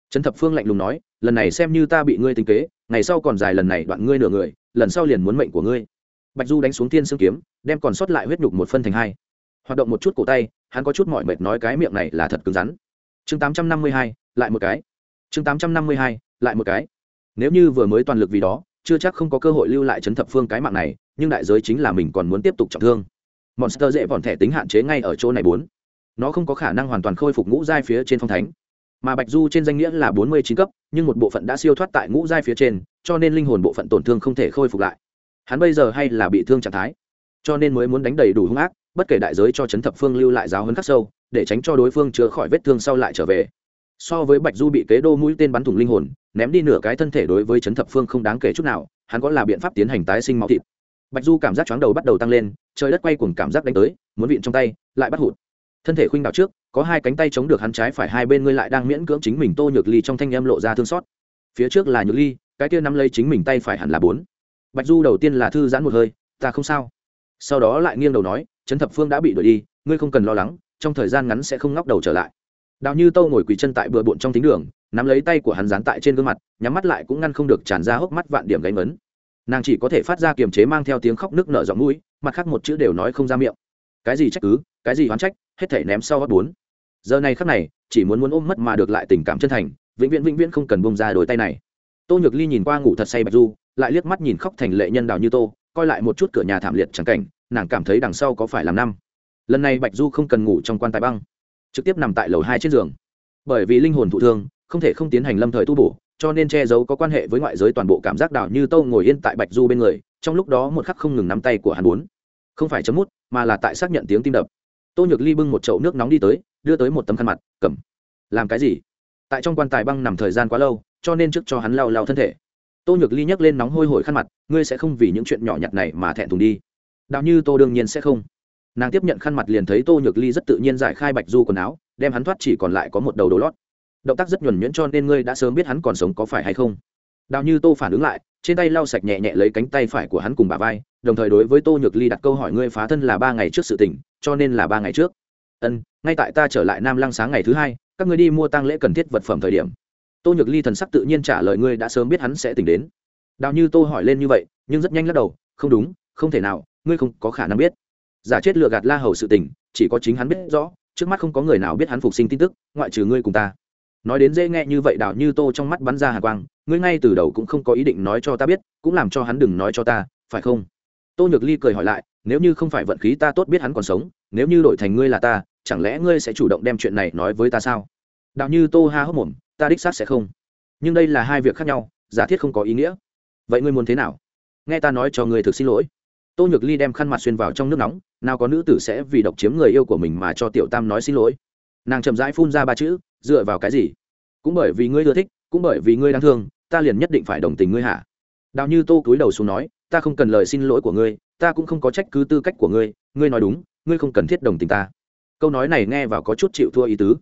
trấn thập phương lạnh lùng nói, lần này xem như ta bị ngươi tính kế, ngày sau còn dài lần này đoạn ngươi nửa người, lần sau liền muốn mệnh của ngươi. Bạch du đánh xuống thiên xương kiếm, đem còn sót lại huyết nhục một phân thành hai. Hoạt động một chút cổ tay, hắn có chút mỏi mệt nói cái miệng này là thật cứng rắn. Chương tám trăm năm mươi hai, lại một cái. Chương tám trăm năm mươi hai, lại một cái. Nếu như vừa mới toàn lực vì đó, chưa chắc không có cơ hội lưu lại chấn thập phương cái mạng này, nhưng đại giới chính là mình còn muốn tiếp tục trọng thương. Monster dễ vòn thẻ tính hạn chế ngay ở chỗ này bốn. Nó không có khả năng hoàn toàn khôi phục ngũ giai phía trên phong thánh mà bạch du trên danh nghĩa là bốn mươi chín cấp, nhưng một bộ phận đã siêu thoát tại ngũ giai phía trên, cho nên linh hồn bộ phận tổn thương không thể khôi phục lại. Hắn bây giờ hay là bị thương trạng thái, cho nên mới muốn đánh đầy đủ hung ác, bất kể đại giới cho chấn thập phương lưu lại giáo hơn khắc sâu, để tránh cho đối phương chữa khỏi vết thương sau lại trở về. So với bạch du bị kế đô mũi tên bắn thủng linh hồn, ném đi nửa cái thân thể đối với chấn thập phương không đáng kể chút nào, hắn có là biện pháp tiến hành tái sinh máu thịt. Bạch du cảm giác chóng đầu bắt đầu tăng lên, trời đất quay cùng cảm giác đánh tới, muốn vịn trong tay, lại bắt hụt. Thân thể khuynh đảo trước có hai cánh tay chống được hắn trái phải, hai bên ngươi lại đang miễn cưỡng chính mình tô nhược ly trong thanh em lộ ra thương xót. Phía trước là nhược ly, cái kia nắm lấy chính mình tay phải hẳn là bốn. Bạch du đầu tiên là thư giãn một hơi, ta không sao. Sau đó lại nghiêng đầu nói, trấn thập phương đã bị đuổi đi, ngươi không cần lo lắng, trong thời gian ngắn sẽ không ngóc đầu trở lại. Đào như tâu ngồi quỳ chân tại bừa bộn trong thính đường, nắm lấy tay của hắn dán tại trên gương mặt, nhắm mắt lại cũng ngăn không được tràn ra hốc mắt vạn điểm gáy mấn nàng chỉ có thể phát ra kiềm chế mang theo tiếng khóc nước nở giọng mũi, mặt khác một chữ đều nói không ra miệng. Cái gì trách cứ, cái gì oán trách hết thể ném sau gót bốn. Giờ này khắc này, chỉ muốn muốn ôm mất mà được lại tình cảm chân thành, vĩnh viễn vĩnh viễn không cần bông ra đôi tay này. Tô nhược ly nhìn qua ngủ thật say bạch du, lại liếc mắt nhìn khóc thành lệ nhân đào như tô, coi lại một chút cửa nhà thảm liệt chẳng cảnh, nàng cảm thấy đằng sau có phải làm năm. Lần này bạch du không cần ngủ trong quan tài băng, trực tiếp nằm tại lầu hai trên giường. Bởi vì linh hồn thụ thương, không thể không tiến hành lâm thời tu bổ, cho nên che giấu có quan hệ với ngoại giới toàn bộ cảm giác đào như tô ngồi yên tại bạch du bên người, trong lúc đó một khắc không ngừng nắm tay của hắn bốn. Không phải chấm mút, mà là tại xác nhận tiếng tim đập tô nhược ly bưng một chậu nước nóng đi tới, đưa tới một tấm khăn mặt, cầm. Làm cái gì? Tại trong quan tài băng nằm thời gian quá lâu, cho nên trước cho hắn lau lau thân thể. Tô nhược ly nhấc lên nóng hôi hổi khăn mặt, ngươi sẽ không vì những chuyện nhỏ nhặt này mà thẹn thùng đi. Đạo như tô đương nhiên sẽ không. Nàng tiếp nhận khăn mặt liền thấy tô nhược ly rất tự nhiên giải khai bạch du quần áo, đem hắn thoát chỉ còn lại có một đầu đồ lót. Động tác rất nhuẩn nhuyễn cho nên ngươi đã sớm biết hắn còn sống có phải hay không đào như tô phản ứng lại, trên tay lau sạch nhẹ nhẹ lấy cánh tay phải của hắn cùng bà vai, đồng thời đối với tô nhược ly đặt câu hỏi ngươi phá thân là ba ngày trước sự tỉnh cho nên là ba ngày trước. Ân, ngay tại ta trở lại nam lăng sáng ngày thứ hai, các ngươi đi mua tăng lễ cần thiết vật phẩm thời điểm. Tô nhược ly thần sắc tự nhiên trả lời ngươi đã sớm biết hắn sẽ tỉnh đến. Đào như tô hỏi lên như vậy, nhưng rất nhanh lắc đầu, không đúng, không thể nào, ngươi không có khả năng biết. Giả chết lừa gạt la hầu sự tình, chỉ có chính hắn biết rõ, trước mắt không có người nào biết hắn phục sinh tin tức, ngoại trừ ngươi cùng ta nói đến dễ nghe như vậy đào như tô trong mắt bắn ra hà quang, ngươi ngay từ đầu cũng không có ý định nói cho ta biết, cũng làm cho hắn đừng nói cho ta, phải không? Tô nhược ly cười hỏi lại, nếu như không phải vận khí ta tốt biết hắn còn sống, nếu như đổi thành ngươi là ta, chẳng lẽ ngươi sẽ chủ động đem chuyện này nói với ta sao? Đạo như tô ha hốc mồm, ta đích xác sẽ không. Nhưng đây là hai việc khác nhau, giả thiết không có ý nghĩa. Vậy ngươi muốn thế nào? Nghe ta nói cho ngươi thực xin lỗi. Tô nhược ly đem khăn mặt xuyên vào trong nước nóng, nào có nữ tử sẽ vì độc chiếm người yêu của mình mà cho tiểu tam nói xin lỗi nàng chậm rãi phun ra ba chữ, dựa vào cái gì? Cũng bởi vì ngươi ưa thích, cũng bởi vì ngươi đáng thương, ta liền nhất định phải đồng tình ngươi hả? Đào như tô cúi đầu xuống nói, ta không cần lời xin lỗi của ngươi, ta cũng không có trách cứ tư cách của ngươi ngươi nói đúng, ngươi không cần thiết đồng tình ta. Câu nói này nghe vào có chút chịu thua ý tứ.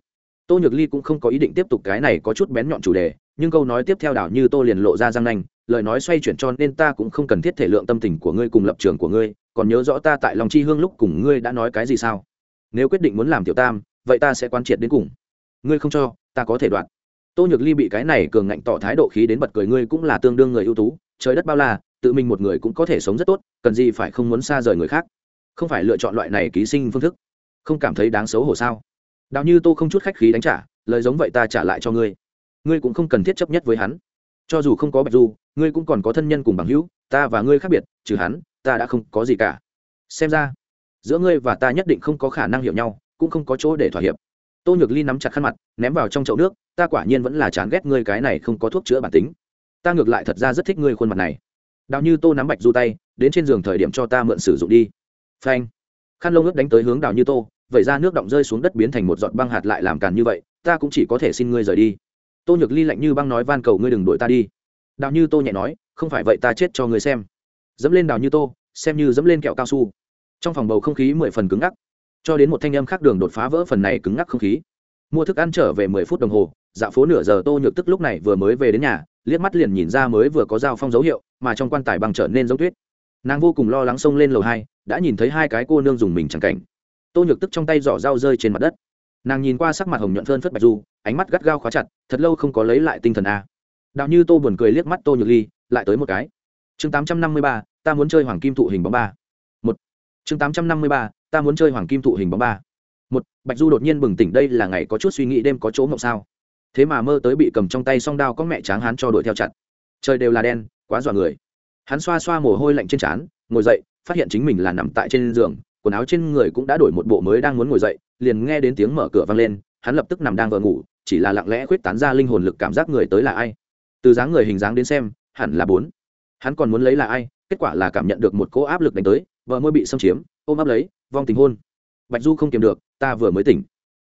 Tô nhược ly cũng không có ý định tiếp tục cái này có chút bén nhọn chủ đề, nhưng câu nói tiếp theo đảo như tô liền lộ ra răng nanh, lời nói xoay chuyển cho nên ta cũng không cần thiết thể lượng tâm tình của ngươi cùng lập trường của ngươi, còn nhớ rõ ta tại lòng chi hương lúc cùng ngươi đã nói cái gì sao? Nếu quyết định muốn làm tiểu tam vậy ta sẽ quan triệt đến cùng. Ngươi không cho, ta có thể đoạn tô nhược ly bị cái này cường ngạnh tỏ thái độ khí đến bật cười, ngươi cũng là tương đương người ưu tú, trời đất bao la, tự mình một người cũng có thể sống rất tốt, cần gì phải không muốn xa rời người khác? Không phải lựa chọn loại này ký sinh phương thức. Không cảm thấy đáng xấu hổ sao? Đào như tô không chút khách khí đánh trả, lời giống vậy ta trả lại cho ngươi. Ngươi cũng không cần thiết chấp nhất với hắn. Cho dù không có bạch du, ngươi cũng còn có thân nhân cùng bằng hữu, ta và ngươi khác biệt, trừ hắn, ta đã không có gì cả. Xem ra, giữa ngươi và ta nhất định không có khả năng hiểu nhau cũng không có chỗ để thỏa hiệp. Tô nhược ly nắm chặt khăn mặt, ném vào trong chậu nước, ta quả nhiên vẫn là chán ghét ngươi cái này không có thuốc chữa bản tính. Ta ngược lại thật ra rất thích ngươi khuôn mặt này. Đào như tô nắm bạch du tay, đến trên giường thời điểm cho ta mượn sử dụng đi. Phanh. Khăn lông ướt đánh tới hướng đào như tô vậy ra nước động rơi xuống đất biến thành một giọt băng hạt lại làm càn như vậy, ta cũng chỉ có thể xin ngươi rời đi. Tô nhược ly lạnh như băng nói, van cầu ngươi đừng đuổi ta đi. Đào như tô nhẹ nói, không phải vậy ta chết cho ngươi xem. Dẫm lên đào như tô, xem như dẫm lên kẹo cao su. Trong phòng bầu không khí mười phần cứng ngắc cho đến một thanh âm khác đường đột phá vỡ phần này cứng ngắc không khí. Mua thức ăn trở về mười phút đồng hồ dạo phố nửa giờ tô nhược tức lúc này vừa mới về đến nhà, liếc mắt liền nhìn ra mới vừa có dao phong dấu hiệu, mà trong quan tài bằng trở nên giống tuyết. Nàng vô cùng lo lắng xông lên lầu hai, đã nhìn thấy hai cái cô nương dùng mình chẳng cảnh. Tô nhược tức trong tay giỏ dao rơi trên mặt đất. Nàng nhìn qua sắc mặt hồng nhuận phơn phất bạch du, ánh mắt gắt gao khóa chặt, thật lâu không có lấy lại tinh thần a. Đạo như tô buồn cười liếc mắt tô nhược ly, lại tới một cái. Chương tám trăm năm mươi ba, ta muốn chơi hoàng kim thụ hình bóng ba. Một. Chương tám trăm năm mươi ba ta muốn chơi hoàng kim thụ hình bóng ba. Một, bạch du đột nhiên bừng tỉnh, đây là ngày có chút suy nghĩ đêm có chỗ mộng sao. Thế mà mơ tới bị cầm trong tay song đao có mẹ tráng hắn cho đuổi theo chặt. Trời đều là đen, quá dọa người. Hắn xoa xoa mồ hôi lạnh trên trán, ngồi dậy, phát hiện chính mình là nằm tại trên giường, quần áo trên người cũng đã đổi một bộ mới đang muốn ngồi dậy, liền nghe đến tiếng mở cửa vang lên, hắn lập tức nằm đang vờ ngủ, chỉ là lặng lẽ khuyết tán ra linh hồn lực cảm giác người tới là ai. Từ dáng người hình dáng đến xem, hẳn là bốn. Hắn còn muốn lấy là ai, kết quả là cảm nhận được một cỗ áp lực đánh tới vợ môi bị xâm chiếm, ôm áp lấy vong tình hôn. Bạch du không kiềm được, ta vừa mới tỉnh.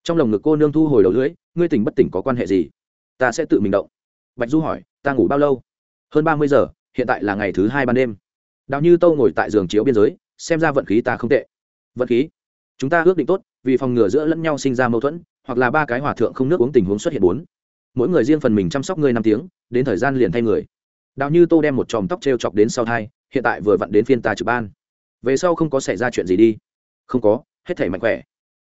Trong lồng ngực cô nương thu hồi đầu lưỡi, ngươi tỉnh bất tỉnh có quan hệ gì? Ta sẽ tự mình động. Bạch du hỏi, ta ngủ bao lâu? Hơn ba mươi giờ, hiện tại là ngày thứ hai ban đêm. Đào như tâu ngồi tại giường chiếu biên giới, xem ra vận khí ta không tệ. Vận khí? Chúng ta ước định tốt, vì phòng ngừa giữa lẫn nhau sinh ra mâu thuẫn, hoặc là ba cái hòa thượng không nước uống tình huống xuất hiện bốn. Mỗi người riêng phần mình chăm sóc ngươi năm tiếng, đến thời gian liền thay người. Đào như tô đem một chòm tóc t r e o chọc đến sau thai, hiện tại vừa vặn đến phiên ta trực ban. Về sau không có xảy ra chuyện gì đi không có, hết thể mạnh khỏe.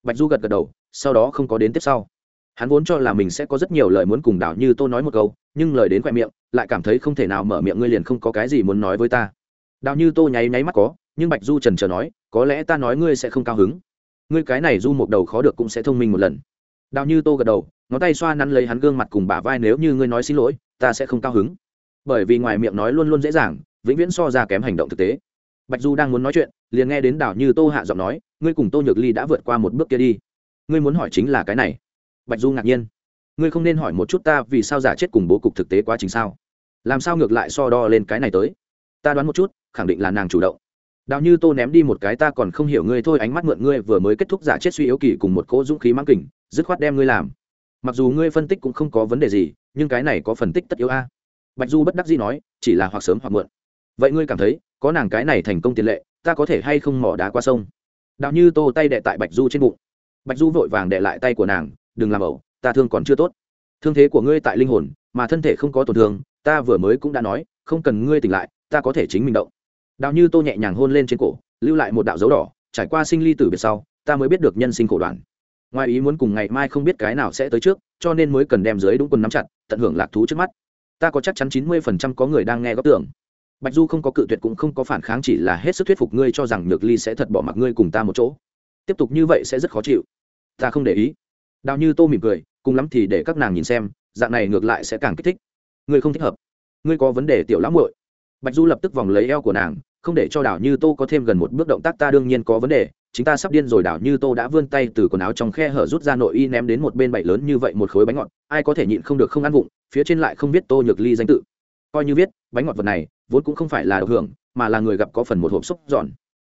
Bạch du gật gật đầu, sau đó không có đến tiếp sau. Hắn vốn cho là mình sẽ có rất nhiều lời muốn cùng đảo như tô nói một câu, nhưng lời đến khoe miệng, lại cảm thấy không thể nào mở miệng ngươi liền không có cái gì muốn nói với ta. Đào như tô nháy nháy mắt có, nhưng bạch du trần trờ nói, có lẽ ta nói ngươi sẽ không cao hứng. Ngươi cái này du một đầu khó được cũng sẽ thông minh một lần. Đào như tô gật đầu, ngón tay xoa nắn lấy hắn gương mặt cùng bả vai nếu như ngươi nói xin lỗi, ta sẽ không cao hứng. Bởi vì ngoài miệng nói luôn luôn dễ dàng, vĩnh viễn so ra kém hành động thực tế bạch du đang muốn nói chuyện, liền nghe đến Đảo như tô hạ giọng nói, ngươi cùng tô nhược ly đã vượt qua một bước kia đi. Ngươi muốn hỏi chính là cái này. Bạch du ngạc nhiên. Ngươi không nên hỏi một chút ta vì sao giả chết cùng bố cục thực tế quá trình sao? Làm sao ngược lại so đo lên cái này tới? Ta đoán một chút, khẳng định là nàng chủ động. Đào như tô ném đi một cái, ta còn không hiểu ngươi thôi, ánh mắt mượn ngươi vừa mới kết thúc giả chết suy yếu kỳ cùng một cỗ dũng khí mang kình, dứt khoát đem ngươi làm. Mặc dù ngươi phân tích cũng không có vấn đề gì, nhưng cái này có phân tích tất yếu a. Bạch du bất đắc dĩ nói, chỉ là hoặc sớm hoặc muộn. Vậy ngươi cảm thấy có nàng cái này thành công tiền lệ, ta có thể hay không mỏ đá qua sông? Đào như tô tay đệ tại bạch du trên bụng. Bạch du vội vàng đệ lại tay của nàng, đừng làm ẩu, ta thương còn chưa tốt. Thương thế của ngươi tại linh hồn, mà thân thể không có tổn thương, ta vừa mới cũng đã nói, không cần ngươi tỉnh lại, ta có thể chính mình động. Đào như tô nhẹ nhàng hôn lên trên cổ, lưu lại một đạo dấu đỏ, trải qua sinh ly tử biệt sau, ta mới biết được nhân sinh khổ đoạn. Ngoài ý muốn cùng ngày mai không biết cái nào sẽ tới trước, cho nên mới cần đem dưới đúng quần nắm chặt, tận hưởng lạc thú trước mắt. Ta có chắc chắn chín mươi phần trăm có người đang nghe góp tưởng bạch du không có cự tuyệt cũng không có phản kháng, chỉ là hết sức thuyết phục ngươi cho rằng nhược ly sẽ thật bỏ mặc ngươi cùng ta một chỗ. Tiếp tục như vậy sẽ rất khó chịu. Ta không để ý. Đào như tô mỉm cười, cùng lắm thì để các nàng nhìn xem, dạng này ngược lại sẽ càng kích thích. Ngươi không thích hợp. Ngươi có vấn đề tiểu lắm muội. Bạch du lập tức vòng lấy eo của nàng, không để cho đảo như tô có thêm gần một bước động tác, ta đương nhiên có vấn đề, Chính ta sắp điên rồi đảo như tô đã vươn tay từ quần áo trong khe hở rút ra nội y ném đến một bên bậy lớn như vậy một khối bánh ngọt, ai có thể nhịn không được không ăn vụng, phía trên lại không biết tô nhược ly danh tự coi như viết, bánh ngọt vật này, vốn cũng không phải là độc hưởng, mà là người gặp có phần một hộp xúc giòn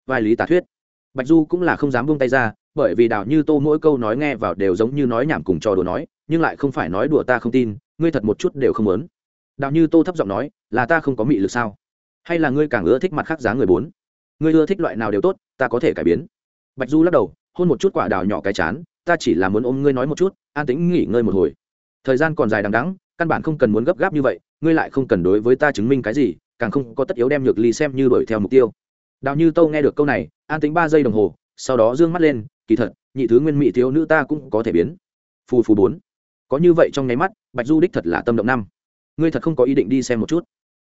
vai lý tả thuyết. Bạch du cũng là không dám buông tay ra, bởi vì đào như tô mỗi câu nói nghe vào đều giống như nói nhảm cùng trò đùa nói, nhưng lại không phải nói đùa ta không tin, ngươi thật một chút đều không muốn. Đào như tô thấp giọng nói, là ta không có mị lực sao? Hay là ngươi càng ưa thích mặt khác giá người bốn? Ngươi ưa thích loại nào đều tốt, ta có thể cải biến. Bạch du lắc đầu, hôn một chút quả đào nhỏ cái chán, ta chỉ là muốn ôm ngươi nói một chút, an tĩnh nghỉ ngơi một hồi. Thời gian còn dài đằng đắng căn bản không cần muốn gấp gáp như vậy, ngươi lại không cần đối với ta chứng minh cái gì, càng không có tất yếu đem nhược ly xem như đuổi theo mục tiêu. Đào như tâu nghe được câu này, an tính ba giây đồng hồ, sau đó d ư ơ n g mắt lên, kỳ thật, nhị thứ nguyên mỹ thiếu nữ ta cũng có thể biến. Phù phù bốn. Có như vậy trong nháy mắt, bạch du đích thật là tâm động năm. Ngươi thật không có ý định đi xem một chút.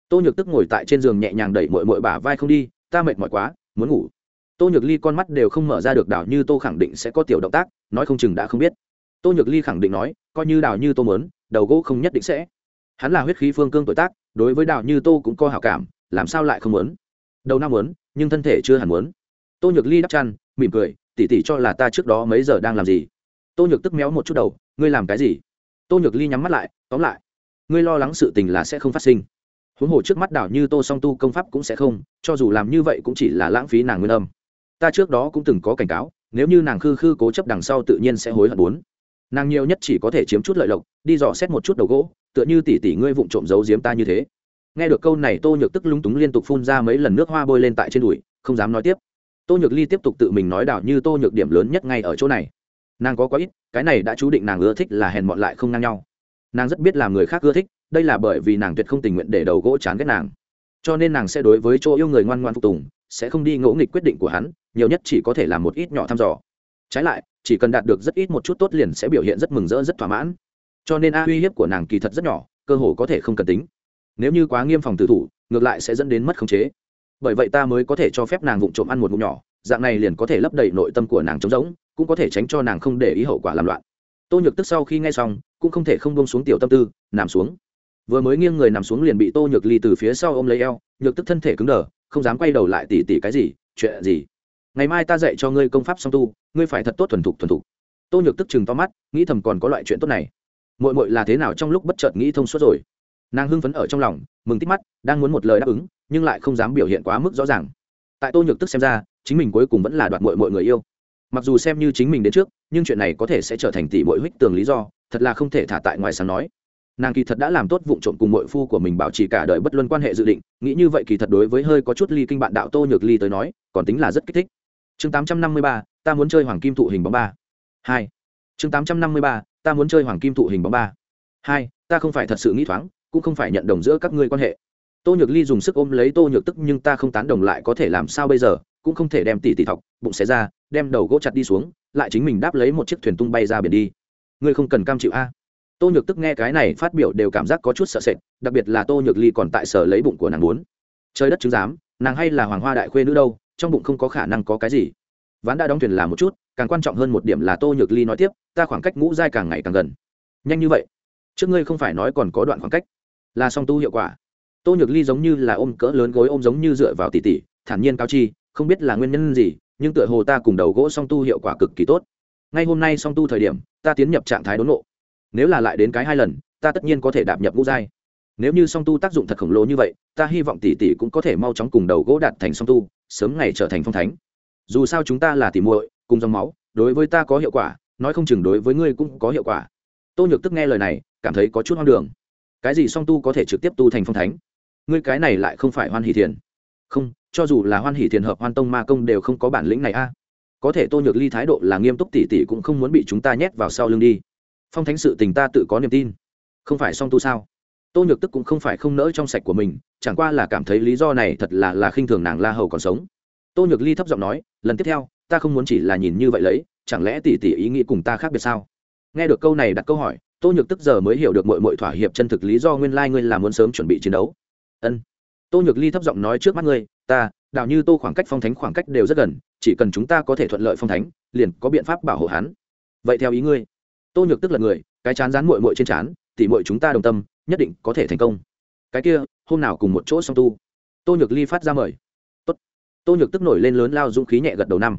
Tô nhược tức ngồi tại trên giường nhẹ nhàng đẩy mội mội bả vai không đi, ta mệt mỏi quá, muốn ngủ. Tô nhược ly con mắt đều không mở ra được đảo như tô khẳng định sẽ có tiểu động tác, nói không chừng đã không biết. Tô nhược ly khẳng định nói, coi như đảo như tô mớn đầu gỗ không nhất định sẽ. Hắn là huyết khí phương cương tuổi tác, đối với đào như tô cũng có hảo cảm, làm sao lại không muốn? Đầu năm muốn, nhưng thân thể chưa hẳn muốn. Tô nhược ly đắp chăn, mỉm cười tỉ tỉ cho là ta trước đó mấy giờ đang làm gì? Tô nhược tức méo một chút đầu, ngươi làm cái gì? Tô nhược ly nhắm mắt lại, tóm lại, ngươi lo lắng sự tình là sẽ không phát sinh. Huống hồ trước mắt đảo như tô song tu công pháp cũng sẽ không, cho dù làm như vậy cũng chỉ là lãng phí nàng nguyên âm. Ta trước đó cũng từng có cảnh cáo, nếu như nàng khư khư cố chấp đằng sau tự nhiên sẽ hối hận bốn nàng nhiều nhất chỉ có thể chiếm chút lợi lộc, đi dò xét một chút đầu gỗ, tựa như tỷ tỷ ngươi vụng trộm giấu giếm ta như thế. Nghe được câu này, tô nhược tức lung túng liên tục phun ra mấy lần nước hoa bôi lên tại trên đùi, không dám nói tiếp. Tô nhược ly tiếp tục tự mình nói đảo như tô nhược điểm lớn nhất ngay ở chỗ này. Nàng có quá ít, cái này đã chú định nàng ưa thích là hèn mọn lại không ngang nhau. Nàng rất biết làm người khác ưa thích, đây là bởi vì nàng tuyệt không tình nguyện để đầu gỗ chán ghét nàng. Cho nên nàng sẽ đối với chỗ yêu người ngoan ngoan phục tùng, sẽ không đi ngỗ nghịch quyết định của hắn, nhiều nhất chỉ có thể làm một ít nhỏ thăm dò trái lại, chỉ cần đạt được rất ít một chút tốt liền sẽ biểu hiện rất mừng rỡ, rất thỏa mãn. Cho nên a uy hiếp của nàng kỳ thật rất nhỏ, cơ hồ có thể không cần tính. Nếu như quá nghiêm phòng tử thủ, ngược lại sẽ dẫn đến mất khống chế. Bởi vậy ta mới có thể cho phép nàng vụng trộm ăn một ngụm nhỏ, dạng này liền có thể lấp đầy nội tâm của nàng trống rỗng, cũng có thể tránh cho nàng không để ý hậu quả làm loạn. Tô nhược tức sau khi nghe xong, cũng không thể không bông xuống tiểu tâm tư, nằm xuống. Vừa mới nghiêng người nằm xuống liền bị tô nhược ly từ phía sau ôm lấy eo, nhược tức thân thể cứng đờ, không dám quay đầu lại tỉ tỉ cái gì, chuyện gì? Ngày mai ta dạy cho ngươi công pháp song tu, ngươi phải thật tốt thuần thục thuần thục. Tô nhược tức chừng to mắt, nghĩ thầm còn có loại chuyện tốt này. Mội mội là thế nào trong lúc bất chợt nghĩ thông suốt rồi? Nàng hưng phấn ở trong lòng, mừng tít mắt, đang muốn một lời đáp ứng, nhưng lại không dám biểu hiện quá mức rõ ràng. Tại tô nhược tức xem ra, chính mình cuối cùng vẫn là đoạt mội mội người yêu. Mặc dù xem như chính mình đến trước, nhưng chuyện này có thể sẽ trở thành tỷ mội hích tường lý do, thật là không thể thả tại ngoài sáng nói. Nàng kỳ thật đã làm tốt vụ trộm cùng mội phu của mình bảo trì cả đời bất luân quan hệ dự định, nghĩ như vậy kỳ thật đối với hơi có chút ly kinh bạn đạo tô nhược ly tới nói, còn tính là rất kích thích chương tám trăm năm mươi ba, ta muốn chơi hoàng kim thụ hình bóng ba. Hai. Chương tám trăm năm mươi ba, ta muốn chơi hoàng kim thụ hình bóng ba. Hai, ta không phải thật sự nghĩ thoáng, cũng không phải nhận đồng giữa các ngươi quan hệ. Tô nhược ly dùng sức ôm lấy tô nhược tức, nhưng ta không tán đồng lại có thể làm sao bây giờ, cũng không thể đem tỷ tỷ thọc, bụng xé ra, đem đầu gỗ chặt đi xuống, lại chính mình đáp lấy một chiếc thuyền tung bay ra biển đi. Ngươi không cần cam chịu a. Tô nhược tức nghe cái này phát biểu đều cảm giác có chút sợ sệt, đặc biệt là tô nhược ly còn tại sở lấy bụng của nàng muốn. Trời đất chứng giám, nàng hay là hoàng hoa đại khuê nữ đâu trong bụng không có khả năng có cái gì. Ván đã đóng thuyền là một chút, càng quan trọng hơn một điểm là tô nhược ly nói tiếp, ta khoảng cách ngũ giai càng ngày càng gần. Nhanh như vậy? Trước ngươi không phải nói còn có đoạn khoảng cách. Là song tu hiệu quả. Tô nhược ly giống như là ôm cỡ lớn gối ôm giống như dựa vào tỉ tỉ, thản nhiên cao chi, không biết là nguyên nhân gì, nhưng tựa hồ ta cùng đầu gỗ song tu hiệu quả cực kỳ tốt. Ngay hôm nay song tu thời điểm, ta tiến nhập trạng thái đốn nộ nếu là lại đến cái hai lần, ta tất nhiên có thể đạp nhập ngũ giai nếu như song tu tác dụng thật khổng lồ như vậy, ta hy vọng tỷ tỷ cũng có thể mau chóng cùng đầu gỗ đạt thành song tu, sớm ngày trở thành phong thánh. Dù sao chúng ta là tỷ muội, cùng dòng máu, đối với ta có hiệu quả, nói không chừng đối với ngươi cũng có hiệu quả. Tô nhược tức nghe lời này, cảm thấy có chút hoang đường. Cái gì song tu có thể trực tiếp tu thành phong thánh? Ngươi cái này lại không phải hoan hỷ thiền. Không, cho dù là hoan hỷ thiền hợp hoan tông ma công đều không có bản lĩnh này a. Có thể tô nhược ly thái độ là nghiêm túc, tỷ tỷ cũng không muốn bị chúng ta nhét vào sau lưng đi. Phong thánh sự tình ta tự có niềm tin. Không phải song tu sao? Tô nhược tức cũng không phải không nỡ trong sạch của mình, chẳng qua là cảm thấy lý do này thật là là khinh thường nàng la hầu còn sống. Tô nhược ly thấp giọng nói, lần tiếp theo, ta không muốn chỉ là nhìn như vậy lấy, chẳng lẽ tỷ tỷ ý nghĩ cùng ta khác biệt sao? Nghe được câu này đặt câu hỏi, tô nhược tức giờ mới hiểu được mọi mọi thỏa hiệp chân thực lý do nguyên lai、like、ngươi là muốn sớm chuẩn bị chiến đấu. Ân. Tô nhược ly thấp giọng nói trước mắt ngươi, ta đào như tô khoảng cách phong thánh khoảng cách đều rất gần, chỉ cần chúng ta có thể thuận lợi phong thánh, liền có biện pháp bảo hộ hắn. Vậy theo ý ngươi. Tô nhược tức là người, cái chán rán mội mội trên chán tỉ mội chúng ta đồng tâm nhất định có thể thành công. Cái kia, hôm nào cùng một chỗ song tu. Tô nhược ly phát ra mời. Tốt. Tô nhược tức nổi lên lớn lao dũng khí nhẹ gật đầu năm.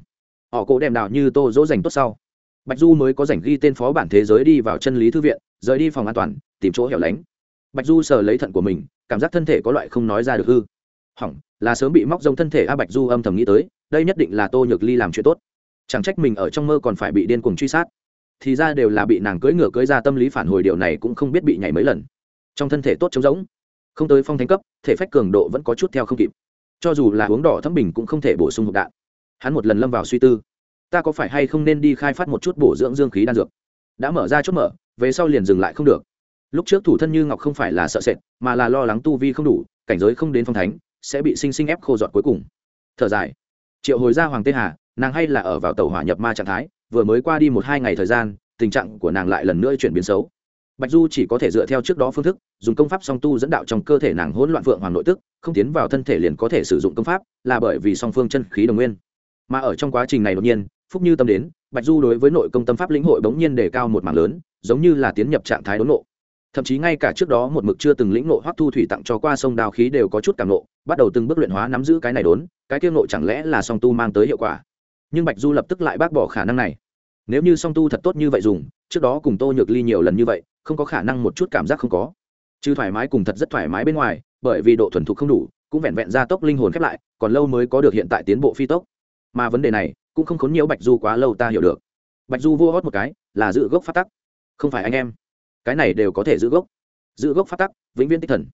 Họ cố đem đạo như tô dỗ dành tốt sau. Bạch du mới có dành ghi tên phó bản thế giới đi vào chân lý thư viện, rời đi phòng an toàn, tìm chỗ hẻo lánh. Bạch du sờ lấy thận của mình, cảm giác thân thể có loại không nói ra được hư. Hỏng, là sớm bị móc rông thân thể a bạch du âm thầm nghĩ tới, đây nhất định là tô nhược ly làm chuyện tốt. Chẳng trách mình ở trong mơ còn phải bị điên cuồng truy sát. Thì ra đều là bị nàng cưỡi ngựa cưỡi ra tâm lý phản hồi điều này cũng không biết bị nhảy mấy lần trong thân thể tốt trống rỗng, không tới phong thánh cấp, thể phách cường độ vẫn có chút theo không kịp. Cho dù là uống đỏ thấm bình cũng không thể bổ sung hộp đạn. Hắn một lần lâm vào suy tư, ta có phải hay không nên đi khai phát một chút bổ dưỡng dương khí đan dược? Đã mở ra chốt mở, về sau liền dừng lại không được. Lúc trước thủ thân như ngọc không phải là sợ sệt, mà là lo lắng tu vi không đủ, cảnh giới không đến phong thánh, sẽ bị sinh sinh ép khô giọt cuối cùng. Thở dài. Triệu hồi ra hoàng tê hà, nàng hay là ở vào tàu hỏa nhập ma trạng thái, vừa mới qua đi một hai ngày thời gian, tình trạng của nàng lại lần nữa chuyển biến xấu bạch du chỉ có thể dựa theo trước đó phương thức, dùng công pháp song tu dẫn đạo trong cơ thể nàng hỗn loạn vượng hoàng nội tức, không tiến vào thân thể liền có thể sử dụng công pháp, là bởi vì song phương chân khí đồng nguyên. Mà ở trong quá trình này đột nhiên, phúc như tâm đến, bạch du đối với nội công tâm pháp lĩnh hội bỗng nhiên đề cao một mảng lớn, giống như là tiến nhập trạng thái đốn nộ thậm chí ngay cả trước đó một mực chưa từng lĩnh nộ hoắc thu thủy tặng cho qua sông đào khí đều có chút cảm nộ bắt đầu từng bước luyện hóa nắm giữ cái này đốn, cái tiêu nộ chẳng lẽ là song tu mang tới hiệu quả? Nhưng bạch du lập tức lại bác bỏ khả năng này. Nếu như song tu thật tốt như vậy dùng, trước đó cùng tô nhược ly nhiều lần như vậy không có khả năng một chút cảm giác không có. Chứ thoải mái cùng thật rất thoải mái bên ngoài, bởi vì độ thuần thục không đủ, cũng vẹn vẹn ra tốc linh hồn khép lại, còn lâu mới có được hiện tại tiến bộ phi tốc. Mà vấn đề này, cũng không khốn nhiều bạch du quá lâu ta hiểu được. Bạch du vô hót một cái, là giữ gốc phát tắc. Không phải anh em. Cái này đều có thể giữ gốc. Giữ gốc phát tắc, vĩnh viễn tích thần.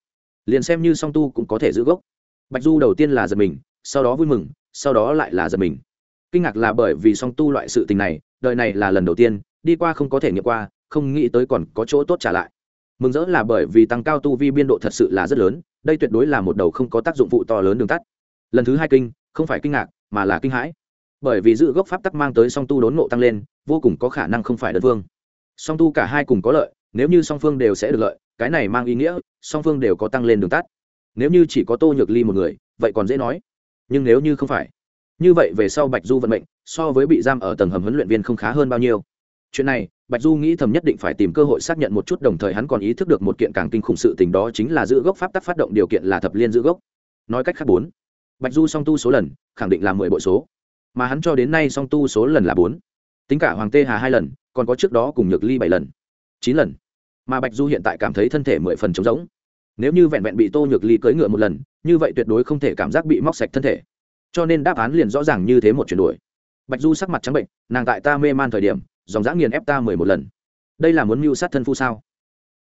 Liền xem như song tu cũng có thể giữ gốc. Bạch du đầu tiên là giật mình, sau đó vui mừng, sau đó lại là giật mình. Kinh ngạc là bởi vì song tu loại sự tình này, đời này là lần đầu tiên, đi qua không có thể nghiệm qua không nghĩ tới còn có chỗ tốt trả lại. Mừng rỡ là bởi vì tăng cao tu vi biên độ thật sự là rất lớn, đây tuyệt đối là một đầu không có tác dụng phụ to lớn đường tắt. Lần thứ hai kinh, không phải kinh ngạc, mà là kinh hãi. Bởi vì giữ gốc pháp tắc mang tới song tu đốn nộ tăng lên, vô cùng có khả năng không phải đơn phương. Song tu cả hai cùng có lợi, nếu như song phương đều sẽ được lợi, cái này mang ý nghĩa, song phương đều có tăng lên đường tắt. Nếu như chỉ có tô nhược ly một người, vậy còn dễ nói. Nhưng nếu như không phải, như vậy về sau bạch du vận mệnh, so với bị giam ở tầng hầm huấn luyện viên không khá hơn bao nhiêu chuyện này, bạch du nghĩ thầm nhất định phải tìm cơ hội xác nhận một chút, đồng thời hắn còn ý thức được một kiện càng kinh khủng sự tình đó chính là giữ gốc pháp tắc phát động điều kiện là thập liên giữ gốc. Nói cách khác bốn, bạch du song tu số lần, khẳng định là mười bội số. Mà hắn cho đến nay song tu số lần là bốn. Tính cả hoàng tê hà hai lần, còn có trước đó cùng nhược ly bảy lần, chín lần. Mà bạch du hiện tại cảm thấy thân thể mười phần trống rỗng. Nếu như vẹn vẹn bị tô nhược ly cưỡi ngựa một lần, như vậy tuyệt đối không thể cảm giác bị móc sạch thân thể. Cho nên đáp án liền rõ ràng như thế một chuyển đổi. Bạch du sắc mặt trắng bệnh, nàng tại ta mê man thời điểm dòng dã nghiền ép ta mười một lần. Đây là muốn mưu sát thân phu sao?